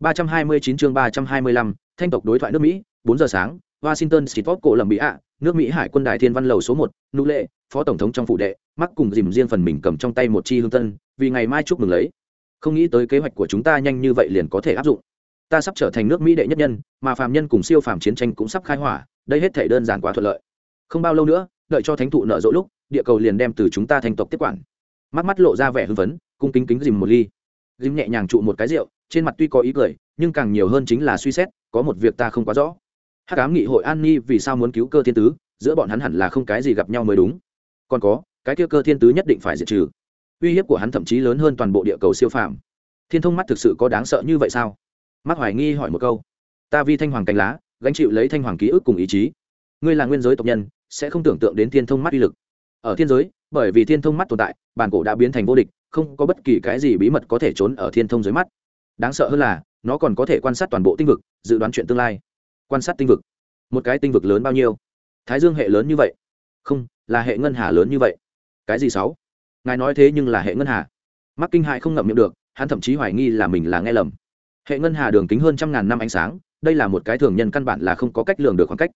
329 chương 325, thanh tộc đối thoại nước Mỹ, 4 giờ sáng, Washington State cổ lầm bị ạ, nước Mỹ Hải quân đại thiên văn lầu số 1, Nụ Lệ, phó tổng thống trong phụ đệ, mắc cùng dìm riêng phần mình cầm trong tay một chi hương tân, vì ngày mai chúc mừng lấy. Không nghĩ tới kế hoạch của chúng ta nhanh như vậy liền có thể áp dụng. Ta sắp trở thành nước Mỹ đệ nhất nhân, mà phàm nhân cùng siêu phàm chiến tranh cũng sắp khai hỏa, đây hết thảy đơn giản quá thuận lợi. Không bao lâu nữa, đợi cho thánh thụ nợ rộ lúc, địa cầu liền đem từ chúng ta thành tộc tiếp quản. Mắt mắt lộ ra vẻ hưng phấn, cung kính kính dìm một ly. Dìm nhẹ nhàng trụ một cái rượu, trên mặt tuy có ý cười, nhưng càng nhiều hơn chính là suy xét có một việc ta không quá rõ. Hát cám nghị hội an ni vì sao muốn cứu cơ thiên tứ giữa bọn hắn hẳn là không cái gì gặp nhau mới đúng. Còn có cái kia cơ thiên tứ nhất định phải diệt trừ. Uy hiếp của hắn thậm chí lớn hơn toàn bộ địa cầu siêu phàm. Thiên thông mắt thực sự có đáng sợ như vậy sao? Mắt hoài nghi hỏi một câu. Ta vi thanh hoàng cánh lá gánh chịu lấy thanh hoàng ký ức cùng ý chí. Ngươi là nguyên giới tộc nhân sẽ không tưởng tượng đến thiên thông mắt uy lực. Ở thiên giới bởi vì thiên thông mắt tồn tại bản cổ đã biến thành vô địch không có bất kỳ cái gì bí mật có thể trốn ở thiên thông dưới mắt đáng sợ hơn là, nó còn có thể quan sát toàn bộ tinh vực, dự đoán chuyện tương lai. Quan sát tinh vực. Một cái tinh vực lớn bao nhiêu? Thái dương hệ lớn như vậy? Không, là hệ ngân hà lớn như vậy. Cái gì sáu? Ngài nói thế nhưng là hệ ngân hà. Mắc kinh hại không ngậm miệng được, hắn thậm chí hoài nghi là mình là nghe lầm. Hệ ngân hà đường kính hơn trăm ngàn năm ánh sáng, đây là một cái thường nhân căn bản là không có cách lường được khoảng cách.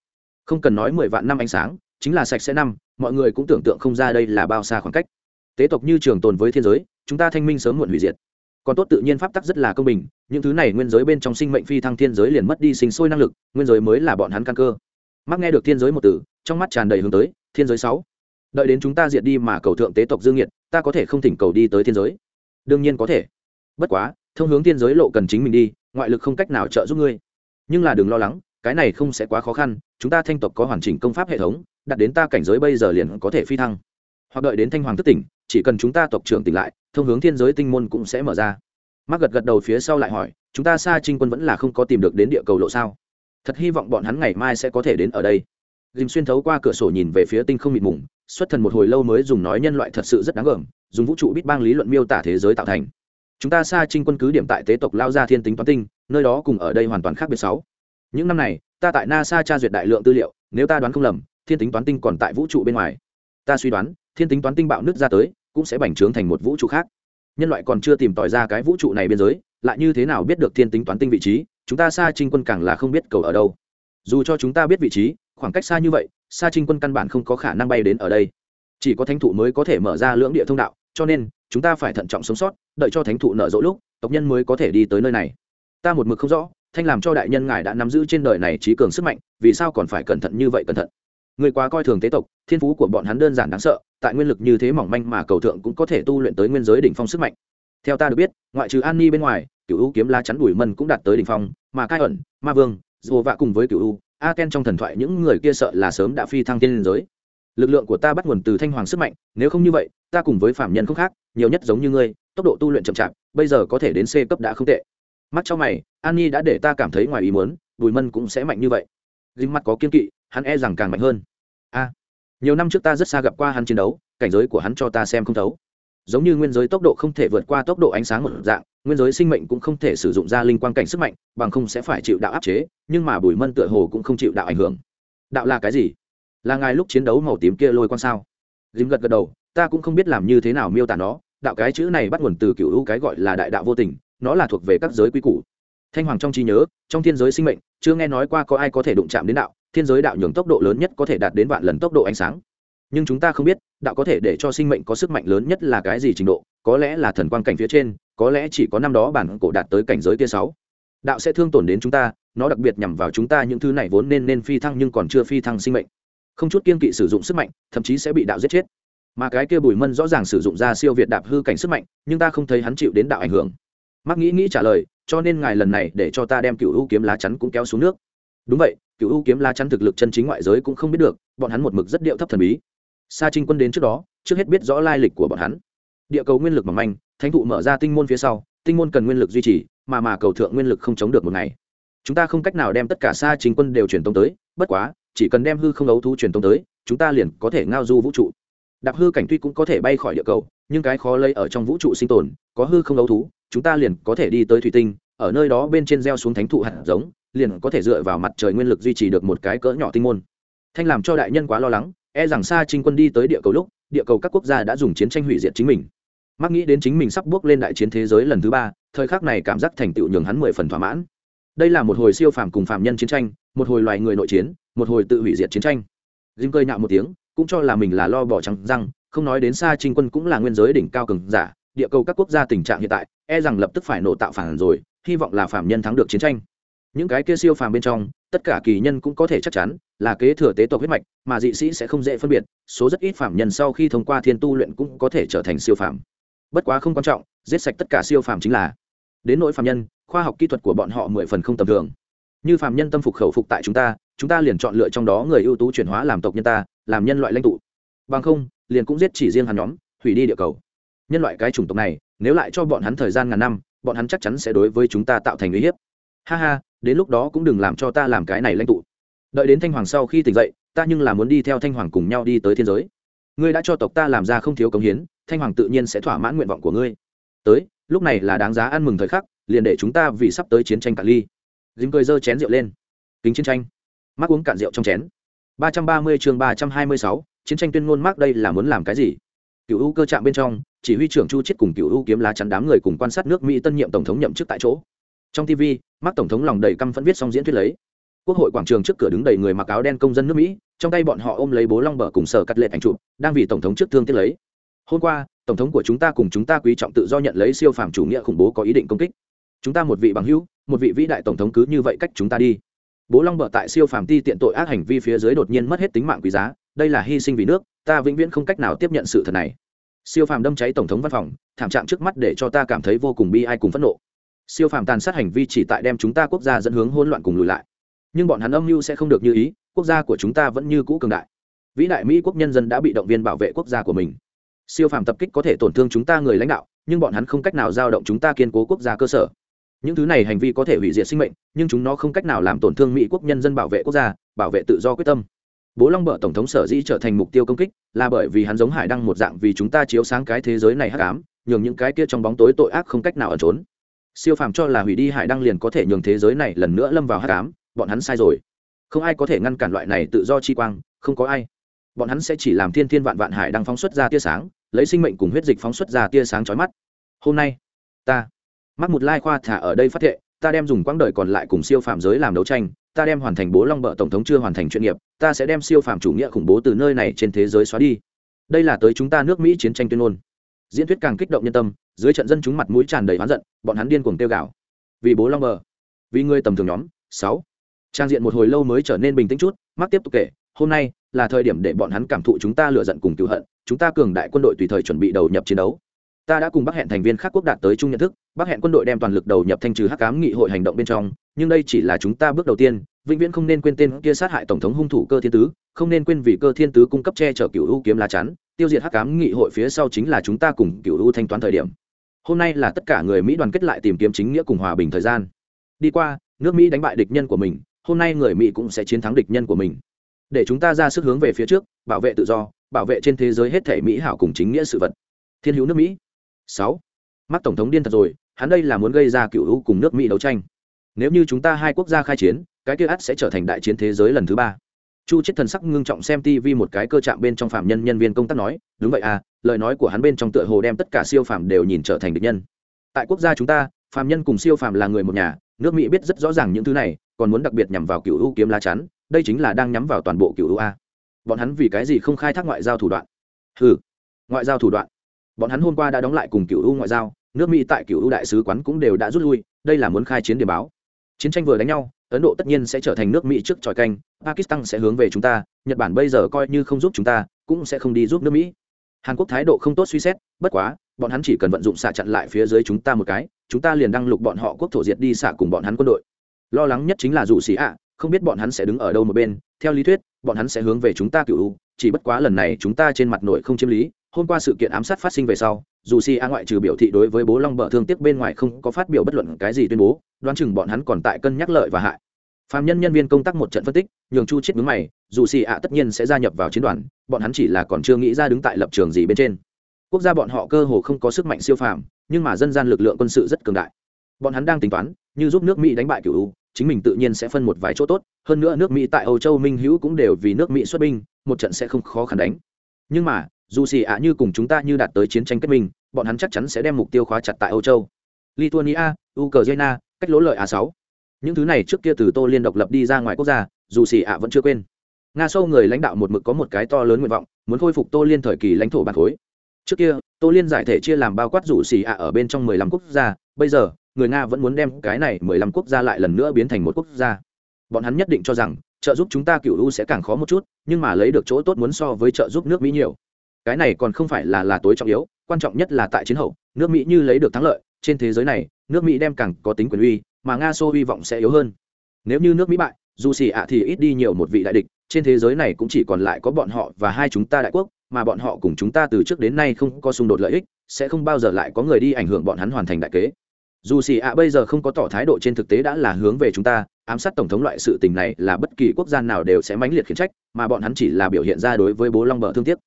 Không cần nói mười vạn năm ánh sáng, chính là sạch sẽ năm, mọi người cũng tưởng tượng không ra đây là bao xa khoảng cách. Tế tộc như trường tồn với thiên giới, chúng ta thanh minh sớm muộn hủy diệt còn tốt tự nhiên pháp tắc rất là công bình, những thứ này nguyên giới bên trong sinh mệnh phi thăng thiên giới liền mất đi sinh sôi năng lực, nguyên giới mới là bọn hắn căn cơ. Mắc nghe được thiên giới một từ, trong mắt tràn đầy hướng tới, thiên giới sáu. Đợi đến chúng ta diệt đi mà cầu thượng tế tộc dương nhiệt ta có thể không thỉnh cầu đi tới thiên giới. Đương nhiên có thể. Bất quá, thông hướng thiên giới lộ cần chính mình đi, ngoại lực không cách nào trợ giúp ngươi. Nhưng là đừng lo lắng, cái này không sẽ quá khó khăn, chúng ta thanh tộc có hoàn chỉnh công pháp hệ thống, đặt đến ta cảnh giới bây giờ liền có thể phi thăng. Hoặc đợi đến thanh hoàng thất tỉnh chỉ cần chúng ta tộc trưởng tỉnh lại, thông hướng thiên giới tinh môn cũng sẽ mở ra. Mắc gật gật đầu phía sau lại hỏi, chúng ta xa trinh quân vẫn là không có tìm được đến địa cầu lộ sao? Thật hy vọng bọn hắn ngày mai sẽ có thể đến ở đây. Dìm xuyên thấu qua cửa sổ nhìn về phía tinh không mịt mùng, xuất thần một hồi lâu mới dùng nói nhân loại thật sự rất đáng gờm dùng vũ trụ biết bang lý luận miêu tả thế giới tạo thành. Chúng ta xa trinh quân cứ điểm tại tế tộc lao ra thiên tính toán tinh, nơi đó cùng ở đây hoàn toàn khác biệt sáu. Những năm này, ta tại nasa tra duyệt đại lượng tư liệu, nếu ta đoán không lầm, thiên tính toán tinh còn tại vũ trụ bên ngoài. Ta suy đoán thiên tính toán tinh bạo nước ra tới, cũng sẽ bành trướng thành một vũ trụ khác. Nhân loại còn chưa tìm tòi ra cái vũ trụ này biên giới, lại như thế nào biết được thiên tính toán tinh vị trí, chúng ta xa trinh quân càng là không biết cầu ở đâu. Dù cho chúng ta biết vị trí, khoảng cách xa như vậy xa trinh quân căn bản không có khả năng bay đến ở đây. Chỉ có thánh thụ mới có thể mở ra lưỡng địa thông đạo, cho nên, chúng ta phải thận trọng sống sót, đợi cho thánh thụ nở rộ lúc, tộc nhân mới có thể đi tới nơi này. Ta một mực không rõ, thanh làm cho đại nhân ngài đã nắm giữ trên đời này trí cường sức mạnh, vì sao còn phải cẩn thận như vậy cẩn thận? Người quá coi thường tế tộc, thiên phú của bọn hắn đơn giản đáng sợ tại nguyên lực như thế mỏng manh mà cầu thượng cũng có thể tu luyện tới nguyên giới đỉnh phong sức mạnh. Theo ta được biết, ngoại trừ an ni bên ngoài cựu u kiếm la chắn đuổi mân cũng đạt tới đỉnh phong, mà cai ẩn, ma vương dù vạ cùng với cựu u, a ken trong thần thoại những người kia sợ là sớm đã phi thăng tiên liên giới. Lực lượng của ta bắt nguồn từ thanh hoàng sức mạnh, nếu không như vậy, ta cùng với phạm nhân không khác, nhiều nhất giống như ngươi, tốc độ tu luyện chậm chạp, bây giờ có thể đến c cấp đã không tệ. Mắt cho mày, an ni đã để ta cảm thấy ngoài ý muốn, bùi mân cũng sẽ mạnh như vậy. Dính mắt có kiên kỵ, hắn e rằng càng mạnh hơn. A nhiều năm trước ta rất xa gặp qua hắn chiến đấu, cảnh giới của hắn cho ta xem không thấu. Giống như nguyên giới tốc độ không thể vượt qua tốc độ ánh sáng một dạng, nguyên giới sinh mệnh cũng không thể sử dụng ra linh quan cảnh sức mạnh, bằng không sẽ phải chịu đạo áp chế, nhưng mà bùi mân tựa hồ cũng không chịu đạo ảnh hưởng. Đạo là cái gì? Là ngài lúc chiến đấu màu tím kia lôi quan sao? Dìm gật gật đầu, ta cũng không biết làm như thế nào miêu tả nó, đạo cái chữ này bắt nguồn từ cựu hữu cái gọi là đại đạo vô tình, nó là thuộc về các giới quy củ. Thanh hoàng trong trí nhớ, trong thiên giới sinh mệnh, chưa nghe nói qua có ai có thể đụng chạm đến đạo thiên giới đạo nhường tốc độ lớn nhất có thể đạt đến vạn lần tốc độ ánh sáng. Nhưng chúng ta không biết, đạo có thể để cho sinh mệnh có sức mạnh lớn nhất là cái gì trình độ, có lẽ là thần quan cảnh phía trên, có lẽ chỉ có năm đó bản cổ đạt tới cảnh giới tia sáu. Đạo sẽ thương tổn đến chúng ta, nó đặc biệt nhằm vào chúng ta những thứ này vốn nên nên phi thăng nhưng còn chưa phi thăng sinh mệnh. Không chút kiên kỵ sử dụng sức mạnh, thậm chí sẽ bị đạo giết chết. Mà cái kia bùi mân rõ ràng sử dụng ra siêu việt đạp hư cảnh sức mạnh, nhưng ta không thấy hắn chịu đến đạo ảnh hưởng. Mắc nghĩ nghĩ trả lời, cho nên ngài lần này để cho ta đem cựu u kiếm lá chắn cũng kéo xuống nước đúng vậy cựu ưu kiếm la chắn thực lực chân chính ngoại giới cũng không biết được, bọn hắn một mực rất điệu thấp thần bí. Sa trinh quân đến trước đó, trước hết biết rõ lai lịch của bọn hắn. Địa cầu nguyên lực mỏng manh, thánh thụ mở ra tinh môn phía sau, tinh môn cần nguyên lực duy trì, mà mà cầu thượng nguyên lực không chống được một ngày. Chúng ta không cách nào đem tất cả sa chính quân đều truyền tông tới, bất quá, chỉ cần đem hư không ấu thú truyền tông tới, chúng ta liền có thể ngao du vũ trụ. Đạp hư cảnh tuy cũng có thể bay khỏi địa cầu, nhưng cái khó lấy ở trong vũ trụ sinh tồn, có hư không ấu thú, chúng ta liền có thể đi tới thủy tinh, ở nơi đó bên trên gieo xuống thánh thụ hạt giống liền có thể dựa vào mặt trời nguyên lực duy trì được một cái cỡ nhỏ tinh môn. Thanh làm cho đại nhân quá lo lắng e rằng xa trinh quân đi tới địa cầu lúc, địa cầu các quốc gia đã dùng chiến tranh hủy diệt chính mình. Mắc nghĩ đến chính mình sắp bước lên đại chiến thế giới lần thứ ba, thời khắc này cảm giác thành tựu nhường hắn mười phần thỏa mãn. Đây là một hồi siêu phàm cùng phạm nhân chiến tranh, một hồi loài người nội chiến, một hồi tự hủy diệt chiến tranh. Jim cơi nhạo một tiếng, cũng cho là mình là lo bỏ trắng răng, không nói đến xa trinh quân cũng là nguyên giới đỉnh cao cường giả, địa cầu các quốc gia tình trạng hiện tại e rằng lập tức phải nổ tạo phản rồi, hy vọng là phạm nhân thắng được chiến tranh những cái kia siêu phàm bên trong, tất cả kỳ nhân cũng có thể chắc chắn là kế thừa tế tộc huyết mạch, mà dị sĩ sẽ không dễ phân biệt, số rất ít phàm nhân sau khi thông qua thiên tu luyện cũng có thể trở thành siêu phàm. Bất quá không quan trọng, giết sạch tất cả siêu phàm chính là đến nỗi phàm nhân, khoa học kỹ thuật của bọn họ mười phần không tầm thường. Như phàm nhân tâm phục khẩu phục tại chúng ta chúng ta liền chọn lựa trong đó người ưu tú chuyển hóa làm tộc nhân ta, làm nhân loại lãnh tụ. Bằng không, liền cũng giết chỉ riêng hắn nhóm, hủy đi địa cầu. Nhân loại cái chủng tộc này, nếu lại cho bọn hắn thời gian ngàn năm, bọn hắn chắc chắn sẽ đối với chúng ta tạo thành uy hiếp. Ha ha đến lúc đó cũng đừng làm cho ta làm cái này lãnh tụ. Đợi đến thanh hoàng sau khi tỉnh dậy, ta nhưng là muốn đi theo thanh hoàng cùng nhau đi tới thiên giới. Ngươi đã cho tộc ta làm ra không thiếu cống hiến, thanh hoàng tự nhiên sẽ thỏa mãn nguyện vọng của ngươi. Tới, lúc này là đáng giá ăn mừng thời khắc, liền để chúng ta vì sắp tới chiến tranh cạn ly. Dính cười giơ chén rượu lên. Kính chiến tranh. Mắc uống cạn rượu trong chén. ba trăm ba mươi chương ba trăm hai mươi sáu, chiến tranh tuyên ngôn mắc đây là muốn làm cái gì? Cựu u cơ trạm bên trong, chỉ huy trưởng chu chết cùng cựu u kiếm lá chắn đám người cùng quan sát nước mỹ tân nhiệm tổng thống nhậm chức tại chỗ trong tv mắc tổng thống lòng đầy căm phẫn viết xong diễn thuyết lấy. Quốc hội quảng trường trước cửa đứng đầy người mặc áo đen công dân nước mỹ, trong tay bọn họ ôm lấy bố long bờ cùng sở cắt lệ ảnh chụp, đang vì tổng thống trước thương tiết lấy. Hôm qua, tổng thống của chúng ta cùng chúng ta quý trọng tự do nhận lấy siêu phàm chủ nghĩa khủng bố có ý định công kích. Chúng ta một vị bằng hữu, một vị vĩ đại tổng thống cứ như vậy cách chúng ta đi. Bố long bờ tại siêu phàm ti tiện tội ác hành vi phía dưới đột nhiên mất hết tính mạng quý giá, đây là hy sinh vì nước, ta vĩnh viễn không cách nào tiếp nhận sự thật này. Siêu phàm đâm cháy tổng thống văn phòng, thảm trạng trước mắt để cho ta cảm thấy vô cùng bi ai cùng phẫn nộ siêu phàm tàn sát hành vi chỉ tại đem chúng ta quốc gia dẫn hướng hỗn loạn cùng lùi lại. Nhưng bọn hắn âm mưu sẽ không được như ý, quốc gia của chúng ta vẫn như cũ cường đại. Vĩ đại mỹ quốc nhân dân đã bị động viên bảo vệ quốc gia của mình. Siêu phàm tập kích có thể tổn thương chúng ta người lãnh đạo, nhưng bọn hắn không cách nào giao động chúng ta kiên cố quốc gia cơ sở. Những thứ này hành vi có thể hủy diệt sinh mệnh, nhưng chúng nó không cách nào làm tổn thương mỹ quốc nhân dân bảo vệ quốc gia, bảo vệ tự do quyết tâm. Bố long bờ tổng thống sở dĩ trở thành mục tiêu công kích là bởi vì hắn giống hải đăng một dạng vì chúng ta chiếu sáng cái thế giới này hắc ám, nhường những cái kia trong bóng tối tội ác không cách nào ẩn trốn siêu phàm cho là hủy đi hải đăng liền có thể nhường thế giới này lần nữa lâm vào hắc ám bọn hắn sai rồi. Không ai có thể ngăn cản loại này tự do chi quang, không có ai. Bọn hắn sẽ chỉ làm thiên thiên vạn vạn hải đăng phóng xuất ra tia sáng, lấy sinh mệnh cùng huyết dịch phóng xuất ra tia sáng chói mắt. Hôm nay, ta mắc một lai khoa thả ở đây phát thệ, ta đem dùng quãng đời còn lại cùng siêu phàm giới làm đấu tranh, ta đem hoàn thành bố long bợ tổng thống chưa hoàn thành chuyên nghiệp, ta sẽ đem siêu phàm chủ nghĩa khủng bố từ nơi này trên thế giới xóa đi. Đây là tới chúng ta nước mỹ chiến tranh tuyên ngôn diễn thuyết càng kích động nhân tâm, dưới trận dân chúng mặt mũi tràn đầy oán giận, bọn hắn điên cuồng tiêu gạo vì bố long bờ, vì người tầm thường nhóm. Sáu, trang diện một hồi lâu mới trở nên bình tĩnh chút mắc tiếp tục kể, hôm nay là thời điểm để bọn hắn cảm thụ chúng ta lựa giận cùng cứu hận, chúng ta cường đại quân đội tùy thời chuẩn bị đầu nhập chiến đấu. Ta đã cùng bắc hẹn thành viên khác quốc đạt tới chung nhận thức, bắc hẹn quân đội đem toàn lực đầu nhập thanh trừ hắc cám nghị hội hành động bên trong, nhưng đây chỉ là chúng ta bước đầu tiên, vĩnh viễn không nên quên tên kia sát hại tổng thống hung thủ cơ thiên tứ, không nên quên vì cơ thiên tứ cung cấp che chở cựu ưu kiếm lá chắn tiêu diệt hắc cám nghị hội phía sau chính là chúng ta cùng cựu u thanh toán thời điểm. Hôm nay là tất cả người mỹ đoàn kết lại tìm kiếm chính nghĩa cùng hòa bình thời gian. Đi qua, nước mỹ đánh bại địch nhân của mình, hôm nay người mỹ cũng sẽ chiến thắng địch nhân của mình. Để chúng ta ra sức hướng về phía trước, bảo vệ tự do, bảo vệ trên thế giới hết thể mỹ hảo cùng chính nghĩa sự vật. Thiên hữu nước mỹ. Sáu. Mắc tổng thống điên thật rồi, hắn đây là muốn gây ra cựu u cùng nước mỹ đấu tranh. Nếu như chúng ta hai quốc gia khai chiến, cái kia ắt sẽ trở thành đại chiến thế giới lần thứ ba chu chết thần sắc ngưng trọng xem tv một cái cơ chạm bên trong phạm nhân nhân viên công tác nói, đúng vậy à lời nói của hắn bên trong tựa hồ đem tất cả siêu phạm đều nhìn trở thành địch nhân. Tại quốc gia chúng ta phạm nhân cùng siêu phạm là người một nhà, nước mỹ biết rất rõ ràng những thứ này, còn muốn đặc biệt nhằm vào cựu u kiếm lá chắn, đây chính là đang nhắm vào toàn bộ cựu u a. Bọn hắn vì cái gì không khai thác ngoại giao thủ đoạn? Ừ ngoại giao thủ đoạn. Bọn hắn hôm qua đã đóng lại cùng cựu u ngoại giao, nước mỹ tại cựu u đại sứ quán cũng đều đã rút lui, đây là muốn khai chiến điểm báo. Chiến tranh vừa đánh nhau ấn độ tất nhiên sẽ trở thành nước mỹ trước tròi canh, pakistan sẽ hướng về chúng ta, nhật bản bây giờ coi như không giúp chúng ta, cũng sẽ không đi giúp nước mỹ. Hàn quốc thái độ không tốt suy xét, bất quá, bọn hắn chỉ cần vận dụng xạ chặn lại phía dưới chúng ta một cái, chúng ta liền đăng lục bọn họ quốc thổ diệt đi xạ cùng bọn hắn quân đội. Lo lắng nhất chính là dù xì ạ, không biết bọn hắn sẽ đứng ở đâu một bên, theo lý thuyết, bọn hắn sẽ hướng về chúng ta cựu chỉ bất quá lần này chúng ta trên mặt nội không chiếm lý hôm qua sự kiện ám sát phát sinh về sau, dù si a ngoại trừ biểu thị đối với bố long bờ thương tiếc bên ngoài không có phát biểu bất luận cái gì tuyên bố, đoán chừng bọn hắn còn tại cân nhắc lợi và hại. Phạm nhân nhân viên công tác một trận phân tích, nhường chu chết đứng mày, dù si a tất nhiên sẽ gia nhập vào chiến đoàn, bọn hắn chỉ là còn chưa nghĩ ra đứng tại lập trường gì bên trên. Quốc gia bọn họ cơ hồ không có sức mạnh siêu phàm, nhưng mà dân gian lực lượng quân sự rất cường đại. Bọn hắn đang tính toán, như giúp nước mỹ đánh bại cựu chính mình tự nhiên sẽ phân một vài chỗ tốt, hơn nữa nước mỹ tại âu châu minh hữu cũng đều vì nước mỹ xuất binh, một trận sẽ không khó khăn đánh. Nhưng mà dù xì ạ như cùng chúng ta như đạt tới chiến tranh kết minh, bọn hắn chắc chắn sẽ đem mục tiêu khóa chặt tại âu châu. Lithuania, ukraine, cách lỗ lợi a sáu. Những thứ này trước kia từ tô liên độc lập đi ra ngoài quốc gia, dù xì ạ vẫn chưa quên. Nga sâu người lãnh đạo một mực có một cái to lớn nguyện vọng, muốn khôi phục tô liên thời kỳ lãnh thổ bản khối. Trước kia, tô liên giải thể chia làm bao quát rủ xì ạ ở bên trong mười lăm quốc gia, bây giờ, người nga vẫn muốn đem cái này mười lăm quốc gia lại lần nữa biến thành một quốc gia. Bọn hắn nhất định cho rằng, trợ giúp chúng ta cựu u sẽ càng khó một chút, nhưng mà lấy được chỗ tốt muốn so với trợ giúp nước mỹ nhiều cái này còn không phải là là tối trọng yếu, quan trọng nhất là tại chiến hậu, nước mỹ như lấy được thắng lợi, trên thế giới này, nước mỹ đem càng có tính quyền uy, mà nga xô hy vọng sẽ yếu hơn. Nếu như nước mỹ bại, dù xì ạ thì ít đi nhiều một vị đại địch, trên thế giới này cũng chỉ còn lại có bọn họ và hai chúng ta đại quốc, mà bọn họ cùng chúng ta từ trước đến nay không có xung đột lợi ích, sẽ không bao giờ lại có người đi ảnh hưởng bọn hắn hoàn thành đại kế. Dù xì ạ bây giờ không có tỏ thái độ trên thực tế đã là hướng về chúng ta, ám sát tổng thống loại sự tình này là bất kỳ quốc gia nào đều sẽ mãnh liệt khiển trách, mà bọn hắn chỉ là biểu hiện ra đối với bố long bờ thương tiếc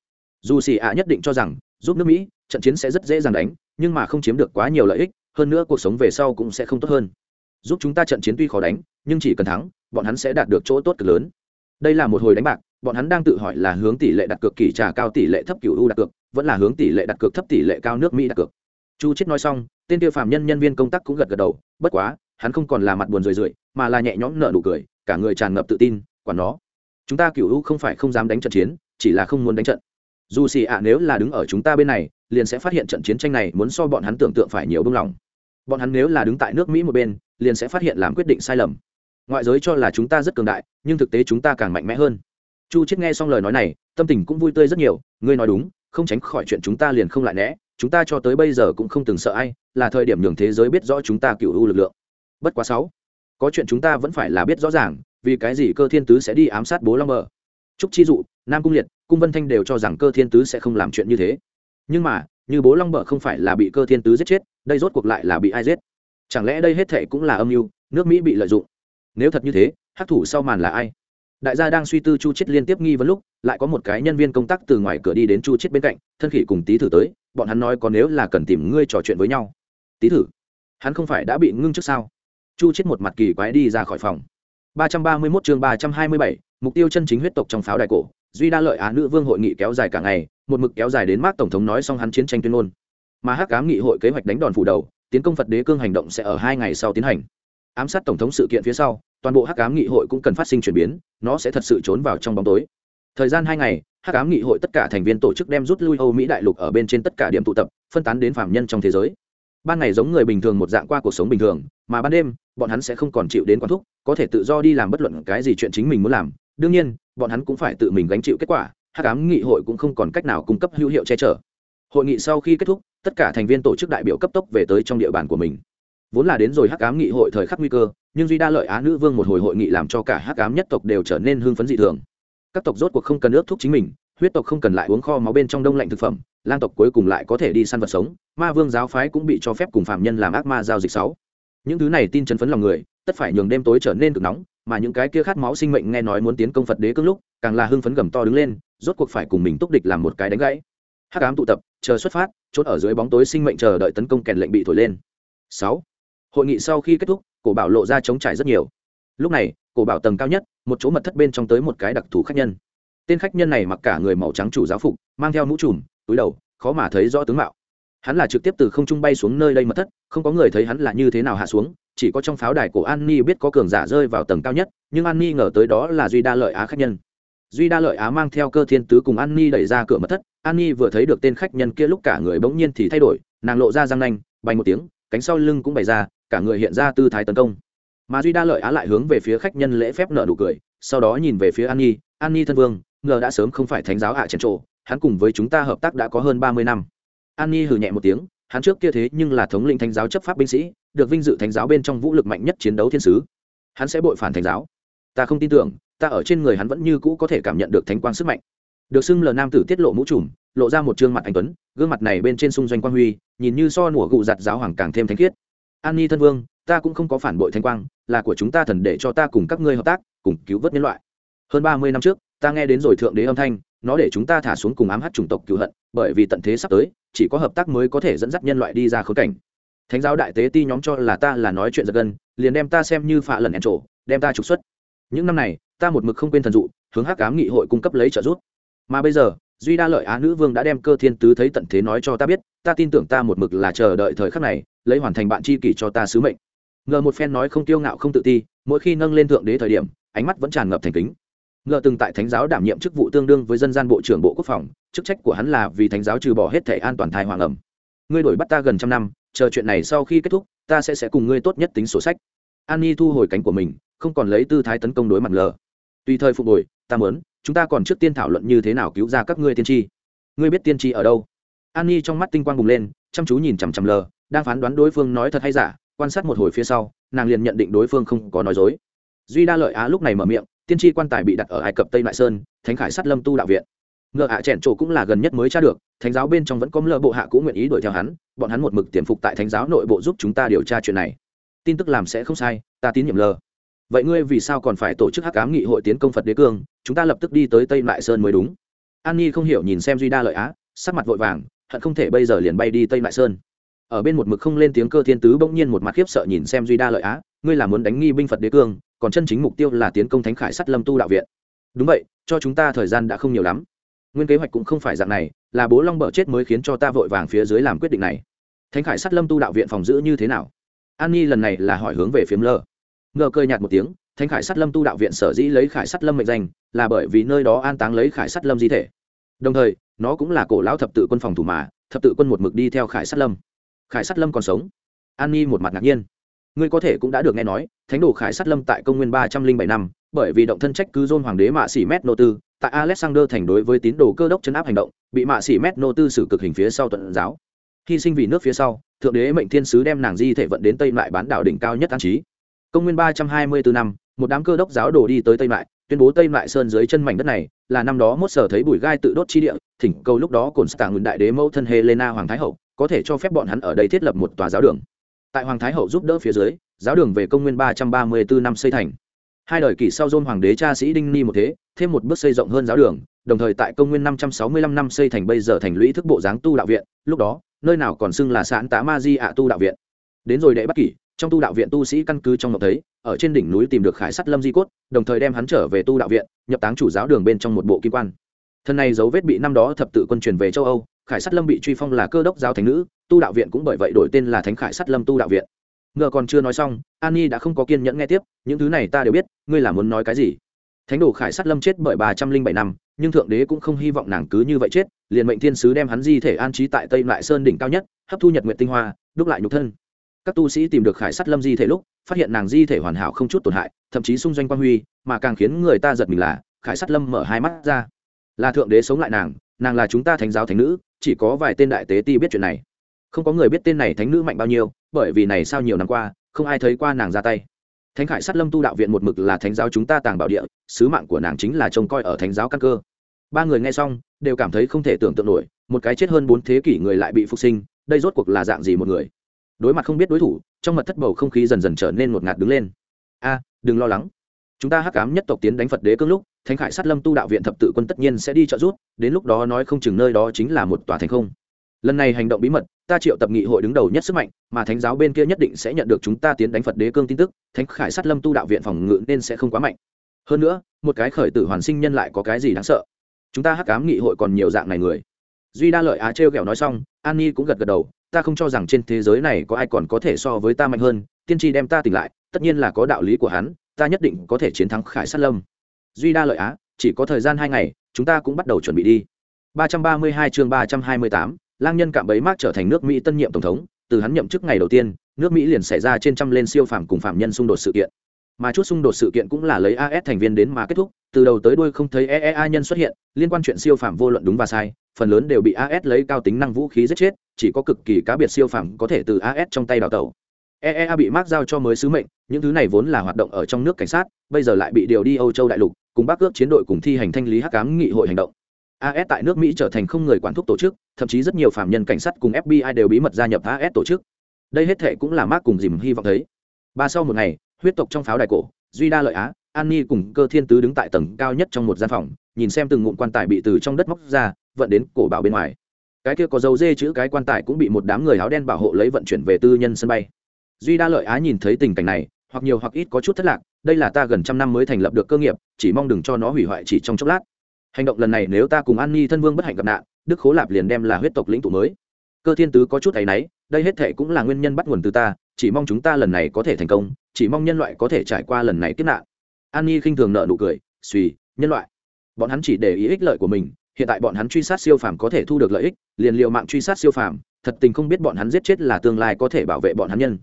dù xì ạ nhất định cho rằng, giúp nước mỹ, trận chiến sẽ rất dễ dàng đánh, nhưng mà không chiếm được quá nhiều lợi ích, hơn nữa cuộc sống về sau cũng sẽ không tốt hơn. Giúp chúng ta trận chiến tuy khó đánh, nhưng chỉ cần thắng, bọn hắn sẽ đạt được chỗ tốt cực lớn. Đây là một hồi đánh bạc, bọn hắn đang tự hỏi là hướng tỷ lệ đặt cược kỳ trà cao, tỷ lệ thấp cựu u đặt cược, vẫn là hướng tỷ lệ đặt cược thấp, tỷ lệ cao nước mỹ đặt cược. Chu chết nói xong, tên tiêu phàm nhân nhân viên công tác cũng gật gật đầu, bất quá, hắn không còn là mặt buồn rười rượi, mà là nhẹ nhõm nở nụ cười, cả người tràn ngập tự tin quản nó. Chúng ta cựu u không phải không dám đánh trận chiến, chỉ là không muốn đánh trận dù xì ạ nếu là đứng ở chúng ta bên này, liền sẽ phát hiện trận chiến tranh này muốn so bọn hắn tưởng tượng phải nhiều bông lòng. Bọn hắn nếu là đứng tại nước mỹ một bên, liền sẽ phát hiện làm quyết định sai lầm. Ngoại giới cho là chúng ta rất cường đại, nhưng thực tế chúng ta càng mạnh mẽ hơn. Chu chết nghe xong lời nói này, tâm tình cũng vui tươi rất nhiều, ngươi nói đúng, không tránh khỏi chuyện chúng ta liền không lại né, chúng ta cho tới bây giờ cũng không từng sợ ai, là thời điểm nhường thế giới biết rõ chúng ta cựu u lực lượng. Bất quá sáu, có chuyện chúng ta vẫn phải là biết rõ ràng, vì cái gì cơ thiên tứ sẽ đi ám sát bố long bờ? Trúc chi dụ, nam cung liệt cung vân thanh đều cho rằng cơ thiên tứ sẽ không làm chuyện như thế. Nhưng mà như bố long bờ không phải là bị cơ thiên tứ giết chết đây rốt cuộc lại là bị ai giết? Chẳng lẽ đây hết thệ cũng là âm mưu nước mỹ bị lợi dụng? Nếu thật như thế hắc thủ sau màn là ai? Đại gia đang suy tư chu chết liên tiếp nghi vấn lúc lại có một cái nhân viên công tác từ ngoài cửa đi đến chu chết bên cạnh thân khỉ cùng tý thử tới bọn hắn nói có nếu là cần tìm ngươi trò chuyện với nhau. Tý thử hắn không phải đã bị ngưng trước sao? Chu chết một mặt kỳ quái đi ra khỏi phòng. 331 chương 327, mục tiêu chân chính huyết tộc trong pháo đài cổ duy đa lợi á nữ vương hội nghị kéo dài cả ngày, một mực kéo dài đến mát tổng thống nói xong hắn chiến tranh tuyên ngôn. Mà hắc ám nghị hội kế hoạch đánh đòn phủ đầu, tiến công phật đế cương hành động sẽ ở hai ngày sau tiến hành. Ám sát tổng thống sự kiện phía sau, toàn bộ hắc ám nghị hội cũng cần phát sinh chuyển biến, nó sẽ thật sự trốn vào trong bóng tối. Thời gian hai ngày, hắc ám nghị hội tất cả thành viên tổ chức đem rút lui âu mỹ đại lục ở bên trên tất cả điểm tụ tập, phân tán đến phạm nhân trong thế giới. Ban ngày giống người bình thường một dạng qua cuộc sống bình thường, mà ban đêm, bọn hắn sẽ không còn chịu đến quán thúc, có thể tự do đi làm bất luận cái gì chuyện chính mình muốn làm đương nhiên, bọn hắn cũng phải tự mình gánh chịu kết quả, hắc ám nghị hội cũng không còn cách nào cung cấp hữu hiệu che chở. Hội nghị sau khi kết thúc, tất cả thành viên tổ chức đại biểu cấp tốc về tới trong địa bàn của mình. Vốn là đến rồi hắc ám nghị hội thời khắc nguy cơ, nhưng duy đa lợi á nữ vương một hồi hội nghị làm cho cả hắc ám nhất tộc đều trở nên hưng phấn dị thường. Các tộc rốt cuộc không cần ước thúc chính mình, huyết tộc không cần lại uống kho máu bên trong đông lạnh thực phẩm, lang tộc cuối cùng lại có thể đi săn vật sống, ma vương giáo phái cũng bị cho phép cùng phạm nhân làm ác ma giao dịch sáu. Những thứ này tin chấn phấn lòng người, tất phải nhường đêm tối trở nên cực nóng mà những cái kia khát máu sinh mệnh nghe nói muốn tiến công phật đế cương lúc, càng là hưng phấn gầm to đứng lên, rốt cuộc phải cùng mình túc địch làm một cái đánh gãy. Hắc ám tụ tập, chờ xuất phát, chốt ở dưới bóng tối sinh mệnh chờ đợi tấn công kèn lệnh bị thổi lên. Sáu. Hội nghị sau khi kết thúc, cổ bảo lộ ra chống trải rất nhiều. Lúc này, cổ bảo tầng cao nhất, một chỗ mật thất bên trong tới một cái đặc thù khách nhân. Tên khách nhân này mặc cả người màu trắng chủ giáo phục, mang theo mũ trùm, túi đầu, khó mà thấy rõ tướng mạo. Hắn là trực tiếp từ không trung bay xuống nơi đây mật thất, không có người thấy hắn là như thế nào hạ xuống chỉ có trong pháo đài của an ni biết có cường giả rơi vào tầng cao nhất, nhưng an ni ngờ tới đó là duy đa lợi á khách nhân. Duy đa lợi á mang theo cơ thiên tứ cùng an ni đẩy ra cửa mật thất, an ni vừa thấy được tên khách nhân kia lúc cả người bỗng nhiên thì thay đổi, nàng lộ ra răng nanh bành một tiếng, cánh sau lưng cũng bày ra, cả người hiện ra tư thái tấn công. Mà duy đa lợi á lại hướng về phía khách nhân lễ phép nợ nụ cười, sau đó nhìn về phía an nhi an nhi thân vương, ngờ đã sớm không phải thánh giáo ạ à trần trộ hắn cùng với chúng ta hợp tác đã có hơn ba mươi năm. An nhi hừ nhẹ một tiếng hắn trước kia thế nhưng là thống lĩnh thánh giáo chấp pháp binh sĩ, được vinh dự thánh giáo bên trong vũ lực mạnh nhất chiến đấu thiên sứ. Hắn sẽ bội phản thánh giáo. Ta không tin tưởng, ta ở trên người hắn vẫn như cũ có thể cảm nhận được thánh quang sức mạnh. Được xưng lờ nam tử tiết lộ mũ trùm, lộ ra một trương mặt anh tuấn, gương mặt này bên trên xung doanh quang huy, nhìn như so nủa gụ giặt giáo hoàng càng thêm thánh khiết. An nhi thân vương, ta cũng không có phản bội thánh quang, là của chúng ta thần để cho ta cùng các ngươi hợp tác, cùng cứu vớt nhân loại. Hơn ba mươi năm trước, ta nghe đến rồi thượng đế âm thanh, nó để chúng ta thả xuống cùng ám hát chủng tộc cứu hận, bởi vì tận thế sắp tới chỉ có hợp tác mới có thể dẫn dắt nhân loại đi ra khốn cảnh. Thánh giáo đại tế ti nhóm cho là ta là nói chuyện giật gân, liền đem ta xem như phạ lần ăn trổ, đem ta trục xuất. Những năm này, ta một mực không quên thần dụ, hướng hắc cám nghị hội cung cấp lấy trợ giúp. Mà bây giờ, duy đa lợi á nữ vương đã đem cơ thiên tứ thấy tận thế nói cho ta biết, ta tin tưởng ta một mực là chờ đợi thời khắc này, lấy hoàn thành bạn chi kỷ cho ta sứ mệnh. Ngờ một phen nói không tiêu ngạo không tự ti, mỗi khi nâng lên thượng đế thời điểm, ánh mắt vẫn tràn ngập thành kính. Ngờ từng tại thánh giáo đảm nhiệm chức vụ tương đương với dân gian bộ trưởng bộ quốc phòng chức trách của hắn là vì thánh giáo trừ bỏ hết thể an toàn thai hoàng ẩm. Ngươi đổi bắt ta gần trăm năm, chờ chuyện này sau khi kết thúc, ta sẽ sẽ cùng ngươi tốt nhất tính sổ sách. An ni thu hồi cánh của mình, không còn lấy tư thái tấn công đối mặt lờ tùy thời phục hồi, ta mớn chúng ta còn trước tiên thảo luận như thế nào cứu ra các ngươi tiên tri. Ngươi biết tiên tri ở đâu? An ni trong mắt tinh quang bùng lên, chăm chú nhìn chằm chằm lờ đang phán đoán đối phương nói thật hay giả, quan sát một hồi phía sau, nàng liền nhận định đối phương không có nói dối. Duy đa lợi á lúc này mở miệng, tiên tri quan tài bị đặt ở ai cập tây lại sơn, thánh khải sát lâm tu đạo viện ngựa hạ à chèn trổ cũng là gần nhất mới tra được, thánh giáo bên trong vẫn có lơ bộ hạ cũng nguyện ý đuổi theo hắn, bọn hắn một mực tiềm phục tại thánh giáo nội bộ giúp chúng ta điều tra chuyện này. Tin tức làm sẽ không sai, ta tín nhiệm lờ. Vậy ngươi vì sao còn phải tổ chức hắc ám nghị hội tiến công phật đế cương? Chúng ta lập tức đi tới tây mại sơn mới đúng. An nhi không hiểu nhìn xem duy đa lợi á, sắc mặt vội vàng, hận không thể bây giờ liền bay đi tây mại sơn. Ở bên một mực không lên tiếng cơ thiên tứ bỗng nhiên một mặt khiếp sợ nhìn xem duy đa lợi á, ngươi là muốn đánh nghi binh phật đế cương, còn chân chính mục tiêu là tiến công thánh khải sắt lâm tu đạo viện. Đúng vậy, cho chúng ta thời gian đã không nhiều lắm nguyên kế hoạch cũng không phải dạng này, là bố long bở chết mới khiến cho ta vội vàng phía dưới làm quyết định này. Thánh khải sắt lâm tu đạo viện phòng giữ như thế nào? An nhi lần này là hỏi hướng về phiếm lơ. Ngờ cơi nhạt một tiếng, thánh khải sắt lâm tu đạo viện sở dĩ lấy khải sắt lâm mệnh danh, là bởi vì nơi đó an táng lấy khải sắt lâm di thể. Đồng thời, nó cũng là cổ lão thập tự quân phòng thủ mà, thập tự quân một mực đi theo khải sắt lâm. Khải sắt lâm còn sống? An nhi một mặt ngạc nhiên. Ngươi có thể cũng đã được nghe nói, thánh đồ khải sắt lâm tại công nguyên ba trăm linh bảy năm bởi vì động thân trách cứ dôn hoàng đế mạ xỉ mét nô tư, tại alexander thành đối với tín đồ cơ đốc chấn áp hành động, bị mạ xỉ mét nô tư xử cực hình phía sau tuần giáo. Hy sinh vì nước phía sau, thượng đế mệnh thiên sứ đem nàng di thể vận đến tây lại bán đảo đỉnh cao nhất an trí. Công nguyên ba trăm hai mươi bốn năm, một đám cơ đốc giáo đồ đi tới tây lại tuyên bố tây lại sơn dưới chân mảnh đất này là năm đó mốt sở thấy bụi gai tự đốt chi địa, thỉnh cầu lúc đó cồn stạng đại đế mẫu thân helena hoàng thái hậu có thể cho phép bọn hắn ở đây thiết lập một tòa giáo đường. Tại hoàng thái hậu giúp đỡ phía dưới, giáo đường về công nguyên ba trăm ba mươi bốn năm xây thành hai đời kỷ sau dôn hoàng đế cha sĩ đinh ni một thế, thêm một bước xây rộng hơn giáo đường, đồng thời tại công nguyên năm trăm sáu mươi lăm năm xây thành bây giờ thành lũy thức bộ dáng tu đạo viện, lúc đó, nơi nào còn xưng là sạn tá ma di ạ tu đạo viện. Đến rồi đệ bắt kỷ, trong tu đạo viện tu sĩ căn cứ trong ngọc thấy, ở trên đỉnh núi tìm được khải sắt lâm di cốt, đồng thời đem hắn trở về tu đạo viện, nhập táng chủ giáo đường bên trong một bộ kim quan. Thân này dấu vết bị năm đó thập tự quân truyền về châu âu, khải sắt lâm bị truy phong là cơ đốc giáo thánh nữ, tu đạo viện cũng bởi vậy đổi tên là thánh khải sắt lâm tu đạo viện ngờ còn chưa nói xong an nhi đã không có kiên nhẫn nghe tiếp, những thứ này ta đều biết, ngươi là muốn nói cái gì? Thánh đồ khải sắt lâm chết bởi ba trăm linh bảy năm, nhưng thượng đế cũng không hy vọng nàng cứ như vậy chết, liền mệnh thiên sứ đem hắn di thể an trí tại tây lại sơn đỉnh cao nhất, hấp thu nhật nguyện tinh hoa, đúc lại nhục thân. Các tu sĩ tìm được khải sắt lâm di thể lúc, phát hiện nàng di thể hoàn hảo không chút tổn hại, thậm chí xung doanh quan huy, mà càng khiến người ta giật mình là, khải sắt lâm mở hai mắt ra. Là thượng đế sống lại nàng nàng là chúng ta thánh giáo thánh nữ, chỉ có vài tên đại tế ti biết chuyện này. Không có người biết tên này thánh nữ mạnh bao nhiêu bởi vì này sao nhiều năm qua, không ai thấy qua nàng ra tay. Thánh khải sát lâm tu đạo viện một mực là thánh giáo chúng ta tàng bảo địa, sứ mạng của nàng chính là trông coi ở thánh giáo căn cơ. Ba người nghe xong, đều cảm thấy không thể tưởng tượng nổi, một cái chết hơn bốn thế kỷ người lại bị phục sinh, đây rốt cuộc là dạng gì một người? Đối mặt không biết đối thủ, trong mật thất bầu không khí dần dần trở nên ngột ngạt đứng lên. A, đừng lo lắng. Chúng ta hắc cám nhất tộc tiến đánh phật đế cương lúc, thánh khải sát lâm tu đạo viện thập tự quân tất nhiên sẽ đi trợ giúp, đến lúc đó nói không chừng nơi đó chính là một tòa thành không lần này hành động bí mật ta triệu tập nghị hội đứng đầu nhất sức mạnh mà thánh giáo bên kia nhất định sẽ nhận được chúng ta tiến đánh phật đế cương tin tức thánh khải sát lâm tu đạo viện phòng ngự nên sẽ không quá mạnh. Hơn nữa một cái khởi tử hoàn sinh nhân lại có cái gì đáng sợ? Chúng ta hắc cám nghị hội còn nhiều dạng này người. Duy đa lợi á trêu ghẹo nói xong an nhi cũng gật gật đầu ta không cho rằng trên thế giới này có ai còn có thể so với ta mạnh hơn tiên tri đem ta tỉnh lại tất nhiên là có đạo lý của hắn ta nhất định có thể chiến thắng khải sát lâm. Duy đa lợi á chỉ có thời gian hai ngày chúng ta cũng bắt đầu chuẩn bị đi. 332 chương 328, lang nhân cạm bấy mác trở thành nước mỹ tân nhiệm tổng thống, từ hắn nhậm chức ngày đầu tiên, nước mỹ liền xảy ra trên trăm lên siêu phạm cùng phạm nhân xung đột sự kiện. Mà chút xung đột sự kiện cũng là lấy as thành viên đến mà kết thúc, từ đầu tới đuôi không thấy eea nhân xuất hiện, liên quan chuyện siêu phạm vô luận đúng và sai, phần lớn đều bị as lấy cao tính năng vũ khí giết chết, chỉ có cực kỳ cá biệt siêu phạm có thể từ as trong tay đào tẩu. Eea bị mark giao cho mới sứ mệnh, những thứ này vốn là hoạt động ở trong nước cảnh sát, bây giờ lại bị điều đi âu châu đại lục, cùng bắc ước chiến đội cùng thi hành thanh lý hắc cám nghị hội hành động as tại nước mỹ trở thành không người quản thúc tổ chức, thậm chí rất nhiều phạm nhân cảnh sát cùng fbi đều bí mật gia nhập as tổ chức. Đây hết thể cũng là mark cùng dìm hy vọng thấy. Ba sau một ngày, huyết tộc trong pháo đài cổ, duy đa lợi á, an cùng cơ thiên tứ đứng tại tầng cao nhất trong một gian phòng, nhìn xem từng ngụm quan tài bị từ trong đất móc ra, vận đến cổ bảo bên ngoài. Cái kia có dấu dê chữ cái quan tài cũng bị một đám người áo đen bảo hộ lấy vận chuyển về tư nhân sân bay. Duy đa lợi á nhìn thấy tình cảnh này, hoặc nhiều hoặc ít có chút thất lạc, đây là ta gần trăm năm mới thành lập được cơ nghiệp, chỉ mong đừng cho nó hủy hoại chỉ trong chốc lát hành động lần này nếu ta cùng an ni thân vương bất hạnh gặp nạn, đức khố lạp liền đem là huyết tộc lĩnh tụ mới. Cơ thiên tứ có chút áy náy, đây hết thể cũng là nguyên nhân bắt nguồn từ ta, chỉ mong chúng ta lần này có thể thành công, chỉ mong nhân loại có thể trải qua lần này kiếp nạn. An ni khinh thường nợ nụ cười, suy, nhân loại. Bọn hắn chỉ để ý ích lợi của mình, hiện tại bọn hắn truy sát siêu phàm có thể thu được lợi ích, liền liệu mạng truy sát siêu phàm, thật tình không biết bọn hắn giết chết là tương lai có thể bảo vệ bọn hắn nhân.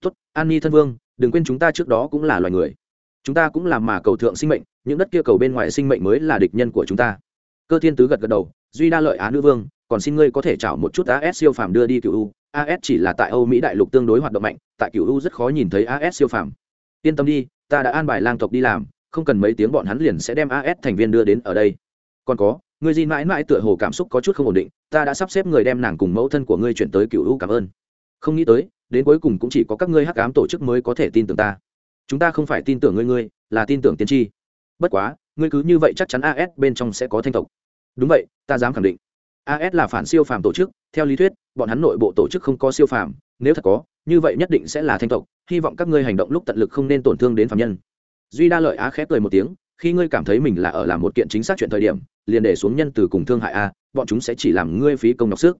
Tốt, an ni thân vương, đừng quên chúng ta trước đó cũng là loài người chúng ta cũng làm mà cầu thượng sinh mệnh, những đất kia cầu bên ngoài sinh mệnh mới là địch nhân của chúng ta. Cơ thiên tứ gật gật đầu, duy đa lợi á nữ vương, còn xin ngươi có thể chảo một chút as siêu phàm đưa đi cựu u. As chỉ là tại âu mỹ đại lục tương đối hoạt động mạnh, tại cựu u rất khó nhìn thấy as siêu phàm. Yên tâm đi, ta đã an bài lang tộc đi làm, không cần mấy tiếng bọn hắn liền sẽ đem as thành viên đưa đến ở đây. Còn có, ngươi di mãi mãi tựa hồ cảm xúc có chút không ổn định, ta đã sắp xếp người đem nàng cùng mẫu thân của ngươi chuyển tới cựu u cảm ơn. Không nghĩ tới, đến cuối cùng cũng chỉ có các ngươi hắc ám tổ chức mới có thể tin tưởng ta chúng ta không phải tin tưởng ngươi ngươi là tin tưởng tiên tri. Bất quá, ngươi cứ như vậy chắc chắn as bên trong sẽ có thanh tộc. Đúng vậy, ta dám khẳng định. As là phản siêu phàm tổ chức, theo lý thuyết, bọn hắn nội bộ tổ chức không có siêu phàm, nếu thật có, như vậy nhất định sẽ là thanh tộc. Hy vọng các ngươi hành động lúc tận lực không nên tổn thương đến phạm nhân. Duy đa lợi á khép cười một tiếng, khi ngươi cảm thấy mình là ở làm một kiện chính xác chuyện thời điểm, liền để xuống nhân từ cùng thương hại a, bọn chúng sẽ chỉ làm ngươi phí công nhọc sức.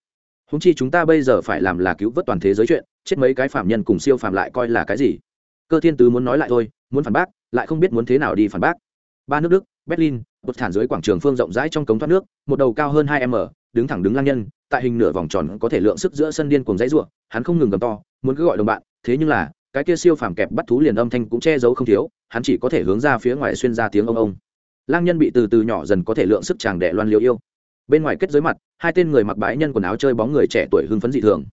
Húng chi chúng ta bây giờ phải làm là cứu vớt toàn thế giới chuyện, chết mấy cái phạm nhân cùng siêu phàm lại coi là cái gì? Cơ thiên tứ muốn nói lại thôi, muốn phản bác, lại không biết muốn thế nào đi phản bác. Ba nước đức, berlin bột thản dưới quảng trường phương rộng rãi trong cống thoát nước, một đầu cao hơn hai m, đứng thẳng đứng lang nhân, tại hình nửa vòng tròn có thể lượng sức giữa sân điên cùng dãy ruộng hắn không ngừng gầm to, muốn cứ gọi đồng bạn, thế nhưng là, cái kia siêu phàm kẹp bắt thú liền âm thanh cũng che giấu không thiếu, hắn chỉ có thể hướng ra phía ngoài xuyên ra tiếng ông ông. Lang nhân bị từ từ nhỏ dần có thể lượng sức chàng đệ loan liều yêu. Bên ngoài kết giới mặt, hai tên người mặc bãi nhân quần áo chơi bóng người trẻ tuổi hưng phấn dị thường.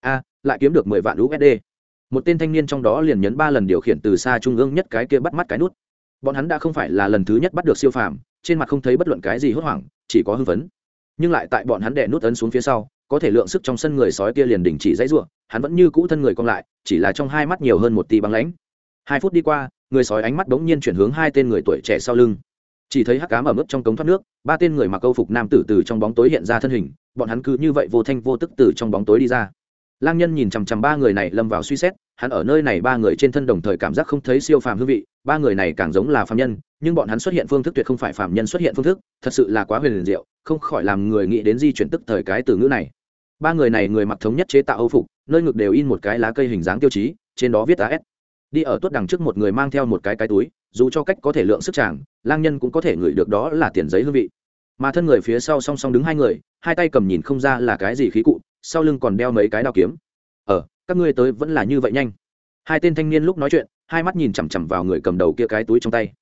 A, lại kiếm được mười vạn usd một tên thanh niên trong đó liền nhấn ba lần điều khiển từ xa trung ương nhất cái kia bắt mắt cái nút. Bọn hắn đã không phải là lần thứ nhất bắt được siêu phàm, trên mặt không thấy bất luận cái gì hốt hoảng, chỉ có hưng phấn. Nhưng lại tại bọn hắn đè nút ấn xuống phía sau, có thể lượng sức trong sân người sói kia liền đình chỉ dãy ruộng hắn vẫn như cũ thân người cong lại, chỉ là trong hai mắt nhiều hơn một tì băng lãnh. Hai phút đi qua, người sói ánh mắt bỗng nhiên chuyển hướng hai tên người tuổi trẻ sau lưng. Chỉ thấy hắc cám ở mức trong cống thoát nước, ba tên người mặc câu phục nam tử từ trong bóng tối hiện ra thân hình, bọn hắn cứ như vậy vô thanh vô tức từ trong bóng tối đi ra lang nhân nhìn chằm chằm ba người này lâm vào suy xét, hắn ở nơi này ba người trên thân đồng thời cảm giác không thấy siêu phàm hương vị, ba người này càng giống là phàm nhân, nhưng bọn hắn xuất hiện phương thức tuyệt không phải phàm nhân xuất hiện phương thức, thật sự là quá huyền liền diệu, không khỏi làm người nghĩ đến di chuyển tức thời cái từ ngữ này. Ba người này người mặc thống nhất chế tạo âu phục, nơi ngực đều in một cái lá cây hình dáng tiêu chí, trên đó viết as đi ở tuốt đằng trước một người mang theo một cái cái túi, dù cho cách có thể lượng sức chàng, lang nhân cũng có thể ngửi được đó là tiền giấy hương vị. Mà thân người phía sau song song đứng hai người, hai tay cầm nhìn không ra là cái gì khí cụ sau lưng còn đeo mấy cái đao kiếm. Ờ các ngươi tới vẫn là như vậy nhanh. Hai tên thanh niên lúc nói chuyện, hai mắt nhìn chằm chằm vào người cầm đầu kia cái túi trong tay.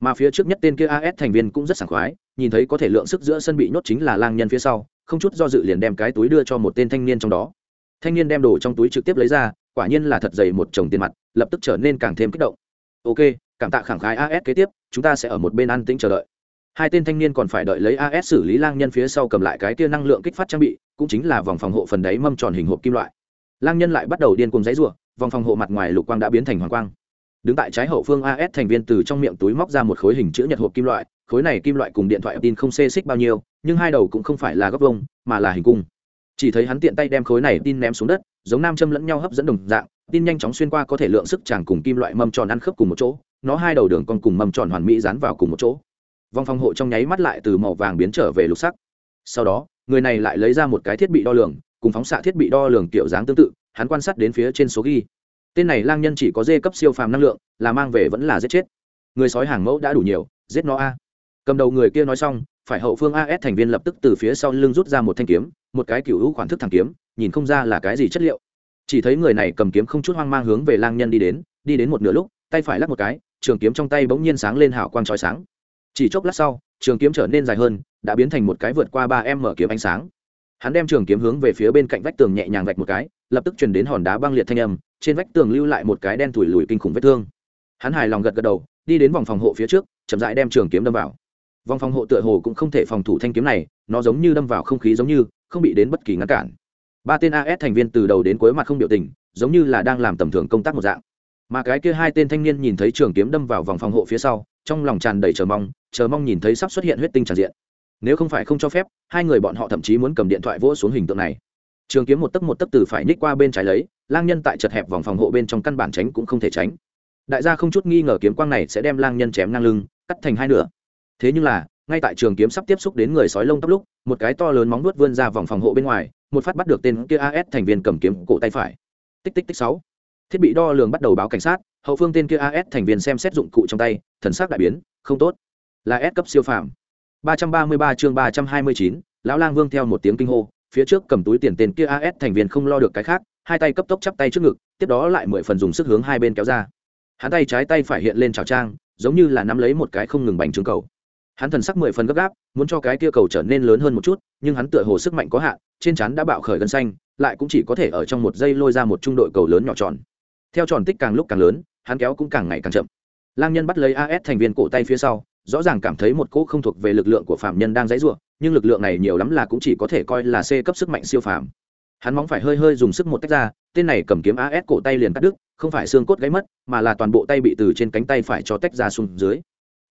Mà phía trước nhất tên kia as thành viên cũng rất sảng khoái, nhìn thấy có thể lượng sức giữa sân bị nhốt chính là lang nhân phía sau, không chút do dự liền đem cái túi đưa cho một tên thanh niên trong đó. Thanh niên đem đồ trong túi trực tiếp lấy ra, quả nhiên là thật dày một chồng tiền mặt, lập tức trở nên càng thêm kích động. Ok, cảm tạ khẳng khái as kế tiếp, chúng ta sẽ ở một bên an tĩnh chờ đợi hai tên thanh niên còn phải đợi lấy as xử lý lang nhân phía sau cầm lại cái tia năng lượng kích phát trang bị, cũng chính là vòng phòng hộ phần đáy mâm tròn hình hộp kim loại. Lang nhân lại bắt đầu điên cùng giấy rủa vòng phòng hộ mặt ngoài lục quang đã biến thành hoàng quang. Đứng tại trái hậu phương as thành viên từ trong miệng túi móc ra một khối hình chữ nhật hộp kim loại, khối này kim loại cùng điện thoại tin không xê xích bao nhiêu, nhưng hai đầu cũng không phải là góc vông mà là hình cung. Chỉ thấy hắn tiện tay đem khối này tin ném xuống đất, giống nam châm lẫn nhau hấp dẫn đồng dạng, tin nhanh chóng xuyên qua có thể lượng sức chàng cùng kim loại mâm tròn ăn khớp cùng một chỗ, nó hai đầu đường con cùng mâm tròn hoàn mỹ dán vào cùng một chỗ vòng phòng hộ trong nháy mắt lại từ màu vàng biến trở về lục sắc. Sau đó, người này lại lấy ra một cái thiết bị đo lường, cùng phóng xạ thiết bị đo lường kiểu dáng tương tự, hắn quan sát đến phía trên số ghi. Tên này lang nhân chỉ có dê cấp siêu phàm năng lượng, là mang về vẫn là giết chết. Người sói hàng mẫu đã đủ nhiều, giết nó a. Cầm đầu người kia nói xong, phải hậu phương as thành viên lập tức từ phía sau lưng rút ra một thanh kiếm, một cái cựu hữu khoản thức thẳng kiếm, nhìn không ra là cái gì chất liệu. Chỉ thấy người này cầm kiếm không chút hoang mang hướng về lang nhân đi đến đi đến một nửa lúc, tay phải lắc một cái, trường kiếm trong tay bỗng nhiên sáng lên hào quang trói sáng chỉ chốc lát sau, trường kiếm trở nên dài hơn, đã biến thành một cái vượt qua ba em mở kiếm ánh sáng. Hắn đem trường kiếm hướng về phía bên cạnh vách tường nhẹ nhàng vạch một cái, lập tức chuyển đến hòn đá băng liệt thanh âm, trên vách tường lưu lại một cái đen thủi lùi kinh khủng vết thương. Hắn hài lòng gật gật đầu, đi đến vòng phòng hộ phía trước, chậm rãi đem trường kiếm đâm vào. Vòng phòng hộ tựa hồ cũng không thể phòng thủ thanh kiếm này, nó giống như đâm vào không khí giống như, không bị đến bất kỳ ngăn cản. Ba tên as thành viên từ đầu đến cuối mặt không biểu tình, giống như là đang làm tầm thường công tác một dạng. Mà cái kia hai tên thanh niên nhìn thấy trường kiếm đâm vào vòng phòng hộ phía sau, trong lòng tràn đầy chờ mong chờ mong nhìn thấy sắp xuất hiện huyết tinh tràn diện. Nếu không phải không cho phép, hai người bọn họ thậm chí muốn cầm điện thoại vỗ xuống hình tượng này. Trường kiếm một tấc một tấc từ phải ních qua bên trái lấy, lang nhân tại chật hẹp vòng phòng hộ bên trong căn bản tránh cũng không thể tránh. Đại gia không chút nghi ngờ kiếm quang này sẽ đem lang nhân chém ngang lưng, cắt thành hai nửa. Thế nhưng là, ngay tại trường kiếm sắp tiếp xúc đến người sói lông tóc lúc, một cái to lớn móng nuốt vươn ra vòng phòng hộ bên ngoài, một phát bắt được tên kia as thành viên cầm kiếm cổ tay phải. Tích tích tích sáu. Thiết bị đo lường bắt đầu báo cảnh sát, hậu phương tên kia as thành viên xem xét dụng cụ trong tay, thần sắc đại biến, không tốt là s cấp siêu phàm. 333 chương 329, lão lang vương theo một tiếng kinh hô phía trước cầm túi tiền tên kia as thành viên không lo được cái khác hai tay cấp tốc chắp tay trước ngực tiếp đó lại mười phần dùng sức hướng hai bên kéo ra. Hắn tay trái tay phải hiện lên chào trang giống như là nắm lấy một cái không ngừng bành trướng cầu. Hắn thần sắc mười phần gấp gáp muốn cho cái kia cầu trở nên lớn hơn một chút nhưng hắn tựa hồ sức mạnh có hạn trên chắn đã bạo khởi gân xanh lại cũng chỉ có thể ở trong một giây lôi ra một trung đội cầu lớn nhỏ tròn. Theo tròn tích càng lúc càng lớn hắn kéo cũng càng ngày càng chậm. Lang nhân bắt lấy as thành viên cổ tay phía sau rõ ràng cảm thấy một cỗ không thuộc về lực lượng của phạm nhân đang dãy rủa, nhưng lực lượng này nhiều lắm là cũng chỉ có thể coi là c cấp sức mạnh siêu phàm. Hắn móng phải hơi hơi dùng sức một tách ra tên này cầm kiếm as cổ tay liền cắt đứt không phải xương cốt gãy mất mà là toàn bộ tay bị từ trên cánh tay phải cho tách ra xuống dưới.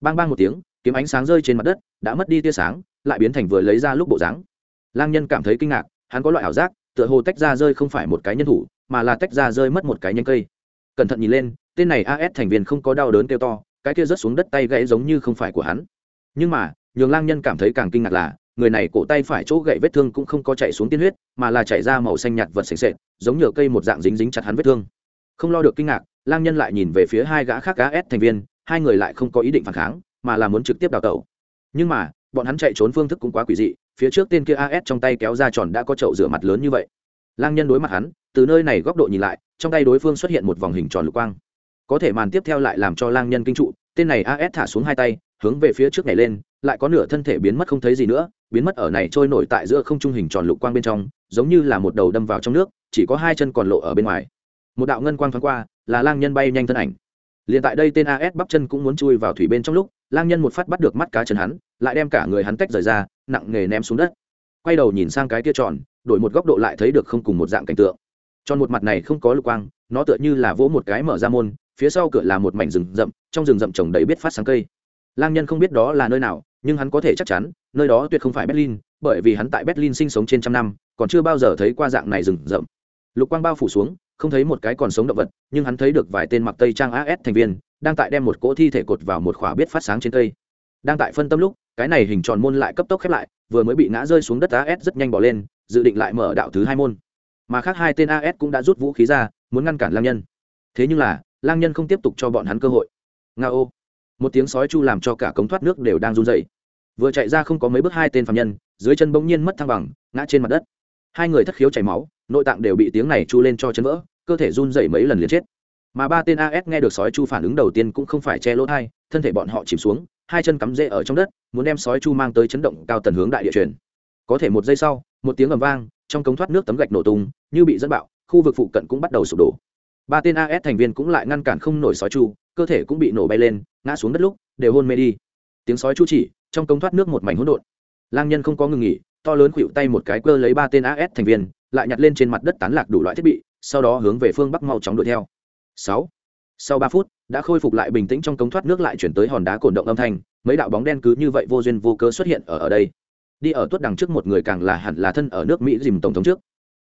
Bang bang một tiếng kiếm ánh sáng rơi trên mặt đất đã mất đi tia sáng lại biến thành vừa lấy ra lúc bộ dáng. Lang nhân cảm thấy kinh ngạc hắn có loại ảo giác tựa hồ tách ra rơi không phải một cái nhân thủ mà là tách ra rơi mất một cái nhân cây. Cẩn thận nhìn lên tên này as thành viên không có đau đớn kêu to cái kia rớt xuống đất tay gãy giống như không phải của hắn. Nhưng mà, nhường lang nhân cảm thấy càng kinh ngạc là, người này cổ tay phải chỗ gậy vết thương cũng không có chạy xuống tiên huyết, mà là chạy ra màu xanh nhạt vật sềnh sệt, giống nhựa cây một dạng dính dính chặt hắn vết thương. Không lo được kinh ngạc, lang nhân lại nhìn về phía hai gã khác gã s thành viên, hai người lại không có ý định phản kháng, mà là muốn trực tiếp đào tẩu. Nhưng mà, bọn hắn chạy trốn phương thức cũng quá quỷ dị, phía trước tên kia as trong tay kéo ra tròn đã có chậu rửa mặt lớn như vậy. Lang nhân đối mặt hắn, từ nơi này góc độ nhìn lại, trong tay đối phương xuất hiện một vòng hình tròn lục quang có thể màn tiếp theo lại làm cho lang nhân kinh trụ, tên này as thả xuống hai tay, hướng về phía trước này lên, lại có nửa thân thể biến mất không thấy gì nữa, biến mất ở này trôi nổi tại giữa không trung hình tròn lục quang bên trong, giống như là một đầu đâm vào trong nước, chỉ có hai chân còn lộ ở bên ngoài. Một đạo ngân quang thoáng qua, là lang nhân bay nhanh thân ảnh. Liền tại đây tên as bắp chân cũng muốn chui vào thủy bên trong lúc, lang nhân một phát bắt được mắt cá chân hắn, lại đem cả người hắn tách rời ra, nặng nghề ném xuống đất. Quay đầu nhìn sang cái kia tròn, đổi một góc độ lại thấy được không cùng một dạng cảnh tượng. Tròn một mặt này không có lục quang, nó tựa như là vỗ một cái mở ra môn phía sau cửa là một mảnh rừng rậm, trong rừng rậm trồng đầy biết phát sáng cây. Lang nhân không biết đó là nơi nào, nhưng hắn có thể chắc chắn, nơi đó tuyệt không phải berlin, bởi vì hắn tại berlin sinh sống trên trăm năm, còn chưa bao giờ thấy qua dạng này rừng rậm. Lục quang bao phủ xuống, không thấy một cái còn sống động vật, nhưng hắn thấy được vài tên mặc tây trang as thành viên, đang tại đem một cỗ thi thể cột vào một khỏa biết phát sáng trên cây. Đang tại phân tâm lúc, cái này hình tròn môn lại cấp tốc khép lại, vừa mới bị ngã rơi xuống đất as rất nhanh bỏ lên, dự định lại mở đạo thứ hai môn. Mà khác hai tên as cũng đã rút vũ khí ra, muốn ngăn cản lang nhân. Thế nhưng là lang nhân không tiếp tục cho bọn hắn cơ hội. Nga ô. Một tiếng sói chu làm cho cả cống thoát nước đều đang run dày vừa chạy ra không có mấy bước hai tên phạm nhân, dưới chân bỗng nhiên mất thăng bằng, ngã trên mặt đất. Hai người thất khiếu chảy máu, nội tạng đều bị tiếng này chu lên cho chân vỡ, cơ thể run dày mấy lần liền chết. Mà ba tên as nghe được sói chu phản ứng đầu tiên cũng không phải che lỗ thai, thân thể bọn họ chìm xuống, hai chân cắm rễ ở trong đất, muốn đem sói chu mang tới chấn động cao tần hướng đại địa truyền. Có thể một giây sau, một tiếng ầm vang, trong cống thoát nước tấm gạch nổ tung, như bị dẫn bạo, khu vực phụ cận cũng bắt đầu sụp đổ ba tên as thành viên cũng lại ngăn cản không nổi sói chu, cơ thể cũng bị nổ bay lên, ngã xuống đất lúc, đều hôn mê đi. Tiếng sói chu chỉ, trong cống thoát nước một mảnh hỗn độn. Lang nhân không có ngừng nghỉ, to lớn khuỵu tay một cái cơ lấy ba tên as thành viên, lại nhặt lên trên mặt đất tán lạc đủ loại thiết bị, sau đó hướng về phương bắc mau chóng đuổi theo. Sáu, sau ba phút, đã khôi phục lại bình tĩnh trong cống thoát nước lại chuyển tới hòn đá cổn động âm thanh, mấy đạo bóng đen cứ như vậy vô duyên vô cớ xuất hiện ở ở đây. Đi ở tuốt đằng trước một người càng là hẳn là thân ở nước mỹ dìm tổng thống trước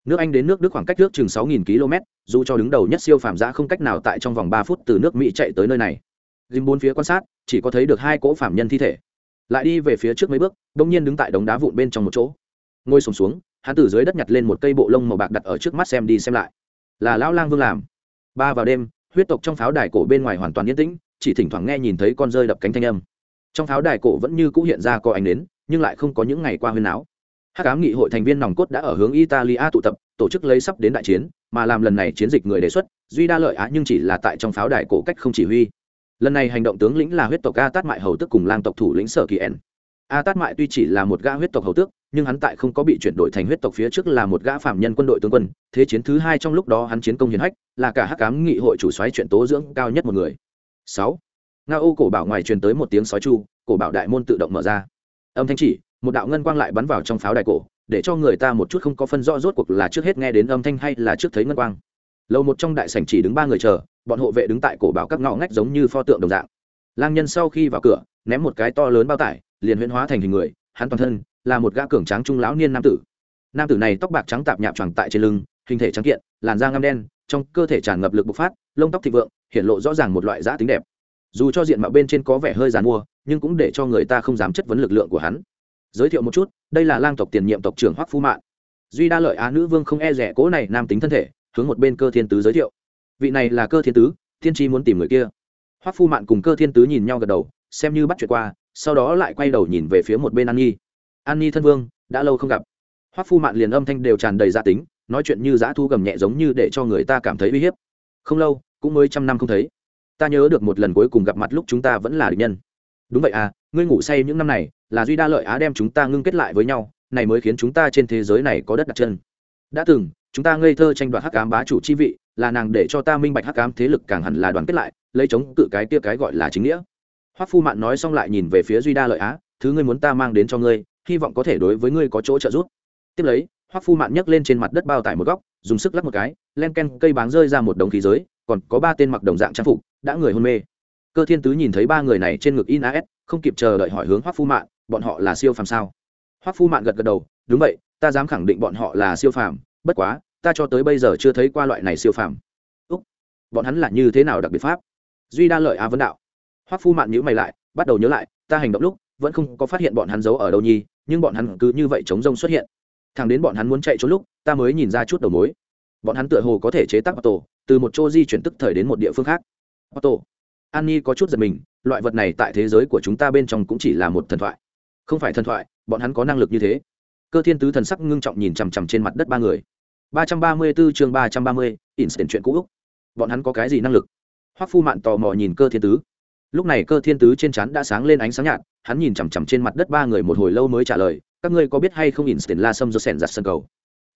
nước anh đến nước đức khoảng cách nước chừng sáu nghìn km dù cho đứng đầu nhất siêu phàm giã không cách nào tại trong vòng ba phút từ nước mỹ chạy tới nơi này. Dìm bốn phía quan sát chỉ có thấy được hai cỗ phạm nhân thi thể. Lại đi về phía trước mấy bước đ ỗ n g nhiên đứng tại đống đá vụn bên trong một chỗ. Ngồi sùng xuống, xuống hắn từ dưới đất nhặt lên một cây bộ lông màu bạc đặt ở trước mắt xem đi xem lại. Là lão lang vương làm. Ba vào đêm huyết tộc trong pháo đài cổ bên ngoài hoàn toàn yên tĩnh chỉ thỉnh thoảng nghe nhìn thấy con rơi đập cánh thanh âm. Trong pháo đài cổ vẫn như cũ hiện ra có ánh đến nhưng lại không có những ngày qua huyên áo hắc ám nghị hội thành viên nòng cốt đã ở hướng italia tụ tập, tổ chức lấy sắp đến đại chiến, mà làm lần này chiến dịch người đề xuất, duy đa lợi á nhưng chỉ là tại trong pháo đài cổ cách không chỉ huy. Lần này hành động tướng lĩnh là huyết tộc a tát mại hầu tức cùng lang tộc thủ lĩnh sở kỳ ẩn a tát mại tuy chỉ là một gã huyết tộc hầu tước, nhưng hắn tại không có bị chuyển đổi thành huyết tộc phía trước là một gã phạm nhân quân đội tướng quân, thế chiến thứ hai trong lúc đó hắn chiến công hiển hách, là cả hắc ám nghị hội chủ xoáy chuyện tố dưỡng cao nhất một người. Sáu, nga ô cổ bảo ngoài truyền tới một tiếng sói chu, cổ bảo đại môn tự động mở ra. Âm thanh chỉ một đạo ngân quang lại bắn vào trong pháo đài cổ, để cho người ta một chút không có phân rõ rốt cuộc là trước hết nghe đến âm thanh hay là trước thấy ngân quang. Lầu một trong đại sảnh chỉ đứng ba người chờ, bọn hộ vệ đứng tại cổ bảo các ngõ ngách giống như pho tượng đồng dạng. Lang nhân sau khi vào cửa, ném một cái to lớn bao tải, liền huyễn hóa thành hình người, hắn toàn thân là một gã cường tráng trung lão niên nam tử. Nam tử này tóc bạc trắng tạp nhạp tròn tại trên lưng, hình thể trắng kiện, làn da ngăm đen, trong cơ thể tràn ngập lực bộc phát, lông tóc thịnh vượng, hiện lộ rõ ràng một loại giã tính đẹp. Dù cho diện mạo bên trên có vẻ hơi dàn mua, nhưng cũng để cho người ta không dám chất vấn lực lượng của hắn giới thiệu một chút, đây là lang tộc tiền nhiệm tộc trưởng hoắc phu mạn. Duy đa lợi á nữ vương không e rẻ cố này nam tính thân thể, hướng một bên cơ thiên tứ giới thiệu. Vị này là cơ thiên tứ, thiên tri muốn tìm người kia. Hoắc phu mạn cùng cơ thiên tứ nhìn nhau gật đầu, xem như bắt chuyện qua, sau đó lại quay đầu nhìn về phía một bên an nhi. An nhi thân vương, đã lâu không gặp. Hoắc phu mạn liền âm thanh đều tràn đầy gia tính, nói chuyện như dã thu gầm nhẹ giống như để cho người ta cảm thấy uy hiếp. Không lâu, cũng mới trăm năm không thấy. Ta nhớ được một lần cuối cùng gặp mặt lúc chúng ta vẫn là địch nhân. Đúng vậy à ngươi ngủ say những năm này, là duy đa lợi á đem chúng ta ngưng kết lại với nhau, này mới khiến chúng ta trên thế giới này có đất đặt chân. Đã từng, chúng ta ngây thơ tranh đoạt hắc ám bá chủ chi vị, là nàng để cho ta minh bạch hắc ám thế lực càng hẳn là đoàn kết lại, lấy chống cự cái kia cái gọi là chính nghĩa. Hoắc phu mạn nói xong lại nhìn về phía duy đa lợi á, thứ ngươi muốn ta mang đến cho ngươi, hy vọng có thể đối với ngươi có chỗ trợ giúp. Tiếp lấy, hoắc phu mạn nhấc lên trên mặt đất bao tải một góc, dùng sức lắc một cái, len ken cây báng rơi ra một đống khí giới, còn có ba tên mặc đồng dạng trang phục, đã người hôn mê. Cơ thiên tứ nhìn thấy ba người này trên ngực in as không kịp chờ đợi hỏi hướng hoắc phu mạn, bọn họ là siêu phàm sao? Hoắc phu mạn gật gật đầu, đúng vậy, ta dám khẳng định bọn họ là siêu phàm, bất quá, ta cho tới bây giờ chưa thấy qua loại này siêu phàm. Úc, bọn hắn là như thế nào đặc biệt pháp? Duy đa lợi á vấn đạo. Hoắc phu mạn nhữ mày lại, bắt đầu nhớ lại, ta hành động lúc vẫn không có phát hiện bọn hắn giấu ở đâu nhi nhưng bọn hắn cứ như vậy chống rông xuất hiện. Thằng đến bọn hắn muốn chạy trốn lúc, ta mới nhìn ra chút đầu mối. Bọn hắn tựa hồ có thể chế tác ô tô từ một chỗ di chuyển tức thời đến một địa phương khác. Ô tô an Nhi có chút giật mình loại vật này tại thế giới của chúng ta bên trong cũng chỉ là một thần thoại. Không phải thần thoại bọn hắn có năng lực như thế. Cơ thiên tứ thần sắc ngưng trọng nhìn chằm chằm trên mặt đất ba người. Ba trăm ba mươi 334 chương ba trăm ba mươi, instant chuyện cũ. Bọn hắn có cái gì năng lực? Hoắc phu mạn tò mò nhìn cơ thiên tứ. Lúc này cơ thiên tứ trên trán đã sáng lên ánh sáng nhạt hắn nhìn chằm chằm trên mặt đất ba người một hồi lâu mới trả lời các ngươi có biết hay không instant la sâm do sèn giặt sân cầu?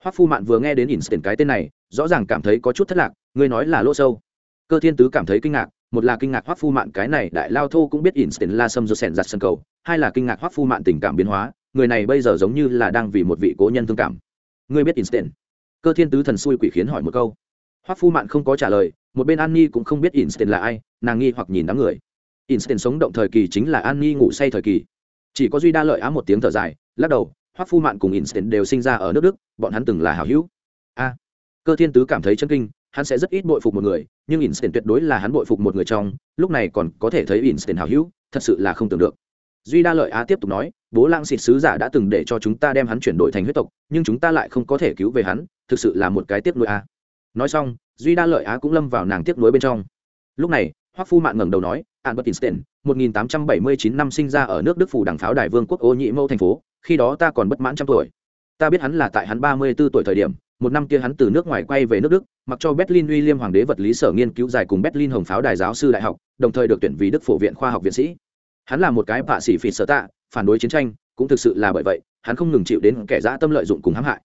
Hoắc phu mạn vừa nghe đến instant cái tên này rõ ràng cảm thấy có chút thất lạc ngươi nói là lỗ sâu. Cơ thiên tứ cảm thấy kinh ngạc một là kinh ngạc hoắc phu mạn, cái này đại lao thô cũng biết instant la sâm do sèn giặt sân cầu. Hai là kinh ngạc hoắc phu mạn tình cảm biến hóa, người này bây giờ giống như là đang vì một vị cố nhân thương cảm. Ngươi biết instant cơ thiên tứ thần xui quỷ khiến hỏi một câu. Hoắc phu mạn không có trả lời, một bên an nhi cũng không biết instant là ai, nàng nghi hoặc nhìn đám người. Instant sống động thời kỳ chính là an nhi ngủ say thời kỳ. Chỉ có duy đa lợi á một tiếng thở dài, lắc đầu, hoắc phu mạn cùng instant đều sinh ra ở nước đức, bọn hắn từng là hảo hữu. A. Cơ thiên tứ cảm thấy chân kinh hắn sẽ rất ít bội phục một người, nhưng instant tuyệt đối là hắn bội phục một người trong, lúc này còn có thể thấy instant hào hữu, thật sự là không tưởng được. Duy đa lợi á tiếp tục nói, bố lang xịt sứ giả đã từng để cho chúng ta đem hắn chuyển đổi thành huyết tộc, nhưng chúng ta lại không có thể cứu về hắn, thực sự là một cái tiếp nối a. Nói xong, duy đa lợi á cũng lâm vào nàng tiếp nối bên trong. Lúc này, hoắc phu mạn ngẩng đầu nói, albert einstein 1879 năm sinh ra ở nước đức phủ đảng pháo đài vương quốc ô nhị mâu thành phố, khi đó ta còn bất mãn trăm tuổi. Ta biết hắn là tại hắn 34 tuổi thời điểm một năm kia hắn từ nước ngoài quay về nước đức, mặc cho berlin uy liêm hoàng đế vật lý sở nghiên cứu dài cùng berlin hồng pháo đài giáo sư đại học, đồng thời được tuyển vì đức phổ viện khoa học viện sĩ. Hắn là một cái bạ sĩ phỉ sở tạ, phản đối chiến tranh, cũng thực sự là bởi vậy, hắn không ngừng chịu đến kẻ dã tâm lợi dụng cùng hãm hại.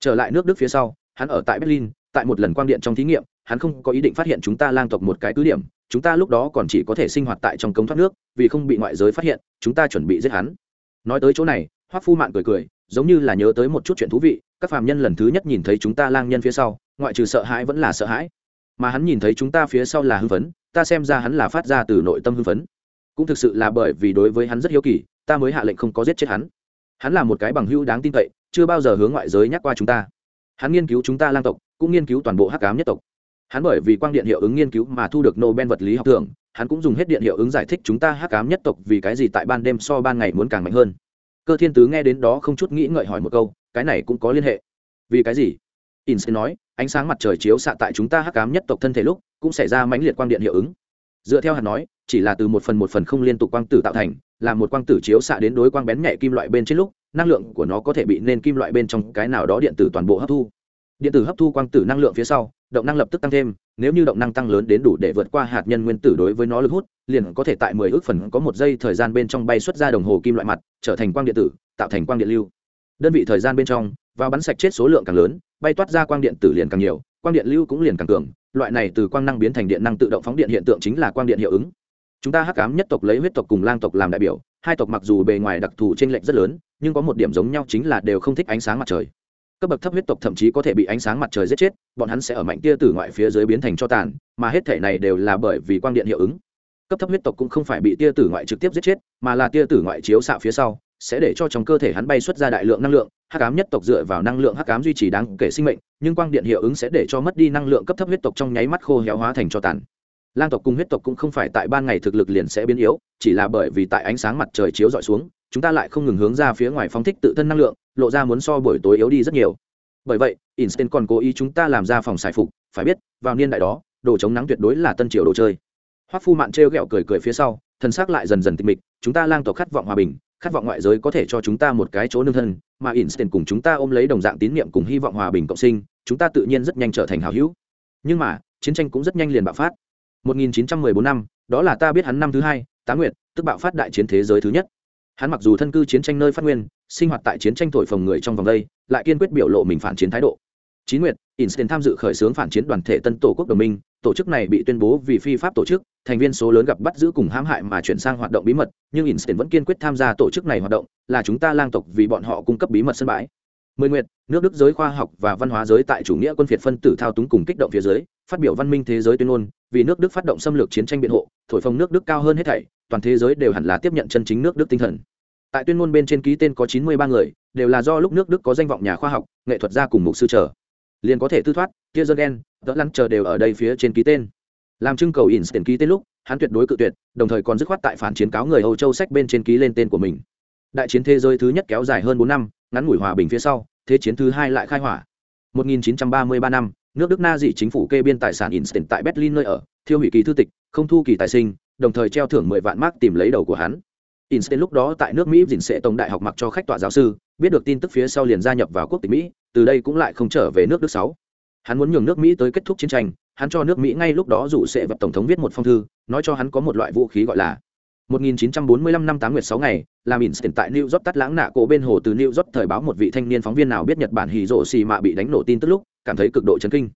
Trở lại nước đức phía sau, hắn ở tại berlin, tại một lần quang điện trong thí nghiệm, hắn không có ý định phát hiện chúng ta lang tộc một cái cứ điểm, chúng ta lúc đó còn chỉ có thể sinh hoạt tại trong cống thoát nước, vì không bị ngoại giới phát hiện, chúng ta chuẩn bị giết hắn. Nói tới chỗ này, hoắc phu mạn cười cười, giống như là nhớ tới một chút chuyện thú vị các phàm nhân lần thứ nhất nhìn thấy chúng ta lang nhân phía sau, ngoại trừ sợ hãi vẫn là sợ hãi. Mà hắn nhìn thấy chúng ta phía sau là hưng phấn, ta xem ra hắn là phát ra từ nội tâm hưng phấn. Cũng thực sự là bởi vì đối với hắn rất hiếu kỳ, ta mới hạ lệnh không có giết chết hắn. Hắn là một cái bằng hữu đáng tin cậy, chưa bao giờ hướng ngoại giới nhắc qua chúng ta. Hắn nghiên cứu chúng ta lang tộc, cũng nghiên cứu toàn bộ hắc cám nhất tộc. Hắn bởi vì quang điện hiệu ứng nghiên cứu mà thu được nobel vật lý học thưởng, hắn cũng dùng hết điện hiệu ứng giải thích chúng ta hắc cám nhất tộc vì cái gì tại ban đêm so ban ngày muốn càng mạnh hơn. Cơ thiên tứ nghe đến đó không chút nghĩ ngợi hỏi một câu cái này cũng có liên hệ. Vì cái gì? Einstein nói, ánh sáng mặt trời chiếu xạ tại chúng ta hắc cám nhất tộc thân thể lúc, cũng xảy ra mãnh liệt quang điện hiệu ứng. Dựa theo hắn nói, chỉ là từ một phần một phần không liên tục quang tử tạo thành, là một quang tử chiếu xạ đến đối quang bén nhạy kim loại bên trên lúc, năng lượng của nó có thể bị nên kim loại bên trong cái nào đó điện tử toàn bộ hấp thu. Điện tử hấp thu quang tử năng lượng phía sau, động năng lập tức tăng thêm, nếu như động năng tăng lớn đến đủ để vượt qua hạt nhân nguyên tử đối với nó lực hút, liền có thể tại mười ước phần có một giây thời gian bên trong bay xuất ra đồng hồ kim loại mặt, trở thành quang điện tử, tạo thành quang điện lưu đơn vị thời gian bên trong và bắn sạch chết số lượng càng lớn, bay toát ra quang điện tử liền càng nhiều, quang điện lưu cũng liền càng cường. Loại này từ quang năng biến thành điện năng tự động phóng điện hiện tượng chính là quang điện hiệu ứng. Chúng ta hắc ám nhất tộc lấy huyết tộc cùng lang tộc làm đại biểu, hai tộc mặc dù bề ngoài đặc thù t r ê n lệch rất lớn, nhưng có một điểm giống nhau chính là đều không thích ánh sáng mặt trời. Cấp bậc thấp huyết tộc thậm chí có thể bị ánh sáng mặt trời giết chết, bọn hắn sẽ ở mạnh tia từ ngoại phía dưới biến thành cho tàn, mà hết thể này đều là bởi vì quang điện hiệu ứng. Cấp thấp huyết tộc cũng không phải bị tia tử ngoại trực tiếp giết chết, mà là tia tử ngoại chiếu xạ phía sau sẽ để cho trong cơ thể hắn bay xuất ra đại lượng năng lượng, hắc ám nhất tộc dựa vào năng lượng hắc ám duy trì đáng kể sinh mệnh, nhưng quang điện hiệu ứng sẽ để cho mất đi năng lượng cấp thấp huyết tộc trong nháy mắt khô héo hóa thành cho tàn. Lang tộc cùng huyết tộc cũng không phải tại ban ngày thực lực liền sẽ biến yếu, chỉ là bởi vì tại ánh sáng mặt trời chiếu d ọ i xuống, chúng ta lại không ngừng hướng ra phía ngoài phóng thích tự thân năng lượng, lộ ra muốn so buổi tối yếu đi rất nhiều. Bởi vậy instant còn cố ý chúng ta làm ra phòng xài phục, phải biết, vào niên đại đó, đồ chống nắng tuyệt đối là tân triều đồ chơi. Hoắc phu mạn trêu ghẹo cười cười phía sau thân xác lại dần dần tịch mịch, chúng ta lang tộc khát vọng hòa bình khát vọng ngoại giới có thể cho chúng ta một cái chỗ nương thân, mà instant cùng chúng ta ôm lấy đồng dạng tín nhiệm cùng hy vọng hòa bình cộng sinh, chúng ta tự nhiên rất nhanh trở thành hào hữu. Nhưng mà, chiến tranh cũng rất nhanh liền bạo phát. 1914 năm, đó là ta biết hắn năm thứ hai, tá nguyệt, tức bạo phát đại chiến thế giới thứ nhất. Hắn mặc dù thân cư chiến tranh nơi phát nguyên, sinh hoạt tại chiến tranh thổi phồng người trong vòng đây, lại kiên quyết biểu lộ mình phản chiến thái độ chín nguyệt instant tham dự khởi xướng phản chiến đoàn thể tân tổ quốc đồng minh, tổ chức này bị tuyên bố vì phi pháp tổ chức, thành viên số lớn gặp bắt giữ cùng hãm hại mà chuyển sang hoạt động bí mật, nhưng instant vẫn kiên quyết tham gia tổ chức này hoạt động, là chúng ta lang tộc vì bọn họ cung cấp bí mật sân bãi. Mười nguyệt, nước đức giới khoa học và văn hóa giới tại chủ nghĩa quân phiệt phân tử thao túng cùng kích động phía dưới, phát biểu văn minh thế giới tuyên ngôn, vì nước đức phát động xâm lược chiến tranh biện hộ, thổi phồng nước đức cao hơn hết thảy, toàn thế giới đều hẳn là tiếp nhận chân chính nước đức tinh thần. Tại tuyên ngôn bên trên ký tên có chín mươi ba người, đều là do lúc nước đức có danh vọng nhà khoa học, nghệ thuật gia cùng mục sư trở liền có thể tư thoát, kia dân đen đỡ lăn chờ đều ở đây phía trên ký tên. Làm trưng cầu instant ký tên lúc, hắn tuyệt đối cự tuyệt, đồng thời còn dứt khoát tại phản chiến cáo người âu châu sách bên trên ký lên tên của mình. Đại chiến thế giới thứ nhất kéo dài hơn bốn năm, ngắn ngủi hòa bình phía sau, thế chiến thứ hai lại khai hỏa. 1933 năm, nước đức na dị chính phủ kê biên tài sản instant tại berlin nơi ở, thiêu hủy kỳ thư tịch, không thu kỳ tài sinh, đồng thời treo thưởng 10 vạn mark tìm lấy đầu của hắn instant lúc đó tại nước mỹ dình sẽ tổng đại học mặc cho khách tọa giáo sư biết được tin tức phía sau liền gia nhập vào quốc tịch mỹ từ đây cũng lại không trở về nước đức sáu hắn muốn nhường nước mỹ tới kết thúc chiến tranh hắn cho nước mỹ ngay lúc đó dụ sẽ vật tổng thống viết một phong thư nói cho hắn có một loại vũ khí gọi là 1945 năm 8 nguyệt 6 ngày, làm Instant tại New York tắt lãng nạ cổ bên hồ từ New York thời báo một vị thanh niên phóng viên nào biết Nhật Bản hỉ rộ xì mạ bị đánh nổ tin tức lúc, cảm thấy cực độ chấn kinh.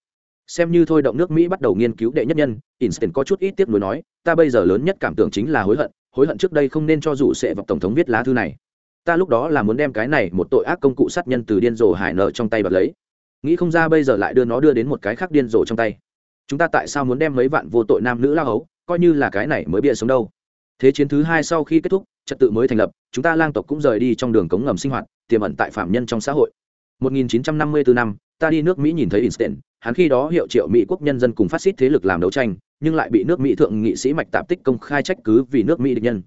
Xem như thôi động nước Mỹ bắt đầu nghiên cứu đệ nhất nhân, Instant có chút ít tiếc nuối nói, ta bây giờ lớn nhất cảm tưởng chính là hối hận, hối hận trước đây không nên cho rủ sẽ vào tổng thống viết lá thư này. Ta lúc đó là muốn đem cái này một tội ác công cụ sát nhân từ điên rồ hải nợ trong tay bật lấy. Nghĩ không ra bây giờ lại đưa nó đưa đến một cái khác điên rồ trong tay. Chúng ta tại sao muốn đem mấy vạn vô tội nam nữ lao hấu, coi như là cái này mới bịa sống đâu? thế chiến thứ hai sau khi kết thúc trật tự mới thành lập chúng ta lang tộc cũng rời đi trong đường cống ngầm sinh hoạt tiềm ẩn tại phạm nhân trong xã hội 1954 năm ta đi nước mỹ nhìn thấy instant hắn khi đó hiệu triệu mỹ quốc nhân dân cùng phát xít thế lực làm đấu tranh, nhưng lại bị nước mỹ thượng nghị sĩ mạch tạp tích công khai trách cứ vì nước mỹ địch nhân.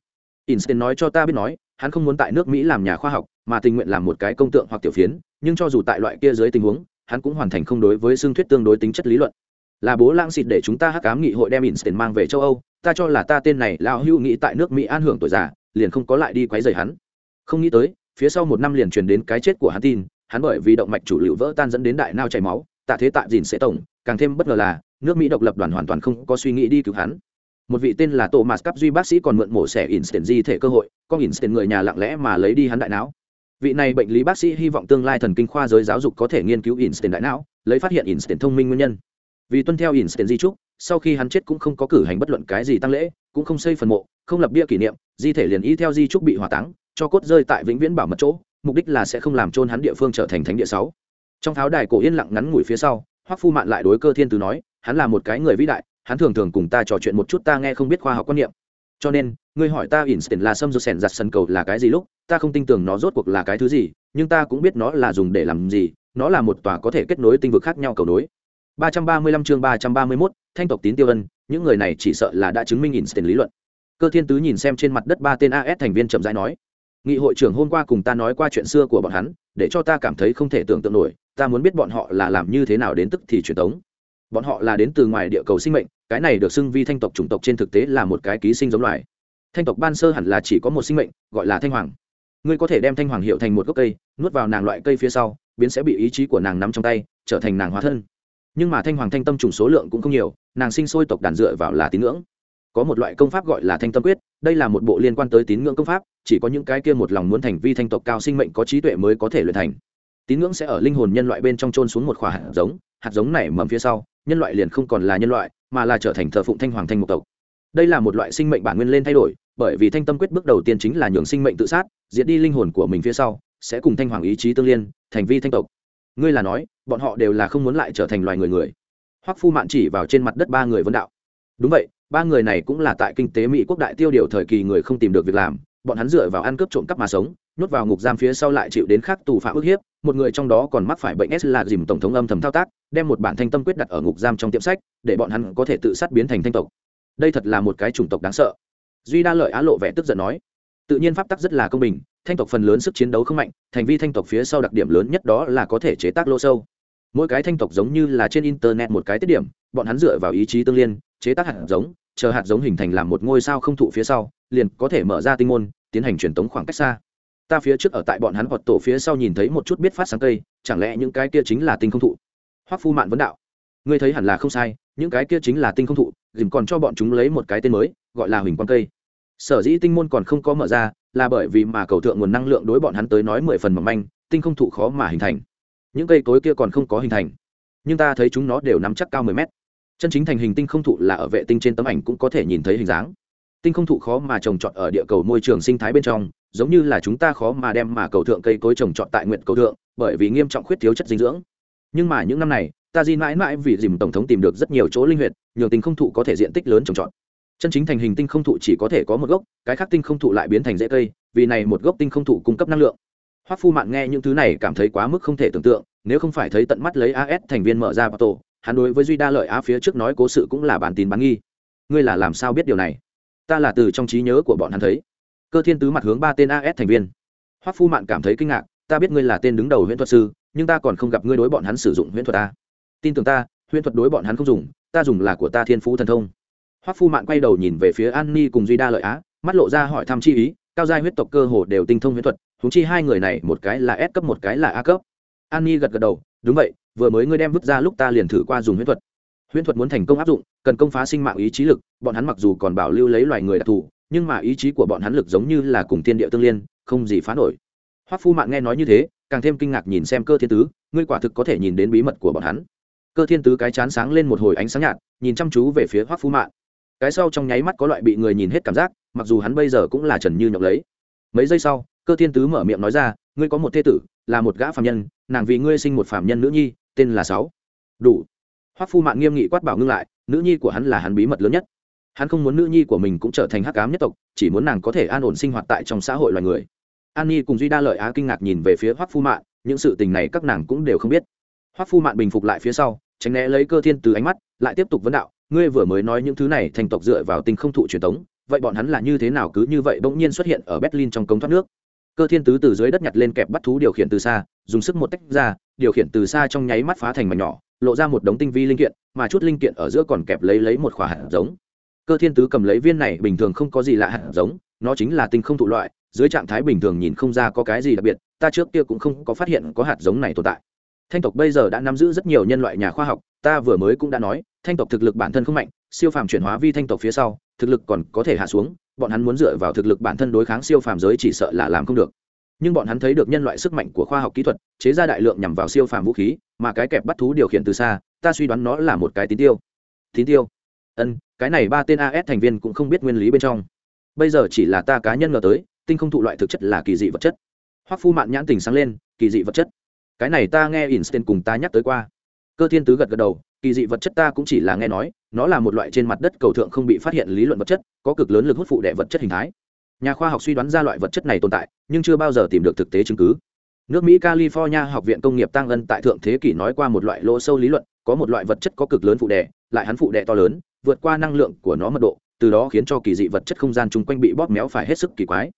Einstein nói cho ta biết nói, hắn không muốn tại nước mỹ làm nhà khoa học, mà tình nguyện làm một cái công tượng hoặc tiểu phiến, nhưng cho dù tại loại kia dưới tình huống, hắn cũng hoàn thành không đối với xương thuyết tương đối tính chất lý luận. Là bố lãng xịt để chúng ta hắc cám nghị hội đem instant mang về châu âu, ta cho là ta tên này lao hữu nghĩ tại nước mỹ an hưởng tuổi già, liền không có lại đi quấy rầy hắn. Không nghĩ tới, phía sau một năm liền truyền đến cái chết của hắn tin, hắn bởi vì động mạch chủ liệu vỡ tan dẫn đến đại nao chảy máu tạ thế tại dìn sẽ tổng, càng thêm bất ngờ là, nước mỹ độc lập đoàn hoàn toàn không có suy nghĩ đi cứu hắn. Một vị tên là thomas cap duy bác sĩ còn mượn mổ xẻ instant di thể cơ hội con instant người nhà lặng lẽ mà lấy đi hắn đại não. Vị này bệnh lý bác sĩ hy vọng tương lai thần kinh khoa giới giáo dục có thể nghiên cứu instant đại não, lấy phát hiện instant thông minh nguyên nhân. Vì tuân theo instant di trúc, sau khi hắn chết cũng không có cử hành bất luận cái gì tăng lễ, cũng không xây phần mộ, không lập bia kỷ niệm, di thể liền y theo di trúc bị hỏa táng, cho cốt rơi tại vĩnh viễn bảo mật chỗ, mục đích là sẽ không làm trôn hắn địa phương trở thành thánh địa sáu trong pháo đài cổ yên lặng ngắn ngủi phía sau hoắc phu mạn lại đối cơ thiên tứ nói hắn là một cái người vĩ đại hắn thường thường cùng ta trò chuyện một chút ta nghe không biết khoa học quan niệm. Cho nên ngươi hỏi ta instant là xâm dược sẻn giặt sân cầu là cái gì lúc ta không tin tưởng nó rốt cuộc là cái thứ gì nhưng ta cũng biết nó là dùng để làm gì nó là một tòa có thể kết nối tinh vực khác nhau cầu nối. 335 chương 331, thanh tộc tín tiêu ân, những người này chỉ sợ là đã chứng minh Einstein lý luận. Cơ Thiên Tứ nhìn xem trên mặt đất ba tên AS thành viên chậm rãi nói: "Nghị hội trưởng hôm qua cùng ta nói qua chuyện xưa của bọn hắn, để cho ta cảm thấy không thể tưởng tượng nổi, ta muốn biết bọn họ là làm như thế nào đến tức thì truyền tống. Bọn họ là đến từ ngoài địa cầu sinh mệnh, cái này được xưng vi thanh tộc chủng tộc trên thực tế là một cái ký sinh giống loài. Thanh tộc ban sơ hẳn là chỉ có một sinh mệnh, gọi là thanh hoàng. Ngươi có thể đem thanh hoàng hiệu thành một gốc cây, nuốt vào nàng loại cây phía sau, biến sẽ bị ý chí của nàng nắm trong tay, trở thành nàng hóa thân nhưng mà thanh hoàng thanh tâm trùng số lượng cũng không nhiều nàng sinh sôi tộc đàn dựa vào là tín ngưỡng có một loại công pháp gọi là thanh tâm quyết đây là một bộ liên quan tới tín ngưỡng công pháp chỉ có những cái kia một lòng muốn thành vi thanh tộc cao sinh mệnh có trí tuệ mới có thể luyện thành tín ngưỡng sẽ ở linh hồn nhân loại bên trong trôn xuống một khỏa hạt giống hạt giống này mầm phía sau, nhân loại liền không còn là nhân loại, mà là trở thành thờ phụng thanh hoàng thanh mục tộc. Đây là một loại sinh mệnh bản nguyên lên thay đổi, bởi vì thanh tâm quyết bước đầu tiên chính là nhường sinh mệnh tự sát, diệt đi linh hồn của mình phía sau, sẽ cùng thanh hoàng ý chí tương liên, thành vi thanh tộc. Ngươi là nói, bọn họ đều là không muốn lại trở thành loài người người. Hoắc phu mạn chỉ vào trên mặt đất ba người vân đạo. Đúng vậy, ba người này cũng là tại kinh tế mỹ quốc đại tiêu điều thời kỳ người không tìm được việc làm bọn hắn dựa vào ăn cướp trộm cắp mà sống, nhốt vào ngục giam phía sau lại chịu đến khắc tù phạm ức hiếp, một người trong đó còn mắc phải bệnh s là dìm tổng thống âm thầm thao tác, đem một bản thanh tâm quyết đặt ở ngục giam trong tiệm sách, để bọn hắn có thể tự sát biến thành thanh tộc. Đây thật là một cái chủng tộc đáng sợ. Duy đa lợi á lộ vẻ tức giận nói, tự nhiên pháp tắc rất là công bình, thanh tộc phần lớn sức chiến đấu không mạnh, thành vi thanh tộc phía sau đặc điểm lớn nhất đó là có thể chế tác lô sâu. Mỗi cái thanh tộc giống như là trên internet một cái tiết điểm, bọn hắn dựa vào ý chí tương liên, chế tác hạt giống chờ hạt giống hình thành làm một ngôi sao không thụ phía sau, liền có thể mở ra tinh môn, tiến hành truyền tống khoảng cách xa. Ta phía trước ở tại bọn hắn hoặc tổ phía sau nhìn thấy một chút biết phát sáng cây, chẳng lẽ những cái kia chính là tinh không thụ? Hoắc phu mạn vấn đạo. Ngươi thấy hẳn là không sai, những cái kia chính là tinh không thụ, dìm còn cho bọn chúng lấy một cái tên mới, gọi là huỳnh quang cây. Sở dĩ tinh môn còn không có mở ra, là bởi vì mà cầu thượng nguồn năng lượng đối bọn hắn tới nói mười phần mỏng manh, tinh không thụ khó mà hình thành. Những cây cối kia còn không có hình thành. Nhưng ta thấy chúng nó đều nắm chắc cao mười mét chân chính thành hình tinh không thụ là ở vệ tinh trên tấm ảnh cũng có thể nhìn thấy hình dáng. Tinh không thụ khó mà trồng trọt ở địa cầu môi trường sinh thái bên trong, giống như là chúng ta khó mà đem mà cầu thượng cây cối trồng trọt tại nguyện cầu thượng, bởi vì nghiêm trọng khuyết thiếu chất dinh dưỡng. Nhưng mà những năm này, ta di mãi mãi vì dìm tổng thống tìm được rất nhiều chỗ linh huyệt nhiều tinh không thụ có thể diện tích lớn trồng trọt. Chân chính thành hình tinh không thụ chỉ có thể có một gốc, cái khác tinh không thụ lại biến thành rễ cây, vì này một gốc tinh không thụ cung cấp năng lượng. Hoắc phu mạn nghe những thứ này cảm thấy quá mức không thể tưởng tượng, nếu không phải thấy tận mắt lấy as thành viên mở ra vào tổ hắn đối với duy đa lợi á phía trước nói cố sự cũng là bản tin bán nghi. Ngươi là làm sao biết điều này? Ta là từ trong trí nhớ của bọn hắn thấy. Cơ thiên tứ mặt hướng ba tên as thành viên. Hoắc phu mạn cảm thấy kinh ngạc, ta biết ngươi là tên đứng đầu huyễn thuật sư, nhưng ta còn không gặp ngươi đối bọn hắn sử dụng huyễn thuật ta tin tưởng ta, huyễn thuật đối bọn hắn không dùng, ta dùng là của ta thiên phú thần thông. Hoắc phu mạn quay đầu nhìn về phía an ni cùng duy đa lợi á, mắt lộ ra hỏi thăm chi ý, cao giai huyết tộc cơ hồ đều tinh thông huyễn thuật húng chi hai người này, một cái là s cấp, một cái là a cấp. An ni gật gật đầu, đúng vậy vừa mới ngươi đem vứt ra lúc ta liền thử qua dùng huyễn thuật. Huyễn thuật muốn thành công áp dụng, cần công phá sinh mạng ý chí lực, bọn hắn mặc dù còn bảo lưu lấy loài người đặc thù, nhưng mà ý chí của bọn hắn lực giống như là cùng tiên địa tương liên, không gì phá nổi. Hoắc phu mạn nghe nói như thế, càng thêm kinh ngạc nhìn xem cơ thiên tứ, ngươi quả thực có thể nhìn đến bí mật của bọn hắn. Cơ thiên tứ cái chán sáng lên một hồi ánh sáng nhạt, nhìn chăm chú về phía hoắc phu mạn. Cái sau trong nháy mắt có loại bị người nhìn hết cảm giác, mặc dù hắn bây giờ cũng là trần như nhọc lấy. Mấy giây sau, cơ thiên tứ mở miệng nói ra, ngươi có một thê tử, là một gã phạm nhân, nàng vì ngươi sinh một phạm nhân nữ nhi tên là sáu. Đủ. Hoắc phu mạn nghiêm nghị quát bảo ngưng lại, nữ nhi của hắn là hắn bí mật lớn nhất. Hắn không muốn nữ nhi của mình cũng trở thành hắc ám nhất tộc, chỉ muốn nàng có thể an ổn sinh hoạt tại trong xã hội loài người. An nhi cùng duy đa lợi á kinh ngạc nhìn về phía hoắc phu mạn những sự tình này các nàng cũng đều không biết. Hoắc phu mạn bình phục lại phía sau, tránh né lấy cơ thiên từ ánh mắt, lại tiếp tục vấn đạo, ngươi vừa mới nói những thứ này thành tộc dựa vào tinh không thụ truyền thống vậy bọn hắn là như thế nào cứ như vậy bỗng nhiên xuất hiện ở berlin trong cống thoát nước? Cơ thiên tứ từ dưới đất nhặt lên kẹp bắt thú điều khiển từ xa, dùng sức một tách ra, điều khiển từ xa trong nháy mắt phá thành mảnh nhỏ, lộ ra một đống tinh vi linh kiện, mà chút linh kiện ở giữa còn kẹp lấy lấy một khỏa hạt giống. Cơ thiên tứ cầm lấy viên này bình thường không có gì lạ hạt giống, nó chính là tinh không thụ loại, dưới trạng thái bình thường nhìn không ra có cái gì đặc biệt, ta trước kia cũng không có phát hiện có hạt giống này tồn tại. Thanh tộc bây giờ đã nắm giữ rất nhiều nhân loại nhà khoa học, ta vừa mới cũng đã nói, thanh tộc thực lực bản thân không mạnh, siêu phàm chuyển hóa vi thanh tộc phía sau, thực lực còn có thể hạ xuống bọn hắn muốn dựa vào thực lực bản thân đối kháng siêu phàm giới chỉ sợ là làm không được. Nhưng bọn hắn thấy được nhân loại sức mạnh của khoa học kỹ thuật, chế ra đại lượng nhằm vào siêu phàm vũ khí, mà cái kẹp bắt thú điều khiển từ xa, ta suy đoán nó là một cái tín tiêu. Tín tiêu? Ân, cái này ba tên as thành viên cũng không biết nguyên lý bên trong. Bây giờ chỉ là ta cá nhân ngờ tới, tinh không thụ loại thực chất là kỳ dị vật chất. Hoắc phu mạn nhãn tình sáng lên, kỳ dị vật chất. Cái này ta nghe Einstein cùng ta nhắc tới qua. Cơ thiên tứ gật gật đầu kỳ dị vật chất ta cũng chỉ là nghe nói, nó là một loại trên mặt đất cầu thượng không bị phát hiện lý luận vật chất, có cực lớn lực hút phụ đệ vật chất hình thái. Nhà khoa học suy đoán ra loại vật chất này tồn tại, nhưng chưa bao giờ tìm được thực tế chứng cứ. Nước mỹ california học viện công nghiệp tăng ân tại thượng thế kỷ nói qua một loại lỗ sâu lý luận, có một loại vật chất có cực lớn phụ đệ lại hắn phụ đệ to lớn, vượt qua năng lượng của nó mật độ, từ đó khiến cho kỳ dị vật chất không gian chung quanh bị bóp méo phải hết sức kỳ quái.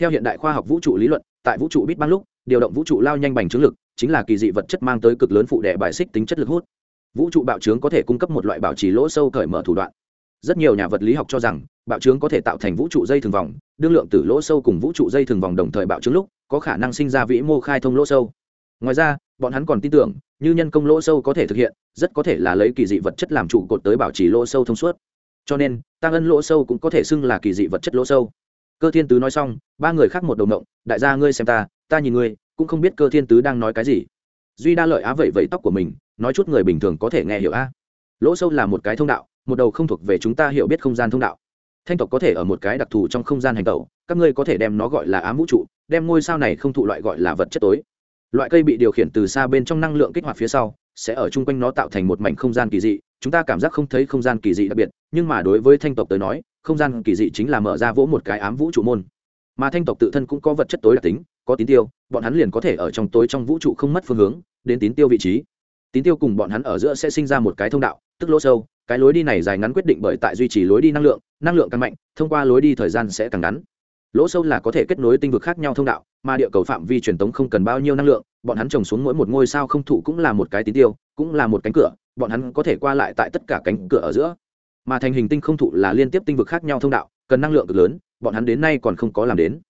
Theo hiện đại khoa học vũ trụ lý luận, tại vũ trụ bít băng lúc, điều động vũ trụ lao nhanh bành trướng lực, chính là kỳ dị vật chất mang tới cực lớn phụ đệ bài xích tính chất lực hút vũ trụ bạo trướng có thể cung cấp một loại bảo trì lỗ sâu cởi mở thủ đoạn. Rất nhiều nhà vật lý học cho rằng, bạo trướng có thể tạo thành vũ trụ dây thường vòng, đương lượng từ lỗ sâu cùng vũ trụ dây thường vòng đồng thời bạo trướng lúc, có khả năng sinh ra vĩ mô khai thông lỗ sâu. Ngoài ra, bọn hắn còn tin tưởng, như nhân công lỗ sâu có thể thực hiện, rất có thể là lấy kỳ dị vật chất làm trụ cột tới bảo trì lỗ sâu thông suốt. Cho nên, tăng ân lỗ sâu cũng có thể xưng là kỳ dị vật chất lỗ sâu. Cơ thiên tứ nói xong, ba người khác một đầu mộng đại gia ngươi xem ta ta nhìn ngươi, cũng không biết cơ thiên tứ đang nói cái gì. Duy đa lợi á vẩy vẩy tóc của mình nói chút người bình thường có thể nghe hiểu a. Lỗ sâu là một cái thông đạo, một đầu không thuộc về chúng ta hiểu biết không gian thông đạo. Thanh tộc có thể ở một cái đặc thù trong không gian hành tẩu, các ngươi có thể đem nó gọi là ám vũ trụ, đem ngôi sao này không thụ loại gọi là vật chất tối. Loại cây bị điều khiển từ xa bên trong năng lượng kích hoạt phía sau, sẽ ở chung quanh nó tạo thành một mảnh không gian kỳ dị, chúng ta cảm giác không thấy không gian kỳ dị đặc biệt, nhưng mà đối với thanh tộc tới nói, không gian kỳ dị chính là mở ra vỗ một cái ám vũ trụ môn. Mà thanh tộc tự thân cũng có vật chất tối đặc tính, có tín tiêu, bọn hắn liền có thể ở trong tối trong vũ trụ không mất phương hướng, đến tín tiêu vị trí tín tiêu cùng bọn hắn ở giữa sẽ sinh ra một cái thông đạo, tức lỗ sâu, cái lối đi này dài ngắn quyết định bởi tại duy trì lối đi năng lượng năng lượng càng mạnh, thông qua lối đi thời gian sẽ càng ngắn. Lỗ sâu là có thể kết nối tinh vực khác nhau thông đạo, mà địa cầu phạm vi truyền tống không cần bao nhiêu năng lượng, bọn hắn trồng xuống mỗi một ngôi sao không thụ cũng là một cái tín tiêu, cũng là một cánh cửa, bọn hắn có thể qua lại tại tất cả cánh cửa ở giữa. Mà thành hình tinh không thụ là liên tiếp tinh vực khác nhau thông đạo, cần năng lượng cực lớn, bọn hắn đến nay còn không có làm đến.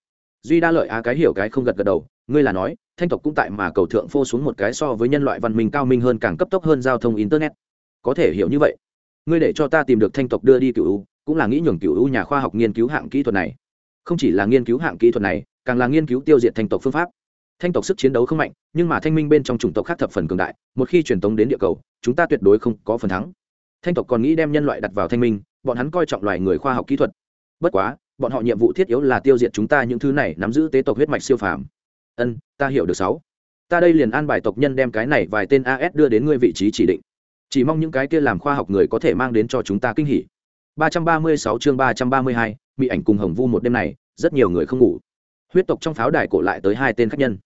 Duy đa lợi á cái hiểu cái không gật gật đầu ngươi là nói, thanh tộc cũng tại mà cầu thượng phô xuống một cái so với nhân loại văn minh cao minh hơn càng cấp tốc hơn giao thông internet. Có thể hiểu như vậy. Ngươi để cho ta tìm được thanh tộc đưa đi cựu u cũng là nghĩ nhường cựu u nhà khoa học nghiên cứu hạng kỹ thuật này. Không chỉ là nghiên cứu hạng kỹ thuật này, càng là nghiên cứu tiêu diệt thanh tộc phương pháp. Thanh tộc sức chiến đấu không mạnh, nhưng mà thanh minh bên trong chủng tộc khác thập phần cường đại, một khi truyền tống đến địa cầu, chúng ta tuyệt đối không có phần thắng. Thanh tộc còn nghĩ đem nhân loại đặt vào thanh minh, bọn hắn coi trọng loài người khoa học kỹ thuật. Bất quá, bọn họ nhiệm vụ thiết yếu là tiêu diệt chúng ta những thứ này, nắm giữ tế tộc huyết mạch siêu phàm ân ta hiểu được sáu. Ta đây liền an bài tộc nhân đem cái này vài tên as đưa đến ngươi vị trí chỉ định. Chỉ mong những cái kia làm khoa học người có thể mang đến cho chúng ta kinh hỉ. 336 chương 332, bị ảnh cùng hồng vu một đêm này rất nhiều người không ngủ. Huyết tộc trong pháo đài cổ lại tới hai tên khách nhân.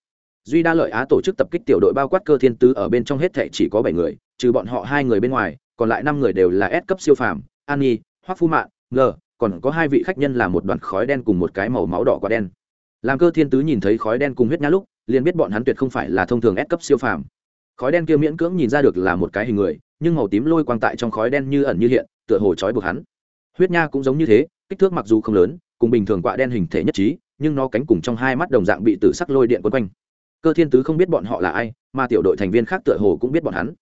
Duy đa lợi á tổ chức tập kích tiểu đội bao quát cơ thiên tứ ở bên trong hết thệ chỉ có bảy người trừ bọn họ hai người bên ngoài còn lại năm người đều là S cấp siêu phàm an nhi hoắc phu mạn ngờ còn có hai vị khách nhân là một đoàn khói đen cùng một cái màu máu đỏ quả đen làm cơ thiên tứ nhìn thấy khói đen cùng huyết nhã lúc, liền biết bọn hắn tuyệt không phải là thông thường ép cấp siêu phàm. Khói đen kia miễn cưỡng nhìn ra được là một cái hình người, nhưng màu tím lôi quang tại trong khói đen như ẩn như hiện, tựa hồ trói buộc hắn. Huyết nha cũng giống như thế, kích thước mặc dù không lớn, cùng bình thường quạ đen hình thể nhất trí, nhưng nó cánh cùng trong hai mắt đồng dạng bị tử sắc lôi điện quấn quanh. Cơ thiên tứ không biết bọn họ là ai, mà tiểu đội thành viên khác tựa hồ cũng biết bọn hắn.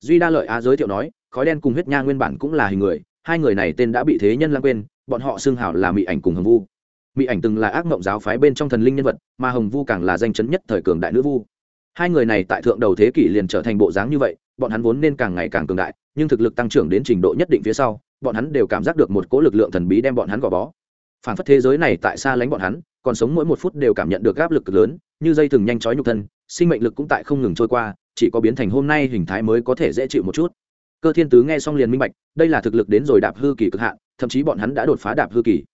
Duy đa lợi á giới thiệu nói, khói đen cùng huyết nha nguyên bản cũng là hình người, hai người này tên đã bị thế nhân lãng quên, bọn họ xưng hảo là mỹ ảnh cùng hồng vu mỹ ảnh từng là ác mộng giáo phái bên trong thần linh nhân vật, mà hồng vu càng là danh chấn nhất thời cường đại nữ vu. Hai người này tại thượng đầu thế kỷ liền trở thành bộ dáng như vậy, bọn hắn vốn nên càng ngày càng cường đại, nhưng thực lực tăng trưởng đến trình độ nhất định phía sau, bọn hắn đều cảm giác được một cỗ lực lượng thần bí đem bọn hắn gò bó. Phản phất thế giới này tại xa lánh bọn hắn, còn sống mỗi một phút đều cảm nhận được áp lực cực lớn, như dây thừng nhanh chói nhục thân, sinh mệnh lực cũng tại không ngừng trôi qua, chỉ có biến thành hôm nay hình thái mới có thể dễ chịu một chút. Cơ thiên tứ nghe xong liền minh bạch, đây là thực lực đến rồi đạp hư kỳ cực hạn, thậm chí bọn hắn đã đột phá đạp hư kỳ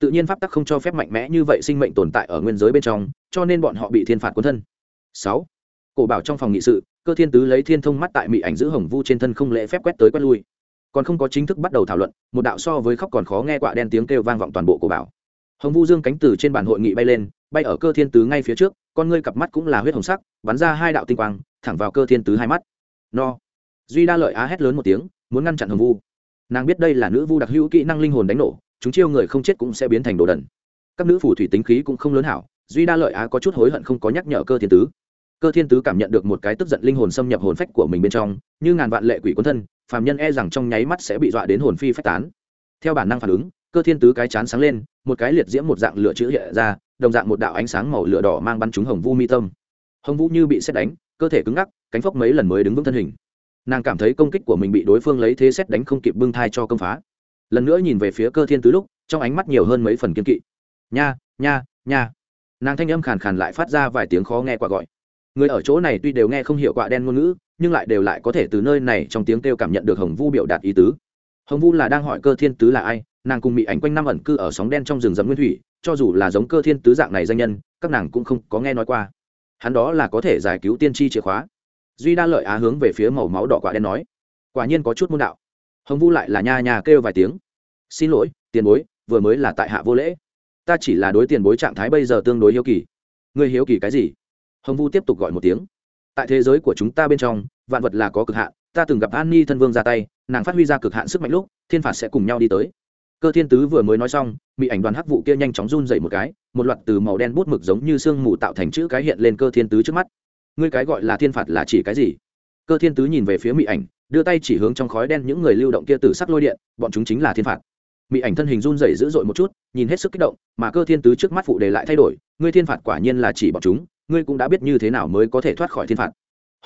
tự nhiên pháp tắc không cho phép mạnh mẽ như vậy sinh mệnh tồn tại ở nguyên giới bên trong, cho nên bọn họ bị thiên phạt quân thân. Sáu, cổ bảo trong phòng nghị sự, cơ thiên tứ lấy thiên thông mắt tại mỹ ảnh giữ hồng vu trên thân không lễ phép quét tới quét lui. Còn không có chính thức bắt đầu thảo luận, một đạo so với khóc còn khó nghe quạ đen tiếng kêu vang vọng toàn bộ cổ bảo. Hồng vu dương cánh từ trên bản hội nghị bay lên, bay ở cơ thiên tứ ngay phía trước, con ngươi cặp mắt cũng là huyết hồng sắc, bắn ra hai đạo tinh quang, thẳng vào cơ thiên tứ hai mắt. No. Duy đa lợi á hét lớn một tiếng, muốn ngăn chặn hồng vu. Nàng biết đây là nữ vu đặc hữu kỹ năng linh hồn đánh nổ chúng chiêu người không chết cũng sẽ biến thành đồ đần. Các nữ phủ thủy tính khí cũng không lớn hảo, duy đa lợi á có chút hối hận không có nhắc nhở cơ thiên tứ. Cơ thiên tứ cảm nhận được một cái tức giận linh hồn xâm nhập hồn phách của mình bên trong, như ngàn vạn lệ quỷ quân thân, phàm nhân e rằng trong nháy mắt sẽ bị dọa đến hồn phi phách tán. Theo bản năng phản ứng, cơ thiên tứ cái chán sáng lên, một cái liệt diễm một dạng lửa chữ hiện ra, đồng dạng một đạo ánh sáng màu lửa đỏ mang bắn trúng hồng vu mi tâm. Hồng vũ như bị xét đánh, cơ thể cứng ngắc, cánh phốc mấy lần mới đứng vững thân hình. Nàng cảm thấy công kích của mình bị đối phương lấy thế xét đánh không kịp bưng thai cho công phá lần nữa nhìn về phía cơ thiên tứ lúc, trong ánh mắt nhiều hơn mấy phần kiên kỵ. Nha nha nha. Nàng thanh âm khàn khàn lại phát ra vài tiếng khó nghe quả gọi. Người ở chỗ này tuy đều nghe không hiểu quạ đen ngôn ngữ, nhưng lại đều lại có thể từ nơi này trong tiếng kêu cảm nhận được hồng vu biểu đạt ý tứ. Hồng vu là đang hỏi cơ thiên tứ là ai, nàng cùng bị ảnh quanh năm ẩn cư ở sóng đen trong rừng rậm nguyên thủy, cho dù là giống cơ thiên tứ dạng này danh nhân, các nàng cũng không có nghe nói qua. Hắn đó là có thể giải cứu tiên tri chìa khóa. Duy đa lợi á hướng về phía màu máu đỏ quả đen nói, quả nhiên có chút môn đạo hồng vu lại là nha nhà kêu vài tiếng. Xin lỗi, tiền bối, vừa mới là tại hạ vô lễ. Ta chỉ là đối tiền bối trạng thái bây giờ tương đối hiếu kỳ. Ngươi hiếu kỳ cái gì? Hồng vu tiếp tục gọi một tiếng. Tại thế giới của chúng ta bên trong, vạn vật là có cực hạn. Ta từng gặp an ni thân vương ra tay, nàng phát huy ra cực hạn sức mạnh lúc, thiên phạt sẽ cùng nhau đi tới. Cơ thiên tứ vừa mới nói xong bị ảnh đoàn hắc vụ kia nhanh chóng run dậy một cái, một loạt từ màu đen bút mực giống như sương mù tạo thành chữ cái hiện lên cơ thiên tứ trước mắt. Ngươi cái gọi là thiên phạt là chỉ cái gì? Cơ thiên tứ nhìn về phía mỹ ảnh đưa tay chỉ hướng trong khói đen những người lưu động kia từ sắc lôi điện, bọn chúng chính là thiên phạt. Mỹ ảnh thân hình run rẩy dữ dội một chút, nhìn hết sức kích động, mà cơ thiên tứ trước mắt phụ đề lại thay đổi, ngươi thiên phạt quả nhiên là chỉ bọn chúng, ngươi cũng đã biết như thế nào mới có thể thoát khỏi thiên phạt.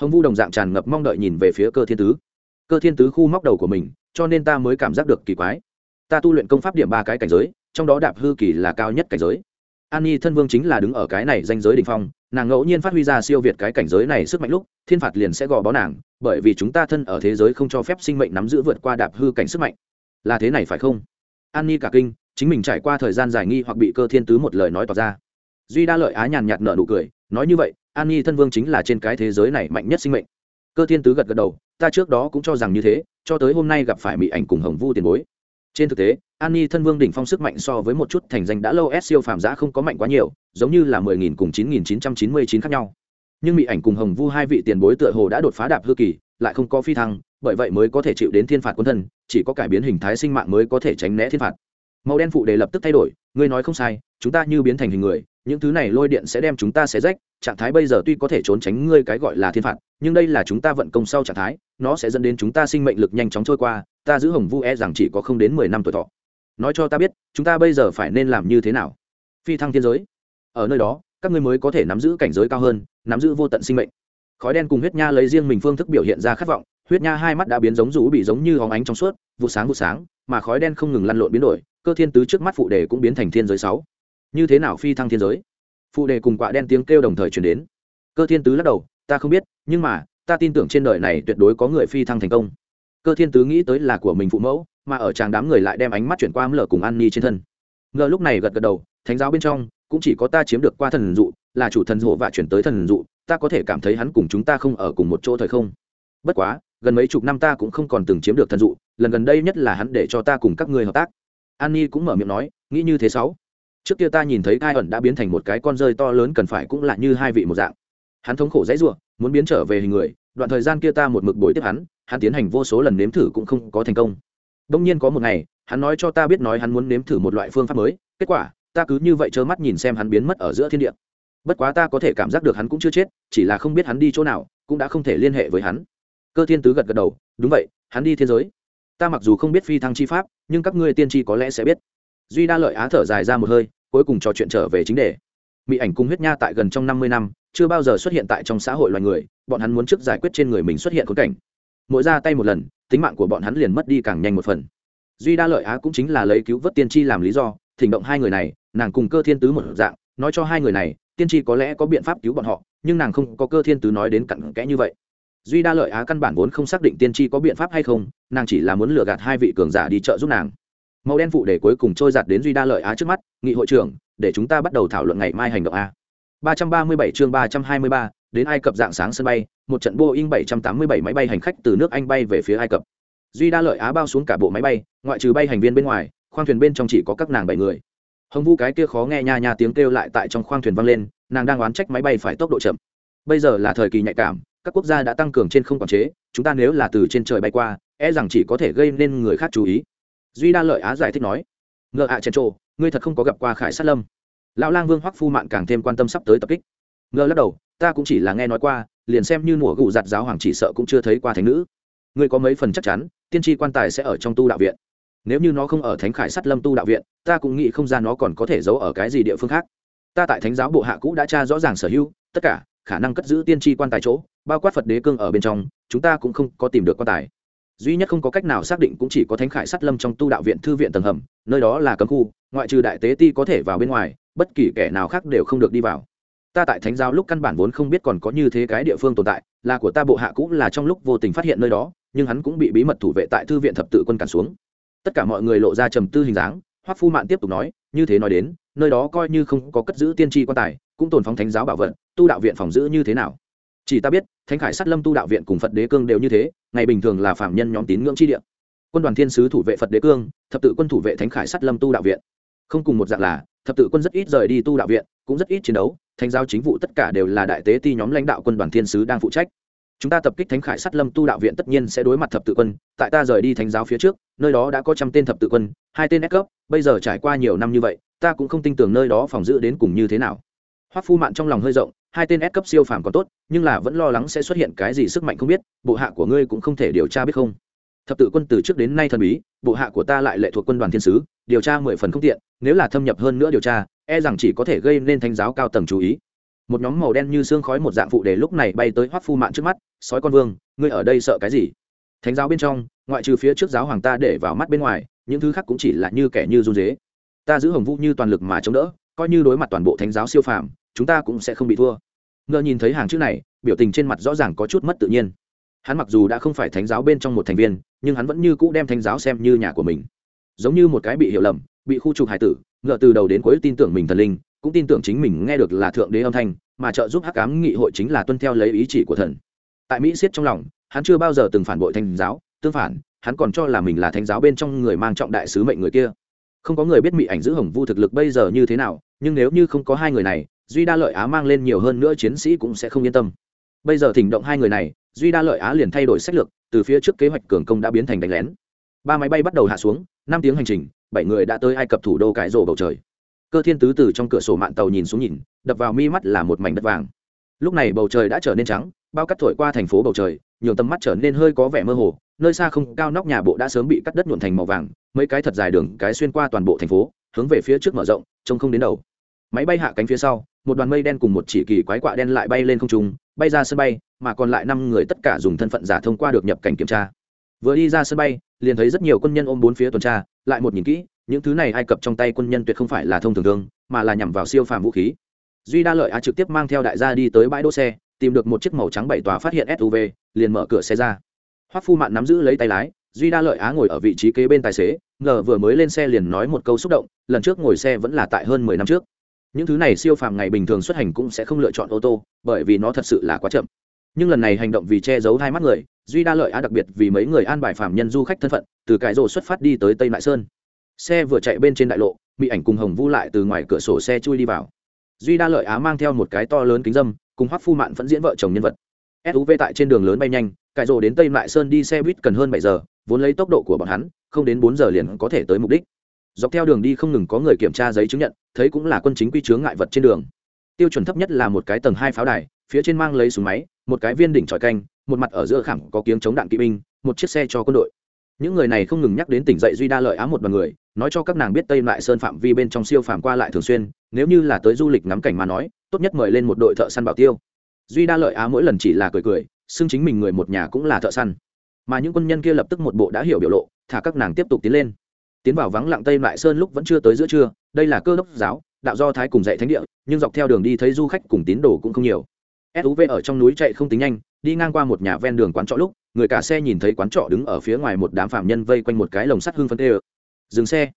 Hồng vu đồng dạng tràn ngập mong đợi nhìn về phía cơ thiên tứ. Cơ thiên tứ khu móc đầu của mình, cho nên ta mới cảm giác được kỳ quái. Ta tu luyện công pháp điểm ba cái cảnh giới, trong đó đạp hư kỳ là cao nhất cảnh giới. An nhi thân vương chính là đứng ở cái này danh giới đ ỉ n h phong nàng ngẫu nhiên phát huy ra siêu việt cái cảnh giới này sức mạnh lúc, thiên phạt liền sẽ gò bó nàng, bởi vì chúng ta thân ở thế giới không cho phép sinh mệnh nắm giữ vượt qua đạp hư cảnh sức mạnh. Là thế này phải không? An nhi cả kinh, chính mình trải qua thời gian dài nghi hoặc bị cơ thiên tứ một lời nói tỏ ra. Duy đa lợi á nhàn nhạt nở nụ cười, nói như vậy, an nhi thân vương chính là trên cái thế giới này mạnh nhất sinh mệnh. Cơ thiên tứ gật gật đầu, ta trước đó cũng cho rằng như thế, cho tới hôm nay gặp phải mỹ ảnh cùng hồng vu tiền bối trên thực tế, an ni thân vương đỉnh phong sức mạnh so với một chút thành danh đã lâu s siêu phàm giã không có mạnh quá nhiều, giống như là mười nghìn cùng chín nghìn chín trăm chín mươi chín khác nhau. Nhưng mỹ ảnh cùng hồng vu hai vị tiền bối tựa hồ đã đột phá đạp hư kỳ, lại không có phi thăng, bởi vậy mới có thể chịu đến thiên phạt quân thân, chỉ có cải biến hình thái sinh mạng mới có thể tránh né thiên phạt. Màu đen phụ đề lập tức thay đổi, ngươi nói không sai, chúng ta như biến thành hình người, những thứ này lôi điện sẽ đem chúng ta xé rách, trạng thái bây giờ tuy có thể trốn tránh ngươi cái gọi là thiên phạt nhưng đây là chúng ta vận công sau trạng thái, nó sẽ dẫn đến chúng ta sinh mệnh lực nhanh chóng trôi qua, ta giữ hồng vu e rằng chỉ có không đến mười năm tuổi thọ. Nói cho ta biết, chúng ta bây giờ phải nên làm như thế nào? Phi thăng thiên giới. Ở nơi đó, các ngươi mới có thể nắm giữ cảnh giới cao hơn, nắm giữ vô tận sinh mệnh. Khói đen cùng huyết nha lấy riêng mình phương thức biểu hiện ra khát vọng, huyết nha hai mắt đã biến giống rũ bị giống như hóng ánh trong suốt, vụ sáng vụ sáng, mà khói đen không ngừng lăn lộn biến đổi, cơ thiên tứ trước mắt phụ đề cũng biến thành thiên giới sáu. Như thế nào phi thăng thiên giới? Phụ đề cùng quạ đen tiếng kêu đồng thời chuyển đến. Cơ thiên tứ lắc đầu ta không biết, nhưng mà, ta tin tưởng trên đời này tuyệt đối có người phi thăng thành công. Cơ thiên tứ nghĩ tới là của mình phụ mẫu, mà ở tràng đám người lại đem ánh mắt chuyển qua lở cùng an ni trên thân. Ngờ lúc này gật gật đầu, thánh giáo bên trong, cũng chỉ có ta chiếm được qua thần dụ, là chủ thần hộ và chuyển tới thần dụ, ta có thể cảm thấy hắn cùng chúng ta không ở cùng một chỗ thời không. Bất quá, gần mấy chục năm ta cũng không còn từng chiếm được thần dụ, lần gần đây nhất là hắn để cho ta cùng các người hợp tác. An ni cũng mở miệng nói, nghĩ như thế sáu. Trước kia ta nhìn thấy ai ẩn đã biến thành một cái con rơi to lớn cần phải cũng là như hai vị một dạng hắn thống khổ dãy ruộng muốn biến trở về hình người, đoạn thời gian kia ta một mực bồi tiếp hắn hắn tiến hành vô số lần nếm thử cũng không có thành công. Đông nhiên có một ngày, hắn nói cho ta biết nói hắn muốn nếm thử một loại phương pháp mới, kết quả, ta cứ như vậy trơ mắt nhìn xem hắn biến mất ở giữa thiên địa. Bất quá ta có thể cảm giác được hắn cũng chưa chết, chỉ là không biết hắn đi chỗ nào, cũng đã không thể liên hệ với hắn. Cơ thiên tứ gật gật đầu, đúng vậy, hắn đi thiên giới. Ta mặc dù không biết phi thăng chi pháp, nhưng các ngươi tiên tri có lẽ sẽ biết. Duy đa lợi á thở dài ra một hơi, cuối cùng trò chuyện trở về chính đề mỹ ảnh cung huyết nha tại gần trong năm mươi năm, chưa bao giờ xuất hiện tại trong xã hội loài người, bọn hắn muốn trước giải quyết trên người mình xuất hiện khốn cảnh. Mỗi ra tay một lần, tính mạng của bọn hắn liền mất đi càng nhanh một phần. Duy đa lợi á cũng chính là lấy cứu vớt tiên tri làm lý do, thỉnh động hai người này, nàng cùng cơ thiên tứ một dạng, nói cho hai người này, tiên tri có lẽ có biện pháp cứu bọn họ, nhưng nàng không có cơ thiên tứ nói đến cặn kẽ như vậy. Duy đa lợi á căn bản vốn không xác định tiên tri có biện pháp hay không, nàng chỉ là muốn lừa gạt hai vị cường giả đi chợ giúp nàng. Màu đen phụ để cuối cùng trôi giặt đến duy đa lợi á trước mắt, nghị hội trưởng để chúng ta bắt đầu thảo luận ngày mai hành động a. 337 chương 323, đến ai cập dạng sáng sân bay một trận boeing 787 máy bay hành khách từ nước anh bay về phía ai cập. Duy đa lợi á bao xuống cả bộ máy bay ngoại trừ bay hành viên bên ngoài khoang thuyền bên trong chỉ có các nàng bảy người. Hồng vu cái kia khó nghe nha nha tiếng kêu lại tại trong khoang thuyền vang lên nàng đang oán trách máy bay phải tốc độ chậm. Bây giờ là thời kỳ nhạy cảm các quốc gia đã tăng cường trên không quản chế chúng ta nếu là từ trên trời bay qua e rằng chỉ có thể gây nên người khác chú ý. Duy đa lợi á giải thích nói ngờ ạ à chen ngươi thật không có gặp qua khải sát lâm. Lão lang vương hoắc phu mạn càng thêm quan tâm sắp tới tập kích. Ngơ lắc đầu, ta cũng chỉ là nghe nói qua, liền xem như mùa gụ giặt giáo hoàng chỉ sợ cũng chưa thấy qua thánh nữ. Ngươi có mấy phần chắc chắn, tiên tri quan tài sẽ ở trong tu đạo viện. Nếu như nó không ở thánh khải Sát lâm tu đạo viện, ta cũng nghĩ không ra nó còn có thể giấu ở cái gì địa phương khác. Ta tại thánh giáo bộ hạ cũ đã tra rõ ràng sở hữu, tất cả khả năng cất giữ tiên tri quan tài chỗ, bao quát phật đế cương ở bên trong, chúng ta cũng không có tìm được quan tài duy nhất không có cách nào xác định cũng chỉ có thánh khải sát lâm trong tu đạo viện thư viện tầng hầm, nơi đó là cấm khu, ngoại trừ đại tế ti có thể vào bên ngoài, bất kỳ kẻ nào khác đều không được đi vào. Ta tại thánh giáo lúc căn bản vốn không biết còn có như thế cái địa phương tồn tại, là của ta bộ hạ cũng là trong lúc vô tình phát hiện nơi đó, nhưng hắn cũng bị bí mật thủ vệ tại thư viện thập tự quân cản xuống. Tất cả mọi người lộ ra trầm tư hình dáng, hoắc phu mạn tiếp tục nói, như thế nói đến, nơi đó coi như không có cất giữ tiên tri quan tài, cũng tồn phóng thánh giáo bảo vật, tu đạo viện phòng giữ như thế nào? Chỉ ta biết, thánh khải sát lâm tu đạo viện cùng phật đế cương đều như thế, ngày bình thường là phạm nhân nhóm tín ngưỡng chi địa. Quân đoàn thiên sứ thủ vệ phật đế cương, thập tự quân thủ vệ thánh khải sát lâm tu đạo viện. Không cùng một dạng là, thập tự quân rất ít rời đi tu đạo viện, cũng rất ít chiến đấu thành giáo chính vụ tất cả đều là đại tế ti nhóm lãnh đạo quân đoàn thiên sứ đang phụ trách. Chúng ta tập kích thánh khải sát lâm tu đạo viện tất nhiên sẽ đối mặt thập tự quân, tại ta rời đi thánh giáo phía trước, nơi đó đã có trăm tên thập tự quân, hai tên ép cấp, bây giờ trải qua nhiều năm như vậy, ta cũng không tin tưởng nơi đó phòng giữ đến cùng như thế nào hoắc phu mạn trong lòng hơi rộng, hai tên S cấp siêu phàm còn tốt, nhưng là vẫn lo lắng sẽ xuất hiện cái gì sức mạnh không biết, bộ hạ của ngươi cũng không thể điều tra biết không. Thập tự quân từ trước đến nay thần bí, bộ hạ của ta lại lệ thuộc quân đoàn thiên sứ, điều tra mười phần không tiện, nếu là thâm nhập hơn nữa điều tra e rằng chỉ có thể gây nên thánh giáo cao tầng chú ý. Một nhóm màu đen như xương khói một dạng phụ để lúc này bay tới hoắc phu mạn trước mắt, sói con vương, ngươi ở đây sợ cái gì? Thánh giáo bên trong, ngoại trừ phía trước giáo hoàng ta để vào mắt bên ngoài, những thứ khác cũng chỉ là như kẻ như run dế ta giữ hồng vũ như toàn lực mà chống đỡ, coi như đối mặt toàn bộ thánh giáo siêu phàm chúng ta cũng sẽ không bị thua. Ngờ nhìn thấy hàng chữ này, biểu tình trên mặt rõ ràng có chút mất tự nhiên. Hắn mặc dù đã không phải thánh giáo bên trong một thành viên, nhưng hắn vẫn như cũ đem thánh giáo xem như nhà của mình. Giống như một cái bị hiểu lầm, bị khu trục hải tử ngờ từ đầu đến cuối tin tưởng mình thần linh, cũng tin tưởng chính mình nghe được là thượng đế âm thanh, mà trợ giúp hắc ám nghị hội chính là tuân theo lấy ý chỉ của thần. Tại mỹ siết trong lòng, hắn chưa bao giờ từng phản bội thánh giáo, tương phản, hắn còn cho là mình là thánh giáo bên trong người mang trọng đại sứ mệnh người kia. Không có người biết mỹ ảnh giữ hồng vu thực lực bây giờ như thế nào, nhưng nếu như không có hai người này duy đa lợi á mang lên nhiều hơn nữa chiến sĩ cũng sẽ không yên tâm. Bây giờ thỉnh động hai người này, duy đa lợi á liền thay đổi sách lược, từ phía trước kế hoạch cường công đã biến thành đánh lén. Ba máy bay bắt đầu hạ xuống, năm tiếng hành trình, bảy người đã tới ai cập thủ đô cải rổ bầu trời. Cơ thiên tứ từ trong cửa sổ mạng tàu nhìn xuống nhìn, đập vào mi mắt là một mảnh đất vàng. Lúc này bầu trời đã trở nên trắng, bao cắt thổi qua thành phố bầu trời nhiều tầm mắt trở nên hơi có vẻ mơ hồ, nơi xa không, cao nóc nhà bộ đã sớm bị cắt đất nhuộn thành màu vàng, mấy cái thật dài đường, cái xuyên qua toàn bộ thành phố, hướng về phía trước mở rộng, trông không đến đầu. Máy bay hạ cánh phía sau một đoàn mây đen cùng một chỉ kỳ quái quạ đen lại bay lên không trung, bay ra sân bay, mà còn lại năm người tất cả dùng thân phận giả thông qua được nhập cảnh kiểm tra. Vừa đi ra sân bay, liền thấy rất nhiều quân nhân ôm bốn phía tuần tra, lại một nhìn kỹ, những thứ này ai cập trong tay quân nhân tuyệt không phải là thông thường thương mà là nhằm vào siêu phàm vũ khí. Duy đa lợi á trực tiếp mang theo đại gia đi tới bãi đỗ xe, tìm được một chiếc màu trắng bảy tòa phát hiện suv liền mở cửa xe ra. Hoắc phu mạn nắm giữ lấy tay lái, duy đa lợi á ngồi ở vị trí kế bên tài xế, ngờ vừa mới lên xe liền nói một câu xúc động, lần trước ngồi xe vẫn là tại hơn mười năm trước những thứ này siêu phàm ngày bình thường xuất hành cũng sẽ không lựa chọn ô tô, bởi vì nó thật sự là quá chậm. Nhưng lần này hành động vì che giấu hai mắt người, duy đa lợi á đặc biệt vì mấy người an bài phàm nhân du khách thân phận, từ cái rồ xuất phát đi tới tây nại sơn. Xe vừa chạy bên trên đại lộ bị ảnh cùng hồng vu lại từ ngoài cửa sổ xe chui đi vào. Duy đa lợi á mang theo một cái to lớn kính dâm, cùng hoắc phu mạn vẫn diễn vợ chồng nhân vật. Suv tại trên đường lớn bay nhanh cải rồ đến tây nại sơn đi xe buýt cần hơn bảy giờ, vốn lấy tốc độ của bọn hắn, không đến bốn giờ liền có thể tới mục đích. Dọc theo đường đi không ngừng có người kiểm tra giấy chứng nhận thấy cũng là quân chính quy chướng ngại vật trên đường. Tiêu chuẩn thấp nhất là một cái tầng hai pháo đài, phía trên mang lấy súng máy, một cái viên đỉnh tròi canh, một mặt ở giữa khảm có kiếng chống đạn kỵ binh, một chiếc xe cho quân đội. Những người này không ngừng nhắc đến tỉnh dậy duy đa lợi á một bằng người, nói cho các nàng biết tây lại sơn phạm vi bên trong siêu phạm qua lại thường xuyên, nếu như là tới du lịch ngắm cảnh mà nói, tốt nhất mời lên một đội thợ săn bảo tiêu. Duy đa lợi á mỗi lần chỉ là cười cười, xưng chính mình người một nhà cũng là thợ săn. Mà những quân nhân kia lập tức một bộ đã hiểu biểu lộ, thả các nàng tiếp tục tiến lên tiến vào vắng lặng tây lại sơn lúc vẫn chưa tới giữa trưa, đây là cơ đốc giáo, đạo do thái cùng dạy thánh địa, nhưng dọc theo đường đi thấy du khách cùng tín đồ cũng không nhiều. Suv ở trong núi chạy không tính nhanh, đi ngang qua một nhà ven đường quán trọ lúc, người cả xe nhìn thấy quán trọ đứng ở phía ngoài một đám phạm nhân vây quanh một cái lồng sắt hương phân tê dừng xe.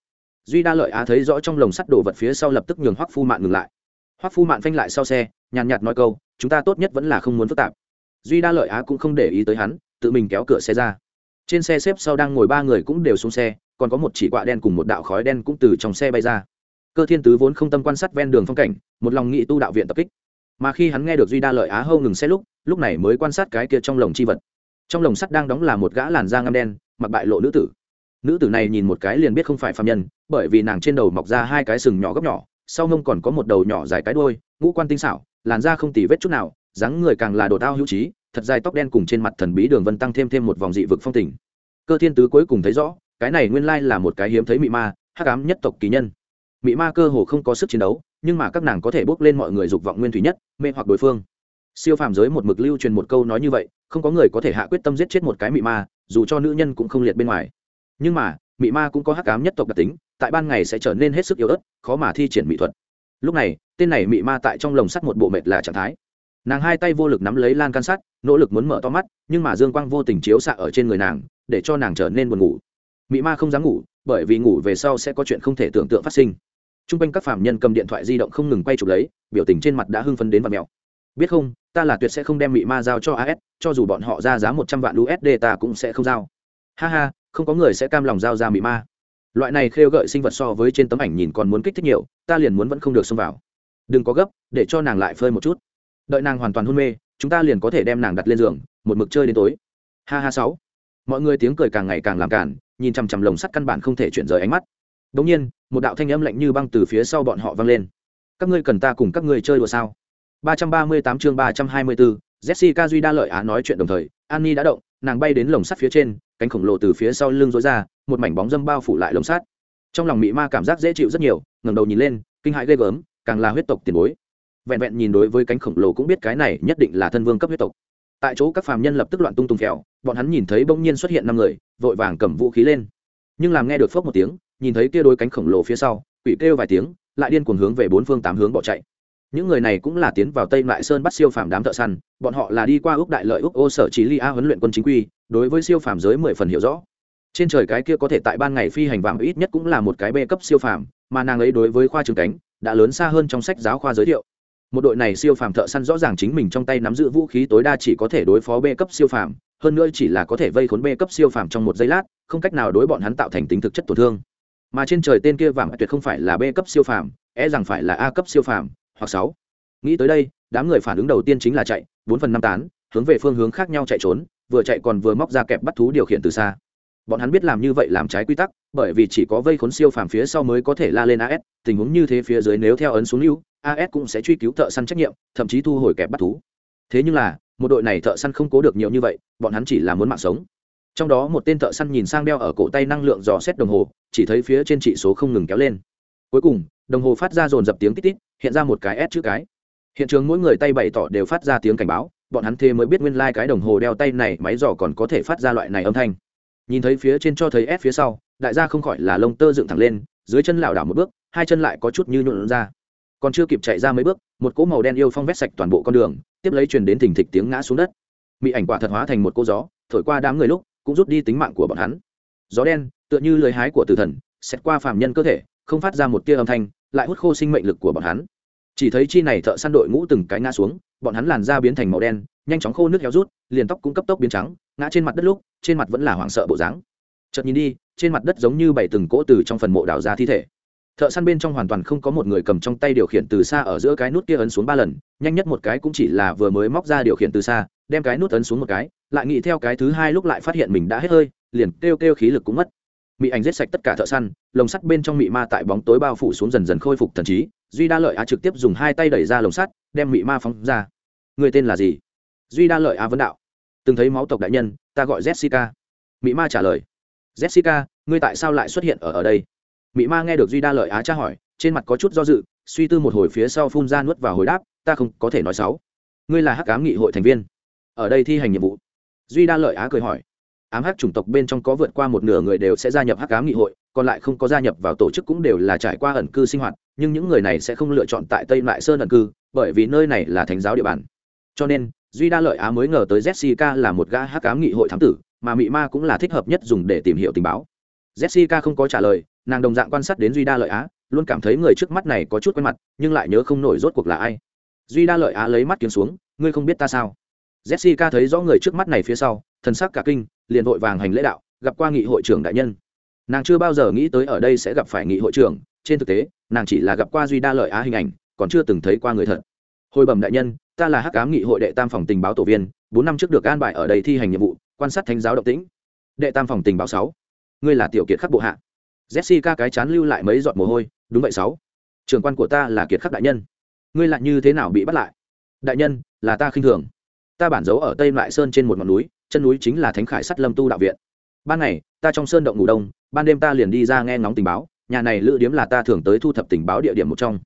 Duy đa lợi á thấy rõ trong lồng sắt đồ vật phía sau lập tức nhường hoắc phu mạn ngừng lại. Hoắc phu mạn phanh lại sau xe, nhàn nhạt nói câu, chúng ta tốt nhất vẫn là không muốn phức tạp. Duy đa lợi á cũng không để ý tới hắn, tự mình kéo cửa xe ra. Trên xe xếp sau đang ngồi ba người cũng đều xuống xe còn có một chỉ quạ đen cùng một đạo khói đen cũng từ trong xe bay ra. Cơ thiên tứ vốn không tâm quan sát ven đường phong cảnh, một lòng nghị tu đạo viện tập kích. Mà khi hắn nghe được duy đa lợi á hâu ngừng xe lúc lúc này mới quan sát cái kia trong lồng chi vật. Trong lồng sắt đang đóng là một gã làn da ngăm đen, mặc bại lộ nữ tử. Nữ tử này nhìn một cái liền biết không phải phạm nhân, bởi vì nàng trên đầu mọc ra hai cái sừng nhỏ gấp nhỏ, sau mông còn có một đầu nhỏ dài cái đôi ngũ quan tinh xảo, làn da không tì vết chút nào, dáng người càng là đồ tao hữu trí, thật dài tóc đen cùng trên mặt thần bí đường vân tăng thêm thêm một vòng dị vực phong tình. Cơ thiên tứ cuối cùng thấy rõ cái này nguyên lai là một cái hiếm thấy mị ma, hắc ám nhất tộc kỳ nhân. Mị ma cơ hồ không có sức chiến đấu, nhưng mà các nàng có thể bước lên mọi người dục vọng nguyên thủy nhất, mê hoặc đối phương. Siêu phàm giới một mực lưu truyền một câu nói như vậy, không có người có thể hạ quyết tâm giết chết một cái mị ma, dù cho nữ nhân cũng không liệt bên ngoài. Nhưng mà, mị ma cũng có hắc ám nhất tộc đặc tính, tại ban ngày sẽ trở nên hết sức yếu ớt, khó mà thi triển mỹ thuật. Lúc này, tên này mị ma tại trong lồng sắt một bộ mệt là trạng thái. Nàng hai tay vô lực nắm lấy lan can sắt, nỗ lực muốn mở to mắt, nhưng mà dương quang vô tình chiếu xạ ở trên người nàng, để cho nàng trở nên buồn ngủ mị ma không dám ngủ, bởi vì ngủ về sau sẽ có chuyện không thể tưởng tượng phát sinh. T r u n g quanh các phạm nhân cầm điện thoại di động không ngừng quay chụp lấy, biểu tình trên mặt đã hưng phấn đến và mèo. Biết không, ta là tuyệt sẽ không đem mị ma giao cho as cho dù bọn họ ra giá một trăm vạn usd ta cũng sẽ không giao. Ha ha, không có người sẽ cam lòng giao ra mị ma. Loại này khêu gợi sinh vật so với trên tấm ảnh nhìn còn muốn kích thích nhiều, ta liền muốn vẫn không được xông vào. Đừng có gấp, để cho nàng lại phơi một chút. Đợi nàng hoàn toàn hôn mê, chúng ta liền có thể đem nàng đặt lên giường, một mực chơi đến tối. Ha ha sáu. Mọi người tiếng cười càng ngày càng làm cản nhìn chằm chằm lồng sắt căn bản không thể chuyển rời ánh mắt. Đống nhiên một đạo thanh âm lạnh như băng từ phía sau bọn họ vang lên. Các ngươi cần ta cùng các ngươi chơi đùa sao? 338 chương 324, Jessica Duy đa lợi á nói chuyện đồng thời, Annie đã động, nàng bay đến lồng sắt phía trên, cánh khổng lồ từ phía sau lưng rối ra, một mảnh bóng dâm bao phủ lại lồng sắt. Trong lòng Mị Ma cảm giác dễ chịu rất nhiều, ngẩng đầu nhìn lên, kinh hãi ghê gớm, càng là huyết tộc tiền bối. Vẹn vẹn nhìn đối với cánh khổng lồ cũng biết cái này nhất định là thân vương cấp huyết tộc tại chỗ các phàm nhân lập tức loạn tung tung kẹo bọn hắn nhìn thấy bỗng nhiên xuất hiện năm người, vội vàng cầm vũ khí lên. Nhưng làm nghe được phốc một tiếng, nhìn thấy kia đôi cánh khổng lồ phía sau, quỷ kêu vài tiếng, lại điên cuồng hướng về bốn phương tám hướng bỏ chạy. Những người này cũng là tiến vào tây lại sơn bắt siêu phàm đám thợ săn, bọn họ là đi qua úc đại lợi úc ô sở trí li a huấn luyện quân chính quy, đối với siêu phàm giới mười phần hiểu rõ. Trên trời cái kia có thể tại ban ngày phi hành vàng ít nhất cũng là một cái bê cấp siêu phàm, mà nàng ấy đối với khoa trường cánh, đã lớn xa hơn trong sách giáo khoa giới thiệu một đội này siêu phàm thợ săn rõ ràng chính mình trong tay nắm giữ vũ khí tối đa chỉ có thể đối phó b cấp siêu phàm, hơn nữa chỉ là có thể vây khốn b cấp siêu phàm trong một giây lát, không cách nào đối bọn hắn tạo thành tính thực chất tổn thương. Mà trên trời tên kia vàng tuyệt không phải là b cấp siêu phàm e rằng phải là a cấp siêu phàm, hoặc sáu. Nghĩ tới đây, đám người phản ứng đầu tiên chính là chạy, bốn phần năm tán, hướng về phương hướng khác nhau chạy trốn, vừa chạy còn vừa móc ra kẹp bắt thú điều khiển từ xa. Bọn hắn biết làm như vậy làm trái quy tắc, bởi vì chỉ có vây khốn siêu phàm phía sau mới có thể la lên as tình huống như thế phía dưới nếu theo ấn xuống lưu as cũng sẽ truy cứu thợ săn trách nhiệm, thậm chí thu hồi kẹp bắt thú. Thế nhưng là, một đội này thợ săn không cố được nhiều như vậy, bọn hắn chỉ là muốn mạng sống. Trong đó một tên thợ săn nhìn sang đeo ở cổ tay năng lượng dò xét đồng hồ, chỉ thấy phía trên trị số không ngừng kéo lên. Cuối cùng, đồng hồ phát ra dồn dập tiếng tít tít, hiện ra một cái s chữ cái. Hiện trường mỗi người tay bày tỏ đều phát ra tiếng cảnh báo, bọn hắn thế mới biết nguyên lai、like、cái đồng hồ đeo tay này máy dò còn có thể phát ra loại này âm thanh. Nhìn thấy phía trên cho thấy s phía sau, đại gia không khỏi là lông tơ dựng thẳng lên, dưới chân lảo đảo một bước, hai chân lại có chút như nhuộn ra còn chưa kịp chạy ra mấy bước, một cỗ màu đen yêu phong vét sạch toàn bộ con đường, tiếp lấy truyền đến thình thịch tiếng ngã xuống đất. Mỹ ảnh quả thật hóa thành một cô gió, thổi qua đám người lúc, cũng rút đi tính mạng của bọn hắn. Gió đen, tựa như lưới hái của tử thần xét qua phàm nhân cơ thể, không phát ra một tia âm thanh, lại hút khô sinh mệnh lực của bọn hắn. Chỉ thấy chi này thợ săn đội ngũ từng cái ngã xuống, bọn hắn làn da biến thành màu đen, nhanh chóng khô nước héo rút, liền tóc cũng cấp tốc biến trắng, ngã trên mặt đất lúc, trên mặt vẫn là hoảng sợ bộ dáng. Chợt nhìn đi, trên mặt đất giống như bảy từng cỗ từ trong phần mộ đào ra thi thể thợ săn bên trong hoàn toàn không có một người cầm trong tay điều khiển từ xa ở giữa cái nút kia ấn xuống ba lần, nhanh nhất một cái cũng chỉ là vừa mới móc ra điều khiển từ xa, đem cái nút ấn xuống một cái, lại nghĩ theo cái thứ hai lúc lại phát hiện mình đã hết hơi, liền kêu kêu khí lực cũng mất. Mị ảnh giết sạch tất cả thợ săn, lồng sắt bên trong mị ma tại bóng tối bao phủ xuống dần dần khôi phục thần trí, duy đa lợi á trực tiếp dùng hai tay đẩy ra lồng sắt, đem mị ma phóng ra. Người tên là gì? Duy đa lợi á vấn đạo. Từng thấy máu tộc đại nhân, ta gọi jessica. Mị ma trả lời. Jessica, ngươi tại sao lại xuất hiện ở ở đây? Mị ma nghe được duy đa lợi á tra hỏi, trên mặt có chút do dự, suy tư một hồi phía sau phun ra nuốt vào hồi đáp, ta không có thể nói xấu. Ngươi là hắc ám nghị hội thành viên. Ở đây thi hành nhiệm vụ. Duy đa lợi á cười hỏi. Ám hắc chủng tộc bên trong có vượt qua một nửa người đều sẽ gia nhập hắc ám nghị hội, còn lại không có gia nhập vào tổ chức cũng đều là trải qua ẩn cư sinh hoạt, nhưng những người này sẽ không lựa chọn tại tây Mại sơn ẩn cư, bởi vì nơi này là thánh giáo địa bàn. Cho nên, duy đa lợi á mới ngờ tới jessica là một gã hắc ám nghị hội thám tử, mà mị ma cũng là thích hợp nhất dùng để tìm hiểu tình báo. Jessica không có trả lời nàng đồng dạng quan sát đến duy đa lợi á luôn cảm thấy người trước mắt này có chút quen mặt nhưng lại nhớ không nổi rốt cuộc là ai duy đa lợi á lấy mắt kiếm xuống ngươi không biết ta sao jessica thấy rõ người trước mắt này phía sau, thần sắc cả kinh, liền vội vàng hành lễ đạo, gặp qua nghị hội trưởng đại nhân. Nàng chưa bao giờ nghĩ tới ở đây sẽ gặp phải nghị hội trưởng, trên thực tế, nàng chỉ là gặp qua duy đa lợi á hình ảnh, còn chưa từng thấy qua người thật. Hồi bẩm đại nhân, ta là hắc cám nghị hội đệ tam phòng tình báo tổ viên, bốn năm trước được an bài ở đây thi hành nhiệm vụ, quan sát thánh giáo động tĩnh. Đệ tam phòng tình báo sáu. Ngươi là tiểu kiệt khắc bộ hạ jessica cái chán lưu lại mấy giọt mồ hôi, đúng vậy sáu, trưởng quan của ta là kiệt khắc đại nhân. Ngươi lại như thế nào bị bắt lại? Đại nhân, là ta khinh thường. Ta bản giấu ở tây lại sơn trên một ngọn núi, chân núi chính là thánh khải sắt lâm tu đạo viện. Ban ngày, ta trong sơn động ngủ đông, ban đêm ta liền đi ra nghe ngóng tình báo, nhà này lữ điếm là ta thường tới thu thập tình báo địa điểm một trong.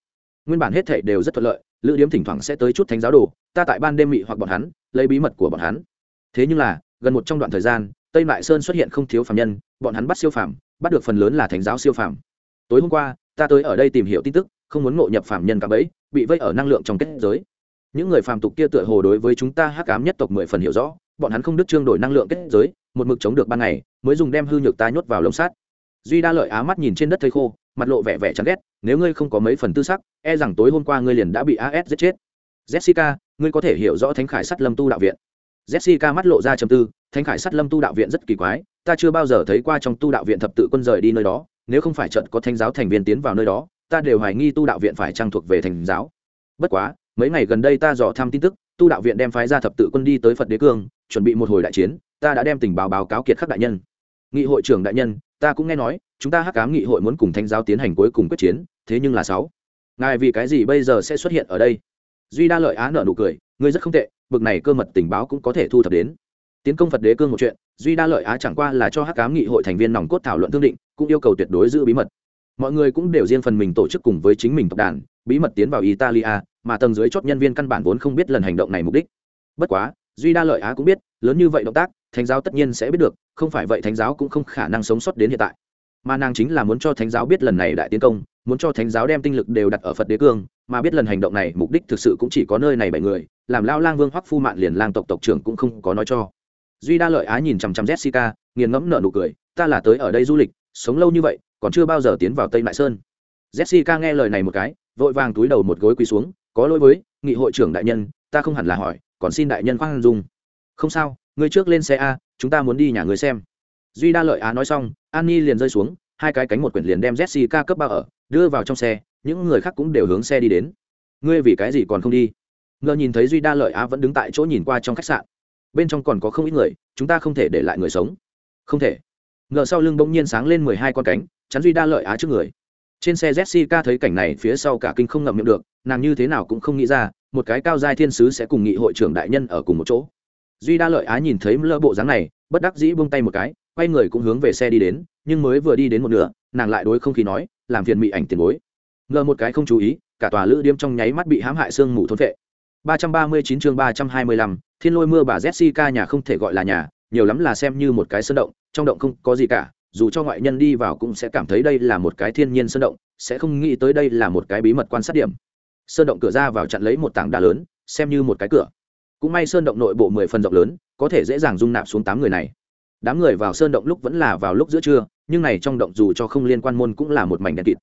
Nguyên bản hết thảy đều rất thuận lợi, lữ điếm thỉnh thoảng sẽ tới chút thánh giáo đồ, ta tại ban đêm mị hoặc bọn hắn, lấy bí mật của bọn hắn. Thế nhưng là, gần một trong đoạn thời gian, tây mại sơn xuất hiện không thiếu phạm nhân, bọn hắn bắt siêu phạm bắt được phần lớn là thánh giáo siêu phàm. Tối hôm qua, ta tới ở đây tìm hiểu tin tức, không muốn ngộ nhập phạm nhân cả bẫy, bị vây ở năng lượng trong kết giới. Những người phàm tục kia tựa hồ đối với chúng ta hắc ám nhất tộc mười phần hiểu rõ, bọn hắn không đứt trương đổi năng lượng kết giới, một mực chống được ban ngày, mới dùng đem hư nhược ta nhốt vào lồng sắt. Duy đa lợi á mắt nhìn trên đất thây khô, mặt lộ vẻ vẻ chán ghét, nếu ngươi không có mấy phần tư sắc e rằng tối hôm qua ngươi liền đã bị as giết chết. Jessica, ngươi có thể hiểu rõ thánh khải sắt lâm tu đạo viện. Jessica mắt lộ ra trầm tư, thánh khải sắt lâm tu đạo viện rất kỳ quái ta chưa bao giờ thấy qua trong tu đạo viện thập tự quân rời đi nơi đó, nếu không phải trận có thanh giáo thành viên tiến vào nơi đó, ta đều hoài nghi tu đạo viện phải trang thuộc về thành giáo. Bất quá, mấy ngày gần đây ta dò thăm tin tức, tu đạo viện đem phái ra thập tự quân đi tới phật đế cương, chuẩn bị một hồi đại chiến, ta đã đem tình báo báo cáo kiệt khắc đại nhân. Nghị hội trưởng đại nhân, ta cũng nghe nói, chúng ta hắc cám nghị hội muốn cùng thanh giáo tiến hành cuối cùng quyết chiến, thế nhưng là sáu. Ngài vì cái gì bây giờ sẽ xuất hiện ở đây? Duy đa lợi á nợ nụ cười, ngươi rất không tệ, bực này cơ mật tình báo cũng có thể thu thập đến tiến công phật đế cương một chuyện, duy đa lợi á chẳng qua là cho hắc cám nghị hội thành viên nòng cốt thảo luận thương định, cũng yêu cầu tuyệt đối giữ bí mật. Mọi người cũng đều riêng phần mình tổ chức cùng với chính mình tộc đàn, bí mật tiến vào italia, mà tầng dưới chót nhân viên căn bản vốn không biết lần hành động này mục đích. Bất quá, duy đa lợi á cũng biết, lớn như vậy động tác, thánh giáo tất nhiên sẽ biết được, không phải vậy thánh giáo cũng không khả năng sống sót đến hiện tại. Mà nàng chính là muốn cho thánh giáo biết lần này đại tiến công, muốn cho thánh giáo đem tinh lực đều đặt ở phật đế cương, mà biết lần hành động này mục đích thực sự cũng chỉ có nơi này bảy người, làm lao lang vương hoắc phu mạn liền lang tộc tộc trưởng cũng không có nói cho duy đa lợi á nhìn chằm chằm jessica, nghiền ngẫm nợ nụ cười, ta là tới ở đây du lịch, sống lâu như vậy, còn chưa bao giờ tiến vào tây lại sơn. Jessica nghe lời này một cái, vội vàng túi đầu một gối quỳ xuống, có lỗi với nghị hội trưởng đại nhân, ta không hẳn là hỏi, còn xin đại nhân khoan dung. Không sao, ngươi trước lên xe a, chúng ta muốn đi nhà người xem. Duy đa lợi á nói xong, an nhi liền rơi xuống, hai cái cánh một quyển liền đem jessica cấp ba ở, đưa vào trong xe, những người khác cũng đều hướng xe đi đến. Ngươi vì cái gì còn không đi? Ngờ nhìn thấy duy đa lợi á vẫn đứng tại chỗ nhìn qua trong khách sạn bên trong còn có không ít người, chúng ta không thể để lại người sống. Không thể. Ngờ sau lưng bỗng nhiên sáng lên mười hai con cánh, chắn duy đa lợi á trước người. Trên xe jessica thấy cảnh này, phía sau cả kinh không ngậm miệng được, nàng như thế nào cũng không nghĩ ra, một cái cao giai thiên sứ sẽ cùng nghị hội trưởng đại nhân ở cùng một chỗ. Duy đa lợi á nhìn thấy lỡ bộ dáng này, bất đắc dĩ buông tay một cái, quay người cũng hướng về xe đi đến, nhưng mới vừa đi đến một nửa, nàng lại đối không khí nói, làm phiền mị ảnh tiền bối. Ngờ một cái không chú ý, cả tòa lữ điếm trong nháy mắt bị hãm hại sương mù thôn vệ 339 chương 325, thiên lôi mưa bà jessica nhà không thể gọi là nhà nhiều lắm là xem như một cái sơn động trong động không có gì cả dù cho ngoại nhân đi vào cũng sẽ cảm thấy đây là một cái thiên nhiên sơn động sẽ không nghĩ tới đây là một cái bí mật quan sát điểm. Sơn động cửa ra vào chặn lấy một tảng đá lớn xem như một cái cửa. Cũng may sơn động nội bộ mười phần rộng lớn có thể dễ dàng dung nạp xuống tám người này. Đám người vào sơn động lúc vẫn là vào lúc giữa trưa nhưng này trong động dù cho không liên quan môn cũng là một mảnh đen kịt.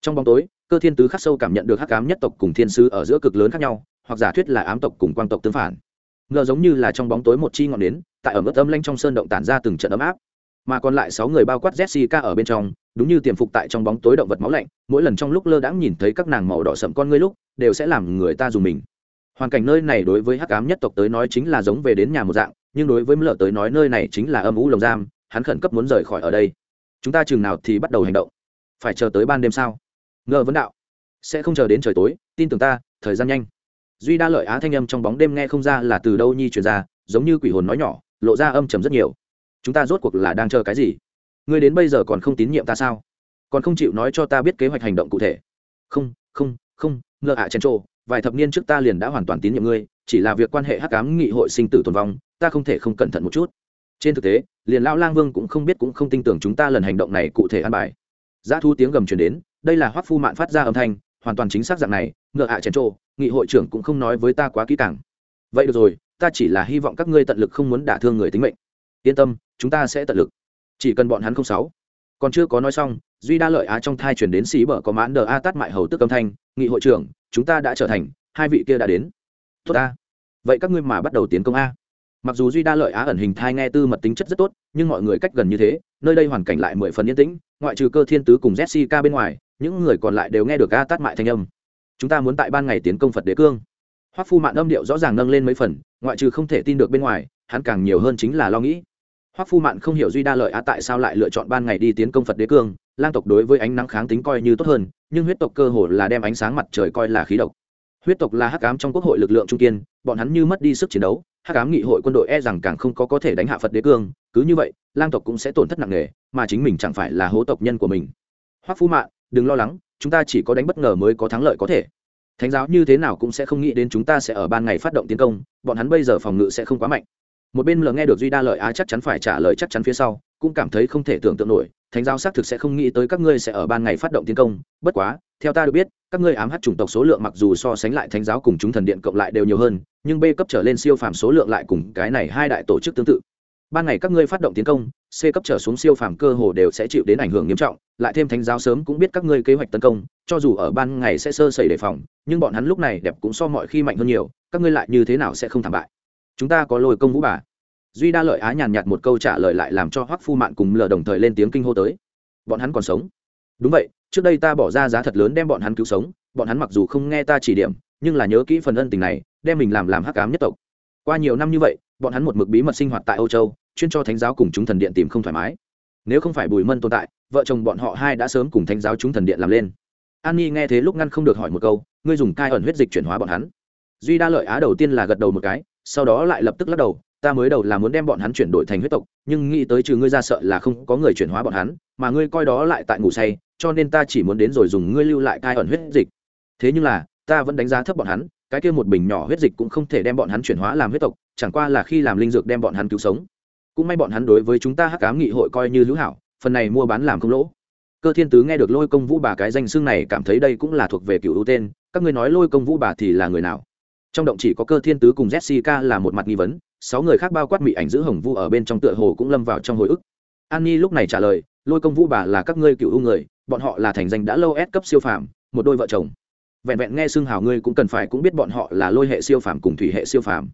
Trong bóng tối cơ thiên tứ khắc sâu cảm nhận được hắc ám nhất tộc cùng thiên sứ ở giữa cực lớn khác nhau hoặc giả thuyết là ám tộc cùng quang tộc tương phản. Ngờ giống như là trong bóng tối một chi ngọn nến, tại ở mức âm lanh trong sơn động tản ra từng trận ấm áp. Mà còn lại sáu người bao quát jessica ở bên trong, đúng như tiềm phục tại trong bóng tối động vật máu lạnh, mỗi lần trong lúc lơ đãng nhìn thấy các nàng màu đỏ sậm con ngươi lúc, đều sẽ làm người ta dùng mình. Hoàn cảnh nơi này đối với hắc ám nhất tộc tới nói chính là giống về đến nhà một dạng, nhưng đối với mlợ tới nói nơi này chính là âm ú lồng giam, hắn khẩn cấp muốn rời khỏi ở đây. Chúng ta chừng nào thì bắt đầu hành động? Phải chờ tới ban đêm sao? Ngờ vấn đạo. Sẽ không chờ đến trời tối, tin tưởng ta, thời gian nhanh duy đa lợi á thanh âm trong bóng đêm nghe không ra là từ đâu nhi truyền ra, giống như quỷ hồn nói nhỏ, lộ ra âm trầm rất nhiều. Chúng ta rốt cuộc là đang chờ cái gì? Ngươi đến bây giờ còn không tín nhiệm ta sao? Còn không chịu nói cho ta biết kế hoạch hành động cụ thể? Không không không ngựa ạ chen trộ vài thập niên trước ta liền đã hoàn toàn tín nhiệm ngươi, chỉ là việc quan hệ hắc ám nghị hội sinh tử tồn vong, ta không thể không cẩn thận một chút. Trên thực tế, liền lão lang vương cũng không biết cũng không tin tưởng chúng ta lần hành động này cụ thể an bài. Giá thu tiếng gầm truyền đến, đây là hoắc phu mạn phát ra âm thanh hoàn toàn chính xác dạng này, ngựa ạ chèn trộ nghị hội trưởng cũng không nói với ta quá kỹ càng. Vậy được rồi, ta chỉ là hy vọng các ngươi tận lực không muốn đả thương người tính mệnh. Yên tâm, chúng ta sẽ tận lực. Chỉ cần bọn hắn không sáu còn chưa có nói xong, duy đa lợi á trong thai chuyển đến xí bở có mãn đờ a tát mại hầu tức âm thanh, nghị hội trưởng, chúng ta đã trở thành, hai vị kia đã đến. Tốt ta. Vậy các ngươi mà bắt đầu tiến công a. Mặc dù duy đa lợi á ẩn hình thai nghe tư mật tính chất rất tốt, nhưng mọi người cách gần như thế, nơi đây hoàn cảnh lại mười phần yên tĩnh, ngoại trừ cơ thiên tứ cùng jessica bên ngoài những người còn lại đều nghe được a tát mại thanh âm. Chúng ta muốn tại ban ngày tiến công phật đế cương. Hoắc phu mạn âm điệu rõ ràng nâng lên mấy phần, ngoại trừ không thể tin được bên ngoài, hắn càng nhiều hơn chính là lo nghĩ. Hoắc phu mạn không hiểu duy đa lợi á tại sao lại lựa chọn ban ngày đi tiến công phật đế cương, lang tộc đối với ánh nắng kháng tính coi như tốt hơn, nhưng huyết tộc cơ hồ là đem ánh sáng mặt trời coi là khí độc. Huyết tộc là hắc ám trong quốc hội lực lượng trung kiên, bọn hắn như mất đi sức chiến đấu, hắc ám nghị hội quân đội e rằng càng không có có thể đánh hạ phật đế cương, cứ như vậy, lang tộc cũng sẽ tổn thất nặng nề, mà chính mình chẳng phải là hố tộc nhân của mình. Hoắc phu mạn đừng lo lắng, chúng ta chỉ có đánh bất ngờ mới có thắng lợi có thể. Thánh giáo như thế nào cũng sẽ không nghĩ đến chúng ta sẽ ở ban ngày phát động tiến công, bọn hắn bây giờ phòng ngự sẽ không quá mạnh. Một bên lờ nghe được duy đa lợi á chắc chắn phải trả lời chắc chắn phía sau, cũng cảm thấy không thể tưởng tượng nổi, thánh giáo xác thực sẽ không nghĩ tới các ngươi sẽ ở ban ngày phát động tiến công. Bất quá, theo ta được biết, các ngươi ám hát chủng tộc số lượng mặc dù so sánh lại thánh giáo cùng chúng thần điện cộng lại đều nhiều hơn, nhưng b cấp trở lên siêu phàm số lượng lại cùng cái này hai đại tổ chức tương tự ban ngày các ngươi phát động tiến công, c cấp trở xuống siêu phàm cơ hồ đều sẽ chịu đến ảnh hưởng nghiêm trọng, lại thêm thánh giáo sớm cũng biết các ngươi kế hoạch tấn công, cho dù ở ban ngày sẽ sơ sẩy đề phòng, nhưng bọn hắn lúc này đẹp cũng so mọi khi mạnh hơn nhiều, các ngươi lại như thế nào sẽ không thảm bại? Chúng ta có lôi công vũ bà. Duy đa lợi á nhàn nhạt một câu trả lời lại làm cho hoắc phu mạn cùng lờ đồng thời lên tiếng kinh hô tới. Bọn hắn còn sống. Đúng vậy, trước đây ta bỏ ra giá thật lớn đem bọn hắn cứu sống, bọn hắn mặc dù không nghe ta chỉ điểm, nhưng là nhớ kỹ phần ân tình này, đem mình làm làm hắc cám nhất tộc. Qua nhiều năm như vậy, bọn hắn một mực bí mật sinh hoạt tại âu châu chuyên cho thánh giáo cùng chúng thần điện tìm không thoải mái. Nếu không phải bùi mân tồn tại, vợ chồng bọn họ hai đã sớm cùng thánh giáo chúng thần điện làm lên. An nhi nghe thế lúc ngăn không được hỏi một câu, ngươi dùng cai ẩn huyết dịch chuyển hóa bọn hắn? Duy đa lợi á đầu tiên là gật đầu một cái, sau đó lại lập tức lắc đầu, ta mới đầu là muốn đem bọn hắn chuyển đổi thành huyết tộc, nhưng nghĩ tới trừ ngươi ra sợ là không có người chuyển hóa bọn hắn, mà ngươi coi đó lại tại ngủ say, cho nên ta chỉ muốn đến rồi dùng ngươi lưu lại cai ẩn huyết dịch. Thế nhưng là, ta vẫn đánh giá thấp bọn hắn, cái kia một bình nhỏ huyết dịch cũng không thể đem bọn hắn chuyển hóa làm huyết tộc, chẳng qua là khi làm linh dược đem bọn hắn cứu sống cũng may bọn hắn đối với chúng ta hắc ám nghị hội coi như hữu hảo, phần này mua bán làm không lỗ. Cơ thiên tứ nghe được lôi công vũ bà cái danh xưng này cảm thấy đây cũng là thuộc về cựu ưu tên, các ngươi nói lôi công vũ bà thì là người nào? Trong động chỉ có cơ thiên tứ cùng jessica là một mặt nghi vấn, sáu người khác bao quát mỹ ảnh giữ hồng vu ở bên trong tựa hồ cũng lâm vào trong hồi ức. An nhi lúc này trả lời, lôi công vũ bà là các ngươi cựu ưu người, bọn họ là thành danh đã lâu ép cấp siêu phàm, một đôi vợ chồng. Vẹn vẹn nghe xưng hào ngươi cũng cần phải cũng biết bọn họ là lôi hệ siêu phàm cùng thủy hệ siêu phàm.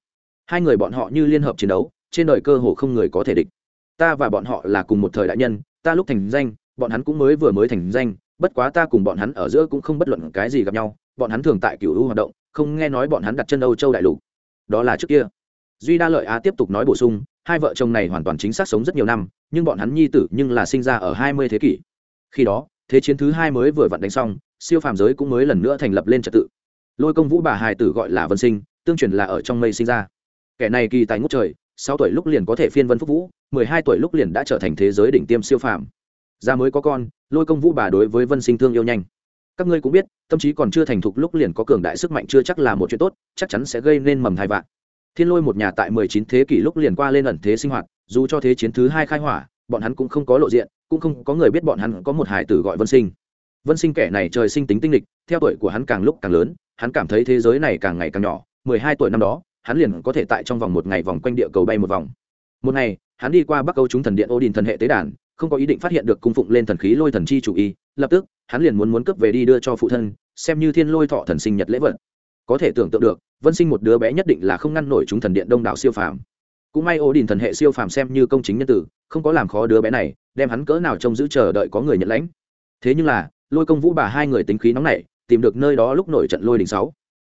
Hai người bọn họ như liên hợp chiến đấu trên đời cơ hồ không người có thể địch. Ta và bọn họ là cùng một thời đại nhân, ta lúc thành danh, bọn hắn cũng mới vừa mới thành danh, bất quá ta cùng bọn hắn ở giữa cũng không bất luận cái gì gặp nhau, bọn hắn thường tại cựu hữu hoạt động, không nghe nói bọn hắn đặt chân âu châu đại lục. Đó là trước kia. Duy đa lợi á tiếp tục nói bổ sung, hai vợ chồng này hoàn toàn chính xác sống rất nhiều năm, nhưng bọn hắn nhi tử nhưng là sinh ra ở hai mươi thế kỷ. Khi đó, thế chiến thứ hai mới vừa vặn đánh xong, siêu phàm giới cũng mới lần nữa thành lập lên trật tự. Lôi công vũ bà hài tử gọi là vân sinh, tương truyền là ở trong mây sinh ra. Kẻ này kỳ tài ngút trời sáu tuổi lúc liền có thể phiên vân phúc vũ, mười hai tuổi lúc liền đã trở thành thế giới đỉnh tiêm siêu phàm. Ra mới có con, lôi công vũ bà đối với vân sinh thương yêu nhanh. Các ngươi cũng biết, tâm trí còn chưa thành thục lúc liền có cường đại sức mạnh chưa chắc là một chuyện tốt, chắc chắn sẽ gây nên mầm thai vạn. Thiên lôi một nhà tại mười chín thế kỷ lúc liền qua lên ẩn thế sinh hoạt, dù cho thế chiến thứ hai khai hỏa, bọn hắn cũng không có lộ diện, cũng không có người biết bọn hắn có một hải tử gọi vân sinh. Vân sinh kẻ này trời sinh tính tinh lịch theo tuổi của hắn càng lúc càng lớn, hắn cảm thấy thế giới này càng ngày càng nhỏ, mười hai tuổi năm đó hắn liền có thể tại trong vòng một ngày vòng quanh địa cầu bay một vòng. Một ngày, hắn đi qua bắc âu chúng thần điện ô đình thần hệ tế đàn, không có ý định phát hiện được cung phụng lên thần khí lôi thần chi chủ y, lập tức, hắn liền muốn muốn cướp về đi đưa cho phụ thân, xem như thiên lôi thọ thần sinh nhật lễ vật. Có thể tưởng tượng được, vân sinh một đứa bé nhất định là không ngăn nổi chúng thần điện đông đảo siêu phàm. Cũng may ô đình thần hệ siêu phàm xem như công chính nhân tử, không có làm khó đứa bé này, đem hắn cỡ nào trông giữ chờ đợi có người nhận lãnh. Thế nhưng là, lôi công vũ bà hai người tính khí nóng nảy, tìm được nơi đó lúc nổi trận lôi đình sáu.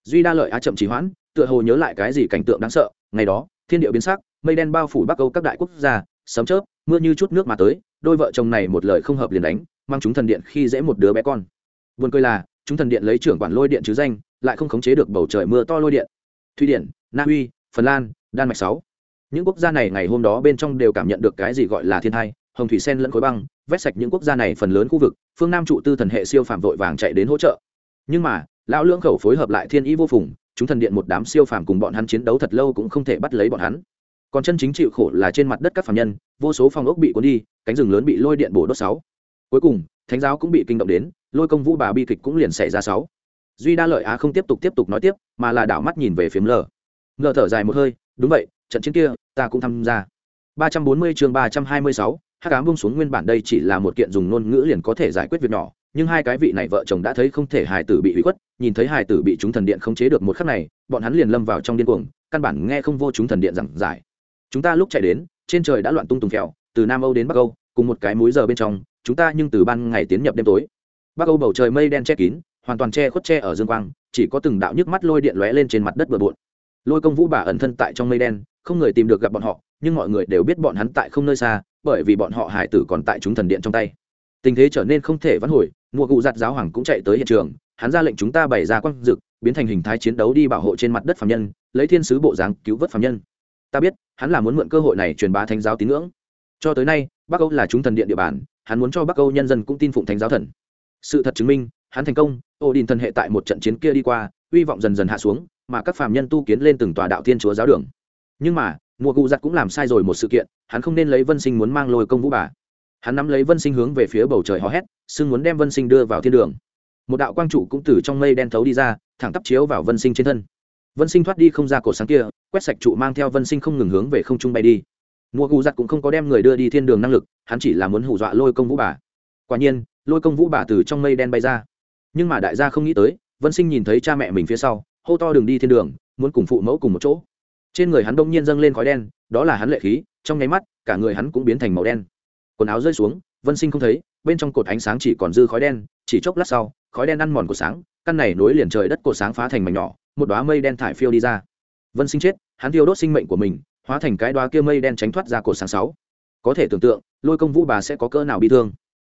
Duy đa lợi á chậm trì hoãn tựa hồ nhớ lại cái gì cảnh tượng đáng sợ, ngày đó, thiên địa biến sắc, mây đen bao phủ bắc âu các đại quốc gia, sấm chớp, mưa như chút nước mà tới, đôi vợ chồng này một lời không hợp liền đánh, mang chúng thần điện khi dễ một đứa bé con. Vườn cười là, chúng thần điện lấy trưởng quản lôi điện chứ danh, lại không khống chế được bầu trời mưa to lôi điện. Thụy điển, na uy, phần lan, đan mạch sáu. Những quốc gia này ngày hôm đó bên trong đều cảm nhận được cái gì gọi là thiên thai hồng thủy sen lẫn khối băng, vét sạch những quốc gia này phần lớn khu vực, phương nam trụ tư thần hệ siêu phạm vội vàng chạy đến hỗ trợ. Nhưng mà, lão lưỡng khẩu phối hợp lại thiên ý vô phùng chúng thần điện một đám siêu phàm cùng bọn hắn chiến đấu thật lâu cũng không thể bắt lấy bọn hắn. Còn chân chính chịu khổ là trên mặt đất các phàm nhân vô số phòng ốc bị cuốn đi cánh rừng lớn bị lôi điện bổ đốt sáu. Cuối cùng thánh giáo cũng bị kinh động đến lôi công vũ bà bi kịch cũng liền xảy ra sáu. Duy đa lợi á không tiếp tục tiếp tục nói tiếp mà là đảo mắt nhìn về phía lờ ngờ thở dài một hơi đúng vậy trận chiến kia ta cũng tham gia. 340 chương 326, hắc ám buông xuống nguyên bản đây chỉ là một kiện dùng ngôn ngữ liền có thể giải quyết việc nhỏ nhưng hai cái vị này vợ chồng đã thấy không thể hài tử bị hủy khuất, nhìn thấy hài tử bị chúng thần điện khống chế được một khắc này, bọn hắn liền lâm vào trong điên cuồng, căn bản nghe không vô chúng thần điện giảng giải. Chúng ta lúc chạy đến, trên trời đã loạn tung tùng phèo, từ nam âu đến bắc âu, cùng một cái múi giờ bên trong, chúng ta nhưng từ ban ngày tiến nhập đêm tối. Bắc âu bầu trời mây đen che kín, hoàn toàn che khuất che ở dương quang, chỉ có từng đạo nhức mắt lôi điện lóe lên trên mặt đất bừa bộn. Lôi công vũ bà ẩn thân tại trong mây đen, không người tìm được gặp bọn họ, nhưng mọi người đều biết bọn hắn tại không nơi xa, bởi vì bọn họ hải tử còn tại chúng thần điện trong tay. Tình thế trở nên không thể vãn hồi mùa cụ giặt giáo hoàng cũng chạy tới hiện trường, hắn ra lệnh chúng ta bày ra quang dực, biến thành hình thái chiến đấu đi bảo hộ trên mặt đất phạm nhân, lấy thiên sứ bộ dáng cứu vớt phạm nhân. Ta biết, hắn là muốn mượn cơ hội này truyền bá thánh giáo tín ngưỡng. Cho tới nay, bắc âu là chúng thần điện địa bàn, hắn muốn cho bắc âu nhân dân cũng tin phụng thánh giáo thần. Sự thật chứng minh, hắn thành công, ô đình thần hệ tại một trận chiến kia đi qua, hy vọng dần dần hạ xuống, mà các phàm nhân tu kiến lên từng tòa đạo thiên chúa giáo đường. Nhưng mà, mùa cụ giặt cũng làm sai rồi một sự kiện, hắn không nên lấy vân sinh muốn mang lôi công vũ bà hắn nắm lấy vân sinh hướng về phía bầu trời hò hét xưng muốn đem vân sinh đưa vào thiên đường. Một đạo quang trụ cũng từ trong mây đen thấu đi ra, thẳng tắp chiếu vào vân sinh trên thân. Vân sinh thoát đi không ra cổ sáng kia, quét sạch trụ mang theo vân sinh không ngừng hướng về không trung bay đi. Mùa gù giặt cũng không có đem người đưa đi thiên đường năng lực, hắn chỉ là muốn hù dọa lôi công vũ bà. Quả nhiên, lôi công vũ bà từ trong mây đen bay ra. Nhưng mà đại gia không nghĩ tới, vân sinh nhìn thấy cha mẹ mình phía sau, hô to đường đi thiên đường, muốn cùng phụ mẫu cùng một chỗ. Trên người hắn đông nhiên dâng lên khói đen, đó là hắn lệ khí, trong nháy mắt, cả người hắn cũng biến thành màu đen quần áo rơi xuống, vân sinh không thấy, bên trong cột ánh sáng chỉ còn dư khói đen, chỉ chốc lát sau, khói đen ăn mòn cột sáng, căn này nối liền trời đất cột sáng phá thành mảnh nhỏ, một đoá mây đen thải phiêu đi ra. Vân sinh chết, hắn thiêu đốt sinh mệnh của mình, hóa thành cái đoá kia mây đen tránh thoát ra cột sáng sáu. Có thể tưởng tượng, lôi công vũ bà sẽ có cỡ nào bị thương.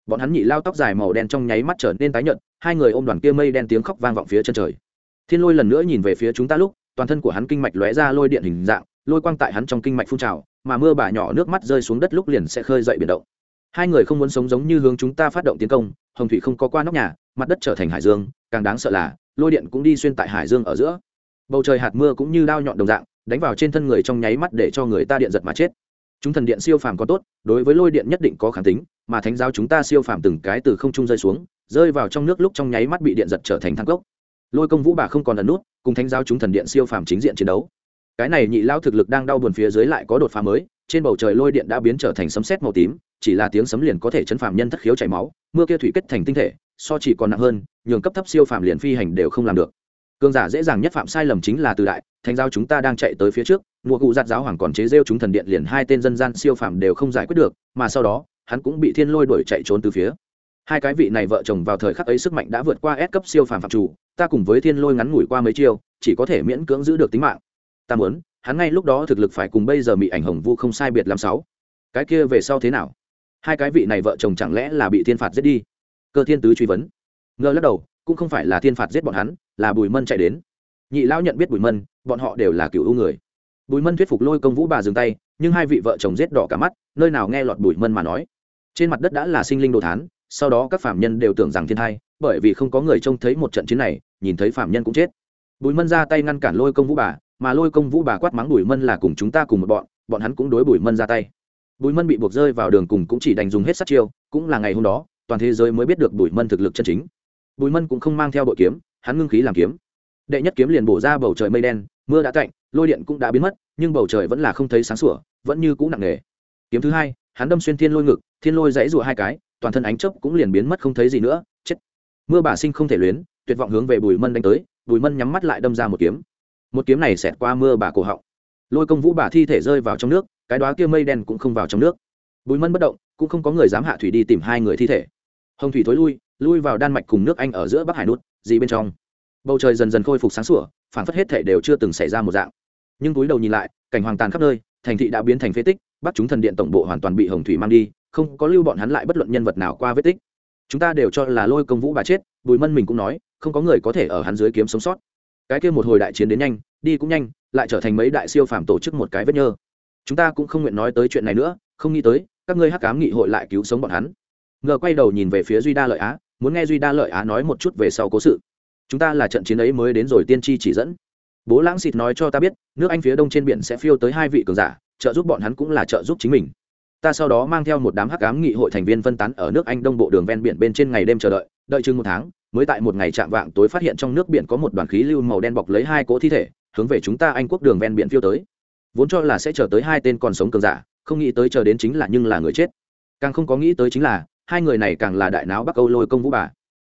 Bọn hắn nhị lao tóc dài màu đen trong nháy mắt trở nên tái nhợt, hai người ôm đoàn kia mây đen tiếng khóc vang vọng phía chân trời. Thiên lôi lần nữa nhìn về phía chúng ta lúc, toàn thân của hắn kinh mạch lóe ra lôi điện hình dạng lôi quang tại hắn trong kinh mạch phun trào, mà mưa bà nhỏ nước mắt rơi xuống đất lúc liền sẽ khơi dậy biển động. Hai người không muốn sống giống như hướng chúng ta phát động tiến công, hồng thủy không có qua nóc nhà, mặt đất trở thành hải dương, càng đáng sợ là, lôi điện cũng đi xuyên tại hải dương ở giữa. Bầu trời hạt mưa cũng như đao nhọn đồng dạng, đánh vào trên thân người trong nháy mắt để cho người ta điện giật mà chết. Chúng thần điện siêu phàm có tốt, đối với lôi điện nhất định có kháng tính, mà thánh giáo chúng ta siêu phàm từng cái từ không trung rơi xuống, rơi vào trong nước lúc trong nháy mắt bị điện giật trở thành thang cốc. Lôi công vũ bà không còn ẩn nút, cùng thánh giáo chúng thần điện siêu phàm chính diện chiến đấu cái này nhị lao thực lực đang đau buồn phía dưới lại có đột phá mới, trên bầu trời lôi điện đã biến trở thành sấm sét màu tím, chỉ là tiếng sấm liền có thể chấn phàm nhân thất khiếu chảy máu, mưa kia thủy kết thành tinh thể, so chỉ còn nặng hơn, nhường cấp thấp siêu phàm liền phi hành đều không làm được. Cương giả dễ dàng nhất phạm sai lầm chính là từ đại, thành giao chúng ta đang chạy tới phía trước, mùa cụ giặt giáo hoàng còn chế rêu chúng thần điện liền hai tên dân gian siêu phàm đều không giải quyết được, mà sau đó, hắn cũng bị thiên lôi đuổi chạy trốn từ phía. Hai cái vị này vợ chồng vào thời khắc ấy sức mạnh đã vượt qua S cấp siêu phàm phạm chủ, ta cùng với thiên lôi ngắn ngủi qua mấy chiêu, chỉ có thể miễn cưỡng giữ được tính mạng ta muốn, hắn ngay lúc đó thực lực phải cùng bây giờ bị ảnh hồng vu không sai biệt làm sáu. Cái kia về sau thế nào? Hai cái vị này vợ chồng chẳng lẽ là bị thiên phạt giết đi? Cơ thiên tứ truy vấn. Ngơ lắc đầu, cũng không phải là thiên phạt giết bọn hắn, là bùi mân chạy đến. Nhị lão nhận biết bùi mân, bọn họ đều là cựu ưu người. Bùi mân thuyết phục lôi công vũ bà dừng tay, nhưng hai vị vợ chồng giết đỏ cả mắt, nơi nào nghe lọt bùi mân mà nói. Trên mặt đất đã là sinh linh đồ thán, sau đó các phạm nhân đều tưởng rằng thiên thai, bởi vì không có người trông thấy một trận chiến này, nhìn thấy phạm nhân cũng chết. Bùi mân ra tay ngăn cản lôi công vũ bà mà lôi công vũ bà quát mắng bùi mân là cùng chúng ta cùng một bọn bọn hắn cũng đối bùi mân ra tay. Bùi mân bị buộc rơi vào đường cùng cũng chỉ đành dùng hết sát chiêu, cũng là ngày hôm đó, toàn thế giới mới biết được bùi mân thực lực chân chính. Bùi mân cũng không mang theo bội kiếm, hắn ngưng khí làm kiếm. Đệ nhất kiếm liền bổ ra bầu trời mây đen, mưa đã cạnh lôi điện cũng đã biến mất, nhưng bầu trời vẫn là không thấy sáng sủa, vẫn như cũ nặng nề. Kiếm thứ hai, hắn đâm xuyên thiên lôi ngực, thiên lôi dãy rụa hai cái, toàn thân ánh chớp cũng liền biến mất không thấy gì nữa, chết. Mưa bà sinh không thể luyến, tuyệt vọng hướng về bùi mân đánh tới, bùi mân nhắm mắt lại đâm ra một kiếm một kiếm này xẹt qua mưa bà cổ họng. Lôi công vũ bà thi thể rơi vào trong nước, cái đó kia mây đen cũng không vào trong nước. Bùi mân bất động, cũng không có người dám hạ thủy đi tìm hai người thi thể. Hồng thủy thối lui lui vào đan mạch cùng nước anh ở giữa bắc hải nút, gì bên trong. Bầu trời dần dần khôi phục sáng sủa phản phất hết thể đều chưa từng xảy ra một dạng. Nhưng túi đầu nhìn lại, cảnh hoàng tàn khắp nơi, thành thị đã biến thành phế tích, bắt chúng thần điện tổng bộ hoàn toàn bị hồng thủy mang đi, không có lưu bọn hắn lại bất luận nhân vật nào qua vết tích. Chúng ta đều cho là lôi công vũ bà chết, bùi mân mình cũng nói, không có người có thể ở hắn dưới kiếm sống sót cái kia một hồi đại chiến đến nhanh, đi cũng nhanh, lại trở thành mấy đại siêu phàm tổ chức một cái vết nhơ. Chúng ta cũng không nguyện nói tới chuyện này nữa, không nghĩ tới, các ngươi hắc cám nghị hội lại cứu sống bọn hắn. Ngờ quay đầu nhìn về phía duy đa lợi á, muốn nghe duy đa lợi á nói một chút về sau cố sự. Chúng ta là trận chiến ấy mới đến rồi tiên tri chỉ dẫn. Bố lãng xịt nói cho ta biết, nước anh phía đông trên biển sẽ phiêu tới hai vị cường giả, trợ giúp bọn hắn cũng là trợ giúp chính mình. Ta sau đó mang theo một đám hắc ám nghị hội thành viên phân tán ở nước anh đông bộ đường ven biển bên trên ngày đêm chờ đợi đợi chừng một tháng mới tại một ngày chạm vạng tối phát hiện trong nước biển có một đoàn khí lưu màu đen bọc lấy hai cỗ thi thể, hướng về chúng ta anh quốc đường ven biển phiêu tới. Vốn cho là sẽ chờ tới hai tên còn sống cường giả, không nghĩ tới chờ đến chính là nhưng là người chết. Càng không có nghĩ tới chính là, hai người này càng là đại náo bắc âu lôi công vũ bà.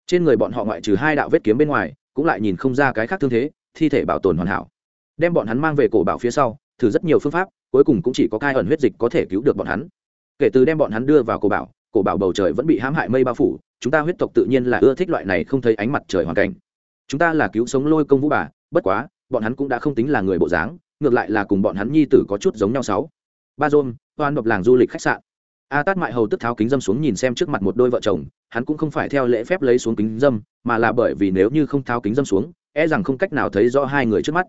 Trên người bọn họ ngoại trừ hai đạo vết kiếm bên ngoài, cũng lại nhìn không ra cái khác thương thế, thi thể bảo tồn hoàn hảo. Đem bọn hắn mang về cổ bảo phía sau, thử rất nhiều phương pháp, cuối cùng cũng chỉ có cai ẩn huyết dịch có thể cứu được bọn hắn. Kể từ đem bọn hắn đưa vào cổ bảo cổ bảo bầu trời vẫn bị hãm hại mây bao phủ chúng ta huyết tộc tự nhiên là ưa thích loại này không thấy ánh mặt trời hoàn cảnh. Chúng ta là cứu sống lôi công vũ bà, bất quá, bọn hắn cũng đã không tính là người bộ dáng, ngược lại là cùng bọn hắn nhi tử có chút giống nhau sáu. Ba dôm, hoan độc làng du lịch khách sạn. A tát mại hầu tức tháo kính dâm xuống nhìn xem trước mặt một đôi vợ chồng, hắn cũng không phải theo lễ phép lấy xuống kính dâm, mà là bởi vì nếu như không tháo kính dâm xuống e rằng không cách nào thấy rõ hai người trước mắt.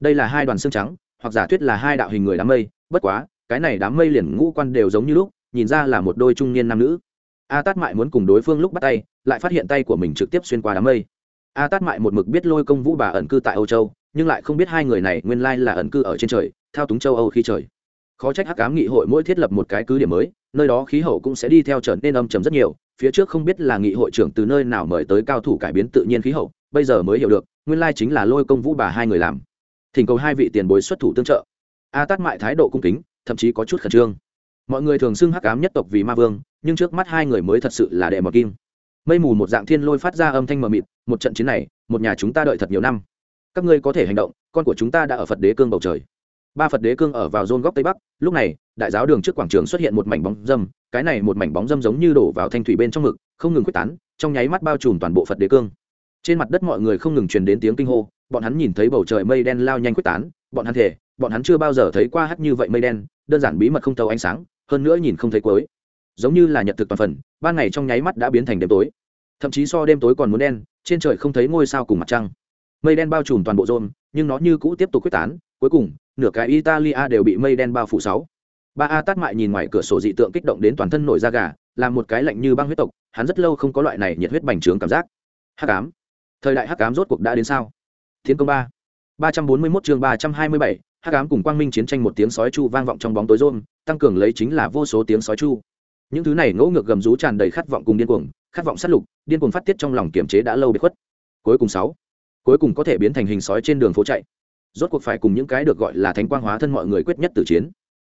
Đây là hai đoàn xương trắng, hoặc giả thuyết là hai đạo hình người đám mây, bất quá, cái này đám mây liền ngũ quan đều giống như lúc, nhìn ra là một đôi trung niên nam nữ a tát mại muốn cùng đối phương lúc bắt tay, lại phát hiện tay của mình trực tiếp xuyên qua đám mây. A tát mại một mực biết lôi công vũ bà ẩn cư tại âu châu, nhưng lại không biết hai người này nguyên lai là ẩn cư ở trên trời, thao túng châu âu khi trời. Khó trách hắc ám nghị hội mỗi thiết lập một cái cứ điểm mới, nơi đó khí hậu cũng sẽ đi theo trở nên âm trầm rất nhiều, phía trước không biết là nghị hội trưởng từ nơi nào mời tới cao thủ cải biến tự nhiên khí hậu, bây giờ mới hiểu được, nguyên lai chính là lôi công vũ bà hai người làm. Thỉnh cầu hai vị tiền bối xuất thủ tương trợ. A tát mại thái độ cung kính, thậm chí có chút khẩn trương. Mọi người thường xưng hắc ám nhất tộc vì ma vương nhưng trước mắt hai người mới thật sự là đệ mờ kim. Mây mù một dạng thiên lôi phát ra âm thanh mờ mịt, một trận chiến này, một nhà chúng ta đợi thật nhiều năm. Các ngươi có thể hành động, con của chúng ta đã ở phật đế cương bầu trời. Ba phật đế cương ở vào rôn góc tây bắc, lúc này, đại giáo đường trước quảng trường xuất hiện một mảnh bóng dâm, cái này một mảnh bóng dâm giống như đổ vào thanh thủy bên trong ngực, không ngừng quyết tán, trong nháy mắt bao trùm toàn bộ phật đế cương. Trên mặt đất mọi người không ngừng truyền đến tiếng kinh hô, bọn hắn nhìn thấy bầu trời mây đen lao nhanh quyết tán, bọn hắn thể bọn hắn chưa bao giờ thấy qua hắt như vậy mây đen, đơn giản bí mật không tàu ánh sáng, hơn nữa nhìn không thấy cuối giống như là nhật thực toàn phần, ban ngày trong nháy mắt đã biến thành đêm tối. Thậm chí so đêm tối còn muốn đen, trên trời không thấy ngôi sao cùng mặt trăng. Mây đen bao trùm toàn bộ rôn, nhưng nó như cũ tiếp tục quyết tán, cuối cùng, nửa cái italia đều bị mây đen bao phủ sáu. Ba a tát mại nhìn ngoài cửa sổ dị tượng kích động đến toàn thân nổi da gà làm một cái lạnh như băng huyết tộc, hắn rất lâu không có loại này nhiệt huyết bành trướng cảm giác. Hắc ám. Thời đại hắc ám rốt cuộc đã đến sao? Thiên công ba. ba trăm bốn mươi mốt chương ba trăm hai mươi bảy, hắc ám cùng quang minh chiến tranh một tiếng sói chu vang vọng trong bóng tối rôn, tăng cường lấy chính là vô số tiếng sói chu những thứ này ngỗ ngược gầm rú tràn đầy khát vọng cùng điên cuồng, khát vọng sát lục, điên cuồng phát tiết trong lòng kiểm chế đã lâu bị khuất. Cuối cùng sáu, cuối cùng có thể biến thành hình sói trên đường phố chạy. Rốt cuộc phải cùng những cái được gọi là thánh quang hóa thân mọi người quyết nhất tử chiến.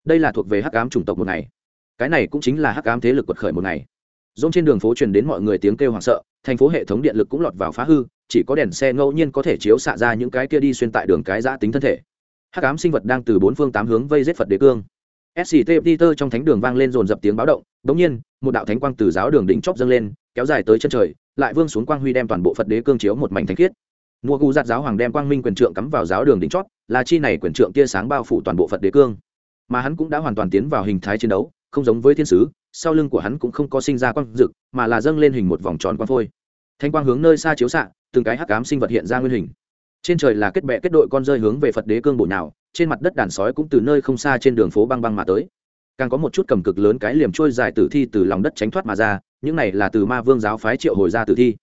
Đây là thuộc về hắc ám chủng tộc một ngày. Cái này cũng chính là hắc ám thế lực quật khởi một ngày. Dông trên đường phố truyền đến mọi người tiếng kêu hoảng sợ, thành phố hệ thống điện lực cũng lọt vào phá hư, chỉ có đèn xe ngẫu nhiên có thể chiếu xạ ra những cái kia đi xuyên tại đường cái giã tính thân thể. Hắc ám sinh vật đang từ bốn phương tám hướng vây giết phật đế cương sct peter trong thánh đường vang lên dồn dập tiếng báo động, đống nhiên, một đạo thánh quang từ giáo đường đỉnh chóp dâng lên, kéo dài tới chân trời, lại vương xuống quang huy đem toàn bộ phật đế cương chiếu một mảnh thánh khiết. Mùa gu giặt giáo hoàng đem quang minh quyền trượng cắm vào giáo đường đỉnh chót là chi này quyền trượng tia sáng bao phủ toàn bộ phật đế cương. Mà hắn cũng đã hoàn toàn tiến vào hình thái chiến đấu, không giống với thiên sứ, sau lưng của hắn cũng không có sinh ra quang dực, mà là dâng lên hình một vòng tròn quang phôi. Thanh quang hướng nơi xa chiếu xạ, từng cái hắc ám sinh vật hiện ra nguyên hình. Trên trời là kết bệ kết đội con rơi hướng về phật đế cương bổ nào trên mặt đất đàn sói cũng từ nơi không xa trên đường phố băng băng mà tới. Càng có một chút cầm cực lớn cái liềm trôi dài tử thi từ lòng đất tránh thoát mà ra, những này là từ ma vương giáo phái triệu hồi ra tử thi.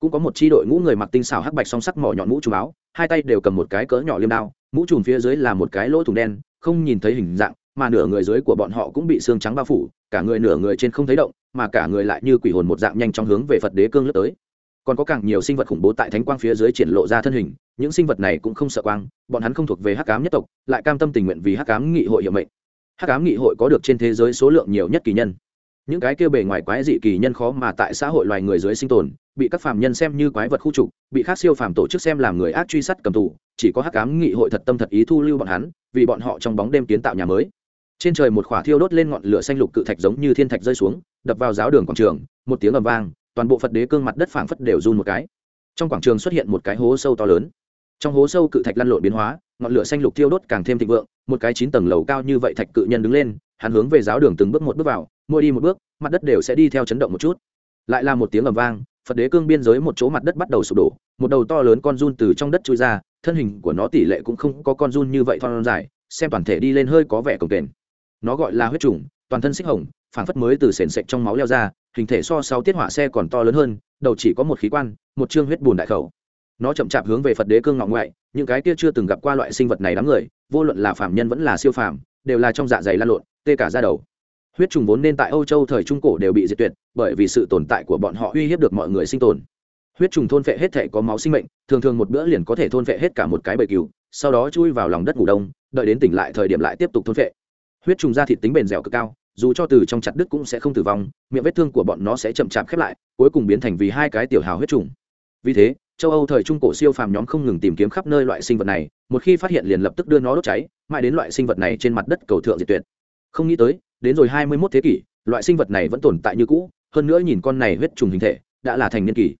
Cũng có một chi đội ngũ người mặc tinh xảo hắc bạch song sắc mỏ nhọn mũ trùm áo, hai tay đều cầm một cái cỡ nhỏ liêm đao, mũ trùm phía dưới là một cái lỗ thủng đen, không nhìn thấy hình dạng, mà nửa người dưới của bọn họ cũng bị xương trắng bao phủ, cả người nửa người trên không thấy động, mà cả người lại như quỷ hồn một dạng nhanh trong hướng về phật đế cương lướt tới còn có càng nhiều sinh vật khủng bố tại thánh quang phía dưới triển lộ ra thân hình, những sinh vật này cũng không sợ quang, bọn hắn không thuộc về hắc cám nhất tộc, lại cam tâm tình nguyện vì hắc cám nghị hội hiệu mệnh. Hắc cám nghị hội có được trên thế giới số lượng nhiều nhất kỳ nhân. Những cái kia bề ngoài quái dị kỳ nhân khó mà tại xã hội loài người dưới sinh tồn, bị các phàm nhân xem như quái vật khu trục, bị khác siêu phàm tổ chức xem làm người ác truy sát cầm tù, chỉ có hắc cám nghị hội thật tâm thật ý thu lưu bọn hắn, vì bọn họ trong bóng đêm kiến tạo nhà mới. Trên trời một khỏa thiêu đốt lên ngọn lửa xanh lục cự thạch giống như thiên thạch rơi xuống, đập vào giáo đường quảng trường, một tiếng ầm vang toàn bộ phật đế cương mặt đất phảng phất đều run một cái. Trong quảng trường xuất hiện một cái hố sâu to lớn. Trong hố sâu cự thạch lăn lộn biến hóa, ngọn lửa xanh lục thiêu đốt càng thêm thịnh vượng, một cái chín tầng lầu cao như vậy thạch cự nhân đứng lên, hắn hướng về giáo đường từng bước một bước vào, mỗi đi một bước, mặt đất đều sẽ đi theo chấn động một chút. Lại là một tiếng ầm vang, phật đế cương biên giới một chỗ mặt đất bắt đầu sụp đổ, một đầu to lớn con run từ trong đất trôi ra, thân hình của nó tỷ lệ cũng không có con run như vậy thon dài, xem toàn thể đi lên hơi có vẻ cồng kềnh. Nó gọi là huyết trùng, toàn thân xích hồng phảng phất mới từ sền sệt trong máu leo ra, hình thể so sáu tiết hỏa xe còn to lớn hơn, đầu chỉ có một khí quan, một chương huyết bùn đại khẩu. Nó chậm chạp hướng về phật đế cương ngọng ngoại, những cái kia chưa từng gặp qua loại sinh vật này đám người, vô luận là phạm nhân vẫn là siêu phàm, đều là trong dạ dày lan lộn, tê cả ra đầu. Huyết trùng vốn nên tại âu châu thời trung cổ đều bị diệt tuyệt, bởi vì sự tồn tại của bọn họ uy hiếp được mọi người sinh tồn. Huyết trùng thôn phệ hết thể có máu sinh mệnh, thường thường một bữa liền có thể thôn phệ hết cả một cái bầy cừu, sau đó chui vào lòng đất ngủ đông, đợi đến tỉnh lại thời điểm lại tiếp tục thôn phệ. Huyết trùng da thịt tính bền dẻo cực cao dù cho từ trong chặt đứt cũng sẽ không tử vong, miệng vết thương của bọn nó sẽ chậm chạp khép lại, cuối cùng biến thành vì hai cái tiểu hào huyết trùng. Vì thế, châu âu thời trung cổ siêu phàm nhóm không ngừng tìm kiếm khắp nơi loại sinh vật này, một khi phát hiện liền lập tức đưa nó đốt cháy, mãi đến loại sinh vật này trên mặt đất cầu thượng diệt tuyệt. Không nghĩ tới, đến rồi hai mươi 21 thế kỷ, loại sinh vật này vẫn tồn tại như cũ, hơn nữa nhìn con này huyết trùng hình thể, đã là thành niên kỳ.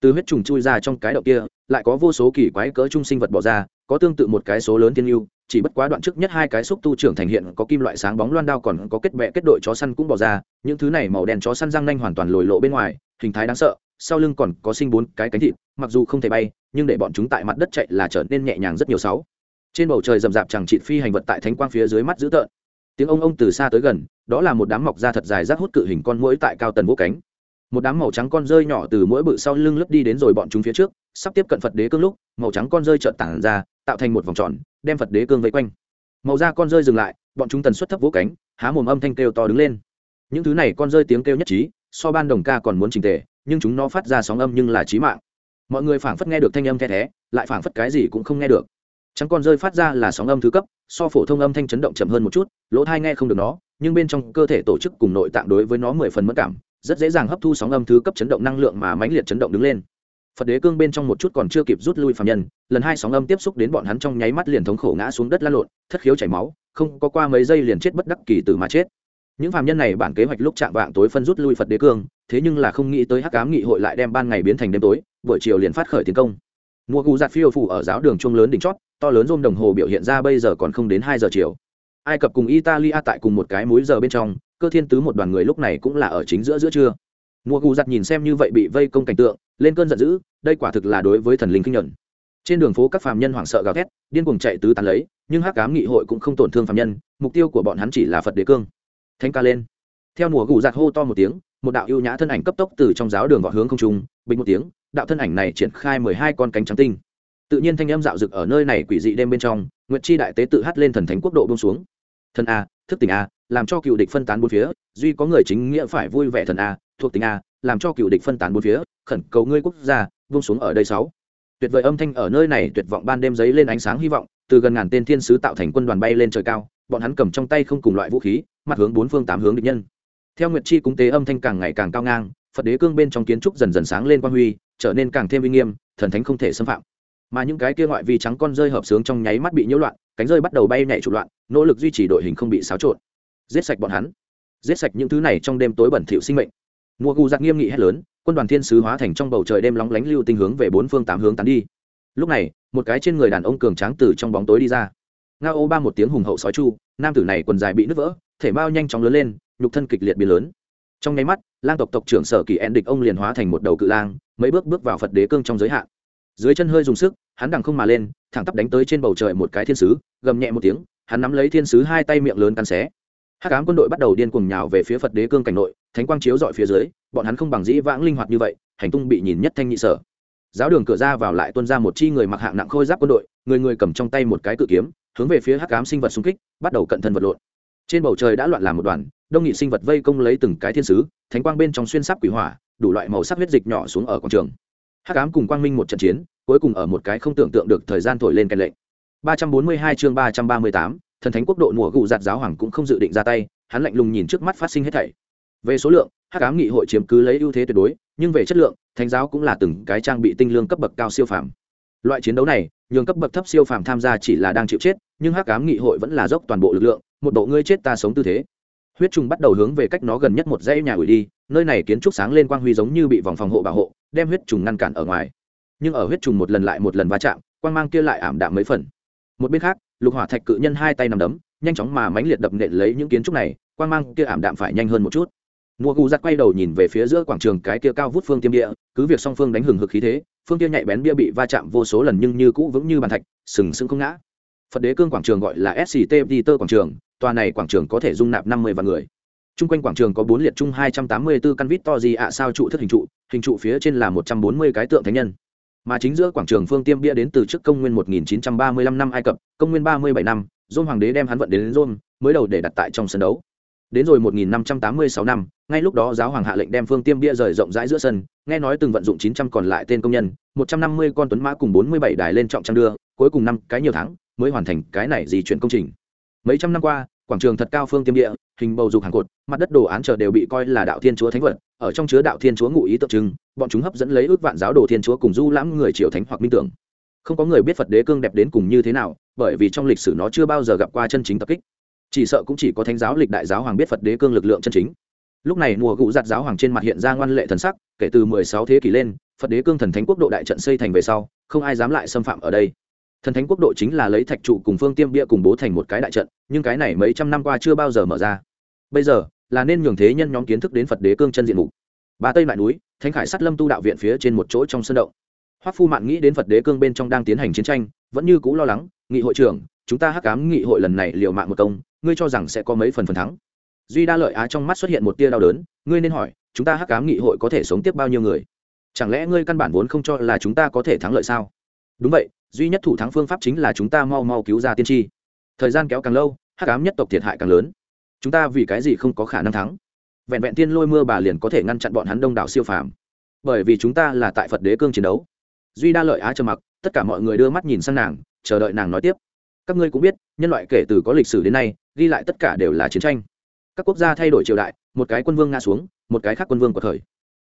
Từ huyết trùng chui ra trong cái động kia, lại có vô số kỳ quái cỡ trung sinh vật bỏ ra, có tương tự một cái số lớn thiên yêu chỉ bất quá đoạn trước nhất hai cái xúc tu trưởng thành hiện có kim loại sáng bóng loan đao còn có kết bẹ kết đội chó săn cũng bỏ ra, những thứ này màu đen chó săn răng nanh hoàn toàn lồi lộ bên ngoài, hình thái đáng sợ, sau lưng còn có sinh bốn cái cánh thịt, mặc dù không thể bay, nhưng để bọn chúng tại mặt đất chạy là trở nên nhẹ nhàng rất nhiều sáu. Trên bầu trời rậm rạp chẳng chịt phi hành vật tại thánh quang phía dưới mắt dữ tợn. Tiếng ông ông từ xa tới gần, đó là một đám mọc da thật dài rác hút cự hình con mũi tại cao tần vũ cánh. Một đám màu trắng con rơi nhỏ từ mỗi bự sau lưng lướt đi đến rồi bọn chúng phía trước sắp tiếp cận phật đế cương lúc, màu trắng con rơi trợn tản ra, tạo thành một vòng tròn, đem phật đế cương vây quanh. Màu da con rơi dừng lại, bọn chúng tần suất thấp vỗ cánh, há mồm âm thanh kêu to đứng lên. Những thứ này con rơi tiếng kêu nhất trí, so ban đồng ca còn muốn trình tề, nhưng chúng nó phát ra sóng âm nhưng là trí mạng. Mọi người phảng phất nghe được thanh âm the thé, lại phảng phất cái gì cũng không nghe được. Trắng con rơi phát ra là sóng âm thứ cấp, so phổ thông âm thanh chấn động chậm hơn một chút, lỗ thai nghe không được nó, nhưng bên trong cơ thể tổ chức cùng nội tạng đối với nó mười phần mất cảm, rất dễ dàng hấp thu sóng âm thứ cấp chấn động năng lượng mà mãnh liệt chấn động đứng lên phật đế cương bên trong một chút còn chưa kịp rút lui phạm nhân, lần hai sóng âm tiếp xúc đến bọn hắn trong nháy mắt liền thống khổ ngã xuống đất lăn lộn, thất khiếu chảy máu, không có qua mấy giây liền chết bất đắc kỳ từ mà chết. Những phạm nhân này bản kế hoạch lúc chạm vạng tối phân rút lui phật đế cương, thế nhưng là không nghĩ tới hắc ám nghị hội lại đem ban ngày biến thành đêm tối, buổi chiều liền phát khởi tiến công. Mùa Gu giạt phiêu phủ ở giáo đường chuông lớn đỉnh chót, to lớn rôm đồng hồ biểu hiện ra bây giờ còn không đến hai giờ chiều. Ai cập cùng italia tại cùng một cái múi giờ bên trong, cơ thiên tứ một đoàn người lúc này cũng là ở chính giữa giữa trưa. Mùa Gu giặt nhìn xem như vậy bị vây công cảnh tượng lên cơn giận dữ, đây quả thực là đối với thần linh kinh nhuận. Trên đường phố các phàm nhân hoảng sợ gào thét, điên cuồng chạy tứ tán lấy, nhưng hắc cám nghị hội cũng không tổn thương phàm nhân, mục tiêu của bọn hắn chỉ là phật đế cương. Thánh ca lên. Theo mùa gù giạt hô to một tiếng, một đạo ưu nhã thân ảnh cấp tốc từ trong giáo đường vọt hướng không trung, bình một tiếng, đạo thân ảnh này triển khai mười hai con cánh trắng tinh. Tự nhiên thanh âm dạo dực ở nơi này quỷ dị đêm bên trong, nguyệt chi đại tế tự hát lên thần thánh quốc độ bông xuống. Thần a, thức tỉnh a, làm cho cựu địch phân tán bốn phía, duy có người chính nghĩa phải vui vẻ thần a, thuộc tính a làm cho cựu địch phân tán bốn phía, khẩn cầu ngươi quốc gia, vung xuống ở đây sáu. Tuyệt vời âm thanh ở nơi này tuyệt vọng ban đêm giấy lên ánh sáng hy vọng, từ gần ngàn tên thiên sứ tạo thành quân đoàn bay lên trời cao, bọn hắn cầm trong tay không cùng loại vũ khí, mặt hướng bốn phương tám hướng địch nhân. Theo nguyệt chi cúng tế âm thanh càng ngày càng cao ngang, phật đế cương bên trong kiến trúc dần dần sáng lên quang huy, trở nên càng thêm uy nghiêm, thần thánh không thể xâm phạm. Mà những cái kia ngoại vi trắng con rơi hợp sướng trong nháy mắt bị nhiễu loạn, cánh rơi bắt đầu bay nhảy trục loạn, nỗ lực duy trì đội hình không bị xáo trộn. Giết sạch bọn hắn. Giết sạch những thứ này trong đêm tối bẩn thỉu sinh mệnh mùa gù giặc nghiêm nghị hét lớn, quân đoàn thiên sứ hóa thành trong bầu trời đêm lóng lánh lưu tinh hướng về bốn phương tám hướng tán đi. Lúc này, một cái trên người đàn ông cường tráng từ trong bóng tối đi ra. Nga ô ba một tiếng hùng hậu sói chu, nam tử này quần dài bị nứt vỡ, thể bao nhanh chóng lớn lên, nhục thân kịch liệt biến lớn. Trong nháy mắt, lang tộc tộc trưởng sở kỳ en địch ông liền hóa thành một đầu cự lang, mấy bước bước vào phật đế cương trong giới hạn. Dưới chân hơi dùng sức, hắn đằng không mà lên, thẳng tắp đánh tới trên bầu trời một cái thiên sứ, gầm nhẹ một tiếng, hắn nắm lấy thiên sứ hai tay miệng lớn cắn xé hát cám quân đội bắt đầu điên cuồng nhào về phía phật đế cương cảnh nội thánh quang chiếu dọi phía dưới bọn hắn không bằng dĩ vãng linh hoạt như vậy hành tung bị nhìn nhất thanh nhị sở. Giáo đường cửa ra vào lại tuân ra một chi người mặc hạng nặng khôi giáp quân đội người người cầm trong tay một cái cự kiếm hướng về phía hắc cám sinh vật xung kích bắt đầu cận thân vật lộn. Trên bầu trời đã loạn làm một đoàn đông nghị sinh vật vây công lấy từng cái thiên sứ thánh quang bên trong xuyên sáp quỷ hỏa đủ loại màu sắc huyết dịch nhỏ xuống ở quảng trường. Hắc ám cùng quang minh một trận chiến cuối cùng ở một cái không tưởng tượng được thời gian thổi lên kèn lệnh. 342 chương 338, thần thánh quốc độ mùa gù giạt giáo hoàng cũng không dự định ra tay, hắn lạnh lùng nhìn trước mắt phát sinh hết thảy. Về số lượng, hắc ám nghị hội chiếm cứ lấy ưu thế tuyệt đối, nhưng về chất lượng, thánh giáo cũng là từng cái trang bị tinh lương cấp bậc cao siêu phàm. Loại chiến đấu này, nhường cấp bậc thấp siêu phàm tham gia chỉ là đang chịu chết, nhưng hắc ám nghị hội vẫn là dốc toàn bộ lực lượng, một bộ ngươi chết ta sống tư thế. Huyết trùng bắt đầu hướng về cách nó gần nhất một dãy nhà ủi đi, nơi này kiến trúc sáng lên quang huy giống như bị vòng phòng hộ bảo hộ, đem huyết trùng ngăn cản ở ngoài. Nhưng ở huyết trùng một lần lại một lần va chạm, quang mang kia lại ảm đạm mấy phần. Một bên khác lục hỏa thạch cự nhân hai tay nằm đấm nhanh chóng mà mãnh liệt đập nện lấy những kiến trúc này quang mang kia ảm đạm phải nhanh hơn một chút. Mùa gù giặt quay đầu nhìn về phía giữa quảng trường cái kia cao vút phương tiêm địa cứ việc song phương đánh hừng hực khí thế phương kia nhạy bén bia bị va chạm vô số lần nhưng như cũ vững như bàn thạch sừng sững không ngã. Phật đế cương quảng trường gọi là sct tơ quảng trường tòa này quảng trường có thể dung nạp năm mươi vạn người. Trung quanh quảng trường có bốn liệt trung hai trăm tám mươi 284 căn vít to gì ạ sao trụ thức hình trụ, hình trụ phía trên là một trăm bốn mươi cái tượng thánh nhân. Mà chính giữa quảng trường phương tiêm bia đến từ trước công nguyên một nghìn chín trăm ba mươi lăm năm Ai Cập, công nguyên ba mươi bảy năm, rôn hoàng đế đem hắn vận đến, đến Rome, mới đầu để đặt tại trong sân đấu. Đến rồi một nghìn năm năm, ngay lúc đó giáo hoàng hạ lệnh đem phương tiêm bia rời rộng rãi giữa sân, nghe nói từng vận dụng chín trăm còn lại tên công nhân, một trăm năm mươi con tuấn mã cùng bốn mươi bảy đài lên trọng trang đưa, cuối cùng năm cái nhiều tháng mới hoàn thành cái này gì chuyển công trình. Mấy trăm năm qua, quảng trường thật cao phương tiêm địa hình bầu dục hàng cột, mặt đất đồ án chờ đều bị coi là đạo thiên chúa thánh vật, ở trong chứa đạo thiên chúa ngụ ý tượng trưng, bọn chúng hấp dẫn lấy ước vạn giáo đồ thiên chúa cùng du lãm người triều thánh hoặc minh tưởng. Không có người biết phật đế cương đẹp đến cùng như thế nào, bởi vì trong lịch sử nó chưa bao giờ gặp qua chân chính tập kích. Chỉ sợ cũng chỉ có thánh giáo lịch đại giáo hoàng biết phật đế cương lực lượng chân chính. Lúc này mùa gụ giặt giáo hoàng trên mặt hiện ra ngoan lệ thần sắc, kể từ mười sáu thế kỷ lên, phật đế cương thần thánh quốc độ đại trận xây thành về sau, không ai dám lại xâm phạm ở đây. Thần thánh quốc độ chính là lấy thạch trụ cùng phương tiêm bia cùng bố thành một cái đại trận, nhưng cái này mấy trăm năm qua chưa bao giờ mở ra bây giờ là nên nhường thế nhân nhóm kiến thức đến phật đế cương chân diện mục. Ba tây mại núi, thánh khải sắt lâm tu đạo viện phía trên một chỗ trong sân động. Hoắc phu mạn nghĩ đến phật đế cương bên trong đang tiến hành chiến tranh, vẫn như c ũ lo lắng, nghị hội trưởng, chúng ta hắc cám nghị hội lần này liều mạng một công, ngươi cho rằng sẽ có mấy phần phần thắng? Duy đa lợi á trong mắt xuất hiện một tia đau đớn, ngươi nên hỏi, chúng ta hắc cám nghị hội có thể sống tiếp bao nhiêu người? Chẳng lẽ ngươi căn bản vốn không cho là chúng ta có thể thắng lợi sao? Đúng vậy, duy nhất thủ thắng phương pháp chính là chúng ta mau mau cứu ra tiên tri. Thời gian kéo càng lâu, hắc cám nhất tộc thiệt hại càng lớn chúng ta vì cái gì không có khả năng thắng? Vẹn vẹn tiên lôi mưa bà liền có thể ngăn chặn bọn hắn đông đảo siêu phàm. Bởi vì chúng ta là tại phật đế cương chiến đấu. Duy đa lợi á trầm mặc, tất cả mọi người đưa mắt nhìn sang nàng, chờ đợi nàng nói tiếp. Các ngươi cũng biết, nhân loại kể từ có lịch sử đến nay, ghi lại tất cả đều là chiến tranh. Các quốc gia thay đổi triều đại, một cái quân vương nga xuống, một cái khác quân vương của thời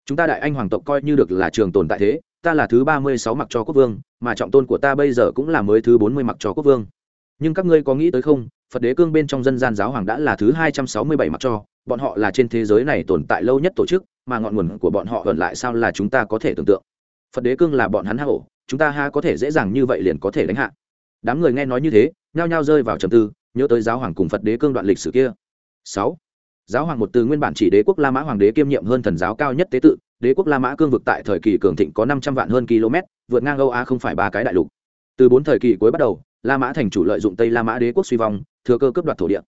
chúng ta đại anh hoàng tộc coi như được là trường tồn tại thế, ta là thứ ba mươi sáu mặc cho quốc vương, mà trọng tôn của ta bây giờ cũng là mới thứ bốn mươi mặc cho quốc vương. Nhưng các ngươi có nghĩ tới không phật đế cương bên trong dân gian giáo hoàng đã là thứ hai trăm sáu mươi bảy mặc cho, bọn họ là trên thế giới này tồn tại lâu nhất tổ chức, mà ngọn nguồn của bọn họ gần lại sao là chúng ta có thể tưởng tượng. Phật đế cương là bọn hắn hạ hổ, chúng ta ha có thể dễ dàng như vậy liền có thể đánh hạ. Đám người nghe nói như thế, nhao nhao rơi vào trầm tư, nhớ tới giáo hoàng cùng phật đế cương đoạn lịch sử kia. Sáu. Giáo hoàng một từ nguyên bản chỉ đế quốc la mã hoàng đế kiêm nhiệm hơn thần giáo cao nhất tế tự, đế quốc la mã cương vực tại thời kỳ cường thịnh có năm trăm vạn hơn km, vượt ngang âu á không phải ba cái đại lục. Từ bốn thời kỳ cuối bắt đầu, la mã thành chủ lợi dụng tây la mã đế quốc suy vong thừa cơ cướp đoạt thổ địa.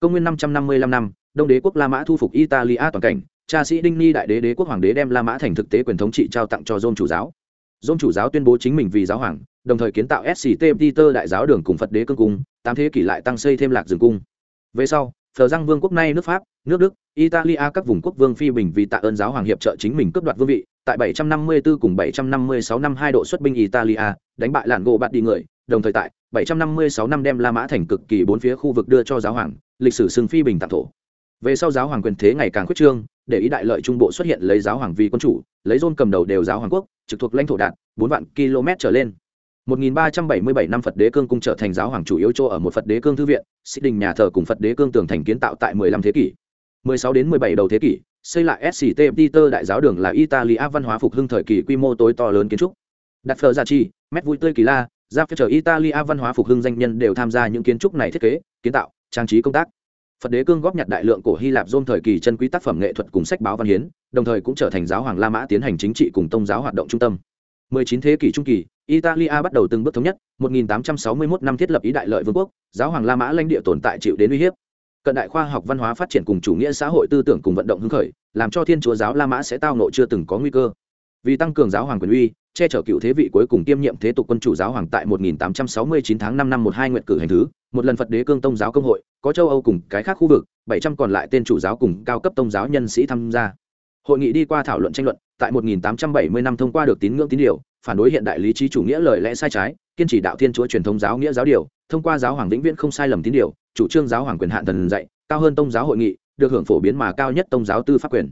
Công nguyên năm trăm năm đông đế quốc la mã thu phục italia toàn cảnh, cha sĩ đinh ni đại đế đế quốc hoàng đế đem la mã thành thực tế quyền thống trị trao tặng cho dôn chủ giáo. Dôn chủ giáo tuyên bố chính mình vì giáo hoàng, đồng thời kiến tạo sct peter đại giáo đường cùng phật đế cương cung, tám thế kỷ lại tăng xây thêm lạc rừng cung. Về sau, phờ răng vương quốc nay nước pháp, nước đức, italia các vùng quốc vương phi bình vì tạ ơn giáo hoàng hiệp trợ chính mình cướp đoạt vương vị, tại 754 cùng 756 năm hai độ xuất binh italia, đánh bại lạn gỗ bạt đi người, đồng thời tại 756 năm đem la mã thành cực kỳ bốn phía khu vực đưa cho giáo hoàng lịch sử xưng phi bình tạm thổ về sau giáo hoàng quyền thế ngày càng khuyết trương để ý đại lợi trung bộ xuất hiện lấy giáo hoàng vì quân chủ lấy Rôn cầm đầu đều giáo hoàng quốc trực thuộc lãnh thổ đạt 4 vạn km trở lên 1377 năm Phật Đế Cương cung trở thành giáo hoàng chủ yếu chỗ ở một Phật Đế Cương thư viện, sĩ đình nhà thờ cùng Phật Đế Cương tường thành kiến tạo tại 15 thế kỷ. 16 đến 17 đầu thế kỷ, xây lại SCT Peter đại giáo đường là Italia văn hóa phục hưng thời kỳ quy mô tối to lớn kiến trúc. Đặt phở giá chi, mét vui tươi kỳ la, ra phép chờ Italia văn hóa phục hưng danh nhân đều tham gia những kiến trúc này thiết kế, kiến tạo, trang trí công tác. Phật Đế Cương góp nhặt đại lượng cổ Hy Lạp dôn thời kỳ chân quý tác phẩm nghệ thuật cùng sách báo văn hiến, đồng thời cũng trở thành giáo hoàng La Mã tiến hành chính trị cùng tôn giáo hoạt động trung tâm. 19 thế kỷ trung kỳ, Italia bắt đầu từng bước thống nhất, 1861 năm thiết lập ý đại lợi vương quốc, giáo hoàng La Mã lãnh địa tồn tại chịu đến uy hiếp. Cận đại khoa học văn hóa phát triển cùng chủ nghĩa xã hội tư tưởng cùng vận động hứng khởi, làm cho Thiên Chúa giáo La Mã sẽ tao nộ chưa từng có nguy cơ. Vì tăng cường giáo hoàng quyền uy, che chở cựu thế vị cuối cùng kiêm nhiệm thế tục quân chủ giáo hoàng tại 1869 tháng 5 năm 12 nguyện cử hành thứ, một lần Phật đế cương tông giáo công hội, có châu Âu cùng cái khác khu vực, 700 còn lại tên chủ giáo cùng cao cấp tông giáo nhân sĩ tham gia. Hội nghị đi qua thảo luận tranh luận, tại 1870 năm thông qua được tín ngưỡng tín điều, phản đối hiện đại lý trí chủ nghĩa lời lẽ sai trái kiên trì đạo thiên chúa truyền thống giáo nghĩa giáo điều thông qua giáo hoàng vĩnh viễn không sai lầm tín điều chủ trương giáo hoàng quyền hạn thần dạy cao hơn tông giáo hội nghị được hưởng phổ biến mà cao nhất tông giáo tư pháp quyền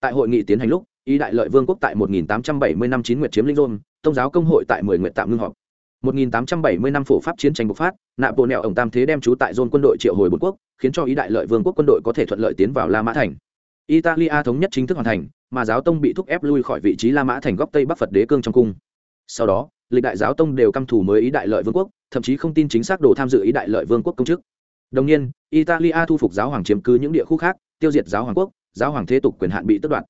tại hội nghị tiến hành lúc ý đại lợi vương quốc tại 1870 năm chín nguyệt chiếm linh rôn tông giáo công hội tại 10 nguyệt tạm ngưng họp. 1870 năm phổ pháp chiến tranh bộc phát nạp bộ nẹo ổng tam thế đem trú tại rôn quân đội triệu hồi bốn quốc, khiến cho ý đại lợi vương quốc quân đội có thể thuận lợi tiến vào la mã thành. Italia thống nhất chính thức hoàn thành, mà giáo tông bị thúc ép lui khỏi vị trí la mã thành góc tây bắc phật đế cương trong cung. Sau đó, lịch đại giáo tông đều căm thủ mới ý đại lợi vương quốc, thậm chí không tin chính xác đồ tham dự ý đại lợi vương quốc công chức. Đồng nhiên, italia thu phục giáo hoàng chiếm cứ những địa khu khác, tiêu diệt giáo hoàng quốc, giáo hoàng thế tục quyền hạn bị tước đoạt.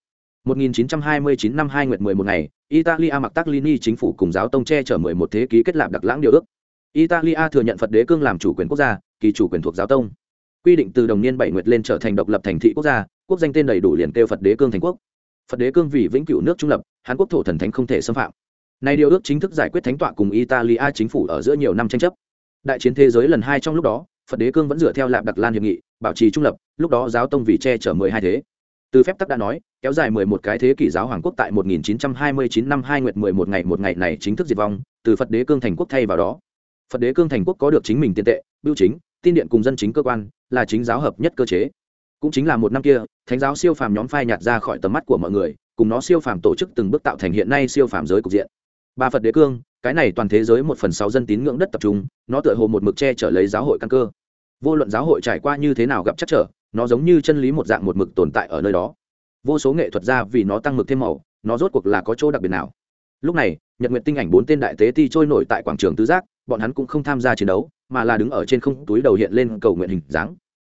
1929 năm 2 nguyệt 11 ngày, Italia mặc tắc chính phủ cùng giáo tông che chở 11 thế ký kết lạp đặc lãng điều ước. Italia thừa nhận Phật đế cương làm chủ quyền quốc gia, kỳ chủ quyền thuộc giáo tông. Quy định từ đồng niên 7 nguyệt lên trở thành độc lập thành thị quốc gia, quốc danh tên đầy đủ liền kêu Phật đế cương thành quốc. Phật đế cương vì vĩnh cửu nước trung lập, Hàn Quốc thổ thần thánh không thể xâm phạm. Này điều ước chính thức giải quyết thánh tọa cùng Italia chính phủ ở giữa nhiều năm tranh chấp. Đại chiến thế giới lần hai trong lúc đó, Phật đế cương vẫn dựa theo lạp đặc lan hiệp nghị, bảo trì trung lập, lúc đó giáo tông vì che chở 12 thế. Từ phép tắc đã nói, kéo dài 11 cái thế kỷ giáo hoàng quốc tại 1929 năm 2 nguyệt 11 ngày một ngày này chính thức diệt vong, từ Phật đế cương thành quốc thay vào đó. Phật đế cương thành quốc có được chính mình tiền tệ, bưu chính, tin điện cùng dân chính cơ quan, là chính giáo hợp nhất cơ chế. Cũng chính là một năm kia, thánh giáo siêu phàm nhóm phai nhạt ra khỏi tầm mắt của mọi người, cùng nó siêu phàm tổ chức từng bước tạo thành hiện nay siêu phàm giới cục diện ba phật đế cương cái này toàn thế giới một phần sáu dân tín ngưỡng đất tập trung nó tựa hồ một mực che chở lấy giáo hội căn cơ vô luận giáo hội trải qua như thế nào gặp chắc trở nó giống như chân lý một dạng một mực tồn tại ở nơi đó. Vô số nghệ thuật gia vì nó tăng mực thêm màu nó rốt cuộc là có chỗ đặc biệt nào? Lúc này nhật nguyện tinh ảnh bốn tên đại tế ti trôi nổi tại quảng trường tứ giác bọn hắn cũng không tham gia chiến đấu mà là đứng ở trên không túi đầu hiện lên cầu nguyện hình dáng.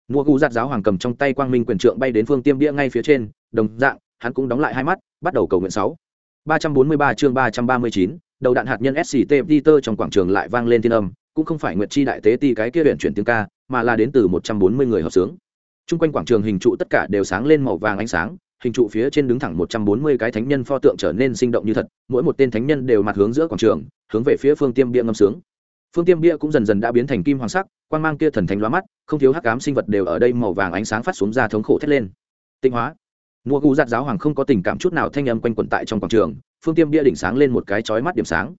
Mua gu giặt giáo hoàng cầm trong tay quang minh quyền trượng bay đến phương tiêm đĩa ngay phía trên đồng dạng hắn cũng đóng lại hai mắt bắt đầu cầu nguyện sáu. 343 chương 339, đầu đạn hạt nhân SCT Peter trong quảng trường lại vang lên thiên âm, cũng không phải Nguyệt Chi đại tế ti cái kia huyện chuyển tiếng ca, mà là đến từ 140 người hợp sướng. Trung quanh quảng trường hình trụ tất cả đều sáng lên màu vàng ánh sáng, hình trụ phía trên đứng thẳng 140 cái thánh nhân pho tượng trở nên sinh động như thật, mỗi một tên thánh nhân đều mặt hướng giữa quảng trường, hướng về phía phương tiêm bia ngâm sướng. Phương tiêm bia cũng dần dần đã biến thành kim hoàng sắc, quang mang kia thần thánh lóa mắt, không thiếu hắc ám sinh vật đều ở đây màu vàng ánh sáng phát xuống ra thống khổ thét lên. Tinh hóa, Mùa gù giặt giáo hoàng không có tình cảm chút nào thanh âm quanh quẩn tại trong quảng trường, phương tiêm bia đỉnh sáng lên một cái chói mắt điểm sáng.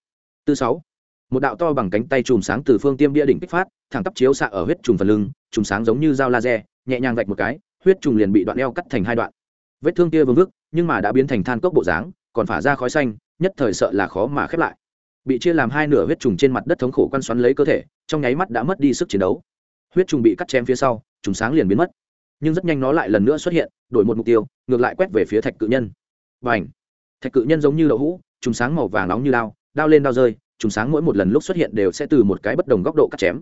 Tư sáu, một đạo to bằng cánh tay chùm sáng từ phương tiêm bia đỉnh kích phát, thẳng tắp chiếu xạ ở huyết trùng phần lưng, chùm sáng giống như dao laser, nhẹ nhàng vạch một cái, huyết trùng liền bị đoạn eo cắt thành hai đoạn. Vết thương kia vương vức, nhưng mà đã biến thành than cốc bộ dáng, còn phả ra khói xanh, nhất thời sợ là khó mà khép lại. Bị chia làm hai nửa huyết trùng trên mặt đất thống khổ quan xoắn lấy cơ thể, trong nháy mắt đã mất đi sức chiến đấu. Huyết trùng bị cắt chém phía sau, trùng sáng liền biến mất nhưng rất nhanh nó lại lần nữa xuất hiện đổi một mục tiêu ngược lại quét về phía thạch cự nhân và ảnh thạch cự nhân giống như đậu hũ trùng sáng màu vàng nóng như lao, đao lên đao rơi trùng sáng mỗi một lần lúc xuất hiện đều sẽ từ một cái bất đồng góc độ cắt chém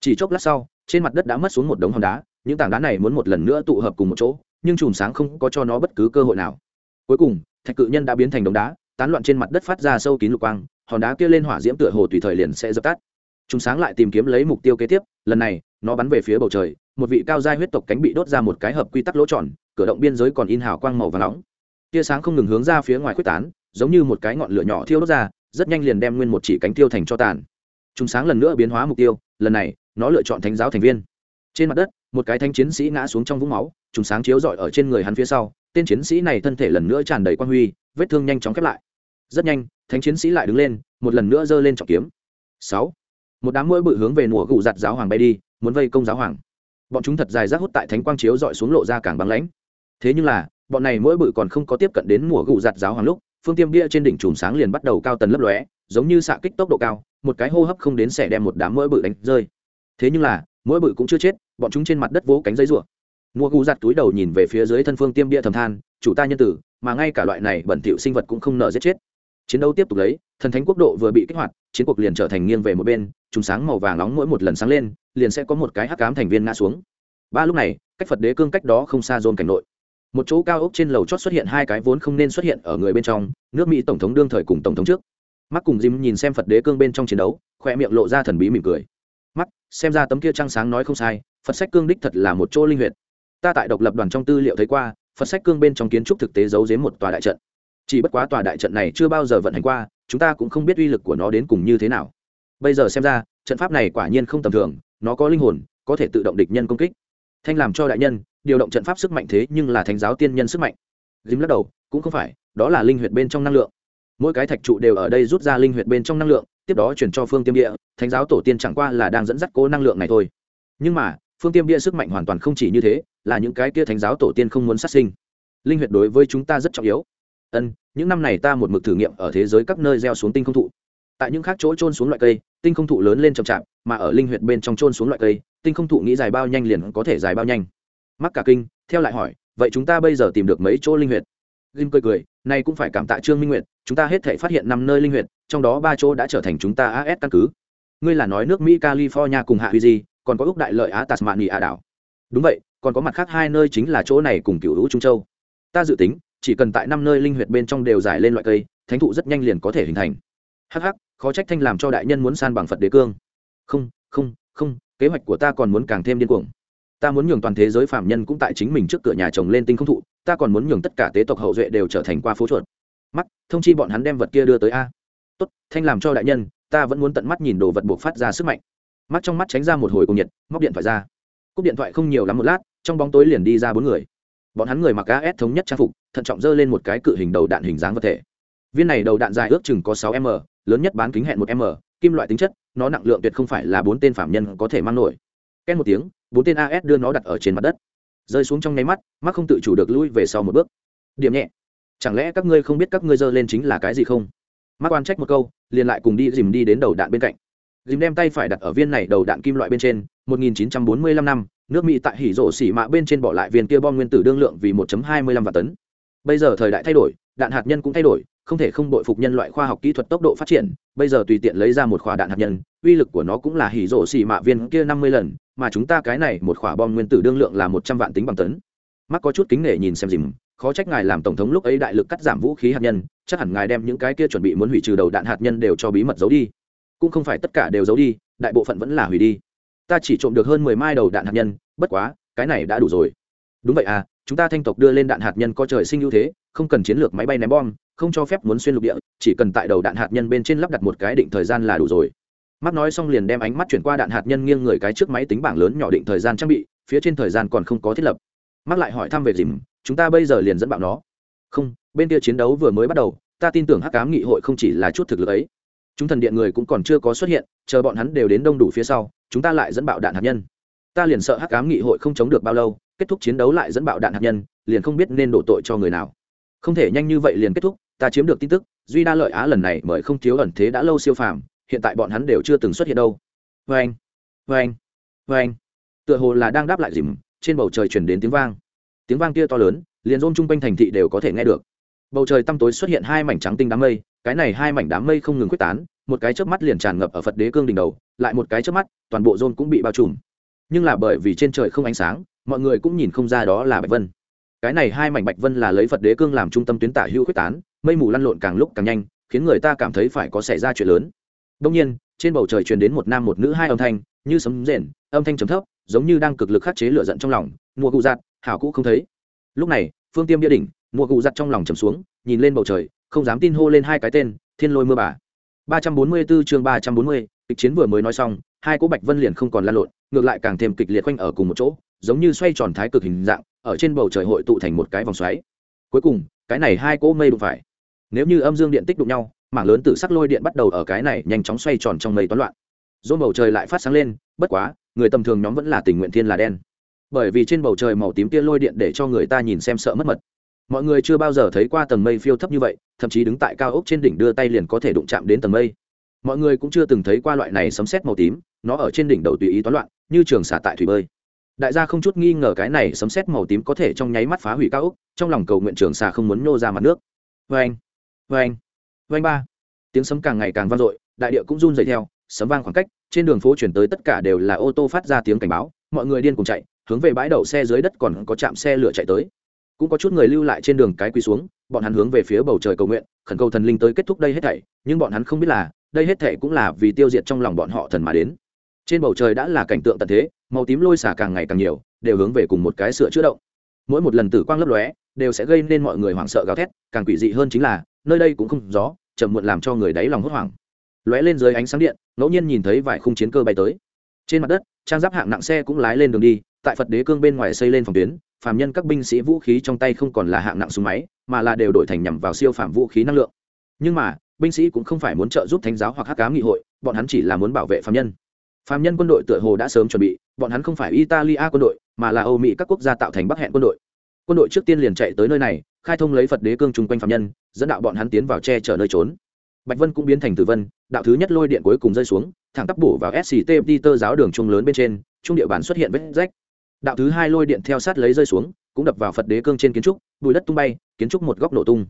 chỉ chốc lát sau trên mặt đất đã mất xuống một đống hòn đá những tảng đá này muốn một lần nữa tụ hợp cùng một chỗ, nhưng chùm sáng không có cho nó bất cứ cơ hội nào. Cuối cùng, thạch cự nhân đã biến thành đống đá, tán loạn trên mặt đất phát ra sâu kín lục quang, hòn đá kia lên hỏa diễm tựa hồ tùy thời liền sẽ dập tắt. Chúng sáng lại tìm kiếm lấy mục tiêu kế tiếp, lần này, nó bắn về phía bầu trời, một vị cao giai huyết tộc cánh bị đốt ra một cái hợp quy tắc lỗ tròn, cửa động biên giới còn in hào quang màu và nóng. Tia sáng không ngừng hướng ra phía ngoài quyết tán, giống như một cái ngọn lửa nhỏ thiêu đốt ra, rất nhanh liền đem nguyên một chỉ cánh tiêu thành cho tàn. Chúng sáng lần nữa biến hóa mục tiêu, lần này, nó lựa chọn thánh giáo thành viên. Trên mặt đất một cái thanh chiến sĩ ngã xuống trong vũng máu, trùng sáng chiếu rọi ở trên người hắn phía sau, tên chiến sĩ này thân thể lần nữa tràn đầy quan huy, vết thương nhanh chóng khép lại. Rất nhanh, thánh chiến sĩ lại đứng lên, một lần nữa giơ lên trọng kiếm. Sáu. Một đám mũi bự hướng về nùa gù giặt giáo hoàng bay đi, muốn vây công giáo hoàng. Bọn chúng thật dài rác hút tại thánh quang chiếu dọi xuống lộ ra càng băng lãnh. Thế nhưng là, bọn này mỗi bự còn không có tiếp cận đến mùa gụ giặt giáo hoàng lúc, phương tiêm bia trên đỉnh chùm sáng liền bắt đầu cao tần lấp lóe, giống như xạ kích tốc độ cao, một cái hô hấp không đến sẽ đem một đám mỗi bự đánh rơi. Thế nhưng là mỗi bự cũng chưa chết bọn chúng trên mặt đất vỗ cánh dây rùa mùa gu giặt túi đầu nhìn về phía dưới thân phương tiêm bia thầm than, chủ ta nhân tử, mà ngay cả loại này bẩn thỉu sinh vật cũng không nợ giết chết. Chiến đấu tiếp tục lấy, thần thánh quốc độ vừa bị kích hoạt, chiến cuộc liền trở thành nghiêng về một bên chúng sáng màu vàng nóng mỗi một lần sáng lên, liền sẽ có một cái hắc cám thành viên ngã xuống. Ba lúc này, cách phật đế cương cách đó không xa dồn cảnh nội. Một chỗ cao ốc trên lầu chót xuất hiện hai cái vốn không nên xuất hiện ở người bên trong, nước mỹ tổng thống đương thời cùng tổng thống trước. Mắt cùng dìm nhìn xem phật đế cương bên trong chiến đấu, khoe miệng lộ ra thần bí mỉm cười. Mắt xem ra tấm kia trăng sáng nói không sai phật sách cương đích thật là một chỗ linh huyệt. Ta tại độc lập đoàn trong tư liệu thấy qua, phật sách cương bên trong kiến trúc thực tế giấu dếm một tòa đại trận. Chỉ bất quá tòa đại trận này chưa bao giờ vận hành qua, chúng ta cũng không biết uy lực của nó đến cùng như thế nào. Bây giờ xem ra, trận pháp này quả nhiên không tầm thường, nó có linh hồn, có thể tự động địch nhân công kích. Thanh làm cho đại nhân, điều động trận pháp sức mạnh thế nhưng là thánh giáo tiên nhân sức mạnh. Dìm lắc đầu, cũng không phải, đó là linh huyệt bên trong năng lượng. Mỗi cái thạch trụ đều ở đây rút ra linh huyệt bên trong năng lượng, tiếp đó chuyển cho phương tiêm địa, thánh giáo tổ tiên chẳng qua là đang dẫn dắt cố năng lượng này thôi. Nhưng mà phương tiêm Bia sức mạnh hoàn toàn không chỉ như thế là những cái kia thánh giáo tổ tiên không muốn sát sinh. Linh huyệt đối với chúng ta rất trọng yếu. Ân những năm này ta một mực thử nghiệm ở thế giới các nơi gieo xuống tinh không thụ. Tại những khác chỗ trôn xuống loại cây tinh không thụ lớn lên chậm chạp mà ở linh huyệt bên trong trôn xuống loại cây tinh không thụ nghĩ dài bao nhanh liền có thể dài bao nhanh. Mắc cả kinh theo lại hỏi vậy chúng ta bây giờ tìm được mấy chỗ linh huyệt? Jim cười cười, này cũng phải cảm tạ Trương Minh Nguyệt, chúng ta hết thảy phát hiện năm nơi linh huyệt, trong đó ba chỗ đã trở thành chúng ta AS căn cứ. Ngươi là nói nước Mỹ California cùng Hạ Huy gì, còn có Úc đại lợi Á Tasmania đảo. Đúng vậy, còn có mặt khác hai nơi chính là chỗ này cùng cựu hữu Trung Châu. Ta dự tính, chỉ cần tại năm nơi linh huyệt bên trong đều giải lên loại cây, thánh thụ rất nhanh liền có thể hình thành. Hắc hắc, khó trách thanh làm cho đại nhân muốn san bằng Phật đế cương. Không, không, không, kế hoạch của ta còn muốn càng thêm điên cuồng ta muốn nhường toàn thế giới phạm nhân cũng tại chính mình trước cửa nhà chồng lên tinh không thụ ta còn muốn nhường tất cả tế tộc hậu duệ đều trở thành qua phố chuột mắt thông chi bọn hắn đem vật kia đưa tới a tốt thanh làm cho đại nhân ta vẫn muốn tận mắt nhìn đồ vật buộc phát ra sức mạnh mắt trong mắt tránh ra một hồi cùng nhiệt, móc điện thoại ra. Cúp điện thoại không nhiều lắm một lát, trong bóng tối liền đi ra bốn người. Bọn hắn người mặc as thống nhất trang phục, thận trọng dơ lên một cái cự hình đầu đạn hình dáng vật thể. Viên này đầu đạn dài ước chừng có sáu m, lớn nhất bán kính hẹn một m, kim loại tính chất, nó nặng lượng tuyệt không phải là bốn tên phạm nhân có thể mang nổi. Két một tiếng, bốn tên as đưa nó đặt ở trên mặt đất. Rơi xuống trong nháy mắt mắt không tự chủ được lui về sau một bước. Điểm nhẹ. Chẳng lẽ các ngươi không biết các ngươi dơ lên chính là cái gì không? Mắt quan trách một câu, liền lại cùng đi dìm đi đến đầu đạn bên cạnh dìm đem tay phải đặt ở viên này đầu đạn kim loại bên trên 1945 năm, nước mỹ tại hỉ rổ xỉ mạ bên trên bỏ lại viên kia bom nguyên tử đương lượng vì 1.25 vạn tấn. Bây giờ thời đại thay đổi, đạn hạt nhân cũng thay đổi, không thể không bội phục nhân loại khoa học kỹ thuật tốc độ phát triển, bây giờ tùy tiện lấy ra một khỏa đạn hạt nhân, uy lực của nó cũng là hỉ rổ xỉ mạ viên kia năm mươi lần, mà chúng ta cái này một khỏa bom nguyên tử đương lượng là một trăm vạn tính bằng tấn. Mắt có chút kính nể nhìn xem dìm, khó trách ngài làm tổng thống lúc ấy đại lực cắt giảm vũ khí hạt nhân, chắc hẳn ngài đem những cái kia chuẩn bị muốn hủy trừ đầu đạn hạt nhân đều cho bí mật giấu đi cũng không phải tất cả đều giấu đi, đại bộ phận vẫn là hủy đi. Ta chỉ trộm được hơn mười mai đầu đạn hạt nhân, bất quá, cái này đã đủ rồi. Đúng vậy à chúng ta thanh tộc đưa lên đạn hạt nhân có trời sinh ưu thế, không cần chiến lược máy bay ném bom, không cho phép muốn xuyên lục địa, chỉ cần tại đầu đạn hạt nhân bên trên lắp đặt một cái định thời gian là đủ rồi. Mắt nói xong liền đem ánh mắt chuyển qua đạn hạt nhân nghiêng người cái trước máy tính bảng lớn nhỏ định thời gian trang bị, phía trên thời gian còn không có thiết lập. Mắt lại hỏi thăm về dìm, chúng ta bây giờ liền dẫn bạo nó. Không, bên kia chiến đấu vừa mới bắt đầu, ta tin tưởng hắc cám nghị hội không chỉ là chút thực lực ấy chúng thần điện người cũng còn chưa có xuất hiện, chờ bọn hắn đều đến đông đủ phía sau, chúng ta lại dẫn bạo đạn hạt nhân. Ta liền sợ hắc ám nghị hội không chống được bao lâu, kết thúc chiến đấu lại dẫn bạo đạn hạt nhân, liền không biết nên đổ tội cho người nào. Không thể nhanh như vậy liền kết thúc, ta chiếm được tin tức, duy đa lợi á lần này mời không thiếu ẩn thế đã lâu siêu phàm, hiện tại bọn hắn đều chưa từng xuất hiện đâu. Vê anh vê anh vê anh tựa hồ là đang đáp lại dìm, trên bầu trời chuyển đến tiếng vang. Tiếng vang kia to lớn, liền rôm chung quanh thành thị đều có thể nghe được. Bầu trời tăm tối xuất hiện hai mảnh trắng tinh đám mây cái này hai mảnh đám mây không ngừng quyết tán, một cái chớp mắt liền tràn ngập ở phật đế cương đỉnh đầu, lại một cái chớp mắt, toàn bộ rôn cũng bị bao trùm. Nhưng là bởi vì trên trời không ánh sáng, mọi người cũng nhìn không ra đó là bạch vân. Cái này hai mảnh bạch vân là lấy phật đế cương làm trung tâm tuyến tả hữu quyết tán, mây mù lăn lộn càng lúc càng nhanh, khiến người ta cảm thấy phải có xảy ra chuyện lớn. Đông nhiên, trên bầu trời truyền đến một nam một nữ hai âm thanh, như sấm rền, âm thanh trầm thấp, giống như đang cực lực khắc chế lửa giận trong lòng, mùa cụ giặt hảo cũ không thấy. Lúc này, phương tiêm địa đỉnh, mùa cụ giặt trong lòng trầm xuống, nhìn lên bầu trời không dám tin hô lên hai cái tên, thiên lôi mưa bà. ba trăm bốn mươi 344 chương ba trăm bốn mươi, kịch chiến vừa mới nói xong, hai cỗ bạch vân liền không còn lan lộn, ngược lại càng thêm kịch liệt quanh ở cùng một chỗ, giống như xoay tròn thái cực hình dạng, ở trên bầu trời hội tụ thành một cái vòng xoáy. Cuối cùng, cái này hai cỗ mây đụng phải. Nếu như âm dương điện tích đụng nhau, mảng lớn tự sắc lôi điện bắt đầu ở cái này nhanh chóng xoay tròn trong mây toán loạn. Dôn bầu trời lại phát sáng lên, bất quá, người tầm thường nhóm vẫn là tình nguyện thiên là đen. Bởi vì trên bầu trời màu tím kia lôi điện để cho người ta nhìn xem sợ mất mật mọi người chưa bao giờ thấy qua tầng mây phiêu thấp như vậy, thậm chí đứng tại cao ốc trên đỉnh đưa tay liền có thể đụng chạm đến tầng mây. Mọi người cũng chưa từng thấy qua loại này sấm sét màu tím, nó ở trên đỉnh đầu tùy ý toán loạn, như trường xả tại thủy bơi. Đại gia không chút nghi ngờ cái này sấm sét màu tím có thể trong nháy mắt phá hủy cao ốc, trong lòng cầu nguyện trường xà không muốn nhô ra mặt nước. Vê anh vê anh vê anh ba. Tiếng sấm càng ngày càng vang dội, đại địa cũng run dày theo, sấm vang khoảng cách, trên đường phố chuyển tới tất cả đều là ô tô phát ra tiếng cảnh báo, mọi người điên cùng chạy, hướng về bãi đậu xe dưới đất còn có trạm xe lửa chạy tới cũng có chút người lưu lại trên đường cái quỳ xuống, bọn hắn hướng về phía bầu trời cầu nguyện, khẩn cầu thần linh tới kết thúc đây hết thảy, nhưng bọn hắn không biết là, đây hết thảy cũng là vì tiêu diệt trong lòng bọn họ thần mà đến. Trên bầu trời đã là cảnh tượng tận thế, màu tím lôi xả càng ngày càng nhiều, đều hướng về cùng một cái sửa chữa động. Mỗi một lần tử quang lấp lóe, đều sẽ gây nên mọi người hoảng sợ gào thét, càng quỷ dị hơn chính là, nơi đây cũng không gió, chậm muộn làm cho người đáy lòng hốt hoảng. Lóe lên dưới ánh sáng điện, ngẫu nhiên nhìn thấy vài khung chiến cơ bay tới. Trên mặt đất, trang giáp hạng nặng xe cũng lái lên đường đi, tại phật đế cương bên ngoài xây lên phòng tuyến phàm nhân các binh sĩ vũ khí trong tay không còn là hạng nặng súng máy, mà là đều đổi thành nhằm vào siêu phạm vũ khí năng lượng. Nhưng mà, binh sĩ cũng không phải muốn trợ giúp thánh giáo hoặc hắc cám nghị hội, bọn hắn chỉ là muốn bảo vệ phàm nhân. Phàm nhân quân đội tựa hồ đã sớm chuẩn bị, bọn hắn không phải italia quân đội, mà là âu mỹ các quốc gia tạo thành bắc hẹn quân đội. Quân đội trước tiên liền chạy tới nơi này, khai thông lấy phật đế cương chung quanh phàm nhân, dẫn đạo bọn hắn tiến vào che chở nơi trốn. Bạch vân cũng biến thành tử vân, đạo thứ nhất lôi điện cuối cùng rơi xuống, thẳng tắp bổ vào sct tơ giáo đường trung lớn bên trên, trung địa bàn xuất hiện vết rách đạo thứ hai lôi điện theo sát lấy rơi xuống, cũng đập vào phật đế cương trên kiến trúc, bùi đất tung bay, kiến trúc một góc nổ tung.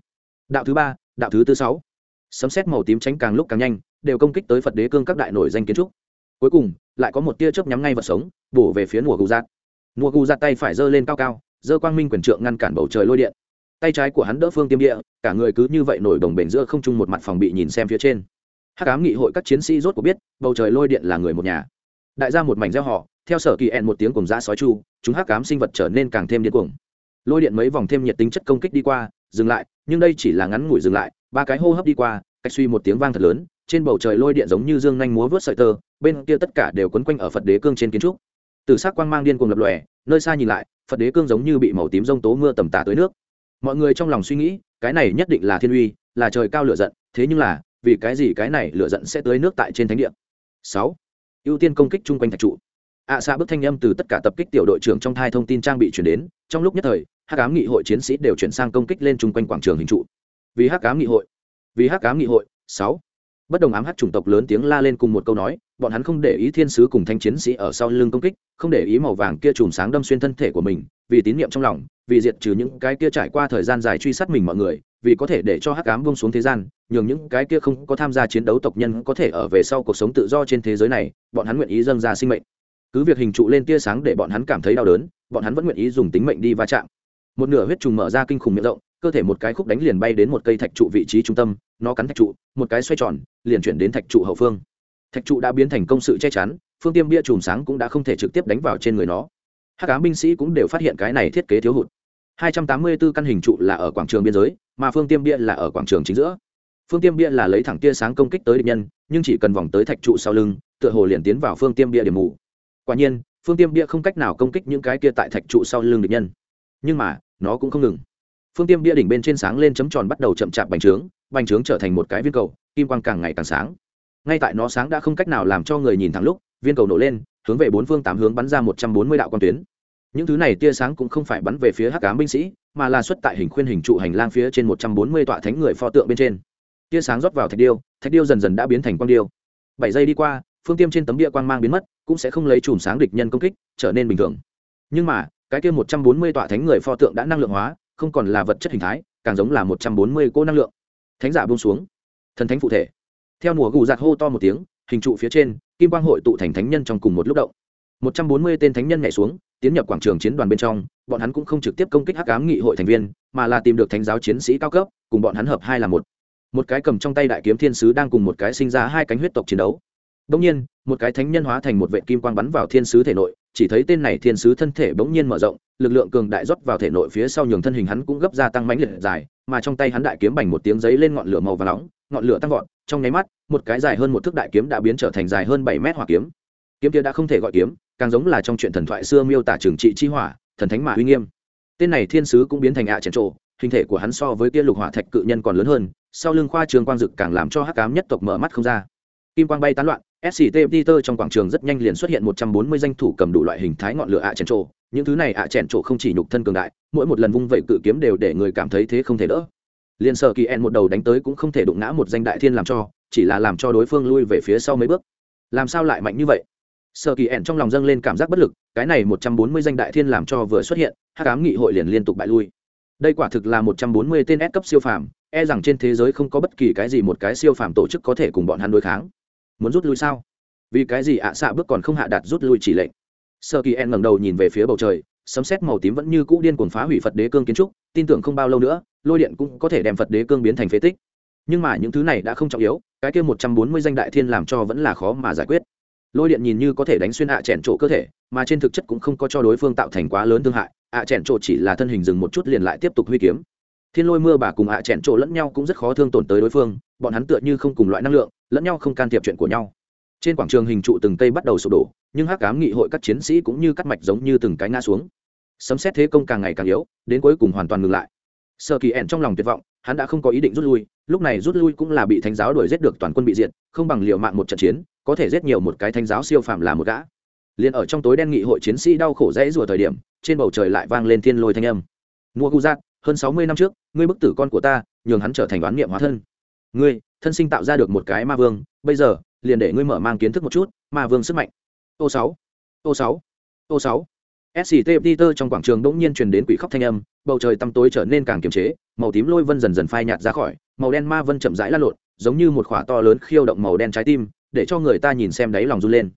Đạo thứ ba, đạo thứ tư sáu. Sấm xét màu tím tránh càng lúc càng nhanh, đều công kích tới phật đế cương các đại nổi danh kiến trúc. Cuối cùng, lại có một tia chớp nhắm ngay vật sống, bổ về phía mùa gù giạt. Mùa gù giạt tay phải giơ lên cao cao, giơ quang minh quyền trượng ngăn cản bầu trời lôi điện. Tay trái của hắn đỡ phương tiêm địa, cả người cứ như vậy nổi đồng bể giữa không chung một mặt phòng bị nhìn xem phía trên. Hắc ám nghị hội các chiến sĩ rốt cuộc biết, bầu trời lôi điện là người một nhà. Đại gia một mảnh gieo họ theo sở kỳ ẹn một tiếng cùng giã sói chu, chúng hắc ám sinh vật trở nên càng thêm điên cuồng. Lôi điện mấy vòng thêm nhiệt tính chất công kích đi qua, dừng lại, nhưng đây chỉ là ngắn ngủi dừng lại, ba cái hô hấp đi qua, cách suy một tiếng vang thật lớn, trên bầu trời lôi điện giống như dương nhanh múa vớt sợi tơ, bên kia tất cả đều quấn quanh ở phật đế cương trên kiến trúc. Từ s ắ c quang mang điên cuồng lập lòe, nơi xa nhìn lại, phật đế cương giống như bị màu tím rông tố mưa tầm tả tới nước. Mọi người trong lòng suy nghĩ, cái này nhất định là thiên uy, là trời cao lửa giận, thế nhưng là, vì cái gì cái này lửa giận sẽ tới nước tại trên thánh địa? Sáu. Ưu tiên công kích chung quanh thạch trụ ạ à, xa bức thanh âm từ tất cả tập kích tiểu đội trưởng trong thai thông tin trang bị chuyển đến trong lúc nhất thời hát cám nghị hội chiến sĩ đều chuyển sang công kích lên chung quanh quảng trường hình trụ. Vì hát cám nghị hội vì hát cám nghị hội sáu. Bất đồng ám hát chủng tộc lớn tiếng la lên cùng một câu nói bọn hắn không để ý thiên sứ cùng thanh chiến sĩ ở sau lưng công kích không để ý màu vàng kia chùm sáng đâm xuyên thân thể của mình vì tín nhiệm trong lòng vì diệt trừ những cái kia trải qua thời gian dài truy sát mình mọi người vì có thể để cho hắc ám buông xuống thế gian nhường những cái kia không có tham gia chiến đấu tộc nhân có thể ở về sau cuộc sống tự do trên thế giới này bọn hắn nguyện ý dâng ra sinh mệnh cứ việc hình trụ lên tia sáng để bọn hắn cảm thấy đau đớn, bọn hắn vẫn nguyện ý dùng tính mệnh đi va chạm. Một nửa huyết trùng mở ra kinh khủng miệng rộng, cơ thể một cái khúc đánh liền bay đến một cây thạch trụ vị trí trung tâm, nó cắn thạch trụ, một cái xoay tròn, liền chuyển đến thạch trụ hậu phương. Thạch trụ đã biến thành công sự che chắn, phương tiêm bia chùm sáng cũng đã không thể trực tiếp đánh vào trên người nó. Hát cám binh sĩ cũng đều phát hiện cái này thiết kế thiếu hụt. 284 căn hình trụ là ở quảng trường biên giới, mà phương tiêm bia là ở quảng trường chính giữa. Phương tiêm bia là lấy thẳng tia sáng công kích tới địch nhân, nhưng chỉ cần vòng tới thạch trụ sau lưng, tựa hồ liền tiến vào phương tiêm bia điểm mù quả nhiên, phương tiêm bia không cách nào công kích những cái kia tại thạch trụ sau lưng địch nhân. Nhưng mà, nó cũng không ngừng. Phương tiêm bia đỉnh bên trên sáng lên chấm tròn bắt đầu chậm chạp bành trướng bành trướng trở thành một cái viên cầu, kim quang càng ngày càng sáng. Ngay tại nó sáng đã không cách nào làm cho người nhìn thẳng lúc, viên cầu nổ lên, hướng về bốn phương tám hướng bắn ra một trăm bốn mươi đạo quan tuyến. Những thứ này tia sáng cũng không phải bắn về phía hắc cám binh sĩ, mà là xuất tại hình khuyên hình trụ hành lang phía trên một trăm bốn mươi tọa thánh người pho tượng bên trên. Tia sáng rót vào thạch điêu thạch điêu dần dần đã biến thành quang điêu. Bảy giây đi qua phương tiêm trên tấm địa quang mang biến mất, cũng sẽ không lấy chùm sáng địch nhân công kích, trở nên bình thường. Nhưng mà, cái kia một trăm bốn mươi tọa thánh người pho tượng đã năng lượng hóa, không còn là vật chất hình thái, càng giống là một trăm bốn mươi cô năng lượng. Thánh giả buông xuống. Thần thánh phụ thể. Theo mùa gù giạt hô to một tiếng, hình trụ phía trên, kim quang hội tụ thành thánh nhân trong cùng một lúc động. một trăm bốn mươi tên thánh nhân nhảy xuống, tiến nhập quảng trường chiến đoàn bên trong, bọn hắn cũng không trực tiếp công kích hắc ám nghị hội thành viên, mà là tìm được thánh giáo chiến sĩ cao cấp, cùng bọn hắn hợp hai là một. Một cái cầm trong tay đại kiếm thiên sứ đang cùng một cái sinh ra hai cánh huyết tộc chiến đấu. Đông nhiên, một cái thánh nhân hóa thành một vệt kim quang bắn vào thiên sứ thể nội, chỉ thấy tên này thiên sứ thân thể bỗng nhiên mở rộng, lực lượng cường đại rót vào thể nội phía sau nhường thân hình hắn cũng gấp ra tăng mãnh liệt dài, mà trong tay hắn đại kiếm bành một tiếng giấy lên ngọn lửa màu vàng nóng, ngọn lửa tăng vọt, trong nháy mắt, một cái dài hơn một thước đại kiếm đã biến trở thành dài hơn bảy mét hỏa kiếm. Kiếm kia đã không thể gọi kiếm, càng giống là trong chuyện thần thoại xưa miêu tả trường trị chi hỏa, thần thánh mà uy nghiêm. Tên này thiên sứ cũng biến thành ạ à trổ, hình thể của hắn so với kia lục hỏa thạch cự nhân còn lớn hơn, sau lưng khoa trường quang dực càng làm cho hắc ám nhất tộc mở mắt không ra. Kim quang bay tán loạn, sct peter trong quảng trường rất nhanh liền xuất hiện một trăm bốn mươi danh thủ cầm đủ loại hình thái ngọn lửa ạ chèn trổ, những thứ này ạ chèn trổ không chỉ nhục thân cường đại mỗi một lần vung vẩy cự kiếm đều để người cảm thấy thế không thể đỡ. Liên sở kỳ en một đầu đánh tới cũng không thể đụng ngã một danh đại thiên làm cho chỉ là làm cho đối phương lui về phía sau mấy bước. Làm sao lại mạnh như vậy? Sở kỳ En trong lòng dâng lên cảm giác bất lực cái này một trăm bốn mươi danh đại thiên làm cho vừa xuất hiện hắc ám nghị hội liền liên tục bại lui. Đây quả thực là một trăm bốn mươi tên S cấp siêu phàm e rằng trên thế giới không có bất kỳ cái gì một cái siêu phàm tổ chức có thể cùng bọn hắn đối kháng muốn rút lui sao? Vì cái gì ạ? Xạ bước còn không hạ đạt rút lui chỉ lệnh. Sơ kỳ en ngẩng đầu nhìn về phía bầu trời, sấm xét màu tím vẫn như cũ điên cuồng phá hủy phật đế cương kiến trúc, tin tưởng không bao lâu nữa, lôi điện cũng có thể đem phật đế cương biến thành phế tích. Nhưng mà những thứ này đã không trọng yếu, cái kia một trăm bốn mươi danh đại thiên làm cho vẫn là khó mà giải quyết. Lôi điện nhìn như có thể đánh xuyên ạ à chèn trộ cơ thể, mà trên thực chất cũng không có cho đối phương tạo thành quá lớn thương hại, ạ à chèn trộ chỉ là thân hình dừng một chút liền lại tiếp tục huy kiếm. Thiên lôi mưa bà cùng ạ à chèn trộ lẫn nhau cũng rất khó thương tổn tới đối phương, bọn hắn tựa như không cùng loại năng lượng lẫn nhau không can thiệp chuyện của nhau. Trên quảng trường hình trụ từng cây bắt đầu sụp đổ, nhưng hắc cám nghị hội các chiến sĩ cũng như cắt mạch giống như từng cái ngã xuống. Sấm xét thế công càng ngày càng yếu, đến cuối cùng hoàn toàn ngừng lại. Sợ kỳ ẻn trong lòng tuyệt vọng, hắn đã không có ý định rút lui, lúc này rút lui cũng là bị thánh giáo đuổi giết được toàn quân bị diệt, không bằng liệu mạng một trận chiến, có thể giết nhiều một cái thánh giáo siêu phàm là một gã. Liền ở trong tối đen nghị hội chiến sĩ đau khổ dãy rùa thời điểm, trên bầu trời lại vang lên thiên lôi thanh âm. Mua gu giác, hơn sáu mươi năm trước, ngươi bức tử con của ta, nhường hắn trở thành đoán niệm hóa thân. Ngươi thân sinh tạo ra được một cái ma vương, bây giờ, liền để ngươi mở mang kiến thức một chút, ma vương sức mạnh. Ô sáu ô sáu ô sáu. Sct peter trong quảng trường đ ỗ n g nhiên truyền đến quỷ khóc thanh âm, bầu trời tăm tối trở nên càng kiềm chế, màu tím lôi vân dần dần phai nhạt ra khỏi, màu đen ma vân chậm rãi lăn lộn, giống như một khỏa to lớn khiêu động màu đen trái tim, để cho người ta nhìn xem đáy lòng run lên.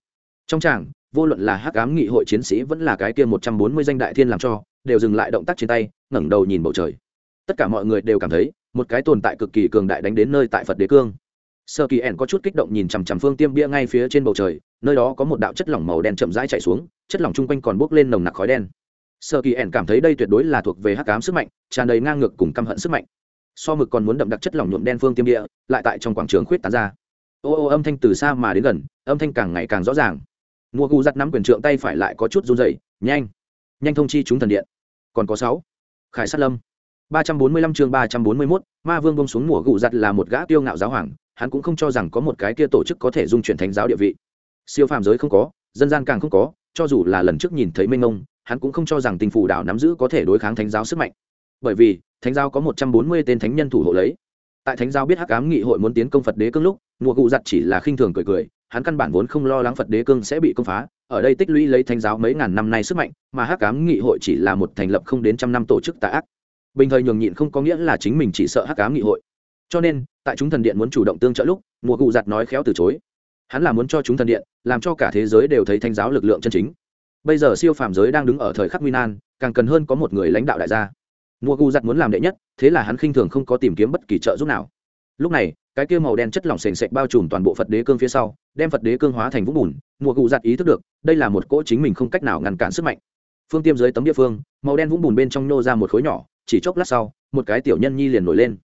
Trong tràng, vô luận là hắc ám nghị hội chiến sĩ vẫn là cái kia một trăm bốn mươi danh đại thiên làm cho, đều dừng lại động tác trên tay, ngẩng đầu nhìn bầu trời. Tất cả mọi người đều cảm thấy một cái tồn tại cực kỳ cường đại đánh đến nơi tại phật đế cương. Sơ kỳ ẻn có chút kích động nhìn chằm chằm phương tiêm bia ngay phía trên bầu trời, nơi đó có một đạo chất lỏng màu đen chậm rãi chạy xuống, chất lỏng chung quanh còn bốc lên nồng nặc khói đen. Sơ kỳ ẻn cảm thấy đây tuyệt đối là thuộc về hắc cám sức mạnh, tràn đầy ngang ngược cùng căm hận sức mạnh. So mực còn muốn đậm đặc chất lỏng nhuộm đen phương tiêm bia, lại tại trong quảng trường khuyết tán ra. Ô ô, âm thanh từ xa mà đến gần, âm thanh càng ngày càng rõ ràng. Mua gu giặt nắm quyền trượng tay phải lại có chút run dày nhanh nhanh thông chi chúng thần điện. Còn có sáu, khải sát lâm ba trăm bốn mươi lăm chương 341, ma vương buông xuống mùa gụ giặt là một gã tiêu ngạo giáo hoàng hắn cũng không cho rằng có một cái kia tổ chức có thể dung chuyển thánh giáo địa vị. Siêu phàm giới không có dân gian càng không có cho dù là lần trước nhìn thấy minh Ngông, hắn cũng không cho rằng tinh phủ đảo nắm giữ có thể đối kháng thánh giáo sức mạnh. Bởi vì thánh giáo có một trăm bốn mươi tên thánh nhân thủ hộ lấy. Tại thánh giáo biết hắc ám nghị hội muốn tiến công phật đế cương lúc mùa gụ giặt chỉ là khinh thường cười cười hắn căn bản vốn không lo lắng phật đế cương sẽ bị công phá ở đây tích lũy lấy thánh giáo mấy ngàn năm nay sức mạnh mà hắc ám nghị hội chỉ là một thành lập không đến trăm năm tổ chức tà ác bình thời nhường nhịn không có nghĩa là chính mình chỉ sợ hắc ám nghị hội. Cho nên, tại chúng thần điện muốn chủ động tương trợ lúc, mùa cụ giặt nói khéo từ chối. Hắn là muốn cho chúng thần điện, làm cho cả thế giới đều thấy thanh giáo lực lượng chân chính. Bây giờ siêu phàm giới đang đứng ở thời khắc nguy nan, càng cần hơn có một người lãnh đạo đại gia. Mùa cụ giặt muốn làm đệ nhất, thế là hắn khinh thường không có tìm kiếm bất kỳ trợ giúp nào. Lúc này, cái kia màu đen chất lỏng sền sệt bao trùm toàn bộ phật đế cương phía sau, đem phật đế cương hóa thành vũng bùn, mùa cụ giặt ý thức được, đây là một cỗ chính mình không cách nào ngăn cản sức mạnh. Phương tiêm dưới tấm địa phương, màu đen vũng bùn bên trong nô ra một khối nhỏ chỉ chốc lát sau, một cái tiểu nhân nhi liền nổi lên.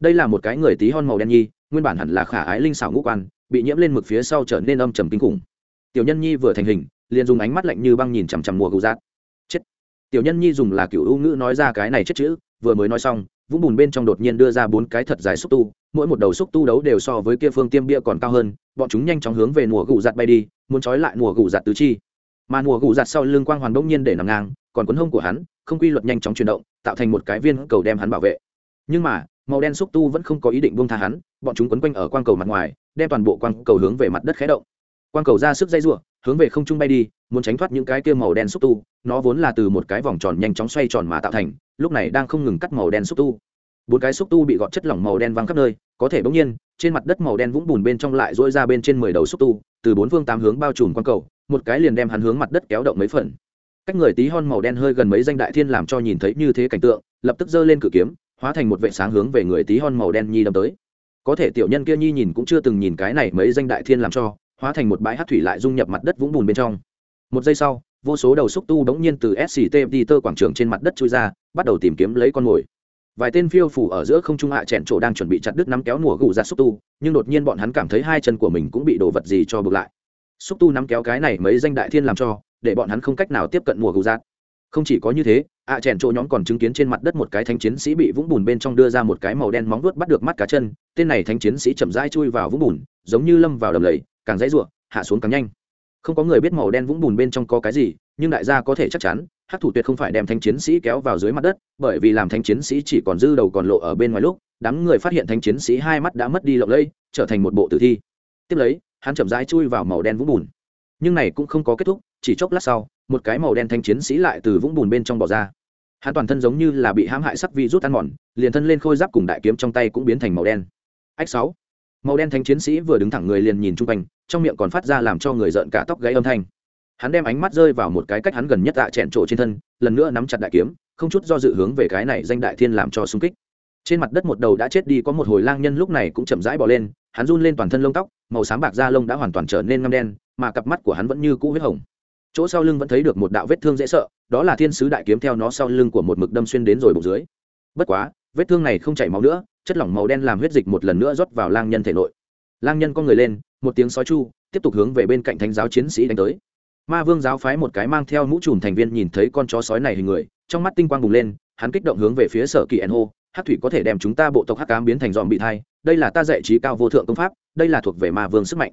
Đây là một cái người tí hon màu đen nhi, nguyên bản hẳn là khả ái linh xảo ngũ quan, bị nhiễm lên mực phía sau trở nên âm trầm kinh khủng. Tiểu nhân nhi vừa thành hình, liền dùng ánh mắt lạnh như băng nhìn chằm chằm mùa gù rát. Chết! Tiểu nhân nhi dùng là kiểu ưu ngữ nói ra cái này chết chữ, vừa mới nói xong, vũng bùn bên trong đột nhiên đưa ra bốn cái thật dài xúc tu, mỗi một đầu xúc tu đấu đều so với kia phương tiêm bia còn cao hơn, bọn chúng nhanh chóng hướng về mùa gù giặt bay đi, muốn trói lại mùa gù giặt tứ chi. Mà mùa gù giặt sau lưng quang hoàn bỗng nhiên để nằm ngang, còn cuốn hông của hắn, không quy luật nhanh chóng chuyển động tạo thành một cái viên cầu đem hắn bảo vệ. Nhưng mà, màu đen xúc tu vẫn không có ý định buông tha hắn, bọn chúng quấn quanh ở quang cầu mặt ngoài, đem toàn bộ quang cầu hướng về mặt đất khé động. Quang cầu ra sức dây rủa, hướng về không trung bay đi, muốn tránh thoát những cái kia màu đen xúc tu, nó vốn là từ một cái vòng tròn nhanh chóng xoay tròn mà tạo thành, lúc này đang không ngừng cắt màu đen xúc tu. Bốn cái xúc tu bị gọt chất lỏng màu đen văng khắp nơi, có thể bỗng nhiên, trên mặt đất màu đen vũng bùn bên trong lại dỗi ra bên trên mười đầu xúc tu, từ bốn phương tám hướng bao trùm quang cầu, một cái liền đem hắn hướng mặt đất kéo động mấy phần cách người tí hon màu đen hơi gần mấy danh đại thiên làm cho nhìn thấy như thế cảnh tượng, lập tức giơ lên cử kiếm, hóa thành một vệ sáng hướng về người tí hon màu đen nhi đâm tới. Có thể tiểu nhân kia nhi nhìn cũng chưa từng nhìn cái này mấy danh đại thiên làm cho, hóa thành một bãi hát thủy lại dung nhập mặt đất vũng bùn bên trong. Một giây sau, vô số đầu xúc tu bỗng nhiên từ sct đi tơ quảng trường trên mặt đất trôi ra, bắt đầu tìm kiếm lấy con mồi. Vài tên phiêu phủ ở giữa không trung hạ chèn chỗ đang chuẩn bị chặt đứt nắm kéo mùa gù ra xúc tu, nhưng đột nhiên bọn hắn cảm thấy hai chân của mình cũng bị đổ vật gì cho bực lại. Xúc tu nắm kéo cái này mấy danh đại thiên làm cho để bọn hắn không cách nào tiếp cận mùa gù giác không chỉ có như thế, ạ à chèn chỗ nhóm còn chứng kiến trên mặt đất một cái thánh chiến sĩ bị vũng bùn bên trong đưa ra một cái màu đen móng vuốt bắt được mắt cá chân, tên này thánh chiến sĩ chậm rãi chui vào vũng bùn, giống như lâm vào đầm lầy, càng dãy ruộng, hạ xuống càng nhanh. Không có người biết màu đen vũng bùn bên trong có cái gì, nhưng đại gia có thể chắc chắn hát thủ tuyệt không phải đem thanh chiến sĩ kéo vào dưới mặt đất, bởi vì làm thanh chiến sĩ chỉ còn dư đầu còn lộ ở bên ngoài lúc, đám người phát hiện thanh chiến sĩ hai mắt đã mất đi lộng lây trở thành một bộ tử thi. Tiếp lấy, hắn chậm rãi chui vào màu đen vũng bùn nhưng này cũng không có kết thúc, chỉ chốc lát sau, một cái màu đen thanh chiến sĩ lại từ vũng bùn bên trong bỏ ra. Hắn toàn thân giống như là bị hãm hại sắc vi rút ăn mòn, liền thân lên khôi giáp cùng đại kiếm trong tay cũng biến thành màu đen. Ách sáu. Màu đen thanh chiến sĩ vừa đứng thẳng người liền nhìn chung quanh, trong miệng còn phát ra làm cho người giận cả tóc gáy âm thanh. Hắn đem ánh mắt rơi vào một cái cách hắn gần nhất tạ chẹn trổ trên thân, lần nữa nắm chặt đại kiếm, không chút do dự hướng về cái này danh đại thiên làm cho sung kích. Trên mặt đất một đầu đã chết đi có một hồi lang nhân lúc này cũng chậm rãi bỏ lên, hắn run lên toàn thân lông tóc, màu sáng bạc da lông đã hoàn toàn trở nên ngâm đen mà cặp mắt của hắn vẫn như cũ huyết hồng. Chỗ sau lưng vẫn thấy được một đạo vết thương dễ sợ, đó là thiên sứ đại kiếm theo nó sau lưng của một mực đâm xuyên đến rồi bụng dưới. Bất quá, vết thương này không chảy máu nữa, chất lỏng màu đen làm huyết dịch một lần nữa rót vào lang nhân thể nội. Lang nhân con người lên, một tiếng sói chu, tiếp tục hướng về bên cạnh thánh giáo chiến sĩ đánh tới. Ma vương giáo phái một cái mang theo mũ trùm thành viên nhìn thấy con chó sói này hình người, trong mắt tinh quang bùng lên, hắn kích động hướng về phía sở kỳ ẩn hô hát thủy có thể đem chúng ta bộ tộc hắc cám biến thành dòm bị thai, đây là ta dạy trí cao vô thượng công pháp, đây là thuộc về ma vương sức mạnh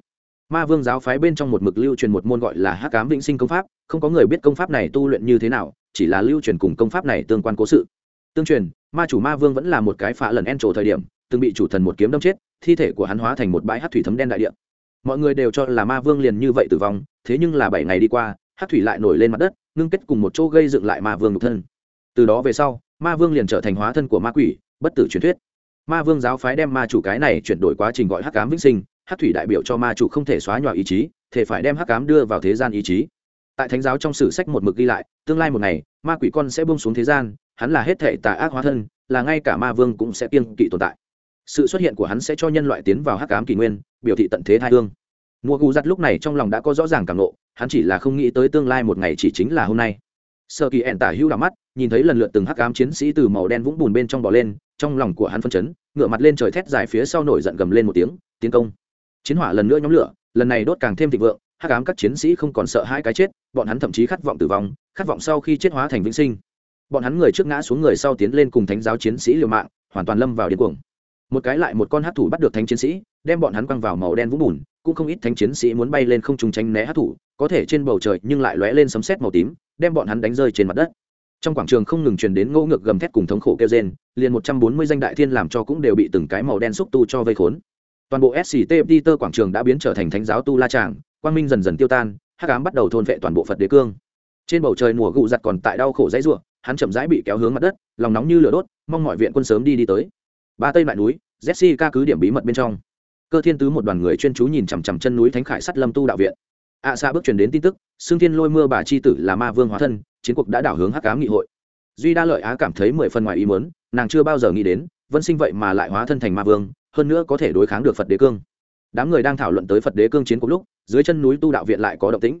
ma vương giáo phái bên trong một mực lưu truyền một môn gọi là hắc cám vĩnh sinh công pháp, không có người biết công pháp này tu luyện như thế nào, chỉ là lưu truyền cùng công pháp này tương quan cố sự. Tương truyền, ma chủ ma vương vẫn là một cái phá lần en trổ thời điểm, từng bị chủ thần một kiếm đâm chết, thi thể của hắn hóa thành một bãi hát thủy thấm đen đại địa. Mọi người đều cho là ma vương liền như vậy tử vong, thế nhưng là bảy ngày đi qua hát thủy lại nổi lên mặt đất, ngưng kết cùng một chỗ gây dựng lại ma vương nhục thân. Từ đó về sau, ma vương liền trở thành hóa thân của ma quỷ, bất tử truyền thuyết. Ma vương giáo phái đem ma chủ cái này chuyển đổi quá trình gọi hắc cám vĩnh sinh hắc thủy đại biểu cho ma chủ không thể xóa nhòa ý chí, thể phải đem hắc cám đưa vào thế gian ý chí. Tại thánh giáo trong sử sách một mực ghi lại, tương lai một ngày, ma quỷ con sẽ bông xuống thế gian, hắn là hết thể tà ác hóa thân, là ngay cả ma vương cũng sẽ kiên kỵ tồn tại. Sự xuất hiện của hắn sẽ cho nhân loại tiến vào hắc ám kỷ nguyên, biểu thị tận thế thai hương. Mùa gù giặt lúc này trong lòng đã có rõ ràng cảm lộ hắn chỉ là không nghĩ tới tương lai một ngày chỉ chính là hôm nay. Sơ kỳ ẹn tả hữu đ mắt, nhìn thấy lần lượt từng hắc ám chiến sĩ từ màu đen vũng bùn bên trong bò lên, trong lòng của hắn phân chấn ngựa mặt lên trời thét dài phía sau nổi giận gầm lên một tiếng, tiến công! Chiến hỏa lần nữa nhóm lửa, lần này đốt càng thêm thịnh vượng, hắc ám các chiến sĩ không còn sợ hai cái chết, bọn hắn thậm chí khát vọng tử vong, khát vọng sau khi chết hóa thành vĩnh sinh. Bọn hắn người trước ngã xuống người sau tiến lên cùng thánh giáo chiến sĩ liều mạng, hoàn toàn lâm vào điên cuồng. Một cái lại một con hát thủ bắt được thánh chiến sĩ, đem bọn hắn quăng vào màu đen vũng bùn, cũng không ít thánh chiến sĩ muốn bay lên không trùng tránh né hát thủ, có thể trên bầu trời nhưng lại lóe lên sấm sét màu tím, đem bọn hắn đánh rơi trên mặt đất. Trong quảng trường không ngừng truyền đến ngỗ ngược gầm thét cùng thống khổ kêu trên liền một trăm bốn mươi danh đại thiên làm cho cũng đều bị từng cái màu đen xúc tu cho vây khốn toàn bộ sct peter quảng trường đã biến trở thành thánh giáo tu la tràng, quang minh dần dần tiêu tan, hắc ám bắt đầu thôn vệ toàn bộ phật đế cương. Trên bầu trời mùa gụ giặt còn tại đau khổ dãy ruộng hắn chậm rãi bị kéo hướng mặt đất, lòng nóng như lửa đốt, mong mọi viện quân sớm đi đi tới. Ba tây đại núi, jessica cứ điểm bí mật bên trong. Cơ thiên tứ một đoàn người chuyên chú nhìn chằm chằm chân núi thánh khải sắt lâm tu đạo viện. Ạ à xa bước chuyển đến tin tức xương thiên lôi mưa bà chi tử là ma vương hóa thân, chiến cuộc đã đảo hướng hắc cám nghị hội. Duy đa lợi á cảm thấy mười phần ngoài ý muốn, nàng chưa bao giờ nghĩ đến, vân sinh vậy mà lại hóa thân thành ma vương hơn nữa có thể đối kháng được phật đế cương. Đám người đang thảo luận tới phật đế cương chiến cùng lúc, dưới chân núi tu đạo viện lại có động tĩnh.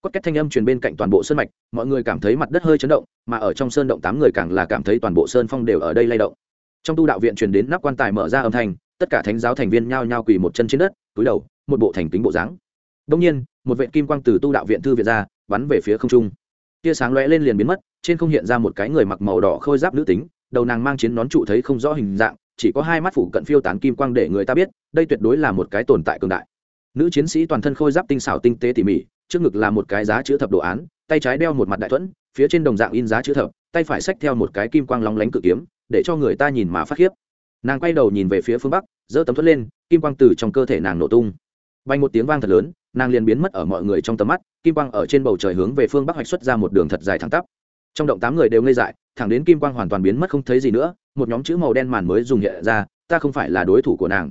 Cốt cách thanh âm truyền bên cạnh toàn bộ sơn mạch, mọi người cảm thấy mặt đất hơi chấn động, mà ở trong sơn động tám người càng là cảm thấy toàn bộ sơn phong đều ở đây lay động. Trong tu đạo viện truyền đến nắp quan tài mở ra âm thanh, tất cả thánh giáo thành viên nhao nhao quỳ một chân trên đất, túi đầu, một bộ thành kính bộ dáng. Đông nhiên, một vệ kim quang từ tu đạo viện thư viện ra, bắn về phía không trung. Tia sáng lóe lên liền biến mất, trên không hiện ra một cái người mặc màu đỏ khôi giáp nữ tính, đầu nàng mang chiến nón trụ thấy không rõ hình dạng chỉ có hai mắt phủ cận phiêu tán kim quang để người ta biết, đây tuyệt đối là một cái tồn tại cường đại. Nữ chiến sĩ toàn thân khôi giáp tinh xảo tinh tế tỉ mỉ, trước ngực là một cái giá chữ thập đồ án, tay trái đeo một mặt đại thuẫn, phía trên đồng dạng in giá chữ thập, tay phải xách theo một cái kim quang lóng lánh cự kiếm, để cho người ta nhìn mà phát khiếp. Nàng quay đầu nhìn về phía phương bắc, giơ tấm thuẫn lên, kim quang từ trong cơ thể nàng nổ tung. Bay một tiếng vang thật lớn, nàng liền biến mất ở mọi người trong tầm mắt, kim quang ở trên bầu trời hướng về phương bắc hoạch xuất ra một đường thật dài thẳng tắp. Trong động tám người đều ngây dại, thẳng đến kim quang hoàn toàn biến mất không thấy gì nữa một nhóm chữ màu đen màn mới dùng hiện ra ta không phải là đối thủ của nàng.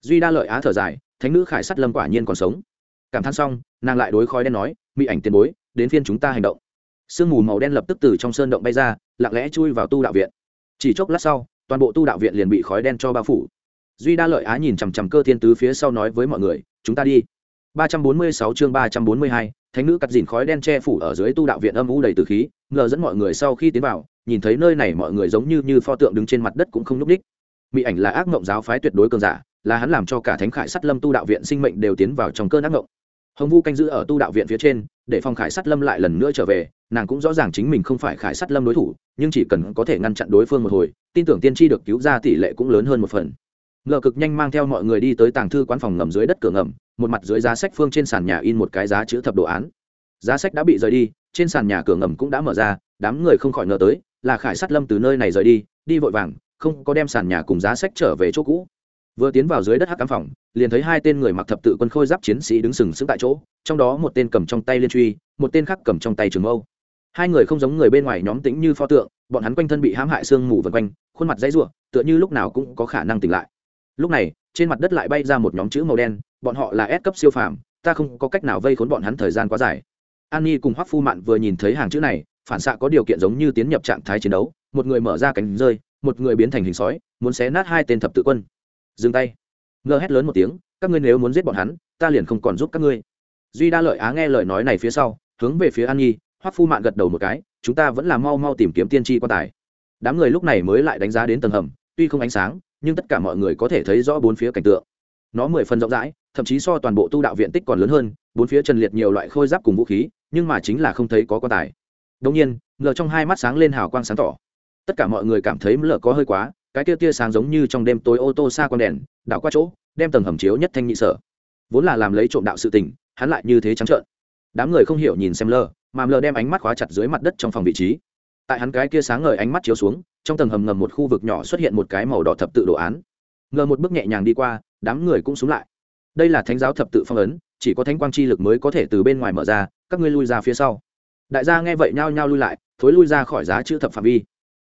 Duy đa lợi á thở dài thánh nữ khải sắt lâm quả nhiên còn sống. Cảm thán xong nàng lại đối khói đen nói mỹ ảnh tiền bối đến phiên chúng ta hành động. Sương mù màu đen lập tức từ trong sơn động bay ra lặng lẽ chui vào tu đạo viện. Chỉ chốc lát sau toàn bộ tu đạo viện liền bị khói đen cho bao phủ. Duy đa lợi á nhìn chằm chằm cơ thiên tứ phía sau nói với mọi người chúng ta đi. 346 chương 342, thánh nữ cắt dìn khói đen che phủ ở dưới tu đạo viện âm u đầy từ khí ngờ dẫn mọi người sau khi tiến vào nhìn thấy nơi này mọi người giống như như pho tượng đứng trên mặt đất cũng không núp đích mỹ ảnh là ác mộng giáo phái tuyệt đối cường giả, là hắn làm cho cả thánh khải sắt lâm tu đạo viện sinh mệnh đều tiến vào trong cơn ác mộng. Hồng vu canh giữ ở tu đạo viện phía trên, để phòng khải sắt lâm lại lần nữa trở về, nàng cũng rõ ràng chính mình không phải khải sắt lâm đối thủ, nhưng chỉ cần có thể ngăn chặn đối phương một hồi, tin tưởng tiên tri được cứu ra tỷ lệ cũng lớn hơn một phần. Ngờ cực nhanh mang theo mọi người đi tới tàng thư quán phòng ngầm dưới đất cửa ngầm, một mặt dưới giá sách phương trên sàn nhà in một cái giá chữ thập đồ án. Giá sách đã bị rời đi, trên sàn nhà cửa ngầm cũng đã mở ra đám người không khỏi ngờ tới, là khải sát lâm từ nơi này rời đi đi vội vàng, không có đem sàn nhà cùng giá sách trở về chỗ cũ. Vừa tiến vào dưới đất hắc cám phòng, liền thấy hai tên người mặc thập tự quân khôi giáp chiến sĩ đứng sừng sững tại chỗ, trong đó một tên cầm trong tay liên truy, một tên khác cầm trong tay trường mâu. Hai người không giống người bên ngoài nhóm tĩnh như pho tượng, bọn hắn quanh thân bị hãm hại sương mù vần quanh, khuôn mặt dãy ruộng tựa như lúc nào cũng có khả năng tỉnh lại. Lúc này, trên mặt đất lại bay ra một nhóm chữ màu đen, bọn họ là S cấp siêu phàm, ta không có cách nào vây khốn bọn hắn thời gian quá dài. An nhi cùng hoắc phu mạn vừa nhìn thấy hàng chữ này phản xạ có điều kiện giống như tiến nhập trạng thái chiến đấu, một người mở ra cánh rơi, một người biến thành hình sói, muốn xé nát hai tên thập tự quân. Dừng tay. Ngơ hét lớn một tiếng, các ngươi nếu muốn giết bọn hắn, ta liền không còn giúp các ngươi. Duy đa lợi á nghe lời nói này phía sau, hướng về phía an nhi, hoắc phu mạn gật đầu một cái, chúng ta vẫn là mau mau tìm kiếm tiên tri quan tài. Đám người lúc này mới lại đánh giá đến tầng hầm, tuy không ánh sáng, nhưng tất cả mọi người có thể thấy rõ bốn phía cảnh tượng. Nó mười phần rộng rãi, thậm chí so toàn bộ tu đạo viện tích còn lớn hơn, bốn phía trần liệt nhiều loại khôi giáp cùng vũ khí, nhưng mà chính là không thấy có quan tài đông nhiên lờ trong hai mắt sáng lên hào quang sáng tỏ. Tất cả mọi người cảm thấy lờ có hơi quá, cái tia tia sáng giống như trong đêm tối ô tô xa con đèn, đảo qua chỗ, đem tầng hầm chiếu nhất thanh nhị sở. Vốn là làm lấy trộm đạo sự tình, hắn lại như thế trắng trợn. Đám người không hiểu nhìn xem lờ mà lờ đem ánh mắt khóa chặt dưới mặt đất trong phòng vị trí. Tại hắn cái kia sáng ngời ánh mắt chiếu xuống, trong tầng hầm ngầm một khu vực nhỏ xuất hiện một cái màu đỏ thập tự đồ án. Ngờ một bước nhẹ nhàng đi qua, đám người cũng xuống lại. Đây là thánh giáo thập tự phong ấn, chỉ có thánh quang chi lực mới có thể từ bên ngoài mở ra, các ngươi lui ra phía sau đại gia nghe vậy nhao nhao lui lại, thối lui ra khỏi giá chữ thập phạm vi.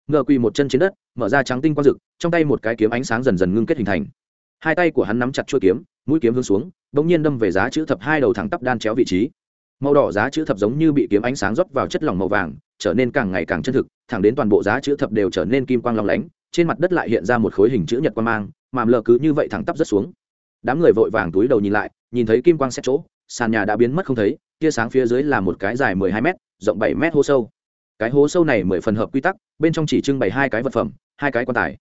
Ngờ quỳ một chân trên đất, mở ra trắng tinh quang rực, trong tay một cái kiếm ánh sáng dần dần ngưng kết hình thành. Hai tay của hắn nắm chặt chuôi kiếm, mũi kiếm hướng xuống, bỗng nhiên đâm về giá chữ thập hai đầu thẳng tắp đan chéo vị trí. Màu đỏ giá chữ thập giống như bị kiếm ánh sáng rót vào chất lỏng màu vàng, trở nên càng ngày càng chân thực, thẳng đến toàn bộ giá chữ thập đều trở nên kim quang long lánh, trên mặt đất lại hiện ra một khối hình chữ nhật quan mang, màm lờ cứ như vậy thẳng tắp rất xuống. Đám người vội vàng túi đầu nhìn lại, nhìn thấy kim quang xét chỗ, sàn nhà đã biến mất không thấy, tia sáng phía dưới là một cái dài mười hai mét rộng bảy mét hố sâu. Cái hố sâu này mười phần hợp quy tắc, bên trong chỉ trưng bày hai cái vật phẩm, hai cái quan tài.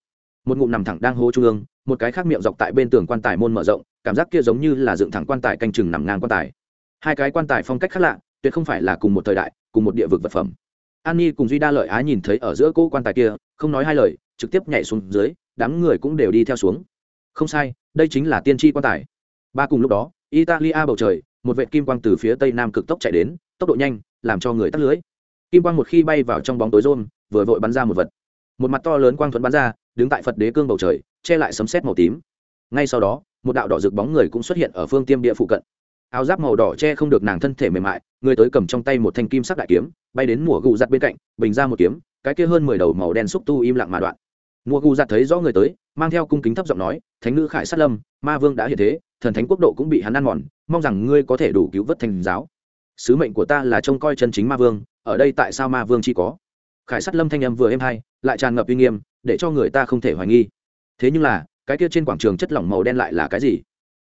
Một ngụm nằm thẳng đang hố trung ương, một cái khác miệng dọc tại bên tường quan tài môn mở rộng, cảm giác kia giống như là dựng thẳng quan tài canh chừng nằm ngang quan tài. Hai cái quan tài phong cách khác lạ, tuyệt không phải là cùng một thời đại, cùng một địa vực vật phẩm. An nhi cùng duy đa lợi á nhìn thấy ở giữa cỗ quan tài kia, không nói hai lời, trực tiếp nhảy xuống dưới, đám người cũng đều đi theo xuống. Không sai, đây chính là tiên tri quan tài. Ba cùng lúc đó, italia bầu trời, một vệ kim quang từ phía tây nam cực tốc chạy đến, tốc độ nhanh làm cho người tắt lưới. Kim quang một khi bay vào trong bóng tối rôn vừa vội bắn ra một vật. Một mặt to lớn quang thuẫn bắn ra, đứng tại phật đế cương bầu trời, che lại sấm sét màu tím. Ngay sau đó, một đạo đỏ rực bóng người cũng xuất hiện ở phương tiêm địa phụ cận. Áo giáp màu đỏ che không được nàng thân thể mềm mại, người tới cầm trong tay một thanh kim sắc đại kiếm, bay đến mùa gù giặt bên cạnh, bình ra một kiếm, cái kia hơn mười đầu màu đen xúc tu im lặng mà đoạn. Mùa gù giặt thấy rõ người tới, mang theo cung kính thấp giọng nói, thánh nữ khải sát lâm, ma vương đã hiện thế, thần thánh quốc độ cũng bị hắn ăn mòn, mong rằng ngươi có thể đủ cứu vớt thành giáo sứ mệnh của ta là trông coi chân chính ma vương, ở đây tại sao ma vương chỉ có? Khải Sắt lâm thanh âm vừa êm hay lại tràn ngập uy nghiêm, để cho người ta không thể hoài nghi. Thế nhưng là, cái kia trên quảng trường chất lỏng màu đen lại là cái gì?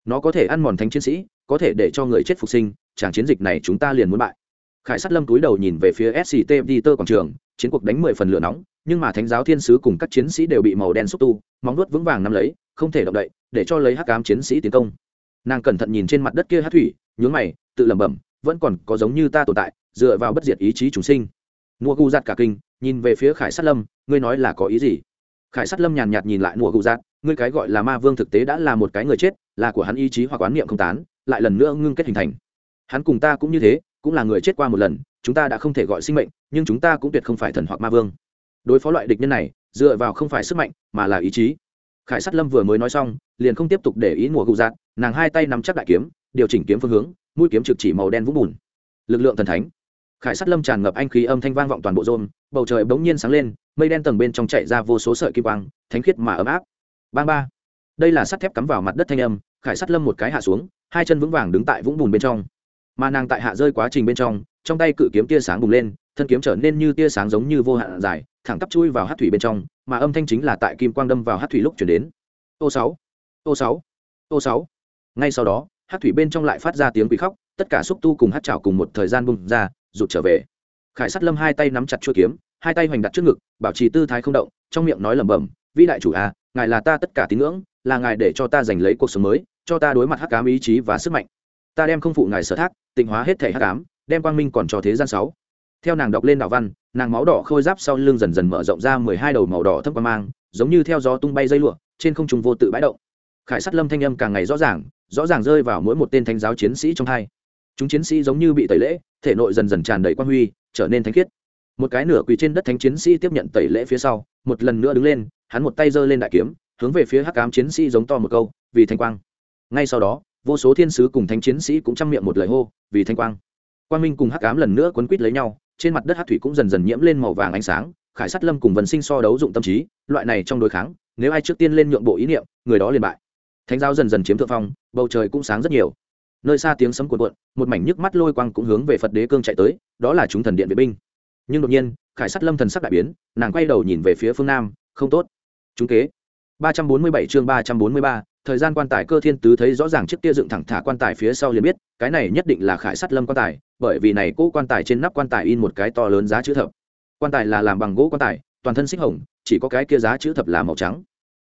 Nó có thể ăn mòn thánh chiến sĩ, có thể để cho người chết phục sinh, chàng chiến dịch này chúng ta liền muốn bại. Khải Sắt lâm túi đầu nhìn về phía sct tơ quảng trường, chiến cuộc đánh mười phần lửa nóng, nhưng mà thánh giáo thiên sứ cùng các chiến sĩ đều bị màu đen xúc tu, móng nuốt vững vàng nắm lấy, không thể động đậy, để cho lấy hắc cám chiến sĩ tiến công. Nàng cẩn thận nhìn trên mặt đất kia hát thủy, nhướng mày, tự lẩm bẩm vẫn còn có giống như ta tồn tại, dựa vào bất diệt ý chí chúng sinh. Mua gu giặt cả kinh, nhìn về phía khải sát lâm, ngươi nói là có ý gì? Khải sát lâm nhàn nhạt nhìn lại mùa gu giặt ngươi cái gọi là ma vương thực tế đã là một cái người chết, là của hắn ý chí hoặc quán niệm không tán, lại lần nữa ngưng kết hình thành. Hắn cùng ta cũng như thế, cũng là người chết qua một lần, chúng ta đã không thể gọi sinh mệnh, nhưng chúng ta cũng tuyệt không phải thần hoặc ma vương. Đối phó loại địch nhân này, dựa vào không phải sức mạnh, mà là ý chí. Khải sát lâm vừa mới nói xong, liền không tiếp tục để ý mùa gụ giạt, nàng hai tay nắm chắc đại kiếm, điều chỉnh kiếm phương hướng mũi kiếm trực chỉ màu đen vũng bùn. Lực lượng thần thánh. Khải sắt lâm tràn ngập anh khí âm thanh vang vọng toàn bộ rôn bầu trời bỗng nhiên sáng lên, mây đen tầng bên trong chạy ra vô số sợi kim quang, thánh khiết mà ấm áp. Bang ba. Đây là sắt thép cắm vào mặt đất thanh âm, khải sắt lâm một cái hạ xuống, hai chân vững vàng đứng tại vũng bùn bên trong. Mà nàng tại hạ rơi quá trình bên trong trong tay cự kiếm tia sáng bùng lên, thân kiếm trở nên như tia sáng giống như vô hạn dài, thẳng tắp chui vào hát thủy bên trong, mà âm thanh chính là tại kim quang đâm vào hát thủy lúc chuyển đến. Ô sáu. Ô sáu. Ô sáu. Ngay sau đó hát thủy bên trong lại phát ra tiếng quỷ khóc, tất cả xúc tu cùng hát trào cùng một thời gian bung ra, rụt trở về. Khải sắt lâm hai tay nắm chặt chuôi kiếm, hai tay hoành đặt trước ngực, bảo trì tư thái không động, trong miệng nói lẩm bẩm, vĩ đại chủ à ngài là ta tất cả tín ngưỡng, là ngài để cho ta giành lấy cuộc sống mới, cho ta đối mặt hắc ám ý chí và sức mạnh. Ta đem không phụ ngài sở thác, tịnh hóa hết thể hắc ám, đem quang minh còn cho thế gian sáu. Theo nàng đọc lên đạo văn, nàng máu đỏ khôi giáp sau lưng dần dần mở rộng ra mười hai đầu màu đỏ thấp quang mang, giống như theo gió tung bay dây lụa, trên không trung vô tự bãi động khải sát lâm thanh âm càng ngày rõ ràng rõ ràng rơi vào mỗi một tên thánh giáo chiến sĩ trong hai. Chúng chiến sĩ giống như bị tẩy lễ, thể nội dần dần tràn đầy quan huy, trở nên thánh khiết. Một cái nửa quỳ trên đất thánh chiến sĩ tiếp nhận tẩy lễ phía sau, một lần nữa đứng lên, hắn một tay giơ lên đại kiếm, hướng về phía hắc ám chiến sĩ giống to một câu, vì thanh quang. Ngay sau đó, vô số thiên sứ cùng thánh chiến sĩ cũng chăm miệng một lời hô, vì thanh quang. Quang minh cùng hắc ám lần nữa quấn quít lấy nhau, trên mặt đất hắc thủy cũng dần dần nhiễm lên màu vàng ánh sáng, khải sát lâm cùng vần sinh so đấu dụng tâm trí, loại này trong đối kháng, nếu ai trước tiên lên nhượng bộ ý niệm, người đó liền bại thánh giáo dần dần chiếm thượng phong, bầu trời cũng sáng rất nhiều. Nơi xa tiếng sấm cuộn cuộn, một mảnh nhức mắt lôi quang cũng hướng về phật đế cương chạy tới, đó là chúng thần điện vệ binh. Nhưng đột nhiên, khải sắt lâm thần sắc đại biến, nàng quay đầu nhìn về phía phương nam, không tốt. Chúng kế. ba trăm bốn mươi bảy chương ba trăm bốn mươi ba, thời gian quan tài cơ thiên tứ thấy rõ ràng chiếc kia dựng thẳng thả quan tài phía sau liền biết, cái này nhất định là khải sắt lâm quan tài, bởi vì này cỗ quan tài trên nắp quan tài in một cái to lớn giá chữ thập. Quan tài là làm bằng gỗ quan tài, toàn thân xích hồng, chỉ có cái kia giá chữ thập là màu trắng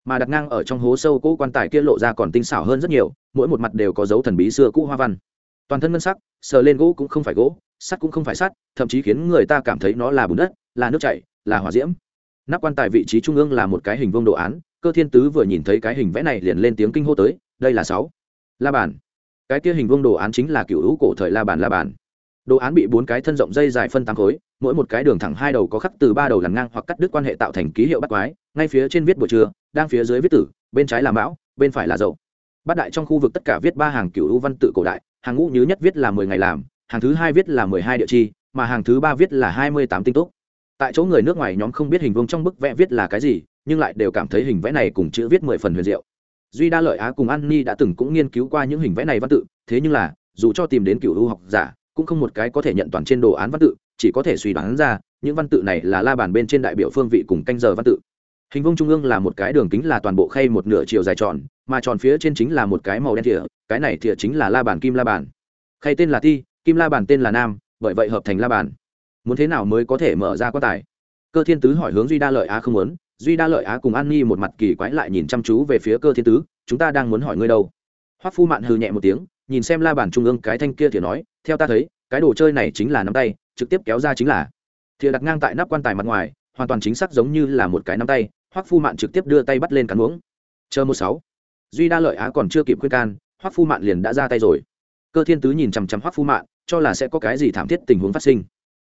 mà đặt ngang ở trong hố sâu cũ quan tài kia lộ ra còn tinh xảo hơn rất nhiều, mỗi một mặt đều có dấu thần bí xưa cũ hoa văn. Toàn thân ngân sắc, sờ lên gỗ cũng không phải gỗ, sắt cũng không phải sắt, thậm chí khiến người ta cảm thấy nó là bùn đất, là nước chảy, là hỏa diễm. Nắp quan tài vị trí trung ương là một cái hình vuông đồ án, cơ thiên tứ vừa nhìn thấy cái hình vẽ này liền lên tiếng kinh hô tới, đây là sáu. La bàn. Cái kia hình vuông đồ án chính là cựu hữu cổ thời la bàn la bàn. Đồ án bị bốn cái thân rộng dây dài phân tám khối, mỗi một cái đường thẳng hai đầu có khắc từ ba đầu lằn ngang hoặc cắt đứt quan hệ tạo thành ký hiệu bắt quái, ngay phía trên viết buổi trưa đang phía dưới viết tử, bên trái là mão, bên phải là dậu. Bát đại trong khu vực tất cả viết ba hàng cựu văn tự cổ đại, hàng ngũ nhứ nhất viết là mười ngày làm, hàng thứ hai viết là mười hai địa chi, mà hàng thứ ba viết là hai mươi tám tinh túc. Tại chỗ người nước ngoài nhóm không biết hình vuông trong bức vẽ viết là cái gì, nhưng lại đều cảm thấy hình vẽ này cùng chữ viết mười phần huyền diệu. Duy đa lợi á cùng an ni đã từng cũng nghiên cứu qua những hình vẽ này văn tự, thế nhưng là, dù cho tìm đến cựu ưu học giả, cũng không một cái có thể nhận toàn trên đồ án văn tự, chỉ có thể suy đoán ra, những văn tự này là la bàn bên trên đại biểu phương vị cùng canh giờ văn tự hình vuông trung ương là một cái đường kính là toàn bộ khay một nửa chiều dài tròn, mà tròn phía trên chính là một cái màu đen thìa, cái này thìa chính là la bàn kim la bàn. Khay tên là ti, kim la bàn tên là nam, bởi vậy hợp thành la bàn. Muốn thế nào mới có thể mở ra quan tài? Cơ thiên tứ hỏi hướng duy đa lợi á không muốn. Duy đa lợi á cùng an nhi một mặt kỳ quái lại nhìn chăm chú về phía cơ thiên tứ, chúng ta đang muốn hỏi ngươi đâu? Hoắc phu mạn hừ nhẹ một tiếng, nhìn xem la bàn trung ương cái thanh kia thì nói, theo ta thấy, cái đồ chơi này chính là nắm tay, trực tiếp kéo ra chính là. Thìa đặt ngang tại nắp quan tài mặt ngoài, hoàn toàn chính xác giống như là một cái nắm tay hoắc phu mạn trực tiếp đưa tay bắt lên cắn uống chờ một sáu. Duy đa lợi á còn chưa kịp khuyên can, hoắc phu mạn liền đã ra tay rồi. Cơ thiên tứ nhìn chằm chằm hoắc phu mạn, cho là sẽ có cái gì thảm thiết tình huống phát sinh.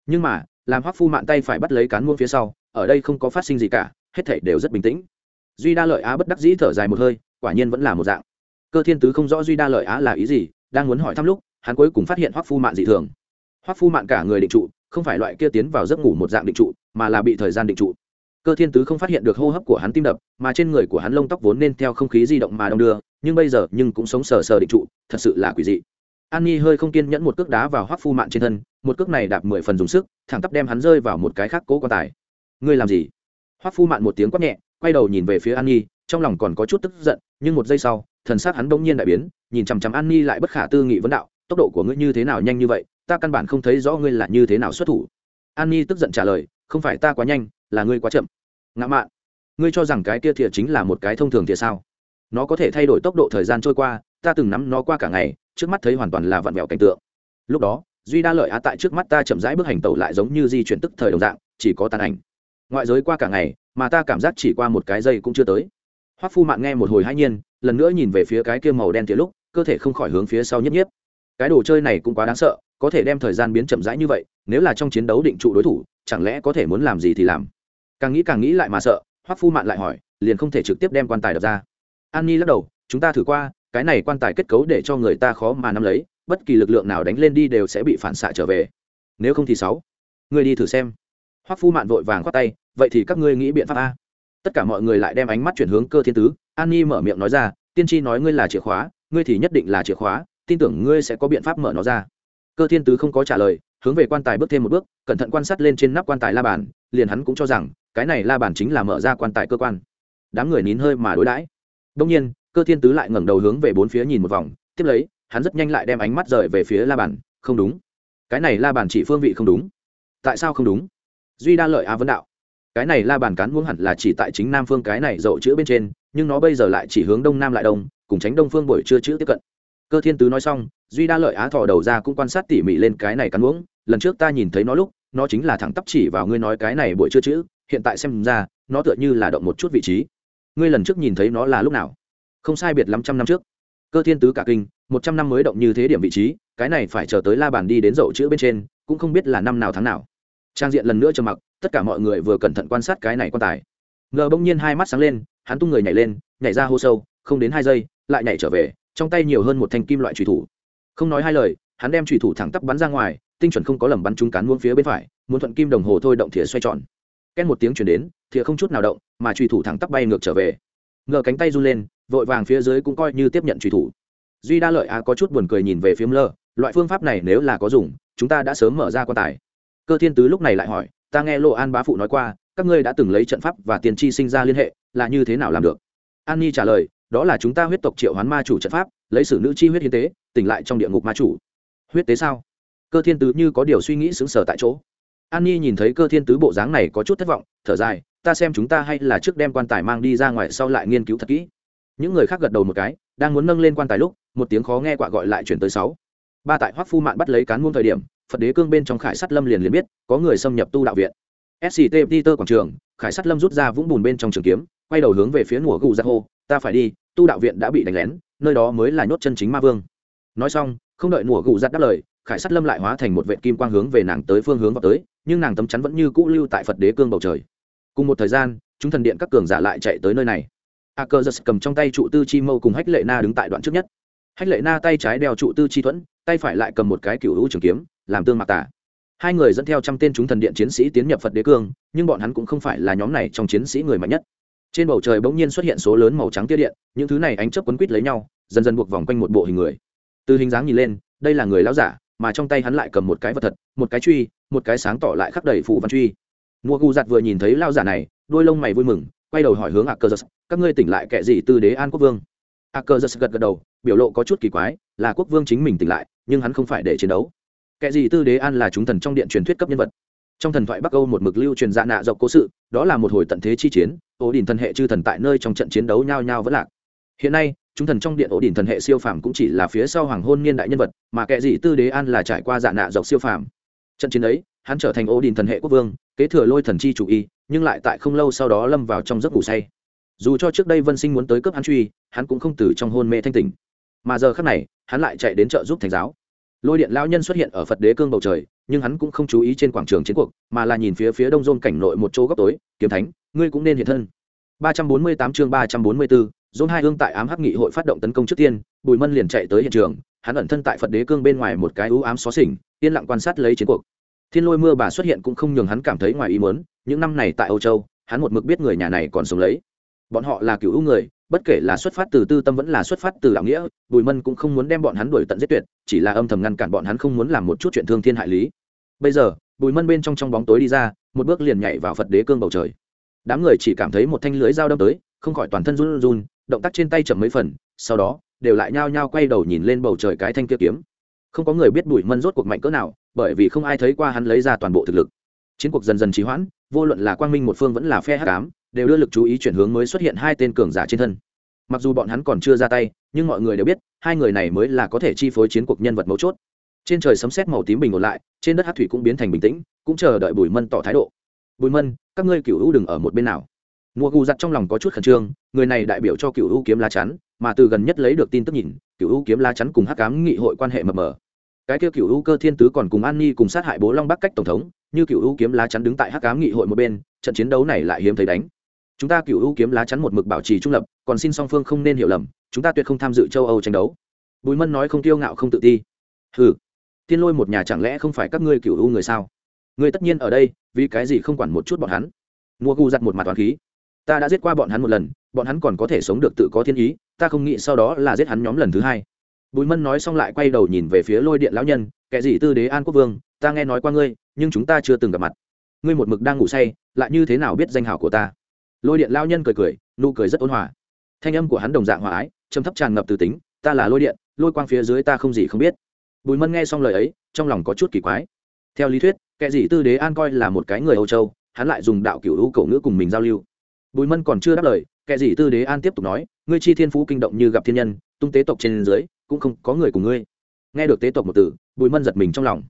Nhưng mà, làm hoắc phu mạn tay phải bắt lấy cán muông phía sau, ở đây không có phát sinh gì cả, hết thảy đều rất bình tĩnh. Duy đa lợi á bất đắc dĩ thở dài một hơi, quả nhiên vẫn là một dạng. Cơ thiên tứ không rõ duy đa lợi á là ý gì, đang muốn hỏi thăm lúc, hắn cuối cùng phát hiện hoắc phu mạn dị thường. Hoắc phu mạn cả người định trụ, không phải loại kia tiến vào giấc ngủ một dạng định trụ, mà là bị thời gian định trụ cơ thiên tứ không phát hiện được hô hấp của hắn tim đập, mà trên người của hắn lông tóc vốn nên theo không khí di động mà đông đưa, nhưng bây giờ nhưng cũng sống sờ sờ định trụ, thật sự là quỷ dị. An nhi hơi không kiên nhẫn một cước đá vào hoắc phu mạn trên thân, một cước này đạp mười phần dùng sức, thẳng tắp đem hắn rơi vào một cái khác cố quan tài. Ngươi làm gì? Hoắc phu mạn một tiếng quát nhẹ, quay đầu nhìn về phía an nhi, trong lòng còn có chút tức giận, nhưng một giây sau, thần sắc hắn bỗng nhiên đại biến, nhìn chằm chằm an nhi lại bất khả tư nghị vấn đạo, tốc độ của ngươi như thế nào nhanh như vậy? Ta căn bản không thấy rõ ngươi là như thế nào xuất thủ. An nhi tức giận trả lời, không phải ta quá nhanh, là ngươi quá chậm ngã mạn, ngươi cho rằng cái kia thìa chính là một cái thông thường thìa sao? Nó có thể thay đổi tốc độ thời gian trôi qua, ta từng nắm nó qua cả ngày, trước mắt thấy hoàn toàn là vặn vẹo cảnh tượng. Lúc đó, duy đa lợi á tại trước mắt ta chậm rãi bước hành tẩu lại giống như di chuyển tức thời đồng dạng, chỉ có tàn ảnh. Ngoại giới qua cả ngày, mà ta cảm giác chỉ qua một cái giây cũng chưa tới. Hoắc phu mạn nghe một hồi hãi nhiên, lần nữa nhìn về phía cái kia màu đen tía lúc, cơ thể không khỏi hướng phía sau nhấp nhiếp cái đồ chơi này cũng quá đáng sợ, có thể đem thời gian biến chậm rãi như vậy, nếu là trong chiến đấu định trụ đối thủ, chẳng lẽ có thể muốn làm gì thì làm? Càng nghĩ càng nghĩ lại mà sợ, hoắc phu mạn lại hỏi, liền không thể trực tiếp đem quan tài đập ra. An nhi lắc đầu, chúng ta thử qua, cái này quan tài kết cấu để cho người ta khó mà nắm lấy, bất kỳ lực lượng nào đánh lên đi đều sẽ bị phản xạ trở về. Nếu không thì sáu người đi thử xem. Hoắc phu mạn vội vàng khoát tay, vậy thì các ngươi nghĩ biện pháp a. Tất cả mọi người lại đem ánh mắt chuyển hướng cơ thiên tứ, an nhi mở miệng nói ra, tiên tri nói ngươi là chìa khóa, ngươi thì nhất định là chìa khóa, tin tưởng ngươi sẽ có biện pháp mở nó ra. Cơ thiên tứ không có trả lời, hướng về quan tài bước thêm một bước, cẩn thận quan sát lên trên nắp quan tài la bàn, liền hắn cũng cho rằng cái này la bàn chính là mở ra quan tài cơ quan. Đám người nín hơi mà đối đãi. Đông nhiên, cơ thiên tứ lại ngẩng đầu hướng về bốn phía nhìn một vòng, tiếp lấy, hắn rất nhanh lại đem ánh mắt rời về phía la bàn. Không đúng. Cái này la bàn chỉ phương vị không đúng. Tại sao không đúng? Duy đa lợi á vấn đạo. Cái này la bàn cán muông hẳn là chỉ tại chính nam phương cái này dậu chữ bên trên, nhưng nó bây giờ lại chỉ hướng đông nam lại đông, cùng tránh đông phương buổi trưa chữ tiếp cận. Cơ thiên tứ nói xong, duy đa lợi á thò đầu ra cũng quan sát tỉ mỉ lên cái này cán muỗng lần trước ta nhìn thấy nó lúc nó chính là thẳng tắp chỉ vào ngươi nói cái này buổi trưa chữ, hiện tại xem ra, nó tựa như là động một chút vị trí. Ngươi lần trước nhìn thấy nó là lúc nào? Không sai biệt lắm trăm năm trước. Cơ thiên tứ cả kinh, một trăm năm mới động như thế điểm vị trí, cái này phải chờ tới la bàn đi đến dậu chữ bên trên, cũng không biết là năm nào tháng nào. Trang diện lần nữa trầm mặc, tất cả mọi người vừa cẩn thận quan sát cái này quan tài. Ngờ bỗng nhiên hai mắt sáng lên, hắn tung người nhảy lên, nhảy ra hô sâu, không đến hai giây, lại nhảy trở về, trong tay nhiều hơn một thanh kim loại trùy thủ. Không nói hai lời, hắn đem trùy thủ thẳng tắp bắn ra ngoài tinh chuẩn không có lầm bắn trúng cán muông phía bên phải muốn thuận kim đồng hồ thôi động thìa xoay tròn. Két một tiếng chuyển đến, thìa không chút nào động, mà trùy thủ thẳng tắp bay ngược trở về. Ngờ cánh tay run lên, vội vàng phía dưới cũng coi như tiếp nhận trùy thủ. Duy đa lợi á có chút buồn cười nhìn về phía lơ loại phương pháp này nếu là có dùng, chúng ta đã sớm mở ra quan tài. Cơ thiên tứ lúc này lại hỏi, ta nghe lộ an bá phụ nói qua, các ngươi đã từng lấy trận pháp và tiền chi sinh ra liên hệ, là như thế nào làm được? An nhi trả lời, đó là chúng ta huyết tộc triệu hoán ma chủ trận pháp, lấy sử nữ chi huyết hiến tế, tỉnh lại trong địa ngục ma chủ. Huyết tế sao? Cơ thiên tứ như có điều suy nghĩ xứng sở tại chỗ. An nhi nhìn thấy cơ thiên tứ bộ dáng này có chút thất vọng, thở dài, ta xem chúng ta hay là trước đem quan tài mang đi ra ngoài sau lại nghiên cứu thật kỹ. Những người khác gật đầu một cái, đang muốn nâng lên quan tài lúc, một tiếng khó nghe quạ gọi lại chuyển tới sáu. Ba tại hoắc phu mạn bắt lấy cán muôn thời điểm, phật đế cương bên trong khải sắt lâm liền liền biết, có người xâm nhập tu đạo viện. Sct peter quảng trường, khải sắt lâm rút ra vũng bùn bên trong trường kiếm, quay đầu hướng về phía mùa gù ra hô, ta phải đi, tu đạo viện đã bị đánh lén, nơi đó mới là nhốt chân chính ma vương. Nói xong, không đợi mùa gù giặt đáp lời khải sắt lâm lại hóa thành một vệ kim quang hướng về nàng tới phương hướng vào tới, nhưng nàng tấm chắn vẫn như cũ lưu tại phật đế cương bầu trời. Cùng một thời gian, chúng thần điện các cường giả lại chạy tới nơi này. A cơ giật cầm trong tay trụ tư chi mâu cùng hách lệ na đứng tại đoạn trước nhất. Hách lệ na tay trái đeo trụ tư chi thuẫn, tay phải lại cầm một cái cựu hữu trường kiếm, làm tương mạc tả hai người dẫn theo trăm tên chúng thần điện chiến sĩ tiến nhập phật đế cương, nhưng bọn hắn cũng không phải là nhóm này trong chiến sĩ người mạnh nhất. Trên bầu trời bỗng nhiên xuất hiện số lớn màu trắng tia điện, những thứ này ánh chớp quấn quít lấy nhau, dần dần buộc vòng quanh một bộ hình người. Từ hình dáng nhìn lên, đây là người lão giả mà trong tay hắn lại cầm một cái vật thật, một cái truy, một cái sáng tỏ lại khắc đầy phụ văn truy. Mua gu giặt vừa nhìn thấy lao giả này, đôi lông mày vui mừng, quay đầu hỏi hướng a cơ giật các ngươi tỉnh lại kệ gì từ đế an quốc vương? A cơ giật gật gật đầu, biểu lộ có chút kỳ quái, là quốc vương chính mình tỉnh lại, nhưng hắn không phải để chiến đấu. Kệ gì tư đế an là chúng thần trong điện truyền thuyết cấp nhân vật. Trong thần thoại bắc âu một mực lưu truyền dạ nạ dọc cố sự, đó là một hồi tận thế chi chiến ổ đình thần hệ chư thần tại nơi trong trận chiến đấu nhao nhao vẫn lạc. Hiện nay chúng thần trong điện ổ đỉnh thần hệ siêu phàm cũng chỉ là phía sau hoàng hôn niên đại nhân vật mà kệ gì tư đế an là trải qua dạ nạ dọc siêu phàm. Trận chiến ấy hắn trở thành ổ đỉnh thần hệ quốc vương kế thừa lôi thần chi chủ y nhưng lại tại không lâu sau đó lâm vào trong giấc ngủ say. Dù cho trước đây vân sinh muốn tới cướp hắn truy hắn cũng không từ trong hôn mê thanh tỉnh. Mà giờ khác này hắn lại chạy đến trợ giúp thành giáo. Lôi điện lao nhân xuất hiện ở phật đế cương bầu trời nhưng hắn cũng không chú ý trên quảng trường chiến cuộc mà là nhìn phía phía đông dôn cảnh nội một chỗ góc tối kiếm thánh ngươi cũng nên hiện thân. 348 chương 344, dôn hai hương tại ám hắc nghị hội phát động tấn công trước tiên, bùi mân liền chạy tới hiện trường, hắn ẩn thân tại phật đế cương bên ngoài một cái ưu ám xó xỉnh, yên lặng quan sát lấy chiến cuộc. Thiên lôi mưa bà xuất hiện cũng không nhường hắn cảm thấy ngoài ý muốn, những năm này tại âu châu, hắn một mực biết người nhà này còn sống lấy. Bọn họ là cựu ưu người, bất kể là xuất phát từ tư tâm vẫn là xuất phát từ đạo nghĩa, bùi mân cũng không muốn đem bọn hắn đuổi tận giết tuyệt, chỉ là âm thầm ngăn cản bọn hắn không muốn làm một chút chuyện thương thiên hại lý. Bây giờ, bùi mân bên trong trong bóng tối đi ra, một bước liền nhảy vào phật đế cương bầu trời. Đám người chỉ cảm thấy một thanh lưới dao đâm tới, không khỏi toàn thân run run động tác trên tay chậm mấy phần, sau đó, đều lại nhao nhao quay đầu nhìn lên bầu trời cái thanh kia kiếm. Không có người biết bùi mân rốt cuộc mạnh cỡ nào, bởi vì không ai thấy qua hắn lấy ra toàn bộ thực lực. Chiến cuộc dần dần trì hoãn, vô luận là quang minh một phương vẫn là phe hắc ám, đều đưa lực chú ý chuyển hướng mới xuất hiện hai tên cường giả trên thân. Mặc dù bọn hắn còn chưa ra tay, nhưng mọi người đều biết, hai người này mới là có thể chi phối chiến cuộc nhân vật mấu chốt. Trên trời sấm sét màu tím bình ổn lại, trên đất hát thủy cũng biến thành bình tĩnh, cũng chờ đợi bùi mân tỏ thái độ. Bùi mân, các ngươi cựu hữu đừng ở một bên nào mùa gù giặt trong lòng có chút khẩn trương, người này đại biểu cho cựu U kiếm lá chắn, mà từ gần nhất lấy được tin tức nhìn cựu U kiếm lá chắn cùng hắc cám nghị hội quan hệ mờ mờ. Cái kia cựu U cơ thiên tứ còn cùng an ni cùng sát hại bố long bắc cách tổng thống, như cựu U kiếm lá chắn đứng tại hắc cám nghị hội một bên, trận chiến đấu này lại hiếm thấy đánh. Chúng ta cựu U kiếm lá chắn một mực bảo trì trung lập, còn xin song phương không nên hiểu lầm, chúng ta tuyệt không tham dự châu âu tranh đấu. Bùi mân nói không tiêu ngạo không tự ti. Ừ thiên lôi một nhà chẳng lẽ không phải các ngươi cựu U người sao? Người tất nhiên ở đây, vì cái gì không quản một chút bọn hắn? Mua gu giặt một mặt toàn khí ta đã giết qua bọn hắn một lần, bọn hắn còn có thể sống được tự có thiên ý, ta không nghĩ sau đó là giết hắn nhóm lần thứ hai. Bùi mân nói xong lại quay đầu nhìn về phía lôi điện lão nhân, kẻ gì tư đế an quốc vương, ta nghe nói qua ngươi, nhưng chúng ta chưa từng gặp mặt. Ngươi một mực đang ngủ say, lại như thế nào biết danh hảo của ta? Lôi điện lao nhân cười cười, nụ cười rất ôn hòa. Thanh âm của hắn đồng dạng hòa ái châm thấp tràn ngập từ tính, ta là lôi điện, lôi quang phía dưới ta không gì không biết. Bùi mân nghe xong lời ấy, trong lòng có chút kỳ quái. Theo lý thuyết, kẻ gì tư đế an coi là một cái người âu châu, hắn lại dùng đạo cựu hữu cổ ngữ cùng mình giao lưu bùi mân còn chưa đáp lời, kẻ gì tư đế an tiếp tục nói, ngươi chi thiên phú kinh động như gặp thiên nhân, tung tế tộc trên dưới, cũng không có người cùng ngươi. Nghe được tế tộc một từ, bùi mân giật mình trong lòng.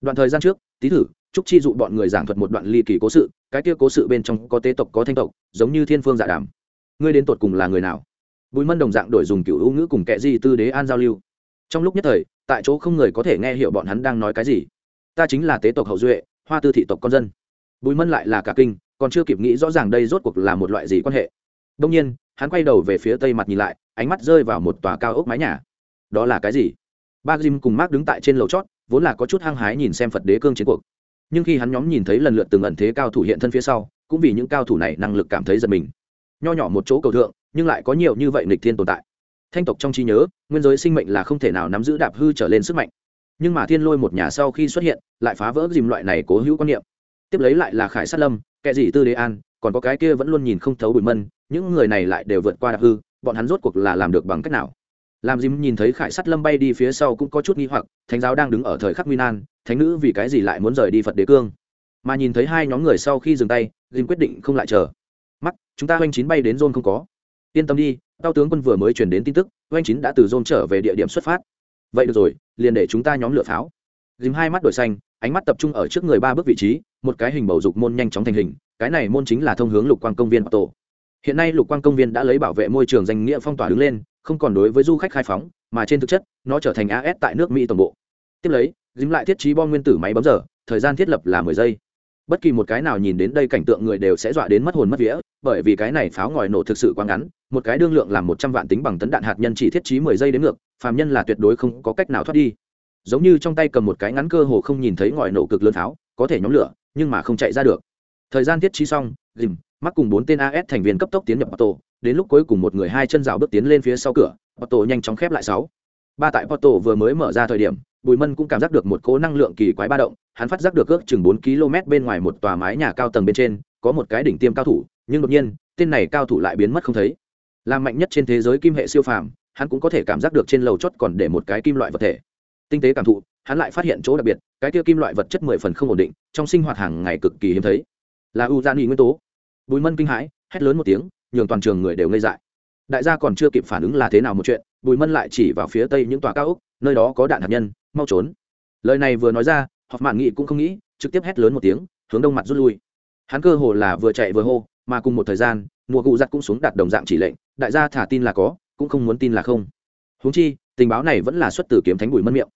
Đoạn thời gian trước, tý thử Trúc chi dụ bọn người giảng thuật một đoạn ly kỳ cố sự, cái kia cố sự bên trong có tế tộc, có thanh tộc, giống như thiên phương dạ đàm. Ngươi đến tột cùng là người nào? Bùi mân đồng dạng đổi dùng cựu ưu ngữ cùng kệ di tư đế an giao lưu. Trong lúc nhất thời, tại chỗ không người có thể nghe hiểu bọn hắn đang nói cái gì. Ta chính là tế tộc hậu duệ, hoa tư thị tộc con dân. Bùi mân lại là cả kinh còn chưa kịp nghĩ rõ ràng đây rốt cuộc là một loại gì quan hệ. Đông nhiên, hắn quay đầu về phía tây mặt nhìn lại, ánh mắt rơi vào một tòa cao ốc mái nhà. Đó là cái gì? Ba jim cùng mark đứng tại trên lầu chót, vốn là có chút hăng hái nhìn xem phật đế cương chiến cuộc. Nhưng khi hắn nhóm nhìn thấy lần lượt từng ẩn thế cao thủ hiện thân phía sau, cũng vì những cao thủ này năng lực cảm thấy giật mình. Nho nhỏ một chỗ cầu thượng, nhưng lại có nhiều như vậy nghịch thiên tồn tại. Thanh tộc trong trí nhớ, nguyên giới sinh mệnh là không thể nào nắm giữ đạp hư trở lên sức mạnh. Nhưng mà thiên lôi một nhà sau khi xuất hiện, lại phá vỡ dìm loại này cố hữu quan niệm. Tiếp lấy lại là khải sát lâm kệ gì tư đế an, còn có cái kia vẫn luôn nhìn không thấu bùi mân, những người này lại đều vượt qua đạp hư, bọn hắn rốt cuộc là làm được bằng cách nào? Làm dìm nhìn thấy khải sắt lâm bay đi phía sau cũng có chút nghi hoặc, thánh giáo đang đứng ở thời khắc nguy nan, thánh nữ vì cái gì lại muốn rời đi phật đế cương? Mà nhìn thấy hai nhóm người sau khi dừng tay dìm quyết định không lại chờ. Mắt, chúng ta oanh chín bay đến rôn không có. Yên tâm đi, tao tướng quân vừa mới truyền đến tin tức oanh chín đã từ rôn trở về địa điểm xuất phát. Vậy được rồi, liền để chúng ta nhóm lửa pháo dìm hai mắt đổi xanh, ánh mắt tập trung ở trước người ba bước vị trí, một cái hình bầu dục môn nhanh chóng thành hình, cái này môn chính là thông hướng lục quang công viên tổ. Hiện nay lục quang công viên đã lấy bảo vệ môi trường danh nghĩa phong tỏa đứng lên, không còn đối với du khách khai phóng, mà trên thực chất, nó trở thành as tại nước mỹ tổng bộ. Tiếp lấy, dìm lại thiết trí bom nguyên tử máy bấm giờ, thời gian thiết lập là mười giây. Bất kỳ một cái nào nhìn đến đây cảnh tượng người đều sẽ dọa đến mất hồn mất vía, bởi vì cái này pháo ngòi nổ thực sự quá ngắn, một cái đương lượng làm một trăm vạn tính bằng tấn đạn hạt nhân chỉ thiết trí mười giây đến ngược, phàm nhân là tuyệt đối không có cách nào thoát đi giống như trong tay cầm một cái ngắn cơ hồ không nhìn thấy ngòi nổ cực lớn pháo có thể nhóm lửa nhưng mà không chạy ra được. Thời gian thiết trí xong dìm mắc cùng bốn tên as thành viên cấp tốc tiến nhập Porto, đến lúc cuối cùng một người hai chân rào bước tiến lên phía sau cửa Porto nhanh chóng khép lại sáu. Ba tại Porto vừa mới mở ra thời điểm bùi mân cũng cảm giác được một cố năng lượng kỳ quái ba động hắn phát giác được ước chừng bốn km bên ngoài một tòa mái nhà cao tầng bên trên có một cái đỉnh tiêm cao thủ nhưng đột nhiên tên này cao thủ lại biến mất không thấy. Làm mạnh nhất trên thế giới kim hệ siêu phàm hắn cũng có thể cảm giác được trên lầu chót còn để một cái kim loại vật thể tinh tế cảm thụ, hắn lại phát hiện chỗ đặc biệt, cái kia kim loại vật chất mười phần không ổn định, trong sinh hoạt hàng ngày cực kỳ hiếm thấy. Là u dạ gian nguyên tố. Bùi mân kinh hãi, hét lớn một tiếng, nhường toàn trường người đều ngây dại. Đại gia còn chưa kịp phản ứng là thế nào một chuyện, bùi mân lại chỉ vào phía tây những tòa cao ốc, nơi đó có đạn hạt nhân, mau trốn. Lời này vừa nói ra họp mạn nghị cũng không nghĩ, trực tiếp hét lớn một tiếng, hướng đông mặt rút lui. Hắn cơ hồ là vừa chạy vừa hô, mà cùng một thời gian, mùa cụ giặt cũng xuống đặt đồng dạng chỉ lệnh, đại gia thả tin là có, cũng không muốn tin là không. Húng chi, tình báo này vẫn là xuất từ kiếm thánh bùi mân miệng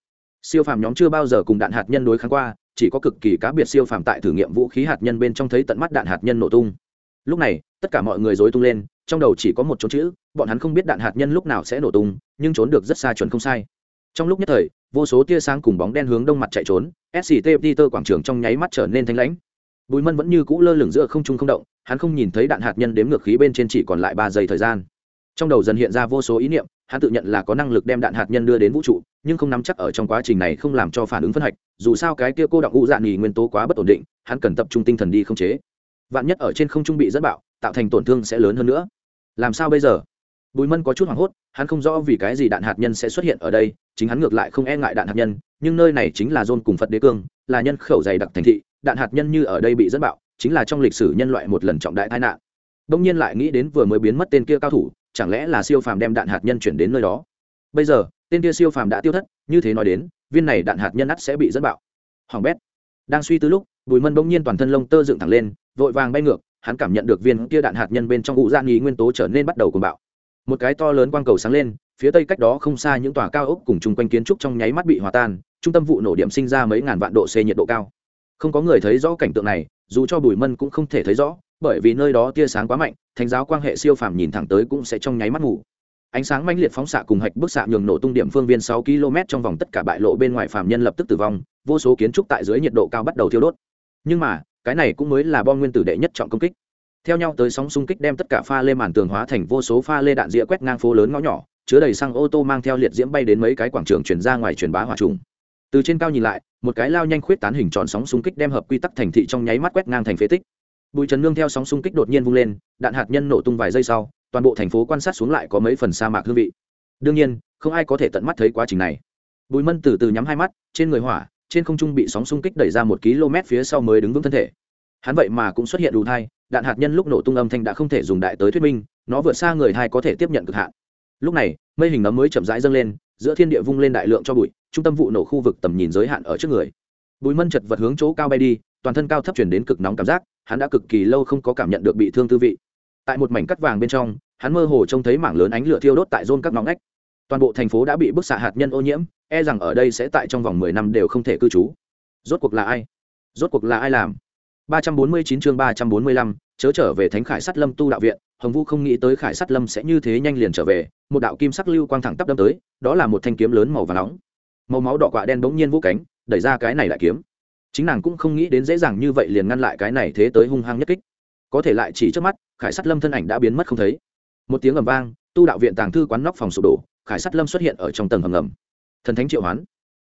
siêu phàm nhóm chưa bao giờ cùng đạn hạt nhân đối kháng qua, chỉ có cực kỳ cá biệt siêu phàm tại thử nghiệm vũ khí hạt nhân bên trong thấy tận mắt đạn hạt nhân nổ tung. Lúc này, tất cả mọi người dối tung lên, trong đầu chỉ có một chỗ chữ, bọn hắn không biết đạn hạt nhân lúc nào sẽ nổ tung, nhưng trốn được rất xa chuẩn không sai. Trong lúc nhất thời, vô số tia sáng cùng bóng đen hướng đông mặt chạy trốn sct peter quảng trường trong nháy mắt trở nên thanh lãnh. Bùi mân vẫn như cũ lơ lửng giữa không trung không động, hắn không nhìn thấy đạn hạt nhân đếm ngược khí bên trên chỉ còn lại ba giây thời gian trong đầu dần hiện ra vô số ý niệm, hắn tự nhận là có năng lực đem đạn hạt nhân đưa đến vũ trụ, nhưng không nắm chắc ở trong quá trình này không làm cho phản ứng phân hạch, dù sao cái kia cô đọng ngũ dạn nghỉ nguyên tố quá bất ổn định, hắn cần tập trung tinh thần đi không chế. Vạn nhất ở trên không trung bị dẫn bạo, tạo thành tổn thương sẽ lớn hơn nữa. Làm sao bây giờ? Bùi mân có chút hoảng hốt, hắn không rõ vì cái gì đạn hạt nhân sẽ xuất hiện ở đây, chính hắn ngược lại không e ngại đạn hạt nhân, nhưng nơi này chính là dôn cùng phật đế cương, là nhân khẩu dày đặc thành thị, đạn hạt nhân như ở đây bị dẫn bạo, chính là trong lịch sử nhân loại một lần trọng đại tai nạn. Đông nhiên lại nghĩ đến vừa mới biến mất tên kia cao thủ chẳng lẽ là siêu phàm đem đạn hạt nhân chuyển đến nơi đó? Bây giờ, tên kia siêu phàm đã tiêu thất, như thế nói đến, viên này đạn hạt nhân ắt sẽ bị dẫn bạo. Hoàng bét đang suy tư lúc, bùi mân bỗng nhiên toàn thân lông tơ dựng thẳng lên, vội vàng bay ngược, hắn cảm nhận được viên kia đạn hạt nhân bên trong ụ gian nghi nguyên tố trở nên bắt đầu cuồng bạo. Một cái to lớn quang cầu sáng lên, phía tây cách đó không xa những tòa cao ốc cùng chung quanh kiến trúc trong nháy mắt bị hòa tan, trung tâm vụ nổ điểm sinh ra mấy ngàn vạn độ c nhiệt độ cao. Không có người thấy rõ cảnh tượng này, dù cho bùi mân cũng không thể thấy rõ bởi vì nơi đó tia sáng quá mạnh, thánh giáo quan hệ siêu phàm nhìn thẳng tới cũng sẽ trong nháy mắt ngủ. Ánh sáng mãnh liệt phóng xạ cùng hạch bức xạ nhường nổ tung điểm phương viên sáu km trong vòng tất cả bại lộ bên ngoài phàm nhân lập tức tử vong, vô số kiến trúc tại dưới nhiệt độ cao bắt đầu thiêu đốt. Nhưng mà, cái này cũng mới là bom nguyên tử đệ nhất trọng công kích. Theo nhau tới sóng xung kích đem tất cả pha lê màn tường hóa thành vô số pha lê đạn dĩa quét ngang phố lớn ngõ nhỏ, chứa đầy xăng ô tô mang theo liệt diễm bay đến mấy cái quảng trường chuyển ra ngoài truyền bá hỏa trùng. Từ trên cao nhìn lại, một cái lao nhanh khuyết tán hình tròn sóng xung kích đem hợp quy tắc thành thị trong nháy mắt quét ngang thành phế tích bùi trần nương theo sóng xung kích đột nhiên vung lên, đạn hạt nhân nổ tung vài giây sau, toàn bộ thành phố quan sát xuống lại có mấy phần sa mạc hương vị. Đương nhiên, không ai có thể tận mắt thấy quá trình này. Bùi mân từ từ nhắm hai mắt, trên người hỏa, trên không trung bị sóng xung kích đẩy ra một km phía sau mới đứng vững thân thể. Hắn vậy mà cũng xuất hiện đủ thai, đạn hạt nhân lúc nổ tung âm thanh đã không thể dùng đại tới thuyết minh, nó vượt xa người thai có thể tiếp nhận cực hạn. Lúc này, mây hình nấm mới chậm rãi dâng lên, giữa thiên địa vung lên đại lượng cho bụi, trung tâm vụ nổ khu vực tầm nhìn giới hạn ở trước người. Bùi mân chật vật hướng chỗ cao bay đi, toàn thân cao thấp chuyển đến cực nóng cảm giác hắn đã cực kỳ lâu không có cảm nhận được bị thương tư vị. Tại một mảnh cắt vàng bên trong hắn mơ hồ trông thấy mảng lớn ánh lửa thiêu đốt tại rôn các ngõ ngách. Toàn bộ thành phố đã bị bức xạ hạt nhân ô nhiễm e rằng ở đây sẽ tại trong vòng mười năm đều không thể cư trú. Rốt cuộc là ai? Rốt cuộc là ai làm? 349 chương 345, chớ trở về Thánh Khải Sắt Lâm tu đạo viện, Hồng Vũ không nghĩ tới Khải Sắt Lâm sẽ như thế nhanh liền trở về, một đạo kim sắc lưu quang thẳng tắp đâm tới, đó là một thanh kiếm lớn màu vàng nóng. Màu máu đỏ quạ đen bỗng nhiên vũ cánh, đẩy ra cái này lại kiếm. Chính nàng cũng không nghĩ đến dễ dàng như vậy liền ngăn lại cái này thế tới hung hăng nhất kích. Có thể lại chỉ trước mắt, Khải Sắt Lâm thân ảnh đã biến mất không thấy. Một tiếng ầm vang, tu đạo viện tàng thư quán nóc phòng sụp đổ, Khải Sắt Lâm xuất hiện ở trong tầng hầm ngầm. Thần thánh triệu hoán,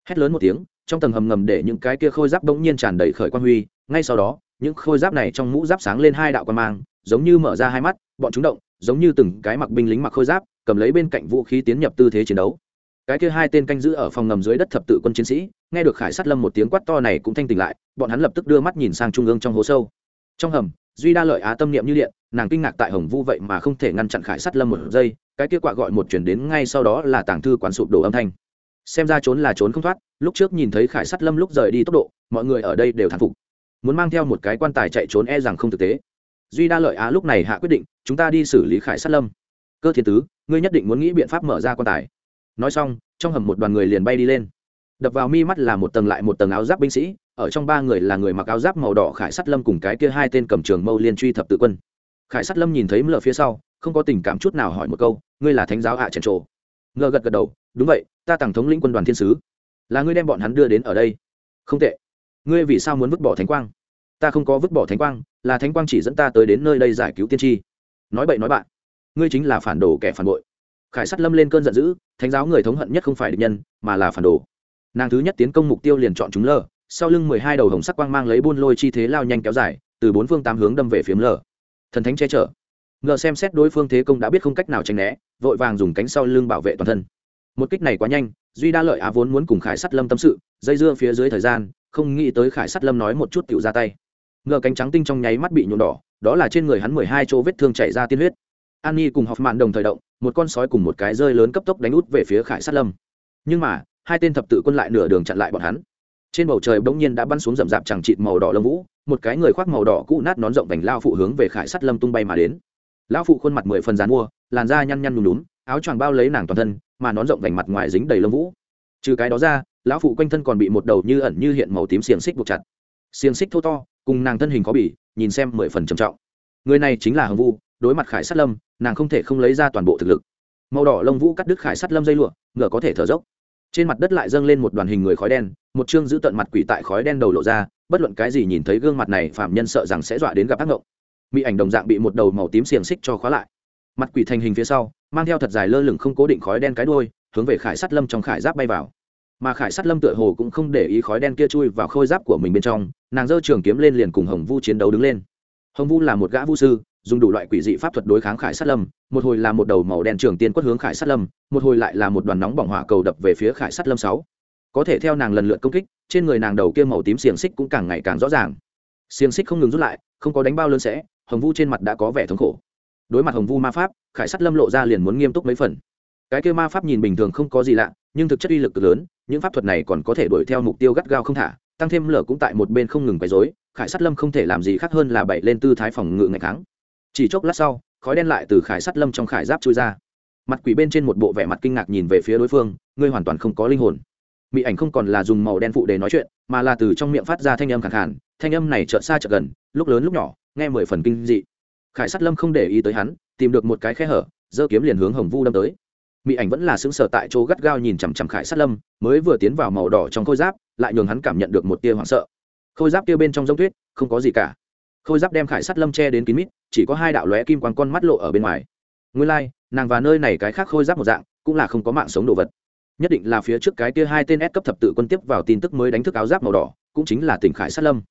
hét lớn một tiếng, trong tầng hầm ngầm để những cái kia khôi giáp bỗng nhiên tràn đầy khởi quan huy, ngay sau đó, những khôi giáp này trong mũ giáp sáng lên hai đạo quan mang giống như mở ra hai mắt bọn chúng động giống như từng cái mặc binh lính mặc khôi giáp cầm lấy bên cạnh vũ khí tiến nhập tư thế chiến đấu cái kia hai tên canh giữ ở phòng ngầm dưới đất thập tự quân chiến sĩ nghe được khải sát lâm một tiếng quát to này cũng thanh tỉnh lại, bọn hắn lập tức đưa mắt nhìn sang trung ương trong hố sâu. Trong hầm, duy đa lợi á tâm niệm như điện, nàng kinh ngạc tại hồng vu vậy mà không thể ngăn chặn khải sát lâm một giây, cái kia quạ gọi một chuyển đến ngay sau đó là tàng thư quán sụp đổ âm thanh. Xem ra trốn là trốn không thoát, lúc trước nhìn thấy khải sát lâm lúc rời đi tốc độ, mọi người ở đây đều thán phục. Muốn mang theo một cái quan tài chạy trốn e rằng không thực tế. Duy đa lợi á lúc này hạ quyết định, chúng ta đi xử lý khải sát lâm. Cơ thiên tứ, ngươi nhất định muốn nghĩ biện pháp mở ra quan tài. Nói xong, trong hầm một đoàn người liền bay đi lên đập vào mi mắt là một tầng lại một tầng áo giáp binh sĩ, ở trong ba người là người mặc áo giáp màu đỏ khải sắt lâm cùng cái kia hai tên cầm trường mâu liên truy thập tự quân. Khải sắt lâm nhìn thấy mlờ phía sau, không có tình cảm chút nào hỏi một câu, ngươi là thánh giáo hạ trần trồ? Ngờ gật gật đầu, đúng vậy, ta tặng thống lĩnh quân đoàn thiên sứ. Là ngươi đem bọn hắn đưa đến ở đây? Không tệ. Ngươi vì sao muốn vứt bỏ thánh quang? Ta không có vứt bỏ thánh quang, là thánh quang chỉ dẫn ta tới đến nơi đây giải cứu tiên tri. Nói bậy nói bạn, ngươi chính là phản đồ kẻ phản bội. Khải sắt lâm lên cơn giận dữ, thánh giáo người thống hận nhất không phải địch nhân, mà là phản đồ nàng thứ nhất tiến công mục tiêu liền chọn chúng lờ sau lưng mười hai đầu hồng sắc quang mang lấy buôn lôi chi thế lao nhanh kéo dài, từ bốn phương tám hướng đâm về phía lờ thần thánh che chở. Ngờ xem xét đối phương thế công đã biết không cách nào tránh né, vội vàng dùng cánh sau lưng bảo vệ toàn thân. Một kích này quá nhanh, duy đa lợi á vốn muốn cùng khải sắt lâm tâm sự, dây dưa phía dưới thời gian, không nghĩ tới khải sắt lâm nói một chút tựu ra tay. Ngờ cánh trắng tinh trong nháy mắt bị nhuộm đỏ, đó là trên người hắn mười hai chỗ vết thương chảy ra tiên huyết. An nhi cùng học mạn đồng thời động, một con sói cùng một cái rơi lớn cấp tốc đánh út về phía khải sắt lâm. Nhưng mà hai tên thập tự quân lại nửa đường chặn lại bọn hắn. Trên bầu trời bỗng nhiên đã bắn xuống rậm rạp chẳng chịt màu đỏ lông vũ, một cái người khoác màu đỏ cũ nát nón rộng vành lao phụ hướng về khải sắt lâm tung bay mà đến. Lão phụ khuôn mặt mười phần dán mua, làn da nhăn nhăn nhùm nhúm, áo choàng bao lấy nàng toàn thân, mà nón rộng vành mặt ngoài dính đầy lông vũ. Trừ cái đó ra, lão phụ quanh thân còn bị một đầu như ẩn như hiện màu tím xiềng xích buộc chặt. Xiềng xích thô to, cùng nàng thân hình có bỉ nhìn xem mười phần trầm trọng. Người này chính là hồng vu, đối mặt khải sắt lâm, nàng không thể không lấy ra toàn bộ thực lực. Màu đỏ lông vũ cắt đứt khải sắt lâm dây lụa, ngựa có thể thở dốc trên mặt đất lại dâng lên một đoàn hình người khói đen, một chương giữ tận mặt quỷ tại khói đen đầu lộ ra, bất luận cái gì nhìn thấy gương mặt này, phạm nhân sợ rằng sẽ dọa đến gặp ác ngộng mỹ ảnh đồng dạng bị một đầu màu tím xiềng xích cho khóa lại. Mặt quỷ thành hình phía sau, mang theo thật dài lơ lửng không cố định khói đen cái đôi hướng về khải sắt lâm trong khải giáp bay vào. Mà khải sắt lâm tựa hồ cũng không để ý khói đen kia chui vào khôi giáp của mình bên trong, nàng giơ trường kiếm lên liền cùng hồng vu chiến đấu đứng lên. Hồng vu là một gã vu sư dùng đủ loại quỷ dị pháp thuật đối kháng khải sát lâm, một hồi là một đầu màu đen trường tiên quất hướng khải sát lâm, một hồi lại là một đoàn nóng bỏng hỏa cầu đập về phía khải sát lâm sáu. Có thể theo nàng lần lượt công kích, trên người nàng đầu kia màu tím xiềng xích cũng càng ngày càng rõ ràng. Xiềng xích không ngừng rút lại, không có đánh bao lớn sẽ, hồng vu trên mặt đã có vẻ thống khổ. Đối mặt hồng vu ma pháp, khải sát lâm lộ ra liền muốn nghiêm túc mấy phần. Cái kia ma pháp nhìn bình thường không có gì lạ, nhưng thực chất uy lực cực lớn, những pháp thuật này còn có thể đuổi theo mục tiêu gắt gao không thả, tăng thêm lở cũng tại một bên không ngừng quấy rối, khải sát lâm không thể làm gì khác hơn là bậy lên tư thái phòng ngự ngày kháng chỉ chốc lát sau, khói đen lại từ khải sắt lâm trong khải giáp chui ra. Mặt quỷ bên trên một bộ vẻ mặt kinh ngạc nhìn về phía đối phương, ngươi hoàn toàn không có linh hồn. Mỹ ảnh không còn là dùng màu đen phụ để nói chuyện, mà là từ trong miệng phát ra thanh âm khẳng khản thanh âm này chợt xa chợt gần, lúc lớn lúc nhỏ, nghe mười phần kinh dị. Khải sắt lâm không để ý tới hắn, tìm được một cái khe hở, giơ kiếm liền hướng hồng vu đâm tới. Mỹ ảnh vẫn là xứng sở tại chỗ gắt gao nhìn chằm chằm khải sắt lâm, mới vừa tiến vào màu đỏ trong khôi giáp, lại nhường hắn cảm nhận được một tia hoảng sợ. Khôi giáp kia bên trong giống tuyết, không có gì cả khôi giáp đem khải sắt lâm che đến kín mít chỉ có hai đạo lóe kim quang con mắt lộ ở bên ngoài. Nguyên lai、like, nàng và nơi này cái khác khôi giáp một dạng cũng là không có mạng sống đồ vật. Nhất định là phía trước cái kia hai tên S cấp thập tự quân tiếp vào tin tức mới đánh thức áo giáp màu đỏ cũng chính là tỉnh khải sát lâm.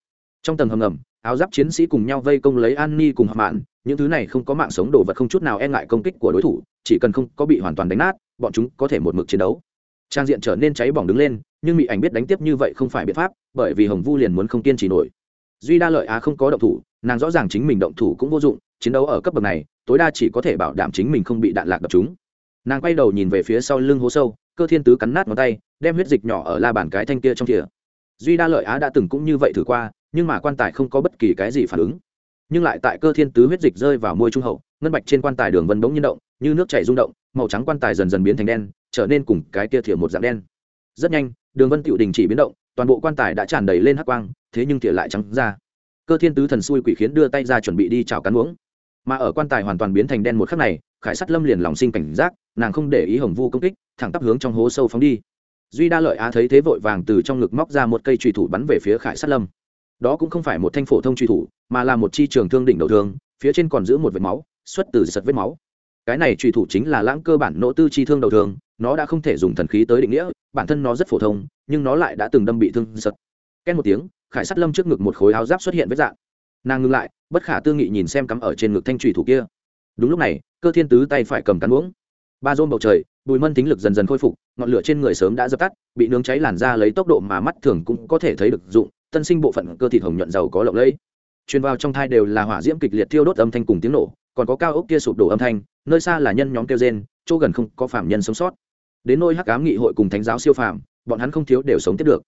Trong tầng hầm ngầm áo giáp chiến sĩ cùng nhau vây công lấy an ni cùng hợp mạn những thứ này không có mạng sống đồ vật không chút nào e ngại công kích của đối thủ chỉ cần không có bị hoàn toàn đánh nát bọn chúng có thể một mực chiến đấu. Trang diện trở nên cháy bỏng đứng lên nhưng mỹ ảnh biết đánh tiếp như vậy không phải biện pháp bởi vì hồng vu liền muốn không kiên trì nổi duy đa lợi á không có động thủ, nàng rõ ràng chính mình động thủ cũng vô dụng, chiến đấu ở cấp bậc này, tối đa chỉ có thể bảo đảm chính mình không bị đạn lạc đập chúng. Nàng quay đầu nhìn về phía sau lưng hố sâu, cơ thiên tứ cắn nát ngón tay, đem huyết dịch nhỏ ở la bàn cái thanh kia trong thìa. Duy đa lợi á đã từng cũng như vậy thử qua, nhưng mà quan tài không có bất kỳ cái gì phản ứng. Nhưng lại tại cơ thiên tứ huyết dịch rơi vào môi trung hậu, ngân bạch trên quan tài đường vân bỗng nhiên động, như nước chảy rung động, màu trắng quan tài dần dần biến thành đen, trở nên cùng cái kia thìa một dạng đen. Rất nhanh, đường vân tựu đình chỉ biến động, toàn bộ quan tài đã tràn đầy lên hắc quang thế nhưng thìa lại trắng ra. Cơ thiên tứ thần xui quỷ khiến đưa tay ra chuẩn bị đi chào cán uống. Mà ở quan tài hoàn toàn biến thành đen một khắc này, khải sắt lâm liền lòng sinh cảnh giác, nàng không để ý hồng vu công kích, thẳng tắp hướng trong hố sâu phóng đi. Duy đa lợi á thấy thế vội vàng từ trong ngực móc ra một cây trùy thủ bắn về phía khải sắt lâm. Đó cũng không phải một thanh phổ thông truy thủ, mà là một chi trường thương đỉnh đầu thương, phía trên còn giữ một vệt máu, xuất từ sật vết máu. Cái này truy thủ chính là lãng cơ bản nỗ tư chi thương đầu thương, nó đã không thể dùng thần khí tới định nghĩa, bản thân nó rất phổ thông, nhưng nó lại đã từng đâm bị thương sật. Ken một tiếng khải sắt lâm trước ngực một khối áo giáp xuất hiện với dạng. Nàng ngưng lại, bất khả tư nghị nhìn xem cắm ở trên ngực thanh trùy thủ kia. Đúng lúc này, cơ thiên tứ tay phải cầm cắn uống ba rôm bầu trời bùi mân tính lực dần dần khôi phục, ngọn lửa trên người sớm đã dập tắt, bị nướng cháy làn ra lấy tốc độ mà mắt thường cũng có thể thấy được dụng, tân sinh bộ phận cơ thịt hồng nhuận giàu có lộng lẫy. Truyền vào trong thai đều là hỏa diễm kịch liệt thiêu đốt âm thanh cùng tiếng nổ, còn có cao ốc kia sụp đổ âm thanh, nơi xa là nhân nhóm kêu rên, chỗ gần không có phạm nhân sống sót. Đến nôi hắc ám nghị hội cùng thánh giáo siêu phàm, bọn hắn không thiếu đều sống tiếp được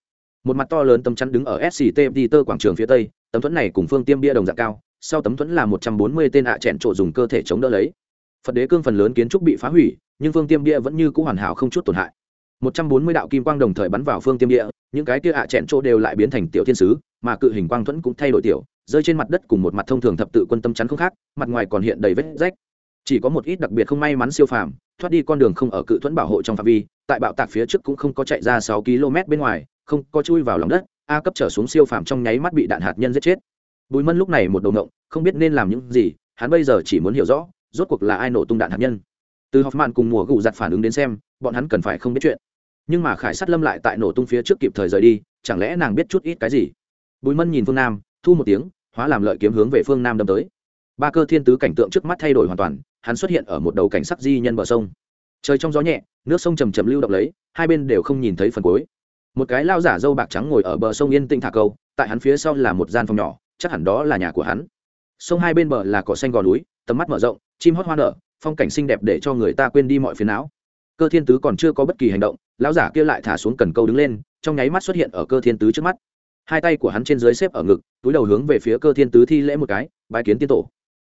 một mặt to lớn tấm chắn đứng ở sct peter quảng trường phía tây, tấm thuẫn này cùng phương tiêm bia đồng dạng cao, sau tấm thuẫn là một trăm bốn mươi tên ạ à chẹn trộ dùng cơ thể chống đỡ lấy. Phật đế cương phần lớn kiến trúc bị phá hủy, nhưng phương tiêm bia vẫn như c ũ hoàn hảo không chút tổn hại. Một trăm bốn mươi đạo kim quang đồng thời bắn vào phương tiêm địa những cái kia ạ à chẹn chỗ đều lại biến thành tiểu thiên sứ, mà cự hình quang thuẫn cũng thay đổi tiểu, rơi trên mặt đất cùng một mặt thông thường thập tự quân tâm chắn không khác, mặt ngoài còn hiện đầy vết rách. Chỉ có một ít đặc biệt không may mắn siêu phàm, thoát đi con đường không ở cự thuẫn bảo hộ trong phạm vi, tại bạo tạc phía trước cũng không có chạy ra sáu km bên ngoài không có chui vào lòng đất, a cấp trở xuống siêu phàm trong nháy mắt bị đạn hạt nhân giết chết. Bùi mân lúc này một đầu ngộng, không biết nên làm những gì, hắn bây giờ chỉ muốn hiểu rõ, rốt cuộc là ai nổ tung đạn hạt nhân. Từ hoffman cùng mùa gù giặt phản ứng đến xem, bọn hắn cần phải không biết chuyện. Nhưng mà khải sát lâm lại tại nổ tung phía trước kịp thời rời đi, chẳng lẽ nàng biết chút ít cái gì? Bùi mân nhìn phương nam, thu một tiếng, hóa làm lợi kiếm hướng về phương nam đâm tới. Ba cơ thiên tứ cảnh tượng trước mắt thay đổi hoàn toàn, hắn xuất hiện ở một đầu cảnh sắc di nhân bờ sông. Trời trong gió nhẹ, nước sông chầm chầm lưu động lấy, hai bên đều không nhìn thấy phần cuối một cái lao giả dâu bạc trắng ngồi ở bờ sông yên tĩnh thả câu, tại hắn phía sau là một gian phòng nhỏ, chắc hẳn đó là nhà của hắn. Sông hai bên bờ là cỏ xanh gò núi, tầm mắt mở rộng, chim hót hoa nở, phong cảnh xinh đẹp để cho người ta quên đi mọi phiền não. Cơ thiên tứ còn chưa có bất kỳ hành động, lão giả kia lại thả xuống cần câu đứng lên, trong nháy mắt xuất hiện ở cơ thiên tứ trước mắt. Hai tay của hắn trên dưới xếp ở ngực, túi đầu hướng về phía cơ thiên tứ thi lễ một cái, bái kiến tiên tổ.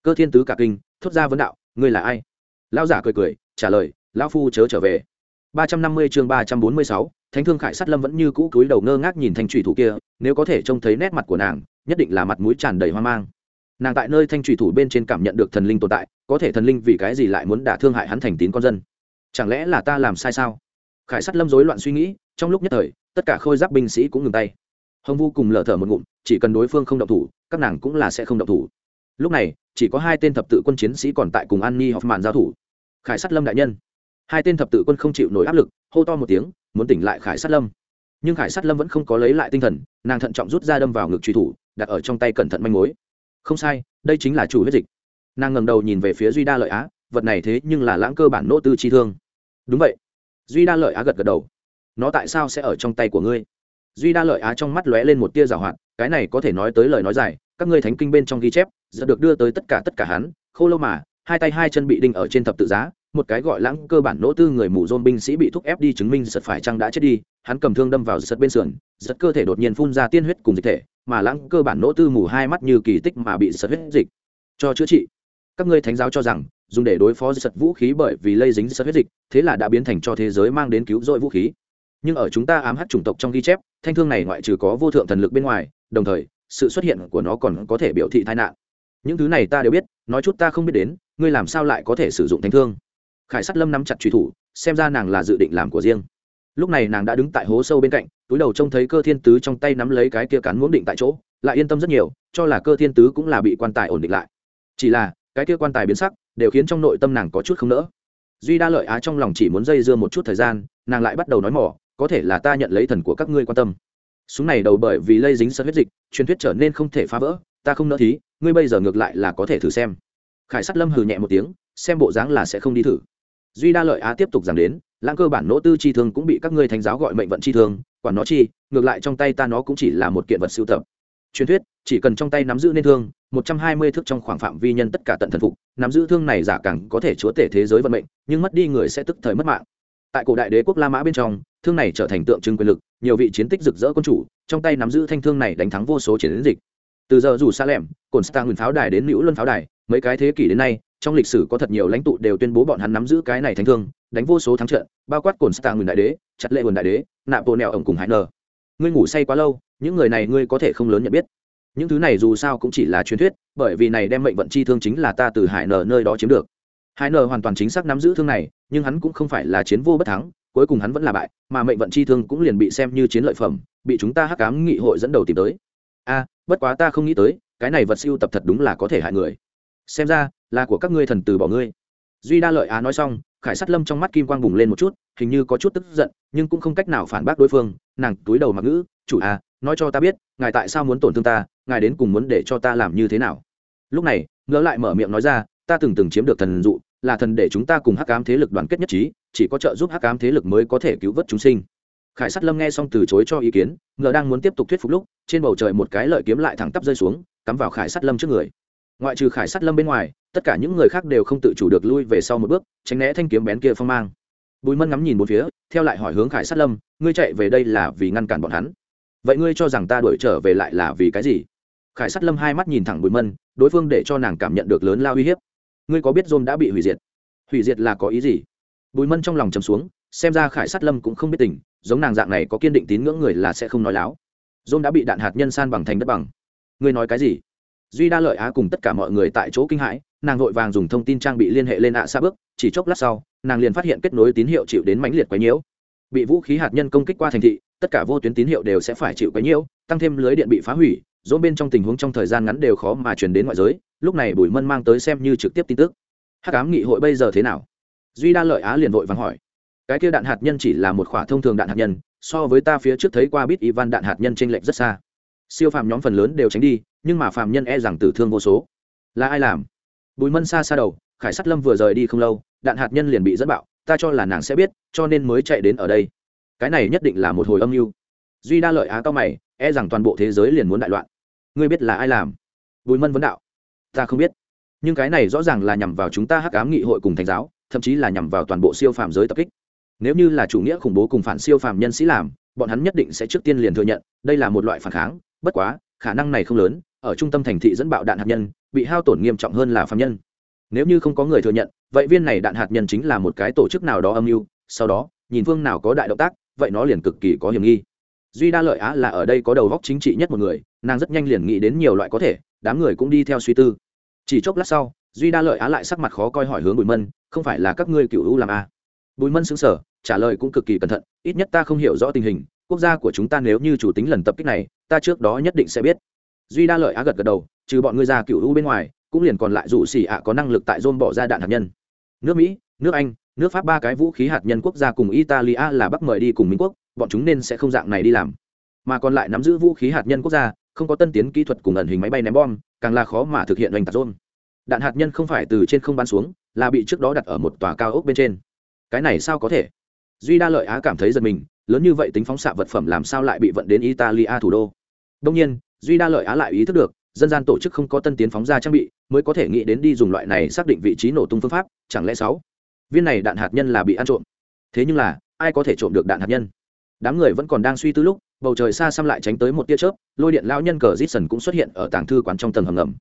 Cơ thiên tứ cả kinh, thốt ra vấn đạo, ngươi là ai? Lão giả cười cười, trả lời, lão phu chớ trở về. Ba trăm năm mươi chương ba trăm bốn mươi sáu thánh thương khải sát lâm vẫn như cũ cúi đầu ngơ ngác nhìn thanh trùy thủ kia, nếu có thể trông thấy nét mặt của nàng, nhất định là mặt mũi tràn đầy hoang mang. Nàng tại nơi thanh trùy thủ bên trên cảm nhận được thần linh tồn tại, có thể thần linh vì cái gì lại muốn đả thương hại hắn thành tín con dân? Chẳng lẽ là ta làm sai sao? Khải sát lâm rối loạn suy nghĩ, trong lúc nhất thời, tất cả khôi giáp binh sĩ cũng ngừng tay. Hồng vu cùng lở thở một ngụm, chỉ cần đối phương không động thủ, các nàng cũng là sẽ không động thủ. Lúc này, chỉ có hai tên thập tự quân chiến sĩ còn tại cùng an ni hoffman giao thủ. Khải sát lâm đại nhân hai tên thập tự quân không chịu nổi áp lực, hô to một tiếng, muốn tỉnh lại khải sát lâm. Nhưng khải sát lâm vẫn không có lấy lại tinh thần, nàng thận trọng rút ra đâm vào ngực truy thủ, đặt ở trong tay cẩn thận manh mối. Không sai, đây chính là chủ huyết dịch. Nàng ngầm đầu nhìn về phía duy đa lợi á, vật này thế nhưng là lãng cơ bản nỗ tư chi thương. Đúng vậy. Duy đa lợi á gật gật đầu. Nó tại sao sẽ ở trong tay của ngươi? Duy đa lợi á trong mắt lóe lên một tia g i hoạt, cái này có thể nói tới lời nói dài, các ngươi thánh kinh bên trong ghi chép, giờ được đưa tới tất cả tất cả hắn, khô lâu mà, hai tay hai chân bị đinh ở trên thập tự giá một cái gọi lãng cơ bản nỗ tư người mù dôn binh sĩ bị thúc ép đi chứng minh giật phải chăng đã chết đi, hắn cầm thương đâm vào giật bên sườn, giật cơ thể đột nhiên phun ra tiên huyết cùng dịch thể, mà lãng cơ bản nỗ tư mù hai mắt như kỳ tích mà bị giật huyết dịch. Cho chữa trị. Các ngươi thánh giáo cho rằng, dùng để đối phó giật vũ khí bởi vì lây dính giật huyết dịch, thế là đã biến thành cho thế giới mang đến cứu rỗi vũ khí. Nhưng ở chúng ta ám hát chủng tộc trong ghi chép, thanh thương này ngoại trừ có vô thượng thần lực bên ngoài, đồng thời, sự xuất hiện của nó còn có thể biểu thị tai nạn. Những thứ này ta đều biết, nói chút ta không biết đến, ngươi làm sao lại có thể sử dụng thanh thương? Khải sắt lâm nắm chặt truy thủ, xem ra nàng là dự định làm của riêng. Lúc này nàng đã đứng tại hố sâu bên cạnh, túi đầu trông thấy cơ thiên tứ trong tay nắm lấy cái kia cán muốn định tại chỗ, lại yên tâm rất nhiều, cho là cơ thiên tứ cũng là bị quan tài ổn định lại. Chỉ là, cái kia quan tài biến sắc, đều khiến trong nội tâm nàng có chút không nỡ. Duy đa lợi á trong lòng chỉ muốn dây dưa một chút thời gian, nàng lại bắt đầu nói mỏ, có thể là ta nhận lấy thần của các ngươi quan tâm. Súng này đầu bởi vì lây dính sơ huyết dịch, truyền thuyết trở nên không thể phá vỡ, ta không nỡ thí, ngươi bây giờ ngược lại là có thể thử xem. Khải sắt lâm hừ nhẹ một tiếng, xem bộ dáng là sẽ không đi thử duy đa lợi á tiếp tục giảm đến, lãng cơ bản nỗ tư chi thương cũng bị các ngươi thánh giáo gọi mệnh vận chi thương, quản nó chi, ngược lại trong tay ta nó cũng chỉ là một kiện vật sưu tập. Truyền thuyết, chỉ cần trong tay nắm giữ nên thương, một trăm hai mươi thước trong khoảng phạm vi nhân tất cả tận thần phục, nắm giữ thương này giả càng có thể chúa tể thế giới vận mệnh, nhưng mất đi người sẽ tức thời mất mạng. Tại cổ đại đế quốc la mã bên trong, thương này trở thành tượng trưng quyền lực, nhiều vị chiến tích rực rỡ quân chủ, trong tay nắm giữ thanh thương này đánh thắng vô số chiến dịch. Từ giờ dù xa lẻm cồn stang pháo đài đến nữ luân pháo đài mấy cái thế kỷ đến nay, trong lịch sử có thật nhiều lãnh tụ đều tuyên bố bọn hắn nắm giữ cái này thánh thương, đánh vô số thắng trận, bao quát cồn stang nguyên đại đế, chặt lệ quần đại đế, nạp bộ nẹo ổng cùng hải nờ. Ngươi ngủ say quá lâu, những người này ngươi có thể không lớn nhận biết. Những thứ này dù sao cũng chỉ là truyền thuyết, bởi vì này đem mệnh vận chi thương chính là ta từ hải nờ nơi đó chiếm được. Hải nờ hoàn toàn chính xác nắm giữ thương này, nhưng hắn cũng không phải là chiến vô bất thắng, cuối cùng hắn vẫn là bại, mà mệnh vận chi thương cũng liền bị xem như chiến lợi phẩm, bị chúng ta hắc cám nghị hội dẫn đầu tìm tới. A bất quá ta không nghĩ tới, cái này vật siêu tập thật đúng là có thể hại người xem ra, là của các ngươi thần từ bỏ ngươi. Duy đa lợi á nói xong, khải sát lâm trong mắt kim quang bùng lên một chút, hình như có chút tức giận, nhưng cũng không cách nào phản bác đối phương, nàng túi đầu mặc ngữ, chủ a nói cho ta biết, ngài tại sao muốn tổn thương ta, ngài đến cùng muốn để cho ta làm như thế nào? Lúc này ngỡ lại mở miệng nói ra, ta từng từng chiếm được thần dụ, là thần để chúng ta cùng hắc ám thế lực đoàn kết nhất trí, chỉ có trợ giúp hắc ám thế lực mới có thể cứu vớt chúng sinh. Khải sát lâm nghe xong từ chối cho ý kiến ngờ đang muốn tiếp tục thuyết phục lúc, trên bầu trời một cái lợi kiếm lại thẳng tắp rơi xuống, cắm vào khải sát lâm trước người ngoại trừ khải sát lâm bên ngoài, tất cả những người khác đều không tự chủ được lui về sau một bước, tránh né thanh kiếm bén kia phong mang. Bùi mân ngắm nhìn một phía, theo lại hỏi hướng khải sát lâm, ngươi chạy về đây là vì ngăn cản bọn hắn? Vậy ngươi cho rằng ta đuổi trở về lại là vì cái gì? Khải sát lâm hai mắt nhìn thẳng bùi mân, đối phương để cho nàng cảm nhận được lớn lao uy hiếp. Ngươi có biết dôm đã bị hủy diệt? Hủy diệt là có ý gì? Bùi mân trong lòng chầm xuống, xem ra khải sát lâm cũng không biết tình, giống nàng dạng này có kiên định tín ngưỡng người là sẽ không nói láo. Dôm đã bị đạn hạt nhân san bằng thành đất bằng. Ngươi nói cái gì? Duy đa lợi á cùng tất cả mọi người tại chỗ kinh hãi, nàng vội vàng dùng thông tin trang bị liên hệ lên ạ xa bước, chỉ chốc lát sau, nàng liền phát hiện kết nối tín hiệu chịu đến mãnh liệt quấy nhiễu. Bị vũ khí hạt nhân công kích qua thành thị, tất cả vô tuyến tín hiệu đều sẽ phải chịu quấy nhiễu, tăng thêm lưới điện bị phá hủy, dỗ bên trong tình huống trong thời gian ngắn đều khó mà truyền đến ngoại giới, lúc này bùi mân mang tới xem như trực tiếp tin tức. Hắc ám nghị hội bây giờ thế nào? Duy đa lợi á liền vội vàng hỏi. Cái kia đạn hạt nhân chỉ là một khỏa thông thường đạn hạt nhân, so với ta phía trước thấy qua bít ivan đạn hạt nhân t r lệch rất xa siêu phàm nhóm phần lớn đều tránh đi, nhưng mà phàm nhân e rằng tử thương vô số. Là ai làm? Bùi mân xa xa đầu, khải sắt lâm vừa rời đi không lâu, đạn hạt nhân liền bị dẫn bạo, ta cho là nàng sẽ biết, cho nên mới chạy đến ở đây. Cái này nhất định là một hồi âm mưu. Duy đa lợi á cao mày e rằng toàn bộ thế giới liền muốn đại loạn. Ngươi biết là ai làm? Bùi mân vấn đạo. Ta không biết. Nhưng cái này rõ ràng là nhằm vào chúng ta hắc ám nghị hội cùng thành giáo, thậm chí là nhằm vào toàn bộ siêu phàm giới tập kích. Nếu như là chủ nghĩa khủng bố cùng phản siêu phàm nhân sĩ làm, bọn hắn nhất định sẽ trước tiên liền thừa nhận, đây là một loại phản kháng bất quá, khả năng này không lớn, ở trung tâm thành thị dẫn bạo đạn hạt nhân, bị hao tổn nghiêm trọng hơn là phạm nhân. Nếu như không có người thừa nhận, vậy viên này đạn hạt nhân chính là một cái tổ chức nào đó âm mưu, sau đó, nhìn phương nào có đại động tác, vậy nó liền cực kỳ có hiểm nghi. Duy đa lợi á là ở đây có đầu góc chính trị nhất một người, nàng rất nhanh liền nghĩ đến nhiều loại có thể, đám người cũng đi theo suy tư. Chỉ chốc lát sau, duy đa lợi á lại sắc mặt khó coi hỏi hướng bùi mân, không phải là các ngươi cựu hữu làm a à? bùi mân xứng sở trả lời cũng cực kỳ cẩn thận, ít nhất ta không hiểu rõ tình hình quốc gia của chúng ta nếu như chủ tính lần tập kích này ta trước đó nhất định sẽ biết. Duy đa lợi á gật gật đầu trừ bọn ngươi ra cựu u bên ngoài cũng liền còn lại rủ xỉ ạ có năng lực tại dôn bỏ ra đạn hạt nhân. Nước mỹ nước anh nước pháp ba cái vũ khí hạt nhân quốc gia cùng italia là bắc mời đi cùng Minh quốc, bọn chúng nên sẽ không dạng này đi làm. Mà còn lại nắm giữ vũ khí hạt nhân quốc gia không có tân tiến kỹ thuật cùng ẩn hình máy bay ném bom càng là khó mà thực hiện oanh tạc dôn đạn hạt nhân không phải từ trên không bắn xuống là bị trước đó đặt ở một tòa cao ốc bên trên. Cái này sao có thể? Duy đa lợi á cảm thấy giật mình lớn như vậy tính phóng xạ vật phẩm làm sao lại bị vận đến italia thủ đô? Đông nhiên, duy đa lợi á lại ý thức được, dân gian tổ chức không có tân tiến phóng ra trang bị, mới có thể nghĩ đến đi dùng loại này xác định vị trí nổ tung phương pháp, chẳng lẽ sáu viên này đạn hạt nhân là bị ăn trộm? Thế nhưng là, ai có thể trộm được đạn hạt nhân? Đám người vẫn còn đang suy tư lúc, bầu trời xa xăm lại tránh tới một tia chớp, lôi điện lao nhân cờ dít sần cũng xuất hiện ở tàng thư quán trong tầng hầm ngầm.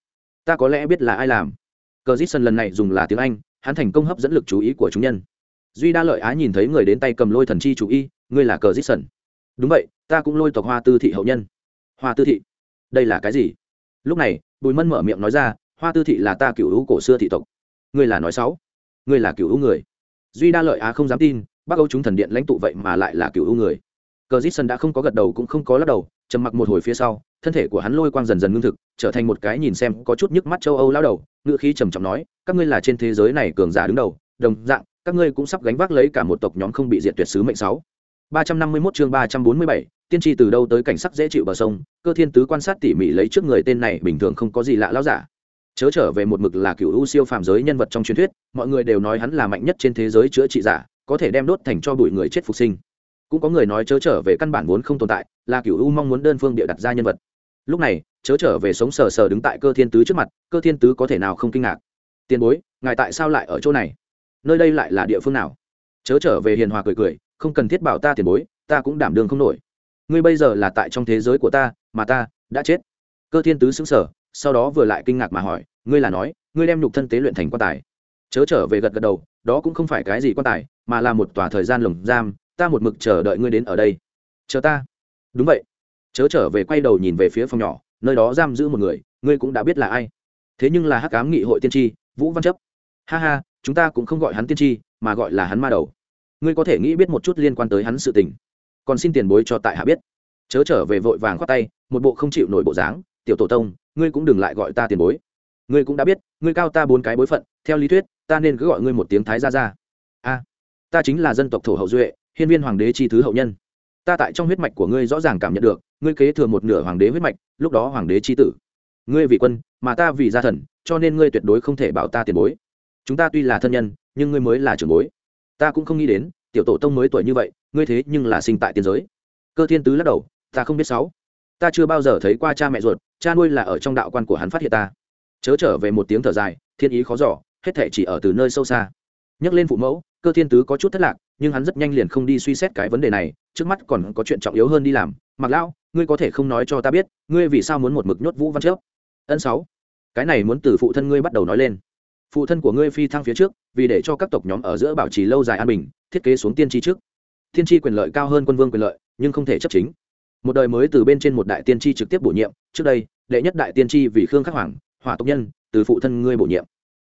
Ta có lẽ biết là ai làm. Cờ dít sần lần này dùng là tiếng anh, hắn thành công hấp dẫn lực chú ý của chúng nhân. Duy đa lợi á nhìn thấy người đến tay cầm lôi thần chi chú y ngươi là cờ dít sần đúng vậy, ta cũng lôi tộc hoa tư thị hậu nhân. Hoa tư thị? Đây là cái gì? Lúc này, bùi mân mở miệng nói ra, hoa tư thị là ta cựu hữu cổ xưa thị tộc. Ngươi là nói sáu ngươi là cựu hữu người. Duy đa lợi á không dám tin bác âu chúng thần điện lãnh tụ vậy mà lại là cựu hữu người. Cờ dít sân đã không có gật đầu cũng không có lắc đầu, trầm mặc một hồi phía sau, thân thể của hắn lôi quang dần dần ngưng thực, trở thành một cái nhìn xem có chút nhức mắt châu âu lao đầu ngựa khí trầm trọng nói, các ngươi là trên thế giới này cường giả đứng đầu, đồng dạng, các ngươi cũng sắp gánh vác lấy cả một tộc nhóm không bị diệt tuyệt sứ mệnh sáu ba trăm năm mươi 351 chương ba trăm bốn mươi bảy, tiên tri từ đâu tới cảnh sắc dễ chịu bờ sông, cơ thiên tứ quan sát tỉ mỉ lấy trước người tên này, bình thường không có gì lạ lão giả. Chớ trở về một mực là cựu u siêu phàm giới nhân vật trong truyền thuyết, mọi người đều nói hắn là mạnh nhất trên thế giới chữa trị giả, có thể đem đốt thành cho bụi người chết phục sinh. Cũng có người nói chớ trở về căn bản vốn không tồn tại, là cựu u mong muốn đơn phương địa đặt ra nhân vật. Lúc này, chớ trở về sống sờ sờ đứng tại cơ thiên tứ trước mặt, cơ thiên tứ có thể nào không kinh ngạc? Tiên bối, ngài tại sao lại ở chỗ này? Nơi đây lại là địa phương nào? Chớ trở về hiền hòa cười cười không cần thiết bảo ta tiền bối, ta cũng đảm đương không nổi. Ngươi bây giờ là tại trong thế giới của ta, mà ta đã chết. Cơ thiên tứ xứng sở, sau đó vừa lại kinh ngạc mà hỏi, ngươi là nói, ngươi đem nhục thân tế luyện thành quan tài. Chớ trở về gật gật đầu, đó cũng không phải cái gì quan tài, mà là một tòa thời gian lồng giam, ta một mực chờ đợi ngươi đến ở đây. Chờ ta. Đúng vậy. Chớ trở về quay đầu nhìn về phía phòng nhỏ, nơi đó giam giữ một người, ngươi cũng đã biết là ai. Thế nhưng là hắc cám nghị hội tiên tri, vũ văn chấp. Ha ha, chúng ta cũng không gọi hắn tiên tri, mà gọi là hắn ma đầu ngươi có thể nghĩ biết một chút liên quan tới hắn sự tình. Còn xin tiền bối cho tại hạ biết. Chớ trở về vội vàng khoát tay, một bộ không chịu nổi bộ dáng. Tiểu tổ tông, ngươi cũng đừng lại gọi ta tiền bối. Ngươi cũng đã biết, ngươi cao ta bốn cái bối phận, theo lý thuyết, ta nên cứ gọi ngươi một tiếng thái gia gia. A, ta chính là dân tộc thổ hậu duệ, hiên viên hoàng đế chi thứ hậu nhân. Ta tại trong huyết mạch của ngươi rõ ràng cảm nhận được, ngươi kế thừa một nửa hoàng đế huyết mạch, lúc đó hoàng đế chi tử. Ngươi vì quân, mà ta vì gia thần, cho nên ngươi tuyệt đối không thể bảo ta tiền bối. Chúng ta tuy là thân nhân, nhưng ngươi mới là trưởng bối ta cũng không nghĩ đến, tiểu tổ tông mới tuổi như vậy, ngươi thế nhưng là sinh tại tiên giới. Cơ thiên tứ lắc đầu, ta không biết sáu. Ta chưa bao giờ thấy qua cha mẹ ruột, cha nuôi là ở trong đạo quan của hắn phát hiện ta. Chớ trở về một tiếng thở dài, thiên ý khó giỏ hết thể chỉ ở từ nơi sâu xa. Nhắc lên phụ mẫu, cơ thiên tứ có chút thất lạc, nhưng hắn rất nhanh liền không đi suy xét cái vấn đề này, trước mắt còn có chuyện trọng yếu hơn đi làm. Mặc lão, ngươi có thể không nói cho ta biết, ngươi vì sao muốn một mực nhốt vũ văn chớp ân sáu. Cái này muốn từ phụ thân ngươi bắt đầu nói lên phụ thân của ngươi phi thăng phía trước, vì để cho các tộc nhóm ở giữa bảo trì lâu dài an bình, thiết kế xuống tiên tri trước. Tiên tri quyền lợi cao hơn quân vương quyền lợi, nhưng không thể chấp chính. Một đời mới từ bên trên một đại tiên tri trực tiếp bổ nhiệm, trước đây, đệ nhất đại tiên tri vì khương khắc hoàng, hỏa tộc nhân, từ phụ thân ngươi bổ nhiệm.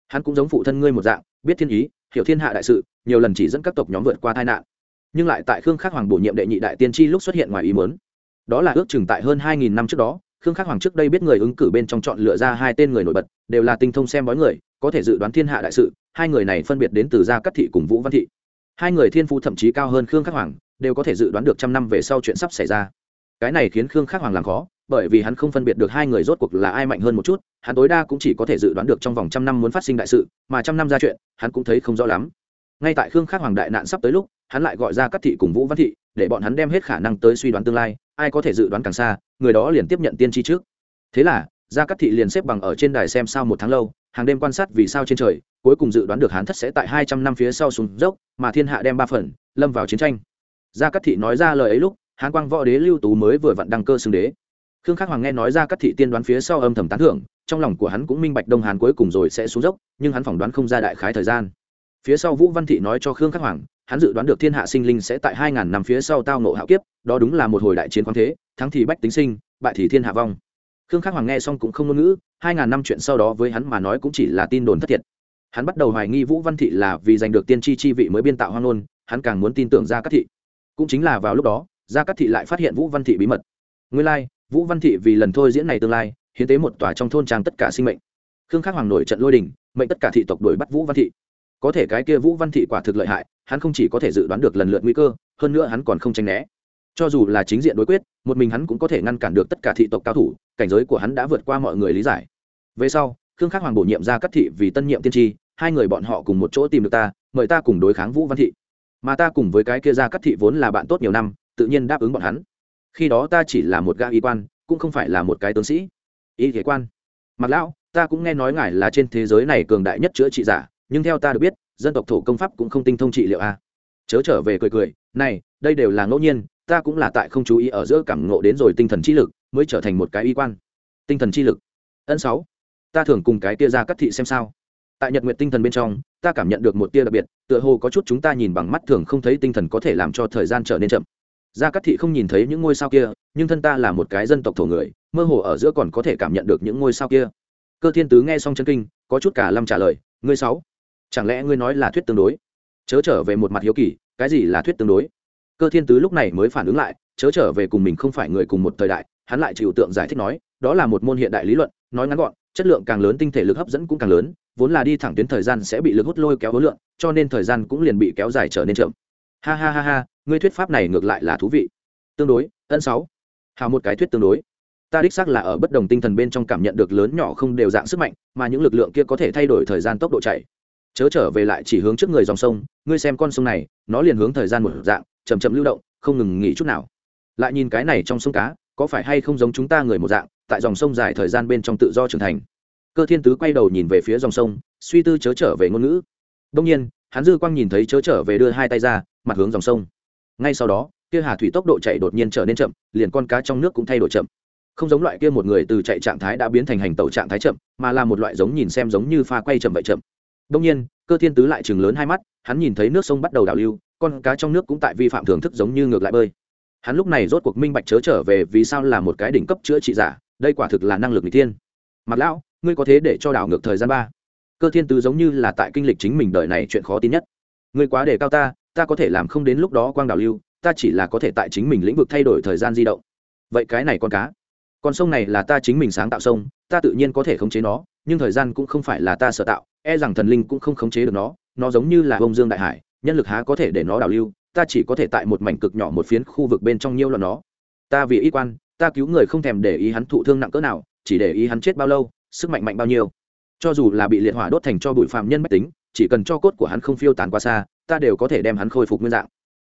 Hắn cũng giống phụ thân ngươi một dạng, biết thiên ý, hiểu thiên hạ đại sự, nhiều lần chỉ dẫn các tộc nhóm vượt qua tai nạn. Nhưng lại tại khương khắc hoàng bổ nhiệm đệ nhị đại tiên tri lúc xuất hiện ngoài ý mớn đó là ước chừng tại hơn hai nghìn năm trước đó khương khắc hoàng trước đây biết người ứng cử bên trong chọn lựa ra hai tên người nổi bật, đều là tinh thông xem bói người, có thể dự đoán thiên hạ đại sự, hai người này phân biệt đến từ gia cát thị cùng vũ văn thị. Hai người thiên phú thậm chí cao hơn khương khắc hoàng, đều có thể dự đoán được trăm năm về sau chuyện sắp xảy ra. Cái này khiến khương khắc hoàng làm khó, bởi vì hắn không phân biệt được hai người rốt cuộc là ai mạnh hơn một chút, hắn tối đa cũng chỉ có thể dự đoán được trong vòng trăm năm muốn phát sinh đại sự, mà trăm năm ra chuyện, hắn cũng thấy không rõ lắm. Ngay tại khương khắc hoàng đại nạn sắp tới lúc, hắn lại gọi ra các thị cùng vũ văn thị, để bọn hắn đem hết khả năng tới suy đoán tương lai, ai có thể dự đoán càng xa người đó liền tiếp nhận tiên tri trước. Thế là, gia cát thị liền xếp bằng ở trên đài xem sao một tháng lâu, hàng đêm quan sát vì sao trên trời, cuối cùng dự đoán được hán thất sẽ tại hai trăm năm phía sau xuống dốc, mà thiên hạ đem ba phần, lâm vào chiến tranh. Gia cát thị nói ra lời ấy lúc, hán quang võ đế lưu tú mới vừa vặn đăng cơ xưng đế. Khương khắc hoàng nghe nói ra các thị tiên đoán phía sau âm thầm tán thưởng, trong lòng của hắn cũng minh bạch đông hán cuối cùng rồi sẽ xuống dốc, nhưng hắn phỏng đoán không ra đại khái thời gian. Phía sau vũ văn thị nói cho khương khắc hoàng hắn dự đoán được thiên hạ sinh linh sẽ tại hai ngàn năm phía sau tao nộ hạo kiếp, đó đúng là một hồi đại chiến khoáng thế, thắng thì bách tính sinh, bại thì thiên hạ vong. Khương khắc hoàng nghe xong cũng không ngôn ngữ, hai ngàn năm chuyện sau đó với hắn mà nói cũng chỉ là tin đồn thất thiệt. Hắn bắt đầu hoài nghi vũ văn thị là vì giành được tiên tri chi vị mới biên tạo hoang ngôn, hắn càng muốn tin tưởng ra các thị. Cũng chính là vào lúc đó, gia cát thị lại phát hiện vũ văn thị bí mật. Nguyên lai, vũ văn thị vì lần thôi diễn này tương lai, hiến tế một tòa trong thôn trang tất cả sinh mệnh. Khương khắc hoàng nổi trận lôi đình, mệnh tất cả thị tộc đuổi bắt vũ văn thị có thể cái kia vũ văn thị quả thực lợi hại, hắn không chỉ có thể dự đoán được lần lượt nguy cơ, hơn nữa hắn còn không tránh né. Cho dù là chính diện đối quyết, một mình hắn cũng có thể ngăn cản được tất cả thị tộc cao thủ, cảnh giới của hắn đã vượt qua mọi người lý giải. Về sau, khương khắc hoàng bổ nhiệm ra các thị vì tân nhiệm tiên tri, hai người bọn họ cùng một chỗ tìm được ta, mời ta cùng đối kháng vũ văn thị. Mà ta cùng với cái kia ra các thị vốn là bạn tốt nhiều năm, tự nhiên đáp ứng bọn hắn. Khi đó ta chỉ là một gã y quan, cũng không phải là một cái tướng sĩ. Y thế quan. Mặt lão, ta cũng nghe nói ngài là trên thế giới này cường đại nhất chữa trị giả nhưng theo ta được biết, dân tộc thổ công pháp cũng không tinh thông trị liệu a. Chớ trở về cười cười, này, đây đều là ngẫu nhiên, ta cũng là tại không chú ý ở giữa cảm ngộ đến rồi tinh thần chi lực, mới trở thành một cái y quan. Tinh thần chi lực. Ân sáu. Ta thường cùng cái tia ra cắt thị xem sao. Tại nhật nguyện tinh thần bên trong, ta cảm nhận được một tia đặc biệt, tựa hồ có chút chúng ta nhìn bằng mắt thường không thấy tinh thần có thể làm cho thời gian trở nên chậm. Gia cát thị không nhìn thấy những ngôi sao kia, nhưng thân ta là một cái dân tộc thổ người, mơ hồ ở giữa còn có thể cảm nhận được những ngôi sao kia. Cơ thiên tứ nghe xong chân kinh, có chút cả lâm trả lời, ngươi sáu chẳng lẽ ngươi nói là thuyết tương đối? Chớ trở về một mặt hiếu kỳ, cái gì là thuyết tương đối? Cơ thiên tứ lúc này mới phản ứng lại, chớ trở về cùng mình không phải người cùng một thời đại, hắn lại chịu tượng giải thích nói, đó là một môn hiện đại lý luận, nói ngắn gọn, chất lượng càng lớn tinh thể lực hấp dẫn cũng càng lớn, vốn là đi thẳng tuyến thời gian sẽ bị lực hút lôi kéo hối lượng, cho nên thời gian cũng liền bị kéo dài trở nên chậm. Ha ha ha ha, ngươi thuyết pháp này ngược lại là thú vị. Tương đối, ân sáu. Hào một cái thuyết tương đối. Ta đích xác là ở bất đồng tinh thần bên trong cảm nhận được lớn nhỏ không đều dạng sức mạnh, mà những lực lượng kia có thể thay đổi thời gian tốc độ chạy chớ trở về lại chỉ hướng trước người dòng sông, ngươi xem con sông này, nó liền hướng thời gian một dạng chầm chậm lưu động, không ngừng nghỉ chút nào. Lại nhìn cái này trong sông cá, có phải hay không giống chúng ta người một dạng, tại dòng sông dài thời gian bên trong tự do trưởng thành? Cơ thiên tứ quay đầu nhìn về phía dòng sông, suy tư chớ trở về ngôn ngữ. Đông nhiên, hắn dư quang nhìn thấy chớ trở về đưa hai tay ra, mặt hướng dòng sông. Ngay sau đó, kia hà thủy tốc độ chạy đột nhiên trở nên chậm, liền con cá trong nước cũng thay đổi chậm. Không giống loại kia một người từ chạy trạng thái đã biến thành hành tẩu trạng thái chậm, mà là một loại giống nhìn xem giống như pha quay chậm vậy chậm đông nhiên, cơ thiên tứ lại chừng lớn hai mắt, hắn nhìn thấy nước sông bắt đầu đảo lưu, con cá trong nước cũng tại vi phạm thưởng thức giống như ngược lại bơi. Hắn lúc này rốt cuộc minh bạch chớ trở về vì sao là một cái đỉnh cấp chữa trị giả, đây quả thực là năng lực nghịch thiên. Mặt lão, ngươi có thế để cho đảo ngược thời gian ba? Cơ thiên tứ giống như là tại kinh lịch chính mình đời này chuyện khó tin nhất. Ngươi quá đề cao ta ta có thể làm không đến lúc đó quang đảo lưu, ta chỉ là có thể tại chính mình lĩnh vực thay đổi thời gian di động. Vậy cái này con cá, con sông này là ta chính mình sáng tạo sông, ta tự nhiên có thể khống chế nó, nhưng thời gian cũng không phải là ta sở tạo e rằng thần linh cũng không khống chế được nó nó giống như là bông dương đại hải, nhân lực há có thể để nó đảo lưu, ta chỉ có thể tại một mảnh cực nhỏ một phiến khu vực bên trong nhiêu loạn nó. Ta vì y quan, ta cứu người không thèm để ý hắn thụ thương nặng cỡ nào, chỉ để ý hắn chết bao lâu, sức mạnh mạnh bao nhiêu. Cho dù là bị liệt hỏa đốt thành cho bụi phạm nhân mách tính, chỉ cần cho cốt của hắn không phiêu tán qua xa, ta đều có thể đem hắn khôi phục nguyên dạng.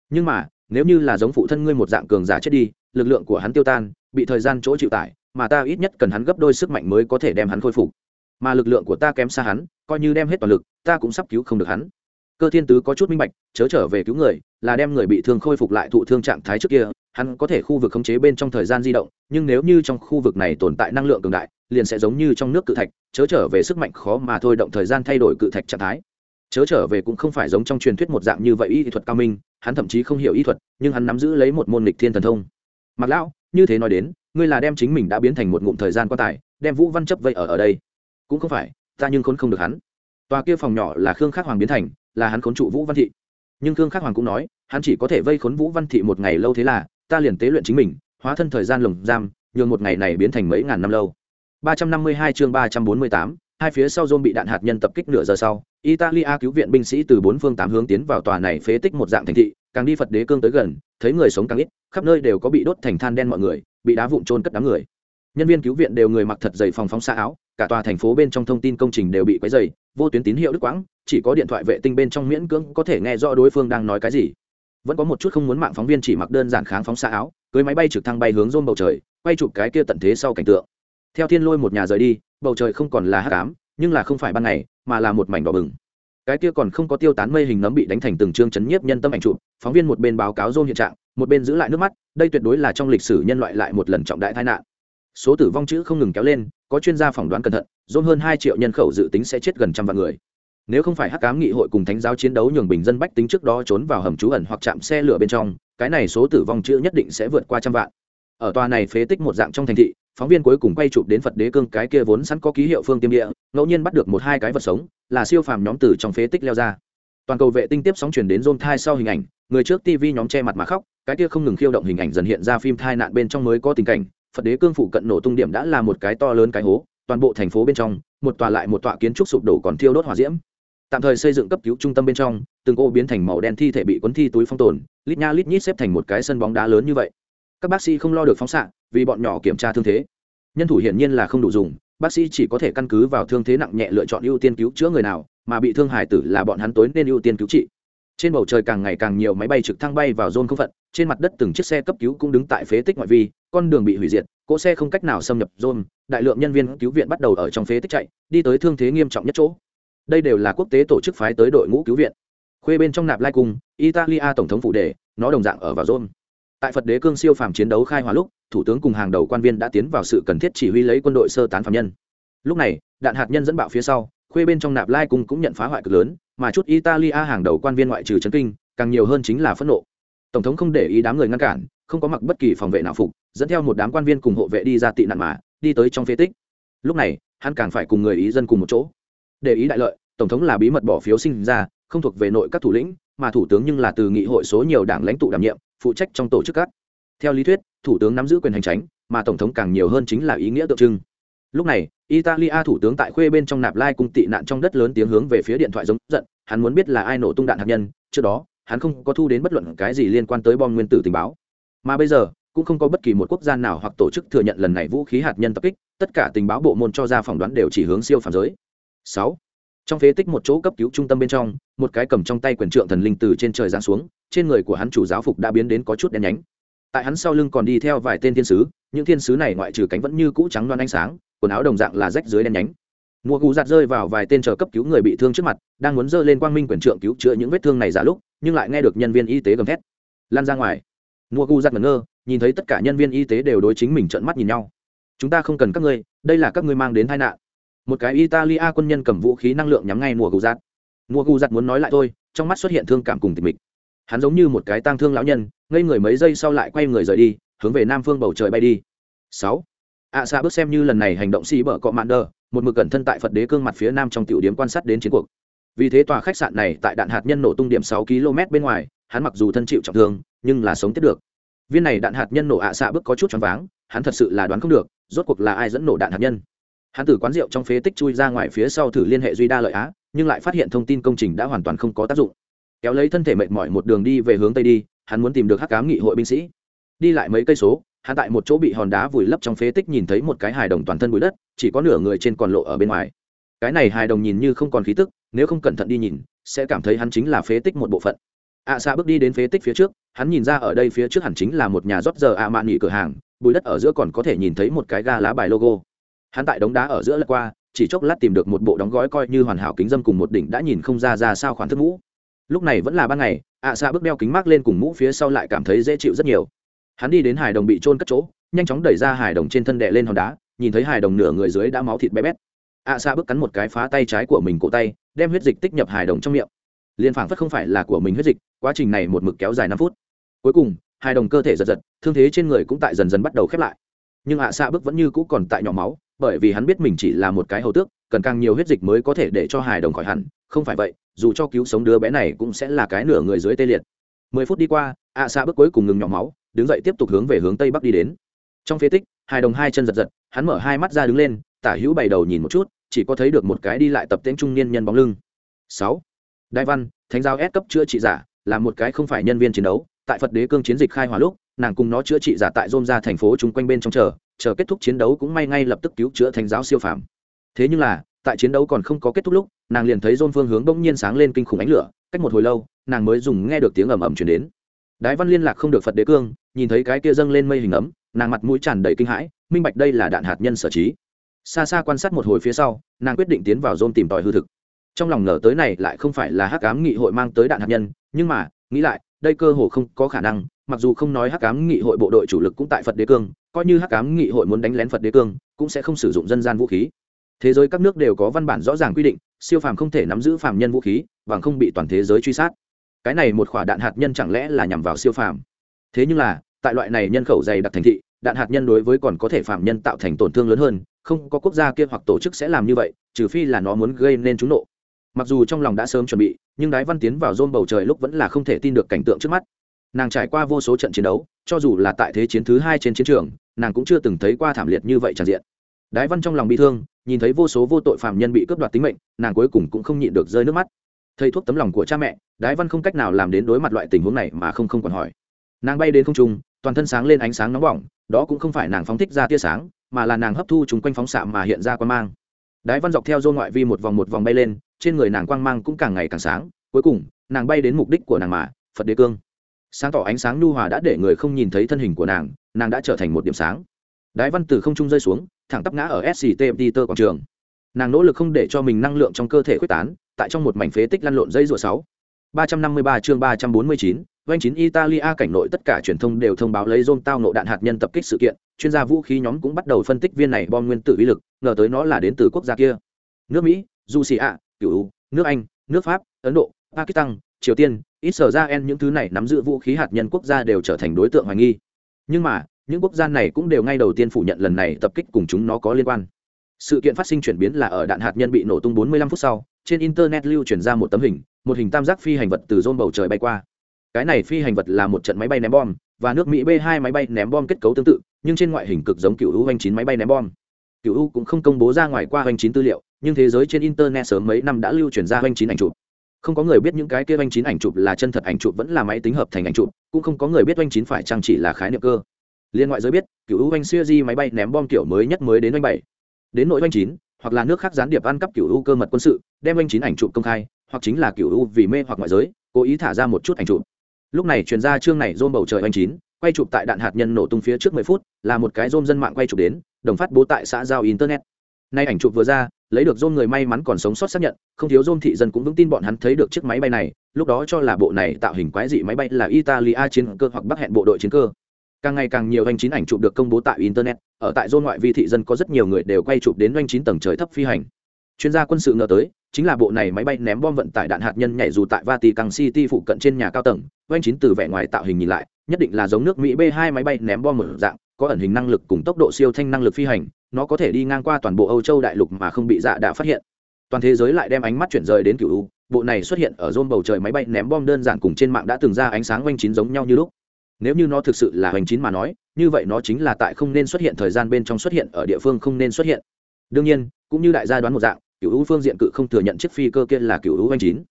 Nhưng mà, nếu như là giống phụ thân ngươi một dạng cường giả chết đi, lực lượng của hắn tiêu tan, bị thời gian chỗ chịu tải, mà ta ít nhất cần hắn gấp đôi sức mạnh mới có thể đem hắn khôi phục mà lực lượng của ta kém xa hắn, coi như đem hết toàn lực, ta cũng sắp cứu không được hắn. Cơ thiên tứ có chút minh bạch, chớ trở về cứu người, là đem người bị thương khôi phục lại thụ thương trạng thái trước kia, hắn có thể khu vực khống chế bên trong thời gian di động, nhưng nếu như trong khu vực này tồn tại năng lượng cường đại, liền sẽ giống như trong nước cự thạch, chớ trở về sức mạnh khó mà thôi động thời gian thay đổi cự thạch trạng thái. Chớ trở về cũng không phải giống trong truyền thuyết một dạng như vậy y thuật cao minh, hắn thậm chí không hiểu y thuật, nhưng hắn nắm giữ lấy một môn lịch thiên thần thông. Mặc lão, như thế nói đến, ngươi là đem chính mình đã biến thành một ngụm thời gian quan tài, đem vũ văn chấp vây ở ở đây cũng không phải ta nhưng khốn không được hắn. Tòa kia phòng nhỏ là khương khắc hoàng biến thành là hắn khốn trụ vũ văn thị. Nhưng khương khắc hoàng cũng nói hắn chỉ có thể vây khốn vũ văn thị một ngày lâu thế là ta liền tế luyện chính mình hóa thân thời gian lồng giam nhường một ngày này biến thành mấy ngàn năm lâu. 352 chương 348, hai phía sau dôm bị đạn hạt nhân tập kích nửa giờ sau italia cứu viện binh sĩ từ bốn phương tám hướng tiến vào tòa này phế tích một dạng thành thị càng đi phật đế cương tới gần thấy người sống càng ít khắp nơi đều có bị đốt thành than đen mọi người bị đá vụn trôn cất đám người nhân viên cứu viện đều người mặc thật dày phòng phóng xa áo, cả tòa thành phố bên trong thông tin công trình đều bị quấy dày vô tuyến tín hiệu đứt quãng, chỉ có điện thoại vệ tinh bên trong miễn cưỡng có thể nghe rõ đối phương đang nói cái gì. Vẫn có một chút không muốn mạng phóng viên chỉ mặc đơn giản kháng phóng xa áo, cưới máy bay trực thăng bay hướng rôn bầu trời, quay chụp cái kia tận thế sau cảnh tượng. Theo thiên lôi một nhà rời đi, bầu trời không còn là hát cám nhưng là không phải ban ngày, mà là một mảnh đỏ bừng. Cái kia còn không có tiêu tán mây hình nấm bị đánh thành từng chương chấn nhiếp nhân tâm ảnh chụp, phóng viên một bên báo cáo rôn hiện trạng, một bên giữ lại nước mắt, đây tuyệt đối là trong lịch sử nhân loại lại một lần trọng đại tai nạn số tử vong chữ không ngừng kéo lên, có chuyên gia phỏng đoán cẩn thận dồn hơn hai triệu nhân khẩu dự tính sẽ chết gần trăm vạn người. Nếu không phải hắc cám nghị hội cùng thánh giáo chiến đấu nhường bình dân bách tính trước đó trốn vào hầm trú ẩn hoặc chạm xe lửa bên trong, cái này số tử vong chữ nhất định sẽ vượt qua trăm vạn. Ở tòa này phế tích một dạng trong thành thị, phóng viên cuối cùng quay chụp đến phật đế cương cái kia vốn sẵn có ký hiệu phương tiêm địa, ngẫu nhiên bắt được một hai cái vật sống, là siêu phàm nhóm từ trong phế tích leo ra. Toàn cầu vệ tinh tiếp sóng truyền đến dôn thai sau hình ảnh, người trước tv nhóm che mặt mà khóc, cái kia không ngừng khiêu động hình ảnh dần hiện ra phim thai nạn bên trong mới có tình cảnh phật đế cương phụ cận nổ tung điểm đã là một cái to lớn cái hố, toàn bộ thành phố bên trong, một tòa lại một tòa kiến trúc sụp đổ còn thiêu đốt hỏa diễm. Tạm thời xây dựng cấp cứu trung tâm bên trong, từng ô biến thành màu đen thi thể bị cuốn thi túi phong tồn, lít nha lít nhít xếp thành một cái sân bóng đá lớn như vậy. Các bác sĩ không lo được phóng xạ, vì bọn nhỏ kiểm tra thương thế. Nhân thủ hiển nhiên là không đủ dùng, bác sĩ chỉ có thể căn cứ vào thương thế nặng nhẹ lựa chọn ưu tiên cứu chữa người nào, mà bị thương hải tử là bọn hắn tối nên ưu tiên cứu trị. Trên bầu trời càng ngày càng nhiều máy bay trực thăng bay vào zone không phận trên mặt đất từng chiếc xe cấp cứu cũng đứng tại phế tích ngoại vi, con đường bị hủy diệt, cỗ xe không cách nào xâm nhập rôn đại lượng nhân viên cứu viện bắt đầu ở trong phế tích chạy, đi tới thương thế nghiêm trọng nhất chỗ. Đây đều là quốc tế tổ chức phái tới đội ngũ cứu viện. Khuê bên trong nạp lai cung, italia tổng thống phụ đề nó đồng dạng ở vào rôn tại phật đế cương siêu phàm chiến đấu khai hóa lúc, thủ tướng cùng hàng đầu quan viên đã tiến vào sự cần thiết chỉ huy lấy quân đội sơ tán phạm nhân. Lúc này, đạn hạt nhân dẫn bạo phía sau, khuê bên trong nạp lai cung cũng nhận phá hoại cực lớn, mà chút italia hàng đầu quan viên ngoại trừ trấn kinh, càng nhiều hơn chính là phẫn nộ tổng thống không để ý đám người ngăn cản, không có mặc bất kỳ phòng vệ nào phục, dẫn theo một đám quan viên cùng hộ vệ đi ra tị nạn mà, đi tới trong phế tích. Lúc này, hắn càng phải cùng người ý dân cùng một chỗ. Để ý đại lợi, tổng thống là bí mật bỏ phiếu sinh ra, không thuộc về nội các thủ lĩnh, mà thủ tướng nhưng là từ nghị hội số nhiều đảng lãnh tụ đảm nhiệm, phụ trách trong tổ chức các. Theo lý thuyết, thủ tướng nắm giữ quyền hành tránh mà tổng thống càng nhiều hơn chính là ý nghĩa tượng trưng. Lúc này, italia thủ tướng tại khuê bên trong nạp lai cung tị nạn trong đất lớn tiếng hướng về phía điện thoại giống giận, hắn muốn biết là ai nổ tung đạn hạt nhân, trước đó hắn không có thu đến bất luận cái gì liên quan tới bom nguyên tử tình báo. Mà bây giờ, cũng không có bất kỳ một quốc gia nào hoặc tổ chức thừa nhận lần này vũ khí hạt nhân tập kích, tất cả tình báo bộ môn cho ra phỏng đoán đều chỉ hướng siêu phàm giới. Sáu, trong phế tích một chỗ cấp cứu trung tâm bên trong, một cái cầm trong tay quyền trượng thần linh từ trên trời giáng xuống, trên người của hắn chủ giáo phục đã biến đến có chút đen nhánh. Tại hắn sau lưng còn đi theo vài tên thiên sứ, những thiên sứ này ngoại trừ cánh vẫn như cũ trắng loan ánh sáng, quần áo đồng dạng là rách dưới đen nhánh mùa gù giặt rơi vào vài tên chờ cấp cứu người bị thương trước mặt, đang muốn dơ lên quang minh quyền trượng cứu chữa những vết thương này giả lúc, nhưng lại nghe được nhân viên y tế gầm thét. Lan ra ngoài. Mùa gù giặt ngẩn ngơ, nhìn thấy tất cả nhân viên y tế đều đối chính mình trợn mắt nhìn nhau. Chúng ta không cần các ngươi, đây là các ngươi mang đến tai nạn. Một cái italia quân nhân cầm vũ khí năng lượng nhắm ngay mùa gù giặt. Mùa gu giặt muốn nói lại thôi, trong mắt xuất hiện thương cảm cùng tịch mịch. Hắn giống như một cái tang thương lão nhân, ngây người mấy giây sau lại quay người rời đi, hướng về nam phương bầu trời bay đi. Sáu. Ạ xa bước xem như lần này hành động xì bở cọ mạn đờ một mực cẩn thân tại phật đế cương mặt phía nam trong tiểu điểm quan sát đến chiến cuộc. Vì thế tòa khách sạn này tại đạn hạt nhân nổ tung điểm sáu km bên ngoài, hắn mặc dù thân chịu trọng thương, nhưng là sống tiếp được. Viên này đạn hạt nhân nổ ạ xạ bước có chút choáng váng, hắn thật sự là đoán không được, rốt cuộc là ai dẫn nổ đạn hạt nhân. Hắn từ quán rượu trong phế tích chui ra ngoài phía sau thử liên hệ duy đa lợi á, nhưng lại phát hiện thông tin công trình đã hoàn toàn không có tác dụng. Kéo lấy thân thể mệt mỏi một đường đi về hướng tây đi, hắn muốn tìm được hắc cám nghị hội binh sĩ. Đi lại mấy cây số hắn tại một chỗ bị hòn đá vùi lấp trong phế tích nhìn thấy một cái hài đồng toàn thân bụi đất, chỉ có nửa người trên còn lộ ở bên ngoài. Cái này hài đồng nhìn như không còn khí tức, nếu không cẩn thận đi nhìn, sẽ cảm thấy hắn chính là phế tích một bộ phận. Ạ à bước đi đến phế tích phía trước, hắn nhìn ra ở đây phía trước hẳn chính là một nhà rót giờ ạ mạn nghỉ cửa hàng, bụi đất ở giữa còn có thể nhìn thấy một cái ga lá bài logo. Hắn tại đống đá ở giữa lật qua, chỉ chốc lát tìm được một bộ đóng gói coi như hoàn hảo kính dâm cùng một đỉnh đã nhìn không ra ra sao khoản thức mũ. Lúc này vẫn là ban ngày ạ à bước đeo kính mát lên cùng mũ phía sau lại cảm thấy dễ chịu rất nhiều hắn đi đến hải đồng bị trôn cất chỗ, nhanh chóng đẩy ra hải đồng trên thân đệ lên hòn đá, nhìn thấy hải đồng nửa người dưới đã máu thịt bé bét. Ạ à xa bước cắn một cái phá tay trái của mình cổ tay, đem huyết dịch tích nhập hải đồng trong miệng. Liên phảng phất không phải là của mình huyết dịch, quá trình này một mực kéo dài năm phút. Cuối cùng hải đồng cơ thể giật giật, thương thế trên người cũng tại dần dần bắt đầu khép lại. Nhưng ạ xa bước vẫn như cũ còn tại nhỏ máu, bởi vì hắn biết mình chỉ là một cái hầu tước, cần càng nhiều huyết dịch mới có thể để cho hải đồng khỏi hẳn, không phải vậy, dù cho cứu sống đứa bé này cũng sẽ là cái nửa người dưới tê liệt. Mười phút đi qua ạ xa bước cuối cùng ngừng nhỏ máu đứng dậy tiếp tục hướng về hướng tây bắc đi đến. Trong phế tích, hai đồng hai chân giật giật, hắn mở hai mắt ra đứng lên, tả hữu bày đầu nhìn một chút, chỉ có thấy được một cái đi lại tập tên trung niên nhân bóng lưng. Sáu. Đại văn, thánh giáo S cấp chữa trị giả, là một cái không phải nhân viên chiến đấu, tại phật đế cương chiến dịch khai hỏa lúc, nàng cùng nó chữa trị giả tại rôm ra thành phố chung quanh bên trong chờ chờ kết thúc chiến đấu cũng may ngay lập tức cứu chữa thánh giáo siêu phàm. Thế nhưng là, tại chiến đấu còn không có kết thúc lúc, nàng liền thấy dôn phương hướng bỗng nhiên sáng lên kinh khủng ánh lửa, cách một hồi lâu, nàng mới dùng nghe được tiếng ầm ầm chuyển đến đái văn liên lạc không được phật đế cương, nhìn thấy cái kia dâng lên mây hình ấm, nàng mặt mũi tràn đầy kinh hãi, minh bạch đây là đạn hạt nhân sở trí. Xa xa quan sát một hồi phía sau, nàng quyết định tiến vào dôn tìm tòi hư thực. Trong lòng ngờ tới này lại không phải là hắc ám nghị hội mang tới đạn hạt nhân, nhưng mà, nghĩ lại, đây cơ hồ không có khả năng, mặc dù không nói hắc ám nghị hội bộ đội chủ lực cũng tại phật đế cương, coi như hắc ám nghị hội muốn đánh lén phật đế cương, cũng sẽ không sử dụng dân gian vũ khí. Thế giới các nước đều có văn bản rõ ràng quy định, siêu phàm không thể nắm giữ phàm nhân vũ khí và không bị toàn thế giới truy sát cái này một quả đạn hạt nhân chẳng lẽ là nhằm vào siêu phàm? Thế nhưng là, tại loại này nhân khẩu dày đặc thành thị, đạn hạt nhân đối với còn có thể phạm nhân tạo thành tổn thương lớn hơn, không có quốc gia kia hoặc tổ chức sẽ làm như vậy, trừ phi là nó muốn gây nên trúng nộ. Mặc dù trong lòng đã sớm chuẩn bị, nhưng đái văn tiến vào rôn bầu trời lúc vẫn là không thể tin được cảnh tượng trước mắt. Nàng trải qua vô số trận chiến đấu, cho dù là tại thế chiến thứ hai trên chiến trường, nàng cũng chưa từng thấy qua thảm liệt như vậy tràn diện. Đái văn trong lòng bị thương, nhìn thấy vô số vô tội phạm nhân bị cướp đoạt tính mệnh, nàng cuối cùng cũng không nhịn được rơi nước mắt thầy thuốc tấm lòng của cha mẹ, đái văn không cách nào làm đến đối mặt loại tình huống này mà không không còn hỏi. Nàng bay đến không trung, toàn thân sáng lên ánh sáng nóng bỏng, đó cũng không phải nàng phóng thích ra tia sáng, mà là nàng hấp thu chúng quanh phóng xạ mà hiện ra quan mang. Đái văn dọc theo dô ngoại vi một vòng một vòng bay lên, trên người nàng quang mang cũng càng ngày càng sáng, cuối cùng, nàng bay đến mục đích của nàng mà, phật đế cương. Sáng tỏ ánh sáng nhu hòa đã để người không nhìn thấy thân hình của nàng nàng đã trở thành một điểm sáng. Đái văn từ không trung rơi xuống, thẳng tắp ngã ở sct peter quảng trường. Nàng nỗ lực không để cho mình năng lượng trong cơ thể quyết tán tại trong một mảnh phế tích lăn lộn dây rùa sáu ba trăm năm mươi ba chương ba trăm bốn mươi chín Doanh chín Italia cảnh nội tất cả truyền thông đều thông báo lấy Rome tao nộ đạn hạt nhân tập kích sự kiện, chuyên gia vũ khí nhóm cũng bắt đầu phân tích viên này bom nguyên tử uy lực, ngờ tới nó là đến từ quốc gia kia. Nước Mỹ, Russia, Cửu, nước Anh, nước Pháp, Ấn Độ, Pakistan, Triều Tiên, Israel những thứ này nắm giữ vũ khí hạt nhân quốc gia đều trở thành đối tượng hoài nghi. Nhưng mà, những quốc gia này cũng đều ngay đầu tiên phủ nhận lần này tập kích cùng chúng nó có liên quan. Sự kiện phát sinh chuyển biến là ở đạn hạt nhân bị nổ tung 45 phút sau, trên internet lưu truyền ra một tấm hình, một hình tam giác phi hành vật từ rôn bầu trời bay qua. Cái này phi hành vật là một trận máy bay ném bom và nước mỹ b hai máy bay ném bom kết cấu tương tự nhưng trên ngoại hình cực giống cựu u anh chín máy bay ném bom. Cựu u cũng không công bố ra ngoài qua anh chín tư liệu nhưng thế giới trên internet sớm mấy năm đã lưu truyền ra anh chín ảnh chụp. Không có người biết những cái kia anh chín ảnh chụp là chân thật ảnh chụp vẫn là máy tính hợp thành ảnh chụp cũng không có người biết anh chín phải chăng chỉ là khái niệm cơ. Liên ngoại giới biết cựu u anh siêu di máy bay ném bom kiểu mới nhất mới đến anh bảy. Đến nội anh chín hoặc là nước khác gián điệp ăn cắp cựu u cơ mật quân sự, đem anh chín ảnh chụp công khai, hoặc chính là cựu u vì mê hoặc ngoại giới, cố ý thả ra một chút ảnh chụp. Lúc này chuyên ra chương này dôm bầu trời anh chín, quay chụp tại đạn hạt nhân nổ tung phía trước mười phút, là một cái dôm dân mạng quay chụp đến, đồng phát bố tại xã giao internet. Nay ảnh chụp vừa ra, lấy được dôm người may mắn còn sống sót xác nhận, không thiếu dôm thị dân cũng vững tin bọn hắn thấy được chiếc máy bay này, lúc đó cho là bộ này tạo hình quái dị máy bay là italia chiến cơ hoặc bắc hẹn bộ đội chiến cơ càng ngày càng nhiều anh chín ảnh chụp được công bố tại internet, ở tại dôn ngoại vi thị dân có rất nhiều người đều quay chụp đến anh chín tầng trời thấp phi hành. Chuyên gia quân sự ngờ tới, chính là bộ này máy bay ném bom vận tải đạn hạt nhân nhảy dù tại vatican city phụ cận trên nhà cao tầng, doanh chín từ vẻ ngoài tạo hình nhìn lại, nhất định là giống nước mỹ b 2 máy bay ném bom mở dạng, có ẩn hình năng lực cùng tốc độ siêu thanh năng lực phi hành, nó có thể đi ngang qua toàn bộ âu châu đại lục mà không bị dạ đã phát hiện. Toàn thế giới lại đem ánh mắt chuyển rời đến cựu u, bộ này xuất hiện ở rôn bầu trời máy bay ném bom đơn giản cùng trên mạng đã từng ra ánh sáng oanh chín giống nhau như lúc nếu như nó thực sự là hoành chín mà nói, như vậy nó chính là tại không nên xuất hiện thời gian bên trong xuất hiện ở địa phương không nên xuất hiện. Đương nhiên, cũng như đại gia đoán một dạng cựu u phương diện cự không thừa nhận chiếc phi cơ kia là cựu u hoành chín.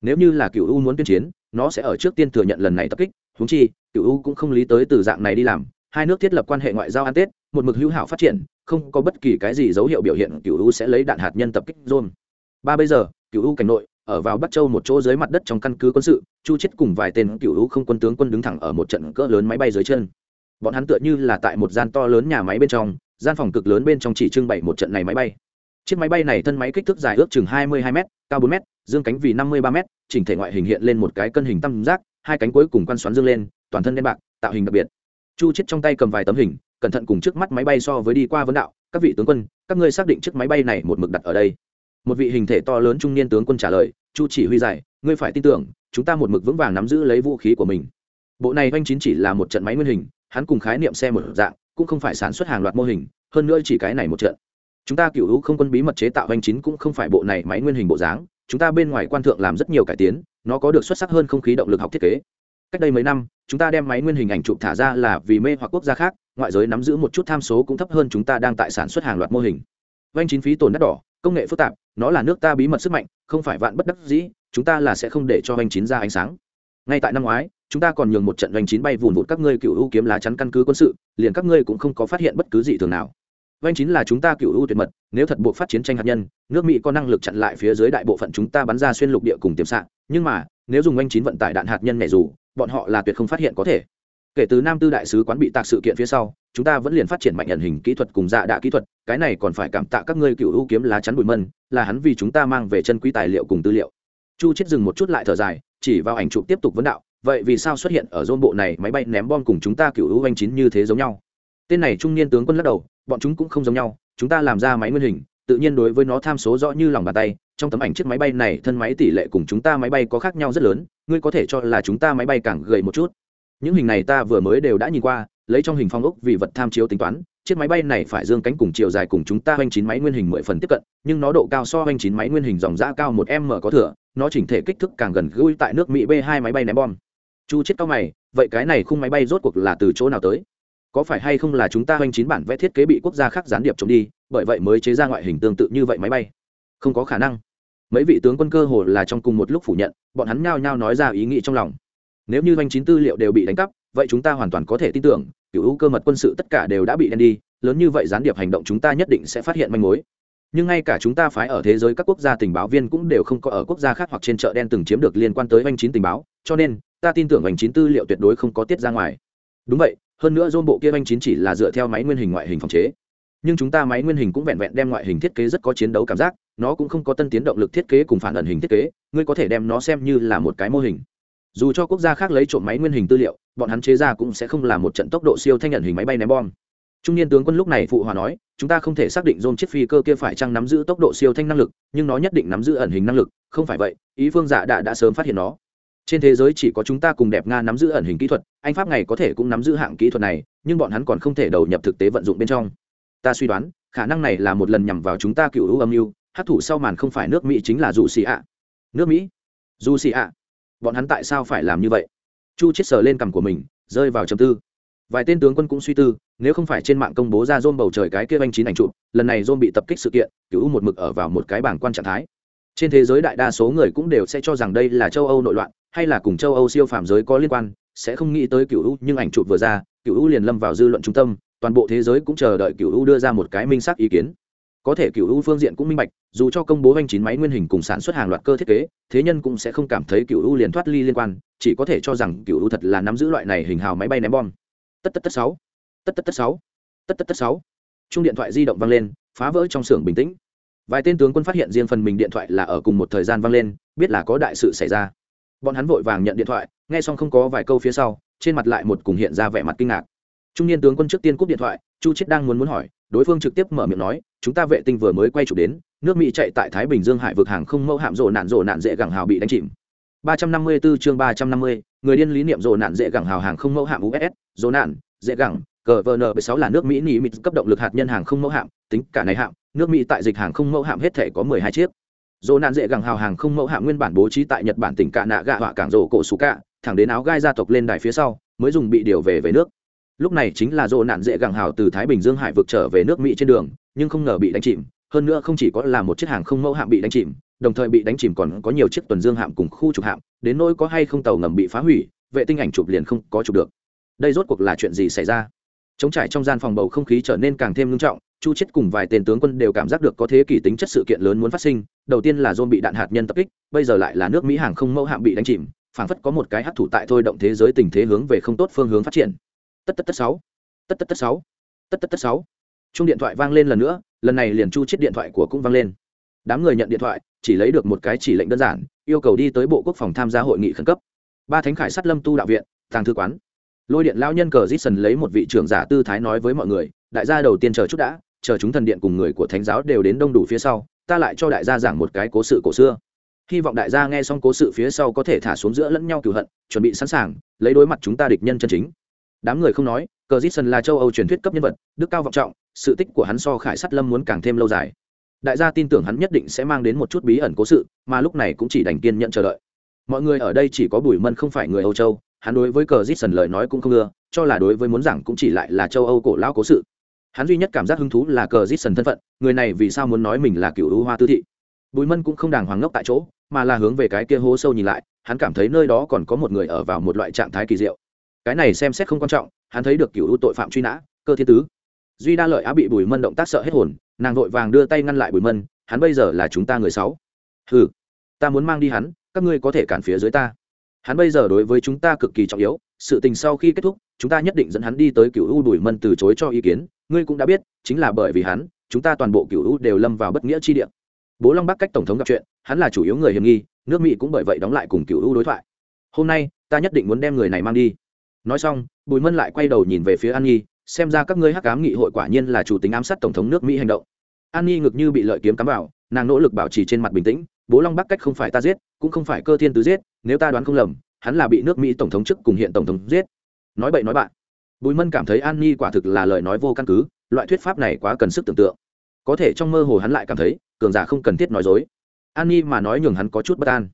Nếu như là cựu u muốn tuyên chiến, nó sẽ ở trước tiên thừa nhận lần này tập kích húng chi cựu u cũng không lý tới từ dạng này đi làm. Hai nước thiết lập quan hệ ngoại giao an tết, một mực hữu hảo phát triển, không có bất kỳ cái gì dấu hiệu biểu hiện cựu u sẽ lấy đạn hạt nhân tập kích rôn ba bây giờ cựu u cảnh nội ở vào bắc châu một chỗ dưới mặt đất trong căn cứ quân sự, chu chết cùng vài tên cựu hữu không quân tướng quân đứng thẳng ở một trận cỡ lớn máy bay dưới chân. Bọn hắn tựa như là tại một gian to lớn nhà máy bên trong, gian phòng cực lớn bên trong chỉ trưng bày một trận này máy bay. Chiếc máy bay này thân máy kích thước dài ước chừng hai mươi hai m cao bốn m dương cánh vì năm mươi ba m chỉnh thể ngoại hình hiện lên một cái cân hình tam giác, hai cánh cuối cùng quan xoắn dương lên, toàn thân đen bạc, tạo hình đặc biệt. Chu chết trong tay cầm vài tấm hình, cẩn thận cùng trước mắt máy bay so với đi qua vấn đạo, các vị tướng quân, các ngươi xác định chiếc máy bay này một mực đặt ở đây một vị hình thể to lớn trung niên tướng quân trả lời, chu chỉ huy giải, ngươi phải tin tưởng, chúng ta một mực vững vàng nắm giữ lấy vũ khí của mình. Bộ này oanh chín chỉ là một trận máy nguyên hình, hắn cùng khái niệm xe một dạng, cũng không phải sản xuất hàng loạt mô hình, hơn nữa chỉ cái này một trận. Chúng ta cựu hữu không quân bí mật chế tạo oanh chín cũng không phải bộ này máy nguyên hình bộ dáng, chúng ta bên ngoài quan thượng làm rất nhiều cải tiến, nó có được xuất sắc hơn không khí động lực học thiết kế. Cách đây mấy năm, chúng ta đem máy nguyên hình ảnh chụp thả ra là vì mê hoặc quốc gia khác, ngoại giới nắm giữ một chút tham số cũng thấp hơn chúng ta đang tại sản xuất hàng loạt mô hình. Oanh chín phí tổn đắt đỏ công nghệ phức tạp, nó là nước ta bí mật sức mạnh, không phải vạn bất đắc dĩ, chúng ta là sẽ không để cho hành chín ra ánh sáng. Ngay tại năm ngoái, chúng ta còn nhường một trận hành chín bay vùn vụt các ngươi cựu ưu kiếm lá chắn căn cứ quân sự, liền các ngươi cũng không có phát hiện bất cứ gì thường nào. Oanh chín là chúng ta cựu ưu tuyệt mật, nếu thật buộc phát chiến tranh hạt nhân, nước mỹ có năng lực chặn lại phía dưới đại bộ phận chúng ta bắn ra xuyên lục địa cùng tiềm xạ nhưng mà, nếu dùng oanh chín vận tải đạn hạt nhân này dù, bọn họ là tuyệt không phát hiện có thể. Kể từ nam tư đại sứ quán bị tạc sự kiện phía sau chúng ta vẫn liền phát triển mạnh nhận hình kỹ thuật cùng dạ đạ kỹ thuật, cái này còn phải cảm tạ các ngươi cựu ưu kiếm lá chắn bụi mân, là hắn vì chúng ta mang về chân quý tài liệu cùng tư liệu. Chu chết dừng một chút lại thở dài, chỉ vào ảnh chụp tiếp tục vấn đạo, vậy vì sao xuất hiện ở dôn bộ này máy bay ném bom cùng chúng ta cựu ưu anh chín như thế giống nhau? Tên này trung niên tướng quân lắc đầu, bọn chúng cũng không giống nhau, chúng ta làm ra máy nguyên hình, tự nhiên đối với nó tham số rõ như lòng bàn tay, trong tấm ảnh chiếc máy bay này thân máy tỷ lệ cùng chúng ta máy bay có khác nhau rất lớn, ngươi có thể cho là chúng ta máy bay càng gầy một chút. Những hình này ta vừa mới đều đã nhìn qua lấy trong hình phong ốc vì vật tham chiếu tính toán, chiếc máy bay này phải dương cánh cùng chiều dài cùng chúng ta hoành chín máy nguyên hình mười phần tiếp cận, nhưng nó độ cao so hoành chín máy nguyên hình dòng giã cao một m có thừa, nó chỉnh thể kích thước càng gần gũi tại nước mỹ b hai máy bay ném bom. Chu chết cao mày, vậy cái này khung máy bay rốt cuộc là từ chỗ nào tới? Có phải hay không là chúng ta hoành chín bản vẽ thiết kế bị quốc gia khác gián điệp trộm đi, bởi vậy mới chế ra ngoại hình tương tự như vậy máy bay? Không có khả năng. Mấy vị tướng quân cơ hồ là trong cùng một lúc phủ nhận, bọn hắn nhao nhao nói ra ý nghĩ trong lòng. Nếu như hoành chín tư liệu đều bị đánh cắp vậy chúng ta hoàn toàn có thể tin tưởng, cựu hữu cơ mật quân sự tất cả đều đã bị đen đi, lớn như vậy gián điệp hành động chúng ta nhất định sẽ phát hiện manh mối. Nhưng ngay cả chúng ta phái ở thế giới các quốc gia tình báo viên cũng đều không có ở quốc gia khác hoặc trên chợ đen từng chiếm được liên quan tới oanh chín tình báo, cho nên, ta tin tưởng oanh chín tư liệu tuyệt đối không có tiết ra ngoài. Đúng vậy, hơn nữa dôn bộ kia oanh chín chỉ là dựa theo máy nguyên hình ngoại hình phòng chế. Nhưng chúng ta máy nguyên hình cũng vẹn vẹn đem ngoại hình thiết kế rất có chiến đấu cảm giác, nó cũng không có tân tiến động lực thiết kế cùng phản ẩn hình thiết kế, ngươi có thể đem nó xem như là một cái mô hình dù cho quốc gia khác lấy trộm máy nguyên hình tư liệu, bọn hắn chế ra cũng sẽ không là một trận tốc độ siêu thanh nhận hình máy bay ném bom. Trung niên tướng quân lúc này phụ hòa nói, chúng ta không thể xác định dôn chiếc phi cơ kia phải chăng nắm giữ tốc độ siêu thanh năng lực, nhưng nó nhất định nắm giữ ẩn hình năng lực, không phải vậy, ý phương giả đã đã sớm phát hiện nó. Trên thế giới chỉ có chúng ta cùng đẹp nga nắm giữ ẩn hình kỹ thuật, anh pháp này có thể cũng nắm giữ hạng kỹ thuật này, nhưng bọn hắn còn không thể đầu nhập thực tế vận dụng bên trong. Ta suy đoán, khả năng này là một lần nhằm vào chúng ta cựu hữu âm mưu, hát thủ sau màn không phải nước mỹ chính là dù xì ạ. Nước mỹ? Dù xì ạ bọn hắn tại sao phải làm như vậy? Chu chết sờ lên cằm của mình, rơi vào trầm tư. Vài tên tướng quân cũng suy tư, nếu không phải trên mạng công bố ra dôm bầu trời cái kia anh chín ảnh chụp, lần này dôm bị tập kích sự kiện, cựu một mực ở vào một cái bảng quan trạng thái. Trên thế giới đại đa số người cũng đều sẽ cho rằng đây là châu âu nội loạn, hay là cùng châu âu siêu phàm giới có liên quan, sẽ không nghĩ tới cựu u, nhưng ảnh chụp vừa ra, cựu u liền lâm vào dư luận trung tâm, toàn bộ thế giới cũng chờ đợi cựu u đưa ra một cái minh xác ý kiến có thể cựu u phương diện cũng minh bạch, dù cho công bố anh chín máy nguyên hình cùng sản xuất hàng loạt cơ thiết kế, thế nhân cũng sẽ không cảm thấy cựu u liền thoát ly liên quan, chỉ có thể cho rằng cựu u thật là nắm giữ loại này hình hào máy bay ném bom. Tất tất tất sáu. Tất tất tất sáu. Tất tất tất sáu. Chung điện thoại di động vang lên, phá vỡ trong xưởng bình tĩnh. Vài tên tướng quân phát hiện riêng phần mình điện thoại là ở cùng một thời gian vang lên, biết là có đại sự xảy ra. Bọn hắn vội vàng nhận điện thoại, nghe xong không có vài câu phía sau, trên mặt lại một cùng hiện ra vẻ mặt kinh ngạc. Trung niên tướng quân trước tiên cúp điện thoại, chu chết đang muốn muốn hỏi đối phương trực tiếp mở miệng nói chúng ta vệ tinh vừa mới quay chụp đến nước mỹ chạy tại thái bình dương hải vực hàng không mẫu hạm rộ nạn rộ nạn dễ gẳng hào bị đánh chìm 354 chương 350, người điên lý niệm rộ nạn dễ gẳng hào hàng không mẫu hạm USS, rộ nạn, dễ gẳng, GVN16 là nước Mỹ nỉ mịt cấp động lực hạt nhân hàng không mẫu hạm, tính cả này hạm, nước Mỹ tại dịch hàng không mẫu hạm hết thể có 12 chiếc. rồ nạn dễ gẳng hào hàng không mẫu hạm nguyên bản bố trí tại Nhật Bản tỉnh cả Nạ Gạ họa cảng rồ cổ Sú Cạ, thẳng đến áo gai gia tộc lên đài phía sau, mới dùng bị điều về về nước. Lúc này chính là dỗ nạn dễ gàng hào từ Thái Bình Dương hải vực trở về nước Mỹ trên đường, nhưng không ngờ bị đánh chìm, hơn nữa không chỉ có là một chiếc hàng không mẫu hạm bị đánh chìm, đồng thời bị đánh chìm còn có nhiều chiếc tuần dương hạm cùng khu trục hạm đến nỗi có hay không tàu ngầm bị phá hủy vệ tinh ảnh chụp liền không có chụp được. Đây rốt cuộc là chuyện gì xảy ra? Chống trải trong gian phòng bầu không khí trở nên càng thêm nghiêm trọng chu chết cùng vài tên tướng quân đều cảm giác được có thế kỷ tính chất sự kiện lớn muốn phát sinh đầu tiên là dôn bị đạn hạt nhân tập kích bây giờ lại là nước mỹ hàng không mẫu hạm bị đánh chìm phảng phất có một cái hấp thụ tại thôi động thế giới tình thế hướng về không tốt phương hướng phát triển tất tất tất sáu, tất tất tất sáu, tất tất tất sáu. Chung điện thoại vang lên lần nữa, lần này liền chu chiết điện thoại của cũng vang lên. Đám người nhận điện thoại, chỉ lấy được một cái chỉ lệnh đơn giản, yêu cầu đi tới bộ quốc phòng tham gia hội nghị khẩn cấp. Ba thánh khải sát lâm tu đạo viện, tàng thư quán. Lôi điện lao nhân cờ dít sần lấy một vị trưởng giả tư thái nói với mọi người, đại gia đầu tiên chờ chút đã, chờ chúng thần điện cùng người của thánh giáo đều đến đông đủ phía sau, ta lại cho đại gia giảng một cái cố sự cổ xưa. Hy vọng đại gia nghe xong cố sự phía sau có thể thả xuống giữa lẫn nhau cửu hận, chuẩn bị sẵn sàng, lấy đối mặt chúng ta địch nhân chân chính đám người không nói, cờ dít sân là châu âu truyền thuyết cấp nhân vật, đức cao vọng trọng, sự tích của hắn so khải sắt lâm muốn càng thêm lâu dài. Đại gia tin tưởng hắn nhất định sẽ mang đến một chút bí ẩn cố sự, mà lúc này cũng chỉ đành kiên nhận chờ đợi. Mọi người ở đây chỉ có bùi mân không phải người âu châu, hắn đối với cờ dít sần lời nói cũng không ưa, cho là đối với muốn giảng cũng chỉ lại là châu âu cổ lão cố sự. Hắn duy nhất cảm giác hứng thú là cờ dít sần thân phận, người này vì sao muốn nói mình là cựu hữu hoa tư thị. Bùi mân cũng không đàng hoàng ngốc tại chỗ, mà là hướng về cái kia hố sâu nhìn lại, hắn cảm thấy nơi đó còn có một người ở vào một loại trạng thái kỳ diệu cái này xem xét không quan trọng, hắn thấy được cựu ưu tội phạm truy nã, cơ thiên tứ. Duy đa lợi á bị bùi mân động tác sợ hết hồn, nàng vội vàng đưa tay ngăn lại bùi mân, hắn bây giờ là chúng ta người sáu. Ừ ta muốn mang đi hắn, các ngươi có thể cản phía dưới ta. Hắn bây giờ đối với chúng ta cực kỳ trọng yếu, sự tình sau khi kết thúc, chúng ta nhất định dẫn hắn đi tới cựu u bùi mân từ chối cho ý kiến, ngươi cũng đã biết, chính là bởi vì hắn, chúng ta toàn bộ cựu u đều lâm vào bất nghĩa chi địa. Bố long bắc cách tổng thống gặp chuyện, hắn là chủ yếu người hiểm nghi, nước mỹ cũng bởi vậy đóng lại cùng cựu u đối thoại. Hôm nay, ta nhất định muốn đem người này mang đi nói xong, bùi mân lại quay đầu nhìn về phía an nhi, xem ra các ngươi hắc ám nghị hội quả nhiên là chủ tính ám sát tổng thống nước mỹ hành động. An nhi ngực như bị lợi kiếm cắm vào, nàng nỗ lực bảo trì trên mặt bình tĩnh, bố long bắc cách không phải ta giết, cũng không phải cơ thiên tứ giết, nếu ta đoán không lầm, hắn là bị nước mỹ tổng thống chức cùng hiện tổng thống giết. Nói bậy nói bạn. Bùi mân cảm thấy an nhi quả thực là lời nói vô căn cứ, loại thuyết pháp này quá cần sức tưởng tượng. Có thể trong mơ hồ hắn lại cảm thấy, cường giả không cần thiết nói dối. An nhi mà nói nhường hắn có chút bất an.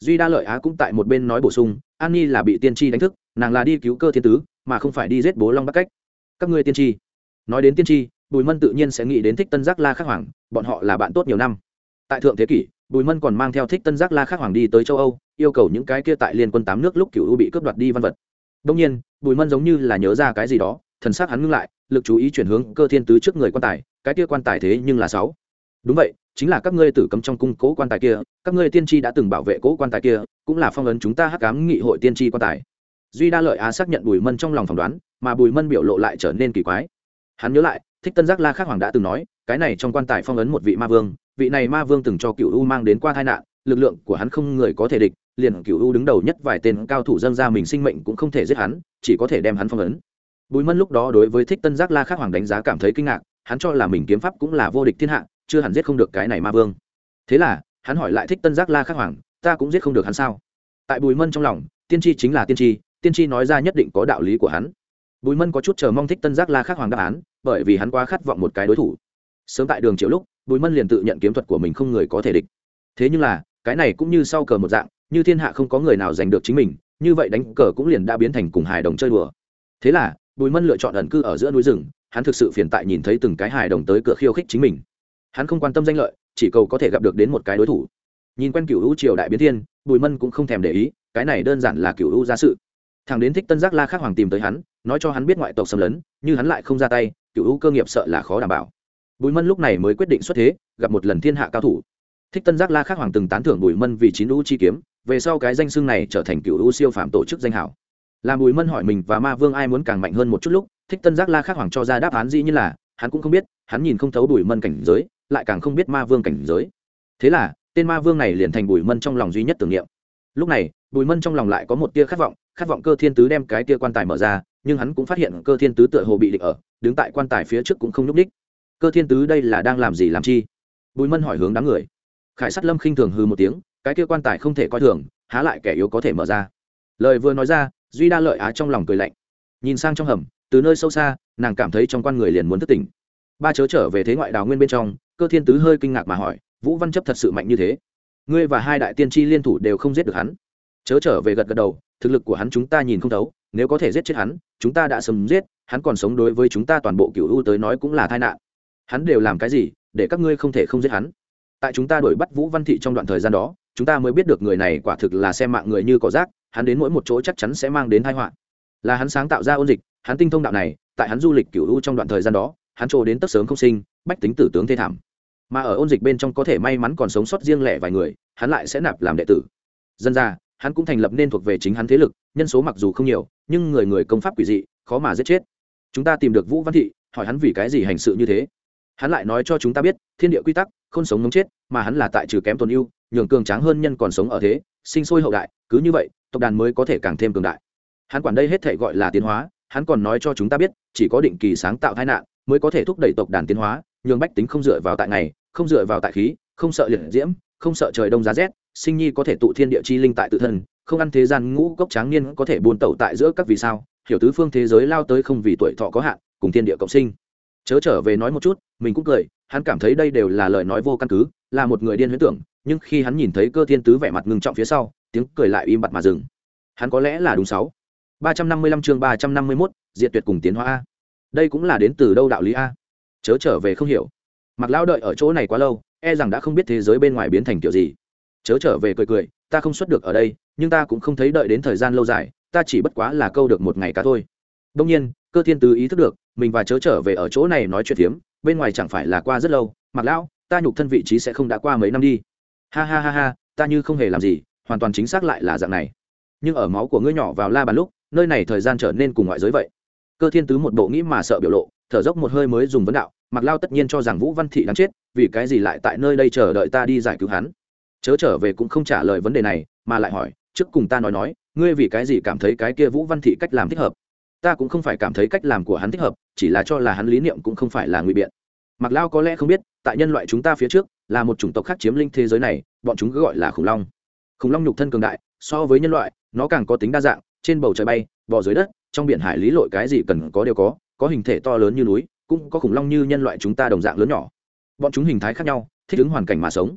Duy đa lợi á cũng tại một bên nói bổ sung an nhi là bị tiên tri đánh thức, nàng là đi cứu cơ thiên tứ, mà không phải đi giết bố long bắc cách. Các ngươi tiên tri, nói đến tiên tri, bùi mân tự nhiên sẽ nghĩ đến thích tân giác la khắc hoàng, bọn họ là bạn tốt nhiều năm. Tại thượng thế kỷ, bùi mân còn mang theo thích tân giác la khắc hoàng đi tới châu âu, yêu cầu những cái kia tại liên quân tám nước lúc cựu bị cướp đoạt đi văn vật. Đông nhiên, bùi mân giống như là nhớ ra cái gì đó, thần sắc hắn ngưng lại, lực chú ý chuyển hướng cơ thiên tứ trước người quan tài, cái kia quan tài thế nhưng là sáu. Đúng vậy chính là các ngươi tử cấm trong cung cố quan tài kia, các ngươi tiên tri đã từng bảo vệ cố quan tài kia, cũng là phong ấn chúng ta hắc cám nghị hội tiên tri quan tài. Duy đa lợi á xác nhận bùi mân trong lòng phỏng đoán, mà bùi mân biểu lộ lại trở nên kỳ quái. Hắn nhớ lại, thích tân giác la khắc hoàng đã từng nói, cái này trong quan tài phong ấn một vị ma vương, vị này ma vương từng cho cựu u mang đến qua tai nạn, lực lượng của hắn không người có thể địch, liền cựu u đứng đầu nhất vài tên cao thủ dân ra mình sinh mệnh cũng không thể giết hắn, chỉ có thể đem hắn phong ấn. Bùi mân lúc đó đối với thích tân giác la khắc hoàng đánh giá cảm thấy kinh ngạc, hắn cho là mình kiếm pháp cũng là vô địch thiên hạ chưa hẳn giết không được cái này ma vương. Thế là, hắn hỏi lại thích tân giác la khắc hoàng, ta cũng giết không được hắn sao? Tại bùi mân trong lòng, tiên tri chính là tiên tri tiên tri nói ra nhất định có đạo lý của hắn. Bùi mân có chút chờ mong thích tân giác la khắc hoàng đáp án, bởi vì hắn quá khát vọng một cái đối thủ. Sớm tại đường triệu lúc, bùi mân liền tự nhận kiếm thuật của mình không người có thể địch. Thế nhưng là, cái này cũng như sau cờ một dạng, như thiên hạ không có người nào giành được chính mình, như vậy đánh cờ cũng liền đã biến thành cùng hài đồng chơi đùa. Thế là, bùi mân lựa chọn ẩn cư ở giữa núi rừng, hắn thực sự phiền tại nhìn thấy từng cái hài đồng tới cửa khiêu khích chính mình hắn không quan tâm danh lợi, chỉ cầu có thể gặp được đến một cái đối thủ. Nhìn quen cựu hữu triều đại biến thiên, bùi mân cũng không thèm để ý, cái này đơn giản là cựu hữu gia sự. Thằng đến thích tân giác la khắc hoàng tìm tới hắn, nói cho hắn biết ngoại tộc xâm lấn nhưng hắn lại không ra tay cựu hữu cơ nghiệp sợ là khó đảm bảo. Bùi mân lúc này mới quyết định xuất thế, gặp một lần thiên hạ cao thủ. Thích tân giác la khắc hoàng từng tán thưởng bùi mân vì chín hữu chi kiếm, về sau cái danh xưng này trở thành cựu hữu siêu phạm tổ chức danh hảo. Làm bùi mân hỏi mình và ma vương ai muốn càng mạnh hơn một chút lúc, thích tân giác la khắc hoàng cho ra đáp án dĩ như là, hắn cũng không biết, hắn nhìn không thấu bùi mân cảnh giới lại càng không biết ma vương cảnh giới. Thế là, tên ma vương này liền thành bùi mân trong lòng duy nhất tưởng niệm. Lúc này, bùi mân trong lòng lại có một tia khát vọng khát vọng cơ thiên tứ đem cái tia quan tài mở ra, nhưng hắn cũng phát hiện cơ thiên tứ tựa hồ bị địch ở, đứng tại quan tài phía trước cũng không nhúc ních cơ thiên tứ đây là đang làm gì làm chi? Bùi mân hỏi hướng đám người. Khải sát lâm khinh thường hư một tiếng, cái kia quan tài không thể coi thường, há lại kẻ yếu có thể mở ra. Lời vừa nói ra, duy đa lợi á trong lòng cười lạnh. Nhìn sang trong hầm, từ nơi sâu xa, nàng cảm thấy trong quan người liền muốn thất tỉnh ba chớ trở về thế ngoại đào nguyên bên trong, cơ thiên tứ hơi kinh ngạc mà hỏi, vũ văn chấp thật sự mạnh như thế? Ngươi và hai đại tiên tri liên thủ đều không giết được hắn? Chớ trở về gật gật đầu, thực lực của hắn chúng ta nhìn không thấu, nếu có thể giết chết hắn, chúng ta đã sớm giết, hắn còn sống đối với chúng ta toàn bộ cựu u tới nói cũng là tai nạn. Hắn đều làm cái gì, để các ngươi không thể không giết hắn? Tại chúng ta đuổi bắt vũ văn thị trong đoạn thời gian đó, chúng ta mới biết được người này quả thực là xem mạng người như cỏ rác, hắn đến mỗi một chỗ chắc chắn sẽ mang đến tai họa. Là hắn sáng tạo ra ôn dịch, hắn tinh thông đạo này, tại hắn du lịch cựu u trong đoạn thời gian đó hắn trồ đến tất sớm không sinh, bách tính tử tướng thê thảm. Mà ở ôn dịch bên trong có thể may mắn còn sống sót riêng lẻ vài người, hắn lại sẽ nạp làm đệ tử. Dân ra, hắn cũng thành lập nên thuộc về chính hắn thế lực, nhân số mặc dù không nhiều, nhưng người người công pháp quỷ dị, khó mà giết chết. Chúng ta tìm được vũ văn thị, hỏi hắn vì cái gì hành sự như thế. Hắn lại nói cho chúng ta biết, thiên địa quy tắc không sống mống chết, mà hắn là tại trừ kém tồn ưu, nhường cường tráng hơn nhân còn sống ở thế, sinh sôi hậu đại, cứ như vậy, tộc đàn mới có thể càng thêm cường đại. Hắn quản đây hết thể gọi là tiến hóa, hắn còn nói cho chúng ta biết, chỉ có định kỳ sáng tạo tai nạn mới có thể thúc đẩy tộc đàn tiến hóa, nhường bách tính không dựa vào tại ngày, không dựa vào tại khí, không sợ liệt diễm, không sợ trời đông giá rét, sinh nhi có thể tụ thiên địa chi linh tại tự thân, không ăn thế gian ngũ cốc tráng niên có thể buôn tẩu tại giữa các vì sao, hiểu tứ phương thế giới lao tới không vì tuổi thọ có hạn, cùng thiên địa cộng sinh. Chớ trở về nói một chút, mình cũng cười, hắn cảm thấy đây đều là lời nói vô căn cứ, là một người điên huyễn tưởng, nhưng khi hắn nhìn thấy cơ thiên tứ vẻ mặt ngưng trọng phía sau, tiếng cười lại im bặt mà dừng. Hắn có lẽ là đúng sáu. Ba trăm năm mươi lăm chương ba trăm năm mươi mốt diện tuyệt cùng tiến hóa a đây cũng là đến từ đâu đạo lý a? Chớ trở về không hiểu. Mặc lão đợi ở chỗ này quá lâu e rằng đã không biết thế giới bên ngoài biến thành kiểu gì. Chớ trở về cười cười, ta không xuất được ở đây, nhưng ta cũng không thấy đợi đến thời gian lâu dài, ta chỉ bất quá là câu được một ngày cả thôi. Đông nhiên, cơ thiên tứ ý thức được, mình và chớ trở về ở chỗ này nói chuyện phiếm, bên ngoài chẳng phải là qua rất lâu. Mặc lão, ta nhục thân vị trí sẽ không đã qua mấy năm đi. Ha ha ha ha, ta như không hề làm gì, hoàn toàn chính xác lại là dạng này. Nhưng ở máu của ngươi nhỏ vào la bàn lúc, nơi này thời gian trở nên cùng ngoại giới vậy cơ thiên tứ một bộ nghĩ mà sợ biểu lộ, thở dốc một hơi mới dùng vấn đạo mặc lao tất nhiên cho rằng vũ văn thị đáng chết, vì cái gì lại tại nơi đây chờ đợi ta đi giải cứu hắn? Chớ trở về cũng không trả lời vấn đề này, mà lại hỏi, trước cùng ta nói nói, ngươi vì cái gì cảm thấy cái kia vũ văn thị cách làm thích hợp? Ta cũng không phải cảm thấy cách làm của hắn thích hợp, chỉ là cho là hắn lý niệm cũng không phải là ngụy biện. Mặc lao có lẽ không biết, tại nhân loại chúng ta phía trước, là một chủng tộc khác chiếm linh thế giới này, bọn chúng cứ gọi là khủng long. Khủng long nhục thân cường đại, so với nhân loại, nó càng có tính đa dạng trên bầu trời bay, bò dưới đất, trong biển hải lý lội cái gì cần có đều có có hình thể to lớn như núi, cũng có khủng long như nhân loại chúng ta đồng dạng lớn nhỏ. Bọn chúng hình thái khác nhau, thích ứng hoàn cảnh mà sống.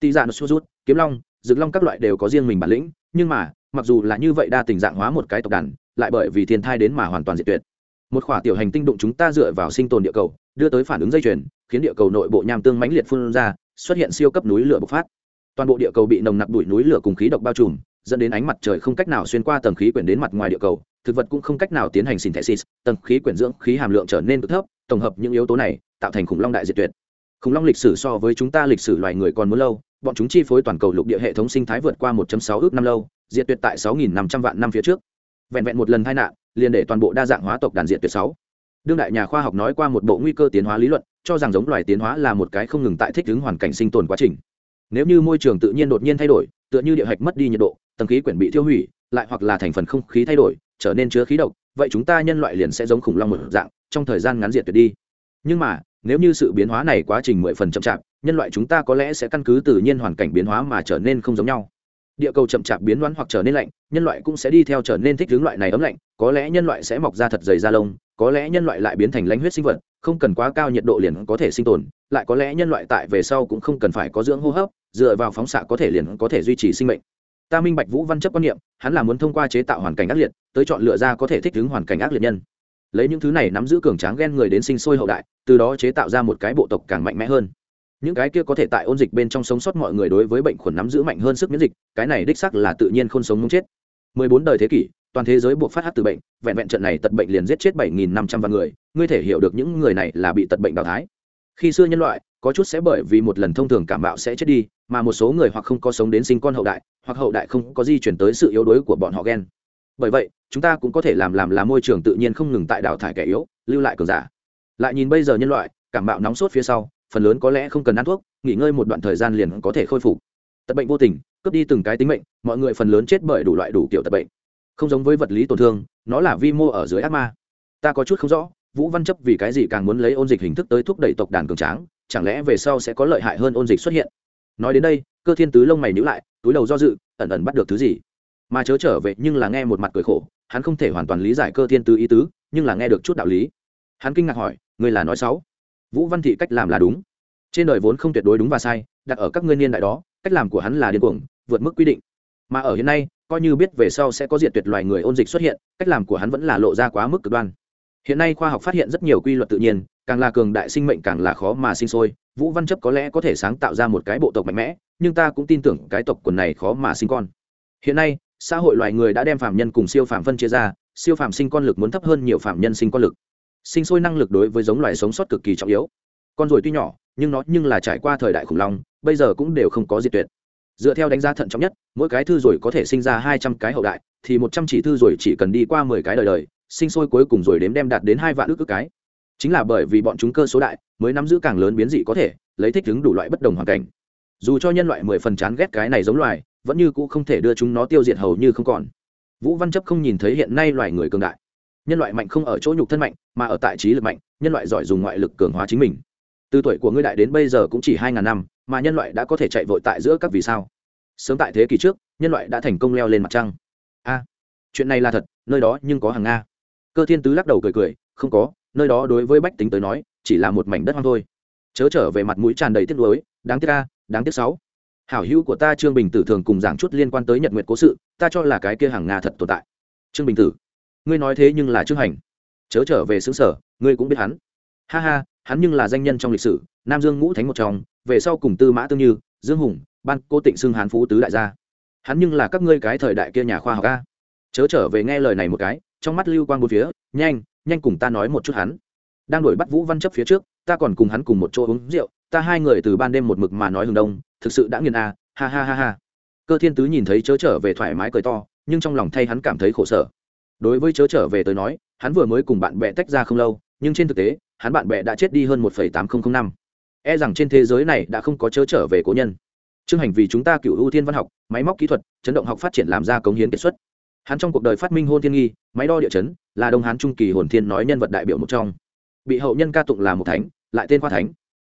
Tị dạ sô rút, kiếm long, rực long các loại đều có riêng mình bản lĩnh, nhưng mà, mặc dù là như vậy đa tình dạng hóa một cái tộc đàn, lại bởi vì thiên thai đến mà hoàn toàn diệt tuyệt. Một khỏa tiểu hành tinh đụng chúng ta dựa vào sinh tồn địa cầu, đưa tới phản ứng dây chuyền, khiến địa cầu nội bộ nham tương mãnh liệt phun ra, xuất hiện siêu cấp núi lửa bộc phát. Toàn bộ địa cầu bị nồng nặc bụi núi lửa cùng khí độc bao trùm dẫn đến ánh mặt trời không cách nào xuyên qua tầng khí quyển đến mặt ngoài địa cầu, thực vật cũng không cách nào tiến hành synthesis, tầng khí quyển dưỡng khí hàm lượng trở nên cực thấp, tổng hợp những yếu tố này, tạo thành khủng long đại diệt tuyệt. Khủng long lịch sử so với chúng ta lịch sử loài người còn muốn lâu, bọn chúng chi phối toàn cầu lục địa hệ thống sinh thái vượt qua 1.6 ước năm lâu, diệt tuyệt tại 6.500 vạn năm phía trước. Vẹn vẹn một lần tai nạn, liền để toàn bộ đa dạng hóa tộc đàn diệt tuyệt sáu. Đương đại nhà khoa học nói qua một bộ nguy cơ tiến hóa lý luận, cho rằng giống loài tiến hóa là một cái không ngừng tại thích ứng hoàn cảnh sinh tồn quá trình. Nếu như môi trường tự nhiên đột nhiên thay đổi, tựa như địa hạch mất đi nhiệt độ tầng khí quyển bị tiêu hủy, lại hoặc là thành phần không khí thay đổi, trở nên chứa khí độc, vậy chúng ta nhân loại liền sẽ giống khủng long một dạng, trong thời gian ngắn diệt tuyệt đi. Nhưng mà, nếu như sự biến hóa này quá trình mười phần chậm chạp, nhân loại chúng ta có lẽ sẽ căn cứ tự nhiên hoàn cảnh biến hóa mà trở nên không giống nhau. Địa cầu chậm chạp biến đoán hoặc trở nên lạnh, nhân loại cũng sẽ đi theo trở nên thích hướng loại này ấm lạnh, có lẽ nhân loại sẽ mọc ra thật dày da lông, có lẽ nhân loại lại biến thành lãnh huyết sinh vật, không cần quá cao nhiệt độ liền có thể sinh tồn, lại có lẽ nhân loại tại về sau cũng không cần phải có dưỡng hô hấp, dựa vào phóng xạ có thể liền có thể duy trì sinh mệnh ta minh bạch vũ văn chấp quan niệm, hắn là muốn thông qua chế tạo hoàn cảnh ác liệt, tới chọn lựa ra có thể thích ứng hoàn cảnh ác liệt nhân. Lấy những thứ này nắm giữ cường tráng ghen người đến sinh sôi hậu đại, từ đó chế tạo ra một cái bộ tộc càng mạnh mẽ hơn. Những cái kia có thể tại ôn dịch bên trong sống sót mọi người đối với bệnh khuẩn nắm giữ mạnh hơn sức miễn dịch, cái này đích sắc là tự nhiên không sống muốn chết. 14 đời thế kỷ, toàn thế giới buộc phát hát từ bệnh, vẹn vẹn trận này tật bệnh liền giết chết 7.500 vạn người, ngươi thể hiểu được những người này là bị tật bệnh đào thái khi xưa nhân loại có chút sẽ bởi vì một lần thông thường cảm bạo sẽ chết đi, mà một số người hoặc không có sống đến sinh con hậu đại, hoặc hậu đại không có di chuyển tới sự yếu đuối của bọn họ ghen. Bởi vậy, chúng ta cũng có thể làm làm là môi trường tự nhiên không ngừng tại đào thải kẻ yếu, lưu lại cường giả. Lại nhìn bây giờ nhân loại, cảm bạo nóng sốt phía sau, phần lớn có lẽ không cần ăn thuốc, nghỉ ngơi một đoạn thời gian liền có thể khôi phục. Tật bệnh vô tình, cướp đi từng cái tính mệnh, mọi người phần lớn chết bởi đủ loại đủ kiểu tật bệnh. Không giống với vật lý tổn thương, nó là vi mô ở dưới ác ma. Ta có chút không rõ, vũ văn chấp vì cái gì càng muốn lấy ôn dịch hình thức tới thúc đẩy tộc đàn cường tráng chẳng lẽ về sau sẽ có lợi hại hơn ôn dịch xuất hiện? Nói đến đây, cơ thiên tứ lông mày nhữ lại, túi đầu do dự, ẩn ẩn bắt được thứ gì? Mà chớ trở về, nhưng là nghe một mặt cười khổ, hắn không thể hoàn toàn lý giải cơ thiên tứ ý tứ, nhưng là nghe được chút đạo lý. Hắn kinh ngạc hỏi người là nói sáu vũ văn thị cách làm là đúng. Trên đời vốn không tuyệt đối đúng và sai, đặt ở các ngươi niên đại đó, cách làm của hắn là điên cuồng, vượt mức quy định. Mà ở hiện nay, coi như biết về sau sẽ có diện tuyệt loài người ôn dịch xuất hiện, cách làm của hắn vẫn là lộ ra quá mức cực đoan. Hiện nay khoa học phát hiện rất nhiều quy luật tự nhiên càng là cường đại sinh mệnh càng là khó mà sinh sôi. Vũ văn chấp có lẽ có thể sáng tạo ra một cái bộ tộc mạnh mẽ, nhưng ta cũng tin tưởng cái tộc quần này khó mà sinh con. Hiện nay, xã hội loài người đã đem phạm nhân cùng siêu phạm phân chia ra, siêu phạm sinh con lực muốn thấp hơn nhiều phạm nhân sinh con lực. Sinh sôi năng lực đối với giống loài sống sót cực kỳ trọng yếu. Con ruồi tuy nhỏ, nhưng nó nhưng là trải qua thời đại khủng long, bây giờ cũng đều không có diệt tuyệt. Dựa theo đánh giá thận trọng nhất, mỗi cái thư rồi có thể sinh ra hai trăm cái hậu đại, thì một trăm chỉ thư rồi chỉ cần đi qua mười cái đời đời, sinh sôi cuối cùng rồi đếm đem đạt đến hai vạn ước cái chính là bởi vì bọn chúng cơ số đại, mới nắm giữ càng lớn biến dị có thể, lấy thích ứng đủ loại bất đồng hoàn cảnh. Dù cho nhân loại mười phần chán ghét cái này giống loài, vẫn như cũ không thể đưa chúng nó tiêu diệt hầu như không còn. Vũ văn chấp không nhìn thấy hiện nay loài người cường đại. Nhân loại mạnh không ở chỗ nhục thân mạnh, mà ở tại trí lực mạnh, nhân loại giỏi dùng ngoại lực cường hóa chính mình. Từ tuổi của ngươi đại đến bây giờ cũng chỉ hai ngàn năm, mà nhân loại đã có thể chạy vội tại giữa các vì sao? Sớm tại thế kỷ trước, nhân loại đã thành công leo lên mặt trăng. A, chuyện này là thật, nơi đó nhưng có hàng nga. Cơ thiên tứ lắc đầu cười cười, không có nơi đó đối với bách tính tới nói, chỉ là một mảnh đất hoang thôi. Chớ trở về mặt mũi tràn đầy tiếc nuối, đáng tiếc ca đáng tiếc sáu. Hảo hữu của ta trương bình tử thường cùng giảng chút liên quan tới nhật nguyện cố sự, ta cho là cái kia hàng nga thật tồn tại. Trương bình tử, ngươi nói thế nhưng là trương hành. Chớ trở về xứ sở, ngươi cũng biết hắn. Ha ha, hắn nhưng là danh nhân trong lịch sử, nam dương ngũ thánh một trong, về sau cùng tư mã tương như, dương hùng, ban cô tịnh xưng hán phú tứ đại gia. Hắn nhưng là các ngươi cái thời đại kia nhà khoa học a. Chớ trở về nghe lời này một cái, trong mắt lưu quang một phía, nhanh nhanh cùng ta nói một chút hắn. Đang đuổi bắt vũ văn chấp phía trước, ta còn cùng hắn cùng một chỗ uống rượu, ta hai người từ ban đêm một mực mà nói hừng đông, thực sự đã nghiền a, ha ha ha ha. Cơ thiên tứ nhìn thấy chớ trở về thoải mái cười to, nhưng trong lòng thay hắn cảm thấy khổ sở. Đối với chớ trở về tới nói, hắn vừa mới cùng bạn bè tách ra không lâu, nhưng trên thực tế, hắn bạn bè đã chết đi hơn một tám nghìn năm. E rằng trên thế giới này đã không có chớ trở về cố nhân. Chương hành vì chúng ta cựu ưu thiên văn học, máy móc kỹ thuật, chấn động học phát triển làm ra cống hiến kiệt xuất hắn trong cuộc đời phát minh hôn thiên nghi, máy đo địa chấn, là đông hán trung kỳ hồn thiên nói nhân vật đại biểu một trong. Bị hậu nhân ca tụng là một thánh, lại tên khoa thánh.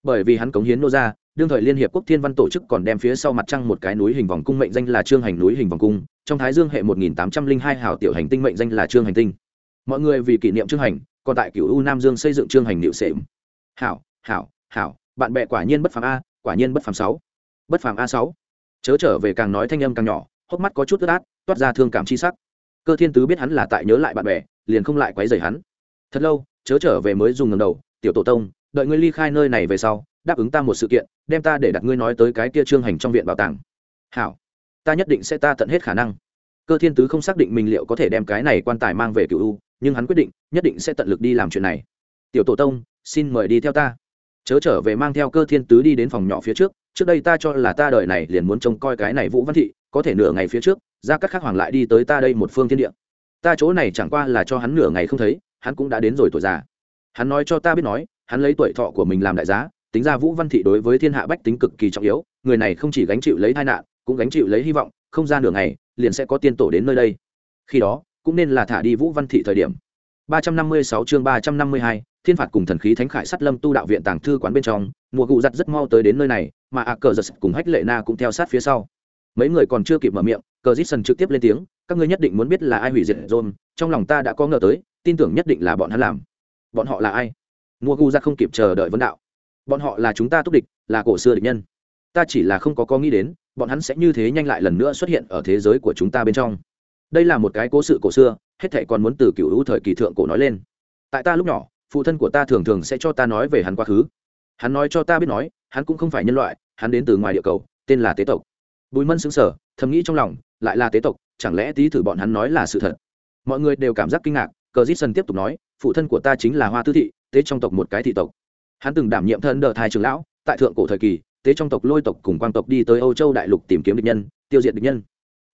Bởi vì hắn cống hiến nô ra, đương thời liên hiệp quốc thiên văn tổ chức còn đem phía sau mặt trăng một cái núi hình vòng cung mệnh danh là trương hành núi hình vòng cung, trong thái dương hệ một nghìn tám trăm linh hai hào tiểu hành tinh mệnh danh là trương hành tinh. Mọi người vì kỷ niệm trương hành, còn tại cựu u nam dương xây dựng trương hành liệu sệm. Hảo hảo hảo, bạn bè quả nhiên bất phàm a, quả nhiên bất phàm sáu. Bất phàm a sáu. Chớ trở về càng nói thanh âm càng nhỏ, hốc mắt có chút ướt át toát ra thương cảm chi sắc. Cơ thiên tứ biết hắn là tại nhớ lại bạn bè, liền không lại quấy rầy hắn. Thật lâu, chớ trở về mới dùng ngầm đầu, tiểu tổ tông, đợi ngươi ly khai nơi này về sau, đáp ứng ta một sự kiện, đem ta để đặt ngươi nói tới cái kia trương hành trong viện bảo tàng. Hảo, ta nhất định sẽ ta tận hết khả năng. Cơ thiên tứ không xác định mình liệu có thể đem cái này quan tài mang về cựu u, nhưng hắn quyết định, nhất định sẽ tận lực đi làm chuyện này. Tiểu tổ tông, xin mời đi theo ta. Chớ trở về mang theo cơ thiên tứ đi đến phòng nhỏ phía trước trước đây ta cho là ta đợi này liền muốn trông coi cái này vũ văn thị có thể nửa ngày phía trước ra các khắc hoàng lại đi tới ta đây một phương thiên địa. Ta chỗ này chẳng qua là cho hắn nửa ngày không thấy hắn cũng đã đến rồi tuổi già. Hắn nói cho ta biết nói hắn lấy tuổi thọ của mình làm đại giá tính ra vũ văn thị đối với thiên hạ bách tính cực kỳ trọng yếu người này không chỉ gánh chịu lấy tai nạn cũng gánh chịu lấy hy vọng không ra nửa ngày liền sẽ có tiên tổ đến nơi đây. Khi đó cũng nên là thả đi vũ văn thị thời điểm. 356 chương 352, thiên phạt cùng thần khí thánh khải sắt lâm tu đạo viện tàng thư quán bên trong mùa cụ giặt rất mau tới đến nơi này mà a cờ giật cùng hách lệ na cũng theo sát phía sau mấy người còn chưa kịp mở miệng, cờ dít sần trực tiếp lên tiếng, các ngươi nhất định muốn biết là ai hủy diệt dồn trong lòng ta đã có ngờ tới, tin tưởng nhất định là bọn hắn làm. Bọn họ là ai? Mua gu ra không kịp chờ đợi vấn đạo. Bọn họ là chúng ta túc địch, là cổ xưa địch nhân. Ta chỉ là không có có nghĩ đến, bọn hắn sẽ như thế nhanh lại lần nữa xuất hiện ở thế giới của chúng ta bên trong. Đây là một cái cố sự cổ xưa, hết thệ còn muốn từ cựu hữu thời kỳ thượng cổ nói lên. Tại ta lúc nhỏ, phụ thân của ta thường thường sẽ cho ta nói về hắn quá khứ. Hắn nói cho ta biết nói, hắn cũng không phải nhân loại, hắn đến từ ngoài địa cầu, tên là tế tộc bùi mân xứng sở thầm nghĩ trong lòng, lại là tế tộc, chẳng lẽ tí thử bọn hắn nói là sự thật? Mọi người đều cảm giác kinh ngạc, cờ dít sân tiếp tục nói, phụ thân của ta chính là hoa tư thị, tế trong tộc một cái thị tộc. Hắn từng đảm nhiệm thân đờ thai trường lão, tại thượng cổ thời kỳ, tế trong tộc lôi tộc cùng quang tộc đi tới âu châu đại lục tìm kiếm địch nhân, tiêu diệt địch nhân.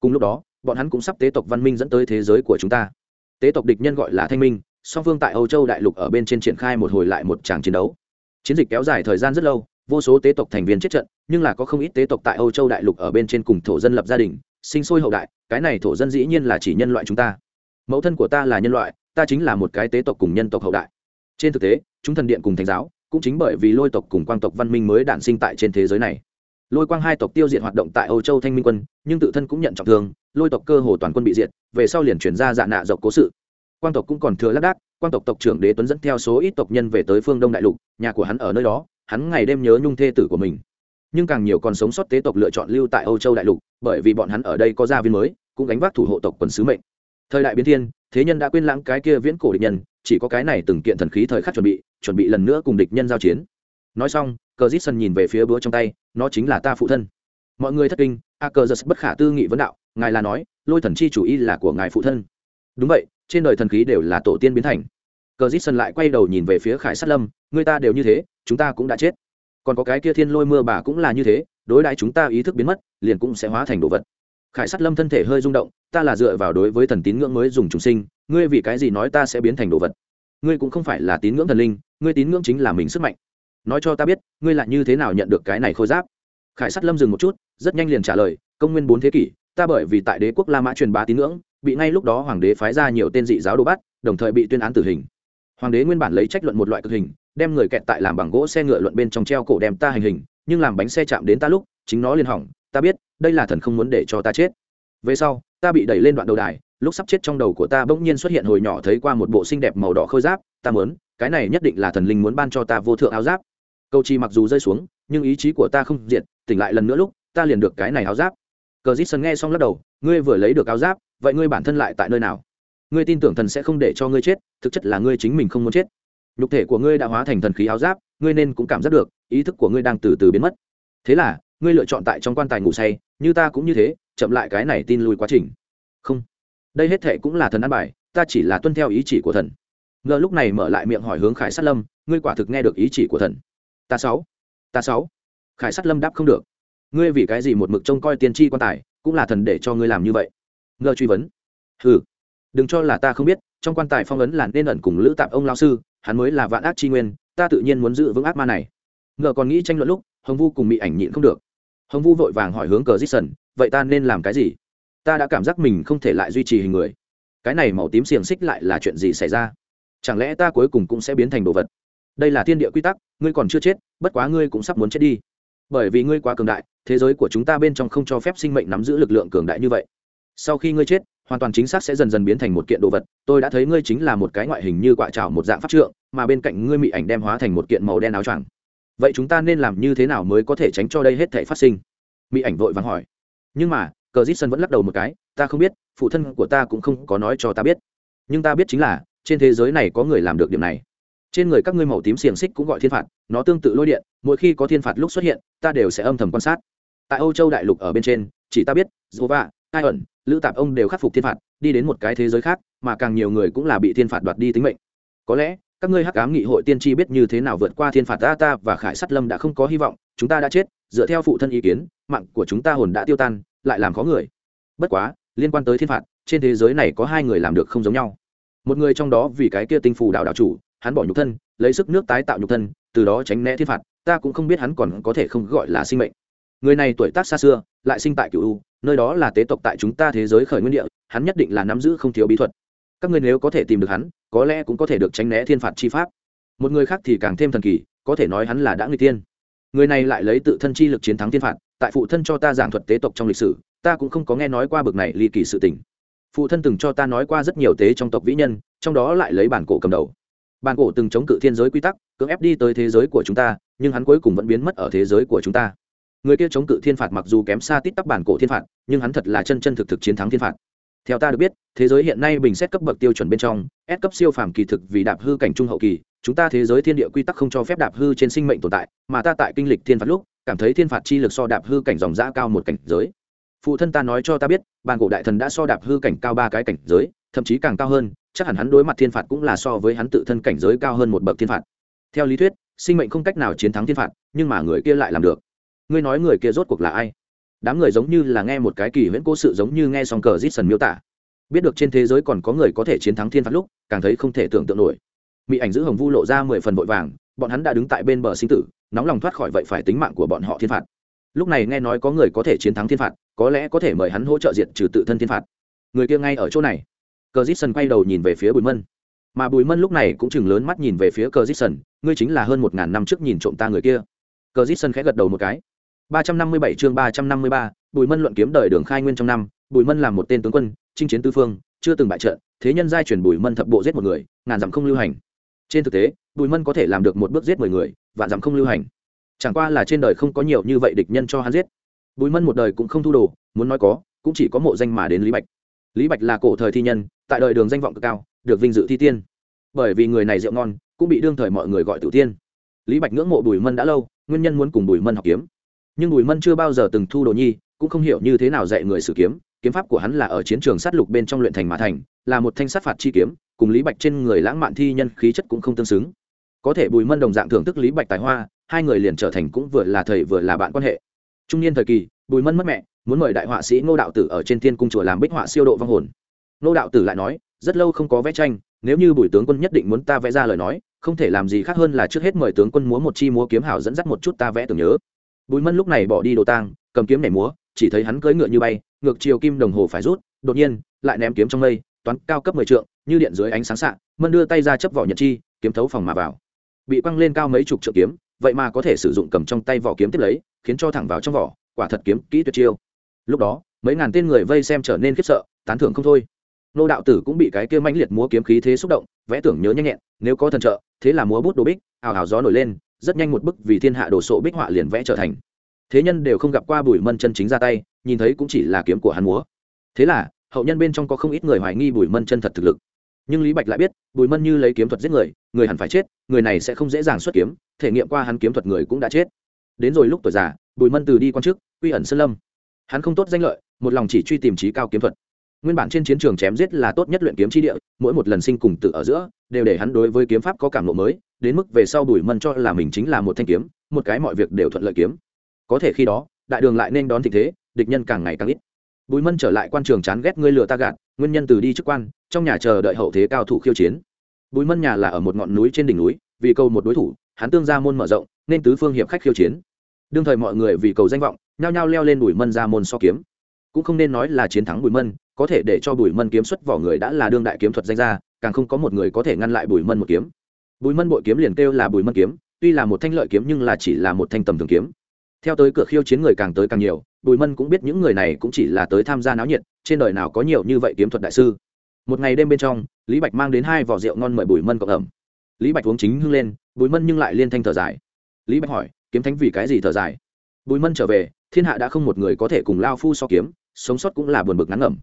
Cùng lúc đó, bọn hắn cũng sắp tế tộc văn minh dẫn tới thế giới của chúng ta. Tế tộc địch nhân gọi là thanh minh, song phương tại âu châu đại lục ở bên trên triển khai một hồi lại một tràng chiến đấu. Chiến dịch kéo dài thời gian rất lâu vô số tế tộc thành viên chết trận, nhưng là có không ít tế tộc tại âu châu đại lục ở bên trên cùng thổ dân lập gia đình, sinh sôi hậu đại, cái này thổ dân dĩ nhiên là chỉ nhân loại chúng ta. Mẫu thân của ta là nhân loại, ta chính là một cái tế tộc cùng nhân tộc hậu đại. Trên thực tế, chúng thần điện cùng thánh giáo cũng chính bởi vì lôi tộc cùng quang tộc văn minh mới đản sinh tại trên thế giới này. Lôi quang hai tộc tiêu diệt hoạt động tại âu châu thanh minh quân, nhưng tự thân cũng nhận trọng thương, lôi tộc cơ hồ toàn quân bị diệt, về sau liền chuyển ra dạ nạ dọc cố sự. Quang tộc cũng còn thừa lác đác, quang tộc tộc trưởng đế tuấn dẫn theo số ít tộc nhân về tới phương đông đại lục, nhà của hắn ở nơi đó hắn ngày đêm nhớ nhung thê tử của mình. Nhưng càng nhiều còn sống sót tế tộc lựa chọn lưu tại âu châu đại lục, bởi vì bọn hắn ở đây có gia viên mới, cũng gánh vác thủ hộ tộc quần sứ mệnh. Thời đại biến thiên, thế nhân đã quên lãng cái kia viễn cổ địch nhân, chỉ có cái này từng kiện thần khí thời khắc chuẩn bị chuẩn bị lần nữa cùng địch nhân giao chiến. Nói xong cờ dít sân nhìn về phía búa trong tay, nó chính là ta phụ thân. Mọi người thất kinh, a cờ giật bất khả tư nghị vấn đạo, ngài là nói, lôi thần chi chủ y là của ngài phụ thân. Đúng vậy, trên đời thần khí đều là tổ tiên biến thành. Cờ dít sân lại quay đầu nhìn về phía khải sát lâm, người ta đều như thế chúng ta cũng đã chết. Còn có cái kia thiên lôi mưa bà cũng là như thế, đối đãi chúng ta ý thức biến mất, liền cũng sẽ hóa thành đồ vật. Khải sắt lâm thân thể hơi rung động, ta là dựa vào đối với thần tín ngưỡng mới dùng chúng sinh, ngươi vì cái gì nói ta sẽ biến thành đồ vật? Ngươi cũng không phải là tín ngưỡng thần linh, ngươi tín ngưỡng chính là mình sức mạnh. Nói cho ta biết, ngươi là như thế nào nhận được cái này khôi giáp? Khải sắt lâm dừng một chút, rất nhanh liền trả lời, công nguyên bốn thế kỷ, ta bởi vì tại đế quốc la mã truyền bá tín ngưỡng, bị ngay lúc đó hoàng đế phái ra nhiều tên dị giáo đồ bắt, đồng thời bị tuyên án tử hình. Hoàng đế nguyên bản lấy trách luận một loại cực hình đem người kẹt tại làm bằng gỗ xe ngựa luận bên trong treo cổ đem ta hành hình, nhưng làm bánh xe chạm đến ta lúc, chính nó liền hỏng, ta biết, đây là thần không muốn để cho ta chết. Về sau, ta bị đẩy lên đoạn đầu đài, lúc sắp chết trong đầu của ta bỗng nhiên xuất hiện hồi nhỏ thấy qua một bộ xinh đẹp màu đỏ khôi giáp, ta muốn, cái này nhất định là thần linh muốn ban cho ta vô thượng áo giáp. Câu chi mặc dù rơi xuống, nhưng ý chí của ta không diệt, tỉnh lại lần nữa lúc, ta liền được cái này áo giáp. Cờ dít sân nghe xong lắc đầu, ngươi vừa lấy được áo giáp, vậy ngươi bản thân lại tại nơi nào? Ngươi tin tưởng thần sẽ không để cho ngươi chết, thực chất là ngươi chính mình không muốn chết nhục thể của ngươi đã hóa thành thần khí áo giáp, ngươi nên cũng cảm giác được, ý thức của ngươi đang từ từ biến mất. Thế là, ngươi lựa chọn tại trong quan tài ngủ say, như ta cũng như thế, chậm lại cái này tin lùi quá trình. Không. Đây hết thệ cũng là thần ăn bài, ta chỉ là tuân theo ý chỉ của thần. Ngờ lúc này mở lại miệng hỏi hướng khải sát lâm, ngươi quả thực nghe được ý chỉ của thần. Ta sáu. Ta sáu. Khải sát lâm đáp không được. Ngươi vì cái gì một mực trông coi tiên tri quan tài, cũng là thần để cho ngươi làm như vậy? Ngờ truy vấn. Ừ đừng cho là ta không biết, trong quan tài phong ấn là nên ẩn cùng lữ tạp ông lao sư hắn mới là vạn ác chi nguyên, ta tự nhiên muốn giữ vững ác ma này. Ngờ còn nghĩ tranh luận lúc, hồng vu cùng bị ảnh nhịn không được. Hồng vu vội vàng hỏi hướng cờ dít sần vậy ta nên làm cái gì? Ta đã cảm giác mình không thể lại duy trì hình người. Cái này màu tím xiềng xích lại là chuyện gì xảy ra? Chẳng lẽ ta cuối cùng cũng sẽ biến thành đồ vật? Đây là thiên địa quy tắc, ngươi còn chưa chết, bất quá ngươi cũng sắp muốn chết đi. Bởi vì ngươi quá cường đại, thế giới của chúng ta bên trong không cho phép sinh mệnh nắm giữ lực lượng cường đại như vậy. Sau khi ngươi chết hoàn toàn chính xác sẽ dần dần biến thành một kiện đồ vật. Tôi đã thấy ngươi chính là một cái ngoại hình như quạ trào một dạng pháp trượng, mà bên cạnh ngươi mị ảnh đem hóa thành một kiện màu đen áo choàng. Vậy chúng ta nên làm như thế nào mới có thể tránh cho đây hết thể phát sinh? Mỹ ảnh vội vàng hỏi. Nhưng mà, cờ dít sân vẫn lắc đầu một cái. Ta không biết, phụ thân của ta cũng không có nói cho ta biết. Nhưng ta biết chính là, trên thế giới này có người làm được điểm này. Trên người các ngươi màu tím xiềng xích cũng gọi thiên phạt, nó tương tự lôi điện, mỗi khi có thiên phạt lúc xuất hiện, ta đều sẽ âm thầm quan sát. Tại âu châu đại lục ở bên trên, chỉ ta biết jova ai ẩn lữ tạp ông đều khắc phục thiên phạt, đi đến một cái thế giới khác, mà càng nhiều người cũng là bị thiên phạt đoạt đi tính mệnh. Có lẽ, các ngươi hắc ám nghị hội tiên tri biết như thế nào vượt qua thiên phạt ta ta và khải sắt lâm đã không có hy vọng, chúng ta đã chết, dựa theo phụ thân ý kiến, mạng của chúng ta hồn đã tiêu tan, lại làm khó người. Bất quá, liên quan tới thiên phạt, trên thế giới này có hai người làm được không giống nhau. Một người trong đó vì cái kia tinh phù đạo đạo chủ, hắn bỏ nhục thân, lấy sức nước tái tạo nhục thân, từ đó tránh né thiên phạt, ta cũng không biết hắn còn có thể không gọi là sinh mệnh người này tuổi tác xa xưa, lại sinh tại cựu u, nơi đó là tế tộc tại chúng ta thế giới khởi nguyên địa, hắn nhất định là nắm giữ không thiếu bí thuật. Các ngươi nếu có thể tìm được hắn, có lẽ cũng có thể được tránh né thiên phạt chi pháp. Một người khác thì càng thêm thần kỳ, có thể nói hắn là đã người tiên. Người này lại lấy tự thân chi lực chiến thắng thiên phạt, tại phụ thân cho ta giảng thuật tế tộc trong lịch sử, ta cũng không có nghe nói qua bực này ly kỳ sự tình. Phụ thân từng cho ta nói qua rất nhiều tế trong tộc vĩ nhân, trong đó lại lấy bản cổ cầm đầu. Bản cổ từng chống cự thiên giới quy tắc, cưỡng ép đi tới thế giới của chúng ta, nhưng hắn cuối cùng vẫn biến mất ở thế giới của chúng ta người kia chống cự thiên phạt mặc dù kém xa tít tắp bản cổ thiên phạt, nhưng hắn thật là chân chân thực thực chiến thắng thiên phạt. Theo ta được biết, thế giới hiện nay bình xét cấp bậc tiêu chuẩn bên trong, S cấp siêu phàm kỳ thực vì đạp hư cảnh trung hậu kỳ, chúng ta thế giới thiên địa quy tắc không cho phép đạp hư trên sinh mệnh tồn tại, mà ta tại kinh lịch thiên phạt lúc, cảm thấy thiên phạt chi lực so đạp hư cảnh dòng giã cao một cảnh giới. Phụ thân ta nói cho ta biết bàn cổ đại thần đã so đạp hư cảnh cao ba cái cảnh giới, thậm chí càng cao hơn, chắc hẳn hắn đối mặt thiên phạt cũng là so với hắn tự thân cảnh giới cao hơn một bậc thiên phạt. Theo lý thuyết, sinh mệnh không cách nào chiến thắng thiên phạt, nhưng mà người kia lại làm được ngươi nói người kia rốt cuộc là ai? Đám người giống như là nghe một cái kỳ huyễn cố sự giống như nghe xong cờ rít sần miêu tả. Biết được trên thế giới còn có người có thể chiến thắng thiên phạt lúc, càng thấy không thể tưởng tượng nổi. Mỹ ảnh giữ hồng vu lộ ra mười phần vội vàng, bọn hắn đã đứng tại bên bờ sinh tử, nóng lòng thoát khỏi vậy phải tính mạng của bọn họ thiên phạt. Lúc này nghe nói có người có thể chiến thắng thiên phạt, có lẽ có thể mời hắn hỗ trợ diệt trừ tự thân thiên phạt. Người kia ngay ở chỗ này. Cờ dít sân quay đầu nhìn về phía bùi mân. Mà bùi mân lúc này cũng chừng lớn mắt nhìn về phía cờ dít sần, ngươi chính là hơn một ngàn năm trước nhìn trộm ta người kia. Cờ dít sần khẽ gật đầu một cái ba trăm năm mươi bảy chương ba trăm năm mươi ba, bùi mân luận kiếm đời đường khai nguyên trong năm, bùi mân là một tên tướng quân, chinh chiến tứ phương, chưa từng bại trận, thế nhân giai chuyển bùi mân thập bộ giết một người, ngàn dặm không lưu hành. Trên thực tế, bùi mân có thể làm được một bước giết mười người, vạn dặm không lưu hành. Chẳng qua là trên đời không có nhiều như vậy địch nhân cho hắn giết. Bùi mân một đời cũng không thu đồ, muốn nói có, cũng chỉ có mộ danh mà đến lý bạch. Lý bạch là cổ thời thi nhân, tại đời đường danh vọng cực cao, được vinh dự thi tiên. Bởi vì người này rượu ngon, cũng bị đương thời mọi người gọi tiểu tiên. Lý bạch ngưỡng mộ bùi mân đã lâu, nguyên nhân muốn cùng bùi mân học kiếm nhưng bùi mân chưa bao giờ từng thu đồ nhi, cũng không hiểu như thế nào dạy người sử kiếm. Kiếm pháp của hắn là ở chiến trường sát lục bên trong luyện thành mã thành, là một thanh sát phạt chi kiếm, cùng lý bạch trên người lãng mạn thi nhân khí chất cũng không tương xứng. Có thể bùi mân đồng dạng thưởng thức lý bạch tài hoa, hai người liền trở thành cũng vừa là thầy vừa là bạn quan hệ. Trung niên thời kỳ, bùi mân mất mẹ, muốn mời đại họa sĩ ngô đạo tử ở trên thiên cung chùa làm bích họa siêu độ vong hồn. Ngô đạo tử lại nói, rất lâu không có vẽ tranh, nếu như bùi tướng quân nhất định muốn ta vẽ ra lời nói, không thể làm gì khác hơn là trước hết mời tướng quân múa một chi múa kiếm hảo dẫn dắt một chút ta vẽ tưởng nhớ bùi mân lúc này bỏ đi đồ tang, cầm kiếm nhảy múa, chỉ thấy hắn cưỡi ngựa như bay, ngược chiều kim đồng hồ phải rút, đột nhiên, lại ném kiếm trong mây, toán cao cấp mười trượng, như điện dưới ánh sáng sạ mân đưa tay ra chấp vỏ nhật chi, kiếm thấu phòng mà vào. Bị quăng lên cao mấy chục trượng kiếm, vậy mà có thể sử dụng cầm trong tay vỏ kiếm tiếp lấy, khiến cho thẳng vào trong vỏ, quả thật kiếm kỹ tuyệt chiêu. Lúc đó, mấy ngàn tên người vây xem trở nên khiếp sợ, tán thưởng không thôi. Nô đạo tử cũng bị cái kia mãnh liệt múa kiếm khí thế xúc động, vẽ tưởng nhớ nhanh nhẹn, nếu có thần trợ, thế là múa bút đồ bích, ào ào gió nổi lên rất nhanh một bức vì thiên hạ đồ sộ bích họa liền vẽ trở thành. Thế nhân đều không gặp qua bùi mân chân chính ra tay, nhìn thấy cũng chỉ là kiếm của hắn múa. Thế là, hậu nhân bên trong có không ít người hoài nghi bùi mân chân thật thực lực. Nhưng lý bạch lại biết, bùi mân như lấy kiếm thuật giết người người hẳn phải chết, người này sẽ không dễ dàng xuất kiếm, thể nghiệm qua hắn kiếm thuật người cũng đã chết. Đến rồi lúc tuổi già, bùi mân từ đi quan chức uy ẩn sơn lâm. Hắn không tốt danh lợi, một lòng chỉ truy tìm trí cao kiếm thuật. Nguyên bản trên chiến trường chém giết là tốt nhất luyện kiếm chi địa, mỗi một lần sinh cùng tự ở giữa, đều để hắn đối với kiếm pháp có cảm lộ mới đến mức về sau bùi mân cho là mình chính là một thanh kiếm, một cái mọi việc đều thuận lợi kiếm. Có thể khi đó, đại đường lại nên đón tình thế, địch nhân càng ngày càng ít. Bùi mân trở lại quan trường chán ghét ngươi lừa ta gạt, nguyên nhân từ đi chức quan, trong nhà chờ đợi hậu thế cao thủ khiêu chiến. Bùi mân nhà là ở một ngọn núi trên đỉnh núi, vì câu một đối thủ, hắn tương ra môn mở rộng, nên tứ phương hiệp khách khiêu chiến. Đương thời mọi người vì cầu danh vọng, nhao nhao leo lên bùi mân ra môn so kiếm. Cũng không nên nói là chiến thắng bùi mân, có thể để cho bùi mân kiếm xuất vỏ người đã là đương đại kiếm thuật danh gia, càng không có một người có thể ngăn lại bùi mân một kiếm bùi mân bội kiếm liền kêu là bùi mân kiếm, tuy là một thanh lợi kiếm nhưng là chỉ là một thanh tầm thường kiếm. Theo tới cửa khiêu chiến người càng tới càng nhiều, bùi mân cũng biết những người này cũng chỉ là tới tham gia náo nhiệt, trên đời nào có nhiều như vậy kiếm thuật đại sư. Một ngày đêm bên trong, lý bạch mang đến hai vỏ rượu ngon mời bùi mân cộng ẩm. Lý bạch uống chính hưng lên, bùi mân nhưng lại liên thanh thở dài. Lý bạch hỏi, kiếm thánh vì cái gì thở dài? Bùi mân trở về, thiên hạ đã không một người có thể cùng lao phu so kiếm, sống sót cũng là buồn bực ngắn ngẩm.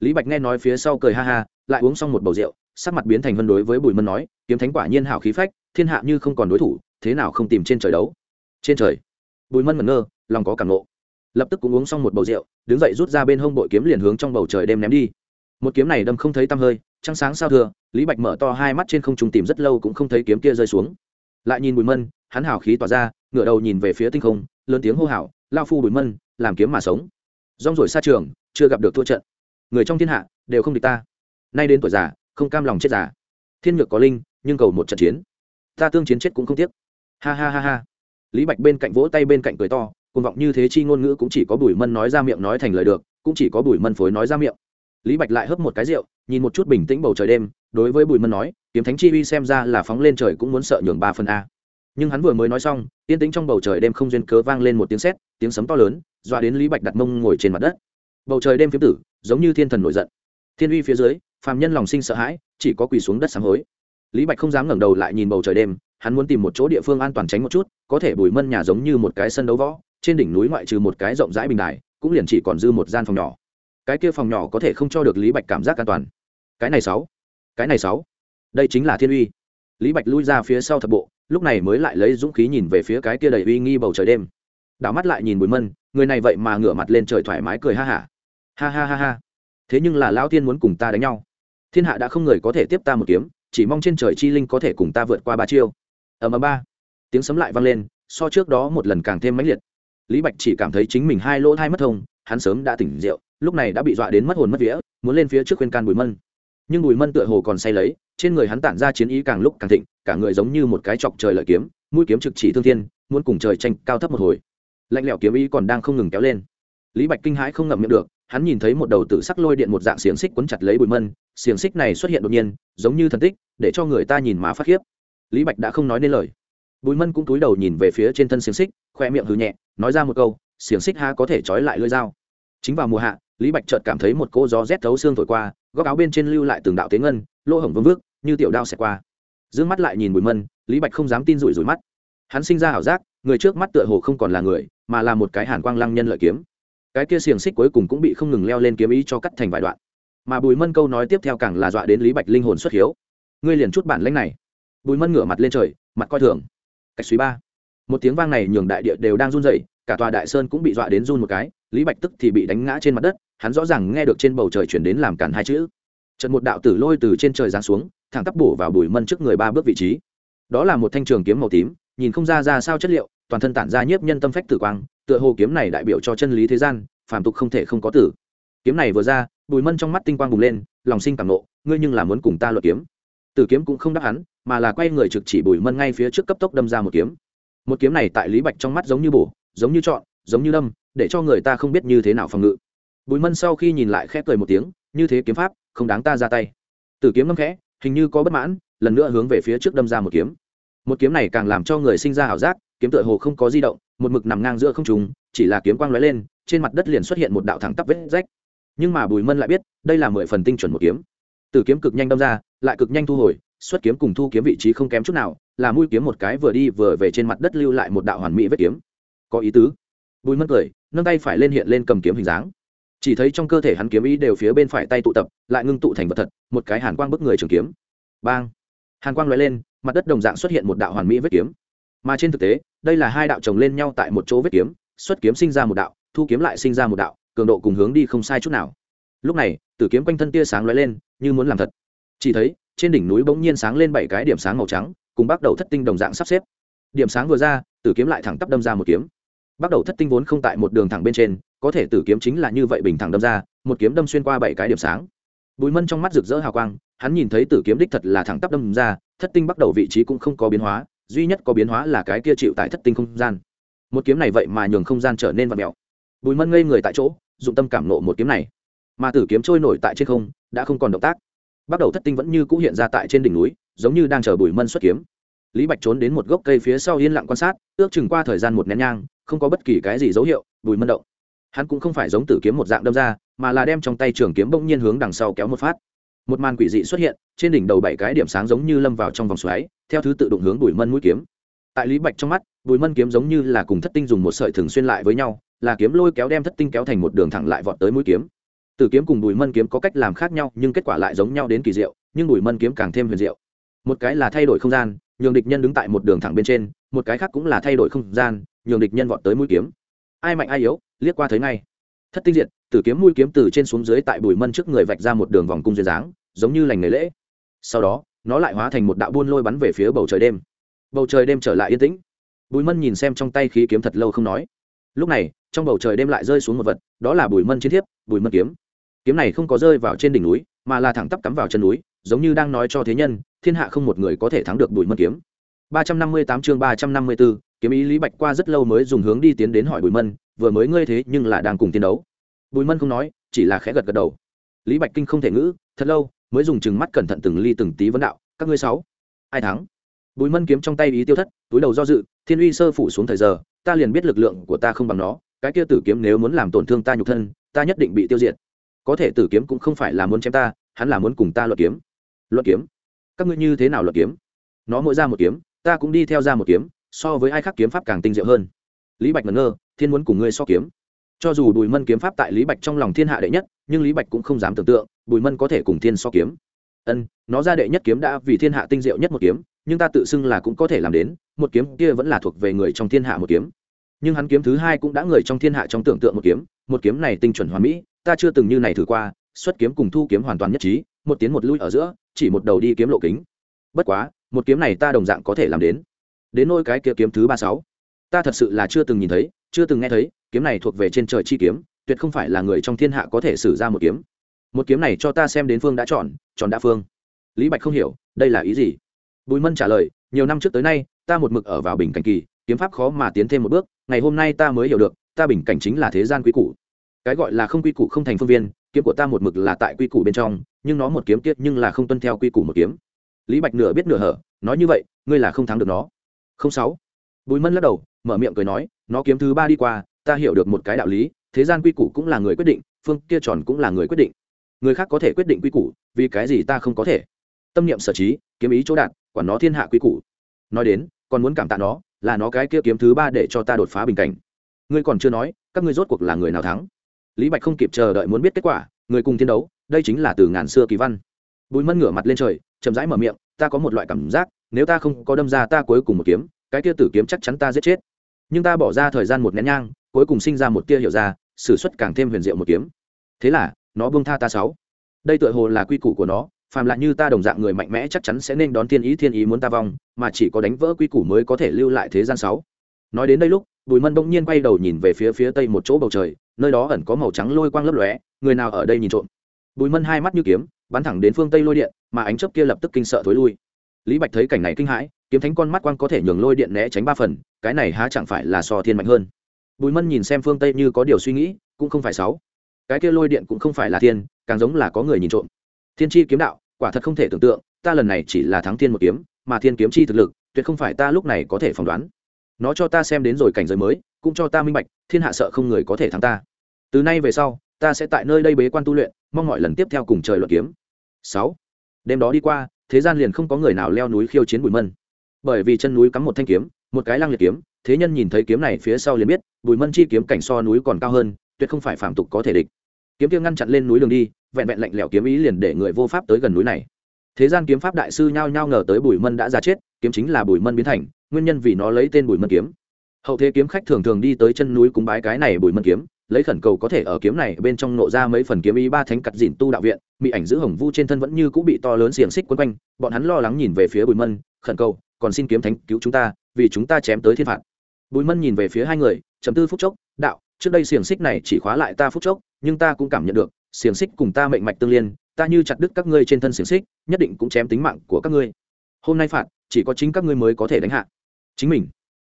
Lý bạch nghe nói phía sau cười ha ha, lại uống xong một bầu rượu sắc mặt biến thành hơn đối với bùi mân nói, kiếm thánh quả nhiên hảo khí phách, thiên hạ như không còn đối thủ, thế nào không tìm trên trời đấu? Trên trời? Bùi mân ngẩn ngơ, lòng có cảm nộ lập tức cũng uống xong một bầu rượu, đứng dậy rút ra bên hông bội kiếm liền hướng trong bầu trời đem ném đi. Một kiếm này đâm không thấy tăm hơi, trăng sáng sao thừa, lý bạch mở to hai mắt trên không trung tìm rất lâu cũng không thấy kiếm kia rơi xuống. Lại nhìn bùi mân, hắn hào khí tỏa ra, ngửa đầu nhìn về phía tinh không, lớn tiếng hô hào, lao phu bùi mân, làm kiếm mà sống. Rong rồi xa trường, chưa gặp được thua trận. Người trong thiên hạ đều không địch ta. Nay đến tuổi già không cam lòng chết già thiên nhược có linh, nhưng cầu một trận chiến. Ta tương chiến chết cũng không tiếc. Ha ha ha ha. Lý bạch bên cạnh vỗ tay bên cạnh cười to, cuồng vọng như thế chi ngôn ngữ cũng chỉ có bùi mân nói ra miệng nói thành lời được, cũng chỉ có bùi mân phối nói ra miệng. Lý bạch lại hấp một cái rượu, nhìn một chút bình tĩnh bầu trời đêm, đối với bùi mân nói, kiếm thánh chi uy xem ra là phóng lên trời cũng muốn sợ nhường ba phần a. Nhưng hắn vừa mới nói xong, yên tĩnh trong bầu trời đêm không duyên cớ vang lên một tiếng sét, tiếng sấm to lớn, dọa đến lý bạch đặt mông ngồi trên mặt đất. Bầu trời đêm phiếm tử, giống như thiên thần nổi giận. Thiên uy phía dưới phàm nhân lòng sinh sợ hãi, chỉ có quỳ xuống đất sáng hối. Lý bạch không dám ngẩng đầu lại nhìn bầu trời đêm, hắn muốn tìm một chỗ địa phương an toàn tránh một chút, có thể bùi mân nhà giống như một cái sân đấu võ, trên đỉnh núi ngoại trừ một cái rộng rãi bình đài, cũng liền chỉ còn dư một gian phòng nhỏ. Cái kia phòng nhỏ có thể không cho được lý bạch cảm giác an toàn. Cái này sáu. Cái này sáu. Đây chính là thiên uy. Lý bạch lui ra phía sau thập bộ, lúc này mới lại lấy dũng khí nhìn về phía cái kia đầy uy nghi bầu trời đêm. Đảo mắt lại nhìn bùi mân, người này vậy mà ngửa mặt lên trời thoải mái cười ha hả. Ha. ha ha ha ha. Thế nhưng là lão tiên muốn cùng ta đánh nhau thiên hạ đã không người có thể tiếp ta một kiếm, chỉ mong trên trời chi linh có thể cùng ta vượt qua ba chiêu. Ở mà ba. Tiếng sấm lại vang lên, so trước đó một lần càng thêm mãnh liệt. Lý bạch chỉ cảm thấy chính mình hai lỗ thai mất thông, hắn sớm đã tỉnh rượu, lúc này đã bị dọa đến mất hồn mất vía, muốn lên phía trước khuyên can bùi mân. Nhưng bùi mân tựa hồ còn say lấy, trên người hắn tản ra chiến ý càng lúc càng thịnh, cả người giống như một cái chọc trời lợi kiếm, mũi kiếm trực chỉ thương thiên, muốn cùng trời tranh cao thấp một hồi. Lạnh lẽo kiếm ý còn đang không ngừng kéo lên. Lý bạch kinh hãi không ngậm miệng được hắn nhìn thấy một đầu tử sắc lôi điện một dạng xiềng xích quấn chặt lấy bùi mân, xiềng xích này xuất hiện đột nhiên, giống như thần tích, để cho người ta nhìn má phát khiếp. Lý bạch đã không nói nên lời. Bùi mân cũng cúi đầu nhìn về phía trên thân xiềng xích, khoe miệng hư nhẹ, nói ra một câu, xiềng xích ha có thể trói lại lưỡi dao? Chính vào mùa hạ, lý bạch chợt cảm thấy một cô gió rét thấu xương thổi qua, góc áo bên trên lưu lại từng đạo tế ngân, lỗ hổng vương vước, như tiểu đao xẹt qua. D ư ơ n g mắt lại nhìn bùi mân, lý bạch không dám tin rủi rủi mắt. Hắn sinh ra ảo giác, người trước mắt tựa hồ không còn là người, mà là một cái hàn quang lăng nhân lợi kiếm cái kia xiềng xích cuối cùng cũng bị không ngừng leo lên kiếm ý cho cắt thành vài đoạn. Mà bùi mân câu nói tiếp theo càng là dọa đến lý bạch linh hồn xuất hiếu. Ngươi liền chút bản lãnh này. Bùi mân ngửa mặt lên trời, mặt coi thường. Cách suy ba. Một tiếng vang này nhường đại địa đều đang run rẩy, cả tòa đại sơn cũng bị dọa đến run một cái, lý bạch tức thì bị đánh ngã trên mặt đất, hắn rõ ràng nghe được trên bầu trời chuyển đến làm cản hai chữ. Trận một đạo tử lôi từ trên trời giáng xuống, thẳng tắp bổ vào bùi mân trước người ba bước vị trí. Đó là một thanh trường kiếm màu tím, nhìn không ra ra sao chất liệu, toàn thân tản ra nhiếp nhân tâm phách tử quang tựa hồ kiếm này đại biểu cho chân lý thế gian, phàm tục không thể không có tử. Kiếm này vừa ra, bùi mân trong mắt tinh quang bùng lên, lòng sinh cảm nộ, ngươi nhưng là muốn cùng ta luật kiếm. Tử kiếm cũng không đáp hắn, mà là quay người trực chỉ bùi mân ngay phía trước cấp tốc đâm ra một kiếm. Một kiếm này tại lý bạch trong mắt giống như bổ, giống như chọn, giống như đâm, để cho người ta không biết như thế nào phòng ngự. Bùi mân sau khi nhìn lại khẽ cười một tiếng, như thế kiếm pháp, không đáng ta ra tay. Tử kiếm ngâm khẽ, hình như có bất mãn, lần nữa hướng về phía trước đâm ra một kiếm. Một kiếm này càng làm cho người sinh ra ảo giác, kiếm tựa hồ không có di động một mực nằm ngang giữa không trùng chỉ là kiếm quang lóe lên, trên mặt đất liền xuất hiện một đạo thẳng tắp vết rách. Nhưng mà bùi mân lại biết, đây là mười phần tinh chuẩn một kiếm. Từ kiếm cực nhanh đâm ra, lại cực nhanh thu hồi, xuất kiếm cùng thu kiếm vị trí không kém chút nào, là mũi kiếm một cái vừa đi vừa về trên mặt đất lưu lại một đạo hoàn mỹ vết kiếm. Có ý tứ. Bùi mân cười, nâng tay phải lên hiện lên cầm kiếm hình dáng. Chỉ thấy trong cơ thể hắn kiếm ý đều phía bên phải tay tụ tập, lại ngưng tụ thành vật thật, một cái hàn quang bức người trường kiếm. Bang! Hàn quang loại lên, mặt đất đồng dạng xuất hiện một đạo hoàn mỹ vết kiếm mà trên thực tế, đây là hai đạo chồng lên nhau tại một chỗ vết kiếm, xuất kiếm sinh ra một đạo, thu kiếm lại sinh ra một đạo, cường độ cùng hướng đi không sai chút nào. Lúc này, tử kiếm quanh thân tia sáng lóe lên, như muốn làm thật. Chỉ thấy, trên đỉnh núi bỗng nhiên sáng lên bảy cái điểm sáng màu trắng, cùng bắt đầu thất tinh đồng dạng sắp xếp. Điểm sáng vừa ra, tử kiếm lại thẳng tắp đâm ra một kiếm. Bắt đầu thất tinh vốn không tại một đường thẳng bên trên, có thể tử kiếm chính là như vậy bình thẳng đâm ra, một kiếm đâm xuyên qua bảy cái điểm sáng. Bùi mân trong mắt rực rỡ hào quang, hắn nhìn thấy tử kiếm đích thật là thẳng tắp đâm ra, thất tinh bắt đầu vị trí cũng không có biến hóa duy nhất có biến hóa là cái kia chịu tại thất tinh không gian. Một kiếm này vậy mà nhường không gian trở nên vật mèo. Bùi mân ngây người tại chỗ, dụng tâm cảm nộ một kiếm này. Mà tử kiếm trôi nổi tại trên không, đã không còn động tác. Bắt đầu thất tinh vẫn như cũ hiện ra tại trên đỉnh núi, giống như đang chờ bùi mân xuất kiếm. Lý bạch trốn đến một gốc cây phía sau yên lặng quan sát, ước chừng qua thời gian một nén nhang, không có bất kỳ cái gì dấu hiệu, bùi mân động. Hắn cũng không phải giống tử kiếm một dạng đâm ra, mà là đem trong tay trường kiếm bỗng nhiên hướng đằng sau kéo một phát một màn quỷ dị xuất hiện, trên đỉnh đầu bảy cái điểm sáng giống như lâm vào trong vòng xoáy, theo thứ tự đụng hướng bùi mân mũi kiếm. Tại lý bạch trong mắt, bùi mân kiếm giống như là cùng thất tinh dùng một sợi thường xuyên lại với nhau, là kiếm lôi kéo đem thất tinh kéo thành một đường thẳng lại vọt tới mũi kiếm. Tử kiếm cùng bùi mân kiếm có cách làm khác nhau, nhưng kết quả lại giống nhau đến kỳ diệu, nhưng bùi mân kiếm càng thêm huyền diệu. Một cái là thay đổi không gian, nhường địch nhân đứng tại một đường thẳng bên trên, một cái khác cũng là thay đổi không gian, nhường địch nhân vọt tới mũi kiếm. Ai mạnh ai yếu, liếc qua thấy ngay. Thất tinh diệt tử kiếm mũi kiếm từ trên xuống dưới tại bùi mân trước người vạch ra một đường vòng cung duyên dáng giống như lành nghề lễ. Sau đó nó lại hóa thành một đạo buôn lôi bắn về phía bầu trời đêm. Bầu trời đêm trở lại yên tĩnh. Bùi mân nhìn xem trong tay khí kiếm thật lâu không nói. Lúc này trong bầu trời đêm lại rơi xuống một vật đó là bùi mân chiến thiếp bùi mân kiếm. Kiếm này không có rơi vào trên đỉnh núi mà là thẳng tắp cắm vào chân núi giống như đang nói cho thế nhân thiên hạ không một người có thể thắng được bùi mân kiếm. Ba trăm năm mươi tám chương ba trăm năm mươi 354, kiếm ý lý bạch qua rất lâu mới dùng hướng đi tiến đến hỏi bùi mân vừa mới ngươi thế nhưng là đang cùng tiến đấu? Bùi mân không nói, chỉ là khẽ gật gật đầu. Lý bạch kinh không thể ngữ, thật lâu, mới dùng chừng mắt cẩn thận từng ly từng tí vấn đạo, các ngươi sáu, ai thắng? Bùi mân kiếm trong tay ý tiêu thất, túi đầu do dự, thiên uy sơ phủ xuống thời giờ, ta liền biết lực lượng của ta không bằng nó, cái kia tử kiếm nếu muốn làm tổn thương ta nhục thân, ta nhất định bị tiêu diệt. Có thể tử kiếm cũng không phải là muốn chém ta, hắn là muốn cùng ta luận kiếm. Luận kiếm? Các ngươi như thế nào luận kiếm? Nó mỗi ra một kiếm, ta cũng đi theo ra một kiếm, so với ai khác kiếm pháp càng tinh diệu hơn. Lý bạch ngẩn ngơ, thiên muốn cùng ngươi so kiếm cho dù bùi mân kiếm pháp tại lý bạch trong lòng thiên hạ đệ nhất, nhưng lý bạch cũng không dám tưởng tượng, bùi mân có thể cùng thiên so kiếm. Ân, nó ra đệ nhất kiếm đã vì thiên hạ tinh diệu nhất một kiếm, nhưng ta tự xưng là cũng có thể làm đến, một kiếm kia vẫn là thuộc về người trong thiên hạ một kiếm. Nhưng hắn kiếm thứ hai cũng đã người trong thiên hạ trong tưởng tượng một kiếm một kiếm này tinh chuẩn hoàn mỹ, ta chưa từng như này thử qua, xuất kiếm cùng thu kiếm hoàn toàn nhất trí, một tiến một lui ở giữa, chỉ một đầu đi kiếm lộ kính. Bất quá, một kiếm này ta đồng dạng có thể làm đến. Đến nôi cái kia kiếm thứ ba sáu ta thật sự là chưa từng nhìn thấy, chưa từng nghe thấy, kiếm này thuộc về trên trời chi kiếm, tuyệt không phải là người trong thiên hạ có thể xử ra một kiếm. Một kiếm này cho ta xem đến phương đã chọn chọn đã phương. Lý bạch không hiểu, đây là ý gì? Bùi mân trả lời, nhiều năm trước tới nay, ta một mực ở vào bình cảnh kỳ, kiếm pháp khó mà tiến thêm một bước, ngày hôm nay ta mới hiểu được, ta bình cảnh chính là thế gian quy củ. cái gọi là không quy củ không thành phương viên, kiếm của ta một mực là tại quy củ bên trong, nhưng nó một kiếm tiết nhưng là không tuân theo quy củ một kiếm. Lý bạch nửa biết nửa hở, nói như vậy, ngươi là không thắng được nó. Không sáu. Bùi mân lắc đầu mở miệng cười nói, nó kiếm thứ ba đi qua, ta hiểu được một cái đạo lý, thế gian quy củ cũng là người quyết định, phương kia tròn cũng là người quyết định. Người khác có thể quyết định quy củ, vì cái gì ta không có thể? Tâm niệm sở trí, kiếm ý chỗ đạt, quản nó thiên hạ quy củ. Nói đến, còn muốn cảm tạ nó, là nó cái kia kiếm thứ ba để cho ta đột phá bình cảnh. Ngươi còn chưa nói, các ngươi rốt cuộc là người nào thắng? Lý bạch không kịp chờ đợi muốn biết kết quả, người cùng thiên đấu, đây chính là từ ngàn xưa kỳ văn. Bùi mân ngửa mặt lên trời, chậm rãi mở miệng, ta có một loại cảm giác, nếu ta không có đâm ra ta cuối cùng một kiếm, cái kia tử kiếm chắc chắn ta giết chết nhưng ta bỏ ra thời gian một nén nhang, cuối cùng sinh ra một tia hiểu ra s ử suất càng thêm huyền diệu một kiếm. Thế là, nó buông tha ta sáu. Đây tựa hồ là quy củ của nó, phàm lại như ta đồng dạng người mạnh mẽ chắc chắn sẽ nên đón thiên ý thiên ý muốn ta vong, mà chỉ có đánh vỡ quy củ mới có thể lưu lại thế gian sáu. Nói đến đây lúc, bùi mân bỗng nhiên quay đầu nhìn về phía phía tây một chỗ bầu trời, nơi đó ẩn có màu trắng lôi quang lấp lóe, người nào ở đây nhìn trộm? Bùi mân hai mắt như kiếm, bắn thẳng đến phương tây lôi điện, mà ánh chớp kia lập tức kinh sợ thối lui. Lý bạch thấy cảnh này kinh hãi kiếm thánh con mắt quang có thể nhường lôi điện né tránh ba phần, cái này há chẳng phải là so thiên mạnh hơn. Bùi mân nhìn xem phương tây như có điều suy nghĩ, cũng không phải sáu. Cái kia lôi điện cũng không phải là thiên, càng giống là có người nhìn trộm. Thiên chi kiếm đạo, quả thật không thể tưởng tượng, ta lần này chỉ là thắng thiên một kiếm, mà thiên kiếm chi thực lực, tuyệt không phải ta lúc này có thể phỏng đoán. Nó cho ta xem đến rồi cảnh giới mới, cũng cho ta minh bạch, thiên hạ sợ không người có thể thắng ta. Từ nay về sau, ta sẽ tại nơi đây bế quan tu luyện, mong mọi lần tiếp theo cùng trời luận kiếm. Sáu. Đêm đó đi qua, thế gian liền không có người nào leo núi khiêu chiến bùi mân bởi vì chân núi cắm một thanh kiếm, một cái lăng liệt kiếm, thế nhân nhìn thấy kiếm này phía sau liền biết, bùi mân chi kiếm cảnh so núi còn cao hơn, tuyệt không phải phạm tục có thể địch. Kiếm kia ngăn chặn lên núi đường đi, vẹn vẹn lạnh lẽo kiếm ý liền để người vô pháp tới gần núi này. Thế gian kiếm pháp đại sư nhao nhao ngờ tới bùi mân đã ra chết, kiếm chính là bùi mân biến thành, nguyên nhân vì nó lấy tên bùi mân kiếm. Hậu thế kiếm khách thường thường đi tới chân núi cúng bái cái này bùi mân kiếm, lấy khẩn cầu có thể ở kiếm này bên trong nộ ra mấy phần kiếm ý ba thánh cặt dìn tu đạo viện bị ảnh giữ hồng vu trên thân vẫn như cũng bị to lớn xiềng xích quấn quanh, bọn hắn lo lắng nhìn về phía bùi mân, khẩn cầu còn xin kiếm thánh cứu chúng ta, vì chúng ta chém tới thiên phạt. Bùi mân nhìn về phía hai người chấm tư phút chốc, đạo, trước đây xiềng xích này chỉ khóa lại ta phút chốc, nhưng ta cũng cảm nhận được, xiềng xích cùng ta mệnh mạch tương liên, ta như chặt đứt các ngươi trên thân xiềng xích, nhất định cũng chém tính mạng của các ngươi. Hôm nay phạt, chỉ có chính các ngươi mới có thể đánh hạ. Chính mình.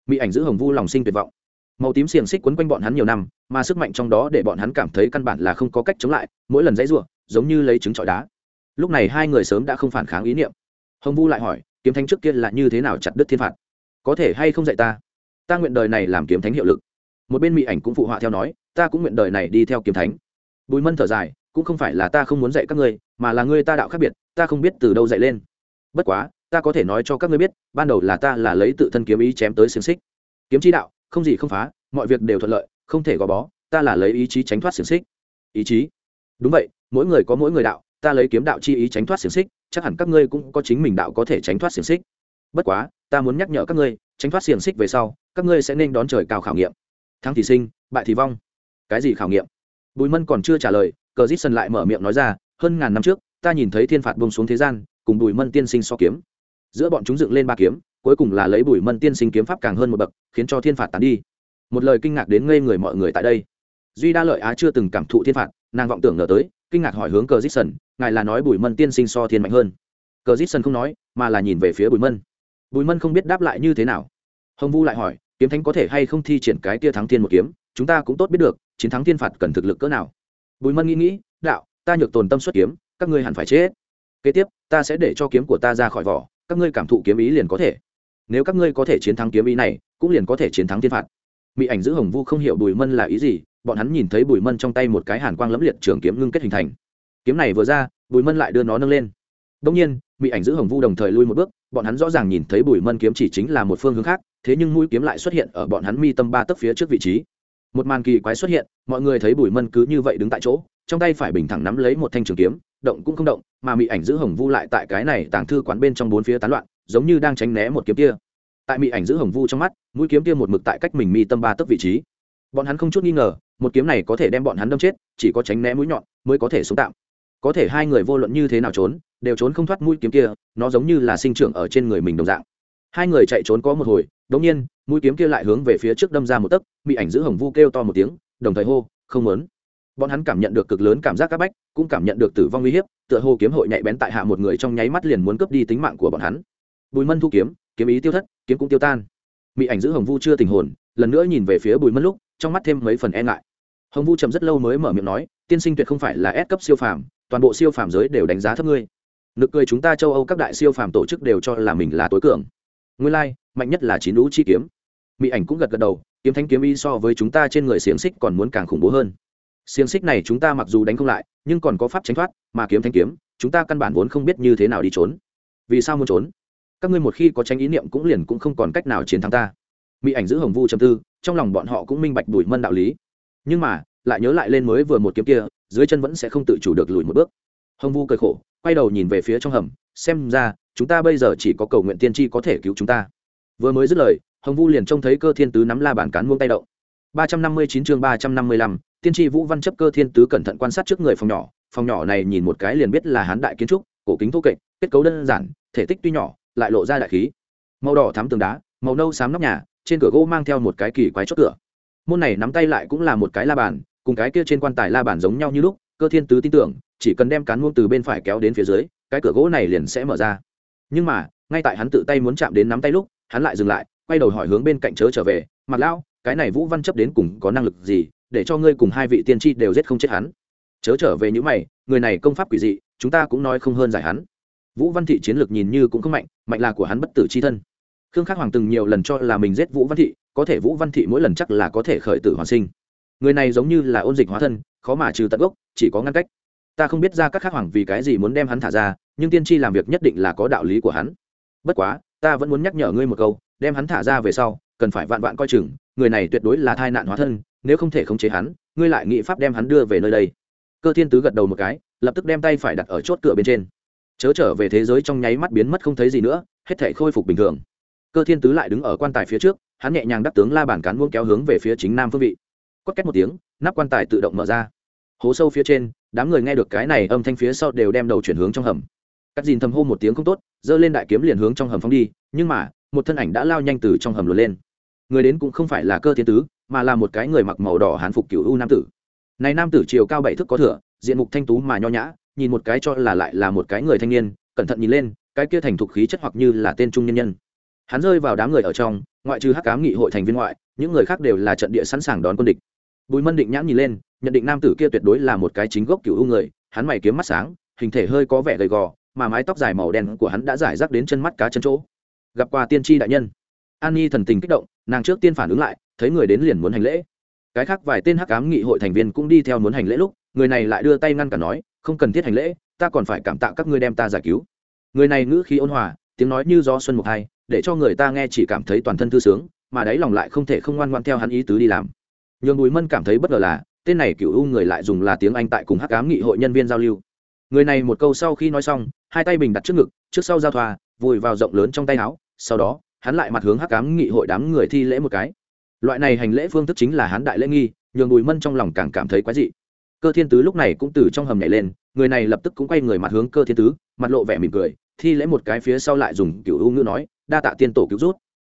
Mỹ ảnh giữ hồng vu lòng sinh tuyệt vọng. Màu tím xiềng xích quấn quanh bọn hắn nhiều năm, mà sức mạnh trong đó để bọn hắn cảm thấy căn bản là không có cách chống lại, mỗi lần dãy r u ộ giống như lấy trứng trọi đá. Lúc này hai người sớm đã không phản kháng ý niệm. Hồng vu lại hỏi kiếm thánh trước kia là như thế nào chặt đứt thiên phạt? Có thể hay không dạy ta? Ta nguyện đời này làm kiếm thánh hiệu lực. Một bên mỹ ảnh cũng phụ họa theo nói, ta cũng nguyện đời này đi theo kiếm thánh. Bùi mân thở dài, cũng không phải là ta không muốn dạy các ngươi, mà là ngươi ta đạo khác biệt, ta không biết từ đâu dạy lên. Bất quá, ta có thể nói cho các ngươi biết, ban đầu là ta là lấy tự thân kiếm ý chém tới xiềng xích. Kiếm chi đạo, không gì không phá, mọi việc đều thuận lợi, không thể gò bó, ta là lấy ý chí tránh thoát xiềng xích. Ý chí? Đúng vậy, mỗi người có mỗi người đạo, ta lấy kiếm đạo chi ý tránh thoát xiềng xích chắc hẳn các ngươi cũng có chính mình đạo có thể tránh thoát xiềng xích. Bất quá, ta muốn nhắc nhở các ngươi, tránh thoát xiềng xích về sau, các ngươi sẽ nên đón trời cao khảo nghiệm. Thắng thì sinh, bại thì vong. Cái gì khảo nghiệm? Bùi mân còn chưa trả lời, cờ dít sân lại mở miệng nói ra, hơn ngàn năm trước, ta nhìn thấy thiên phạt bông xuống thế gian, cùng bùi mân tiên sinh so kiếm. Giữa bọn chúng dựng lên ba kiếm, cuối cùng là lấy bùi mân tiên sinh kiếm pháp càng hơn một bậc, khiến cho thiên phạt tán đi. Một lời kinh ngạc đến ngây người mọi người tại đây. Duy đa lợi á chưa từng cảm thụ thiên phạt, nàng vọng tưởng ngờ tới, kinh ngạc hỏi hướng cờ dít sân ngài là nói bùi mân tiên sinh so thiên mạnh hơn. Cờ dít sân không nói, mà là nhìn về phía bùi mân. Bùi mân không biết đáp lại như thế nào. Hồng vu lại hỏi, kiếm thánh có thể hay không thi triển cái tia thắng thiên một kiếm? Chúng ta cũng tốt biết được, chiến thắng thiên phạt cần thực lực cỡ nào. Bùi mân nghĩ nghĩ, đạo, ta nhược tồn tâm xuất kiếm, các ngươi hẳn phải chết. Kế tiếp, ta sẽ để cho kiếm của ta ra khỏi vỏ, các ngươi cảm thụ kiếm ý liền có thể. Nếu các ngươi có thể chiến thắng kiếm ý này, cũng liền có thể chiến thắng thiên phạt. Mỹ ảnh giữ hồng vu không hiểu bùi mân là ý gì, bọn hắn nhìn thấy bùi mân trong tay một cái hàn quang lẫm liệt trường kiếm ngưng kết hình thành kiếm này vừa ra, bùi mân lại đưa nó nâng lên. Đông nhiên bị ảnh giữ hồng vu đồng thời lui một bước, bọn hắn rõ ràng nhìn thấy bùi mân kiếm chỉ chính là một phương hướng khác, thế nhưng mũi kiếm lại xuất hiện ở bọn hắn mi tâm ba tấc phía trước vị trí. Một màn kỳ quái xuất hiện, mọi người thấy bùi mân cứ như vậy đứng tại chỗ, trong tay phải bình thẳng nắm lấy một thanh trường kiếm, động cũng không động, mà mỹ ảnh giữ hồng vu lại tại cái này tàng thư quán bên trong bốn phía tán loạn, giống như đang tránh né một kiếm kia. Tại mỹ ảnh giữ hồng vu trong mắt, mũi kiếm kia một mực tại cách mình mi tâm ba tấc vị trí. Bọn hắn không chút nghi ngờ, một kiếm này có thể đem bọn hắn đâm chết, chỉ có tránh né mũi nhọn mới có thể sống tạm có thể hai người vô luận như thế nào trốn, đều trốn không thoát mũi kiếm kia, nó giống như là sinh trưởng ở trên người mình đồng dạng. Hai người chạy trốn có một hồi đống nhiên, mũi kiếm kia lại hướng về phía trước đâm ra một tấc, bị ảnh giữ hồng vu kêu to một tiếng, đồng thời hô, không muốn. Bọn hắn cảm nhận được cực lớn cảm giác áp bách, cũng cảm nhận được tử vong uy hiếp, tựa hồ kiếm hội nhạy bén tại hạ một người trong nháy mắt liền muốn cướp đi tính mạng của bọn hắn. Bùi mân thu kiếm kiếm ý tiêu thất, kiếm cũng tiêu tan. Bị ảnh giữ hồng vu chưa tình hồn, lần nữa nhìn về phía bùi mân lúc, trong mắt thêm mấy phần e ngại. Hồng vu chậm rất lâu mới mở miệng nói, tiên sinh tuyệt không phải là ép cấp siêu phàm toàn bộ siêu phàm giới đều đánh giá thấp ngươi. Nực cười chúng ta châu âu các đại siêu phàm tổ chức đều cho là mình là tối cường. Nguyên lai、like, mạnh nhất là chín lũ chi kiếm. Mỹ ảnh cũng gật gật đầu kiếm thanh kiếm y so với chúng ta trên người xiềng xích còn muốn càng khủng bố hơn. Xiềng xích này chúng ta mặc dù đánh không lại nhưng còn có pháp tránh thoát mà kiếm thanh kiếm chúng ta căn bản vốn không biết như thế nào đi trốn. Vì sao muốn trốn? Các ngươi một khi có tranh ý niệm cũng liền cũng không còn cách nào chiến thắng ta. Mỹ ảnh giữ hồng vu châm tư trong lòng bọn họ cũng minh bạch đuổi mân đạo lý. Nhưng mà lại nhớ lại lên mới vừa một kiếm kia dưới chân vẫn sẽ không tự chủ được lùi một bước. Hồng vu cười khổ, quay đầu nhìn về phía trong hầm, xem ra, chúng ta bây giờ chỉ có cầu nguyện tiên tri có thể cứu chúng ta. Vừa mới dứt lời, hồng vu liền trông thấy cơ thiên tứ nắm la bản cán muông tay động. ba trăm năm mươi chín chương ba trăm năm mươi lăm, tiên tri vũ văn chấp cơ thiên tứ cẩn thận quan sát trước người phòng nhỏ phòng nhỏ này nhìn một cái liền biết là hán đại kiến trúc, cổ kính thô kệch, kết cấu đơn giản, thể tích tuy nhỏ, lại lộ ra đại khí. Màu đỏ thắm tường đá, màu nâu xám nóc nhà, trên cửa gỗ mang theo một cái kỳ quái chốt cửa. Môn này nắm tay lại cũng là một cái la bàn cùng cái kia trên quan tài la bàn giống nhau như lúc, cơ thiên tứ tin tưởng, chỉ cần đem cán muông từ bên phải kéo đến phía dưới, cái cửa gỗ này liền sẽ mở ra. Nhưng mà, ngay tại hắn tự tay muốn chạm đến nắm tay lúc, hắn lại dừng lại, quay đầu hỏi hướng bên cạnh chớ trở về mặc lão, cái này vũ văn chấp đến cùng có năng lực gì, để cho ngươi cùng hai vị tiên tri đều giết không chết hắn? Chớ trở về những mày, người này công pháp quỷ dị, chúng ta cũng nói không hơn giải hắn. Vũ văn thị chiến lược nhìn như cũng không mạnh mạnh là của hắn bất tử c h i thân. Khương khắc hoàng từng nhiều lần cho là mình giết vũ văn thị, có thể vũ văn thị mỗi lần chắc là có thể khởi tử hoàn sinh người này giống như là ôn dịch hóa thân, khó mà trừ tận gốc, chỉ có ngăn cách. Ta không biết ra các khắc hoàng vì cái gì muốn đem hắn thả ra, nhưng tiên tri làm việc nhất định là có đạo lý của hắn. Bất quá, ta vẫn muốn nhắc nhở ngươi một câu, đem hắn thả ra về sau, cần phải vạn vạn coi chừng, người này tuyệt đối là thai nạn hóa thân, nếu không thể khống chế hắn, ngươi lại nghĩ pháp đem hắn đưa về nơi đây. Cơ thiên tứ gật đầu một cái, lập tức đem tay phải đặt ở chốt cửa bên trên. Chớ trở về thế giới trong nháy mắt biến mất không thấy gì nữa, hết thể khôi phục bình thường. Cơ thiên tứ lại đứng ở quan tài phía trước, hắn nhẹ nhàng đắc tướng la bản cán muông kéo hướng về phía chính nam phương vị cốt két một tiếng, nắp quan tài tự động mở ra. Hố sâu phía trên, đám người nghe được cái này âm thanh phía sau đều đem đầu chuyển hướng trong hầm. Cắt dìn thầm hô một tiếng không tốt, giơ lên đại kiếm liền hướng trong hầm phóng đi, nhưng mà, một thân ảnh đã lao nhanh từ trong hầm luồn lên. Người đến cũng không phải là cơ thiên tứ, mà là một cái người mặc màu đỏ hán phục cựu u nam tử. Này nam tử chiều cao bảy thước có thửa diện mục thanh tú mà nho nhã, nhìn một cái cho là lại là một cái người thanh niên, cẩn thận nhìn lên, cái kia thành thục khí chất hoặc như là tên trung nhân nhân. Hắn rơi vào đám người ở trong, ngoại trừ hắc cám nghị hội thành viên ngoại, những người khác đều là trận địa sẵn sàng đón quân địch bùi mân định nhãn nhìn lên, nhận định nam tử kia tuyệt đối là một cái chính gốc cựu u người, hắn mày kiếm mắt sáng, hình thể hơi có vẻ gầy gò, mà mái tóc dài màu đen của hắn đã giải rác đến chân mắt cá chân chỗ. Gặp qua tiên tri đại nhân. An nhi thần tình kích động, nàng trước tiên phản ứng lại, thấy người đến liền muốn hành lễ. Cái khác vài tên hắc ám nghị hội thành viên cũng đi theo muốn hành lễ lúc, người này lại đưa tay ngăn cản nói, không cần thiết hành lễ, ta còn phải cảm tạ các ngươi đem ta giải cứu. Người này ngữ khí ôn hòa, tiếng nói như gió xuân mục hai, để cho người ta nghe chỉ cảm thấy toàn thân thư sướng, mà đáy lòng lại không thể không ngoan ngoan theo hắn ý tứ đi làm nhường bùi mân cảm thấy bất ngờ là, tên này cựu u người lại dùng là tiếng anh tại cùng hắc cám nghị hội nhân viên giao lưu. Người này một câu sau khi nói xong, hai tay bình đặt trước ngực, trước sau giao thoa, vùi vào rộng lớn trong tay áo, sau đó, hắn lại mặt hướng hắc cám nghị hội đám người thi lễ một cái. Loại này hành lễ phương thức chính là hắn đại lễ nghi, nhường bùi mân trong lòng càng cảm thấy quái dị. Cơ thiên tứ lúc này cũng từ trong hầm nhảy lên, người này lập tức cũng quay người mặt hướng cơ thiên tứ, mặt lộ vẻ mỉm cười, thi lễ một cái phía sau lại dùng cựu u ngữ nói, đa tạ tiên tổ cứu rút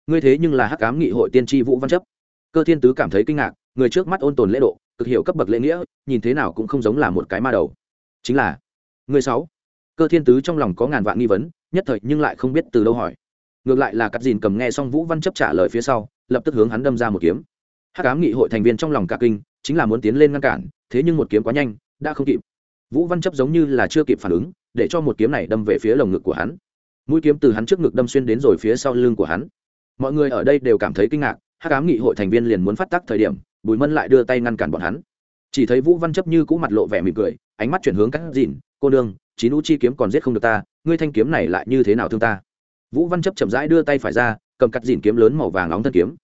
ngươi thế nhưng là hắc cám nghị hội tiên tri vũ văn chấp. Cơ thiên tứ cảm thấy kinh ngạc người trước mắt ôn tồn lễ độ, cực hiểu cấp bậc lễ nghĩa, nhìn thế nào cũng không giống là một cái ma đầu. Chính là, người sáu. Cơ thiên tứ trong lòng có ngàn vạn nghi vấn, nhất thời nhưng lại không biết từ đâu hỏi. Ngược lại là cắt dìn cầm nghe xong vũ văn chấp trả lời phía sau, lập tức hướng hắn đâm ra một kiếm. Hắc ám nghị hội thành viên trong lòng cả kinh, chính là muốn tiến lên ngăn cản, thế nhưng một kiếm quá nhanh, đã không kịp. Vũ văn chấp giống như là chưa kịp phản ứng, để cho một kiếm này đâm về phía lồng ngực của hắn. Mũi kiếm từ hắn trước ngực đâm xuyên đến rồi phía sau lưng của hắn. Mọi người ở đây đều cảm thấy kinh ngạc hắc ám nghị hội thành viên liền muốn phát tác thời điểm, bùi mân lại đưa tay ngăn cản bọn hắn. Chỉ thấy vũ văn chấp như cũ mặt lộ vẻ mỉm cười, ánh mắt chuyển hướng các dìn cô nương chín u chi kiếm còn giết không được ta, ngươi thanh kiếm này lại như thế nào thương ta? Vũ văn chấp chậm rãi đưa tay phải ra, cầm cắt dìn kiếm lớn màu vàng nóng thân kiếm.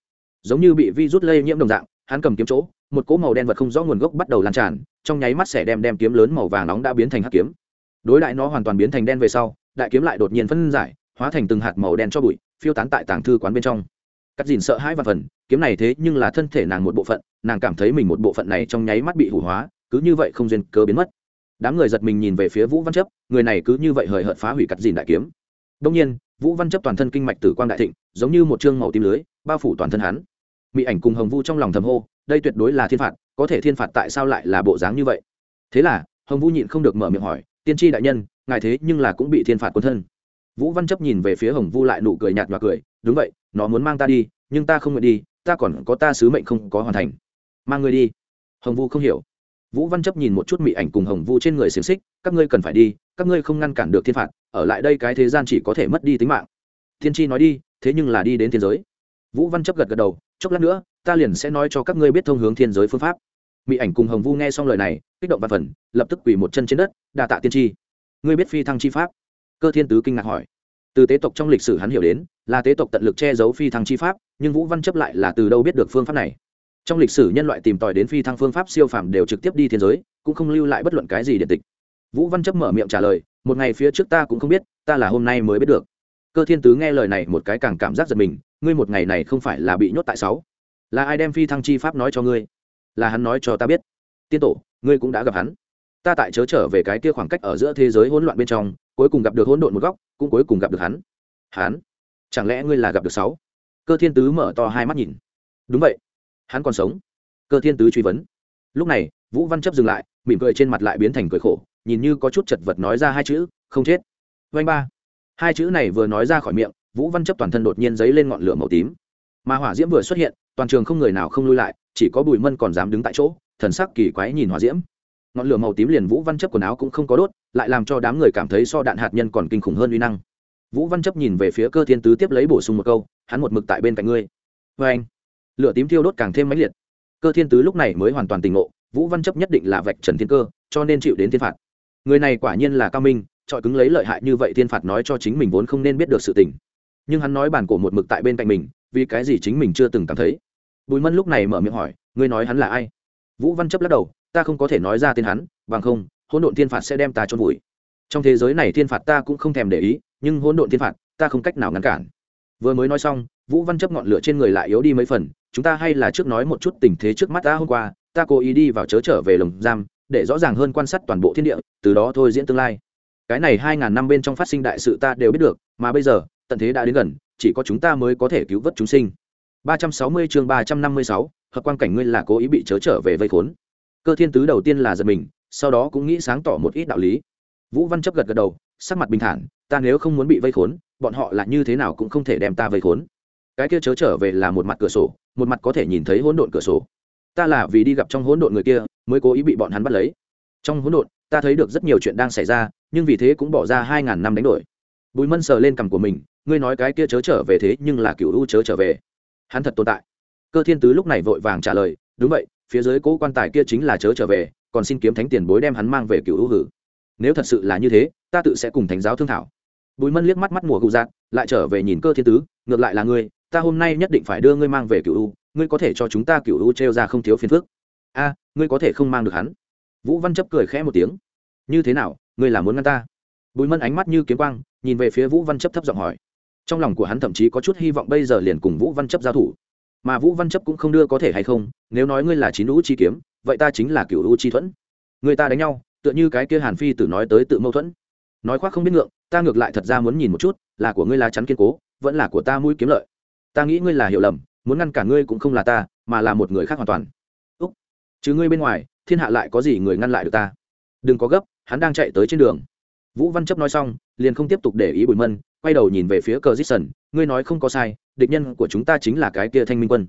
Giống như bị vi rút lây nhiễm đồng dạng, hắn cầm kiếm chỗ, một cỗ màu đen vật không rõ nguồn gốc bắt đầu lan tràn, trong nháy mắt sẽ đem đem kiếm lớn màu vàng nóng đã biến thành hắc kiếm. Đối lại nó hoàn toàn biến thành đen về sau, đại kiếm lại đột nhiên phân giải, hóa thành từng hạt màu đen cho bụi, phiêu tán tại tàng thư quán bên trong cắt dìn sợ hãi và phần, kiếm này thế nhưng là thân thể nàng một bộ phận, nàng cảm thấy mình một bộ phận này trong nháy mắt bị hủ hóa, cứ như vậy không duyên cớ biến mất. Đám người giật mình nhìn về phía vũ văn chấp, người này cứ như vậy hời hợt phá hủy cắt dìn đại kiếm. Đông nhiên, vũ văn chấp toàn thân kinh mạch tử quang đại thịnh, giống như một chương màu tím lưới, bao phủ toàn thân hắn. Mỹ ảnh cùng hồng vu trong lòng thầm hô, đây tuyệt đối là thiên phạt, có thể thiên phạt tại sao lại là bộ dáng như vậy? Thế là, hồng vu nhịn không được mở miệng hỏi, tiên tri đại nhân, ngài thế nhưng là cũng bị thiên phạt quân thân. Vũ văn chấp nhìn về phía hồng vu lại nụ cười nhạt và cười, đúng vậy nó muốn mang ta đi, nhưng ta không nguyện đi, ta còn có ta sứ mệnh không có hoàn thành. Mang người đi. Hồng vu không hiểu. Vũ văn chấp nhìn một chút mị ảnh cùng hồng vu trên người xiềng xích, các ngươi cần phải đi, các ngươi không ngăn cản được thiên phạt, ở lại đây cái thế gian chỉ có thể mất đi tính mạng. Thiên tri nói đi, thế nhưng là đi đến thiên giới. Vũ văn chấp gật gật đầu, chốc lát nữa, ta liền sẽ nói cho các ngươi biết thông hướng thiên giới phương pháp. Mỹ ảnh cùng hồng vu nghe xong lời này, kích động văn phần lập tức quỳ một chân trên đất, Đa tạ tiên tri ngươi biết phi thăng chi pháp? Cơ thiên tứ kinh ngạc hỏi từ tế tộc trong lịch sử hắn hiểu đến, là tế tộc tận lực che giấu phi thăng chi pháp, nhưng vũ văn chấp lại là từ đâu biết được phương pháp này. Trong lịch sử nhân loại tìm tòi đến phi thăng phương pháp siêu phàm đều trực tiếp đi thiên giới, cũng không lưu lại bất luận cái gì điện tịch. Vũ văn chấp mở miệng trả lời, một ngày phía trước ta cũng không biết, ta là hôm nay mới biết được. Cơ thiên tứ nghe lời này một cái càng cảm giác giật mình, ngươi một ngày này không phải là bị nhốt tại sáu? Là ai đem phi thăng chi pháp nói cho ngươi? Là hắn nói cho ta biết. Tiên tổ, ngươi cũng đã gặp hắn. Ta tại chớ trở về cái kia khoảng cách ở giữa thế giới hỗn loạn bên trong cuối cùng gặp được hỗn độn một góc, cũng cuối cùng gặp được hắn. Hắn? Chẳng lẽ ngươi là gặp được sáu? Cơ thiên tứ mở to hai mắt nhìn. Đúng vậy. Hắn còn sống. Cơ thiên tứ truy vấn. Lúc này, vũ văn chấp dừng lại, mỉm cười trên mặt lại biến thành cười khổ, nhìn như có chút chật vật nói ra hai chữ, không chết. Vanh ba. Hai chữ này vừa nói ra khỏi miệng, vũ văn chấp toàn thân đột nhiên dấy lên ngọn lửa màu tím. Mà hỏa diễm vừa xuất hiện, toàn trường không người nào không lui lại, chỉ có bùi mân còn dám đứng tại chỗ, thần sắc kỳ quái nhìn hỏa diễm. Ngọn lửa màu tím liền vũ văn chấp quần áo cũng không có đốt lại làm cho đám người cảm thấy so đạn hạt nhân còn kinh khủng hơn uy năng. Vũ văn chấp nhìn về phía cơ thiên tứ tiếp lấy bổ sung một câu, hắn một mực tại bên cạnh ngươi. Vê anh. Lửa tím thiêu đốt càng thêm mãnh liệt. Cơ thiên tứ lúc này mới hoàn toàn tỉnh ngộ, vũ văn chấp nhất định là vạch trần thiên cơ, cho nên chịu đến thiên phạt. Người này quả nhiên là cao minh trọi cứng lấy lợi hại như vậy thiên phạt nói cho chính mình vốn không nên biết được sự tình. Nhưng hắn nói bản cổ một mực tại bên cạnh mình, vì cái gì chính mình chưa từng cảm thấy? Bùi mân lúc này mở miệng hỏi, ngươi nói hắn là ai? Vũ văn chấp lắc đầu, ta không có thể nói ra tên hắn, bằng không hỗn độn thiên phạt sẽ đem ta trôn vùi. Trong thế giới này thiên phạt ta cũng không thèm để ý nhưng hỗn độn thiên phạt ta không cách nào ngăn cản. Vừa mới nói xong vũ văn chấp ngọn lửa trên người lại yếu đi mấy phần chúng ta hay là trước nói một chút tình thế trước mắt ta hôm qua ta cố ý đi vào chớ trở về lồng giam để rõ ràng hơn quan sát toàn bộ thiên địa từ đó thôi diễn tương lai. Cái này hai ngàn năm bên trong phát sinh đại sự ta đều biết được mà bây giờ tận thế đã đến gần chỉ có chúng ta mới có thể cứu vớt chúng sinh. 360 chương 356, hợp quan cảnh ngươi là cố ý bị chớ trở về vây khốn. Cơ thiên tứ đầu tiên là giật mình sau đó cũng nghĩ sáng tỏ một ít đạo lý. Vũ văn chấp gật gật đầu, sắc mặt bình thản, ta nếu không muốn bị vây khốn, bọn họ là như thế nào cũng không thể đem ta vây khốn. Cái kia chớ trở về là một mặt cửa sổ, một mặt có thể nhìn thấy hỗn độn cửa sổ. Ta là vì đi gặp trong hỗn độn người kia, mới cố ý bị bọn hắn bắt lấy. Trong hỗn độn, ta thấy được rất nhiều chuyện đang xảy ra, nhưng vì thế cũng bỏ ra hai ngàn năm đánh đổi. Bùi mân sờ lên cằm của mình, ngươi nói cái kia chớ trở về thế nhưng là cựu u chớ trở về. Hắn thật tồn tại. Cơ thiên tứ lúc này vội vàng trả lời, đúng vậy, phía dưới cố quan tài kia chính là chớ trở về còn xin kiếm thánh tiền bối đem hắn mang về cựu u hử. Nếu thật sự là như thế, ta tự sẽ cùng thánh giáo thương thảo. Bùi mân liếc mắt mắt mùa cụ dạng lại trở về nhìn cơ thiên tứ, ngược lại là ngươi, ta hôm nay nhất định phải đưa ngươi mang về cựu u ngươi có thể cho chúng ta cựu u t r e o ra không thiếu phiền phức. A, ngươi có thể không mang được hắn. Vũ văn chấp cười khẽ một tiếng. Như thế nào, ngươi là muốn ngăn ta? Bùi mân ánh mắt như kiếm quang, nhìn về phía vũ văn chấp thấp giọng hỏi. Trong lòng của hắn thậm chí có chút hy vọng bây giờ liền cùng vũ văn chấp giao thủ. Mà vũ văn chấp cũng không đưa có thể hay không, nếu nói ngươi là chín lũ chi kiếm vậy ta chính là cựu u chi thuẫn. Người ta đánh nhau, tựa như cái kia hàn phi tử nói tới tự mâu thuẫn. Nói khoác không biết ngượng, ta ngược lại thật ra muốn nhìn một chút, là của ngươi lá chắn kiên cố, vẫn là của ta mũi kiếm lợi. Ta nghĩ ngươi là hiểu lầm, muốn ngăn cả ngươi cũng không là ta, mà là một người khác hoàn toàn. Úc. Chứ ngươi bên ngoài, thiên hạ lại có gì người ngăn lại được ta? Đừng có gấp, hắn đang chạy tới trên đường. Vũ văn chấp nói xong, liền không tiếp tục để ý bùi mân, quay đầu nhìn về phía cờ dít sần ngươi nói không có sai, địch nhân của chúng ta chính là cái kia thanh minh quân.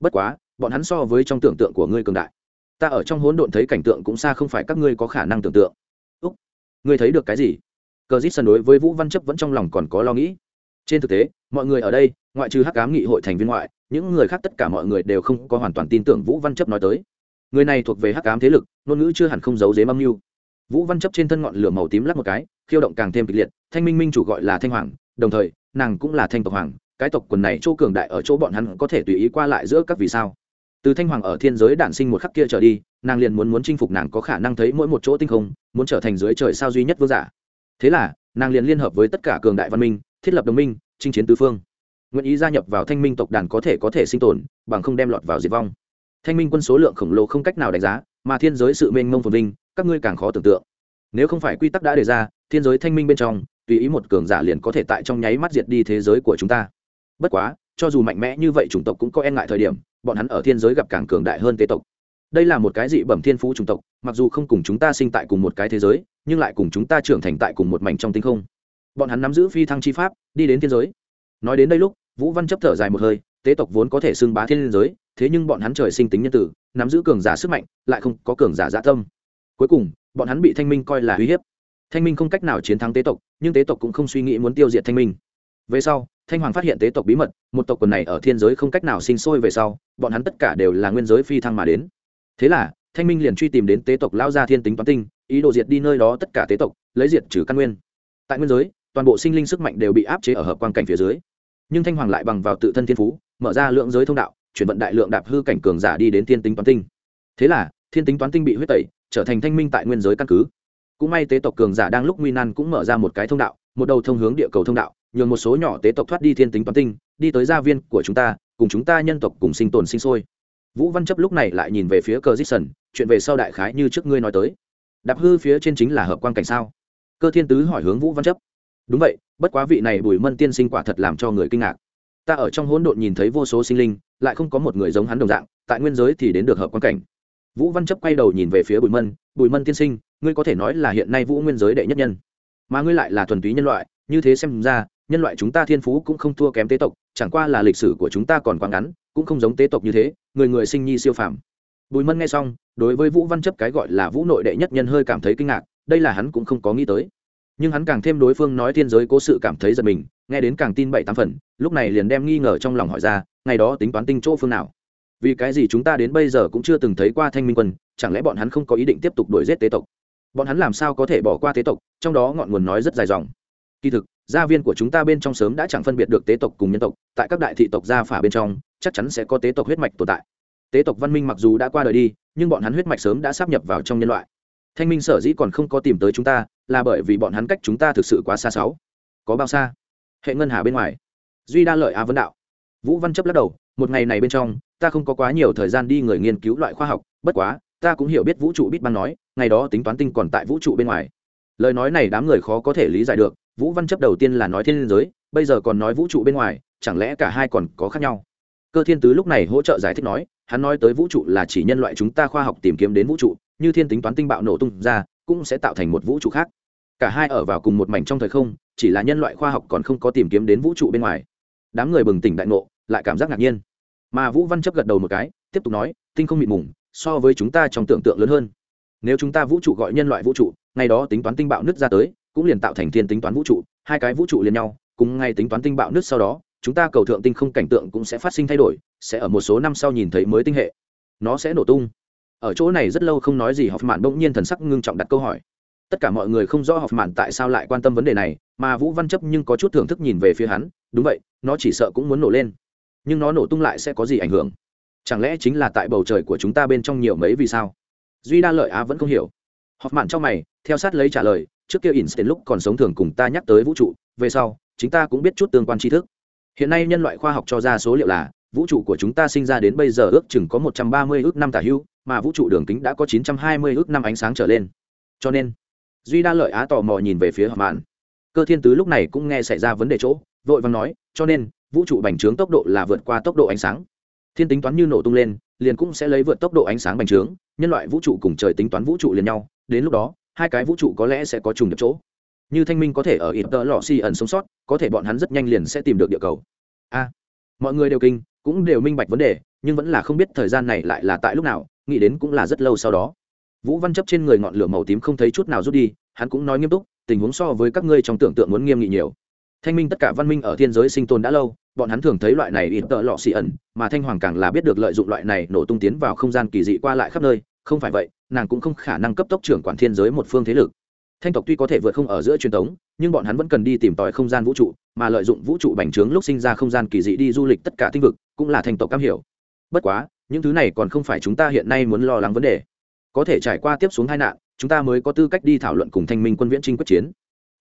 Bất quá, bọn hắn so với trong tưởng tượng của ngươi cường đại ta ở trong hỗn độn thấy cảnh tượng cũng xa không phải các ngươi có khả năng tưởng tượng. Úc, ngươi thấy được cái gì? Cờ dít sân đối với vũ văn chấp vẫn trong lòng còn có lo nghĩ. Trên thực tế, mọi người ở đây, ngoại trừ hắc ám nghị hội thành viên ngoại, những người khác tất cả mọi người đều không có hoàn toàn tin tưởng vũ văn chấp nói tới. Người này thuộc về hắc ám thế lực, ngôn ngữ chưa hẳn không giấu dếm âm mưu. Vũ văn chấp trên thân ngọn lửa màu tím lắc một cái, khiêu động càng thêm kịch liệt, thanh minh minh chủ gọi là thanh hoàng, đồng thời, nàng cũng là thanh tộc hoàng, cái tộc quần này chỗ cường đại ở chỗ bọn hắn có thể tùy ý qua lại giữa các vì sao từ thanh hoàng ở thiên giới đản sinh một khắc kia trở đi, nàng liền muốn muốn chinh phục nàng có khả năng thấy mỗi một chỗ tinh không, muốn trở thành dưới trời sao duy nhất vương giả. Thế là, nàng liền liên hợp với tất cả cường đại văn minh, thiết lập đồng minh, chinh chiến tứ phương. Nguyện ý gia nhập vào thanh minh tộc đàn có thể có thể sinh tồn, bằng không đem lọt vào diệt vong. Thanh minh quân số lượng khổng lồ không cách nào đánh giá, mà thiên giới sự mênh mông phồn vinh, các ngươi càng khó tưởng tượng. Nếu không phải quy tắc đã đề ra, thiên giới thanh minh bên trong, tùy ý một cường giả liền có thể tại trong nháy mắt diệt đi thế giới của chúng ta. Bất quá cho dù mạnh mẽ như vậy chủng tộc cũng có e ngại thời điểm, bọn hắn ở thiên giới gặp càng cường đại hơn tế tộc. Đây là một cái dị bẩm thiên phú chủng tộc, mặc dù không cùng chúng ta sinh tại cùng một cái thế giới, nhưng lại cùng chúng ta trưởng thành tại cùng một mảnh trong tinh không. Bọn hắn nắm giữ phi thăng chi pháp, đi đến thiên giới. Nói đến đây lúc, vũ văn chấp thở dài một hơi, tế tộc vốn có thể xưng bá thiên giới, thế nhưng bọn hắn trời sinh tính nhân tử, nắm giữ cường giả sức mạnh, lại không có cường giả dạ tâm. Cuối cùng, bọn hắn bị thanh minh coi là uy hiếp. Thanh minh không cách nào chiến thắng tế tộc, nhưng tế tộc cũng không suy nghĩ muốn tiêu diệt thanh minh về sau, thanh hoàng phát hiện tế tộc bí mật, một tộc quần này ở thiên giới không cách nào sinh sôi về sau, bọn hắn tất cả đều là nguyên giới phi thăng mà đến. Thế là, thanh minh liền truy tìm đến tế tộc lao gia thiên tính toán tinh, ý đồ diệt đi nơi đó tất cả tế tộc, lấy diệt trừ căn nguyên. Tại nguyên giới, toàn bộ sinh linh sức mạnh đều bị áp chế ở hợp quan cảnh phía dưới. Nhưng thanh hoàng lại bằng vào tự thân thiên phú, mở ra lượng giới thông đạo, chuyển vận đại lượng đạp hư cảnh cường giả đi đến thiên tính toán tinh. Thế là, thiên tính toán tinh bị huyết tẩy, trở thành thanh minh tại nguyên giới căn cứ. Cũng may tế tộc cường giả đang lúc nguy nan cũng mở ra một cái thông đạo, một đầu thông hướng địa cầu thông đạo nhường một số nhỏ tế tộc thoát đi thiên tính toán tinh, đi tới gia viên của chúng ta, cùng chúng ta nhân tộc cùng sinh tồn sinh sôi. Vũ văn chấp lúc này lại nhìn về phía cờ dít sần, chuyện về sau đại khái như trước ngươi nói tới. Đạp hư phía trên chính là hợp quan cảnh sao? Cơ thiên tứ hỏi hướng vũ văn chấp. Đúng vậy, bất quá vị này bùi mân tiên sinh quả thật làm cho người kinh ngạc. Ta ở trong hỗn độn nhìn thấy vô số sinh linh, lại không có một người giống hắn đồng dạng, tại nguyên giới thì đến được hợp quan cảnh. Vũ văn chấp quay đầu nhìn về phía bùi mân bùi mân tiên sinh, ngươi có thể nói là hiện nay vũ nguyên giới đệ nhất nhân, mà ngươi lại là thuần túy nhân loại, như thế xem ra nhân loại chúng ta thiên phú cũng không thua kém tế tộc, chẳng qua là lịch sử của chúng ta còn quá ngắn, cũng không giống tế tộc như thế, người người sinh nhi siêu phàm. Bùi mân nghe xong, đối với vũ văn chấp cái gọi là vũ nội đệ nhất nhân hơi cảm thấy kinh ngạc, đây là hắn cũng không có nghĩ tới. Nhưng hắn càng thêm đối phương nói thiên giới cố sự cảm thấy giật mình, nghe đến càng tin bảy tám phần, lúc này liền đem nghi ngờ trong lòng hỏi ra, ngày đó tính toán tinh chỗ phương nào? Vì cái gì chúng ta đến bây giờ cũng chưa từng thấy qua thanh minh quân, chẳng lẽ bọn hắn không có ý định tiếp tục đuổi giết tế tộc? Bọn hắn làm sao có thể bỏ qua tế tộc? Trong đó ngọn nguồn nói rất dài dòng. Kỳ thực gia viên của chúng ta bên trong sớm đã chẳng phân biệt được tế tộc cùng nhân tộc, tại các đại thị tộc gia phả bên trong, chắc chắn sẽ có tế tộc huyết mạch tồn tại. Tế tộc văn minh mặc dù đã qua đời đi, nhưng bọn hắn huyết mạch sớm đã sắp nhập vào trong nhân loại. Thanh minh sở dĩ còn không có tìm tới chúng ta, là bởi vì bọn hắn cách chúng ta thực sự quá xa sáu. Có bao xa? Hệ ngân hà bên ngoài. Duy đa lợi á vấn đạo. Vũ văn chấp lắc đầu, một ngày này bên trong, ta không có quá nhiều thời gian đi người nghiên cứu loại khoa học, bất quá, ta cũng hiểu biết vũ trụ biết ban nói, ngày đó tính toán tinh còn tại vũ trụ bên ngoài. Lời nói này đám người khó có thể lý giải được vũ văn chấp đầu tiên là nói thiên giới, bây giờ còn nói vũ trụ bên ngoài, chẳng lẽ cả hai còn có khác nhau? Cơ thiên tứ lúc này hỗ trợ giải thích nói, hắn nói tới vũ trụ là chỉ nhân loại chúng ta khoa học tìm kiếm đến vũ trụ, như thiên tính toán tinh bạo nổ tung ra, cũng sẽ tạo thành một vũ trụ khác. Cả hai ở vào cùng một mảnh trong thời không, chỉ là nhân loại khoa học còn không có tìm kiếm đến vũ trụ bên ngoài. Đám người bừng tỉnh đại ngộ, lại cảm giác ngạc nhiên. Mà vũ văn chấp gật đầu một cái, tiếp tục nói, tinh không mịt mùng, so với chúng ta trong tưởng tượng lớn hơn. Nếu chúng ta vũ trụ gọi nhân loại vũ trụ, ngày đó tính toán tinh bạo nứt ra tới cũng liền tạo thành thiên tính toán vũ trụ, hai cái vũ trụ liền nhau, cùng ngay tính toán tinh bạo nứt sau đó, chúng ta cầu thượng tinh không cảnh tượng cũng sẽ phát sinh thay đổi, sẽ ở một số năm sau nhìn thấy mới tinh hệ. Nó sẽ nổ tung. Ở chỗ này rất lâu không nói gì học mạn bỗng nhiên thần sắc ngưng trọng đặt câu hỏi. Tất cả mọi người không rõ học mạn tại sao lại quan tâm vấn đề này, mà vũ văn chấp nhưng có chút thưởng thức nhìn về phía hắn, đúng vậy, nó chỉ sợ cũng muốn nổ lên. Nhưng nó nổ tung lại sẽ có gì ảnh hưởng? Chẳng lẽ chính là tại bầu trời của chúng ta bên trong nhiều mấy vì sao? Duy đa lợi á vẫn không hiểu. Học mạn trong mày, theo sát lấy trả lời trước kia Einstein lúc còn sống thường cùng ta nhắc tới vũ trụ, về sau chúng ta cũng biết chút tương quan tri thức. Hiện nay nhân loại khoa học cho ra số liệu là, vũ trụ của chúng ta sinh ra đến bây giờ ước chừng có một trăm ba mươi ước năm tả hưu, mà vũ trụ đường kính đã có chín trăm hai mươi ước năm ánh sáng trở lên. Cho nên, duy đa lợi á tò mò nhìn về phía hợp mạn. Cơ thiên tứ lúc này cũng nghe xảy ra vấn đề chỗ, vội vàng nói, cho nên, vũ trụ bành trướng tốc độ là vượt qua tốc độ ánh sáng. Thiên tính toán như nổ tung lên, liền cũng sẽ lấy vượt tốc độ ánh sáng bành trướng, nhân loại vũ trụ cùng trời tính toán vũ trụ liền nhau, đến lúc đó hai cái vũ trụ có lẽ sẽ có trùng được chỗ. Như thanh minh có thể ở ít tờ lò xi ẩn sống sót, có thể bọn hắn rất nhanh liền sẽ tìm được địa cầu. A, mọi người đều kinh, cũng đều minh bạch vấn đề, nhưng vẫn là không biết thời gian này lại là tại lúc nào, nghĩ đến cũng là rất lâu sau đó. Vũ văn chấp trên người ngọn lửa màu tím không thấy chút nào rút đi, hắn cũng nói nghiêm túc, tình huống so với các ngươi trong tưởng tượng muốn nghiêm nghị nhiều. Thanh minh tất cả văn minh ở thiên giới sinh tồn đã lâu, bọn hắn thường thấy loại này ít tợ lọ xì ẩn, mà thanh hoàng càng là biết được lợi dụng loại này nổ tung tiến vào không gian kỳ dị qua lại khắp nơi không phải vậy, nàng cũng không khả năng cấp tốc trưởng quản thiên giới một phương thế lực. Thanh tộc tuy có thể vượt không ở giữa truyền thống, nhưng bọn hắn vẫn cần đi tìm tòi không gian vũ trụ, mà lợi dụng vũ trụ bành trướng lúc sinh ra không gian kỳ dị đi du lịch tất cả tinh vực, cũng là thanh tộc cam hiểu. Bất quá, những thứ này còn không phải chúng ta hiện nay muốn lo lắng vấn đề. Có thể trải qua tiếp xuống hai nạn, chúng ta mới có tư cách đi thảo luận cùng thanh minh quân viễn trinh quyết chiến.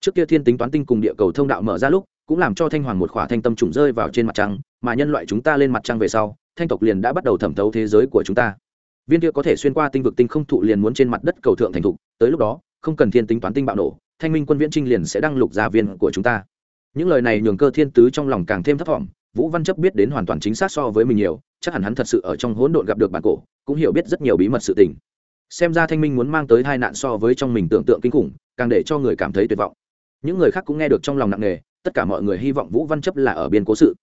Trước kia thiên tính toán tinh cùng địa cầu thông đạo mở ra lúc, cũng làm cho thanh hoàng một khỏa thanh tâm trùng rơi vào trên mặt trăng, mà nhân loại chúng ta lên mặt trăng về sau, thanh tộc liền đã bắt đầu thẩm thấu thế giới của chúng ta viên kia có thể xuyên qua tinh vực tinh không thụ liền muốn trên mặt đất cầu thượng thành thục, tới lúc đó, không cần thiên tính toán tinh bạo nổ, thanh minh quân viễn trinh liền sẽ đăng lục gia viên của chúng ta. Những lời này nhường cơ thiên tứ trong lòng càng thêm thấp thỏm, vũ văn chấp biết đến hoàn toàn chính xác so với mình nhiều, chắc hẳn hắn thật sự ở trong hỗn độn gặp được bản cổ, cũng hiểu biết rất nhiều bí mật sự tình. Xem ra thanh minh muốn mang tới hai nạn so với trong mình tưởng tượng kinh khủng, càng để cho người cảm thấy tuyệt vọng. Những người khác cũng nghe được trong lòng nặng nề, tất cả mọi người hy vọng vũ văn chấp là ở biên cố sự.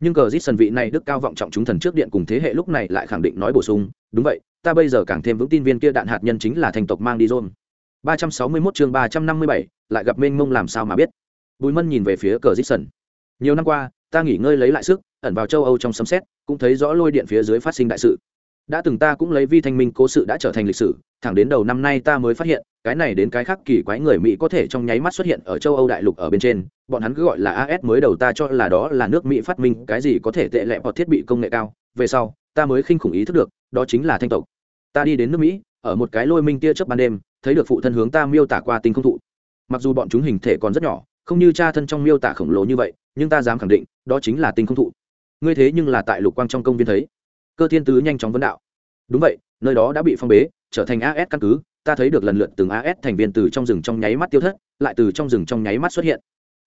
Nhưng cờ dít sần vị này đức cao vọng trọng chúng thần trước điện cùng thế hệ lúc này lại khẳng định nói bổ sung, đúng vậy ta bây giờ càng thêm vững tin viên kia đạn hạt nhân chính là thành tộc mang đi rôn. 361 chương 357, lại gặp mênh mông làm sao mà biết. Bùi mân nhìn về phía cờ dít sần. Nhiều năm qua ta nghỉ ngơi lấy lại sức ẩn vào châu âu trong sấm xét cũng thấy rõ lôi điện phía dưới phát sinh đại sự. Đã từng ta cũng lấy vi thanh minh cố sự đã trở thành lịch sử thẳng đến đầu năm nay ta mới phát hiện cái này đến cái khác kỳ quái người mỹ có thể trong nháy mắt xuất hiện ở châu âu đại lục ở bên trên. Bọn hắn cứ gọi là as mới đầu ta cho là đó là nước mỹ phát minh cái gì có thể tệ lẹ hoặc thiết bị công nghệ cao. Về sau ta mới khinh khủng ý thức được đó chính là thanh tộc. Ta đi đến nước mỹ, ở một cái lôi minh tia chớp ban đêm, thấy được phụ thân hướng ta miêu tả qua tinh không thụ. Mặc dù bọn chúng hình thể còn rất nhỏ, không như cha thân trong miêu tả khổng lồ như vậy, nhưng ta dám khẳng định, đó chính là tinh không thụ. Ngươi thế nhưng là tại lục quang trong công viên thấy. Cơ thiên tứ nhanh chóng vấn đạo. Đúng vậy, nơi đó đã bị phong bế, trở thành as căn cứ. Ta thấy được lần lượt từng as thành viên từ trong rừng trong nháy mắt tiêu thất, lại từ trong rừng trong nháy mắt xuất hiện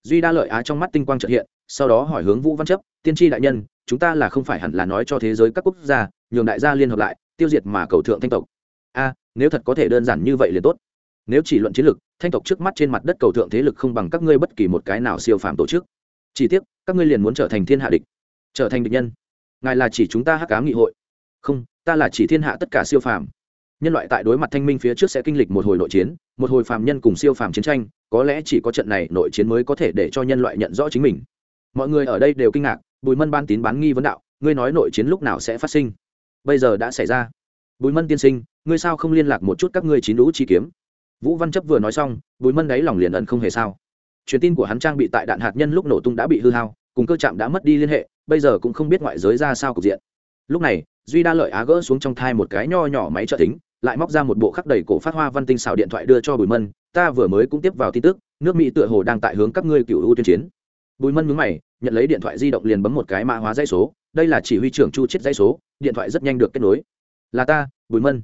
duy đa lợi á trong mắt tinh quang trợ hiện, sau đó hỏi hướng vũ văn chấp, tiên tri đại nhân, chúng ta là không phải hẳn là nói cho thế giới các quốc gia, nhường đại gia liên hợp lại, tiêu diệt mà cầu thượng thanh tộc. A, nếu thật có thể đơn giản như vậy liền tốt. Nếu chỉ luận chiến lược, thanh tộc trước mắt trên mặt đất cầu thượng thế lực không bằng các ngươi bất kỳ một cái nào siêu phàm tổ chức. Chỉ tiếc, các ngươi liền muốn trở thành thiên hạ địch, trở thành địch nhân. Ngài là chỉ chúng ta hắc cá nghị hội. Không, ta là chỉ thiên hạ tất cả siêu phàm nhân loại tại đối mặt thanh minh phía trước sẽ kinh lịch một hồi nội chiến, một hồi phàm nhân cùng siêu phàm chiến tranh, có lẽ chỉ có trận này nội chiến mới có thể để cho nhân loại nhận rõ chính mình. Mọi người ở đây đều kinh ngạc, bùi mân ban tín bán nghi vấn đạo, ngươi nói nội chiến lúc nào sẽ phát sinh? Bây giờ đã xảy ra. Bùi mân tiên sinh, ngươi sao không liên lạc một chút các ngươi chín lũ chi kiếm? Vũ văn chấp vừa nói xong, bùi mân đáy lòng liền ẩn không hề sao. Truyền tin của hắn trang bị tại đạn hạt nhân lúc nổ tung đã bị hư hao, cùng cơ trạm đã mất đi liên hệ, bây giờ cũng không biết ngoại giới ra sao cục diện. Lúc này, duy đa lợi á gỡ xuống trong thai một cái nho nhỏ máy trợ tính lại móc ra một bộ khắc đầy cổ phát hoa văn tinh xảo điện thoại đưa cho bùi mân, ta vừa mới cũng tiếp vào tin tức, nước mỹ tựa hồ đang tại hướng các ngươi cựu ưu tuyên chiến. Bùi mân nhướng mày, nhận lấy điện thoại di động liền bấm một cái mã hóa dây số, đây là chỉ huy trưởng chu chết dây số, điện thoại rất nhanh được kết nối. Là ta, bùi mân.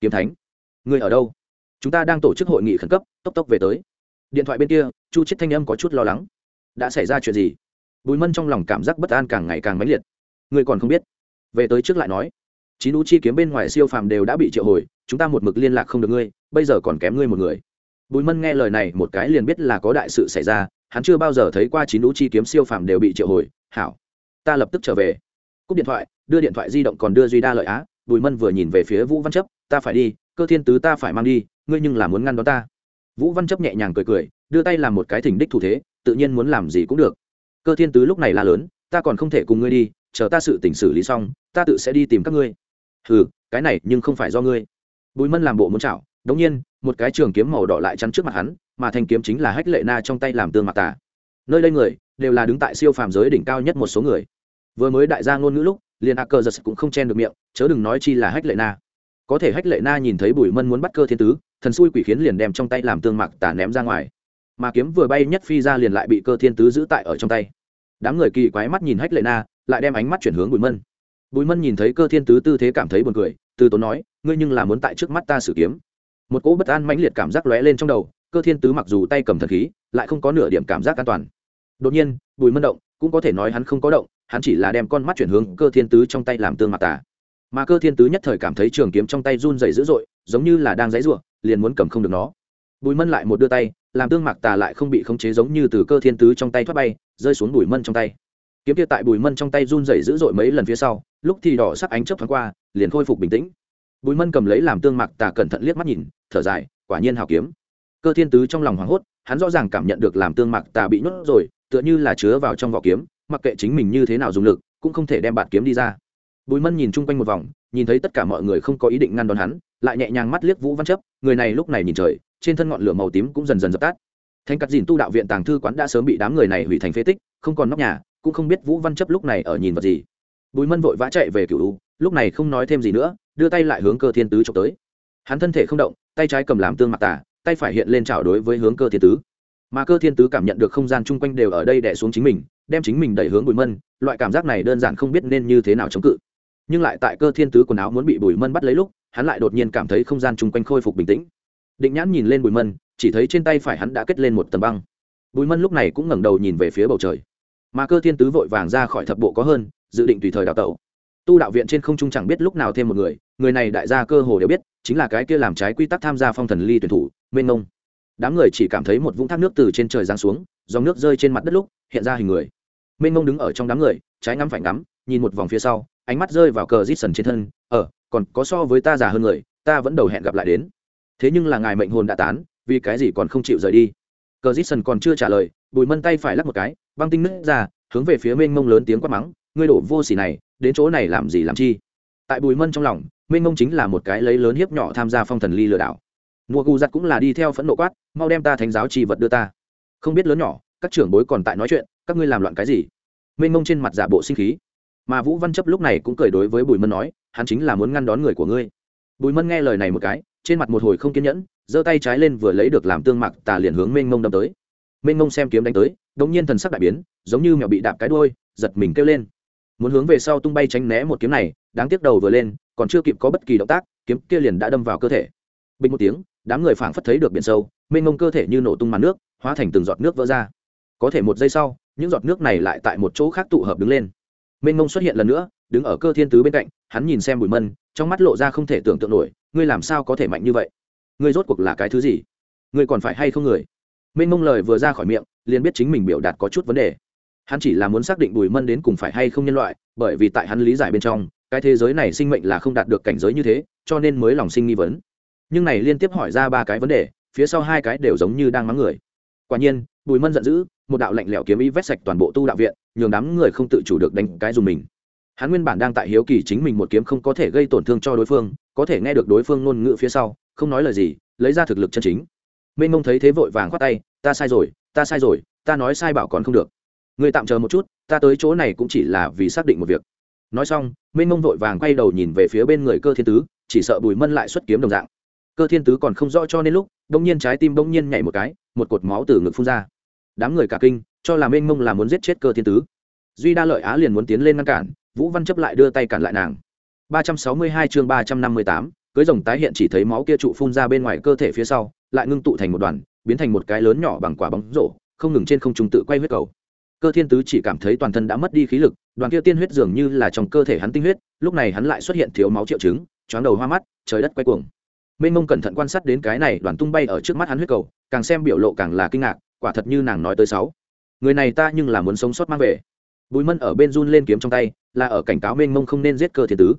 Kiếm thánh, ngươi ở đâu? Chúng ta đang tổ chức hội nghị khẩn cấp, tốc tốc về tới. Điện thoại bên kia, chu chết thanh âm có chút lo lắng. Đã xảy ra chuyện gì? Bùi mân trong lòng cảm giác bất an càng ngày càng mãnh liệt. Người còn không biết. Về tới trước lại nói chín u chi kiếm bên ngoài siêu phàm đều đã bị triệu hồi, chúng ta một mực liên lạc không được ngươi, bây giờ còn kém ngươi một người. Bùi mân nghe lời này một cái liền biết là có đại sự xảy ra, hắn chưa bao giờ thấy qua chín u chi kiếm siêu phàm đều bị triệu hồi. Hảo, ta lập tức trở về. Cúp điện thoại, đưa điện thoại di động còn đưa duy đa lợi á, bùi mân vừa nhìn về phía vũ văn chấp, ta phải đi, cơ thiên tứ ta phải mang đi, ngươi nhưng là muốn ngăn đó ta. Vũ văn chấp nhẹ nhàng cười cười, đưa tay làm một cái thỉnh đích thủ thế, tự nhiên muốn làm gì cũng được. Cơ thiên tứ lúc này là lớn, ta còn không thể cùng ngươi đi, chờ ta sự tỉnh xử lý xong, ta tự sẽ đi tìm các ngươi ừ cái này nhưng không phải do ngươi. Bùi mân làm bộ muốn chảo, đống nhiên, một cái trường kiếm màu đỏ lại chắn trước mặt hắn, mà thanh kiếm chính là hách lệ na trong tay làm tương mặt tà. Nơi đây người, đều là đứng tại siêu phàm giới đỉnh cao nhất một số người. Vừa mới đại gia ngôn ngữ lúc, liền a cơ giật cũng không chen được miệng, chớ đừng nói chi là hách lệ na. Có thể hách lệ na nhìn thấy bùi mân muốn bắt cơ thiên tứ, thần xui quỷ khiến liền đem trong tay làm tương mạc tà ném ra ngoài. Mà kiếm vừa bay nhất phi ra liền lại bị cơ thiên tứ giữ tại ở trong tay. Đám người kỳ quái mắt nhìn hách lệ na, lại đem ánh mắt chuyển hướng bùi mân bùi mân nhìn thấy cơ thiên tứ tư thế cảm thấy buồn cười, từ tốn nói, ngươi nhưng là muốn tại trước mắt ta sử kiếm. Một cỗ bất an mãnh liệt cảm giác lóe lên trong đầu, cơ thiên tứ mặc dù tay cầm thần khí, lại không có nửa điểm cảm giác an toàn. Đột nhiên, bùi mân động, cũng có thể nói hắn không có động, hắn chỉ là đem con mắt chuyển hướng cơ thiên tứ trong tay làm tương mặt tà. Mà cơ thiên tứ nhất thời cảm thấy trường kiếm trong tay run dày dữ dội, giống như là đang dãy ruộng liền muốn cầm không được nó. Bùi mân lại một đưa tay, làm tương mạc tà lại không bị khống chế giống như từ cơ thiên tứ trong tay thoát bay, rơi xuống bùi mân trong tay kiếm kia tại bùi mân trong tay run rẩy dữ dội mấy lần phía sau, lúc thì đỏ sắc ánh chớp thoáng qua, liền khôi phục bình tĩnh. Bùi mân cầm lấy làm tương mạc tà cẩn thận liếc mắt nhìn, thở dài, quả nhiên hào kiếm. Cơ thiên tứ trong lòng hoảng hốt, hắn rõ ràng cảm nhận được làm tương mạc tà bị nhốt rồi, tựa như là chứa vào trong vỏ kiếm, mặc kệ chính mình như thế nào dùng lực, cũng không thể đem bạt kiếm đi ra. Bùi mân nhìn chung quanh một vòng, nhìn thấy tất cả mọi người không có ý định ngăn đón hắn, lại nhẹ nhàng mắt liếc vũ văn chấp, người này lúc này nhìn trời, trên thân ngọn lửa màu tím cũng dần dần dập tắt. Thanh cắt dìn tu đạo viện tàng thư quán đã sớm bị đám người này hủy thành phế tích, không còn nóc nhà cũng không biết vũ văn chấp lúc này ở nhìn vật gì. Bùi mân vội vã chạy về cựu lúc này không nói thêm gì nữa, đưa tay lại hướng cơ thiên tứ trộm tới. Hắn thân thể không động, tay trái cầm làm tương mặt tả tay phải hiện lên trào đối với hướng cơ thiên tứ. Mà cơ thiên tứ cảm nhận được không gian chung quanh đều ở đây đẻ xuống chính mình, đem chính mình đẩy hướng bùi mân, loại cảm giác này đơn giản không biết nên như thế nào chống cự. Nhưng lại tại cơ thiên tứ quần áo muốn bị bùi mân bắt lấy lúc, hắn lại đột nhiên cảm thấy không gian chung quanh khôi phục bình tĩnh. Định nhãn nhìn lên bùi mân, chỉ thấy trên tay phải hắn đã kết lên một tầng băng. Bùi mân lúc này cũng ngẩng đầu nhìn về phía bầu trời mà cơ thiên tứ vội vàng ra khỏi thập bộ có hơn, dự định tùy thời đào tẩu. Tu đạo viện trên không trung chẳng biết lúc nào thêm một người người này đại gia cơ hồ đều biết, chính là cái kia làm trái quy tắc tham gia phong thần ly tuyển thủ, mênh ngông đám người chỉ cảm thấy một vũng thác nước từ trên trời giáng xuống, dòng nước rơi trên mặt đất lúc, hiện ra hình người. Mênh ngông đứng ở trong đám người, trái ngắm phải ngắm, nhìn một vòng phía sau, ánh mắt rơi vào cờ rít sần trên thân ờ còn có so với ta già hơn người, ta vẫn đầu hẹn gặp lại đến. Thế nhưng là ngài mệnh hồn đã tán, vì cái gì còn không chịu rời đi? Cờ rít sần còn chưa trả lời, bùi mân tay phải lắc một cái băng tinh nứt ra, hướng về phía mênh mông lớn tiếng quát mắng, ngươi đổ vô xỉ này, đến chỗ này làm gì làm chi? Tại bùi mân trong lòng, mênh mông chính là một cái lấy lớn hiếp nhỏ tham gia phong thần ly lừa đảo. Mùa gù giặt cũng là đi theo phẫn nộ quát, mau đem ta thánh giáo trì vật đưa ta. Không biết lớn nhỏ, các trưởng bối còn tại nói chuyện, các ngươi làm loạn cái gì? Mênh mông trên mặt giả bộ sinh khí. Mà vũ văn chấp lúc này cũng cười đối với bùi mân nói, hắn chính là muốn ngăn đón người của ngươi. Bùi mân nghe lời này một cái, trên mặt một hồi không kiên nhẫn, giơ tay trái lên vừa lấy được làm tương mặc tà liền hướng mênh mông đâm tới. Mênh mông xem kiếm đánh tới đống nhiên thần sắc đại biến, giống như mèo bị đạp cái đuôi, giật mình kêu lên. Muốn hướng về sau tung bay tránh né một kiếm này, đáng tiếc đầu vừa lên, còn chưa kịp có bất kỳ động tác, kiếm kia liền đã đâm vào cơ thể. Bình một tiếng, đám người phảng phất thấy được biển sâu, mênh mông cơ thể như nổ tung màn nước, hóa thành từng giọt nước vỡ ra. Có thể một giây sau, những giọt nước này lại tại một chỗ khác tụ hợp đứng lên. Mênh mông xuất hiện lần nữa, đứng ở cơ thiên tứ bên cạnh, hắn nhìn xem bùi mân, trong mắt lộ ra không thể tưởng tượng nổi, ngươi làm sao có thể mạnh như vậy? Ngươi rốt cuộc là cái thứ gì? Ngươi còn phải hay không người? Mênh mông lời vừa ra khỏi miệng, liền biết chính mình biểu đạt có chút vấn đề. Hắn chỉ là muốn xác định bùi mân đến cùng phải hay không nhân loại, bởi vì tại hắn lý giải bên trong, cái thế giới này sinh mệnh là không đạt được cảnh giới như thế, cho nên mới lòng sinh nghi vấn. Nhưng này liên tiếp hỏi ra ba cái vấn đề, phía sau hai cái đều giống như đang mắng người. Quả nhiên, bùi mân giận dữ, một đạo lạnh lẽo kiếm ý vét sạch toàn bộ tu đạo viện, nhường đám người không tự chủ được đánh cái dùng mình. Hắn nguyên bản đang tại hiếu kỳ chính mình một kiếm không có thể gây tổn thương cho đối phương, có thể nghe được đối phương ngôn ngữ phía sau, không nói lời gì, lấy ra thực lực chân chính mênh mông thấy thế vội vàng khoát tay ta sai rồi ta sai rồi ta nói sai bảo còn không được. Người tạm chờ một chút ta tới chỗ này cũng chỉ là vì xác định một việc. Nói xong mênh mông vội vàng quay đầu nhìn về phía bên người cơ thiên tứ chỉ sợ bùi mân lại xuất kiếm đồng dạng. Cơ thiên tứ còn không rõ cho nên lúc đông nhiên trái tim đông nhiên nhảy một cái một cột máu từ ngực phun ra. Đám người cả kinh cho là mênh mông là muốn giết chết cơ thiên tứ. Duy đa lợi á liền muốn tiến lên ngăn cản vũ văn chấp lại đưa tay cản lại nàng. 362 chương 358, cưới rồng tái hiện chỉ thấy máu kia trụ phun ra bên ngoài cơ thể phía sau lại ngưng tụ thành một đoàn, biến thành một cái lớn nhỏ bằng quả bóng rổ, không ngừng trên không trung tự quay huyết cầu. Cơ thiên tứ chỉ cảm thấy toàn thân đã mất đi khí lực, đoàn kia tiên huyết dường như là trong cơ thể hắn tinh huyết, lúc này hắn lại xuất hiện thiếu máu triệu chứng, choáng đầu hoa mắt, trời đất quay cuồng. Mênh mông cẩn thận quan sát đến cái này, đoàn tung bay ở trước mắt hắn huyết cầu, càng xem biểu lộ càng là kinh ngạc, quả thật như nàng nói tới sáu. Người này ta nhưng là muốn sống sót mang về. Bùi mân ở bên run lên kiếm trong tay, là ở cảnh cáo mênh mông không nên giết cơ thiên tứ.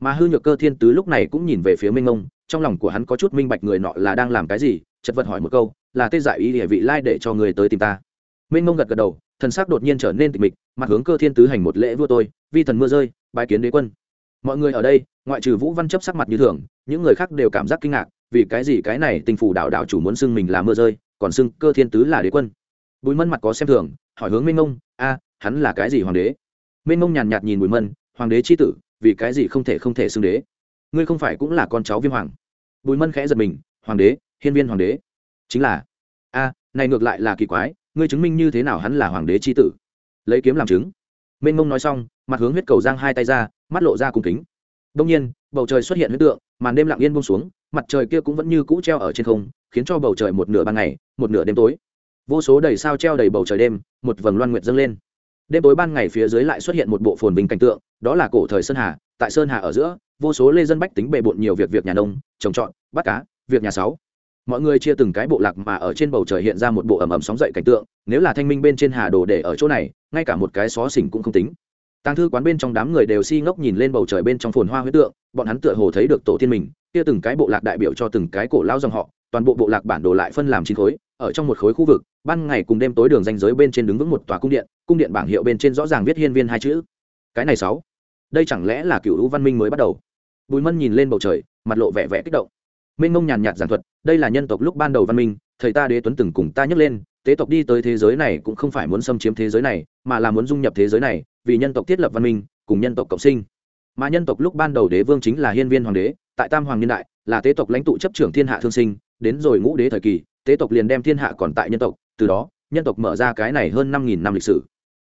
Mà hư nhược cơ thiên tứ lúc này cũng nhìn về phía mênh mông trong lòng của hắn có chút minh bạch người nọ là đang làm cái gì, chật vật hỏi một câu, là tê dại ý địa vị lai để cho người tới tìm ta. Minh mông gật gật đầu, thần sắc đột nhiên trở nên tịch mịch, mặt hướng cơ thiên tứ hành một lễ vua tôi, vi thần mưa rơi, bái kiến đế quân. Mọi người ở đây, ngoại trừ vũ văn chấp sắc mặt như thường, những người khác đều cảm giác kinh ngạc, vì cái gì cái này tình phủ đảo đảo chủ muốn xưng mình là mưa rơi, còn xưng cơ thiên tứ là đế quân. Bùi mân mặt có xem thường, hỏi hướng minh mông, a, hắn là cái gì hoàng đế? Minh mông nhàn nhạt nhìn bùi mân, hoàng đế c h i tử, vì cái gì không thể không thể xưng đế? Ngươi không phải cũng là con cháu viêm hoàng. Bùi mân khẽ giật mình, hoàng đế, hiên viên hoàng đế. Chính là. A, này ngược lại là kỳ quái, ngươi chứng minh như thế nào hắn là hoàng đế c h i tử? Lấy kiếm làm chứng. Minh mông nói xong, mặt hướng huyết cầu giang hai tay ra, mắt lộ ra cung kính. Đông nhiên, bầu trời xuất hiện huyết tượng, màn đêm lặng yên bông xuống, mặt trời kia cũng vẫn như cũ treo ở trên không, khiến cho bầu trời một nửa ban ngày, một nửa đêm tối. Vô số đầy sao treo đầy bầu trời đêm, một vầng loan nguyệt dâng lên. Đêm tối ban ngày phía dưới lại xuất hiện một bộ phồn bình cảnh tượng, đó là cổ thời sơn hà, tại sơn hà ở giữa vô số lê dân bách tính bề bộn nhiều việc việc nhà nông, trồng trọt, bắt cá, việc nhà sáu. Mọi người chia từng cái bộ lạc mà ở trên bầu trời hiện ra một bộ ẩm ẩm sóng dậy cảnh tượng, nếu là thanh minh bên trên hà đồ để ở chỗ này, ngay cả một cái xó xỉnh cũng không tính. Tàng thư quán bên trong đám người đều si ngốc nhìn lên bầu trời bên trong phồn hoa huyết tượng, bọn hắn tựa hồ thấy được tổ tiên mình, kia từng cái bộ lạc đại biểu cho từng cái cổ lao dòng họ, toàn bộ bộ lạc bản đồ lại phân làm chín khối, ở trong một khối khu vực, ban ngày cùng đêm tối đường danh giới bên trên đứng vững một tòa cung điện cung điện bảng hiệu bên trên rõ ràng viết hiên viên hai chữ. Cái này sáu. Đây chẳng lẽ là cựu lũ văn minh mới bắt đầu? Bùi mân nhìn lên bầu trời, mặt lộ vẻ vẻ kích động. Minh ngông nhàn nhạt giảng thuật, đây là nhân tộc lúc ban đầu văn minh, thầy ta đế tuấn từng cùng ta nhắc lên, tế tộc đi tới thế giới này cũng không phải muốn xâm chiếm thế giới này, mà là muốn dung nhập thế giới này, vì nhân tộc thiết lập văn minh, cùng nhân tộc cộng sinh. Mà nhân tộc lúc ban đầu đế vương chính là hiên viên hoàng đế, tại tam hoàng niên đại, là tế tộc lãnh tụ chấp trưởng thiên hạ thương sinh, đến rồi ngũ đế thời kỳ, tế tộc liền đem thiên hạ còn tại nhân tộc, từ đó, nhân tộc mở ra cái này hơn năm nghìn năm lịch sử.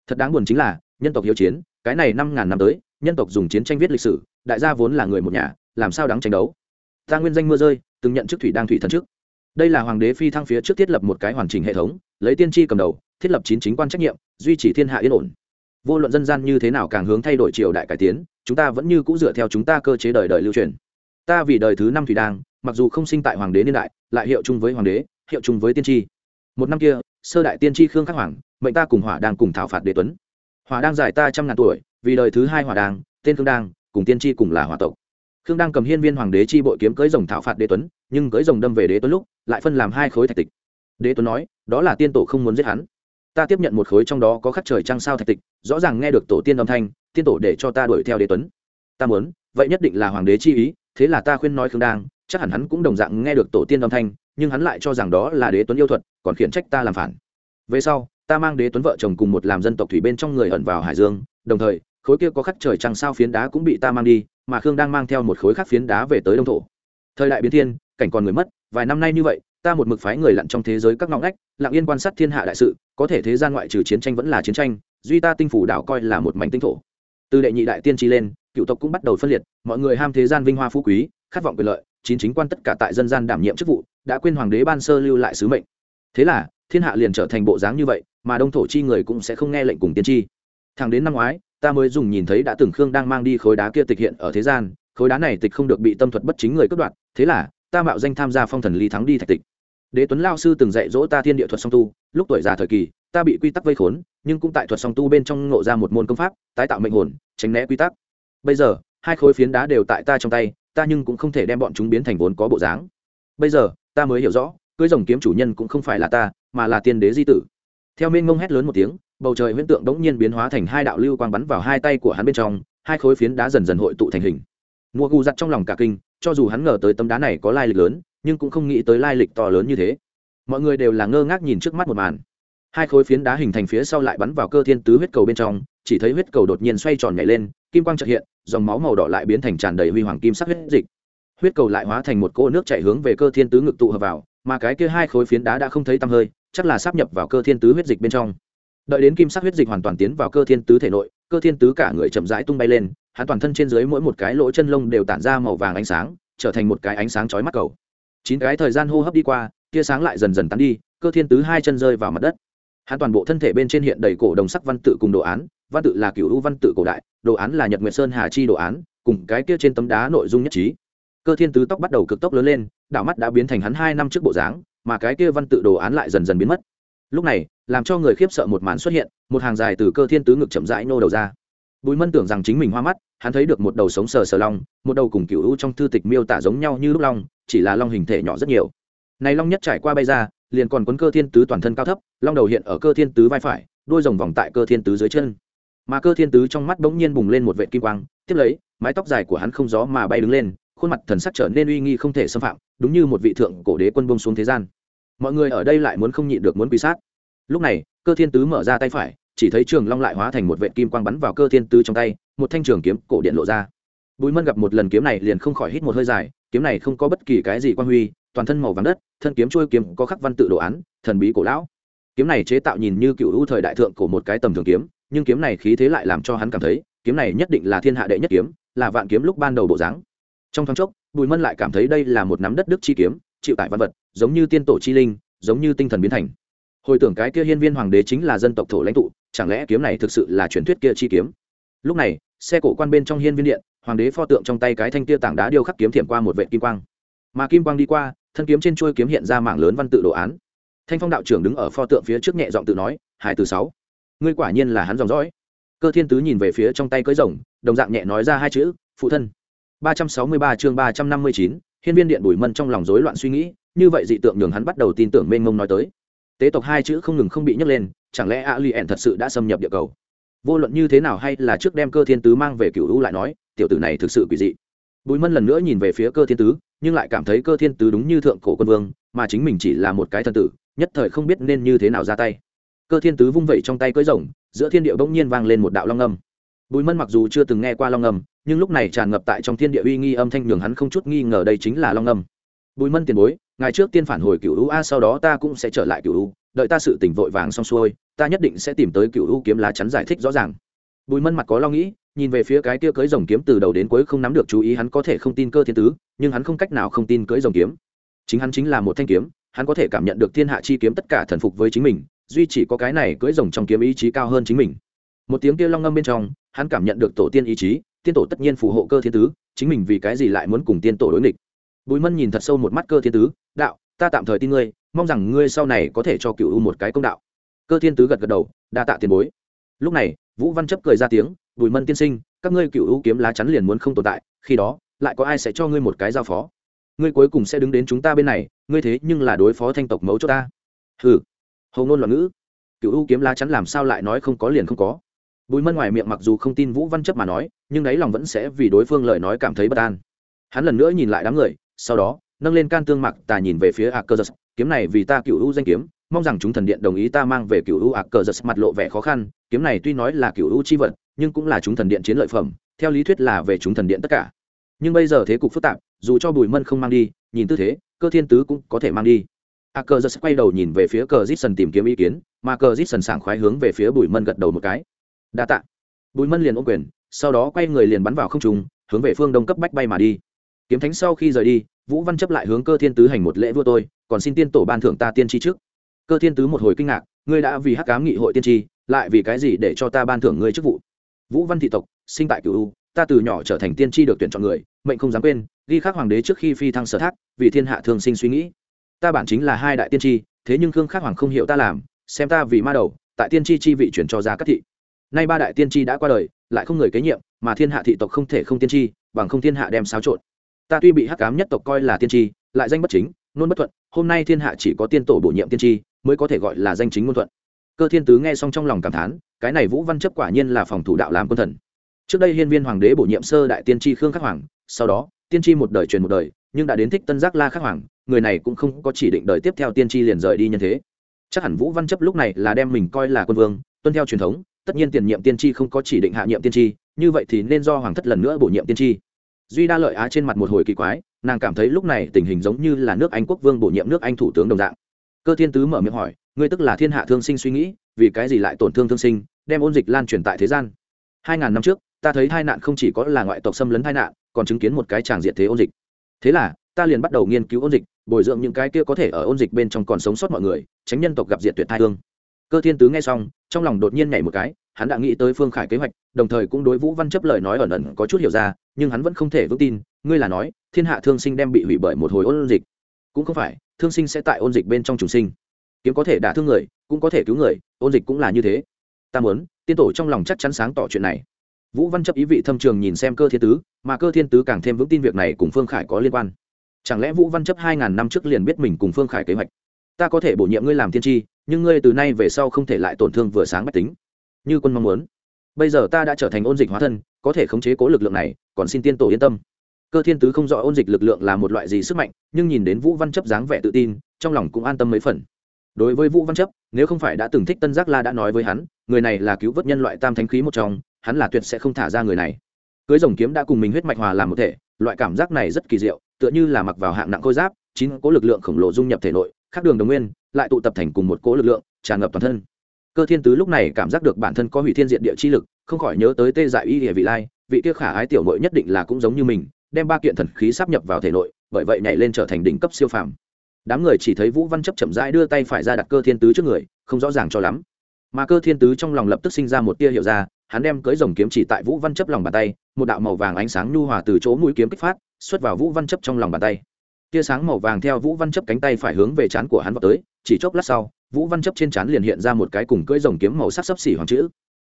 Thật đáng buồn chính là, nhân tộc hiếu chiến, cái này năm ngàn năm tới, nhân tộc dùng chiến tranh viết lịch sử đại gia vốn là người một nhà, làm sao đáng tranh đấu? Ta nguyên danh mưa rơi, từng nhận chức thủy đang thủy thần trước đây là hoàng đế phi thăng phía trước thiết lập một cái hoàn chỉnh hệ thống, lấy tiên tri cầm đầu, thiết lập chín chính quan trách nhiệm, duy trì thiên hạ yên ổn. Vô luận dân gian như thế nào càng hướng thay đổi triều đại cải tiến, chúng ta vẫn như c ũ dựa theo chúng ta cơ chế đời đời lưu truyền. Ta vì đời thứ năm thủy đang, mặc dù không sinh tại hoàng đế niên đại, lại hiệu chung với hoàng đế, hiệu chung với tiên tri. Một năm kia, sơ đại tiên tri khương khắc hoàng, mệnh ta cùng hỏa đang cùng thảo phạt đế tuấn. Hỏa đang dài ta trăm ngàn tuổi, vì đời thứ hai hỏa đang tên khương đang cùng tiên tri cùng là hỏa tộc. Khương đang cầm hiên viên hoàng đế chi bội kiếm cưới rồng thảo phạt đế tuấn, nhưng cưới rồng đâm về đế tuấn lúc, lại phân làm hai khối thạch tịch. Đế tuấn nói, đó là tiên tổ không muốn giết hắn. Ta tiếp nhận một khối trong đó có khắc trời trăng sao thạch tịch, rõ ràng nghe được tổ tiên âm thanh, tiên tổ để cho ta đuổi theo đế tuấn. Ta muốn, vậy nhất định là hoàng đế chi ý, thế là ta khuyên nói khương đang chắc hẳn hắn cũng đồng dạng nghe được tổ tiên âm thanh, nhưng hắn lại cho rằng đó là đế tuấn yêu thuật, còn khiển trách ta làm phản. Về sau, ta mang đế tuấn vợ chồng cùng một làm dân tộc thủy bên trong người ẩn vào hải dương, đồng thời khối kia có khắc trời trăng sao phiến đá cũng bị ta mang đi, mà khương đang mang theo một khối khắc phiến đá về tới đông thổ. Thời đại biến thiên, cảnh còn người mất, vài năm nay như vậy, ta một mực phái người lặn trong thế giới các ngõ ngách, lặng yên quan sát thiên hạ đại sự, có thể thế gian ngoại trừ chiến tranh vẫn là chiến tranh, duy ta tinh phủ đảo coi là một mảnh tinh thổ. Từ đệ nhị đại tiên tri lên, cựu tộc cũng bắt đầu phân liệt, mọi người ham thế gian vinh hoa phú quý, khát vọng quyền lợi, chín chính quan tất cả tại dân gian đảm nhiệm chức vụ, đã quên hoàng đế ban sơ lưu lại sứ mệnh. Thế là, thiên hạ liền trở thành bộ dáng như vậy, mà đông thổ chi người cũng sẽ không nghe lệnh cùng tiên tri. Thẳng đến năm ngoái ta mới dùng nhìn thấy đã từng khương đang mang đi khối đá kia tịch hiện ở thế gian, khối đá này tịch không được bị tâm thuật bất chính người cướp đoạt, thế là, ta mạo danh tham gia phong thần ly thắng đi thạch tịch. Đế tuấn lao sư từng dạy dỗ ta thiên địa thuật song tu, lúc tuổi già thời kỳ, ta bị quy tắc vây khốn, nhưng cũng tại thuật song tu bên trong ngộ ra một môn công pháp, tái tạo mệnh hồn, tránh né quy tắc. Bây giờ, hai khối phiến đá đều tại ta trong tay, ta nhưng cũng không thể đem bọn chúng biến thành vốn có bộ dáng. Bây giờ, ta mới hiểu rõ, cưới rồng kiếm chủ nhân cũng không phải là ta, mà là tiên đế di tử. Theo minh ngông hét lớn một tiếng bầu trời huyễn tượng đống nhiên biến hóa thành hai đạo lưu quang bắn vào hai tay của hắn bên trong, hai khối phiến đá dần dần hội tụ thành hình. Mùa gù giặt trong lòng cả kinh, cho dù hắn ngờ tới tấm đá này có lai lịch lớn, nhưng cũng không nghĩ tới lai lịch to lớn như thế. Mọi người đều là ngơ ngác nhìn trước mắt một màn. Hai khối phiến đá hình thành phía sau lại bắn vào cơ thiên tứ huyết cầu bên trong, chỉ thấy huyết cầu đột nhiên xoay tròn nhảy lên, kim quang chợt hiện, dòng máu màu đỏ lại biến thành tràn đầy huy hoàng kim sắc huyết dịch. Huyết cầu lại hóa thành một cỗ nước chạy hướng về cơ thiên tứ ngực tụ hợp vào, mà cái kia hai khối phiến đá đã không thấy tăm hơi, chắc là sắp nhập vào cơ thiên tứ huyết dịch bên trong đợi đến kim sắc huyết dịch hoàn toàn tiến vào cơ thiên tứ thể nội, cơ thiên tứ cả người chậm rãi tung bay lên, hắn toàn thân trên dưới mỗi một cái lỗ chân lông đều tản ra màu vàng ánh sáng, trở thành một cái ánh sáng chói mắt cầu. Chín cái thời gian hô hấp đi qua, tia sáng lại dần dần tắn đi, cơ thiên tứ hai chân rơi vào mặt đất. Hắn toàn bộ thân thể bên trên hiện đầy cổ đồng sắc văn tự cùng đồ án, văn tự là cựu u văn tự cổ đại, đồ án là nhật nguyệt sơn hà chi đồ án, cùng cái kia trên tấm đá nội dung nhất trí. Cơ thiên tứ tóc bắt đầu cực tốc lớn lên, đạo mắt đã biến thành hắn hai năm trước bộ dáng, mà cái kia văn tự đồ án lại dần dần biến mất lúc này, làm cho người khiếp sợ một màn xuất hiện, một hàng dài từ cơ thiên tứ ngực chậm rãi nô đầu ra. Bùi mân tưởng rằng chính mình hoa mắt, hắn thấy được một đầu sống sờ sờ long, một đầu cùng cựu u trong thư tịch miêu tả giống nhau như lúc long, chỉ là long hình thể nhỏ rất nhiều. Này long nhất trải qua bay ra, liền còn quấn cơ thiên tứ toàn thân cao thấp, long đầu hiện ở cơ thiên tứ vai phải, đuôi rồng vòng tại cơ thiên tứ dưới chân. Mà cơ thiên tứ trong mắt bỗng nhiên bùng lên một vệ kim quang, tiếp lấy, mái tóc dài của hắn không gió mà bay đứng lên, khuôn mặt thần sắc trở nên uy nghi không thể xâm phạm, đúng như một vị thượng cổ đế quân bông xuống thế gian mọi người ở đây lại muốn không nhịn được muốn quy sát. Lúc này, cơ thiên tứ mở ra tay phải, chỉ thấy trường long lại hóa thành một vệ kim quang bắn vào cơ thiên tứ trong tay, một thanh trường kiếm cổ điện lộ ra. Bùi mân gặp một lần kiếm này liền không khỏi hít một hơi dài, kiếm này không có bất kỳ cái gì quan huy, toàn thân màu vàng đất, thân kiếm trôi kiếm có khắc văn tự đồ án, thần bí cổ lão. Kiếm này chế tạo nhìn như cựu u thời đại thượng của một cái tầm thường kiếm, nhưng kiếm này khí thế lại làm cho hắn cảm thấy, kiếm này nhất định là thiên hạ đệ nhất kiếm, là vạn kiếm lúc ban đầu bộ dáng. Trong thoáng chốc, bùi mân lại cảm thấy đây là một nắm đất đức chi kiếm chịu tại văn vật giống như tiên tổ chi linh giống như tinh thần biến thành. Hồi tưởng cái kia hiên viên hoàng đế chính là dân tộc thổ lãnh tụ chẳng lẽ kiếm này thực sự là truyền thuyết kia chi kiếm? Lúc này xe cổ quan bên trong hiên viên điện hoàng đế pho tượng trong tay cái thanh kia tảng đá điêu khắc kiếm thiểm qua một vệ kim quang. Mà kim quang đi qua thân kiếm trên chuôi kiếm hiện ra mảng lớn văn tự đồ án. Thanh phong đạo trưởng đứng ở pho tượng phía trước nhẹ giọng tự nói hai từ sáu ngươi quả nhiên là hắn dòng dõi. Cơ thiên tứ nhìn về phía trong tay cưỡi rồng đồng dạng nhẹ nói ra hai chữ phụ thân. 363 chương 359, hiên viên điện bùi mân trong lòng rối loạn suy nghĩ, như vậy dị tượng nhường hắn bắt đầu tin tưởng mênh mông nói tới. Tế tộc hai chữ không ngừng không bị nhấc lên, chẳng lẽ a li ẻn thật sự đã xâm nhập địa cầu? Vô luận như thế nào hay là trước đem cơ thiên tứ mang về cựu u lại nói, tiểu tử này thực sự quỷ dị. Bùi mân lần nữa nhìn về phía cơ thiên tứ, nhưng lại cảm thấy cơ thiên tứ đúng như thượng cổ quân vương, mà chính mình chỉ là một cái thân tử, nhất thời không biết nên như thế nào ra tay. Cơ thiên tứ vung vẩy trong tay cưỡi rồng, giữa thiên địa bỗng nhiên vang lên một đạo long âm bùi mân mặc dù chưa từng nghe qua long âm, nhưng lúc này tràn ngập tại trong thiên địa uy nghi âm thanh nhường hắn không chút nghi ngờ đây chính là long âm. Bùi mân tiền bối, ngày trước tiên phản hồi cựu u a, sau đó ta cũng sẽ trở lại cựu u, đợi ta sự tỉnh vội vàng xong xuôi, ta nhất định sẽ tìm tới cựu u kiếm lá chắn giải thích rõ ràng. Bùi mân mặt có lo nghĩ, nhìn về phía cái kia cưới rồng kiếm từ đầu đến cuối không nắm được chú ý, hắn có thể không tin cơ thiên tứ, nhưng hắn không cách nào không tin cưới rồng kiếm. Chính hắn chính là một thanh kiếm, hắn có thể cảm nhận được thiên hạ chi kiếm tất cả thần phục với chính mình, duy chỉ có cái này cưới rồng trong kiếm ý chí cao hơn chính mình. Một tiếng kia long ngâm bên trong hắn cảm nhận được tổ tiên ý chí, tiên tổ tất nhiên phù hộ cơ thiên tứ, chính mình vì cái gì lại muốn cùng tiên tổ đối nghịch. Bùi mân nhìn thật sâu một mắt cơ thiên tứ, đạo, ta tạm thời tin ngươi, mong rằng ngươi sau này có thể cho cựu u một cái công đạo. Cơ thiên tứ gật gật đầu, đa tạ tiền bối. Lúc này, vũ văn chấp cười ra tiếng, bùi mân tiên sinh, các ngươi cựu u kiếm lá chắn liền muốn không tồn tại, khi đó, lại có ai sẽ cho ngươi một cái giao phó? Ngươi cuối cùng sẽ đứng đến chúng ta bên này, ngươi thế nhưng là đối phó thanh tộc mẫu cho ta. Ừ hầu ngôn loạn ngữ, cựu u kiếm lá chắn làm sao lại nói không có liền không có? Bùi mân ngoài miệng mặc dù không tin vũ văn chấp mà nói, nhưng đáy lòng vẫn sẽ vì đối phương lời nói cảm thấy bất an. Hắn lần nữa nhìn lại đám người, sau đó, nâng lên can tương mặc tà nhìn về phía a cơ giật kiếm này vì ta cựu u danh kiếm, mong rằng chúng thần điện đồng ý ta mang về cựu ưu a cơ giật mặt lộ vẻ khó khăn, kiếm này tuy nói là cựu ưu chi vật, nhưng cũng là chúng thần điện chiến lợi phẩm, theo lý thuyết là về chúng thần điện tất cả. Nhưng bây giờ thế cục phức tạp, dù cho bùi mân không mang đi, nhìn tư thế, cơ thiên tứ cũng có thể mang đi. A giật quay đầu nhìn về phía cờ dít sần tìm kiếm ý kiến, mà cờ dít sần sảng khoái hướng về phía bùi mân gật đầu một cái đa tạ. Bùi mân liền ôm quyền, sau đó quay người liền bắn vào không trùng hướng về phương đông cấp bách bay mà đi. Kiếm thánh sau khi rời đi, vũ văn chấp lại hướng cơ thiên tứ hành một lễ vua tôi, còn xin tiên tổ ban thưởng ta tiên tri trước. Cơ thiên tứ một hồi kinh ngạc, ngươi đã vì hắc cám nghị hội tiên tri, lại vì cái gì để cho ta ban thưởng ngươi chức vụ? Vũ văn thị tộc, sinh tại cựu ta từ nhỏ trở thành tiên tri được tuyển chọn người, mệnh không dám quên, ghi khắc hoàng đế trước khi phi thăng sở thác, vì thiên hạ thường sinh suy nghĩ. Ta bản chính là hai đại tiên tri, thế nhưng khương khắc hoàng không hiểu ta làm, xem ta vì ma đầu, tại tiên tri chi vị chuyển cho ra các thị nay ba đại tiên tri đã qua đời, lại không người kế nhiệm, mà thiên hạ thị tộc không thể không tiên tri, bằng không thiên hạ đem xáo trộn. Ta tuy bị hắc cám nhất tộc coi là tiên tri, lại danh bất chính, nôn bất thuận, hôm nay thiên hạ chỉ có tiên tổ bổ nhiệm tiên tri, mới có thể gọi là danh chính ngôn thuận. Cơ thiên tứ nghe xong trong lòng cảm thán, cái này vũ văn chấp quả nhiên là phòng thủ đạo làm quân thần. Trước đây hiên viên hoàng đế bổ nhiệm sơ đại tiên tri khương khắc hoàng, sau đó, tiên tri một đời truyền một đời, nhưng đã đến thích tân giác la khắc hoàng, người này cũng không có chỉ định đời tiếp theo tiên tri liền rời đi nhân thế. Chắc hẳn vũ văn chấp lúc này là đem mình coi là quân vương, tuân theo truyền thống tất nhiên tiền nhiệm tiên tri không có chỉ định hạ nhiệm tiên tri, như vậy thì nên do hoàng thất lần nữa bổ nhiệm tiên tri. Duy đa lợi á trên mặt một hồi kỳ quái, nàng cảm thấy lúc này tình hình giống như là nước anh quốc vương bổ nhiệm nước anh thủ tướng đồng dạng. Cơ thiên tứ mở miệng hỏi, ngươi tức là thiên hạ thương sinh suy nghĩ, vì cái gì lại tổn thương thương sinh, đem ôn dịch lan truyền tại thế gian? Hai ngàn năm trước, ta thấy tai nạn không chỉ có là ngoại tộc xâm lấn tai nạn, còn chứng kiến một cái tràng diệt thế ôn dịch. Thế là, ta liền bắt đầu nghiên cứu ôn dịch, bồi dưỡng những cái kia có thể ở ôn dịch bên trong còn sống sót mọi người, tránh nhân tộc gặp diệt tuyệt thai thương. cơ thiên tứ nghe xong trong lòng đột nhiên nhảy một cái, hắn đã nghĩ tới phương khải kế hoạch, đồng thời cũng đối vũ văn chấp lời nói ẩn ẩn có chút hiểu ra, nhưng hắn vẫn không thể vững tin, ngươi là nói, thiên hạ thương sinh đem bị hủy bởi một hồi ôn dịch. Cũng không phải, thương sinh sẽ tại ôn dịch bên trong trùng sinh. Kiếm có thể đả thương người, cũng có thể cứu người, ôn dịch cũng là như thế. Ta muốn, tiên tổ trong lòng chắc chắn sáng tỏ chuyện này. Vũ văn chấp ý vị thâm trường nhìn xem cơ thiên tứ, mà cơ thiên tứ càng thêm vững tin việc này cùng phương khải có liên quan. Chẳng lẽ vũ văn chấp hai ngàn năm trước liền biết mình cùng phương khải kế hoạch? Ta có thể bổ nhiệm ngươi làm tiên tri, nhưng ngươi từ nay về sau không thể lại tổn thương vừa sáng bách tính. Như quân mong muốn. Bây giờ ta đã trở thành ôn dịch hóa thân, có thể khống chế cố lực lượng này, còn xin tiên tổ yên tâm. Cơ thiên tứ không rõ ôn dịch lực lượng là một loại gì sức mạnh, nhưng nhìn đến vũ văn chấp dáng vẻ tự tin, trong lòng cũng an tâm mấy phần. Đối với vũ văn chấp, nếu không phải đã từng thích tân giác la đã nói với hắn, người này là cứu vớt nhân loại tam thánh khí một trong, hắn là tuyệt sẽ không thả ra người này. Cưới rồng kiếm đã cùng mình huyết mạch hòa làm một thể, loại cảm giác này rất kỳ diệu, tựa như là mặc vào hạng nặng khôi giáp, chín cố lực lượng khổng lồ dung nhập thể nội khác đường đồng nguyên, lại tụ tập thành cùng một cỗ lực lượng, tràn ngập toàn thân. Cơ thiên tứ lúc này cảm giác được bản thân có hủy thiên diện địa chi lực, không khỏi nhớ tới tê dại y địa vị lai, vị kia khả ái tiểu nội nhất định là cũng giống như mình, đem ba kiện thần khí sắp nhập vào thể nội, bởi vậy nhảy lên trở thành đỉnh cấp siêu phàm. Đám người chỉ thấy vũ văn chấp chậm rãi đưa tay phải ra đặt cơ thiên tứ trước người, không rõ ràng cho lắm. Mà cơ thiên tứ trong lòng lập tức sinh ra một tia hiệu ra, hắn đem cưới rồng kiếm chỉ tại vũ văn chấp lòng bàn tay, một đạo màu vàng ánh sáng nhu hòa từ chỗ mũi kiếm kích phát, xuất vào vũ văn chấp trong lòng bàn tay tia sáng màu vàng theo vũ văn chấp cánh tay phải hướng về trán của hắn vào tới, chỉ chốc lát sau, vũ văn chấp trên trán liền hiện ra một cái cùng cưỡi rồng kiếm màu sắc sấp xỉ hoàng chữ.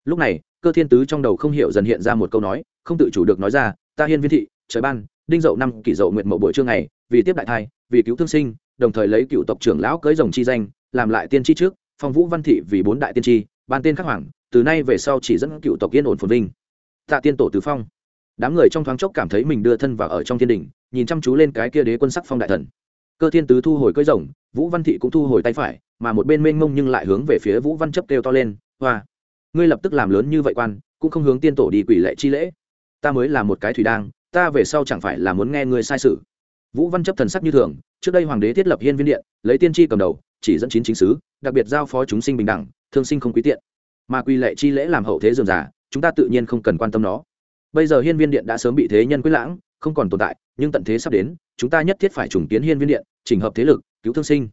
Lúc này, cơ thiên tứ trong đầu không hiểu dần hiện ra một câu nói, không tự chủ được nói ra, ta hiên viên thị, trời ban, đinh dậu năm kỷ dậu nguyện mậu buổi trưa ngày, vì tiếp đại thai, vì cứu thương sinh, đồng thời lấy cựu tộc trưởng lão cưỡi rồng chi danh, làm lại tiên tri trước, phong vũ văn thị vì bốn đại tiên tri, ban tên khắc hoàng, từ nay về sau chỉ dẫn cựu tộc yên ổn phồn vinh. Tạ tiên tổ tứ phong đám người trong thoáng chốc cảm thấy mình đưa thân vào ở trong thiên đình, nhìn chăm chú lên cái kia đế quân sắc phong đại thần. Cơ thiên tứ thu hồi cưỡi rồng, vũ văn thị cũng thu hồi tay phải, mà một bên mênh mông nhưng lại hướng về phía vũ văn chấp kêu to lên, hoa, ngươi lập tức làm lớn như vậy quan, cũng không hướng tiên tổ đi quỷ lệ chi lễ. Ta mới là một cái thủy đang, ta về sau chẳng phải là muốn nghe ngươi sai sự. Vũ văn chấp thần sắc như thường, trước đây hoàng đế thiết lập hiên viên điện, lấy tiên tri cầm đầu, chỉ dẫn chín chính sứ, đặc biệt giao phó chúng sinh bình đẳng, thương sinh không quý tiện. Mà quy lệ chi lễ làm hậu thế dườm giả chúng ta tự nhiên không cần quan tâm nó bây giờ hiên viên điện đã sớm bị thế nhân quyết lãng, không còn tồn tại, nhưng tận thế sắp đến, chúng ta nhất thiết phải trùng kiến hiên viên điện, chỉnh hợp thế lực, cứu thương sinh.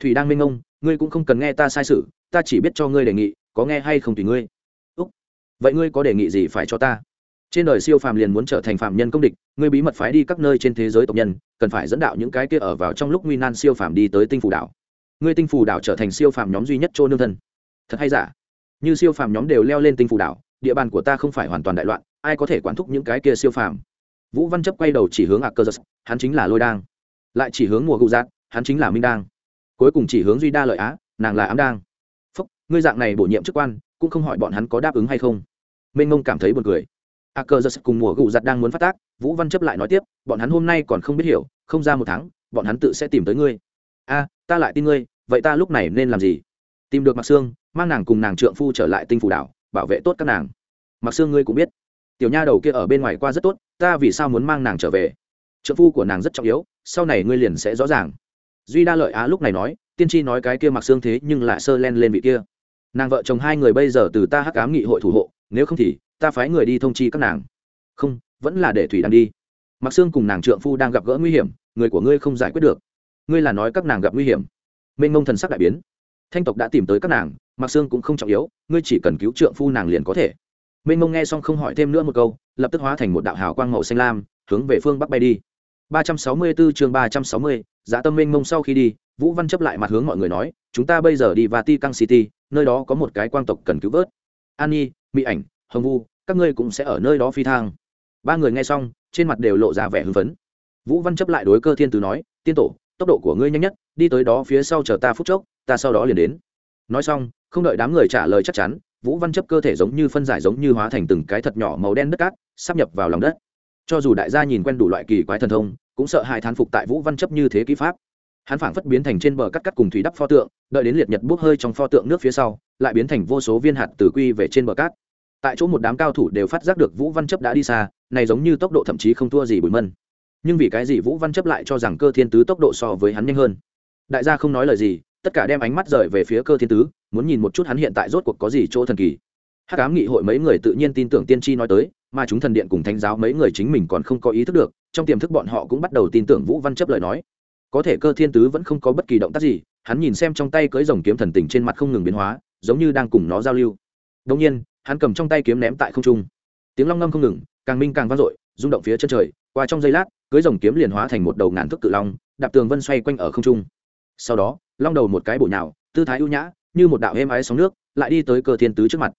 Thủy đang minh ông, ngươi cũng không cần nghe ta sai sự, ta chỉ biết cho ngươi đề nghị, có nghe hay không tùy ngươi. Úc. Vậy ngươi có đề nghị gì phải cho ta? Trên đời siêu phàm liền muốn trở thành phạm nhân công địch, ngươi bí mật phái đi các nơi trên thế giới tộc nhân, cần phải dẫn đạo những cái kia ở vào trong lúc nguy nan siêu phàm đi tới tinh phủ đảo. Ngươi tinh phủ đảo trở thành siêu phàm nhóm duy nhất chỗ nương thân. Thật hay giả? Như siêu phàm nhóm đều leo lên tinh phủ đảo, địa bàn của ta không phải hoàn toàn đại loạn ai có thể quản thúc những cái kia siêu phàm? Vũ văn chấp quay đầu chỉ hướng a cơ giật hắn chính là lôi đang lại chỉ hướng mùa gù giác hắn chính là minh đang cuối cùng chỉ hướng duy đa lợi á, nàng là ám đang phúc, ngươi dạng này bổ nhiệm chức quan, cũng không hỏi bọn hắn có đáp ứng hay không. Mênh mông cảm thấy buồn cười. A cơ giật cùng mùa gù giặt đang muốn phát tác, vũ văn chấp lại nói tiếp, bọn hắn hôm nay còn không biết hiểu, không ra một tháng, bọn hắn tự sẽ tìm tới ngươi. A, ta lại tin ngươi, vậy ta lúc này nên làm gì? Tìm được mặc sương, mang nàng cùng nàng trượng phu trở lại tinh phủ đảo, bảo vệ tốt các nàng. Mặc sương ngươi cũng biết tiểu nha đầu kia ở bên ngoài qua rất tốt, ta vì sao muốn mang nàng trở về? Trượng phu của nàng rất trọng yếu, sau này ngươi liền sẽ rõ ràng. Duy đa lợi á lúc này nói, tiên tri nói cái kia mặc xương thế nhưng lại sơ len lên vị kia. Nàng vợ chồng hai người bây giờ từ ta hắc ám nghị hội thủ hộ, nếu không thì, ta phái người đi thông chi các nàng. Không, vẫn là để thủy đang đi. Mặc xương cùng nàng trượng phu đang gặp gỡ nguy hiểm, người của ngươi không giải quyết được. Ngươi là nói các nàng gặp nguy hiểm. Mênh mông thần sắc đại biến. Thanh tộc đã tìm tới các nàng, mặc xương cũng không trọng yếu, ngươi chỉ cần cứu trượng phu nàng liền có thể mênh mông nghe xong không hỏi thêm nữa một câu lập tức hóa thành một đạo hào quang màu xanh lam hướng về phương bắc bay đi 364 chương 360, Giá dạ Tâm Minh Mông sau khi đi, Vũ Văn chấp lại mặt hướng mọi người nói, chúng ta bây giờ đi Vatican City, nơi đó có một cái quang tộc cần cứu vớt. Annie, Mỹ Ảnh, Hồng Vu, các ngươi cũng sẽ ở nơi đó phi thang. Ba người nghe xong, trên mặt đều lộ ra vẻ hưng phấn. Vũ Văn chấp lại đối Cơ Thiên Từ nói, tiên tổ, tốc độ của ngươi nhanh nhất, đi tới đó phía sau chờ ta phút chốc, ta sau đó liền đến. Nói xong, không đợi đám người trả lời chắc chắn, Vũ Văn chấp cơ thể giống như phân giải giống như hóa thành từng cái thật nhỏ màu đen đất cát, sắp nhập vào lòng đất. Cho dù đại gia nhìn quen đủ loại kỳ quái thần thông cũng sợ hãi thán phục tại vũ văn chấp như thế kỹ pháp. Hắn phảng phất biến thành trên bờ cắt cắt cùng thủy đắp pho tượng đợi đến liệt nhật bốc hơi trong pho tượng nước phía sau lại biến thành vô số viên hạt từ quy về trên bờ cát. Tại chỗ một đám cao thủ đều phát giác được vũ văn chấp đã đi xa này giống như tốc độ thậm chí không thua gì bùi mân. Nhưng vì cái gì vũ văn chấp lại cho rằng cơ thiên tứ tốc độ so với hắn nhanh hơn? Đại gia không nói lời gì tất cả đem ánh mắt rời về phía cơ thiên tứ, muốn nhìn một chút hắn hiện tại rốt cuộc có gì chỗ thần kỳ. Hắc ám nghị hội mấy người tự nhiên tin tưởng tiên tri nói tới, mà chúng thần điện cùng thánh giáo mấy người chính mình còn không có ý thức được, trong tiềm thức bọn họ cũng bắt đầu tin tưởng vũ văn chấp lời nói. Có thể cơ thiên tứ vẫn không có bất kỳ động tác gì, hắn nhìn xem trong tay cưỡi rồng kiếm thần tình trên mặt không ngừng biến hóa, giống như đang cùng nó giao lưu. Đông nhiên, hắn cầm trong tay kiếm ném tại không trung. Tiếng long ngâm không ngừng, càng minh càng vang dội, rung động phía chân trời, qua trong giây lát, cưỡi rồng kiếm liền hóa thành một đầu ngàn thức cự long, đạp tường vân xoay quanh ở không trung. Sau đó long đầu một cái bổ nhào tư thái ưu nhã như một đạo êm ái sóng nước lại đi tới cơ thiên tứ trước mặt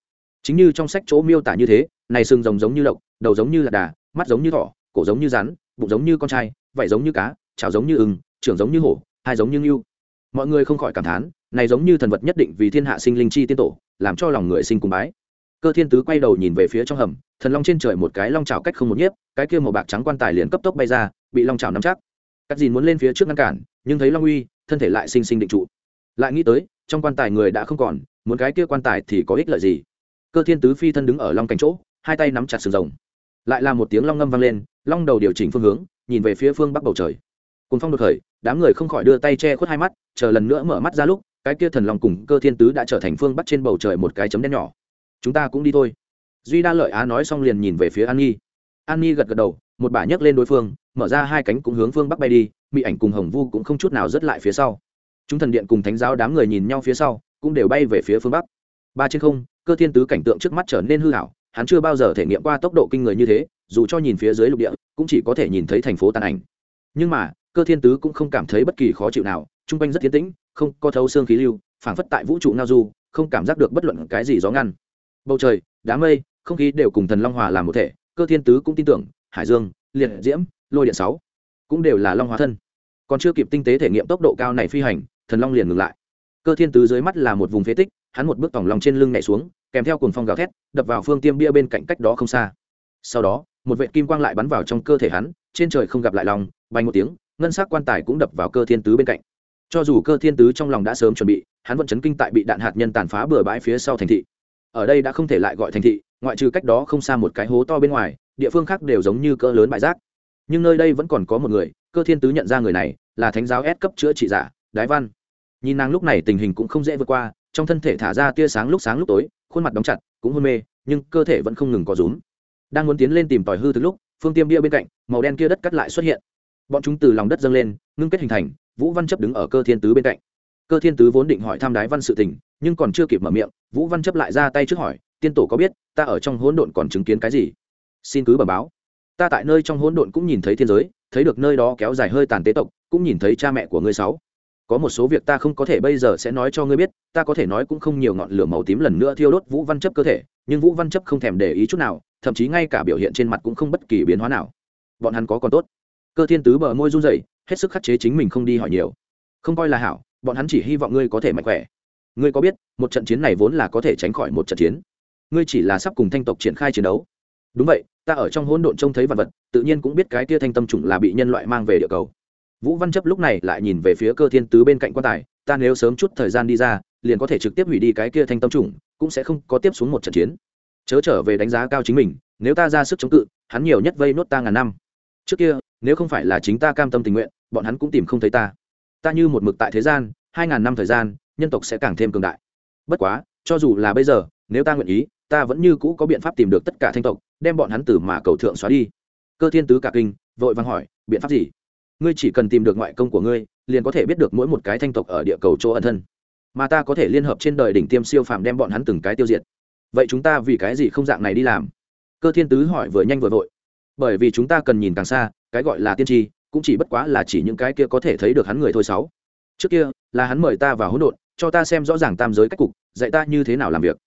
chính như trong sách chỗ miêu tả như thế này sừng rồng giống như lộc đầu giống như lạc đà mắt giống như thỏ cổ giống như rắn bụng giống như con trai vảy giống như cá chảo giống như ưng trưởng giống như hổ hai giống như ngưu mọi người không khỏi cảm thán này giống như thần vật nhất định vì thiên hạ sinh linh chi tiên tổ làm cho lòng người sinh cùng bái cơ thiên tứ quay đầu nhìn về phía trong hầm thần long trên trời một cái long trào cách không một nhiếp cái kia màu bạc trắng quan tài liền cấp tốc bay ra bị long trào nắm chắc cắt dìn muốn lên phía trước ngăn cản nhưng thấy long uy thân thể lại sinh sinh định trụ. Lại nghĩ tới, trong quan tài người đã không còn, muốn cái kia quan tài thì có ích lợi gì? Cơ thiên tứ phi thân đứng ở long cánh chỗ, hai tay nắm chặt sừng rồng. Lại là một tiếng long ngâm vang lên, long đầu điều chỉnh phương hướng, nhìn về phía phương bắc bầu trời. Cùng phong đột khởi, đám người không khỏi đưa tay che khuất hai mắt, chờ lần nữa mở mắt ra lúc, cái kia thần long cùng cơ thiên tứ đã trở thành phương bắc trên bầu trời một cái chấm đen nhỏ. Chúng ta cũng đi thôi. Duy đa lợi á nói xong liền nhìn về phía an nhi an nhi gật gật đầu, một bả nhấc lên đối phương, mở ra hai cánh cũng hướng phương bắc bay đi mỹ ảnh cùng hồng vu cũng không chút nào rớt lại phía sau. Chúng thần điện cùng thánh giáo đám người nhìn nhau phía sau, cũng đều bay về phía phương bắc. Ba trên không, cơ thiên tứ cảnh tượng trước mắt trở nên hư hảo, hắn chưa bao giờ thể nghiệm qua tốc độ kinh người như thế, dù cho nhìn phía dưới lục địa, cũng chỉ có thể nhìn thấy thành phố tàn ảnh. Nhưng mà, cơ thiên tứ cũng không cảm thấy bất kỳ khó chịu nào, chung quanh rất tiến tĩnh, không có thấu xương khí lưu, phảng phất tại vũ trụ ngao du, không cảm giác được bất luận cái gì gió ngăn. Bầu trời đám mây, không khí đều cùng thần long hòa làm một thể, cơ thiên tứ cũng tin tưởng, hải dương, liệt diễm, lôi điện sáu cũng đều là long hóa thân. Còn chưa kịp tinh tế thể nghiệm tốc độ cao này phi hành, thần long liền ngừng lại. Cơ thiên tứ dưới mắt là một vùng phế tích, hắn một bước tòng lòng trên lưng nhảy xuống, kèm theo cồn phong gào thét, đập vào phương tiêm bia bên cạnh cách đó không xa. Sau đó, một vệ kim quang lại bắn vào trong cơ thể hắn, trên trời không gặp lại lòng bay một tiếng, ngân sắc quan tài cũng đập vào cơ thiên tứ bên cạnh. Cho dù cơ thiên tứ trong lòng đã sớm chuẩn bị, hắn vẫn chấn kinh tại bị đạn hạt nhân tàn phá bừa bãi phía sau thành thị. Ở đây đã không thể lại gọi thành thị, ngoại trừ cách đó không xa một cái hố to bên ngoài, địa phương khác đều giống như cỡ lớn bãi rác nhưng nơi đây vẫn còn có một người, cơ thiên tứ nhận ra người này, là thánh giáo S cấp chữa trị giả, đái văn. Nhìn nàng lúc này tình hình cũng không dễ vượt qua, trong thân thể thả ra tia sáng lúc sáng lúc tối, khuôn mặt đóng chặt, cũng hôn mê, nhưng cơ thể vẫn không ngừng có rúm. Đang muốn tiến lên tìm tòi hư từ lúc, phương tiêm bia bên cạnh, màu đen kia đất cắt lại xuất hiện. Bọn chúng từ lòng đất dâng lên, ngưng kết hình thành, vũ văn chấp đứng ở cơ thiên tứ bên cạnh. Cơ thiên tứ vốn định hỏi thăm đái văn sự tình, nhưng còn chưa kịp mở miệng, vũ văn chấp lại ra tay trước hỏi, tiên tổ có biết, ta ở trong hỗn độn còn chứng kiến cái gì? Xin cứ bẩm báo ta tại nơi trong hỗn độn cũng nhìn thấy thiên giới, thấy được nơi đó kéo dài hơi tàn tế tộc, cũng nhìn thấy cha mẹ của ngươi sáu. Có một số việc ta không có thể bây giờ sẽ nói cho ngươi biết, ta có thể nói cũng không nhiều ngọn lửa màu tím lần nữa thiêu đốt vũ văn chấp cơ thể, nhưng vũ văn chấp không thèm để ý chút nào, thậm chí ngay cả biểu hiện trên mặt cũng không bất kỳ biến hóa nào. Bọn hắn có còn tốt? Cơ thiên tứ bờ môi run rẩy, hết sức khắc chế chính mình không đi hỏi nhiều. Không coi là hảo, bọn hắn chỉ hy vọng ngươi có thể mạnh khỏe. Ngươi có biết, một trận chiến này vốn là có thể tránh khỏi một trận chiến. Ngươi chỉ là sắp cùng thanh tộc triển khai chiến đấu đúng vậy, ta ở trong hỗn độn trông thấy vật vật, tự nhiên cũng biết cái tia thanh tâm trùng là bị nhân loại mang về địa cầu. Vũ văn chấp lúc này lại nhìn về phía cơ thiên tứ bên cạnh quan tài, ta nếu sớm chút thời gian đi ra, liền có thể trực tiếp hủy đi cái kia thanh tâm trùng, cũng sẽ không có tiếp xuống một trận chiến. Chớ trở về đánh giá cao chính mình, nếu ta ra sức chống cự, hắn nhiều nhất vây nốt ta ngàn năm. Trước kia, nếu không phải là chính ta cam tâm tình nguyện, bọn hắn cũng tìm không thấy ta. Ta như một mực tại thế gian, hai ngàn năm thời gian, nhân tộc sẽ càng thêm cường đại. Bất quá, cho dù là bây giờ nếu ta nguyện ý, ta vẫn như cũ có biện pháp tìm được tất cả thanh tộc, đem bọn hắn từ mà cầu thượng xóa đi. Cơ thiên tứ cả kinh, vội vàng hỏi, biện pháp gì? Ngươi chỉ cần tìm được ngoại công của ngươi, liền có thể biết được mỗi một cái thanh tộc ở địa cầu chỗ ẩn thân. Mà ta có thể liên hợp trên đời đỉnh tiêm siêu phàm đem bọn hắn từng cái tiêu diệt. Vậy chúng ta vì cái gì không dạng này đi làm? Cơ thiên tứ hỏi vừa nhanh vừa vội. Bởi vì chúng ta cần nhìn càng xa, cái gọi là tiên tri, cũng chỉ bất quá là chỉ những cái kia có thể thấy được hắn người thôi sáu. Trước kia, là hắn mời ta vào hỗn độn, cho ta xem rõ ràng tam giới cách cục, dạy ta như thế nào làm việc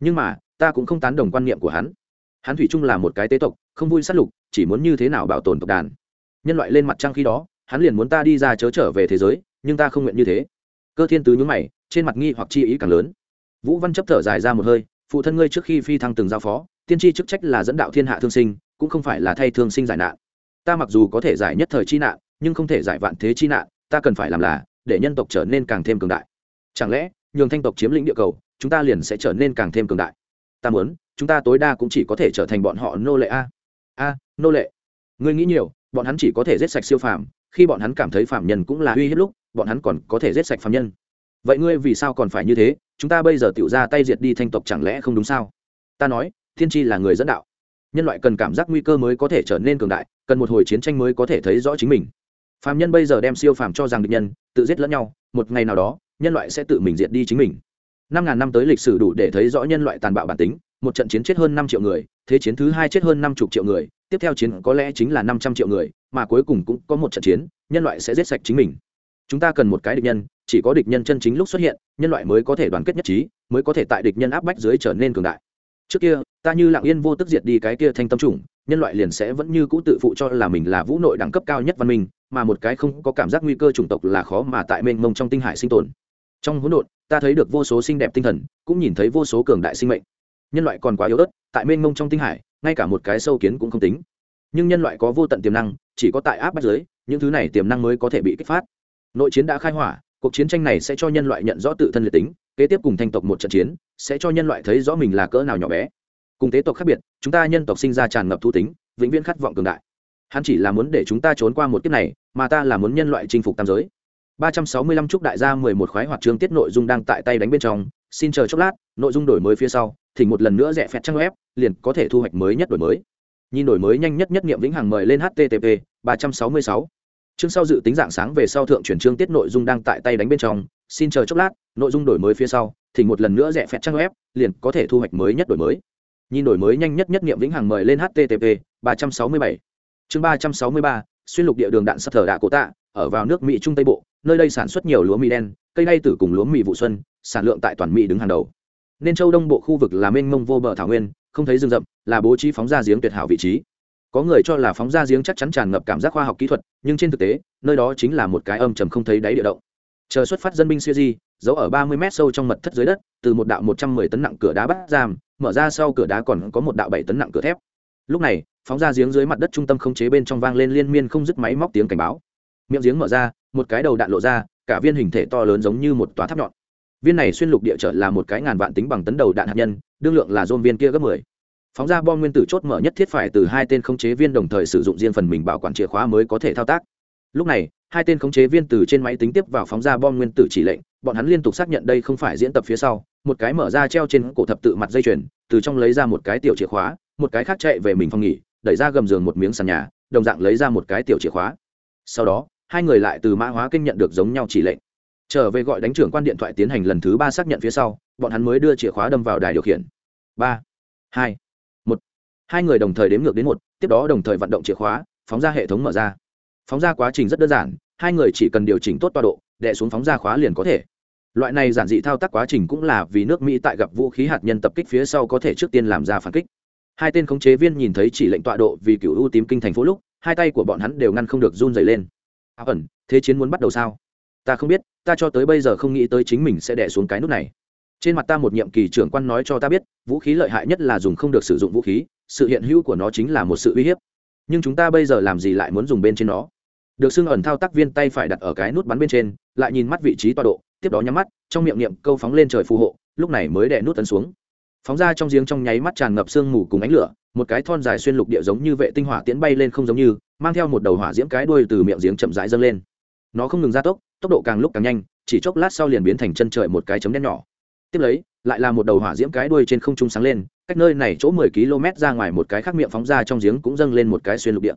nhưng mà, ta cũng không tán đồng quan niệm của hắn. Hắn thủy chung là một cái tế tộc, không vui sát lục, chỉ muốn như thế nào bảo tồn tộc đàn. Nhân loại lên mặt trăng khi đó, hắn liền muốn ta đi ra chớ trở về thế giới, nhưng ta không nguyện như thế. Cơ thiên tứ nhún mày, trên mặt nghi hoặc chi ý càng lớn. Vũ văn chấp thở dài ra một hơi, phụ thân ngươi trước khi phi thăng từng giao phó, tiên tri chức trách là dẫn đạo thiên hạ thương sinh, cũng không phải là thay thương sinh giải nạn. Ta mặc dù có thể giải nhất thời chi nạn, nhưng không thể giải vạn thế chi nạn, ta cần phải làm là, để nhân tộc trở nên càng thêm cường đại. Chẳng lẽ, nhường thanh tộc chiếm lĩnh địa cầu chúng ta liền sẽ trở nên càng thêm cường đại. Ta muốn, chúng ta tối đa cũng chỉ có thể trở thành bọn họ nô lệ a. A, nô lệ. Ngươi nghĩ nhiều, bọn hắn chỉ có thể giết sạch siêu phàm, khi bọn hắn cảm thấy phạm nhân cũng là uy hiếp lúc, bọn hắn còn có thể giết sạch phạm nhân. Vậy ngươi vì sao còn phải như thế? Chúng ta bây giờ tự ra tay diệt đi thanh tộc chẳng lẽ không đúng sao? Ta nói, thiên tri là người dẫn đạo. Nhân loại cần cảm giác nguy cơ mới có thể trở nên cường đại, cần một hồi chiến tranh mới có thể thấy rõ chính mình. Phạm nhân bây giờ đem siêu phàm cho rằng địch nhân, tự giết lẫn nhau, một ngày nào đó, nhân loại sẽ tự mình diệt đi chính mình năm ngàn năm tới lịch sử đủ để thấy rõ nhân loại tàn bạo bản tính, một trận chiến chết hơn năm triệu người, thế chiến thứ hai chết hơn năm chục triệu người, tiếp theo chiến có lẽ chính là năm trăm triệu người, mà cuối cùng cũng có một trận chiến, nhân loại sẽ giết sạch chính mình. Chúng ta cần một cái địch nhân, chỉ có địch nhân chân chính lúc xuất hiện, nhân loại mới có thể đoàn kết nhất trí, mới có thể tại địch nhân áp bách dưới trở nên cường đại. Trước kia, ta như lặng yên vô tức diệt đi cái kia thanh tâm trùng nhân loại liền sẽ vẫn như cũ tự phụ cho là mình là vũ nội đẳng cấp cao nhất văn minh, mà một cái không có cảm giác nguy cơ chủng tộc là khó mà tại mênh mông trong tinh hải sinh tồn. Trong hỗn độn ta thấy được vô số xinh đẹp tinh thần, cũng nhìn thấy vô số cường đại sinh mệnh. Nhân loại còn quá yếu ớt, tại mênh mông trong tinh hải, ngay cả một cái sâu kiến cũng không tính. Nhưng nhân loại có vô tận tiềm năng, chỉ có tại áp bách giới, những thứ này tiềm năng mới có thể bị kích phát. Nội chiến đã khai hỏa, cuộc chiến tranh này sẽ cho nhân loại nhận rõ tự thân liệt tính, kế tiếp cùng thanh tộc một trận chiến, sẽ cho nhân loại thấy rõ mình là cỡ nào nhỏ bé. Cùng tế tộc khác biệt, chúng ta nhân tộc sinh ra tràn ngập thu tính, vĩnh viễn khát vọng cường đại. Hắn chỉ là muốn để chúng ta trốn qua một kiếp này, mà ta là muốn nhân loại chinh phục tam giới ba trăm sáu mươi lăm chúc đại gia mười một khoái hoạt chương tiết nội dung đang tại tay đánh bên trong. Xin chờ chốc lát nội dung đổi mới phía sau thì một lần nữa rẻ phẹt trang web liền có thể thu hoạch mới nhất đổi mới. Nhìn đổi mới nhanh nhất nhất nghiệm vĩnh hằng mời lên http 366. chương sau dự tính dạng sáng về sau thượng chuyển chương tiết nội dung đang tại tay đánh bên trong. Xin chờ chốc lát nội dung đổi mới phía sau thì một lần nữa rẻ phẹt trang web liền có thể thu hoạch mới nhất đổi mới. Nhìn đổi mới nhanh nhất nhất nghiệm vĩnh hằng mời lên http 367. chương 363, xuyên lục địa đường đạn sắp thở đạ cổ tạ ở vào nước mỹ trung tây bộ, nơi đây sản xuất nhiều lúa mì đen, cây đay tử cùng lúa mì vụ xuân, sản lượng tại toàn mỹ đứng hàng đầu. Nên châu đông bộ khu vực là mênh mông vô bờ thảo nguyên, không thấy rừng rậm, là bố trí phóng ra giếng tuyệt hảo vị trí. Có người cho là phóng ra giếng chắc chắn tràn ngập cảm giác khoa học kỹ thuật, nhưng trên thực tế, nơi đó chính là một cái âm trầm không thấy đáy địa động. Chờ xuất phát dân binh siêu di, giấu ở ba mươi mét sâu trong mật thất dưới đất, từ một đạo một trăm mười tấn nặng cửa đá bắt giam, mở ra sau cửa đá còn có một đạo bảy tấn nặng cửa thép. Lúc này, phóng ra giếng dưới mặt đất trung tâm không chế bên trong vang lên liên miên không dứt máy móc tiếng cảnh báo miệng giếng mở ra, một cái đầu đạn lộ ra, cả viên hình thể to lớn giống như một tòa tháp nhọn. Viên này xuyên lục địa trở là một cái ngàn vạn tính bằng tấn đầu đạn hạt nhân, đương lượng là dôn viên kia gấp mười. Phóng ra bom nguyên tử chốt mở nhất thiết phải từ hai tên khống chế viên đồng thời sử dụng riêng phần mình bảo quản chìa khóa mới có thể thao tác. Lúc này, hai tên khống chế viên từ trên máy tính tiếp vào phóng ra bom nguyên tử chỉ lệnh, bọn hắn liên tục xác nhận đây không phải diễn tập phía sau, một cái mở ra treo trên cổ thập tự mặt dây chuyền, từ trong lấy ra một cái tiểu chìa khóa, một cái khác chạy về mình phòng nghỉ, đẩy ra gầm giường một miếng sàn nhà, đồng dạng lấy ra một cái tiểu chìa khóa. Sau đó hai người lại từ mã hóa kinh nhận được giống nhau chỉ lệnh. Trở về gọi đánh trưởng quan điện thoại tiến hành lần thứ ba xác nhận phía sau, bọn hắn mới đưa chìa khóa đâm vào đài điều khiển. Ba, hai, một. Hai người đồng thời đếm ngược đến một, tiếp đó đồng thời vận động chìa khóa, phóng ra hệ thống mở ra. Phóng ra quá trình rất đơn giản, hai người chỉ cần điều chỉnh tốt tọa độ đệ xuống phóng ra khóa liền có thể. Loại này giản dị thao tác quá trình cũng là vì nước mỹ tại gặp vũ khí hạt nhân tập kích phía sau có thể trước tiên làm ra phản kích. Hai tên khống chế viên nhìn thấy chỉ lệnh tọa độ vì cựu ưu tím kinh thành phố lúc, hai tay của bọn hắn đều ngăn không được run dày lên áo ẩn thế chiến muốn bắt đầu sao? Ta không biết, ta cho tới bây giờ không nghĩ tới chính mình sẽ đẻ xuống cái nút này. Trên mặt ta một nhiệm kỳ trưởng quan nói cho ta biết, vũ khí lợi hại nhất là dùng không được sử dụng vũ khí, sự hiện hữu của nó chính là một sự uy hiếp. Nhưng chúng ta bây giờ làm gì lại muốn dùng bên trên nó? Được xưng ẩn thao tác viên tay phải đặt ở cái nút bắn bên trên, lại nhìn mắt vị trí tọa độ, tiếp đó nhắm mắt, trong miệng niệm câu phóng lên trời phù hộ, lúc này mới đè nút tấn xuống phóng ra trong giếng trong nháy mắt tràn ngập sương mù cùng ánh lửa, một cái thon dài xuyên lục địa giống như vệ tinh hỏa tiễn bay lên không giống như, mang theo một đầu hỏa diễm cái đuôi từ miệng giếng chậm rãi dâng lên. Nó không ngừng gia tốc tốc độ càng lúc càng nhanh, chỉ chốc lát sau liền biến thành chân trời một cái chấm đen nhỏ. Tiếp lấy, lại là một đầu hỏa diễm cái đuôi trên không trung sáng lên, cách nơi này chỗ mười km ra ngoài một cái khác miệng phóng ra trong giếng cũng dâng lên một cái xuyên lục địa.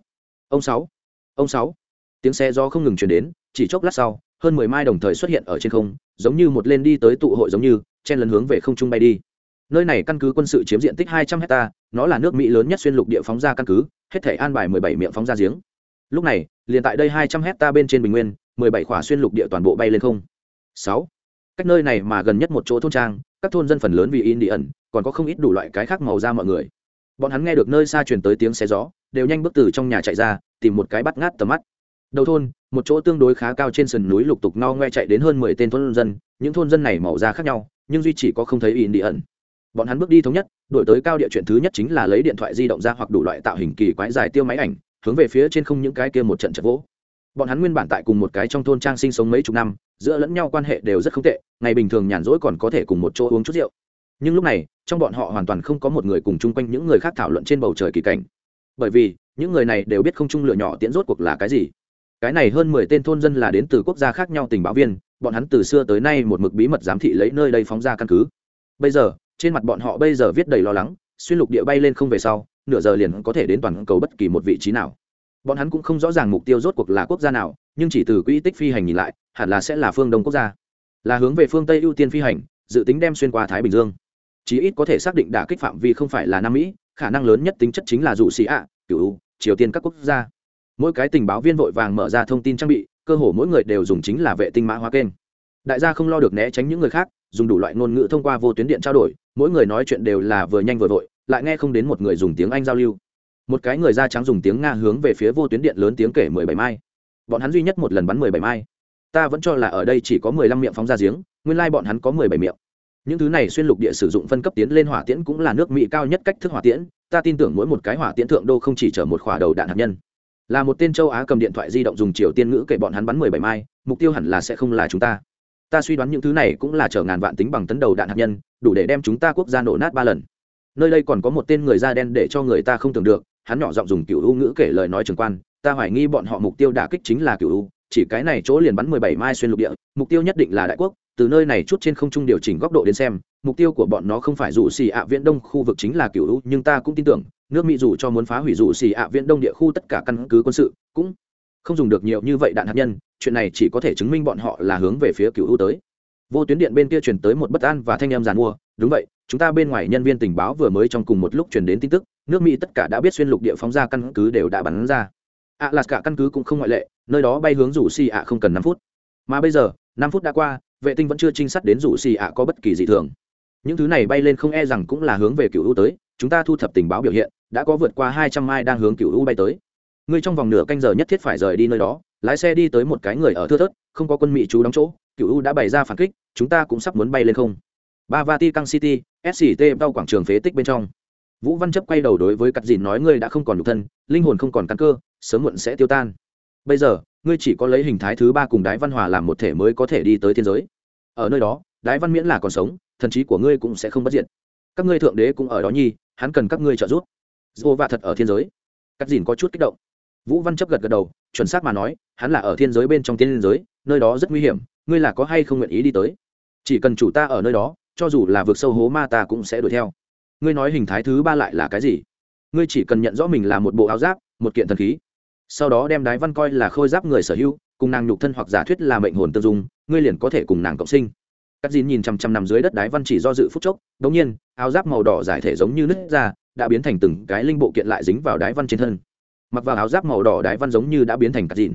Ông sáu ông sáu. Tiếng xe do không ngừng chuyển đến, chỉ chốc lát sau, hơn mười mai đồng thời xuất hiện ở trên không, giống như một lên đi tới tụ hội giống như, chen lấn hướng về không trung bay đi nơi này căn cứ quân sự chiếm diện tích hai trăm nó là nước mỹ lớn nhất xuyên lục địa phóng ra căn cứ, hết thể an bài mười bảy miệng phóng ra giếng. Lúc này, liền tại đây hai trăm bên trên bình nguyên, mười bảy khỏa xuyên lục địa toàn bộ bay lên không. Sáu. Cách nơi này mà gần nhất một chỗ thôn trang, các thôn dân phần lớn vì in đi ẩn còn có không ít đủ loại cái khác màu ra mọi người. Bọn hắn nghe được nơi xa truyền tới tiếng xe gió, đều nhanh bước từ trong nhà chạy ra, tìm một cái bắt ngát tầm mắt. Đầu thôn, một chỗ tương đối khá cao trên sườn núi lục tục no ngoe chạy đến hơn mười tên thôn dân, những thôn dân này màu da khác nhau, nhưng duy chỉ có không thấy in đi ẩn bọn hắn bước đi thống nhất, đổi tới cao địa chuyện thứ nhất chính là lấy điện thoại di động ra hoặc đủ loại tạo hình kỳ quái dài tiêu máy ảnh, hướng về phía trên không những cái kia một trận chật vỗ. Bọn hắn nguyên bản tại cùng một cái trong thôn trang sinh sống mấy chục năm, giữa lẫn nhau quan hệ đều rất không tệ, ngày bình thường nhàn rỗi còn có thể cùng một chỗ uống chút rượu. Nhưng lúc này, trong bọn họ hoàn toàn không có một người cùng chung quanh những người khác thảo luận trên bầu trời kỳ cảnh. Bởi vì, những người này đều biết không trung lựa nhỏ tiễn rốt cuộc là cái gì. Cái này hơn mười tên thôn dân là đến từ quốc gia khác nhau tình báo viên, bọn hắn từ xưa tới nay một mực bí mật giám thị lấy nơi đây phóng ra căn cứ. Bây giờ trên mặt bọn họ bây giờ viết đầy lo lắng, xuyên lục địa bay lên không về sau, nửa giờ liền có thể đến toàn cầu bất kỳ một vị trí nào. Bọn hắn cũng không rõ ràng mục tiêu rốt cuộc là quốc gia nào, nhưng chỉ từ quỹ tích phi hành nhìn lại, hẳn là sẽ là phương đông quốc gia. Là hướng về phương tây ưu tiên phi hành, dự tính đem xuyên qua thái bình dương. Chí ít có thể xác định đả kích phạm vi không phải là nam mỹ, khả năng lớn nhất tính chất chính là dụ xì ạ cựu triều tiên các quốc gia. Mỗi cái tình báo viên vội vàng mở ra thông tin trang bị, cơ hồ mỗi người đều dùng chính là vệ tinh mã hóa kênh. Đại gia không lo được né tránh những người khác, dùng đủ loại ngôn ngữ thông qua vô tuyến điện trao đổi mỗi người nói chuyện đều là vừa nhanh vừa vội, lại nghe không đến một người dùng tiếng anh giao lưu. Một cái người da trắng dùng tiếng nga hướng về phía vô tuyến điện lớn tiếng kể mười bảy mai. Bọn hắn duy nhất một lần bắn mười bảy mai. Ta vẫn cho là ở đây chỉ có mười lăm miệng phóng ra giếng, nguyên lai bọn hắn có mười bảy miệng. Những thứ này xuyên lục địa sử dụng phân cấp tiến lên hỏa tiễn cũng là nước mỹ cao nhất cách thức hỏa tiễn, ta tin tưởng mỗi một cái hỏa tiễn thượng đô không chỉ chở một khỏa đầu đạn hạt nhân. Là một tên châu á cầm điện thoại di động dùng triều tiên ngữ kể bọn hắn bắn mười bảy mai, mục tiêu hẳn là sẽ không là chúng ta. Ta suy đoán những thứ này cũng là chở ngàn vạn tính bằng tấn đầu đạn hạt nhân đủ để đem chúng ta quốc gia nổ nát ba lần. Nơi đây còn có một tên người da đen để cho người ta không tưởng được, hắn nhỏ giọng dùng cựu u ngữ kể lời nói trường quan, ta hoài nghi bọn họ mục tiêu đả kích chính là cựu u, chỉ cái này chỗ liền bắn mười bảy mai xuyên lục địa, mục tiêu nhất định là đại quốc, từ nơi này chút trên không trung điều chỉnh góc độ đến xem, mục tiêu của bọn nó không phải dù xì ạ viễn đông khu vực chính là cựu u, nhưng ta cũng tin tưởng, nước mỹ dù cho muốn phá hủy dù xì ạ viễn đông địa khu tất cả căn cứ quân sự, cũng không dùng được nhiều như vậy đạn hạt nhân, chuyện này chỉ có thể chứng minh bọn họ là hướng về phía cựu u tới vô tuyến điện bên kia truyền tới một bất an và thanh em giàn mua. Đúng vậy, chúng ta bên ngoài nhân viên tình báo vừa mới trong cùng một lúc truyền đến tin tức, nước mỹ tất cả đã biết xuyên lục địa phóng ra căn cứ đều đã bắn ra. Ạ là cả căn cứ cũng không ngoại lệ, nơi đó bay hướng rủ xì ạ không cần năm phút. Mà bây giờ, năm phút đã qua, vệ tinh vẫn chưa trinh sát đến rủ xì ạ có bất kỳ gì thường. Những thứ này bay lên không e rằng cũng là hướng về cựu u tới, chúng ta thu thập tình báo biểu hiện, đã có vượt qua hai trăm mai đang hướng cựu u bay tới. Ngươi trong vòng nửa canh giờ nhất thiết phải rời đi nơi đó, lái xe đi tới một cái người ở thưa thớt, không có quân mỹ chú đóng chỗ cựu u đã bày ra phản kích, chúng ta cũng sắp muốn bay lên không. Ba vati căng city sct đau quảng trường phế tích bên trong. Vũ văn chấp quay đầu đối với cắt dìn nói, ngươi đã không còn nhục thân, linh hồn không còn căn cơ, sớm muộn sẽ tiêu tan. Bây giờ, ngươi chỉ có lấy hình thái thứ ba cùng đái văn hòa làm một thể mới có thể đi tới thiên giới. Ở nơi đó, đái văn miễn là còn sống, thần trí của ngươi cũng sẽ không bất diện. các ngươi thượng đế cũng ở đó nhi, hắn cần các ngươi trợ giúp. Dô và thật ở thiên giới. Cắt dìn có chút kích động. Vũ văn chấp gật gật đầu, chuẩn xác mà nói, hắn là ở thiên giới bên trong thiên giới, nơi đó rất nguy hiểm ngươi là có hay không nguyện ý đi tới? Chỉ cần chủ ta ở nơi đó, cho dù là vượt sâu hố ma ta cũng sẽ đuổi theo. Ngươi nói hình thái thứ ba lại là cái gì? Ngươi chỉ cần nhận rõ mình là một bộ áo giáp, một kiện thần khí. Sau đó đem đái văn coi là khôi giáp người sở hữu, cùng nàng nhục thân hoặc giả thuyết là mệnh hồn tương dung, ngươi liền có thể cùng nàng cộng sinh. Cắt dín nhìn chằm chằm nằm dưới đất đái văn chỉ do dự phút chốc đ ỗ n g nhiên, áo giáp màu đỏ giải thể giống như nứt ra, đã biến thành từng cái linh bộ kiện lại dính vào đái văn trên thân. Mặc vào áo giáp màu đỏ đái văn giống như đã biến thành cắt dín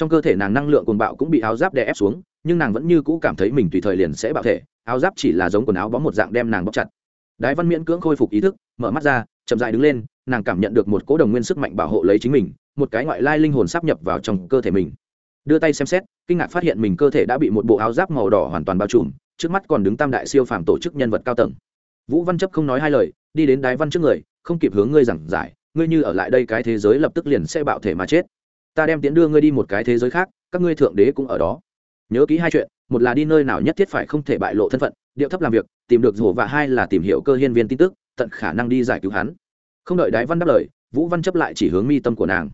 trong cơ thể nàng năng lượng cồn bạo cũng bị áo giáp đè ép xuống nhưng nàng vẫn như cũ cảm thấy mình tùy thời liền sẽ bạo thể, áo giáp chỉ là giống quần áo bó một dạng đem nàng bóc chặt. Đái văn miễn cưỡng khôi phục ý thức, mở mắt ra, chậm dại đứng lên, nàng cảm nhận được một cỗ đồng nguyên sức mạnh bảo hộ lấy chính mình, một cái ngoại lai linh hồn sắp nhập vào trong cơ thể mình. Đưa tay xem xét, kinh ngạc phát hiện mình cơ thể đã bị một bộ áo giáp màu đỏ hoàn toàn bao trùm, trước mắt còn đứng tam đại siêu phàm tổ chức nhân vật cao tầng. Vũ văn chấp không nói hai lời, đi đến đái văn trước người, không kịp hướng ngươi giảng giải, ngươi như ở lại đây cái thế giới lập tức liền sẽ bạo thể mà chết. Ta đem tiến đưa ngươi đi một cái thế giới khác, các ngươi thượng đế cũng ở đó nhớ kỹ hai chuyện một là đi nơi nào nhất thiết phải không thể bại lộ thân phận điệu thấp làm việc tìm được rổ và hai là tìm hiểu cơ hiên viên tin tức tận khả năng đi giải cứu hắn không đợi đái văn đáp lời vũ văn chấp lại chỉ hướng mi tâm của nàng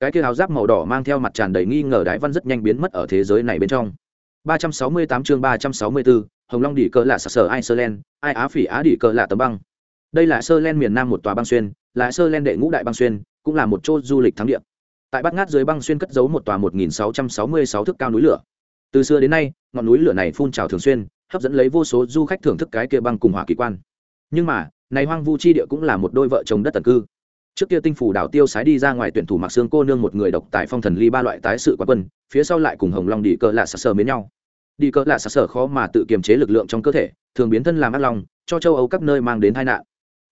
cái kia áo giáp màu đỏ mang theo mặt tràn đầy nghi ngờ đái văn rất nhanh biến mất ở thế giới này bên trong 368 chương 364, Hồng Long đỉ cờ là sở Iceland, ai Á phỉ Á đỉ cờ là tấm băng. Đây là Sơ Len miền Nam một tòa băng xuyên, là Sơ Len đệ ngũ đại băng xuyên, cũng là một chỗ du lịch thắng địa. Tại bát ngát dưới băng xuyên cất giấu một tòa 1666 thước cao núi lửa. Từ xưa đến nay, ngọn núi lửa này phun trào thường xuyên, hấp dẫn lấy vô số du khách thưởng thức cái kia băng cùng hỏa kỳ quan. Nhưng mà, này hoang vu chi địa cũng là một đôi vợ chồng đất tần cư. Trước kia tinh phủ đảo tiêu sái đi ra ngoài tuyển thủ mặc xương cô nương một người độc tại phong thần ly ba loại tái sự quá quân phía sau lại cùng hồng long đi cờ lạ sặc sờ mến nhau. Đi cờ lạ sặc sờ khó mà tự kiềm chế lực lượng trong cơ thể thường biến thân làm ác lòng cho châu âu các nơi mang đến tai nạn.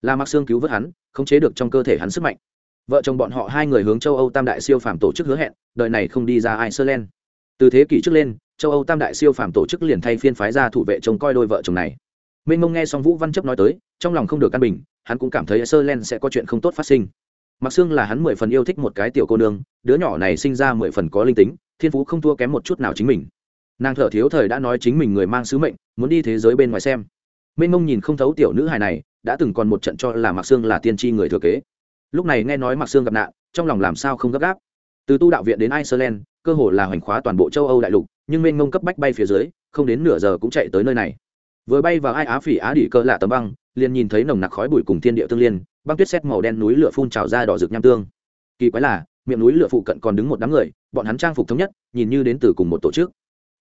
Là mặc xương cứu vớt hắn khống chế được trong cơ thể hắn sức mạnh. Vợ chồng bọn họ hai người hướng châu âu tam đại siêu phàm tổ chức hứa hẹn đời này không đi ra iceland. Từ thế kỷ trước lên châu âu tam đại siêu phàm tổ chức liền thay phiên phái ra thủ vệ trông coi đôi vợ chồng này. Mênh mông nghe xong vũ văn chấp nói tới, trong lòng không được căn bình, hắn cũng cảm thấy sơ len sẽ có chuyện không tốt phát sinh. Mặc xương là hắn mười phần yêu thích một cái tiểu cô nương, đứa nhỏ này sinh ra mười phần có linh tính, thiên phú không thua kém một chút nào chính mình. Nàng thở thiếu thời đã nói chính mình người mang sứ mệnh, muốn đi thế giới bên ngoài xem. Mênh mông nhìn không thấu tiểu nữ hài này, đã từng còn một trận cho là mặc xương là tiên tri người thừa kế. Lúc này nghe nói mặc xương gặp nạn, trong lòng làm sao không gấp gáp. Từ tu đạo viện đến iceland cơ hồ là hoành khóa toàn bộ châu âu đại lục, nhưng mênh mông cấp bách bay phía dưới, không đến nửa giờ cũng chạy tới nơi này. Vừa bay vào ai á phỉ á đỉ cơ lạ tấm băng, liền nhìn thấy nồng nặc khói bụi cùng thiên địa tương liên, băng tuyết xét màu đen núi lửa phun trào ra đỏ rực nham tương. Kỳ quái là, miệng núi lửa phụ cận còn đứng một đám người, bọn hắn trang phục thống nhất, nhìn như đến từ cùng một tổ chức.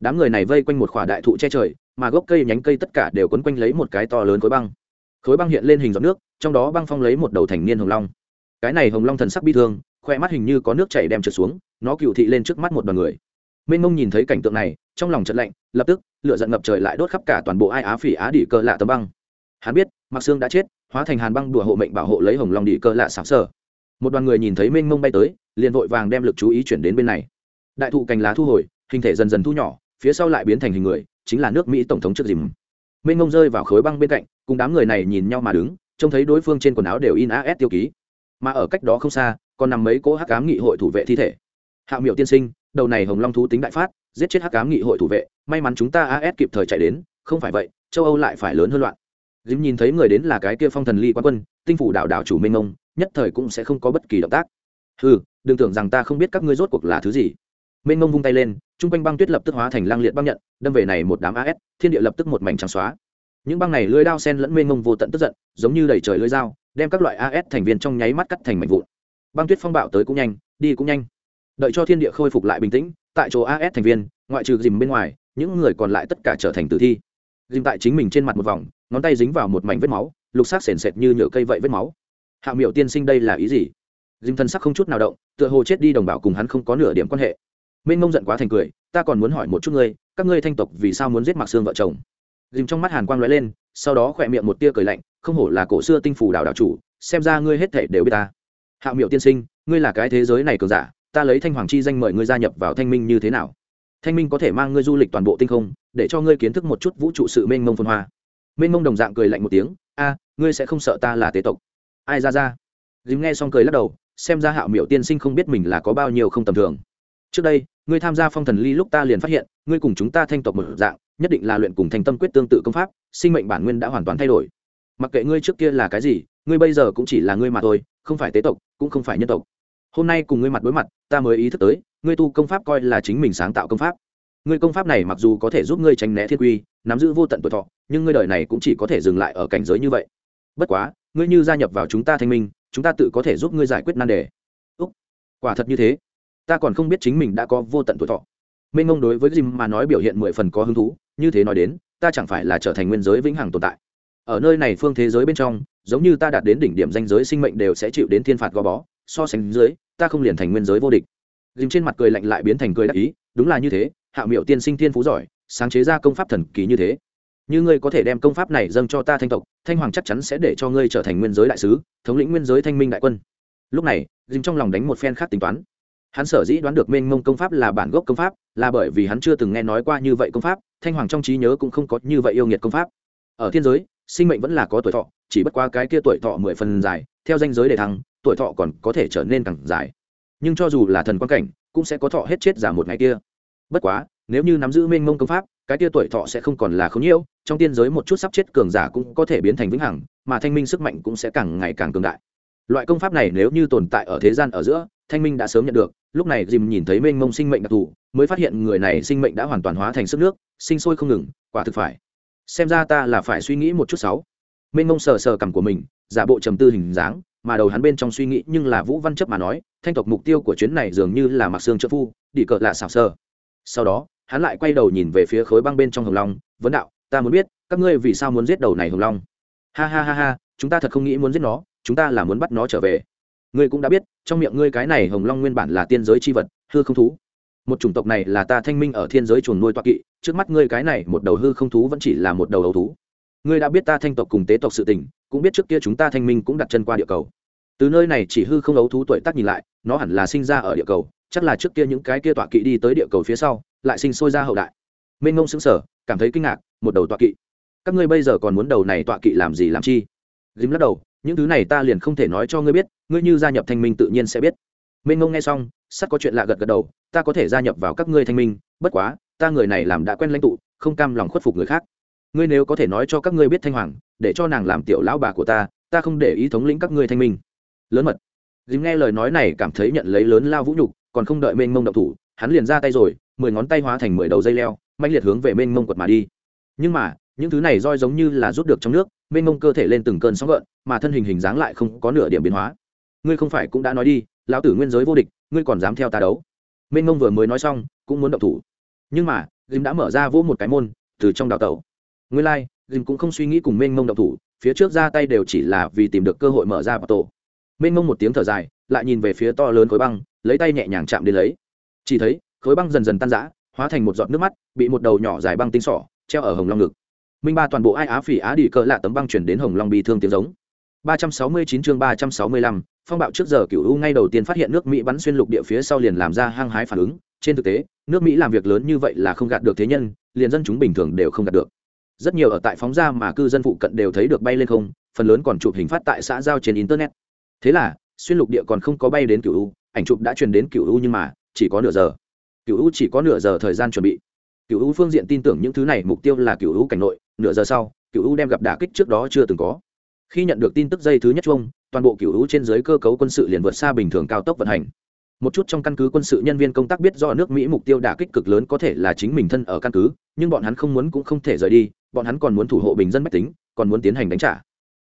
Đám người này vây quanh một khỏa đại thụ che trời, mà gốc cây nhánh cây tất cả đều quấn quanh lấy một cái to lớn khối băng. Khối băng hiện lên hình giọt nước, trong đó băng phong lấy một đầu thành niên hồng long. Cái này hồng long thần sắc bi thương khoe mắt hình như có nước chảy đem trượt xuống, nó cựu thị lên trước mắt một đoàn người. Mênh mông nhìn thấy cảnh tượng này, trong lòng trận lạnh, lập tức, lửa giận ngập trời lại đốt khắp cả toàn bộ ai á phỉ á đỉ cơ lạ tấm băng. Hắn biết mặc Sương đã chết, hóa thành hàn băng đùa hộ mệnh bảo hộ lấy hồng long đỉ cơ lạ sạp sở một đoàn người nhìn thấy mênh mông bay tới, liền vội vàng đem lực chú ý chuyển đến bên này. Đại thụ cành lá thu hồi, hình thể dần dần thu nhỏ, phía sau lại biến thành hình người, chính là nước mỹ tổng thống trước dìm. Mênh mông rơi vào khối băng bên cạnh, cùng đám người này nhìn nhau mà đứng, trông thấy đối phương trên quần áo đều in as tiêu ký. Mà ở cách đó không xa còn nằm mấy cỗ hắc cám nghị hội thủ vệ thi thể. Hạ miệu tiên sinh, đầu này hồng long thú tính đại phát, giết chết hắc cám nghị hội thủ vệ, may mắn chúng ta as kịp thời chạy đến, không phải vậy, châu âu lại phải lớn hơn loạn. Dìm nhìn thấy người đến là cái kia phong thần ly quan quân, tinh phủ đảo đảo chủ minh ông nhất thời cũng sẽ không có bất kỳ động tác. Ừ đừng tưởng rằng ta không biết các ngươi rốt cuộc là thứ gì. Mênh mông vung tay lên chung quanh băng tuyết lập tức hóa thành lang liệt băng nhận, đâm về này một đám as thiên địa lập tức một mảnh trắng xóa. Những băng này lưới đao sen lẫn mênh mông vô tận tức giận, giống như đầy trời lưới dao, đem các loại as thành viên trong nháy mắt cắt thành mảnh vụn băng tuyết phong bạo tới cũng nhanh, đi cũng nhanh. Đợi cho thiên địa khôi phục lại bình tĩnh, tại chỗ as thành viên, ngoại trừ dìm bên ngoài, những người còn lại tất cả trở thành tử thi. Dìm tại chính mình trên mặt một vòng, ngón tay dính vào một mảnh vết máu, lục sắc sền sệt như nhựa cây vậy vết máu. Hạ miệu tiên sinh đây là ý gì? Dìm thân sắc không chút nào động, tựa hồ chết đi đồng bào cùng hắn không có nửa điểm quan hệ. Minh mông giận quá thành cười, ta còn muốn hỏi một chút ngươi, các ngươi thanh tộc vì sao muốn giết mặc xương vợ chồng? Dìm trong mắt hàn quang lóe lên, sau đó khỏe miệng một tia cười lạnh, không hổ là cổ xưa tinh phủ đảo đảo chủ, xem ra ngươi hết thể đều biết ta hạ miệu tiên sinh, ngươi là cái thế giới này cường giả, ta lấy thanh hoàng chi danh mời ngươi gia nhập vào thanh minh như thế nào? Thanh minh có thể mang ngươi du lịch toàn bộ tinh không, để cho ngươi kiến thức một chút vũ trụ sự mênh mông phân hoa. Mênh mông đồng dạng cười lạnh một tiếng, a, ngươi sẽ không sợ ta là tế tộc. Ai ra ra? Dìm nghe xong cười lắc đầu, xem ra hạo miệu tiên sinh không biết mình là có bao nhiêu không tầm thường. Trước đây, ngươi tham gia phong thần ly lúc ta liền phát hiện, ngươi cùng chúng ta thanh tộc một dạng, nhất định là luyện cùng thành tâm quyết tương tự công pháp, sinh mệnh bản nguyên đã hoàn toàn thay đổi. Mặc kệ ngươi trước kia là cái gì ngươi bây giờ cũng chỉ là ngươi mà thôi, không phải tế tộc, cũng không phải nhân tộc. Hôm nay cùng ngươi mặt đối mặt, ta mới ý thức tới, ngươi tu công pháp coi là chính mình sáng tạo công pháp. Ngươi công pháp này mặc dù có thể giúp ngươi tránh né thiên quy, nắm giữ vô tận tuổi thọ, nhưng ngươi đời này cũng chỉ có thể dừng lại ở cảnh giới như vậy. Bất quá, ngươi như gia nhập vào chúng ta thanh minh, chúng ta tự có thể giúp ngươi giải quyết nan đề. Úc, quả thật như thế. Ta còn không biết chính mình đã có vô tận tuổi thọ. Mênh ngông đối với Jim mà nói biểu hiện mười phần có hứng thú, như thế nói đến, ta chẳng phải là trở thành nguyên giới vĩnh hằng tồn tại ở nơi này phương thế giới bên trong, giống như ta đạt đến đỉnh điểm danh giới sinh mệnh đều sẽ chịu đến thiên phạt gò bó, so sánh dưới, ta không liền thành nguyên giới vô địch. Dìm trên mặt cười lạnh lại biến thành cười đắc ý, đúng là như thế, hạ miệu tiên sinh thiên phú giỏi, sáng chế ra công pháp thần kỳ như thế. Như ngươi có thể đem công pháp này dâng cho ta thanh tộc, thanh hoàng chắc chắn sẽ để cho ngươi trở thành nguyên giới đại sứ, thống lĩnh nguyên giới thanh minh đại quân. Lúc này, dìm trong lòng đánh một phen khác tính toán. Hắn sở dĩ đoán được mênh mông công pháp là bản gốc công pháp, là bởi vì hắn chưa từng nghe nói qua như vậy công pháp, thanh hoàng trong trí nhớ cũng không có như vậy yêu nghiệt công pháp. Ở thiên giới sinh mệnh vẫn là có tuổi thọ, chỉ bất qua cái kia tuổi thọ mười phần dài, theo danh giới để thăng, tuổi thọ còn có thể trở nên càng dài. Nhưng cho dù là thần quan cảnh, cũng sẽ có thọ hết chết giả một ngày kia. Bất quá, nếu như nắm giữ mênh mông công pháp, cái kia tuổi thọ sẽ không còn là không nhiễu, trong tiên giới một chút sắp chết cường giả cũng có thể biến thành vĩnh hằng, mà thanh minh sức mạnh cũng sẽ càng ngày càng cường đại. Loại công pháp này nếu như tồn tại ở thế gian ở giữa, thanh minh đã sớm nhận được, lúc này dìm nhìn thấy mênh mông sinh mệnh đặc thù, mới phát hiện người này sinh mệnh đã hoàn toàn hóa thành sức nước, sinh sôi không ngừng, quả thực phải xem ra ta là phải suy nghĩ một chút sáu. Mênh mông sờ sờ cằm của mình, giả bộ trầm tư hình dáng, mà đầu hắn bên trong suy nghĩ nhưng là vũ văn chấp mà nói, thanh tộc mục tiêu của chuyến này dường như là mặc xương trợ phu, đi cợt lạ xào sơ sau đó, hắn lại quay đầu nhìn về phía khối băng bên trong hồng long, vấn đạo, ta muốn biết, các ngươi vì sao muốn giết đầu này hồng long? Ha ha ha ha, chúng ta thật không nghĩ muốn giết nó, chúng ta là muốn bắt nó trở về. Ngươi cũng đã biết, trong miệng ngươi cái này hồng long nguyên bản là tiên giới c h i vật, hư không thú một chủng tộc này là ta thanh minh ở thiên giới chuồng nuôi toa kỵ, trước mắt ngươi cái này một đầu hư không thú vẫn chỉ là một đầu ấu thú. Ngươi đã biết ta thanh tộc cùng tế tộc sự tình, cũng biết trước kia chúng ta thanh minh cũng đặt chân qua địa cầu. Từ nơi này chỉ hư không ấu thú tuổi tác nhìn lại, nó hẳn là sinh ra ở địa cầu, chắc là trước kia những cái kia tọa kỵ đi tới địa cầu phía sau, lại sinh sôi ra hậu đại. Minh ngông xứng sở cảm thấy kinh ngạc, một đầu tọa kỵ. Các ngươi bây giờ còn muốn đầu này tọa kỵ làm gì làm chi? Dìm lắc đầu, những thứ này ta liền không thể nói cho ngươi biết, ngươi như gia nhập thanh minh tự nhiên sẽ biết minh ngông nghe xong sắc có chuyện lạ gật gật đầu, ta có thể gia nhập vào các ngươi thanh minh, bất quá, ta người này làm đã quen lãnh tụ, không cam lòng khuất phục người khác. Ngươi nếu có thể nói cho các ngươi biết thanh hoàng, để cho nàng làm tiểu lão bà của ta ta không để ý thống lĩnh các ngươi thanh minh. Lớn mật. Dìm nghe lời nói này cảm thấy nhận lấy lớn lao vũ nhục, còn không đợi mênh mông động thủ, hắn liền ra tay rồi, mười ngón tay hóa thành mười đầu dây leo mạnh liệt hướng về mênh mông quật mà đi. Nhưng mà, những thứ này roi giống như là rút được trong nước, mênh mông cơ thể lên từng cơn sóng gợn, mà thân hình hình dáng lại không có nửa điểm biến hóa. Ngươi không phải cũng đã nói đi lão tử nguyên giới vô địch ngươi còn dám theo ta đấu. Mênh mông vừa mới nói xong cũng muốn động thủ. Nhưng mà dìm đã mở ra vỗ một cái môn từ trong đào tẩu. Nguyên lai、like, dìm cũng không suy nghĩ cùng mênh mông động thủ phía trước ra tay đều chỉ là vì tìm được cơ hội mở ra vào tổ. Mênh mông một tiếng thở dài lại nhìn về phía to lớn khối băng lấy tay nhẹ nhàng chạm đến lấy. Chỉ thấy khối băng dần dần tan rã hóa thành một giọt nước mắt bị một đầu nhỏ dài băng tinh sỏ treo ở hồng long ngực. Minh ba toàn bộ ai á phỉ á đi cỡ lạ tấm băng chuyển đến hồng long bị thương tiếng giống. 369 chương 365, phong bạo trước giờ cựu u ngay đầu tiên phát hiện nước mỹ bắn xuyên lục địa phía sau liền làm ra hăng hái phản ứng. Trên thực tế, nước mỹ làm việc lớn như vậy là không gạt được thế nhân, liền dân chúng bình thường đều không gạt được. Rất nhiều ở tại phóng ra mà cư dân phụ cận đều thấy được bay lên không, phần lớn còn chụp hình phát tại xã giao trên internet. Thế là, xuyên lục địa còn không có bay đến cựu u, ảnh chụp đã truyền đến cựu u nhưng mà, chỉ có nửa giờ. Cựu u chỉ có nửa giờ thời gian chuẩn bị. Cựu u phương diện tin tưởng những thứ này mục tiêu là cựu u cảnh nội, nửa giờ sau cựu u đem gặp đả kích trước đó chưa từng có. Khi nhận được tin tức dây thứ nhất chung toàn bộ cựu u trên giới cơ cấu quân sự liền vượt xa bình thường cao tốc vận hành. Một chút trong căn cứ quân sự nhân viên công tác biết do nước mỹ mục tiêu đả kích cực lớn có thể là chính mình thân ở căn cứ, nhưng bọn hắn không muốn cũng không thể rời đi, bọn hắn còn muốn thủ hộ bình dân mách tính, còn muốn tiến hành đánh trả.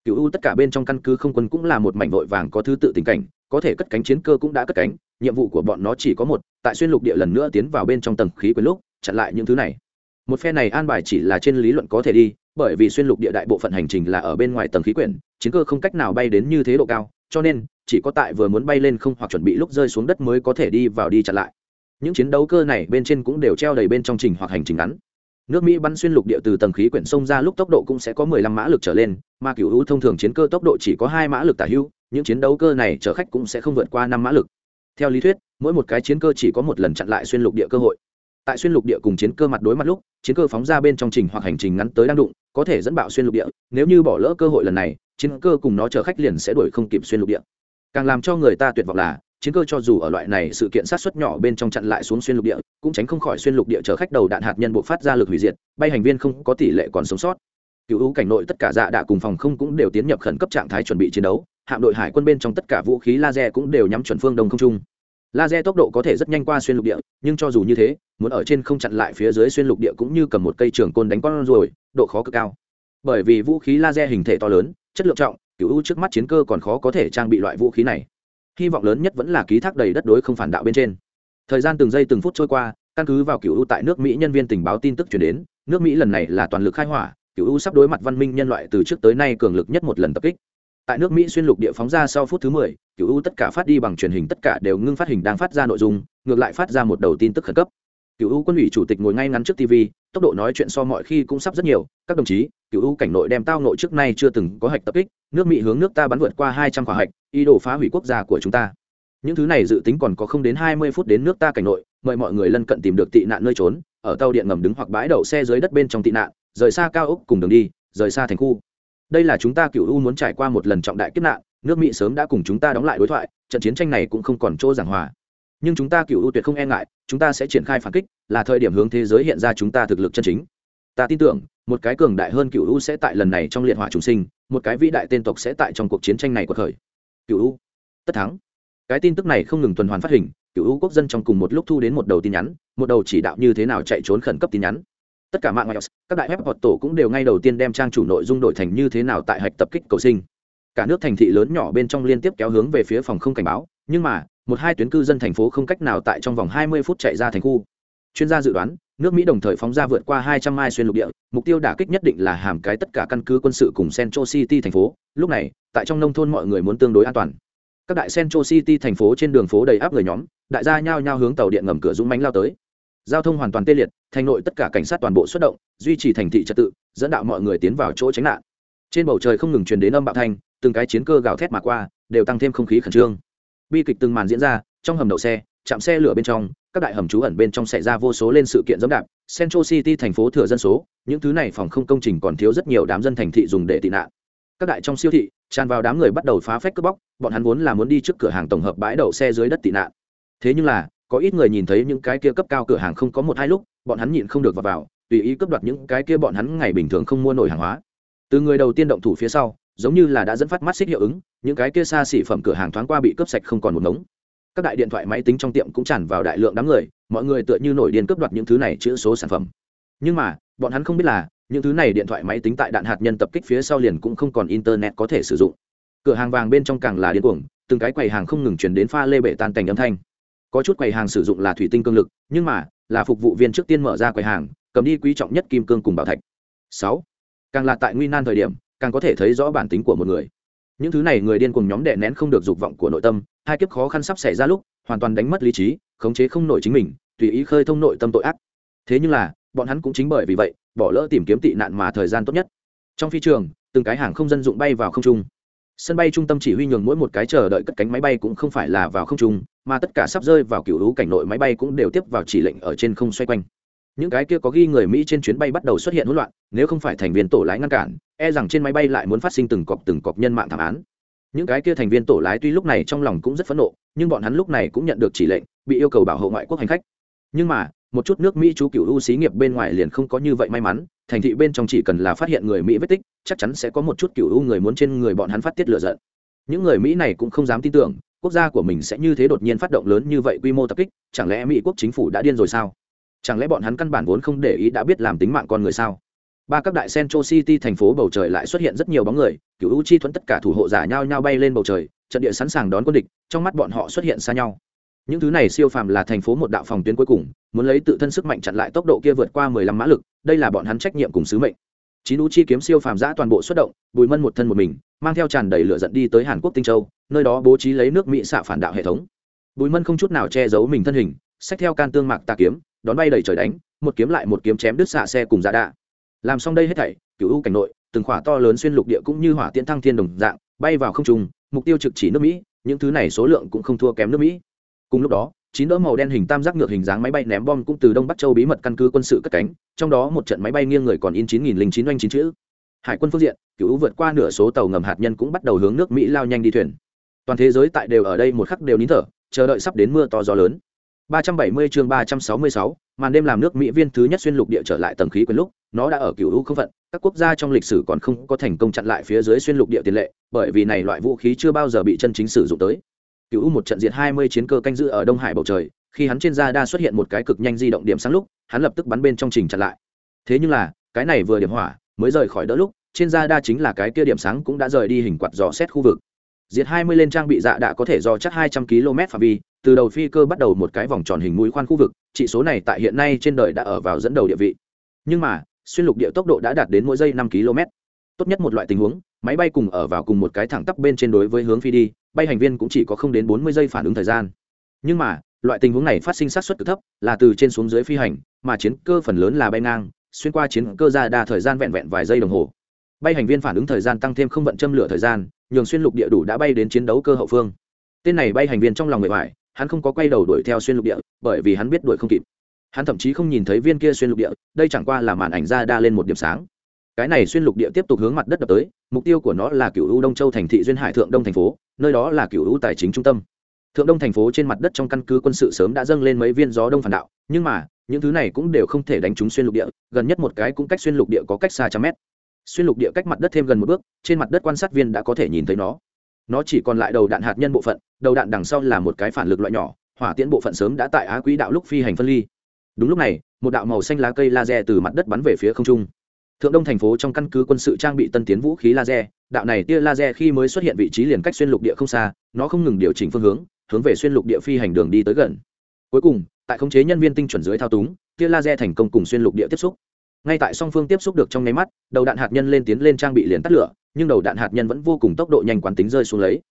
Cựu u tất cả bên trong căn cứ không quân cũng là một mảnh vội vàng có thứ tự tình cảnh, có thể cất cánh chiến cơ cũng đã cất cánh, nhiệm vụ của bọn nó chỉ có một, tại xuyên lục địa lần nữa tiến vào bên trong tầng khí quyển lúc, chặn lại những thứ này một phe này an bài chỉ là trên lý luận có thể đi, bởi vì xuyên lục địa đại bộ phận hành trình là ở bên ngoài tầng khí quyển, chiến cơ không cách nào bay đến như thế độ cao, cho nên, chỉ có tại vừa muốn bay lên không hoặc chuẩn bị lúc rơi xuống đất mới có thể đi vào đi chặn lại. Những chiến đấu cơ này bên trên cũng đều treo đầy bên trong trình hoặc hành trình ngắn. Nước mỹ bắn xuyên lục địa từ tầng khí quyển sông ra lúc tốc độ cũng sẽ có 15 mã lực trở lên, mà cựu hữu thông thường chiến cơ tốc độ chỉ có hai mã lực tả hữu, những chiến đấu cơ này chở khách cũng sẽ không vượt qua năm mã lực. Theo lý thuyết, mỗi một cái chiến cơ chỉ có một lần chặn lại xuyên lục địa cơ hội tại xuyên lục địa cùng chiến cơ mặt đối mặt lúc, chiến cơ phóng ra bên trong trình hoặc hành trình ngắn tới đang đụng, có thể dẫn bạo xuyên lục địa. Nếu như bỏ lỡ cơ hội lần này, chiến cơ cùng nó chở khách liền sẽ đuổi không kịp xuyên lục địa. Càng làm cho người ta tuyệt vọng là, chiến cơ cho dù ở loại này sự kiện sát xuất nhỏ bên trong chặn lại xuống xuyên lục địa, cũng tránh không khỏi xuyên lục địa chở khách đầu đạn hạt nhân bộ phát ra lực hủy diệt, bay hành viên không có tỷ lệ còn sống sót. Cựu ưu cảnh nội tất cả dạ đạ cùng phòng không cũng đều tiến nhập khẩn cấp trạng thái chuẩn bị chiến đấu, hạm đội hải quân bên trong tất cả vũ khí laser cũng đều nhắm chuẩn phương đông không trung laser tốc độ có thể rất nhanh qua xuyên lục địa, nhưng cho dù như thế, muốn ở trên không chặn lại phía dưới xuyên lục địa cũng như cầm một cây trường côn đánh con rồi, độ khó cực cao. Bởi vì vũ khí laser hình thể to lớn, chất lượng trọng cựu ưu trước mắt chiến cơ còn khó có thể trang bị loại vũ khí này. Hy vọng lớn nhất vẫn là ký thác đầy đất đối không phản đạo bên trên. Thời gian từng giây từng phút trôi qua, căn cứ vào cựu ưu tại nước mỹ nhân viên tình báo tin tức chuyển đến, nước mỹ lần này là toàn lực khai hỏa cựu ưu sắp đối mặt văn minh nhân loại từ trước tới nay cường lực nhất một lần tập kích tại nước mỹ xuyên lục địa phóng ra sau phút thứ mười, cựu u tất cả phát đi bằng truyền hình tất cả đều ngưng phát hình đang phát ra nội dung, ngược lại phát ra một đầu tin tức khẩn cấp. Cựu u quân ủy chủ tịch ngồi ngay ngắn trước tv tốc độ nói chuyện so mọi khi cũng sắp rất nhiều, các đồng chí, cựu u cảnh nội đem tao nội trước nay chưa từng có hạch tập kích, nước mỹ hướng nước ta bắn vượt qua hai trăm quả hạch, ý đồ phá hủy quốc gia của chúng ta. Những thứ này dự tính còn có không đến hai mươi phút đến nước ta cảnh nội, mời mọi người lân cận tìm được tị nạn nơi trốn, ở tàu điện ngầm đứng hoặc bãi đậu xe dưới đất bên trong tị nạn, rời xa cao ốc cùng đường đi, rời xa thành khu đây là chúng ta cựu u muốn trải qua một lần trọng đại kiếp nạn nước mỹ sớm đã cùng chúng ta đóng lại đối thoại trận chiến tranh này cũng không còn chỗ giảng hòa. Nhưng chúng ta cựu U tuyệt không e ngại chúng ta sẽ triển khai phản kích là thời điểm hướng thế giới hiện ra chúng ta thực lực chân chính. Ta tin tưởng một cái cường đại hơn cựu U sẽ tại lần này trong liệt hỏa trùng sinh một cái vĩ đại tên tộc sẽ tại trong cuộc chiến tranh này của khởi. Cựu U, tất thắng. Cái tin tức này không ngừng tuần hoàn phát hình cựu U quốc dân trong cùng một lúc thu đến một đầu tin nhắn một đầu chỉ đạo như thế nào chạy trốn khẩn cấp tin nhắn tất cả mạng ios các đại web hoặc tổ cũng đều ngay đầu tiên đem trang chủ nội dung đổi thành như thế nào tại hạch tập kích cầu sinh. Cả nước thành thị lớn nhỏ bên trong liên tiếp kéo hướng về phía phòng không cảnh báo, nhưng mà, một hai tuyến cư dân thành phố không cách nào tại trong vòng 20 phút chạy ra thành khu. Chuyên gia dự đoán, nước mỹ đồng thời phóng ra vượt qua 200 mai xuyên lục địa, mục tiêu đả kích nhất định là hàm cái tất cả căn cứ quân sự cùng central city thành phố. Lúc này, tại trong nông thôn mọi người muốn tương đối an toàn. Các đại central city thành phố trên đường phố đầy áp người nhóm, đại gia nhao nhao hướng tàu điện ngầm cửa dũng mánh lao tới giao thông hoàn toàn tê liệt, thành nội tất cả cảnh sát toàn bộ xuất động, duy trì thành thị trật tự, dẫn đạo mọi người tiến vào chỗ tránh nạn. Trên bầu trời không ngừng truyền đến âm bạo thanh, từng cái chiến cơ gào thét mà qua, đều tăng thêm không khí khẩn trương. Bi kịch từng màn diễn ra, trong hầm đậu xe, chạm xe lửa bên trong, các đại hầm trú ẩn bên trong xảy ra vô số lên sự kiện dẫm đạp. Central city thành phố thừa dân số, những thứ này phòng không công trình còn thiếu rất nhiều đám dân thành thị dùng để tị nạn. Các đại trong siêu thị, tràn vào đám người bắt đầu phá phách cướp bóc, bọn hắn vốn là muốn đi trước cửa hàng tổng hợp bãi đậu xe dưới đất tị nạn. Thế nhưng là có ít người nhìn thấy những cái kia cấp cao cửa hàng không có một hai lúc bọn hắn nhịn không được vào, vào tùy ý cướp đoạt những cái kia bọn hắn ngày bình thường không mua nổi hàng hóa. Từ người đầu tiên động thủ phía sau giống như là đã dẫn phát mắt xích hiệu ứng những cái kia xa xỉ phẩm cửa hàng thoáng qua bị cướp sạch không còn một ngống. Các đại điện thoại máy tính trong tiệm cũng tràn vào đại lượng đám người mọi người tựa như nổi điên cướp đoạt những thứ này chữ số sản phẩm. Nhưng mà bọn hắn không biết là những thứ này điện thoại máy tính tại đạn hạt nhân tập kích phía sau liền cũng không còn internet có thể sử dụng. Cửa hàng vàng bên trong càng là điên cuồng từng cái quầy hàng không ngừng chuyển đến pha lê bể tan cảnh âm thanh có chút quầy hàng sử dụng là thủy tinh cương lực, nhưng mà, là phục vụ viên trước tiên mở ra quầy hàng, cầm đi quý trọng nhất kim cương cùng bảo thạch. Sáu. Càng là tại nguy nan thời điểm, càng có thể thấy rõ bản tính của một người. Những thứ này người điên cùng nhóm đệ nén không được dục vọng của nội tâm, hai kiếp khó khăn sắp xảy ra lúc, hoàn toàn đánh mất lý trí, khống chế không nổi chính mình, tùy ý khơi thông nội tâm tội ác. Thế nhưng là, bọn hắn cũng chính bởi vì vậy, bỏ lỡ tìm kiếm tị nạn mà thời gian tốt nhất. Trong phi trường, từng cái hàng không dân dụng bay vào không trung sân bay trung tâm chỉ huy nhường mỗi một cái chờ đợi cất cánh máy bay cũng không phải là vào không trung, mà tất cả sắp rơi vào cựu lũ cảnh nội máy bay cũng đều tiếp vào chỉ lệnh ở trên không xoay quanh. Những cái kia có ghi người mỹ trên chuyến bay bắt đầu xuất hiện hỗn loạn, nếu không phải thành viên tổ lái ngăn cản e rằng trên máy bay lại muốn phát sinh từng cọc từng cọc nhân mạng thảm án. Những cái kia thành viên tổ lái tuy lúc này trong lòng cũng rất phẫn nộ, nhưng bọn hắn lúc này cũng nhận được chỉ lệnh, bị yêu cầu bảo hộ ngoại quốc hành khách. Nhưng mà, một chút nước mỹ chú cựu u xí nghiệp bên ngoài liền không có như vậy may mắn thành thị bên trong chỉ cần là phát hiện người mỹ vết tích, chắc chắn sẽ có một chút cựu u người muốn trên người bọn hắn phát tiết lựa giận. Những người mỹ này cũng không dám tin tưởng, quốc gia của mình sẽ như thế đột nhiên phát động lớn như vậy quy mô tập kích, chẳng lẽ mỹ quốc chính phủ đã điên rồi sao? Chẳng lẽ bọn hắn căn bản vốn không để ý đã biết làm tính mạng con người sao? Ba các đại central city thành phố bầu trời lại xuất hiện rất nhiều bóng người, cựu u chi thuẫn tất cả thủ hộ giả nhau nhau bay lên bầu trời, trận địa sẵn sàng đón quân địch, trong mắt bọn họ xuất hiện xa nhau những thứ này siêu phàm là thành phố một đạo phòng tuyến cuối cùng, muốn lấy tự thân sức mạnh chặn lại tốc độ kia vượt qua mười lăm mã lực, đây là bọn hắn trách nhiệm cùng sứ mệnh. Chín u chi kiếm siêu phàm giã toàn bộ xuất động, bùi mân một thân một mình, mang theo tràn đầy lửa dẫn đi tới hàn quốc tinh châu, nơi đó bố trí lấy nước mỹ xạ phản đạo hệ thống. Bùi mân không chút nào che giấu mình thân hình, xách theo can tương mạc tà kiếm, đón bay đầy trời đánh, một kiếm lại một kiếm chém đứt xạ xe cùng giả đạ. Làm xong đây hết thảy cựu u cảnh nội, từng khỏa to lớn xuyên lục địa cũng như hỏa tiễn thăng thiên đồng dạng, bay vào không trung, mục tiêu trực chỉ nước mỹ, những thứ này số lượng cũng không thua kém nước mỹ cùng lúc đó chín đỡ màu đen hình tam giác ngược hình dáng máy bay ném bom cũng từ đông bắc châu bí mật căn cứ quân sự cất cánh trong đó một trận máy bay nghiêng người còn in chín nghìn linh chín oanh chín chữ. Hải quân phương diện cứu vượt qua nửa số tàu ngầm hạt nhân cũng bắt đầu hướng nước mỹ lao nhanh đi thuyền. Toàn thế giới tại đều ở đây một khắc đều nín thở chờ đợi sắp đến mưa to gió lớn. 370 chương 366, màn đêm làm nước Mỹ viên thứ nhất xuyên lục địa trở lại tầng khí quyển lúc, nó đã ở cựu hữu không phận, các quốc gia trong lịch sử còn không có thành công chặn lại phía dưới xuyên lục địa tiền lệ, bởi vì này loại vũ khí chưa bao giờ bị chân chính sử dụng tới. Cửu U một trận diệt 20 chiến cơ canh giữ ở Đông Hải bầu trời, khi hắn trên da đa xuất hiện một cái cực nhanh di động điểm sáng lúc, hắn lập tức bắn bên trong trình chặn lại. Thế nhưng là, cái này vừa điểm hỏa, mới rời khỏi đỡ lúc, trên da đa chính là cái kia điểm sáng cũng đã rời đi hình quạt dò xét khu vực. Diệt 20 lên trang bị dạ đã có thể do chắc 200 km phạm vi, từ đầu phi cơ bắt đầu một cái vòng tròn hình mũi khoan khu vực chỉ số này tại hiện nay trên đời đã ở vào dẫn đầu địa vị nhưng mà xuyên lục địa tốc độ đã đạt đến mỗi giây năm km tốt nhất một loại tình huống, máy bay cùng ở vào cùng một cái thẳng tắp bên trên đối với hướng phi đi, bay hành viên cũng chỉ có không đến bốn mươi giây phản ứng thời gian. Nhưng mà, loại tình huống này phát sinh sát xuất cực thấp, là từ trên xuống dưới phi hành, mà chiến cơ phần lớn là bay ngang, xuyên qua chiến cơ ra đa thời gian vẹn vẹn vài giây đồng hồ. Bay hành viên phản ứng thời gian tăng thêm không vận châm lửa thời gian, nhường xuyên lục địa đủ đã bay đến chiến đấu cơ hậu phương. Tên này bay hành viên trong lòng người ngoài hắn không có quay đầu đuổi theo xuyên lục địa, bởi vì hắn biết đuổi không kịp. Hắn thậm chí không nhìn thấy viên kia xuyên lục địa, đây chẳng qua là màn ảnh ra đa lên một điểm sáng cái này xuyên lục địa tiếp tục hướng mặt đất đập tới, mục tiêu của nó là cựu u đông châu thành thị duyên hải thượng đông thành phố, nơi đó là cựu u tài chính trung tâm. Thượng đông thành phố trên mặt đất trong căn cứ quân sự sớm đã dâng lên mấy viên gió đông phản đạo, nhưng mà, những thứ này cũng đều không thể đánh trúng xuyên lục địa, gần nhất một cái cũng cách xuyên lục địa có cách xa trăm mét. Xuyên lục địa cách mặt đất thêm gần một bước, trên mặt đất quan sát viên đã có thể nhìn thấy nó. Nó chỉ còn lại đầu đạn hạt nhân bộ phận, đầu đạn đằng sau là một cái phản lực loại nhỏ, hỏa tiễn bộ phận sớm đã tại á quỹ đạo lúc phi hành phân ly. Đúng lúc này, một đạo màu xanh lá cây laser từ mặt đất bắn về phía không trung thượng đông thành phố trong căn cứ quân sự trang bị tân tiến vũ khí laser, đạo này tia laser khi mới xuất hiện vị trí liền cách xuyên lục địa không xa, nó không ngừng điều chỉnh phương hướng hướng về xuyên lục địa phi hành đường đi tới gần. Cuối cùng, tại khống chế nhân viên tinh chuẩn dưới thao túng, tia laser thành công cùng xuyên lục địa tiếp xúc. Ngay tại song phương tiếp xúc được trong nháy mắt, đầu đạn hạt nhân lên tiến lên trang bị liền tắt lửa, nhưng đầu đạn hạt nhân vẫn vô cùng tốc độ nhanh quán tính rơi xuống lấy.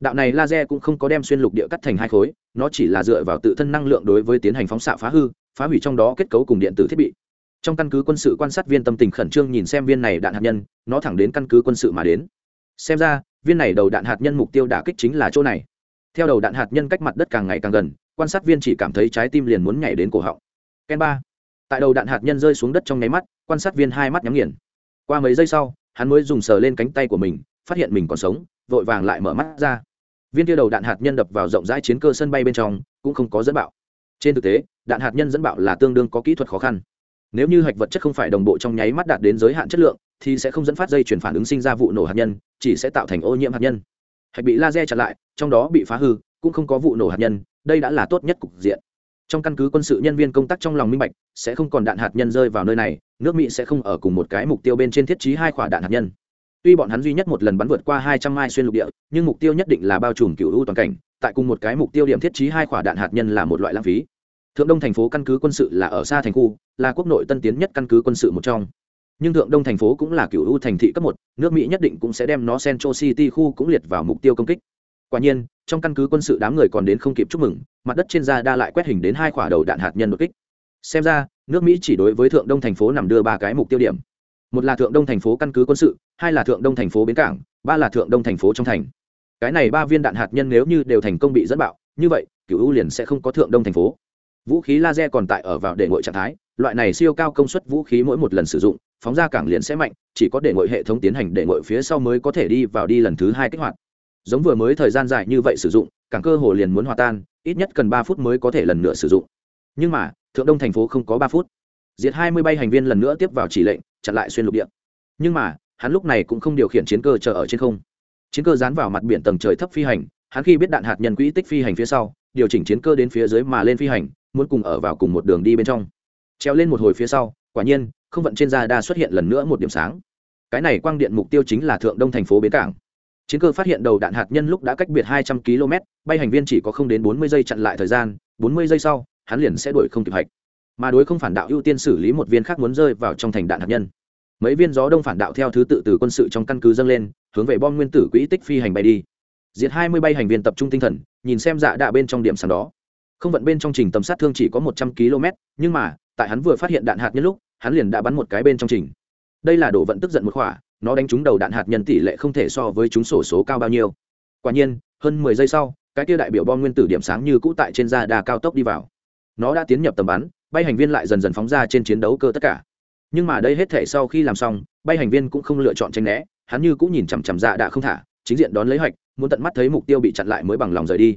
Đạo này laser cũng không có đem xuyên lục địa cắt thành hai khối, nó chỉ là dựa vào tự thân năng lượng đối với tiến hành phóng xạ phá hư, phá hủy trong đó kết cấu cùng điện tử thiết bị trong căn cứ quân sự quan sát viên tâm tình khẩn trương nhìn xem viên này đạn hạt nhân, nó thẳng đến căn cứ quân sự mà đến. Xem ra, viên này đầu đạn hạt nhân mục tiêu đả kích chính là chỗ này. Theo đầu đạn hạt nhân cách mặt đất càng ngày càng gần, quan sát viên chỉ cảm thấy trái tim liền muốn nhảy đến cổ họng. Ken ba. Tại đầu đạn hạt nhân rơi xuống đất trong nháy mắt, quan sát viên hai mắt nhắm nghiền. Qua mấy giây sau, hắn mới dùng sờ lên cánh tay của mình, phát hiện mình còn sống, vội vàng lại mở mắt ra. Viên tiêu đầu đạn hạt nhân đập vào rộng rãi chiến cơ sân bay bên trong, cũng không có dẫn bạo. Trên thực tế, đạn hạt nhân dẫn bạo là tương đương có kỹ thuật khó khăn nếu như hạch vật chất không phải đồng bộ trong nháy mắt đạt đến giới hạn chất lượng, thì sẽ không dẫn phát dây chuyển phản ứng sinh ra vụ nổ hạt nhân, chỉ sẽ tạo thành ô nhiễm hạt nhân. Hạch bị laser chặn lại, trong đó bị phá hư, cũng không có vụ nổ hạt nhân, đây đã là tốt nhất cục diện. Trong căn cứ quân sự nhân viên công tác trong lòng minh bạch, sẽ không còn đạn hạt nhân rơi vào nơi này, nước mỹ sẽ không ở cùng một cái mục tiêu bên trên thiết trí hai quả đạn hạt nhân. Tuy bọn hắn duy nhất một lần bắn vượt qua hai trăm mai xuyên lục địa, nhưng mục tiêu nhất định là bao trùm cựu u toàn cảnh, tại cùng một cái mục tiêu điểm thiết trí hai quả đạn hạt nhân là một loại lãng phí thượng đông thành phố căn cứ quân sự là ở xa thành khu, là quốc nội tân tiến nhất căn cứ quân sự một trong. Nhưng thượng đông thành phố cũng là cựu ưu thành thị cấp một, nước mỹ nhất định cũng sẽ đem nó central city khu cũng liệt vào mục tiêu công kích. Quả nhiên, trong căn cứ quân sự đám người còn đến không kịp chúc mừng, mặt đất trên da đa lại quét hình đến hai quả đầu đạn hạt nhân đột kích. Xem ra, nước mỹ chỉ đối với thượng đông thành phố nằm đưa ba cái mục tiêu điểm. Một là thượng đông thành phố căn cứ quân sự, hai là thượng đông thành phố bến cảng, ba là thượng đông thành phố trong thành. Cái này ba viên đạn hạt nhân nếu như đều thành công bị dẫn bạo, như vậy cựu ưu liền sẽ không có thượng đông thành phố vũ khí laser còn tại ở vào để ngội trạng thái, loại này siêu cao công suất vũ khí mỗi một lần sử dụng, phóng ra cảng liền sẽ mạnh, chỉ có để ngội hệ thống tiến hành để ngội phía sau mới có thể đi vào đi lần thứ hai kích hoạt. Giống vừa mới thời gian dài như vậy sử dụng, cảng cơ hồ liền muốn hòa tan, ít nhất cần ba phút mới có thể lần nữa sử dụng. Nhưng mà, thượng đông thành phố không có ba phút. Diệt hai mươi bay hành viên lần nữa tiếp vào chỉ lệnh, chặn lại xuyên lục địa. Nhưng mà, hắn lúc này cũng không điều khiển chiến cơ chờ ở trên không. Chiến cơ dán vào mặt biển tầng trời thấp phi hành, hắn khi biết đạn hạt nhân quỹ tích phi hành phía sau, điều chỉnh chiến cơ đến phía dưới mà lên phi hành muốn cùng ở vào cùng một đường đi bên trong. Treo lên một hồi phía sau, quả nhiên, không vận trên da đa xuất hiện lần nữa một điểm sáng. Cái này quang điện mục tiêu chính là thượng đông thành phố bến cảng. Chiến cơ phát hiện đầu đạn hạt nhân lúc đã cách biệt hai trăm km, bay hành viên chỉ có không đến bốn mươi giây chặn lại thời gian, bốn mươi giây sau, hắn liền sẽ đuổi không kịp hạch. Mà đối không phản đạo ưu tiên xử lý một viên khác muốn rơi vào trong thành đạn hạt nhân. Mấy viên gió đông phản đạo theo thứ tự từ quân sự trong căn cứ dâng lên, hướng về bom nguyên tử quỹ tích phi hành bay đi. Diệt hai mươi bay hành viên tập trung tinh thần, nhìn xem dạ đạ bên trong điểm sàn đó không vận bên trong trình tầm sát thương chỉ có một trăm km, nhưng mà, tại hắn vừa phát hiện đạn hạt nhân lúc, hắn liền đã bắn một cái bên trong trình. Đây là đổ vận tức giận một khỏa, nó đánh trúng đầu đạn hạt nhân tỷ lệ không thể so với chúng sổ số cao bao nhiêu. Quả nhiên, hơn mười giây sau, cái kia đại biểu bom nguyên tử điểm sáng như cũ tại trên da đà cao tốc đi vào. Nó đã tiến nhập tầm bắn, bay hành viên lại dần dần phóng ra trên chiến đấu cơ tất cả. Nhưng mà đây hết thể sau khi làm xong, bay hành viên cũng không lựa chọn tranh né, hắn như cũng nhìn chằm chằm dạ đã không thả, chính diện đón lấy hoạch, muốn tận mắt thấy mục tiêu bị chặn lại mới bằng lòng rời đi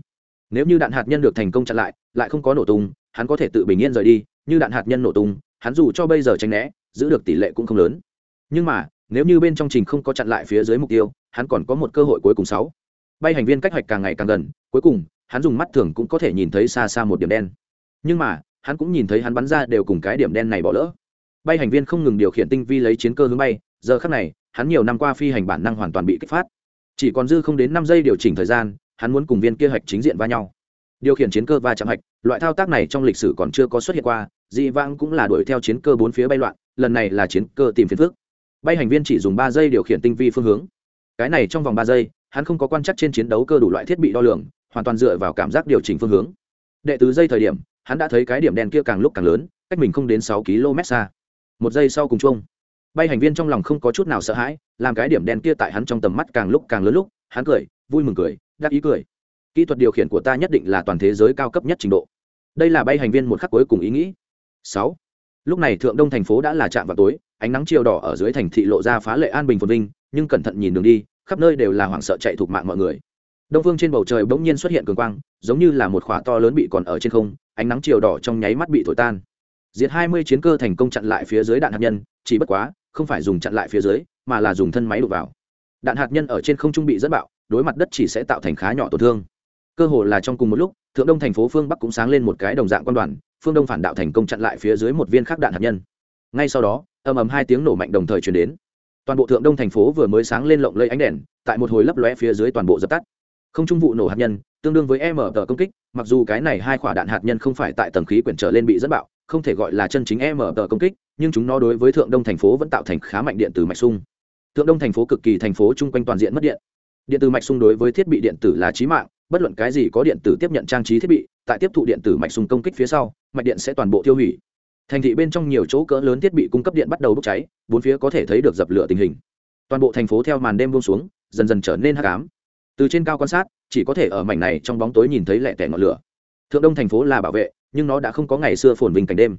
nếu như đạn hạt nhân được thành công chặn lại lại không có nổ tung, hắn có thể tự bình yên rời đi, như đạn hạt nhân nổ tung, hắn dù cho bây giờ tránh né, giữ được tỷ lệ cũng không lớn. Nhưng mà, nếu như bên trong trình không có chặn lại phía dưới mục tiêu, hắn còn có một cơ hội cuối cùng sáu. Bay hành viên cách hoạch càng ngày càng gần, cuối cùng, hắn dùng mắt thường cũng có thể nhìn thấy xa xa một điểm đen. Nhưng mà, hắn cũng nhìn thấy hắn bắn ra đều cùng cái điểm đen này bỏ lỡ. Bay hành viên không ngừng điều khiển tinh vi lấy chiến cơ hướng bay, giờ khắc này, hắn nhiều năm qua phi hành bản năng hoàn toàn bị kích phát. Chỉ còn dư không đến năm giây điều chỉnh thời gian hắn muốn cùng viên kia hạch chính diện va nhau. Điều khiển chiến cơ va chạm hạch, loại thao tác này trong lịch sử còn chưa có xuất hiện qua, dị vãng cũng là đuổi theo chiến cơ bốn phía bay loạn, lần này là chiến cơ tìm phiền phước bay hành viên chỉ dùng ba giây điều khiển tinh vi phương hướng. Cái này trong vòng ba giây, hắn không có quan chắc trên chiến đấu cơ đủ loại thiết bị đo lường, hoàn toàn dựa vào cảm giác điều chỉnh phương hướng. Đệ tứ giây thời điểm, hắn đã thấy cái điểm đen kia càng lúc càng lớn, cách mình không đến sáu km xa. Một giây sau cùng chung, bay hành viên trong lòng không có chút nào sợ hãi, làm cái điểm đen kia tại hắn trong tầm mắt càng lúc càng lớn lúc hắn cười, vui mừng cười, đắc ý cười. Kỹ thuật điều khiển của ta nhất định là toàn thế giới cao cấp nhất trình độ. Đây là bay hành viên một khắc cuối cùng ý nghĩ. Sáu. Lúc này thượng đông thành phố đã là trạm vào tối, ánh nắng chiều đỏ ở dưới thành thị lộ ra phá lệ an bình phồn vinh, nhưng cẩn thận nhìn đường đi, khắp nơi đều là hoảng sợ chạy thuộc mạng mọi người. Đông phương trên bầu trời bỗng nhiên xuất hiện cường quang, giống như là một khỏa to lớn bị còn ở trên không, ánh nắng chiều đỏ trong nháy mắt bị thổi tan. Diệt hai mươi chiến cơ thành công chặn lại phía dưới đạn hạt nhân, chỉ bất quá, không phải dùng chặn lại phía dưới, mà là dùng thân máy đục vào đạn hạt nhân ở trên không trung bị dẫn bạo, đối mặt đất chỉ sẽ tạo thành khá nhỏ tổn thương. Cơ hồ là trong cùng một lúc, thượng đông thành phố phương bắc cũng sáng lên một cái đồng dạng quan đoàn, phương đông phản đạo thành công chặn lại phía dưới một viên khác đạn hạt nhân. Ngay sau đó, ầm ầm hai tiếng nổ mạnh đồng thời chuyển đến. Toàn bộ thượng đông thành phố vừa mới sáng lên lộng lây ánh đèn, tại một hồi lấp lóe phía dưới toàn bộ dập tắt. Không trung vụ nổ hạt nhân, tương đương với m tờ công kích, mặc dù cái này hai quả đạn hạt nhân không phải tại tầng khí quyển trở lên bị dẫn bạo, không thể gọi là chân chính m tờ công kích, nhưng chúng nó đối với thượng đông thành phố vẫn tạo thành khá mạnh điện từ mạch sung thượng đông thành phố cực kỳ thành phố chung quanh toàn diện mất điện. Điện tử mạch sung đối với thiết bị điện tử là trí mạng, bất luận cái gì có điện tử tiếp nhận trang trí thiết bị, tại tiếp thụ điện tử mạch sung công kích phía sau, mạch điện sẽ toàn bộ tiêu hủy. Thành thị bên trong nhiều chỗ cỡ lớn thiết bị cung cấp điện bắt đầu bốc cháy, bốn phía có thể thấy được dập lửa tình hình. Toàn bộ thành phố theo màn đêm buông xuống, dần dần trở nên hắc ám. Từ trên cao quan sát, chỉ có thể ở mảnh này trong bóng tối nhìn thấy lẻ tẻ ngọn lửa. Thượng đông thành phố là bảo vệ, nhưng nó đã không có ngày xưa phồn vinh cảnh đêm.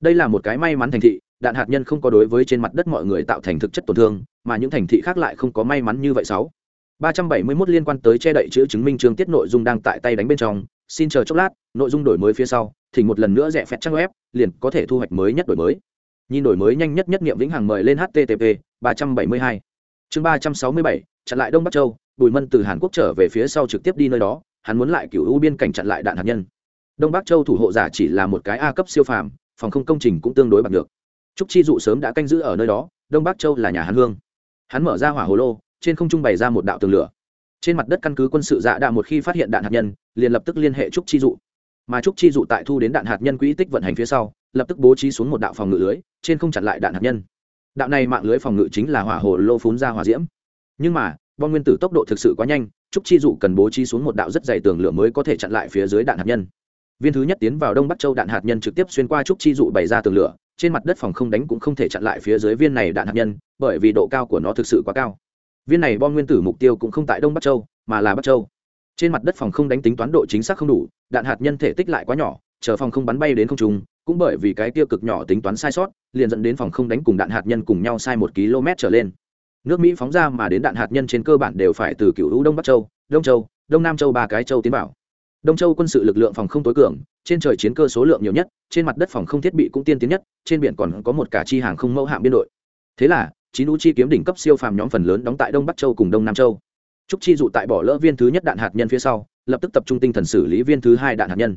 Đây là một cái may mắn thành thị đạn hạt nhân không có đối với trên mặt đất mọi người tạo thành thực chất tổn thương, mà những thành thị khác lại không có may mắn như vậy sáu. 371 liên quan tới che đậy chữ chứng minh chương tiết nội dung đang tại tay đánh bên trong. Xin chờ chốc lát, nội dung đổi mới phía sau thì một lần nữa rẻ phép trang web, liền có thể thu hoạch mới nhất đổi mới. Nhìn đổi mới nhanh nhất nhất nghiệm vĩnh hằng mời lên http 372 chương 367 chặn lại đông bắc châu, bùi mân từ hàn quốc trở về phía sau trực tiếp đi nơi đó, hắn muốn lại cựu u biên cảnh chặn lại đạn hạt nhân. Đông bắc châu thủ hộ giả chỉ là một cái a cấp siêu phàm, phòng không công trình cũng tương đối bằng được trúc chi dụ sớm đã canh giữ ở nơi đó, đông bắc châu là nhà hàn hương. Hắn mở ra hỏa hồ lô, trên không trung bày ra một đạo tường lửa. Trên mặt đất căn cứ quân sự dạ đạ một khi phát hiện đạn hạt nhân, liền lập tức liên hệ trúc chi dụ. Mà trúc chi dụ tại thu đến đạn hạt nhân quỹ tích vận hành phía sau, lập tức bố trí xuống một đạo phòng ngự lưới, trên không chặn lại đạn hạt nhân. Đạo này mạng lưới phòng ngự chính là hỏa hồ lô phun ra hỏa diễm. Nhưng mà bom nguyên tử tốc độ thực sự quá nhanh, trúc chi dụ cần bố trí xuống một đạo rất dày tường lửa mới có thể chặn lại phía dưới đạn hạt nhân viên thứ nhất tiến vào đông bắc châu đạn hạt nhân trực tiếp xuyên qua trúc chi dụ bày ra tường lửa, trên mặt đất phòng không đánh cũng không thể chặn lại phía dưới viên này đạn hạt nhân, bởi vì độ cao của nó thực sự quá cao. Viên này bom nguyên tử mục tiêu cũng không tại đông bắc châu, mà là bắc châu. Trên mặt đất phòng không đánh tính toán độ chính xác không đủ, đạn hạt nhân thể tích lại quá nhỏ, chờ phòng không bắn bay đến không trung, cũng bởi vì cái tiêu cực nhỏ tính toán sai sót, liền dẫn đến phòng không đánh cùng đạn hạt nhân cùng nhau sai một km trở lên. Nước mỹ phóng ra mà đến đạn hạt nhân trên cơ bản đều phải từ cựu hữu đông bắc châu, đông châu, đông nam châu ba cái châu tiến bảo đông châu quân sự lực lượng phòng không tối cường, trên trời chiến cơ số lượng nhiều nhất, trên mặt đất phòng không thiết bị cũng tiên tiến nhất, trên biển còn có một cả chi hàng không mẫu hạm biên đội. Thế là, chín u chi kiếm đỉnh cấp siêu phàm nhóm phần lớn đóng tại đông bắc châu cùng đông nam châu. Trúc chi dụ tại bỏ lỡ viên thứ nhất đạn hạt nhân phía sau, lập tức tập trung tinh thần xử lý viên thứ hai đạn hạt nhân.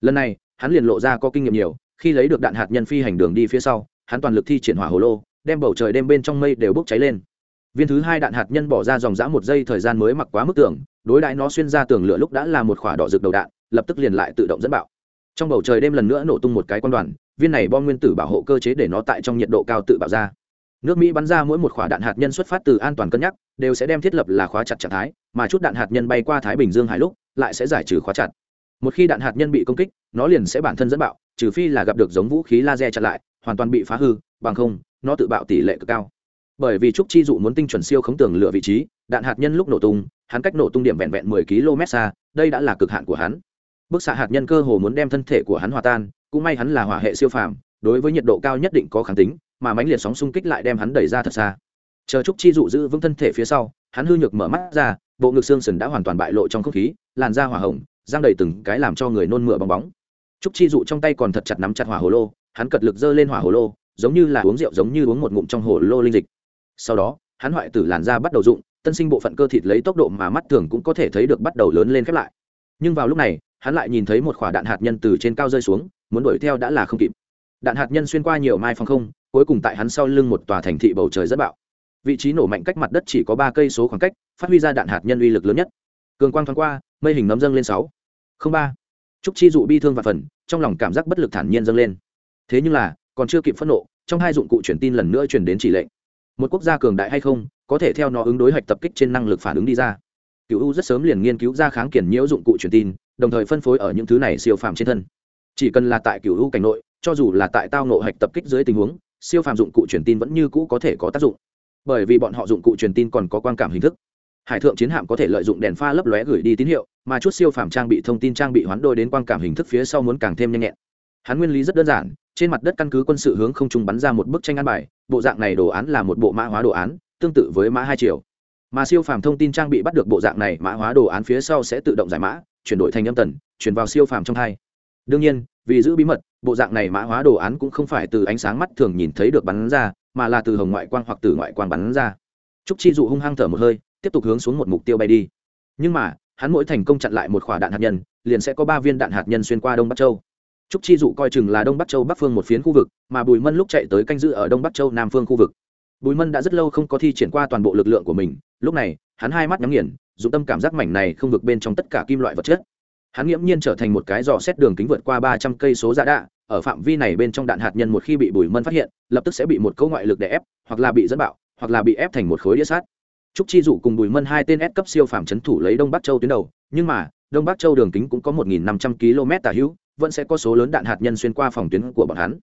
Lần này, hắn liền lộ ra có kinh nghiệm nhiều, khi lấy được đạn hạt nhân phi hành đường đi phía sau, hắn toàn lực thi triển hỏa hồ lô, đem bầu trời đêm bên trong mây đều bốc cháy lên viên thứ hai đạn hạt nhân bỏ ra dòng dã một giây thời gian mới mặc quá mức tưởng, đối đãi nó xuyên ra tường lửa lúc đã là một khỏa đỏ rực đầu đạn, lập tức liền lại tự động dẫn bạo. Trong bầu trời đêm lần nữa nổ tung một cái quan đoàn, viên này bom nguyên tử bảo hộ cơ chế để nó tại trong nhiệt độ cao tự bạo ra. Nước mỹ bắn ra mỗi một khỏa đạn hạt nhân xuất phát từ an toàn cân nhắc, đều sẽ đem thiết lập là khóa chặt trạng thái, mà chút đạn hạt nhân bay qua thái bình dương hải lúc, lại sẽ giải trừ khóa chặt. Một khi đạn hạt nhân bị công kích, nó liền sẽ bản thân dẫn bạo, trừ phi là gặp được giống vũ khí laser chặn lại, hoàn toàn bị phá hư, bằng không, nó tự bạo tỷ lệ cực cao bởi vì trúc chi dụ muốn tinh chuẩn siêu khống tường lựa vị trí, đạn hạt nhân lúc nổ tung, hắn cách nổ tung điểm vẹn vẹn mười km xa, đây đã là cực hạn của hắn. Bức xạ hạt nhân cơ hồ muốn đem thân thể của hắn hòa tan, cũng may hắn là hỏa hệ siêu phàm, đối với nhiệt độ cao nhất định có kháng tính, mà mãnh liệt sóng xung kích lại đem hắn đẩy ra thật xa. Chờ trúc chi dụ giữ vững thân thể phía sau, hắn hư nhược mở mắt ra, bộ ngực xương sần đã hoàn toàn bại lộ trong không khí, làn da hỏa hồng, giang đầy từng cái làm cho người nôn mửa bong bóng. Trúc chi dụ trong tay còn thật chặt nắm chặt hỏa hồ lô, hắn cật lực giơ lên hỏa hồ lô, giống như là uống rượu giống như uống một ngụm trong hồ lô linh dịch sau đó, hắn hoại tử làn da bắt đầu dụng tân sinh bộ phận cơ thịt lấy tốc độ mà mắt thường cũng có thể thấy được bắt đầu lớn lên khép lại. Nhưng vào lúc này, hắn lại nhìn thấy một quả đạn hạt nhân từ trên cao rơi xuống, muốn đuổi theo đã là không kịp. Đạn hạt nhân xuyên qua nhiều mai phòng không, cuối cùng tại hắn sau lưng một tòa thành thị bầu trời rất bạo. Vị trí nổ mạnh cách mặt đất chỉ có ba cây số khoảng cách, phát huy ra đạn hạt nhân uy lực lớn nhất. Cường quang thoáng qua, mây hình nấm dâng lên sáu. Không ba. Trúc chi dụ bi thương và phần, trong lòng cảm giác bất lực thản nhiên dâng lên. Thế nhưng là, còn chưa kịp phẫn nộ, trong hai dụng cụ truyền tin lần nữa truyền đến chỉ lệnh một quốc gia cường đại hay không, có thể theo nó ứng đối hạch tập kích trên năng lực phản ứng đi ra. Cựu u rất sớm liền nghiên cứu ra kháng kiển nhiễu dụng cụ truyền tin, đồng thời phân phối ở những thứ này siêu phàm trên thân. Chỉ cần là tại cựu u cảnh nội, cho dù là tại tao nộ hạch tập kích dưới tình huống, siêu phàm dụng cụ truyền tin vẫn như cũ có thể có tác dụng. Bởi vì bọn họ dụng cụ truyền tin còn có quan cảm hình thức. Hải thượng chiến hạm có thể lợi dụng đèn pha lấp lóe gửi đi tín hiệu, mà chút siêu phàm trang bị thông tin trang bị hoán đôi đến quan cảm hình thức phía sau muốn càng thêm nhanh nhẹn. Hắn nguyên lý rất đơn giản trên mặt đất căn cứ quân sự hướng không trung bắn ra một bức tranh ăn bài, bộ dạng này đồ án là một bộ mã hóa đồ án, tương tự với mã hai chiều mà siêu phàm thông tin trang bị bắt được bộ dạng này, mã hóa đồ án phía sau sẽ tự động giải mã, chuyển đổi thành âm tần, chuyển vào siêu phàm trong thai đương nhiên, vì giữ bí mật, bộ dạng này mã hóa đồ án cũng không phải từ ánh sáng mắt thường nhìn thấy được bắn ra, mà là từ hồng ngoại quang hoặc từ ngoại quang bắn ra. Trúc chi dụ hung hăng thở một hơi, tiếp tục hướng xuống một mục tiêu bay đi. Nhưng mà, hắn mỗi thành công chặn lại một quả đạn hạt nhân, liền sẽ có ba viên đạn hạt nhân xuyên qua đông bắc châu trúc chi dụ coi chừng là đông bắc châu bắc phương một phiến khu vực, mà bùi mân lúc chạy tới canh giữ ở đông bắc châu nam phương khu vực. Bùi mân đã rất lâu không có thi triển qua toàn bộ lực lượng của mình, lúc này, hắn hai mắt nhắm nghiền, dụng tâm cảm giác mảnh này không vực bên trong tất cả kim loại vật chất. Hắn nghiễm nhiên trở thành một cái dò xét đường kính vượt qua ba trăm cây số giả đạ, ở phạm vi này bên trong đạn hạt nhân một khi bị bùi mân phát hiện, lập tức sẽ bị một câu ngoại lực đè ép, hoặc là bị dẫn bạo, hoặc là bị ép thành một khối đĩa sát. Trúc chi dụ cùng bùi mân hai tên S cấp siêu phàm chấn thủ lấy đông bắc châu tuyến đầu, nhưng mà, đông bắc châu đường kính cũng có một nghìn năm trăm km tả hữu vẫn sẽ có số lớn đạn hạt nhân xuyên qua phòng tuyến của bọn hắn.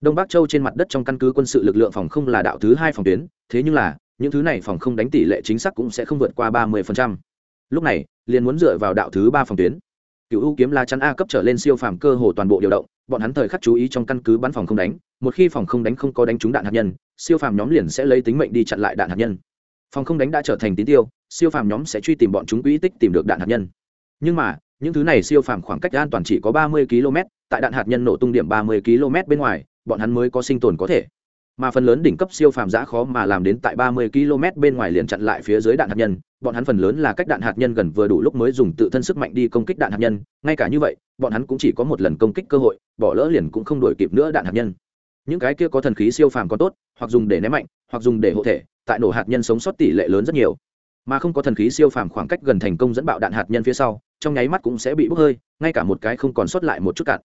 Đông bắc châu trên mặt đất trong căn cứ quân sự lực lượng phòng không là đạo thứ hai phòng tuyến, thế nhưng là, những thứ này phòng không đánh tỷ lệ chính xác cũng sẽ không vượt qua ba mươi lúc này, liền muốn dựa vào đạo thứ ba phòng tuyến. Cựu ưu kiếm la chắn a cấp trở lên siêu phàm cơ hồ toàn bộ điều động, bọn hắn thời khắc chú ý trong căn cứ bắn phòng không đánh, một khi phòng không đánh không có đánh trúng đạn hạt nhân, siêu phàm nhóm liền sẽ lấy tính mệnh đi chặn lại đạn hạt nhân. Phòng không đánh đã trở thành tín tiêu, siêu phàm nhóm sẽ truy tìm bọn chúng quỹ tích tìm được đạn hạt nhân. Nhưng mà những thứ này siêu phàm khoảng cách an toàn chỉ có ba mươi km, tại đạn hạt nhân nổ tung điểm ba mươi km bên ngoài, bọn hắn mới có sinh tồn có thể. Mà phần lớn đỉnh cấp siêu phàm giã khó mà làm đến tại ba mươi km bên ngoài liền chặn lại phía dưới đạn hạt nhân, bọn hắn phần lớn là cách đạn hạt nhân gần vừa đủ lúc mới dùng tự thân sức mạnh đi công kích đạn hạt nhân, ngay cả như vậy, bọn hắn cũng chỉ có một lần công kích cơ hội, bỏ lỡ liền cũng không đổi kịp nữa đạn hạt nhân. Những cái kia có thần khí siêu phàm có tốt, hoặc dùng để ném mạnh, hoặc dùng để hộ thể, tại nổ hạt nhân sống sót tỷ lệ lớn rất nhiều. Mà không có thần khí siêu phàm khoảng cách gần thành công dẫn bạo đạn hạt nhân phía sau trong nháy mắt cũng sẽ bị bốc hơi, ngay cả một cái không còn sót lại một chút cạn.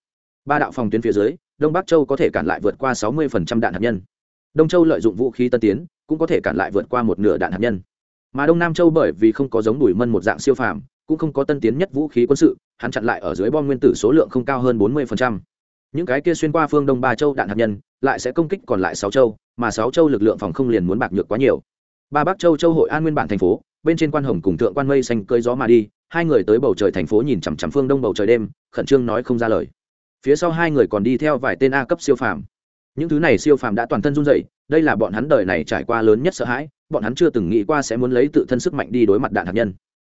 Ba đạo phòng tuyến phía dưới, đông bắc châu có thể cản lại vượt qua sáu mươi đạn hạt nhân. Đông châu lợi dụng vũ khí tân tiến, cũng có thể cản lại vượt qua một nửa đạn hạt nhân. Mà đông nam châu bởi vì không có giống đùi mân một dạng siêu phàm, cũng không có tân tiến nhất vũ khí quân sự, hắn chặn lại ở dưới bom nguyên tử số lượng không cao hơn bốn mươi những cái kia xuyên qua phương đông ba châu đạn hạt nhân, lại sẽ công kích còn lại sáu châu, mà sáu châu lực lượng phòng không liền muốn bạc nhược quá nhiều. Ba bắc châu châu hội an nguyên bản thành phố, bên trên quan hồng cùng thượng quan mây xanh cơi gió mà đi hai người tới bầu trời thành phố nhìn chằm chằm phương đông bầu trời đêm, khẩn trương nói không ra lời. Phía sau hai người còn đi theo vài tên a cấp siêu phàm. Những thứ này siêu phàm đã toàn thân run dậy đây là bọn hắn đời này trải qua lớn nhất sợ hãi, bọn hắn chưa từng nghĩ qua sẽ muốn lấy tự thân sức mạnh đi đối mặt đạn hạt nhân.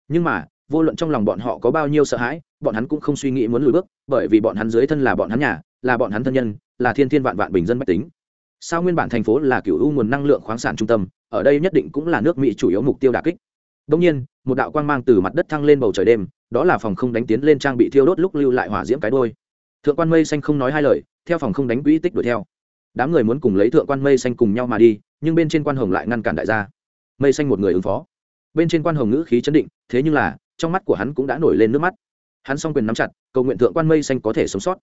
Nhưng mà, vô luận trong lòng bọn họ có bao nhiêu sợ hãi, bọn hắn cũng không suy nghĩ muốn lùi bước, bởi vì bọn hắn dưới thân là bọn hắn nhà, là bọn hắn thân nhân, là thiên thiên vạn vạn bình dân mách tính. Sao nguyên bản thành phố là cựu u nguồn năng lượng khoáng sản trung tâm, ở đây nhất định cũng là nước mỹ chủ yếu mục tiêu đà kích đông nhiên, một đạo quang mang từ mặt đất thăng lên bầu trời đêm, đó là phòng không đánh tiến lên trang bị thiêu đốt lúc lưu lại hỏa diễm cái đuôi. Thượng quan mây xanh không nói hai lời, theo phòng không đánh quỹ tích đuổi theo. Đám người muốn cùng lấy thượng quan mây xanh cùng nhau mà đi, nhưng bên trên quan hồng lại ngăn cản đại gia. Mây xanh một người ứng phó. Bên trên quan hồng ngữ khí chấn định, thế nhưng là, trong mắt của hắn cũng đã nổi lên nước mắt. Hắn song quyền nắm chặt, cầu nguyện thượng quan mây xanh có thể sống sót.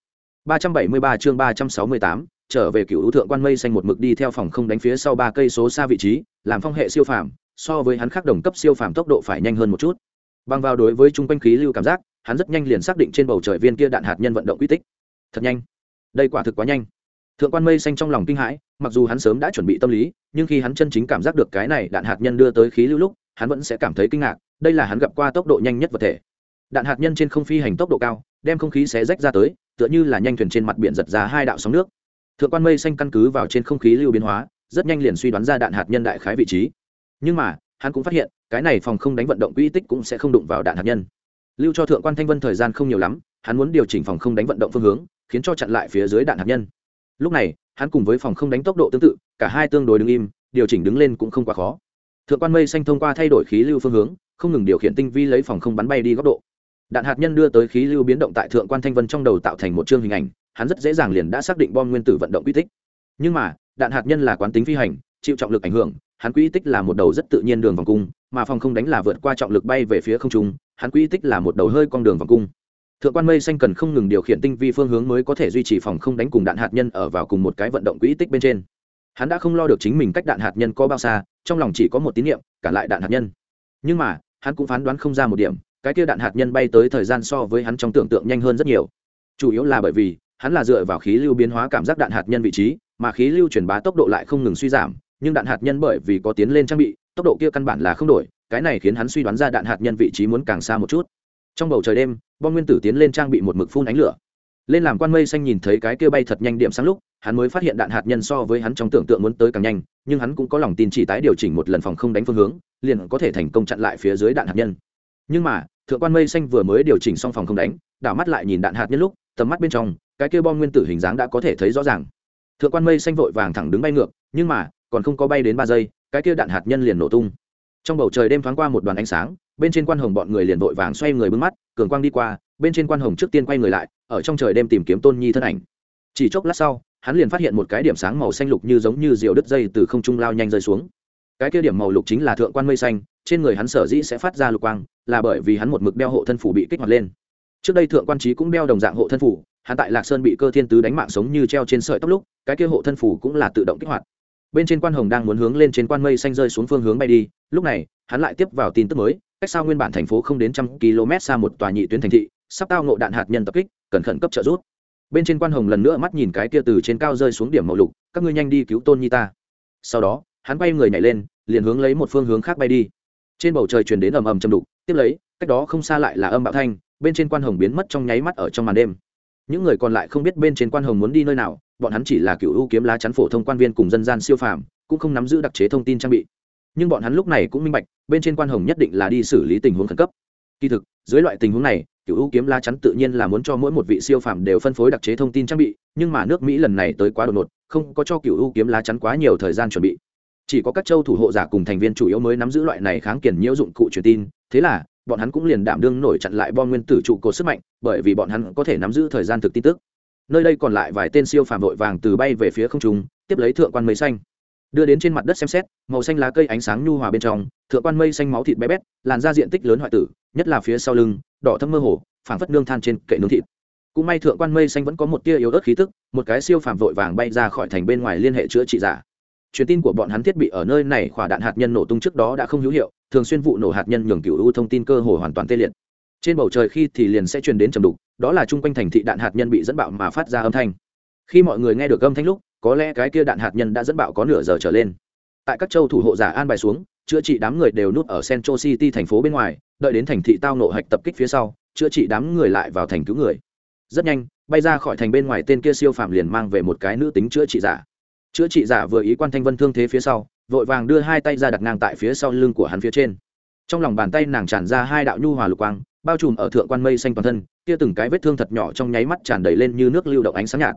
Ba trăm bảy mươi ba chương ba trăm sáu mươi tám, trở về cựu thượng quan mây xanh một mực đi theo phòng không đánh phía sau ba cây số xa vị trí, làm phong hệ siêu phàm so với hắn khác đồng cấp siêu phàm tốc độ phải nhanh hơn một chút. Bằng vào đối với chung quanh khí lưu cảm giác, hắn rất nhanh liền xác định trên bầu trời viên kia đạn hạt nhân vận động quy tích. Thật nhanh. Đây quả thực quá nhanh. Thượng quan mây xanh trong lòng kinh hãi, mặc dù hắn sớm đã chuẩn bị tâm lý, nhưng khi hắn chân chính cảm giác được cái này đạn hạt nhân đưa tới khí lưu lúc, hắn vẫn sẽ cảm thấy kinh ngạc, đây là hắn gặp qua tốc độ nhanh nhất vật thể. Đạn hạt nhân trên không phi hành tốc độ cao, đem không khí xé rách ra tới, tựa như là nhanh thuyền trên mặt biển giật ra hai đạo sóng nước. Thượng quan mây xanh căn cứ vào trên không khí lưu biến hóa, rất nhanh liền suy đoán ra đạn hạt nhân đại khái vị trí nhưng mà, hắn cũng phát hiện, cái này phòng không đánh vận động quỹ tích cũng sẽ không đụng vào đạn hạt nhân. Lưu cho thượng quan thanh vân thời gian không nhiều lắm, hắn muốn điều chỉnh phòng không đánh vận động phương hướng, khiến cho chặn lại phía dưới đạn hạt nhân. Lúc này, hắn cùng với phòng không đánh tốc độ tương tự, cả hai tương đối đứng im, điều chỉnh đứng lên cũng không quá khó. Thượng quan mây xanh thông qua thay đổi khí lưu phương hướng, không ngừng điều khiển tinh vi lấy phòng không bắn bay đi góc độ. Đạn hạt nhân đưa tới khí lưu biến động tại thượng quan thanh vân trong đầu tạo thành một chương hình ảnh, hắn rất dễ dàng liền đã xác định bom nguyên tử vận động quy tích. Nhưng mà, đạn hạt nhân là quán tính phi hành, chịu trọng lực ảnh hưởng hắn quy tích là một đầu rất tự nhiên đường vòng cung, mà phòng không đánh là vượt qua trọng lực bay về phía không trung, hắn quy tích là một đầu hơi con đường vòng cung. Thượng quan mây xanh cần không ngừng điều khiển tinh vi phương hướng mới có thể duy trì phòng không đánh cùng đạn hạt nhân ở vào cùng một cái vận động quỹ tích bên trên. Hắn đã không lo được chính mình cách đạn hạt nhân có bao xa, trong lòng chỉ có một tín nhiệm cản lại đạn hạt nhân. Nhưng mà, hắn cũng phán đoán không ra một điểm, cái kia đạn hạt nhân bay tới thời gian so với hắn trong tưởng tượng nhanh hơn rất nhiều. Chủ yếu là bởi vì, hắn là dựa vào khí lưu biến hóa cảm giác đạn hạt nhân vị trí, mà khí lưu truyền bá tốc độ lại không ngừng suy giảm nhưng đạn hạt nhân bởi vì có tiến lên trang bị, tốc độ kia căn bản là không đổi, cái này khiến hắn suy đoán ra đạn hạt nhân vị trí muốn càng xa một chút. Trong bầu trời đêm, bom nguyên tử tiến lên trang bị một mực phun ánh lửa. Lên làm quan mây xanh nhìn thấy cái kia bay thật nhanh điểm sáng lúc, hắn mới phát hiện đạn hạt nhân so với hắn trong tưởng tượng muốn tới càng nhanh, nhưng hắn cũng có lòng tin chỉ tái điều chỉnh một lần phòng không đánh phương hướng, liền có thể thành công chặn lại phía dưới đạn hạt nhân. Nhưng mà, thượng quan mây xanh vừa mới điều chỉnh xong phòng không đánh, đảo mắt lại nhìn đạn hạt nhân lúc, tầm mắt bên trong, cái kia bom nguyên tử hình dáng đã có thể thấy rõ ràng. Thượng quan mây xanh vội vàng thẳng đứng bay ngược, nhưng mà còn không có bay đến ba giây, cái kia đạn hạt nhân liền nổ tung. Trong bầu trời đêm thoáng qua một đoàn ánh sáng, bên trên quan hồng bọn người liền vội vàng xoay người bưng mắt, cường quang đi qua, bên trên quan hồng trước tiên quay người lại, ở trong trời đêm tìm kiếm tôn nhi thân ảnh. Chỉ chốc lát sau, hắn liền phát hiện một cái điểm sáng màu xanh lục như giống như diều đứt dây từ không trung lao nhanh rơi xuống. Cái kia điểm màu lục chính là thượng quan mây xanh, trên người hắn sở dĩ sẽ phát ra lục quang, là bởi vì hắn một mực đeo hộ thân phủ bị kích hoạt lên. Trước đây thượng quan trí cũng đeo đồng dạng hộ thân phủ, hắn tại lạc sơn bị cơ thiên tứ đánh mạng sống như treo trên sợi tóc lúc, cái kia hộ thân phủ cũng là tự động kích hoạt bên trên quan hồng đang muốn hướng lên trên quan mây xanh rơi xuống phương hướng bay đi, lúc này, hắn lại tiếp vào tin tức mới, cách sao nguyên bản thành phố không đến trăm km xa một tòa nhị tuyến thành thị, sắp tao ngộ đạn hạt nhân tập kích cần khẩn cấp trợ giúp bên trên quan hồng lần nữa mắt nhìn cái kia từ trên cao rơi xuống điểm màu lục, các ngươi nhanh đi cứu tôn nhi ta. Sau đó, hắn bay người nhảy lên, liền hướng lấy một phương hướng khác bay đi. Trên bầu trời truyền đến ầm ầm châm đục, tiếp lấy, cách đó không xa lại là âm bạo thanh, bên trên quan hồng biến mất trong nháy mắt ở trong màn đêm. Những người còn lại không biết bên trên quan hồng muốn đi nơi nào bọn hắn chỉ là cựu ưu kiếm lá chắn phổ thông quan viên cùng dân gian siêu phàm, cũng không nắm giữ đặc chế thông tin trang bị. Nhưng bọn hắn lúc này cũng minh bạch, bên trên quan hồng nhất định là đi xử lý tình huống khẩn cấp. Kỳ thực, dưới loại tình huống này cựu ưu kiếm lá chắn tự nhiên là muốn cho mỗi một vị siêu phàm đều phân phối đặc chế thông tin trang bị, nhưng mà nước mỹ lần này tới quá đột ngột, không có cho cựu ưu kiếm lá chắn quá nhiều thời gian chuẩn bị. Chỉ có các châu thủ hộ giả cùng thành viên chủ yếu mới nắm giữ loại này kháng kiển nhiễu dụng cụ truyền tin, thế là, bọn hắn cũng liền đảm đương nổi chặn lại bom nguyên tử trụ cột sức mạnh, bởi vì bọn hắn có thể nắm giữ thời gian thực tin tức nơi đây còn lại vài tên siêu phàm vội vàng từ bay về phía không trung, tiếp lấy thượng quan mây xanh. Đưa đến trên mặt đất xem xét, màu xanh lá cây ánh sáng nhu hòa bên trong, thượng quan mây xanh máu thịt bé bét, làn ra diện tích lớn hoại tử, nhất là phía sau lưng, đỏ thâm mơ hồ, phảng phất nương than trên kệ nướng thịt. Cũng may thượng quan mây xanh vẫn có một tia yếu ớt khí tức, một cái siêu phàm vội vàng bay ra khỏi thành bên ngoài liên hệ chữa trị giả. Truyền tin của bọn hắn thiết bị ở nơi này khỏa đạn hạt nhân nổ tung trước đó đã không hữu hiệu, thường xuyên vụ nổ hạt nhân nhường cựu u thông tin cơ hồ hoàn toàn tê liệt trên bầu trời khi thì liền sẽ truyền đến trầm đục, đó là chung quanh thành thị đạn hạt nhân bị dẫn bạo mà phát ra âm thanh. Khi mọi người nghe được âm thanh lúc, có lẽ cái kia đạn hạt nhân đã dẫn bạo có nửa giờ trở lên. Tại các châu thủ hộ giả an bài xuống, chữa trị đám người đều núp ở central city thành phố bên ngoài, đợi đến thành thị tao nộ hạch tập kích phía sau, chữa trị đám người lại vào thành cứu người. Rất nhanh, bay ra khỏi thành bên ngoài tên kia siêu phạm liền mang về một cái nữ tính chữa trị giả. Chữa trị giả vừa ý quan thanh vân thương thế phía sau, vội vàng đưa hai tay ra đặt ngang tại phía sau lưng của hắn phía trên. Trong lòng bàn tay nàng tràn ra hai đạo nhu hòa lục quang bao trùm ở thượng quan mây xanh toàn thân kia từng cái vết thương thật nhỏ trong nháy mắt tràn đầy lên như nước lưu động ánh sáng nhạt.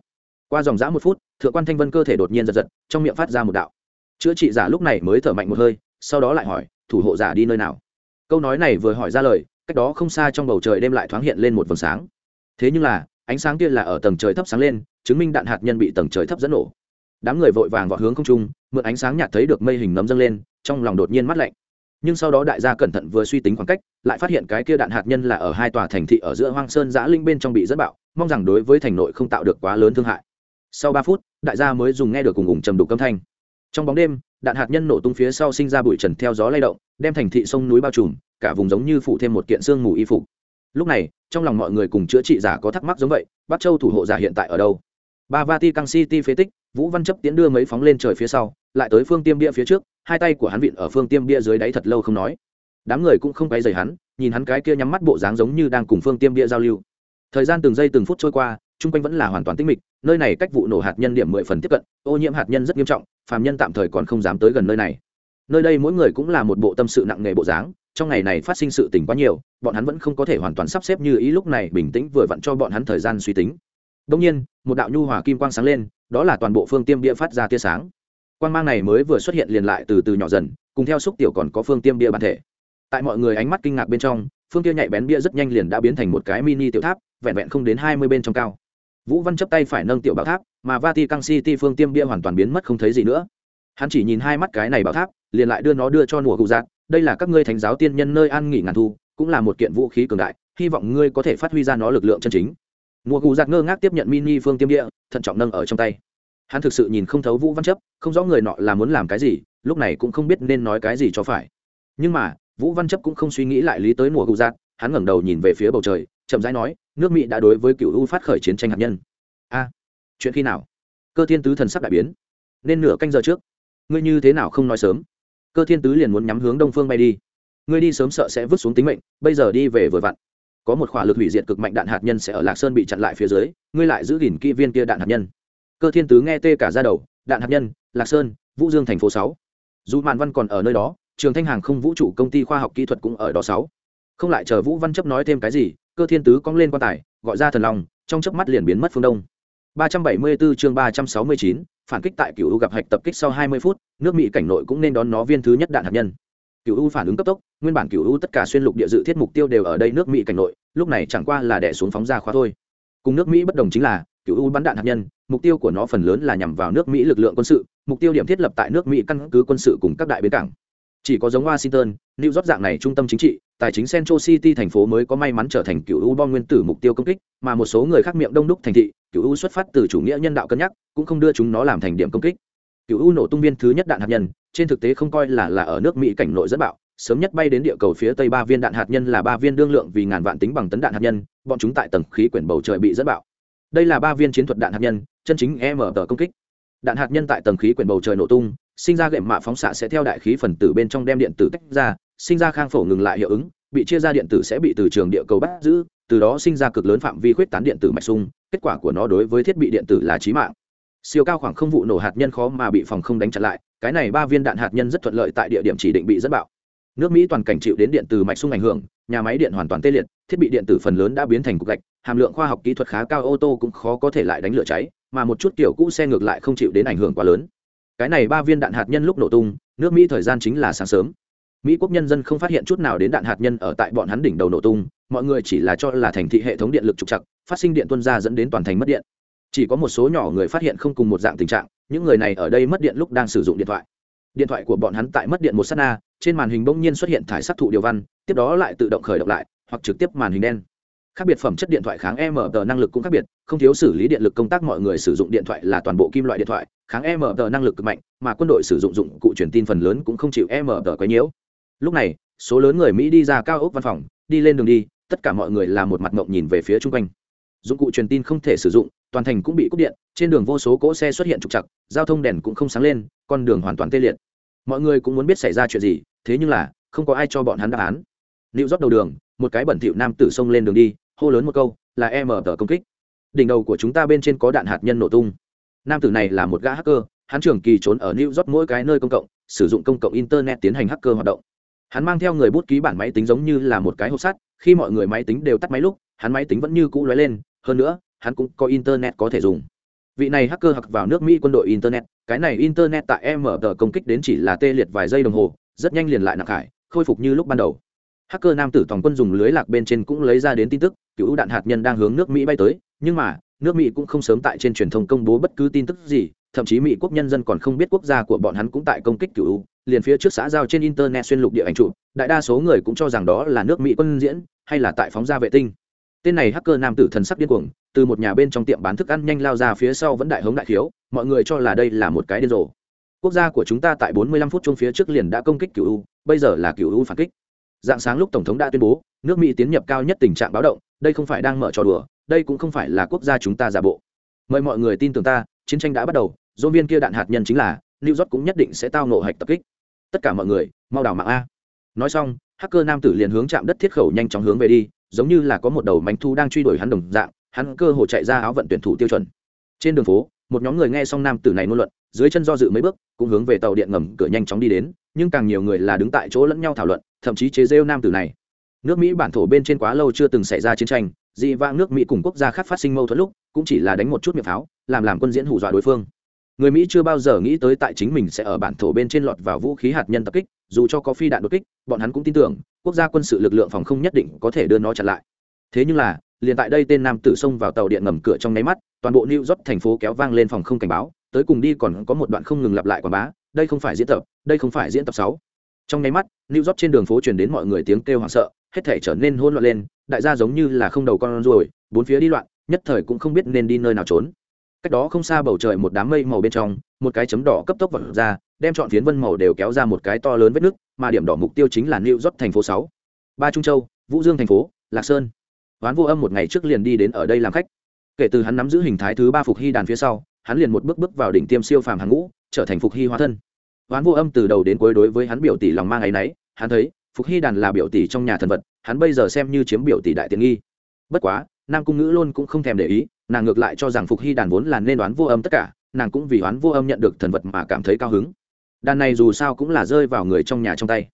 Qua dòng dã một phút, thượng quan thanh vân cơ thể đột nhiên giật giật, trong miệng phát ra một đạo. Chữa trị giả lúc này mới thở mạnh một hơi, sau đó lại hỏi, thủ hộ giả đi nơi nào? Câu nói này vừa hỏi ra lời, cách đó không xa trong bầu trời đêm lại thoáng hiện lên một vầng sáng. Thế nhưng là, ánh sáng kia là ở tầng trời thấp sáng lên, chứng minh đạn hạt nhân bị tầng trời thấp dẫn nổ. Đám người vội vàng vào hướng không trung, mượn ánh sáng nhạt thấy được mây hình nấm dâng lên, trong lòng đột nhiên mắt lạnh nhưng sau đó đại gia cẩn thận vừa suy tính khoảng cách, lại phát hiện cái kia đạn hạt nhân là ở hai tòa thành thị ở giữa hoang sơn giã linh bên trong bị dẫn bạo, mong rằng đối với thành nội không tạo được quá lớn thương hại. Sau ba phút, đại gia mới dùng nghe được cùng ủng trầm đục âm thanh. Trong bóng đêm, đạn hạt nhân nổ tung phía sau sinh ra bụi trần theo gió lay động, đem thành thị sông núi bao trùm, cả vùng giống như phủ thêm một kiện xương mù y phục. Lúc này, trong lòng mọi người cùng chữa trị giả có thắc mắc giống vậy, bắc châu thủ hộ giả hiện tại ở đâu? Ba vati căng city phế tích, vũ văn chấp tiến đưa mấy phóng lên trời phía sau, lại tới phương tiêm bia phía trước hai tay của hắn vịn ở phương tiêm bia dưới đáy thật lâu không nói. Đám người cũng không quay dày hắn, nhìn hắn cái kia nhắm mắt bộ dáng giống như đang cùng phương tiêm bia giao lưu. Thời gian từng giây từng phút trôi qua, chung quanh vẫn là hoàn toàn tĩnh mịch, nơi này cách vụ nổ hạt nhân điểm mười phần tiếp cận, ô nhiễm hạt nhân rất nghiêm trọng, phàm nhân tạm thời còn không dám tới gần nơi này. Nơi đây mỗi người cũng là một bộ tâm sự nặng nề bộ dáng, trong ngày này phát sinh sự tình quá nhiều, bọn hắn vẫn không có thể hoàn toàn sắp xếp như ý lúc này bình tĩnh vừa vặn cho bọn hắn thời gian suy tính. Đông nhiên, một đạo nhu hòa kim quang sáng lên, đó là toàn bộ phương tiêm bia phát ra tia sáng quang mang này mới vừa xuất hiện liền lại từ từ nhỏ dần, cùng theo xúc tiểu còn có phương tiêm bia bản thể. Tại mọi người ánh mắt kinh ngạc bên trong, phương tiêm nhạy bén bia rất nhanh liền đã biến thành một cái mini tiểu tháp, vẹn vẹn không đến hai mươi bên trong cao. Vũ văn chấp tay phải nâng tiểu bảo tháp, mà vati căng city phương tiêm bia hoàn toàn biến mất không thấy gì nữa. Hắn chỉ nhìn hai mắt cái này bảo tháp, liền lại đưa nó đưa cho nùa cụ dạng đây là các ngươi thánh giáo tiên nhân nơi an nghỉ ngàn thu, cũng là một kiện vũ khí cường đại, hy vọng ngươi có thể phát huy ra nó lực lượng chân chính. Mùa cụ dạng ngơ ngác tiếp nhận mini phương tiêm địa thận trọng nâng ở trong tay hắn thực sự nhìn không thấu vũ văn chấp, không rõ người nọ là muốn làm cái gì, lúc này cũng không biết nên nói cái gì cho phải. Nhưng mà, vũ văn chấp cũng không suy nghĩ lại lý tới mùa gù giạt hắn ngẩng đầu nhìn về phía bầu trời, chậm rãi nói, nước mỹ đã đối với cựu u phát khởi chiến tranh hạt nhân. A, chuyện khi nào? Cơ thiên tứ thần sắc đại biến. Nên nửa canh giờ trước. Ngươi như thế nào không nói sớm? Cơ thiên tứ liền muốn nhắm hướng đông phương bay đi. Ngươi đi sớm sợ sẽ vứt xuống tính mệnh, bây giờ đi về vừa vặn. Có một khỏa lực hủy diệt cực mạnh đạn hạt nhân sẽ ở lạc sơn bị chặn lại phía dưới, ngươi lại giữ gìn kỹ viên kia đạn hạt nhân cơ thiên tứ nghe tê cả ra đầu đạn hạt nhân lạc sơn vũ dương thành phố sáu. Dù mạn văn còn ở nơi đó trường thanh hàng không vũ trụ công ty khoa học kỹ thuật cũng ở đó sáu. Không lại chờ vũ văn chấp nói thêm cái gì cơ thiên tứ cong lên quan tài gọi ra thần lòng trong chớp mắt liền biến mất phương đông. 374 chương 369, phản kích tại cựu u gặp hạch tập kích sau 20 phút nước mỹ cảnh nội cũng nên đón nó viên thứ nhất đạn hạt nhân. Cựu u phản ứng cấp tốc nguyên bản cựu u tất cả xuyên lục địa dự thiết mục tiêu đều ở đây nước mỹ cảnh nội lúc này chẳng qua là đẻ xuống phóng ra khóa thôi. Cùng nước mỹ bất đồng chính là cựu u bắn đạn hạt nhân, mục tiêu của nó phần lớn là nhằm vào nước mỹ lực lượng quân sự, mục tiêu điểm thiết lập tại nước mỹ căn cứ quân sự cùng các đại bến cảng. Chỉ có giống washington, new york dạng này trung tâm chính trị, tài chính central city thành phố mới có may mắn trở thành cựu u bom nguyên tử mục tiêu công kích, mà một số người khác miệng đông đúc thành thị, cựu u xuất phát từ chủ nghĩa nhân đạo cân nhắc, cũng không đưa chúng nó làm thành điểm công kích. Cựu u nổ tung viên thứ nhất đạn hạt nhân, trên thực tế không coi là là ở nước mỹ cảnh nội dẫn bạo, sớm nhất bay đến địa cầu phía tây ba viên đạn hạt nhân là ba viên đương lượng vì ngàn vạn tính bằng tấn đạn hạt nhân, bọn chúng tại tầng khí quyển bầu trời bị dẫn bạo đây là ba viên chiến thuật đạn hạt nhân, chân chính em ở tờ công kích. Đạn hạt nhân tại tầng khí quyển bầu trời nổ tung, sinh ra gệm mạ phóng xạ sẽ theo đại khí phần tử bên trong đem điện tử tách ra, sinh ra khang phổ ngừng lại hiệu ứng, bị chia ra điện tử sẽ bị từ trường địa cầu bắt giữ, từ đó sinh ra cực lớn phạm vi khuyết tán điện tử mạch sung kết quả của nó đối với thiết bị điện tử là trí mạng. Siêu cao khoảng không vụ nổ hạt nhân khó mà bị phòng không đánh chặn lại, cái này ba viên đạn hạt nhân rất thuận lợi tại địa điểm chỉ định bị dẫn bạo. Nước mỹ toàn cảnh chịu đến điện từ mạch sung ảnh hưởng, nhà máy điện hoàn toàn tê liệt, thiết bị điện tử phần lớn đã biến thành cục gạch hàm lượng khoa học kỹ thuật khá cao, ô tô cũng khó có thể lại đánh lửa cháy, mà một chút kiểu cũ xe ngược lại không chịu đến ảnh hưởng quá lớn. Cái này ba viên đạn hạt nhân lúc nổ tung, nước mỹ thời gian chính là sáng sớm. Mỹ quốc nhân dân không phát hiện chút nào đến đạn hạt nhân ở tại bọn hắn đỉnh đầu nổ tung, mọi người chỉ là cho là thành thị hệ thống điện lực trục chặt phát sinh điện tuân ra dẫn đến toàn thành mất điện. Chỉ có một số nhỏ người phát hiện không cùng một dạng tình trạng, những người này ở đây mất điện lúc đang sử dụng điện thoại. Điện thoại của bọn hắn tại mất điện một s á t na, trên màn hình bỗng nhiên xuất hiện thải sắc thụ điều văn, tiếp đó lại tự động khởi động lại, hoặc trực tiếp màn hình đen khác biệt phẩm chất điện thoại kháng e mờ năng lực cũng khác biệt, không thiếu xử lý điện lực công tác mọi người sử dụng điện thoại là toàn bộ kim loại điện thoại, kháng e mờ năng lực cực mạnh, mà quân đội sử dụng dụng cụ truyền tin phần lớn cũng không chịu e mờ quấy nhiễu. Lúc này, số lớn người mỹ đi ra cao ốc văn phòng, đi lên đường đi, tất cả mọi người là một mặt ngộng nhìn về phía chung quanh. Dụng cụ truyền tin không thể sử dụng, toàn thành cũng bị cúp điện, trên đường vô số cỗ xe xuất hiện trục chặt giao thông đèn cũng không sáng lên, con đường hoàn toàn tê liệt. Mọi người cũng muốn biết xảy ra chuyện gì, thế nhưng là, không có ai cho bọn hắn đáp án. Liệu rót đầu đường, một cái bẩn thỉu nam tử xông lên đường đi hô lớn một câu, là em ở tờ công kích. Đỉnh đầu của chúng ta bên trên có đạn hạt nhân nổ tung. Nam tử này là một gã hacker, hắn trường kỳ trốn ở new york mỗi cái nơi công cộng, sử dụng công cộng internet tiến hành hacker hoạt động. Hắn mang theo người bút ký bản máy tính giống như là một cái hộp sắt, khi mọi người máy tính đều tắt máy lúc, hắn máy tính vẫn như cũ lóe lên, hơn nữa, hắn cũng có internet có thể dùng. Vị này hacker hặc vào nước mỹ quân đội internet, cái này internet tại mở tờ công kích đến chỉ là tê liệt vài giây đồng hồ, rất nhanh liền lại nặng hải khôi phục như lúc ban đầu. Hacker nam tử toàn quân dùng lưới lạc bên trên cũng lấy ra đến tin tức cựu đạn hạt nhân đang hướng nước mỹ bay tới, nhưng mà, nước mỹ cũng không sớm tại trên truyền thông công bố bất cứ tin tức gì, thậm chí mỹ quốc nhân dân còn không biết quốc gia của bọn hắn cũng tại công kích cựu liền phía trước xã giao trên internet xuyên lục địa ảnh trụ đại đa số người cũng cho rằng đó là nước mỹ quân diễn, hay là tại phóng ra vệ tinh. Tên này hacker nam tử thần sắc điên cuồng, từ một nhà bên trong tiệm bán thức ăn nhanh lao ra phía sau vẫn đại hống đại khiếu, mọi người cho là đây là một cái điên rồ. Quốc gia của chúng ta tại 45 phút chung phía trước liền đã công kích cựu u bây giờ là cựu u phản kích. Dạng sáng lúc tổng thống đã tuyên bố, nước mỹ tiến nhập cao nhất tình trạng báo động đây không phải đang mở trò đùa, đây cũng không phải là quốc gia chúng ta giả bộ. Mời mọi người tin tưởng ta, chiến tranh đã bắt đầu dôn viên kia đạn hạt nhân chính là, new york cũng nhất định sẽ tao nổ hạch tập kích. Tất cả mọi người, mau đảo mạng a. Nói xong, hacker nam tử liền hướng chạm đất thiết khẩu nhanh chóng hướng về đi, giống như là có một đầu mánh thu đang truy đuổi hắn đồng dạng, hắn cơ hồ chạy ra áo vận tuyển thủ tiêu chuẩn. Trên đường phố, một nhóm người nghe xong nam tử này ngôn luận, dưới chân do dự mấy bước, cũng hướng về tàu điện ngầm cửa nhanh chóng đi đến, nhưng càng nhiều người là đứng tại chỗ lẫn nhau thảo luận, thậm chí chế rêu nam tử này nước mỹ bản thổ bên trên quá lâu chưa từng xảy ra chiến tranh, dị vãng nước mỹ cùng quốc gia khác phát sinh mâu thuẫn lúc, cũng chỉ là đánh một chút miệng pháo, làm làm quân diễn hù dọa đối phương. Người mỹ chưa bao giờ nghĩ tới tại chính mình sẽ ở bản thổ bên trên lọt vào vũ khí hạt nhân tập kích, dù cho có phi đạn đột kích, bọn hắn cũng tin tưởng, quốc gia quân sự lực lượng phòng không nhất định có thể đưa nó chặn lại. Thế nhưng là, liền tại đây tên nam tử xông vào tàu điện ngầm cửa trong nháy mắt, toàn bộ new york thành phố kéo vang lên phòng không cảnh báo, tới cùng đi còn có một đoạn không ngừng lặp lại quảng bá, đây không phải diễn tập, đây không phải diễn tập sáu. Trong nháy mắt, new york trên đường phố truyền đến mọi người tiếng kêu hoảng sợ hết thể trở nên hỗn loạn lên, đại gia giống như là không đầu con ruồi, bốn phía đi loạn, nhất thời cũng không biết nên đi nơi nào trốn. Cách đó không xa bầu trời một đám mây màu bên trong, một cái chấm đỏ cấp tốc vật ra, đem chọn phiến vân màu đều kéo ra một cái to lớn vết nứt mà điểm đỏ mục tiêu chính là new york thành phố sáu. Ba trung châu, vũ dương thành phố, lạc sơn. Ván vô âm một ngày trước liền đi đến ở đây làm khách. Kể từ hắn nắm giữ hình thái thứ ba phục hy đàn phía sau, hắn liền một bước bước vào đỉnh tiêm siêu phàm hàng ngũ, trở thành phục hy hóa thân. Ván vô âm từ đầu đến cuối đối với hắn biểu tỷ lòng mang ấy nấy hắn thấy phục hy đàn là biểu tỷ trong nhà thần vật, hắn bây giờ xem như chiếm biểu tỷ đại tiện nghi. Bất quá, nam cung ngữ luôn cũng không thèm để ý, nàng ngược lại cho rằng phục hy đàn vốn là nên đoán vô âm tất cả, nàng cũng vì đoán vô âm nhận được thần vật mà cảm thấy cao hứng. Đàn này dù sao cũng là rơi vào người trong nhà trong tay.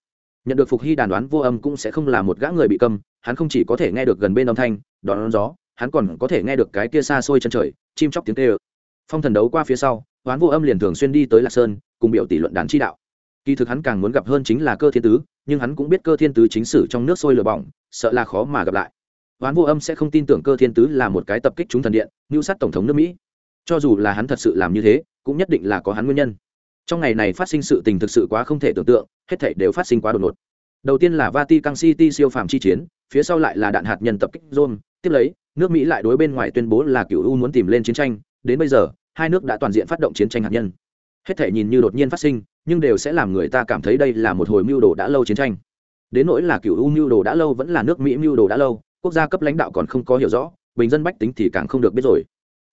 Nhận được phục hy đàn đoán vô âm cũng sẽ không là một gã người bị câm, hắn không chỉ có thể nghe được gần bên âm thanh, đón gió, hắn còn có thể nghe được cái kia xa xôi chân trời, chim chóc tiếng tê ơ phong thần đấu qua phía sau đoán vô âm liền thường xuyên đi tới lạc sơn, cùng biểu tỷ luận đán chi đạo kỳ thực hắn càng muốn gặp hơn chính là cơ thiên tứ, nhưng hắn cũng biết cơ thiên tứ chính sử trong nước sôi lửa bỏng, sợ là khó mà gặp lại. Oán vô âm sẽ không tin tưởng cơ thiên tứ là một cái tập kích chúng thần điện mưu sát tổng thống nước mỹ. Cho dù là hắn thật sự làm như thế, cũng nhất định là có hắn nguyên nhân. Trong ngày này phát sinh sự tình thực sự quá không thể tưởng tượng, hết thảy đều phát sinh quá đột ngột. Đầu tiên là vatican city siêu phàm chi chiến, phía sau lại là đạn hạt nhân tập kích rome. Tiếp lấy, nước mỹ lại đối bên ngoài tuyên bố là cựu u muốn tìm lên chiến tranh. Đến bây giờ, hai nước đã toàn diện phát động chiến tranh hạt nhân hết thể nhìn như đột nhiên phát sinh, nhưng đều sẽ làm người ta cảm thấy đây là một hồi mưu đồ đã lâu chiến tranh. Đến nỗi là cựu u mưu đồ đã lâu vẫn là nước mỹ mưu đồ đã lâu, quốc gia cấp lãnh đạo còn không có hiểu rõ, bình dân bách tính thì càng không được biết rồi.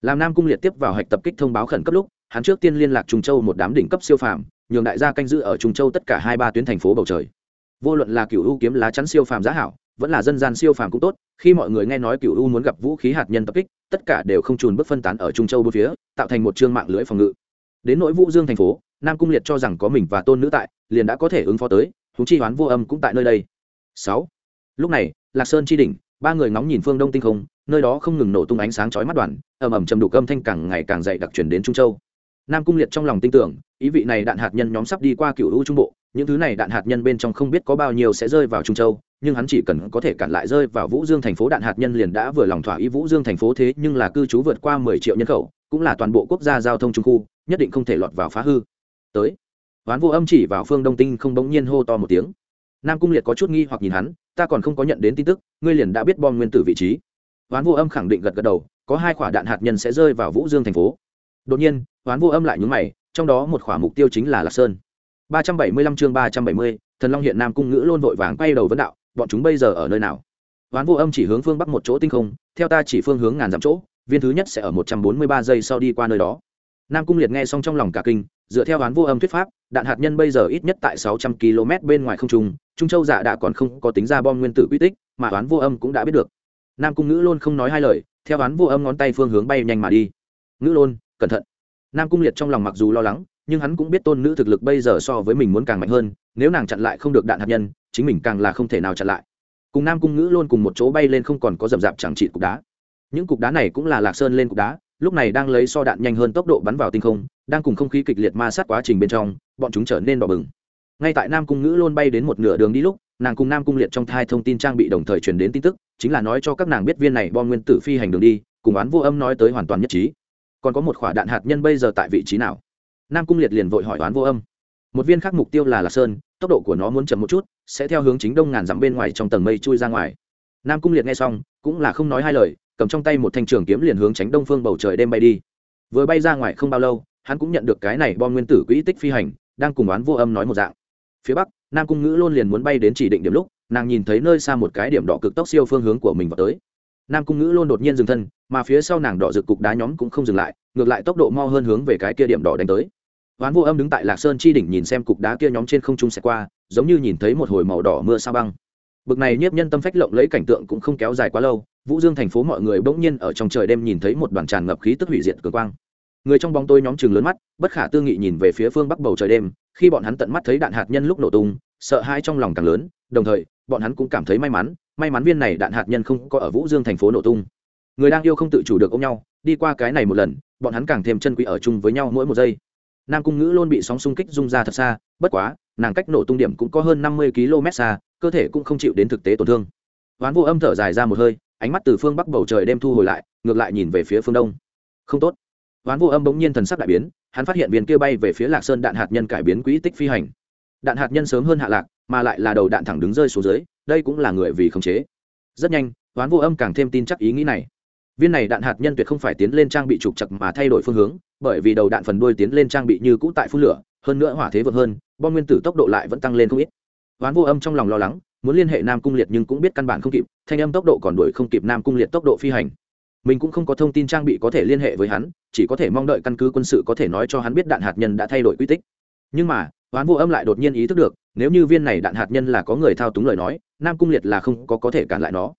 Làm nam cung liệt tiếp vào hạch tập kích thông báo khẩn cấp lúc, hắn trước tiên liên lạc trung châu một đám đỉnh cấp siêu phàm, nhường đại gia canh giữ ở trung châu tất cả hai ba tuyến thành phố bầu trời. Vô luận là cựu u kiếm lá chắn siêu phàm giá hảo, vẫn là dân gian siêu phàm cũng tốt, khi mọi người nghe nói cựu u muốn gặp vũ khí hạt nhân tập kích, tất cả đều không trùn bước phân tán ở trung châu bốn phía, tạo thành một chương mạng lưới phòng ngự đến nỗi vũ dương thành phố, nam cung liệt cho rằng có mình và tôn nữ tại, liền đã có thể ứng phó tới húng chi hoán vô âm cũng tại nơi đây. Sáu. Lúc này, lạc sơn chi đỉnh, ba người ngóng nhìn phương đông tinh không, nơi đó không ngừng nổ tung ánh sáng chói mắt đoàn, ầm ầm trầm đủ âm thanh càng ngày càng dậy đặc truyền đến trung châu. Nam cung liệt trong lòng tin tưởng, ý vị này đạn hạt nhân nhóm sắp đi qua cựu lũ trung bộ, những thứ này đạn hạt nhân bên trong không biết có bao nhiêu sẽ rơi vào trung châu, nhưng hắn chỉ cần có thể cản lại rơi vào vũ dương thành phố, đạn hạt nhân liền đã vừa lòng thỏa ý vũ dương thành phố thế nhưng là cư trú vượt qua mười triệu nhân khẩu cũng là toàn bộ quốc gia giao thông trung khu, nhất định không thể lọt vào phá hư. Tới. Hoán vô âm chỉ vào phương đông tinh không bỗng nhiên hô to một tiếng. Nam cung liệt có chút nghi hoặc nhìn hắn, ta còn không có nhận đến tin tức, ngươi liền đã biết bom nguyên tử vị trí. Hoán vô âm khẳng định gật gật đầu, có hai quả đạn hạt nhân sẽ rơi vào vũ dương thành phố. Đột nhiên, hoán vô âm lại nhúng mày, trong đó một quả mục tiêu chính là lạc sơn. ba trăm bảy mươi lăm chương ba trăm bảy mươi, thần long hiện nam cung ngữ luôn vội vàng quay đầu vấn đạo, bọn chúng bây giờ ở nơi nào? Hoán vô âm chỉ hướng phương bắc một chỗ tinh không, theo ta chỉ phương hướng ngàn dặm chỗ viên thứ nhất sẽ ở một trăm bốn mươi ba giây sau đi qua nơi đó. Nam cung liệt nghe xong trong lòng cả kinh, dựa theo đoán vô âm thuyết pháp, đạn hạt nhân bây giờ ít nhất tại sáu trăm km bên ngoài không trung trung châu dạ đã còn không có tính ra bom nguyên tử quy tích, mà đoán vô âm cũng đã biết được. Nam cung ngữ luôn không nói hai lời, theo đoán vô âm ngón tay phương hướng bay nhanh mà đi. Ngữ luôn cẩn thận. Nam cung liệt trong lòng mặc dù lo lắng, nhưng hắn cũng biết tôn nữ thực lực bây giờ so với mình muốn càng mạnh hơn, nếu nàng chặn lại không được đạn hạt nhân, chính mình càng là không thể nào chặn lại. Cùng nam cung ngữ luôn cùng một chỗ bay lên không còn có rậm rạp chẳng trị cục đá những cục đá này cũng là lạc sơn lên cục đá, lúc này đang lấy so đạn nhanh hơn tốc độ bắn vào tinh không, đang cùng không khí kịch liệt ma sát quá trình bên trong, bọn chúng trở nên đỏ bừng. Ngay tại nam cung ngữ luôn bay đến một nửa đường đi lúc, nàng cùng nam cung liệt trong thai thông tin trang bị đồng thời truyền đến tin tức, chính là nói cho các nàng biết viên này bom nguyên tử phi hành đường đi, cùng oán vô âm nói tới hoàn toàn nhất trí. Còn có một quả đạn hạt nhân bây giờ tại vị trí nào? Nam cung liệt liền vội hỏi oán vô âm. Một viên khác mục tiêu là lạc sơn, tốc độ của nó muốn chậm một chút, sẽ theo hướng chính đông ngàn dặm bên ngoài trong tầng mây chui ra ngoài. Nam cung liệt nghe xong, cũng là không nói hai lời cầm trong tay một thanh trường kiếm liền hướng tránh đông phương bầu trời đêm bay đi. Vừa bay ra ngoài không bao lâu, hắn cũng nhận được cái này bom nguyên tử quỹ tích phi hành, đang cùng oán vô âm nói một dạng. Phía bắc, nam cung ngữ luôn liền muốn bay đến chỉ định điểm lúc, nàng nhìn thấy nơi xa một cái điểm đỏ cực tốc siêu phương hướng của mình vào tới. Nam cung ngữ luôn đột nhiên dừng thân, mà phía sau nàng đỏ rực cục đá nhóm cũng không dừng lại, ngược lại tốc độ mo hơn hướng về cái kia điểm đỏ đánh tới. Oán vô âm đứng tại lạc sơn chi đỉnh nhìn xem cục đá kia nhóm trên không trung xẹt qua, giống như nhìn thấy một hồi màu đỏ mưa sao băng. Bực này nhiếp nhân tâm phách lộng lấy cảnh tượng cũng không kéo dài quá lâu vũ dương thành phố mọi người bỗng nhiên ở trong trời đêm nhìn thấy một đoàn tràn ngập khí tức hủy diệt cường quang. Người trong bóng tôi nhóm chừng lớn mắt, bất khả tư nghị nhìn về phía phương bắc bầu trời đêm, khi bọn hắn tận mắt thấy đạn hạt nhân lúc nổ tung, sợ hãi trong lòng càng lớn, đồng thời, bọn hắn cũng cảm thấy may mắn may mắn viên này đạn hạt nhân không có ở vũ dương thành phố nổ tung. Người đang yêu không tự chủ được ôm nhau, đi qua cái này một lần, bọn hắn càng thêm chân quý ở chung với nhau mỗi một giây. Nam cung ngữ luôn bị sóng xung kích rung ra thật xa, bất quá, nàng cách nổ tung điểm cũng có hơn năm mươi km xa, cơ thể cũng không chịu đến thực tế tổn thương. Hoán vô âm thở dài ra một hơi ánh mắt từ phương bắc bầu trời đem thu hồi lại, ngược lại nhìn về phía phương đông. Không tốt. Hoán vô âm bỗng nhiên thần sắc đại biến, hắn phát hiện viên kia bay về phía lạc sơn đạn hạt nhân cải biến quỹ tích phi hành. Đạn hạt nhân sớm hơn hạ lạc, mà lại là đầu đạn thẳng đứng rơi xuống dưới, đây cũng là người vì khống chế. Rất nhanh, hoán vô âm càng thêm tin chắc ý nghĩ này. Viên này đạn hạt nhân tuyệt không phải tiến lên trang bị trục chặt mà thay đổi phương hướng, bởi vì đầu đạn phần đuôi tiến lên trang bị như cũ tại phun lửa, hơn nữa hỏa thế vượt hơn, bom nguyên tử tốc độ lại vẫn tăng lên không ít. Hoán vô âm trong lòng lo lắng muốn liên hệ nam cung liệt nhưng cũng biết căn bản không kịp, thanh âm tốc độ còn đuổi không kịp nam cung liệt tốc độ phi hành. Mình cũng không có thông tin trang bị có thể liên hệ với hắn, chỉ có thể mong đợi căn cứ quân sự có thể nói cho hắn biết đạn hạt nhân đã thay đổi quy tích. Nhưng mà, hoán vô âm lại đột nhiên ý thức được, nếu như viên này đạn hạt nhân là có người thao túng lời nói, nam cung liệt là không có có thể cản lại nó.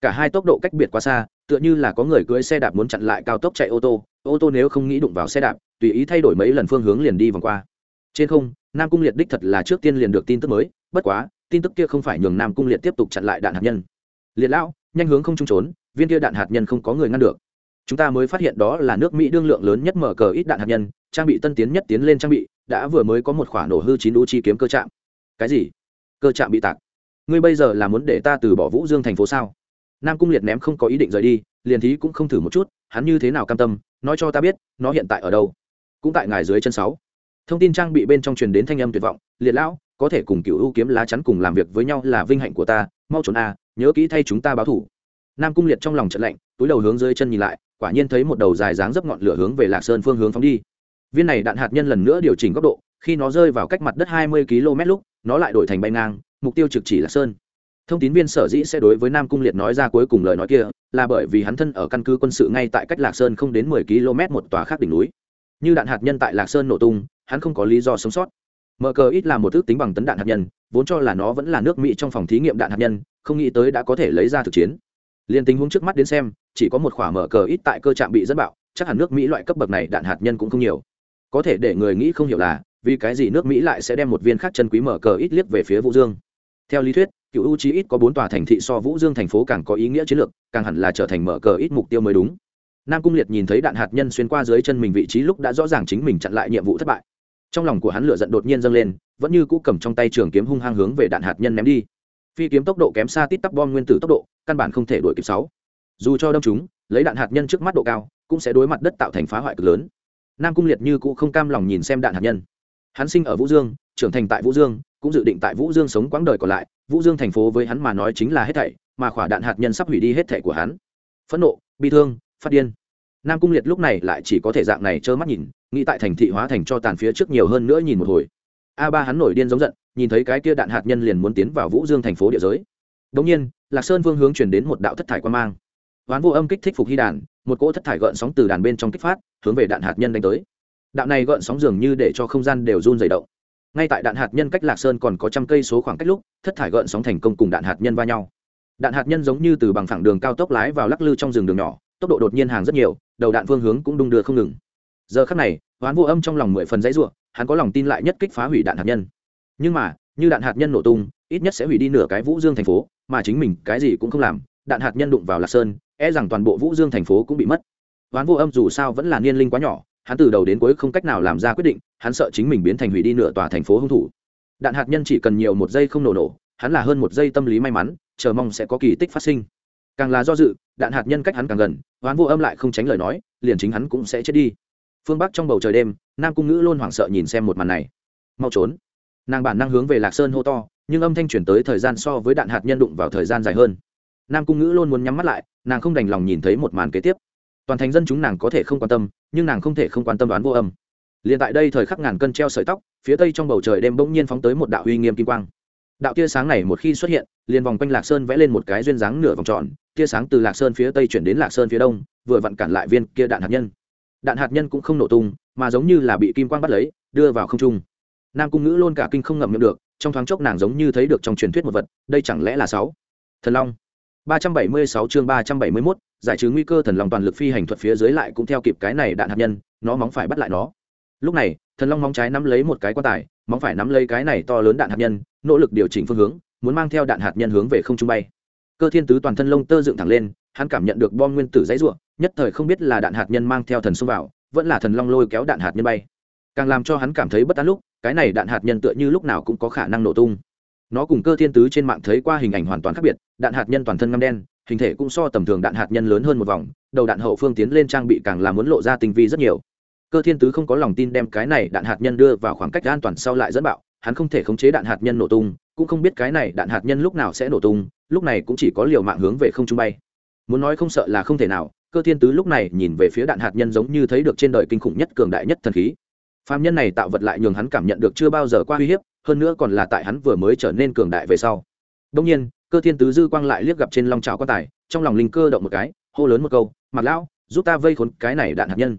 Cả hai tốc độ cách biệt quá xa, tựa như là có người cưỡi xe đạp muốn chặn lại cao tốc chạy ô tô ô tô nếu không nghĩ đụng vào xe đạp, tùy ý thay đổi mấy lần phương hướng liền đi vòng qua. Trên không, nam cung liệt đích thật là trước tiên liền được tin tức mới, bất quá tin tức kia không phải nhường nam cung liệt tiếp tục chặn lại đạn hạt nhân. Liệt lão, nhanh hướng không trung trốn, viên kia đạn hạt nhân không có người ngăn được. Chúng ta mới phát hiện đó là nước mỹ đương lượng lớn nhất mở cờ ít đạn hạt nhân, trang bị tân tiến nhất tiến lên trang bị, đã vừa mới có một khoản nổ hư chín u chi kiếm cơ trạm cái gì? Cơ trạm bị tạc. Ngươi bây giờ là muốn để ta từ bỏ vũ dương thành phố sao? Nam cung liệt ném không có ý định rời đi, liền thí cũng không thử một chút, hắn như thế nào cam tâm, nói cho ta biết, nó hiện tại ở đâu. Cũng tại ngài dưới chân sáu thông tin trang bị bên trong truyền đến thanh âm tuyệt vọng, liệt lão, có thể cùng cựu ưu kiếm lá chắn cùng làm việc với nhau là vinh hạnh của ta, mau trốn a, nhớ kỹ thay chúng ta báo thủ. Nam cung liệt trong lòng trận lạnh, túi đầu hướng dưới chân nhìn lại, quả nhiên thấy một đầu dài dáng dấp ngọn lửa hướng về lạc sơn phương hướng phóng đi. Viên này đạn hạt nhân lần nữa điều chỉnh góc độ, khi nó rơi vào cách mặt đất hai mươi km lúc, nó lại đổi thành bay ngang, mục tiêu trực chỉ lạc sơn. Thông tín viên sở dĩ sẽ đối với nam cung liệt nói ra cuối cùng lời nói kia, là bởi vì hắn thân ở căn cứ quân sự ngay tại cách lạc sơn không đến mười km một tòa khác đỉnh núi. Như đạn hạt nhân tại lạc sơn nổ tung hắn không có lý do sống sót. Mở cờ ít là một thước tính bằng tấn đạn hạt nhân, vốn cho là nó vẫn là nước mỹ trong phòng thí nghiệm đạn hạt nhân, không nghĩ tới đã có thể lấy ra thực chiến. Liên tình huống trước mắt đến xem, chỉ có một khoả mở cờ ít tại cơ trạm bị dẫn bạo, chắc hẳn nước mỹ loại cấp bậc này đạn hạt nhân cũng không nhiều. Có thể để người nghĩ không hiểu là, vì cái gì nước mỹ lại sẽ đem một viên khác chân quý mở cờ ít liếc về phía vũ dương. Theo lý thuyết, cựu u chí ít có bốn tòa thành thị so vũ dương thành phố càng có ý nghĩa chiến lược, càng hẳn là trở thành mở cờ ít mục tiêu mới đúng. Nam cung liệt nhìn thấy đạn hạt nhân xuyên qua dưới chân mình vị trí lúc đã rõ ràng chính mình chặn lại nhiệm vụ thất bại trong lòng của hắn lửa giận đột nhiên dâng lên, vẫn như cũ cầm trong tay trường kiếm hung hăng hướng về đạn hạt nhân ném đi. Phi kiếm tốc độ kém xa tít tắp bom nguyên tử tốc độ, căn bản không thể đuổi kịp sáu. Dù cho đâm chúng lấy đạn hạt nhân trước mắt độ cao, cũng sẽ đối mặt đất tạo thành phá hoại cực lớn. Nam cung liệt như cũ không cam lòng nhìn xem đạn hạt nhân. Hắn sinh ở vũ dương, trưởng thành tại vũ dương, cũng dự định tại vũ dương sống quãng đời còn lại. Vũ dương thành phố với hắn mà nói chính là hết thảy, mà khỏa đạn hạt nhân sắp hủy đi hết thảy của hắn. Phẫn nộ, bi thương, phát điên nam cung liệt lúc này lại chỉ có thể dạng này trơ mắt nhìn, nghĩ tại thành thị hóa thành cho tàn phía trước nhiều hơn nữa nhìn một hồi. A ba hắn nổi điên giống giận, nhìn thấy cái kia đạn hạt nhân liền muốn tiến vào vũ dương thành phố địa giới. Đống nhiên, lạc sơn vương hướng chuyển đến một đạo thất thải quan mang. Hoán vô âm kích thích phục hy đàn, một cỗ thất thải gợn sóng từ đàn bên trong kích phát, hướng về đạn hạt nhân đánh tới. Đạo này gợn sóng dường như để cho không gian đều run dày động. Ngay tại đạn hạt nhân cách lạc sơn còn có trăm cây số khoảng cách lúc, thất thải gợn sóng thành công cùng đạn hạt nhân va nhau. Đạn hạt nhân giống như từ bằng thẳng đường cao tốc lái vào lắc lư trong rừng đường nhỏ, tốc độ đột nhiên hàng rất nhiều đầu đạn phương hướng cũng đung đưa không ngừng. Giờ khắc này, hoán vô âm trong lòng mười phần dãy ruộng hắn có lòng tin lại nhất kích phá hủy đạn hạt nhân. Nhưng mà, như đạn hạt nhân nổ tung, ít nhất sẽ hủy đi nửa cái vũ dương thành phố, mà chính mình cái gì cũng không làm, đạn hạt nhân đụng vào lạc sơn e rằng toàn bộ vũ dương thành phố cũng bị mất. Hoán vô âm dù sao vẫn là niên linh quá nhỏ, hắn từ đầu đến cuối không cách nào làm ra quyết định, hắn sợ chính mình biến thành hủy đi nửa tòa thành phố hung thủ. Đạn hạt nhân chỉ cần nhiều một giây không nổ nổ, hắn là hơn một giây tâm lý may mắn, chờ mong sẽ có kỳ tích phát sinh càng là do dự, đạn hạt nhân cách hắn càng gần, hoán vô âm lại không tránh lời nói, liền chính hắn cũng sẽ chết đi. Phương bắc trong bầu trời đêm, nam cung ngữ luôn hoảng sợ nhìn xem một màn này. Mau trốn. Nàng bản năng hướng về lạc sơn hô to, nhưng âm thanh chuyển tới thời gian so với đạn hạt nhân đụng vào thời gian dài hơn. Nam cung ngữ luôn muốn nhắm mắt lại, nàng không đành lòng nhìn thấy một màn kế tiếp. Toàn thành dân chúng nàng có thể không quan tâm, nhưng nàng không thể không quan tâm đoán vô âm. Liền tại đây thời khắc ngàn cân treo sợi tóc, phía tây trong bầu trời đêm bỗng nhiên phóng tới một đạo uy nghiêm kim quang đạo tia sáng này một khi xuất hiện liền vòng quanh lạc sơn vẽ lên một cái duyên dáng nửa vòng tròn tia sáng từ lạc sơn phía tây chuyển đến lạc sơn phía đông vừa vặn cản lại viên kia đạn hạt nhân. Đạn hạt nhân cũng không nổ tung mà giống như là bị kim quang bắt lấy đưa vào không trung. Nam cung ngữ luôn cả kinh không ngậm miệng được trong thoáng chốc nàng giống như thấy được trong truyền thuyết một vật đây chẳng lẽ là sáu? Thần long. 376 chương 371, giải trừ nguy cơ thần long toàn lực phi hành thuật phía dưới lại cũng theo kịp cái này đạn hạt nhân, nó móng phải bắt lại nó. Lúc này, thần long móng trái nắm lấy một cái quan tài, móng phải nắm lấy cái này to lớn đạn hạt nhân, nỗ lực điều chỉnh phương hướng, muốn mang theo đạn hạt nhân hướng về không trung bay. Cơ Thiên Tứ toàn thân lông tơ dựng thẳng lên, hắn cảm nhận được bom nguyên tử dãy rủa, nhất thời không biết là đạn hạt nhân mang theo thần xông vào, vẫn là thần long lôi kéo đạn hạt nhân bay. Càng làm cho hắn cảm thấy bất an lúc, cái này đạn hạt nhân tựa như lúc nào cũng có khả năng nổ tung nó cùng cơ thiên tứ trên mạng thấy qua hình ảnh hoàn toàn khác biệt đạn hạt nhân toàn thân ngăm đen hình thể cũng so tầm thường đạn hạt nhân lớn hơn một vòng đầu đạn hậu phương tiến lên trang bị càng là muốn lộ ra tinh vi rất nhiều cơ thiên tứ không có lòng tin đem cái này đạn hạt nhân đưa vào khoảng cách an toàn sau lại dẫn bạo, hắn không thể khống chế đạn hạt nhân nổ tung, cũng không biết cái này đạn hạt nhân lúc nào sẽ nổ tung, lúc này cũng chỉ có liều mạng hướng về không trung bay. Muốn nói không sợ là không thể nào, cơ thiên tứ lúc này nhìn về phía đạn hạt nhân giống như thấy được trên đời kinh khủng nhất cường đại nhất thần khí. Phạm nhân này tạo vật lại nhường hắn cảm nhận được chưa bao giờ qua uy hiếp, hơn nữa còn là tại hắn vừa mới trở nên cường đại về sau. Đông nhiên, cơ thiên tứ dư quang lại liếc gặp trên long trào quan tài, trong lòng linh cơ động một cái, hô lớn một câu mặc lão, giúp ta vây khốn cái này đạn hạt nhân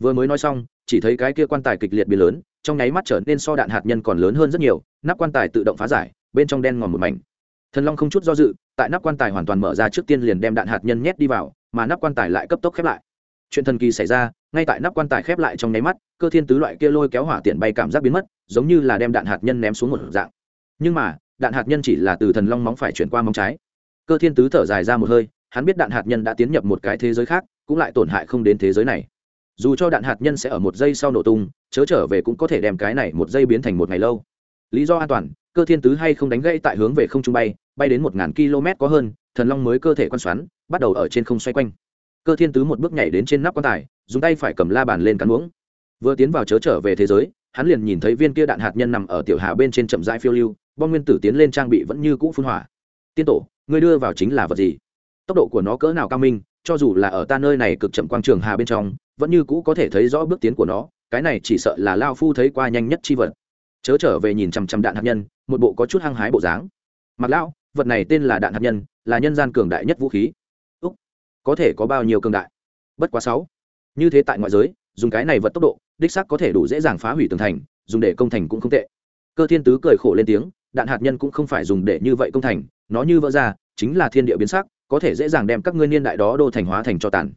vừa mới nói xong, chỉ thấy cái kia quan tài kịch liệt biến lớn, trong nháy mắt trở nên so đạn hạt nhân còn lớn hơn rất nhiều, nắp quan tài tự động phá giải, bên trong đen ngòm một mảnh. Thần long không chút do dự, tại nắp quan tài hoàn toàn mở ra trước tiên liền đem đạn hạt nhân nhét đi vào, mà nắp quan tài lại cấp tốc khép lại. Chuyện thần kỳ xảy ra, ngay tại nắp quan tài khép lại trong nháy mắt, cơ thiên tứ loại kia lôi kéo hỏa tiện bay cảm giác biến mất, giống như là đem đạn hạt nhân ném xuống một dạng. Nhưng mà, đạn hạt nhân chỉ là từ thần long móng phải chuyển qua móng trái. Cơ thiên tứ thở dài ra một hơi, hắn biết đạn hạt nhân đã tiến nhập một cái thế giới khác, cũng lại tổn hại không đến thế giới này dù cho đạn hạt nhân sẽ ở một giây sau nổ tung, chớ trở về cũng có thể đem cái này một giây biến thành một ngày lâu. Lý do an toàn, cơ thiên tứ hay không đánh gãy tại hướng về không trung bay bay đến một ngàn km có hơn, thần long mới cơ thể quan xoắn, bắt đầu ở trên không xoay quanh. Cơ thiên tứ một bước nhảy đến trên nắp quan tài, dùng tay phải cầm la bàn lên cắn uống. Vừa tiến vào chớ trở về thế giới, hắn liền nhìn thấy viên kia đạn hạt nhân nằm ở tiểu hạ bên trên chậm rãi phiêu lưu, bom nguyên tử tiến lên trang bị vẫn như cũ phun hỏa. Tiên tổ, ngươi đưa vào chính là vật gì? Tốc độ của nó cỡ nào cao minh, cho dù là ở ta nơi này cực chậm quang trường hà bên trong vẫn như cũ có thể thấy rõ bước tiến của nó, cái này chỉ sợ là lao phu thấy qua nhanh nhất chi vật. Chớ trở về nhìn chằm chằm đạn hạt nhân, một bộ có chút hăng hái bộ dáng. Mặc lão, vật này tên là đạn hạt nhân, là nhân gian cường đại nhất vũ khí. Úc, có thể có bao nhiêu cường đại? Bất quá sáu. Như thế tại ngoại giới, dùng cái này vật tốc độ, đích xác có thể đủ dễ dàng phá hủy tường thành, dùng để công thành cũng không tệ. Cơ thiên tứ cười khổ lên tiếng, đạn hạt nhân cũng không phải dùng để như vậy công thành, nó như vỡ ra, chính là thiên địa biến sắc, có thể dễ dàng đem các ngươi niên đại đó đô thành hóa thành cho tàn.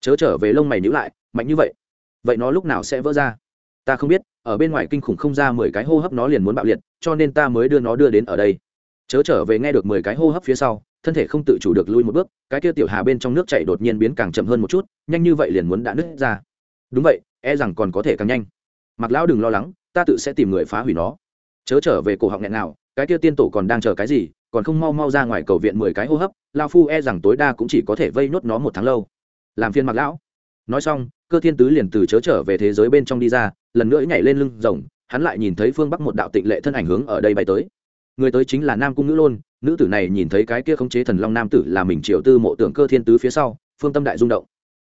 Chớ trở về lông mày nhữ lại mạnh như vậy vậy nó lúc nào sẽ vỡ ra? Ta không biết, ở bên ngoài kinh khủng không ra mười cái hô hấp nó liền muốn bạo liệt, cho nên ta mới đưa nó đưa đến ở đây. Chớ trở về nghe được mười cái hô hấp phía sau, thân thể không tự chủ được lui một bước, cái kia tiểu hà bên trong nước chảy đột nhiên biến càng chậm hơn một chút, nhanh như vậy liền muốn đã nứt ra. Đúng vậy e rằng còn có thể càng nhanh. Mặc lão đừng lo lắng, ta tự sẽ tìm người phá hủy nó. Chớ trở về cổ họng nghẹn nào, cái kia tiên tổ còn đang chờ cái gì, còn không mau mau ra ngoài cầu viện mười cái hô hấp lao phu e rằng tối đa cũng chỉ có thể vây nốt nó một tháng lâu. Làm phiên mặc lão nói xong, cơ thiên tứ liền từ chớ trở về thế giới bên trong đi ra, lần nữa nhảy lên lưng rồng, hắn lại nhìn thấy phương bắc một đạo tịnh lệ thân ảnh hướng ở đây bay tới. Người tới chính là nam cung nữ lôn, nữ tử này nhìn thấy cái kia khống chế thần long nam tử là mình triệu tư mộ tưởng cơ thiên tứ phía sau, phương tâm đại rung động.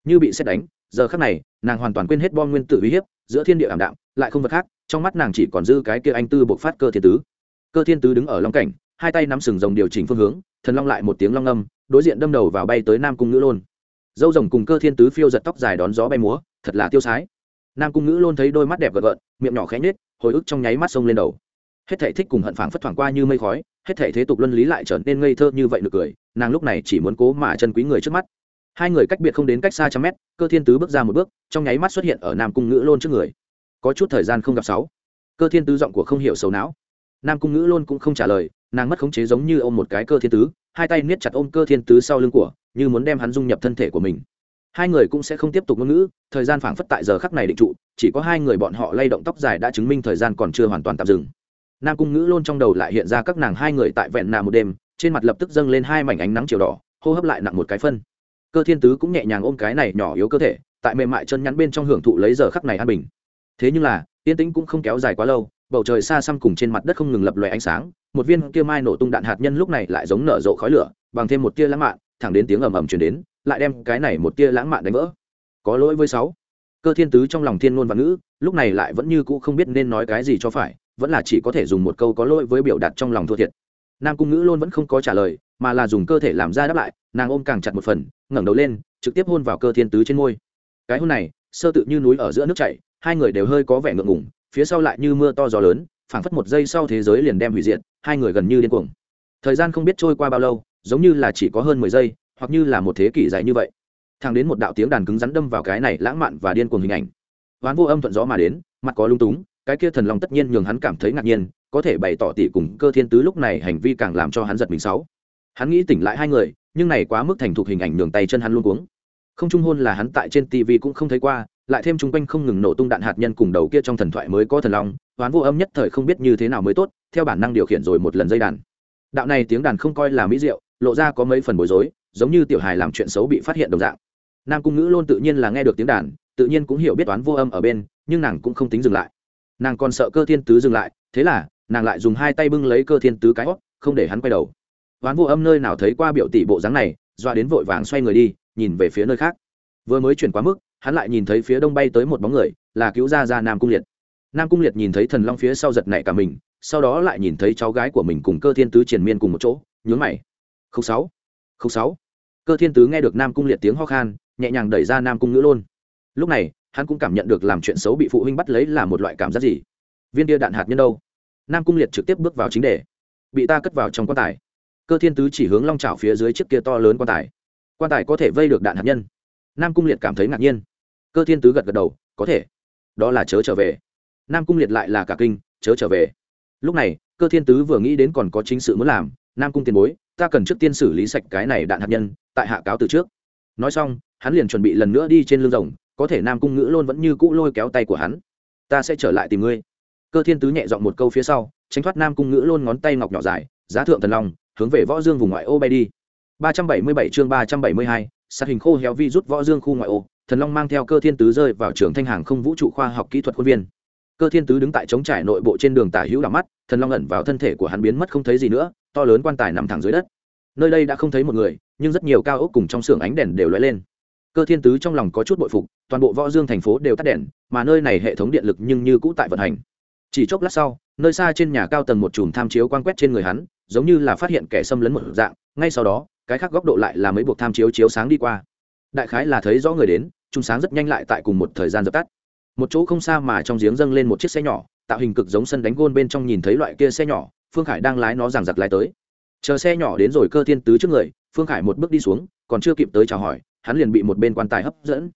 Như bị xét đánh, giờ khắc này, nàng hoàn toàn quên hết bom nguyên tử uy hiếp, giữa thiên địa ảm đạm, lại không vật khác, trong mắt nàng chỉ còn dư cái kia anh tư buộc phát cơ thiên tứ. Cơ thiên tứ đứng ở long cảnh, hai tay nắm sừng rồng điều chỉnh phương hướng, thần long lại một tiếng long âm, đối diện đâm đầu vào bay tới nam cung nữ lôn dâu rồng cùng cơ thiên tứ phiêu giật tóc dài đón gió bay múa, thật là tiêu sái. Nam cung ngữ luôn thấy đôi mắt đẹp gợn gợn, miệng nhỏ khẽ nhết hồi ức trong nháy mắt sông lên đầu. Hết thể thích cùng hận phảng phất thoảng qua như mây khói, hết thể thế tục luân lý lại trở nên ngây thơ như vậy được cười, nàng lúc này chỉ muốn cố mà chân quý người trước mắt. Hai người cách biệt không đến cách xa trăm mét, cơ thiên tứ bước ra một bước, trong nháy mắt xuất hiện ở nam cung ngữ luôn trước người. Có chút thời gian không gặp sáu. Cơ thiên tứ giọng của không hiểu sầu não. Nam cung ngữ luôn cũng không trả lời, nàng mất khống chế giống như ôm một cái cơ thiên tứ hai tay niết chặt ôm cơ thiên tứ sau lưng của, như muốn đem hắn dung nhập thân thể của mình. Hai người cũng sẽ không tiếp tục ngôn ngữ, thời gian phảng phất tại giờ khắc này định trụ, chỉ có hai người bọn họ lay động tóc dài đã chứng minh thời gian còn chưa hoàn toàn tạm dừng. Nam cung ngữ luôn trong đầu lại hiện ra các nàng hai người tại vẹn nà một đêm, trên mặt lập tức dâng lên hai mảnh ánh nắng chiều đỏ, hô hấp lại nặng một cái phân. Cơ thiên tứ cũng nhẹ nhàng ôm cái này nhỏ yếu cơ thể, tại mềm mại chân nhắn bên trong hưởng thụ lấy giờ khắc này an bình. Thế nhưng là, yên tĩnh cũng không kéo dài quá lâu bầu trời xa xăm cùng trên mặt đất không ngừng lập loè ánh sáng, một viên kia mai nổ tung đạn hạt nhân lúc này lại giống nở rộ khói lửa, bằng thêm một tia lãng mạn, thẳng đến tiếng ầm ầm truyền đến, lại đem cái này một tia lãng mạn đánh vỡ. Có lỗi với sáu. Cơ thiên tứ trong lòng thiên ngôn và ngữ, lúc này lại vẫn như cũ không biết nên nói cái gì cho phải, vẫn là chỉ có thể dùng một câu có lỗi với biểu đạt trong lòng thua thiệt. Nam cung ngữ luôn vẫn không có trả lời, mà là dùng cơ thể làm ra đáp lại, nàng ôm càng chặt một phần, ngẩng đầu lên, trực tiếp hôn vào cơ thiên tứ trên môi. Cái hôn này, sơ tự như núi ở giữa nước chảy, hai người đều hơi có vẻ ngượng ngùng phía sau lại như mưa to gió lớn, phảng phất một giây sau thế giới liền đem hủy diệt, hai người gần như điên cuồng. Thời gian không biết trôi qua bao lâu, giống như là chỉ có hơn mười giây, hoặc như là một thế kỷ dài như vậy. Thang đến một đạo tiếng đàn cứng rắn đâm vào cái này lãng mạn và điên cuồng hình ảnh. Hoán vô âm thuận gió mà đến, mặt có lung túng, cái kia thần long tất nhiên nhường hắn cảm thấy ngạc nhiên, có thể bày tỏ tỷ cùng cơ thiên tứ lúc này hành vi càng làm cho hắn giật mình sáu. Hắn nghĩ tỉnh lại hai người, nhưng này quá mức thành thục hình ảnh nhường tay chân hắn luôn cuống. Không trung hôn là hắn tại trên tv cũng không thấy qua lại thêm chung quanh không ngừng nổ tung đạn hạt nhân cùng đầu kia trong thần thoại mới có thần long hoán vô âm nhất thời không biết như thế nào mới tốt, theo bản năng điều khiển rồi một lần dây đàn. Đạo này tiếng đàn không coi là mỹ diệu, lộ ra có mấy phần bối rối, giống như tiểu hài làm chuyện xấu bị phát hiện đồng dạng. Nam cung ngữ luôn tự nhiên là nghe được tiếng đàn, tự nhiên cũng hiểu biết toán vô âm ở bên, nhưng nàng cũng không tính dừng lại. Nàng còn sợ cơ thiên tứ dừng lại, thế là, nàng lại dùng hai tay bưng lấy cơ thiên tứ cái hót không để hắn quay đầu. Toán vô âm nơi nào thấy qua biểu tỷ bộ dáng này doa đến vội vàng xoay người đi, nhìn về phía nơi khác. Vừa mới chuyển quá mức hắn lại nhìn thấy phía đông bay tới một bóng người, là cứu gia gia nam cung liệt. Nam cung liệt nhìn thấy thần long phía sau giật nảy cả mình, sau đó lại nhìn thấy cháu gái của mình cùng cơ thiên tứ triển miên cùng một chỗ, nhướng mày. Không sáu không sáu. Cơ thiên tứ nghe được nam cung liệt tiếng ho khan, nhẹ nhàng đẩy ra nam cung ngữ lôn. Lúc này, hắn cũng cảm nhận được làm chuyện xấu bị phụ huynh bắt lấy là một loại cảm giác gì. Viên đia đạn hạt nhân đâu? Nam cung liệt trực tiếp bước vào chính đề. Bị ta cất vào trong quan tài. Cơ thiên tứ chỉ hướng long trào phía dưới chiếc kia to lớn quan tài. Quan tài có thể vây được đạn hạt nhân. Nam cung liệt cảm thấy ngạc nhiên cơ thiên tứ gật gật đầu có thể. Đó là chớ trở về. Nam cung liệt lại là cả kinh chớ trở về. Lúc này cơ thiên tứ vừa nghĩ đến còn có chính sự muốn làm nam cung tiền bối ta cần trước tiên xử lý sạch cái này đạn hạt nhân tại hạ cáo từ trước. Nói xong hắn liền chuẩn bị lần nữa đi trên lưng rồng có thể nam cung ngữ luôn vẫn như cũ lôi kéo tay của hắn. Ta sẽ trở lại tìm ngươi. Cơ thiên tứ nhẹ dọn một câu phía sau tránh thoát nam cung ngữ luôn ngón tay ngọc nhỏ dài giá thượng thần long hướng về võ dương vùng ngoại ô bay đi. 377 chương 372, sát hình khô héo vi rút võ dương khu ngoại ô thần long mang theo cơ thiên tứ rơi vào trường thanh hàng không vũ trụ khoa học kỹ thuật khuôn viên. Cơ thiên tứ đứng tại chống trải nội bộ trên đường tả hữu đảo mắt, thần long ẩn vào thân thể của hắn biến mất không thấy gì nữa, to lớn quan tài nằm thẳng dưới đất. Nơi đây đã không thấy một người, nhưng rất nhiều cao ốc cùng trong xưởng ánh đèn đều lóe lên. Cơ thiên tứ trong lòng có chút bội phục, toàn bộ võ dương thành phố đều tắt đèn, mà nơi này hệ thống điện lực nhưng như cũ tại vận hành. Chỉ chốc lát sau, nơi xa trên nhà cao tầng một chùm tham chiếu quan quét trên người hắn, giống như là phát hiện kẻ xâm lấn một dạng, ngay sau đó, cái khác góc độ lại là mấy buộc tham chiếu chiếu sáng đi qua đại khái là thấy rõ người đến chúng sáng rất nhanh lại tại cùng một thời gian dập tắt. Một chỗ không xa mà trong giếng dâng lên một chiếc xe nhỏ, tạo hình cực giống sân đánh gôn bên trong nhìn thấy loại kia xe nhỏ, phương khải đang lái nó giằng giặc lái tới. Chờ xe nhỏ đến rồi cơ thiên tứ trước người, phương khải một bước đi xuống, còn chưa kịp tới chào hỏi, hắn liền bị một bên quan tài hấp dẫn.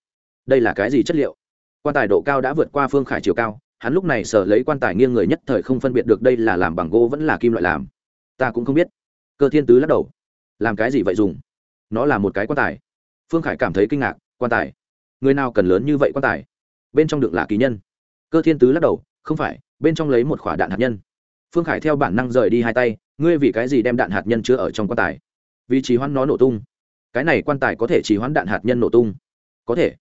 Đây là cái gì chất liệu? Quan tài độ cao đã vượt qua phương khải chiều cao, hắn lúc này sợ lấy quan tài nghiêng người nhất thời không phân biệt được đây là làm bằng gỗ vẫn là kim loại làm. Ta cũng không biết. Cơ thiên tứ lắc đầu. Làm cái gì vậy dùng? Nó là một cái quan tài phương khải cảm thấy kinh ngạc, quan tài. Người nào cần lớn như vậy quan tài? Bên trong đựng là kỳ nhân. Cơ thiên tứ lắc đầu, không phải, bên trong lấy một quả đạn hạt nhân. Phương khải theo bản năng rời đi hai tay, ngươi vì cái gì đem đạn hạt nhân chứa ở trong quan tài? Vì trì hoãn nó nổ tung. Cái này quan tài có thể trì hoãn đạn hạt nhân nổ tung. Có thể.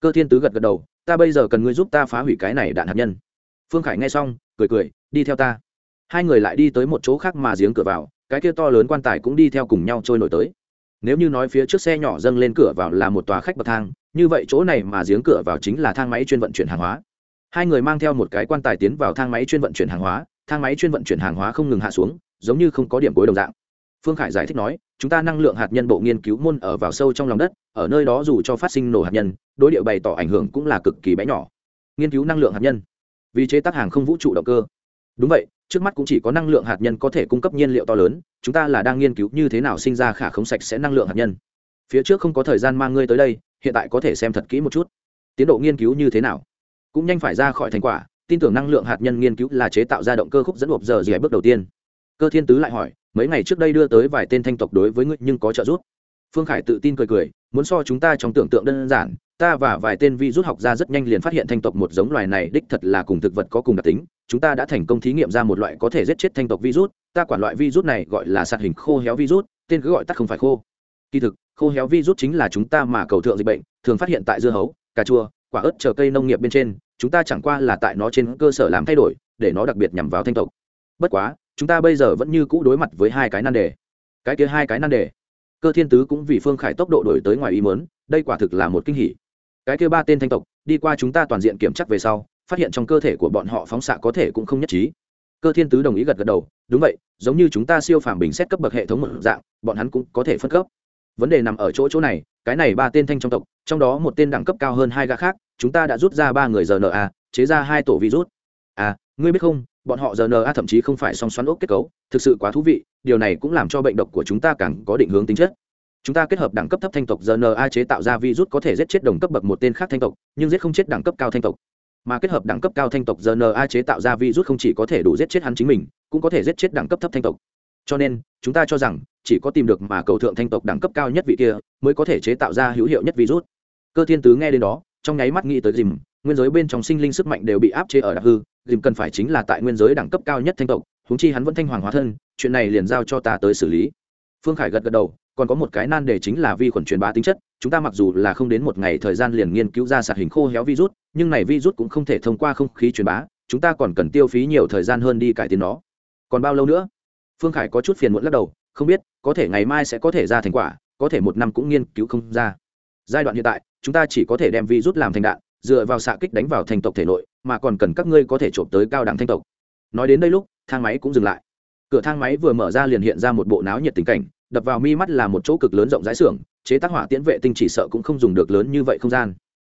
Cơ thiên tứ gật gật đầu, ta bây giờ cần ngươi giúp ta phá hủy cái này đạn hạt nhân. Phương khải nghe xong, cười cười, đi theo ta. Hai người lại đi tới một chỗ khác mà giếng cửa vào, cái kia to lớn quan tài cũng đi theo cùng nhau trôi nổi tới nếu như nói phía trước xe nhỏ dâng lên cửa vào là một tòa khách bậc thang, như vậy chỗ này mà giếng cửa vào chính là thang máy chuyên vận chuyển hàng hóa. Hai người mang theo một cái quan tài tiến vào thang máy chuyên vận chuyển hàng hóa, thang máy chuyên vận chuyển hàng hóa không ngừng hạ xuống, giống như không có điểm cuối đồng dạng. Phương khải giải thích nói, chúng ta năng lượng hạt nhân bộ nghiên cứu môn ở vào sâu trong lòng đất, ở nơi đó dù cho phát sinh nổ hạt nhân, đối địa bày tỏ ảnh hưởng cũng là cực kỳ bé nhỏ. Nghiên cứu năng lượng hạt nhân. Vì chế tác hàng không vũ trụ động cơ. Đúng vậy trước mắt cũng chỉ có năng lượng hạt nhân có thể cung cấp nhiên liệu to lớn, chúng ta là đang nghiên cứu như thế nào sinh ra khả không sạch sẽ năng lượng hạt nhân. Phía trước không có thời gian mang ngươi tới đây, hiện tại có thể xem thật kỹ một chút. Tiến độ nghiên cứu như thế nào? Cũng nhanh phải ra khỏi thành quả, tin tưởng năng lượng hạt nhân nghiên cứu là chế tạo ra động cơ khúc dẫn hộp giờ gì bước đầu tiên. Cơ thiên tứ lại hỏi, mấy ngày trước đây đưa tới vài tên thanh tộc đối với ngươi nhưng có trợ giúp? Phương khải tự tin cười cười muốn so chúng ta trong tưởng tượng đơn giản, ta và vài tên vi rút học ra rất nhanh liền phát hiện thanh tộc một giống loài này đích thật là cùng thực vật có cùng đặc tính, chúng ta đã thành công thí nghiệm ra một loại có thể giết chết thanh tộc virus ta quản loại virus này gọi là sạt hình khô héo virus tên cứ gọi tắt không phải khô. Kỳ thực, khô héo virus chính là chúng ta mà cầu thượng dịch bệnh, thường phát hiện tại dưa hấu, cà chua, quả ớt chờ cây nông nghiệp bên trên, chúng ta chẳng qua là tại nó trên cơ sở làm thay đổi, để nó đặc biệt nhằm vào thanh tộc. Bất quá, chúng ta bây giờ vẫn như cũ đối mặt với hai cái nan đề. Cái kia hai cái nan đề cơ thiên tứ cũng vì phương khải tốc độ đổi tới ngoài ý mớn đây quả thực là một kinh hỉ. Cái kia ba tên thanh tộc, đi qua chúng ta toàn diện kiểm chắc về sau, phát hiện trong cơ thể của bọn họ phóng xạ có thể cũng không nhất trí. Cơ thiên tứ đồng ý gật gật đầu, đúng vậy, giống như chúng ta siêu phàm bình xét cấp bậc hệ thống một dạng, bọn hắn cũng có thể phân cấp. Vấn đề nằm ở chỗ chỗ này, cái này ba tên thanh trong tộc, trong đó một tên đẳng cấp cao hơn hai gã khác, chúng ta đã rút ra ba người rna chế ra hai tổ virus. À ngươi biết không bọn họ rna thậm chí không phải song xoắn ốc kết cấu, thực sự quá thú vị, điều này cũng làm cho bệnh độc của chúng ta càng có định hướng tính chất. Chúng ta kết hợp đẳng cấp thấp thanh tộc rna chế tạo ra virus có thể giết chết đồng cấp bậc một tên khác thanh tộc, nhưng giết không chết đẳng cấp cao thanh tộc. Mà kết hợp đẳng cấp cao thanh tộc rna chế tạo ra virus không chỉ có thể đủ giết chết hắn chính mình, cũng có thể giết chết đẳng cấp thấp thanh tộc. Cho nên, chúng ta cho rằng, chỉ có tìm được mà cầu thượng thanh tộc đẳng cấp cao nhất vị kia, mới có thể chế tạo ra hữu hiệu nhất virus. Cơ thiên tứ nghe đến đó, trong nháy mắt nghĩ tới dìm nguyên giới bên trong sinh linh sức mạnh đều bị áp chế ở đặc hư, dìm cần phải chính là tại nguyên giới đẳng cấp cao nhất thanh tộc húng chi hắn vẫn thanh hoàng hóa thân, chuyện này liền giao cho ta tới xử lý. Phương khải gật gật đầu, còn có một cái nan đề chính là vi khuẩn truyền bá tính chất, chúng ta mặc dù là không đến một ngày thời gian liền nghiên cứu ra sạt hình khô héo virus, nhưng này virus cũng không thể thông qua không khí truyền bá, chúng ta còn cần tiêu phí nhiều thời gian hơn đi cải tiến nó. Còn bao lâu nữa? Phương khải có chút phiền muộn lắc đầu, không biết, có thể ngày mai sẽ có thể ra thành quả, có thể một năm cũng nghiên cứu không ra. Giai đoạn hiện tại, chúng ta chỉ có thể đem virus làm thành đạn dựa vào xạ kích đánh vào thành tộc thể nội, mà còn cần các ngươi có thể trộm tới cao đẳng thanh tộc. Nói đến đây lúc, thang máy cũng dừng lại. Cửa thang máy vừa mở ra liền hiện ra một bộ náo nhiệt tình cảnh, đập vào mi mắt là một chỗ cực lớn rộng rãi xưởng, chế tác hỏa tiễn vệ tinh chỉ sợ cũng không dùng được lớn như vậy không gian.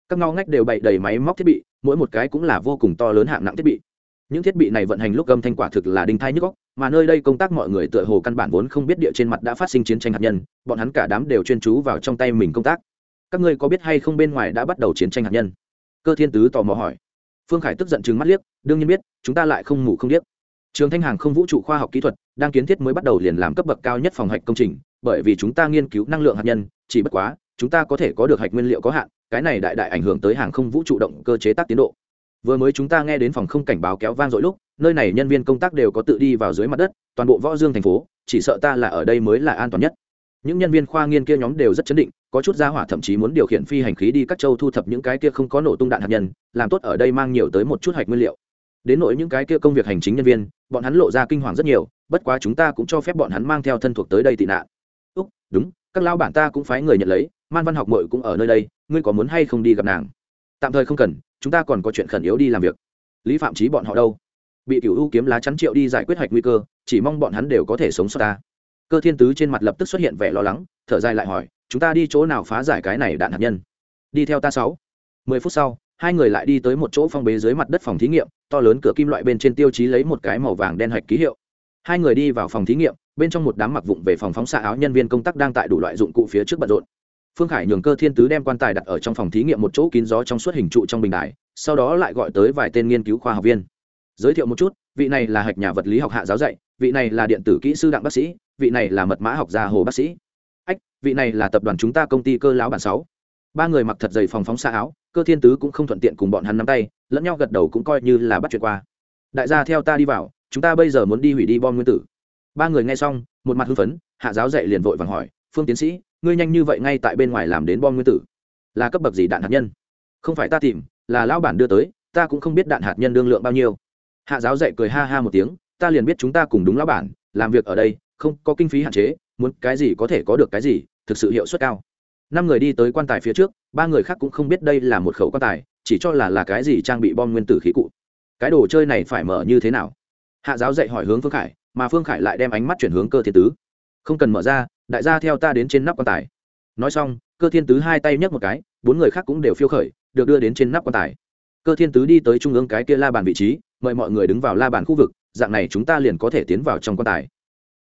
Các ngóc ngách đều bày đầy máy móc thiết bị, mỗi một cái cũng là vô cùng to lớn hạng nặng thiết bị. Những thiết bị này vận hành lúc âm thanh quả thực là đinh thai nhức góc mà nơi đây công tác mọi người tựa hồ căn bản vốn không biết địa trên mặt đã phát sinh chiến tranh hạt nhân, bọn hắn cả đám đều chuyên chú vào trong tay mình công tác. Các ngươi có biết hay không bên ngoài đã bắt đầu chiến tranh hạt nhân? Cơ thiên tứ tò mò hỏi. Phương khải tức giận chừng mắt liếc, đương nhiên biết, chúng ta lại không ngủ không điếc. Trường thanh hàng không vũ trụ khoa học kỹ thuật, đang kiến thiết mới bắt đầu liền làm cấp bậc cao nhất phòng hạch công trình, bởi vì chúng ta nghiên cứu năng lượng hạt nhân, chỉ bất quá, chúng ta có thể có được hạch nguyên liệu có hạn, cái này đại đại ảnh hưởng tới hàng không vũ trụ động cơ chế tác tiến độ. Vừa mới chúng ta nghe đến phòng không cảnh báo kéo vang dội lúc, nơi này nhân viên công tác đều có tự đi vào dưới mặt đất, toàn bộ võ dương thành phố, chỉ sợ ta là ở đây mới là an toàn nhất những nhân viên khoa nghiên kia nhóm đều rất chấn định, có chút gia hỏa thậm chí muốn điều khiển phi hành khí đi các châu thu thập những cái kia không có nổ tung đạn hạt nhân, làm tốt ở đây mang nhiều tới một chút hạch nguyên liệu. Đến nỗi những cái kia công việc hành chính nhân viên, bọn hắn lộ ra kinh hoàng rất nhiều, bất quá chúng ta cũng cho phép bọn hắn mang theo thân thuộc tới đây tị nạn. Úc, đúng, các lao bản ta cũng phái người nhận lấy, man văn học mội cũng ở nơi đây, ngươi có muốn hay không đi gặp nàng? Tạm thời không cần, chúng ta còn có chuyện khẩn yếu đi làm việc. Lý phạm trí bọn họ đâu? Bị cựu ưu kiếm lá chắn triệu đi giải quyết hạch nguy cơ, chỉ mong bọn hắn đều có thể sống sót ta cơ thiên tứ trên mặt lập tức xuất hiện vẻ lo lắng, thở dài lại hỏi, chúng ta đi chỗ nào phá giải cái này đạn hạt nhân? Đi theo ta sáu. Mười phút sau, hai người lại đi tới một chỗ phong bế dưới mặt đất phòng thí nghiệm, to lớn cửa kim loại bên trên tiêu chí lấy một cái màu vàng đen hạch ký hiệu. Hai người đi vào phòng thí nghiệm, bên trong một đám mặc vụng về phòng phóng xạ áo nhân viên công tác đang tại đủ loại dụng cụ phía trước bận rộn. Phương khải nhường cơ thiên tứ đem quan tài đặt ở trong phòng thí nghiệm một chỗ kín gió trong suốt hình trụ trong bình đài, sau đó lại gọi tới vài tên nghiên cứu khoa học viên. Giới thiệu một chút, vị này là hạch nhà vật lý học hạ giáo dạy, vị này là điện tử kỹ sư đặng bác sĩ vị này là mật mã học gia hồ bác sĩ. Ách, vị này là tập đoàn chúng ta công ty cơ lão bản sáu. Ba người mặc thật dày phòng phóng xa áo, cơ thiên tứ cũng không thuận tiện cùng bọn hắn nắm tay, lẫn nhau gật đầu cũng coi như là bắt chuyện qua. Đại gia theo ta đi vào, chúng ta bây giờ muốn đi hủy đi bom nguyên tử. Ba người nghe xong, một mặt hưng phấn, hạ giáo dạy liền vội vàng hỏi, phương tiến sĩ, ngươi nhanh như vậy ngay tại bên ngoài làm đến bom nguyên tử? Là cấp bậc gì đạn hạt nhân? Không phải ta tìm, là lão bản đưa tới, ta cũng không biết đạn hạt nhân đương lượng bao nhiêu. Hạ giáo dạy cười ha ha một tiếng, ta liền biết chúng ta cùng đúng lão bản, làm việc ở đây không có kinh phí hạn chế, muốn cái gì có thể có được cái gì, thực sự hiệu suất cao. Năm người đi tới quan tài phía trước, ba người khác cũng không biết đây là một khẩu quan tài, chỉ cho là là cái gì trang bị bom nguyên tử khí cụ. Cái đồ chơi này phải mở như thế nào? Hạ giáo dạy hỏi hướng phương khải, mà phương khải lại đem ánh mắt chuyển hướng cơ thiên tứ. Không cần mở ra, đại gia theo ta đến trên nắp quan tài. Nói xong, cơ thiên tứ hai tay nhấc một cái, bốn người khác cũng đều phiêu khởi, được đưa đến trên nắp quan tài. Cơ thiên tứ đi tới trung ương cái kia la bàn vị trí, mời mọi người đứng vào la bàn khu vực, dạng này chúng ta liền có thể tiến vào trong quan tài.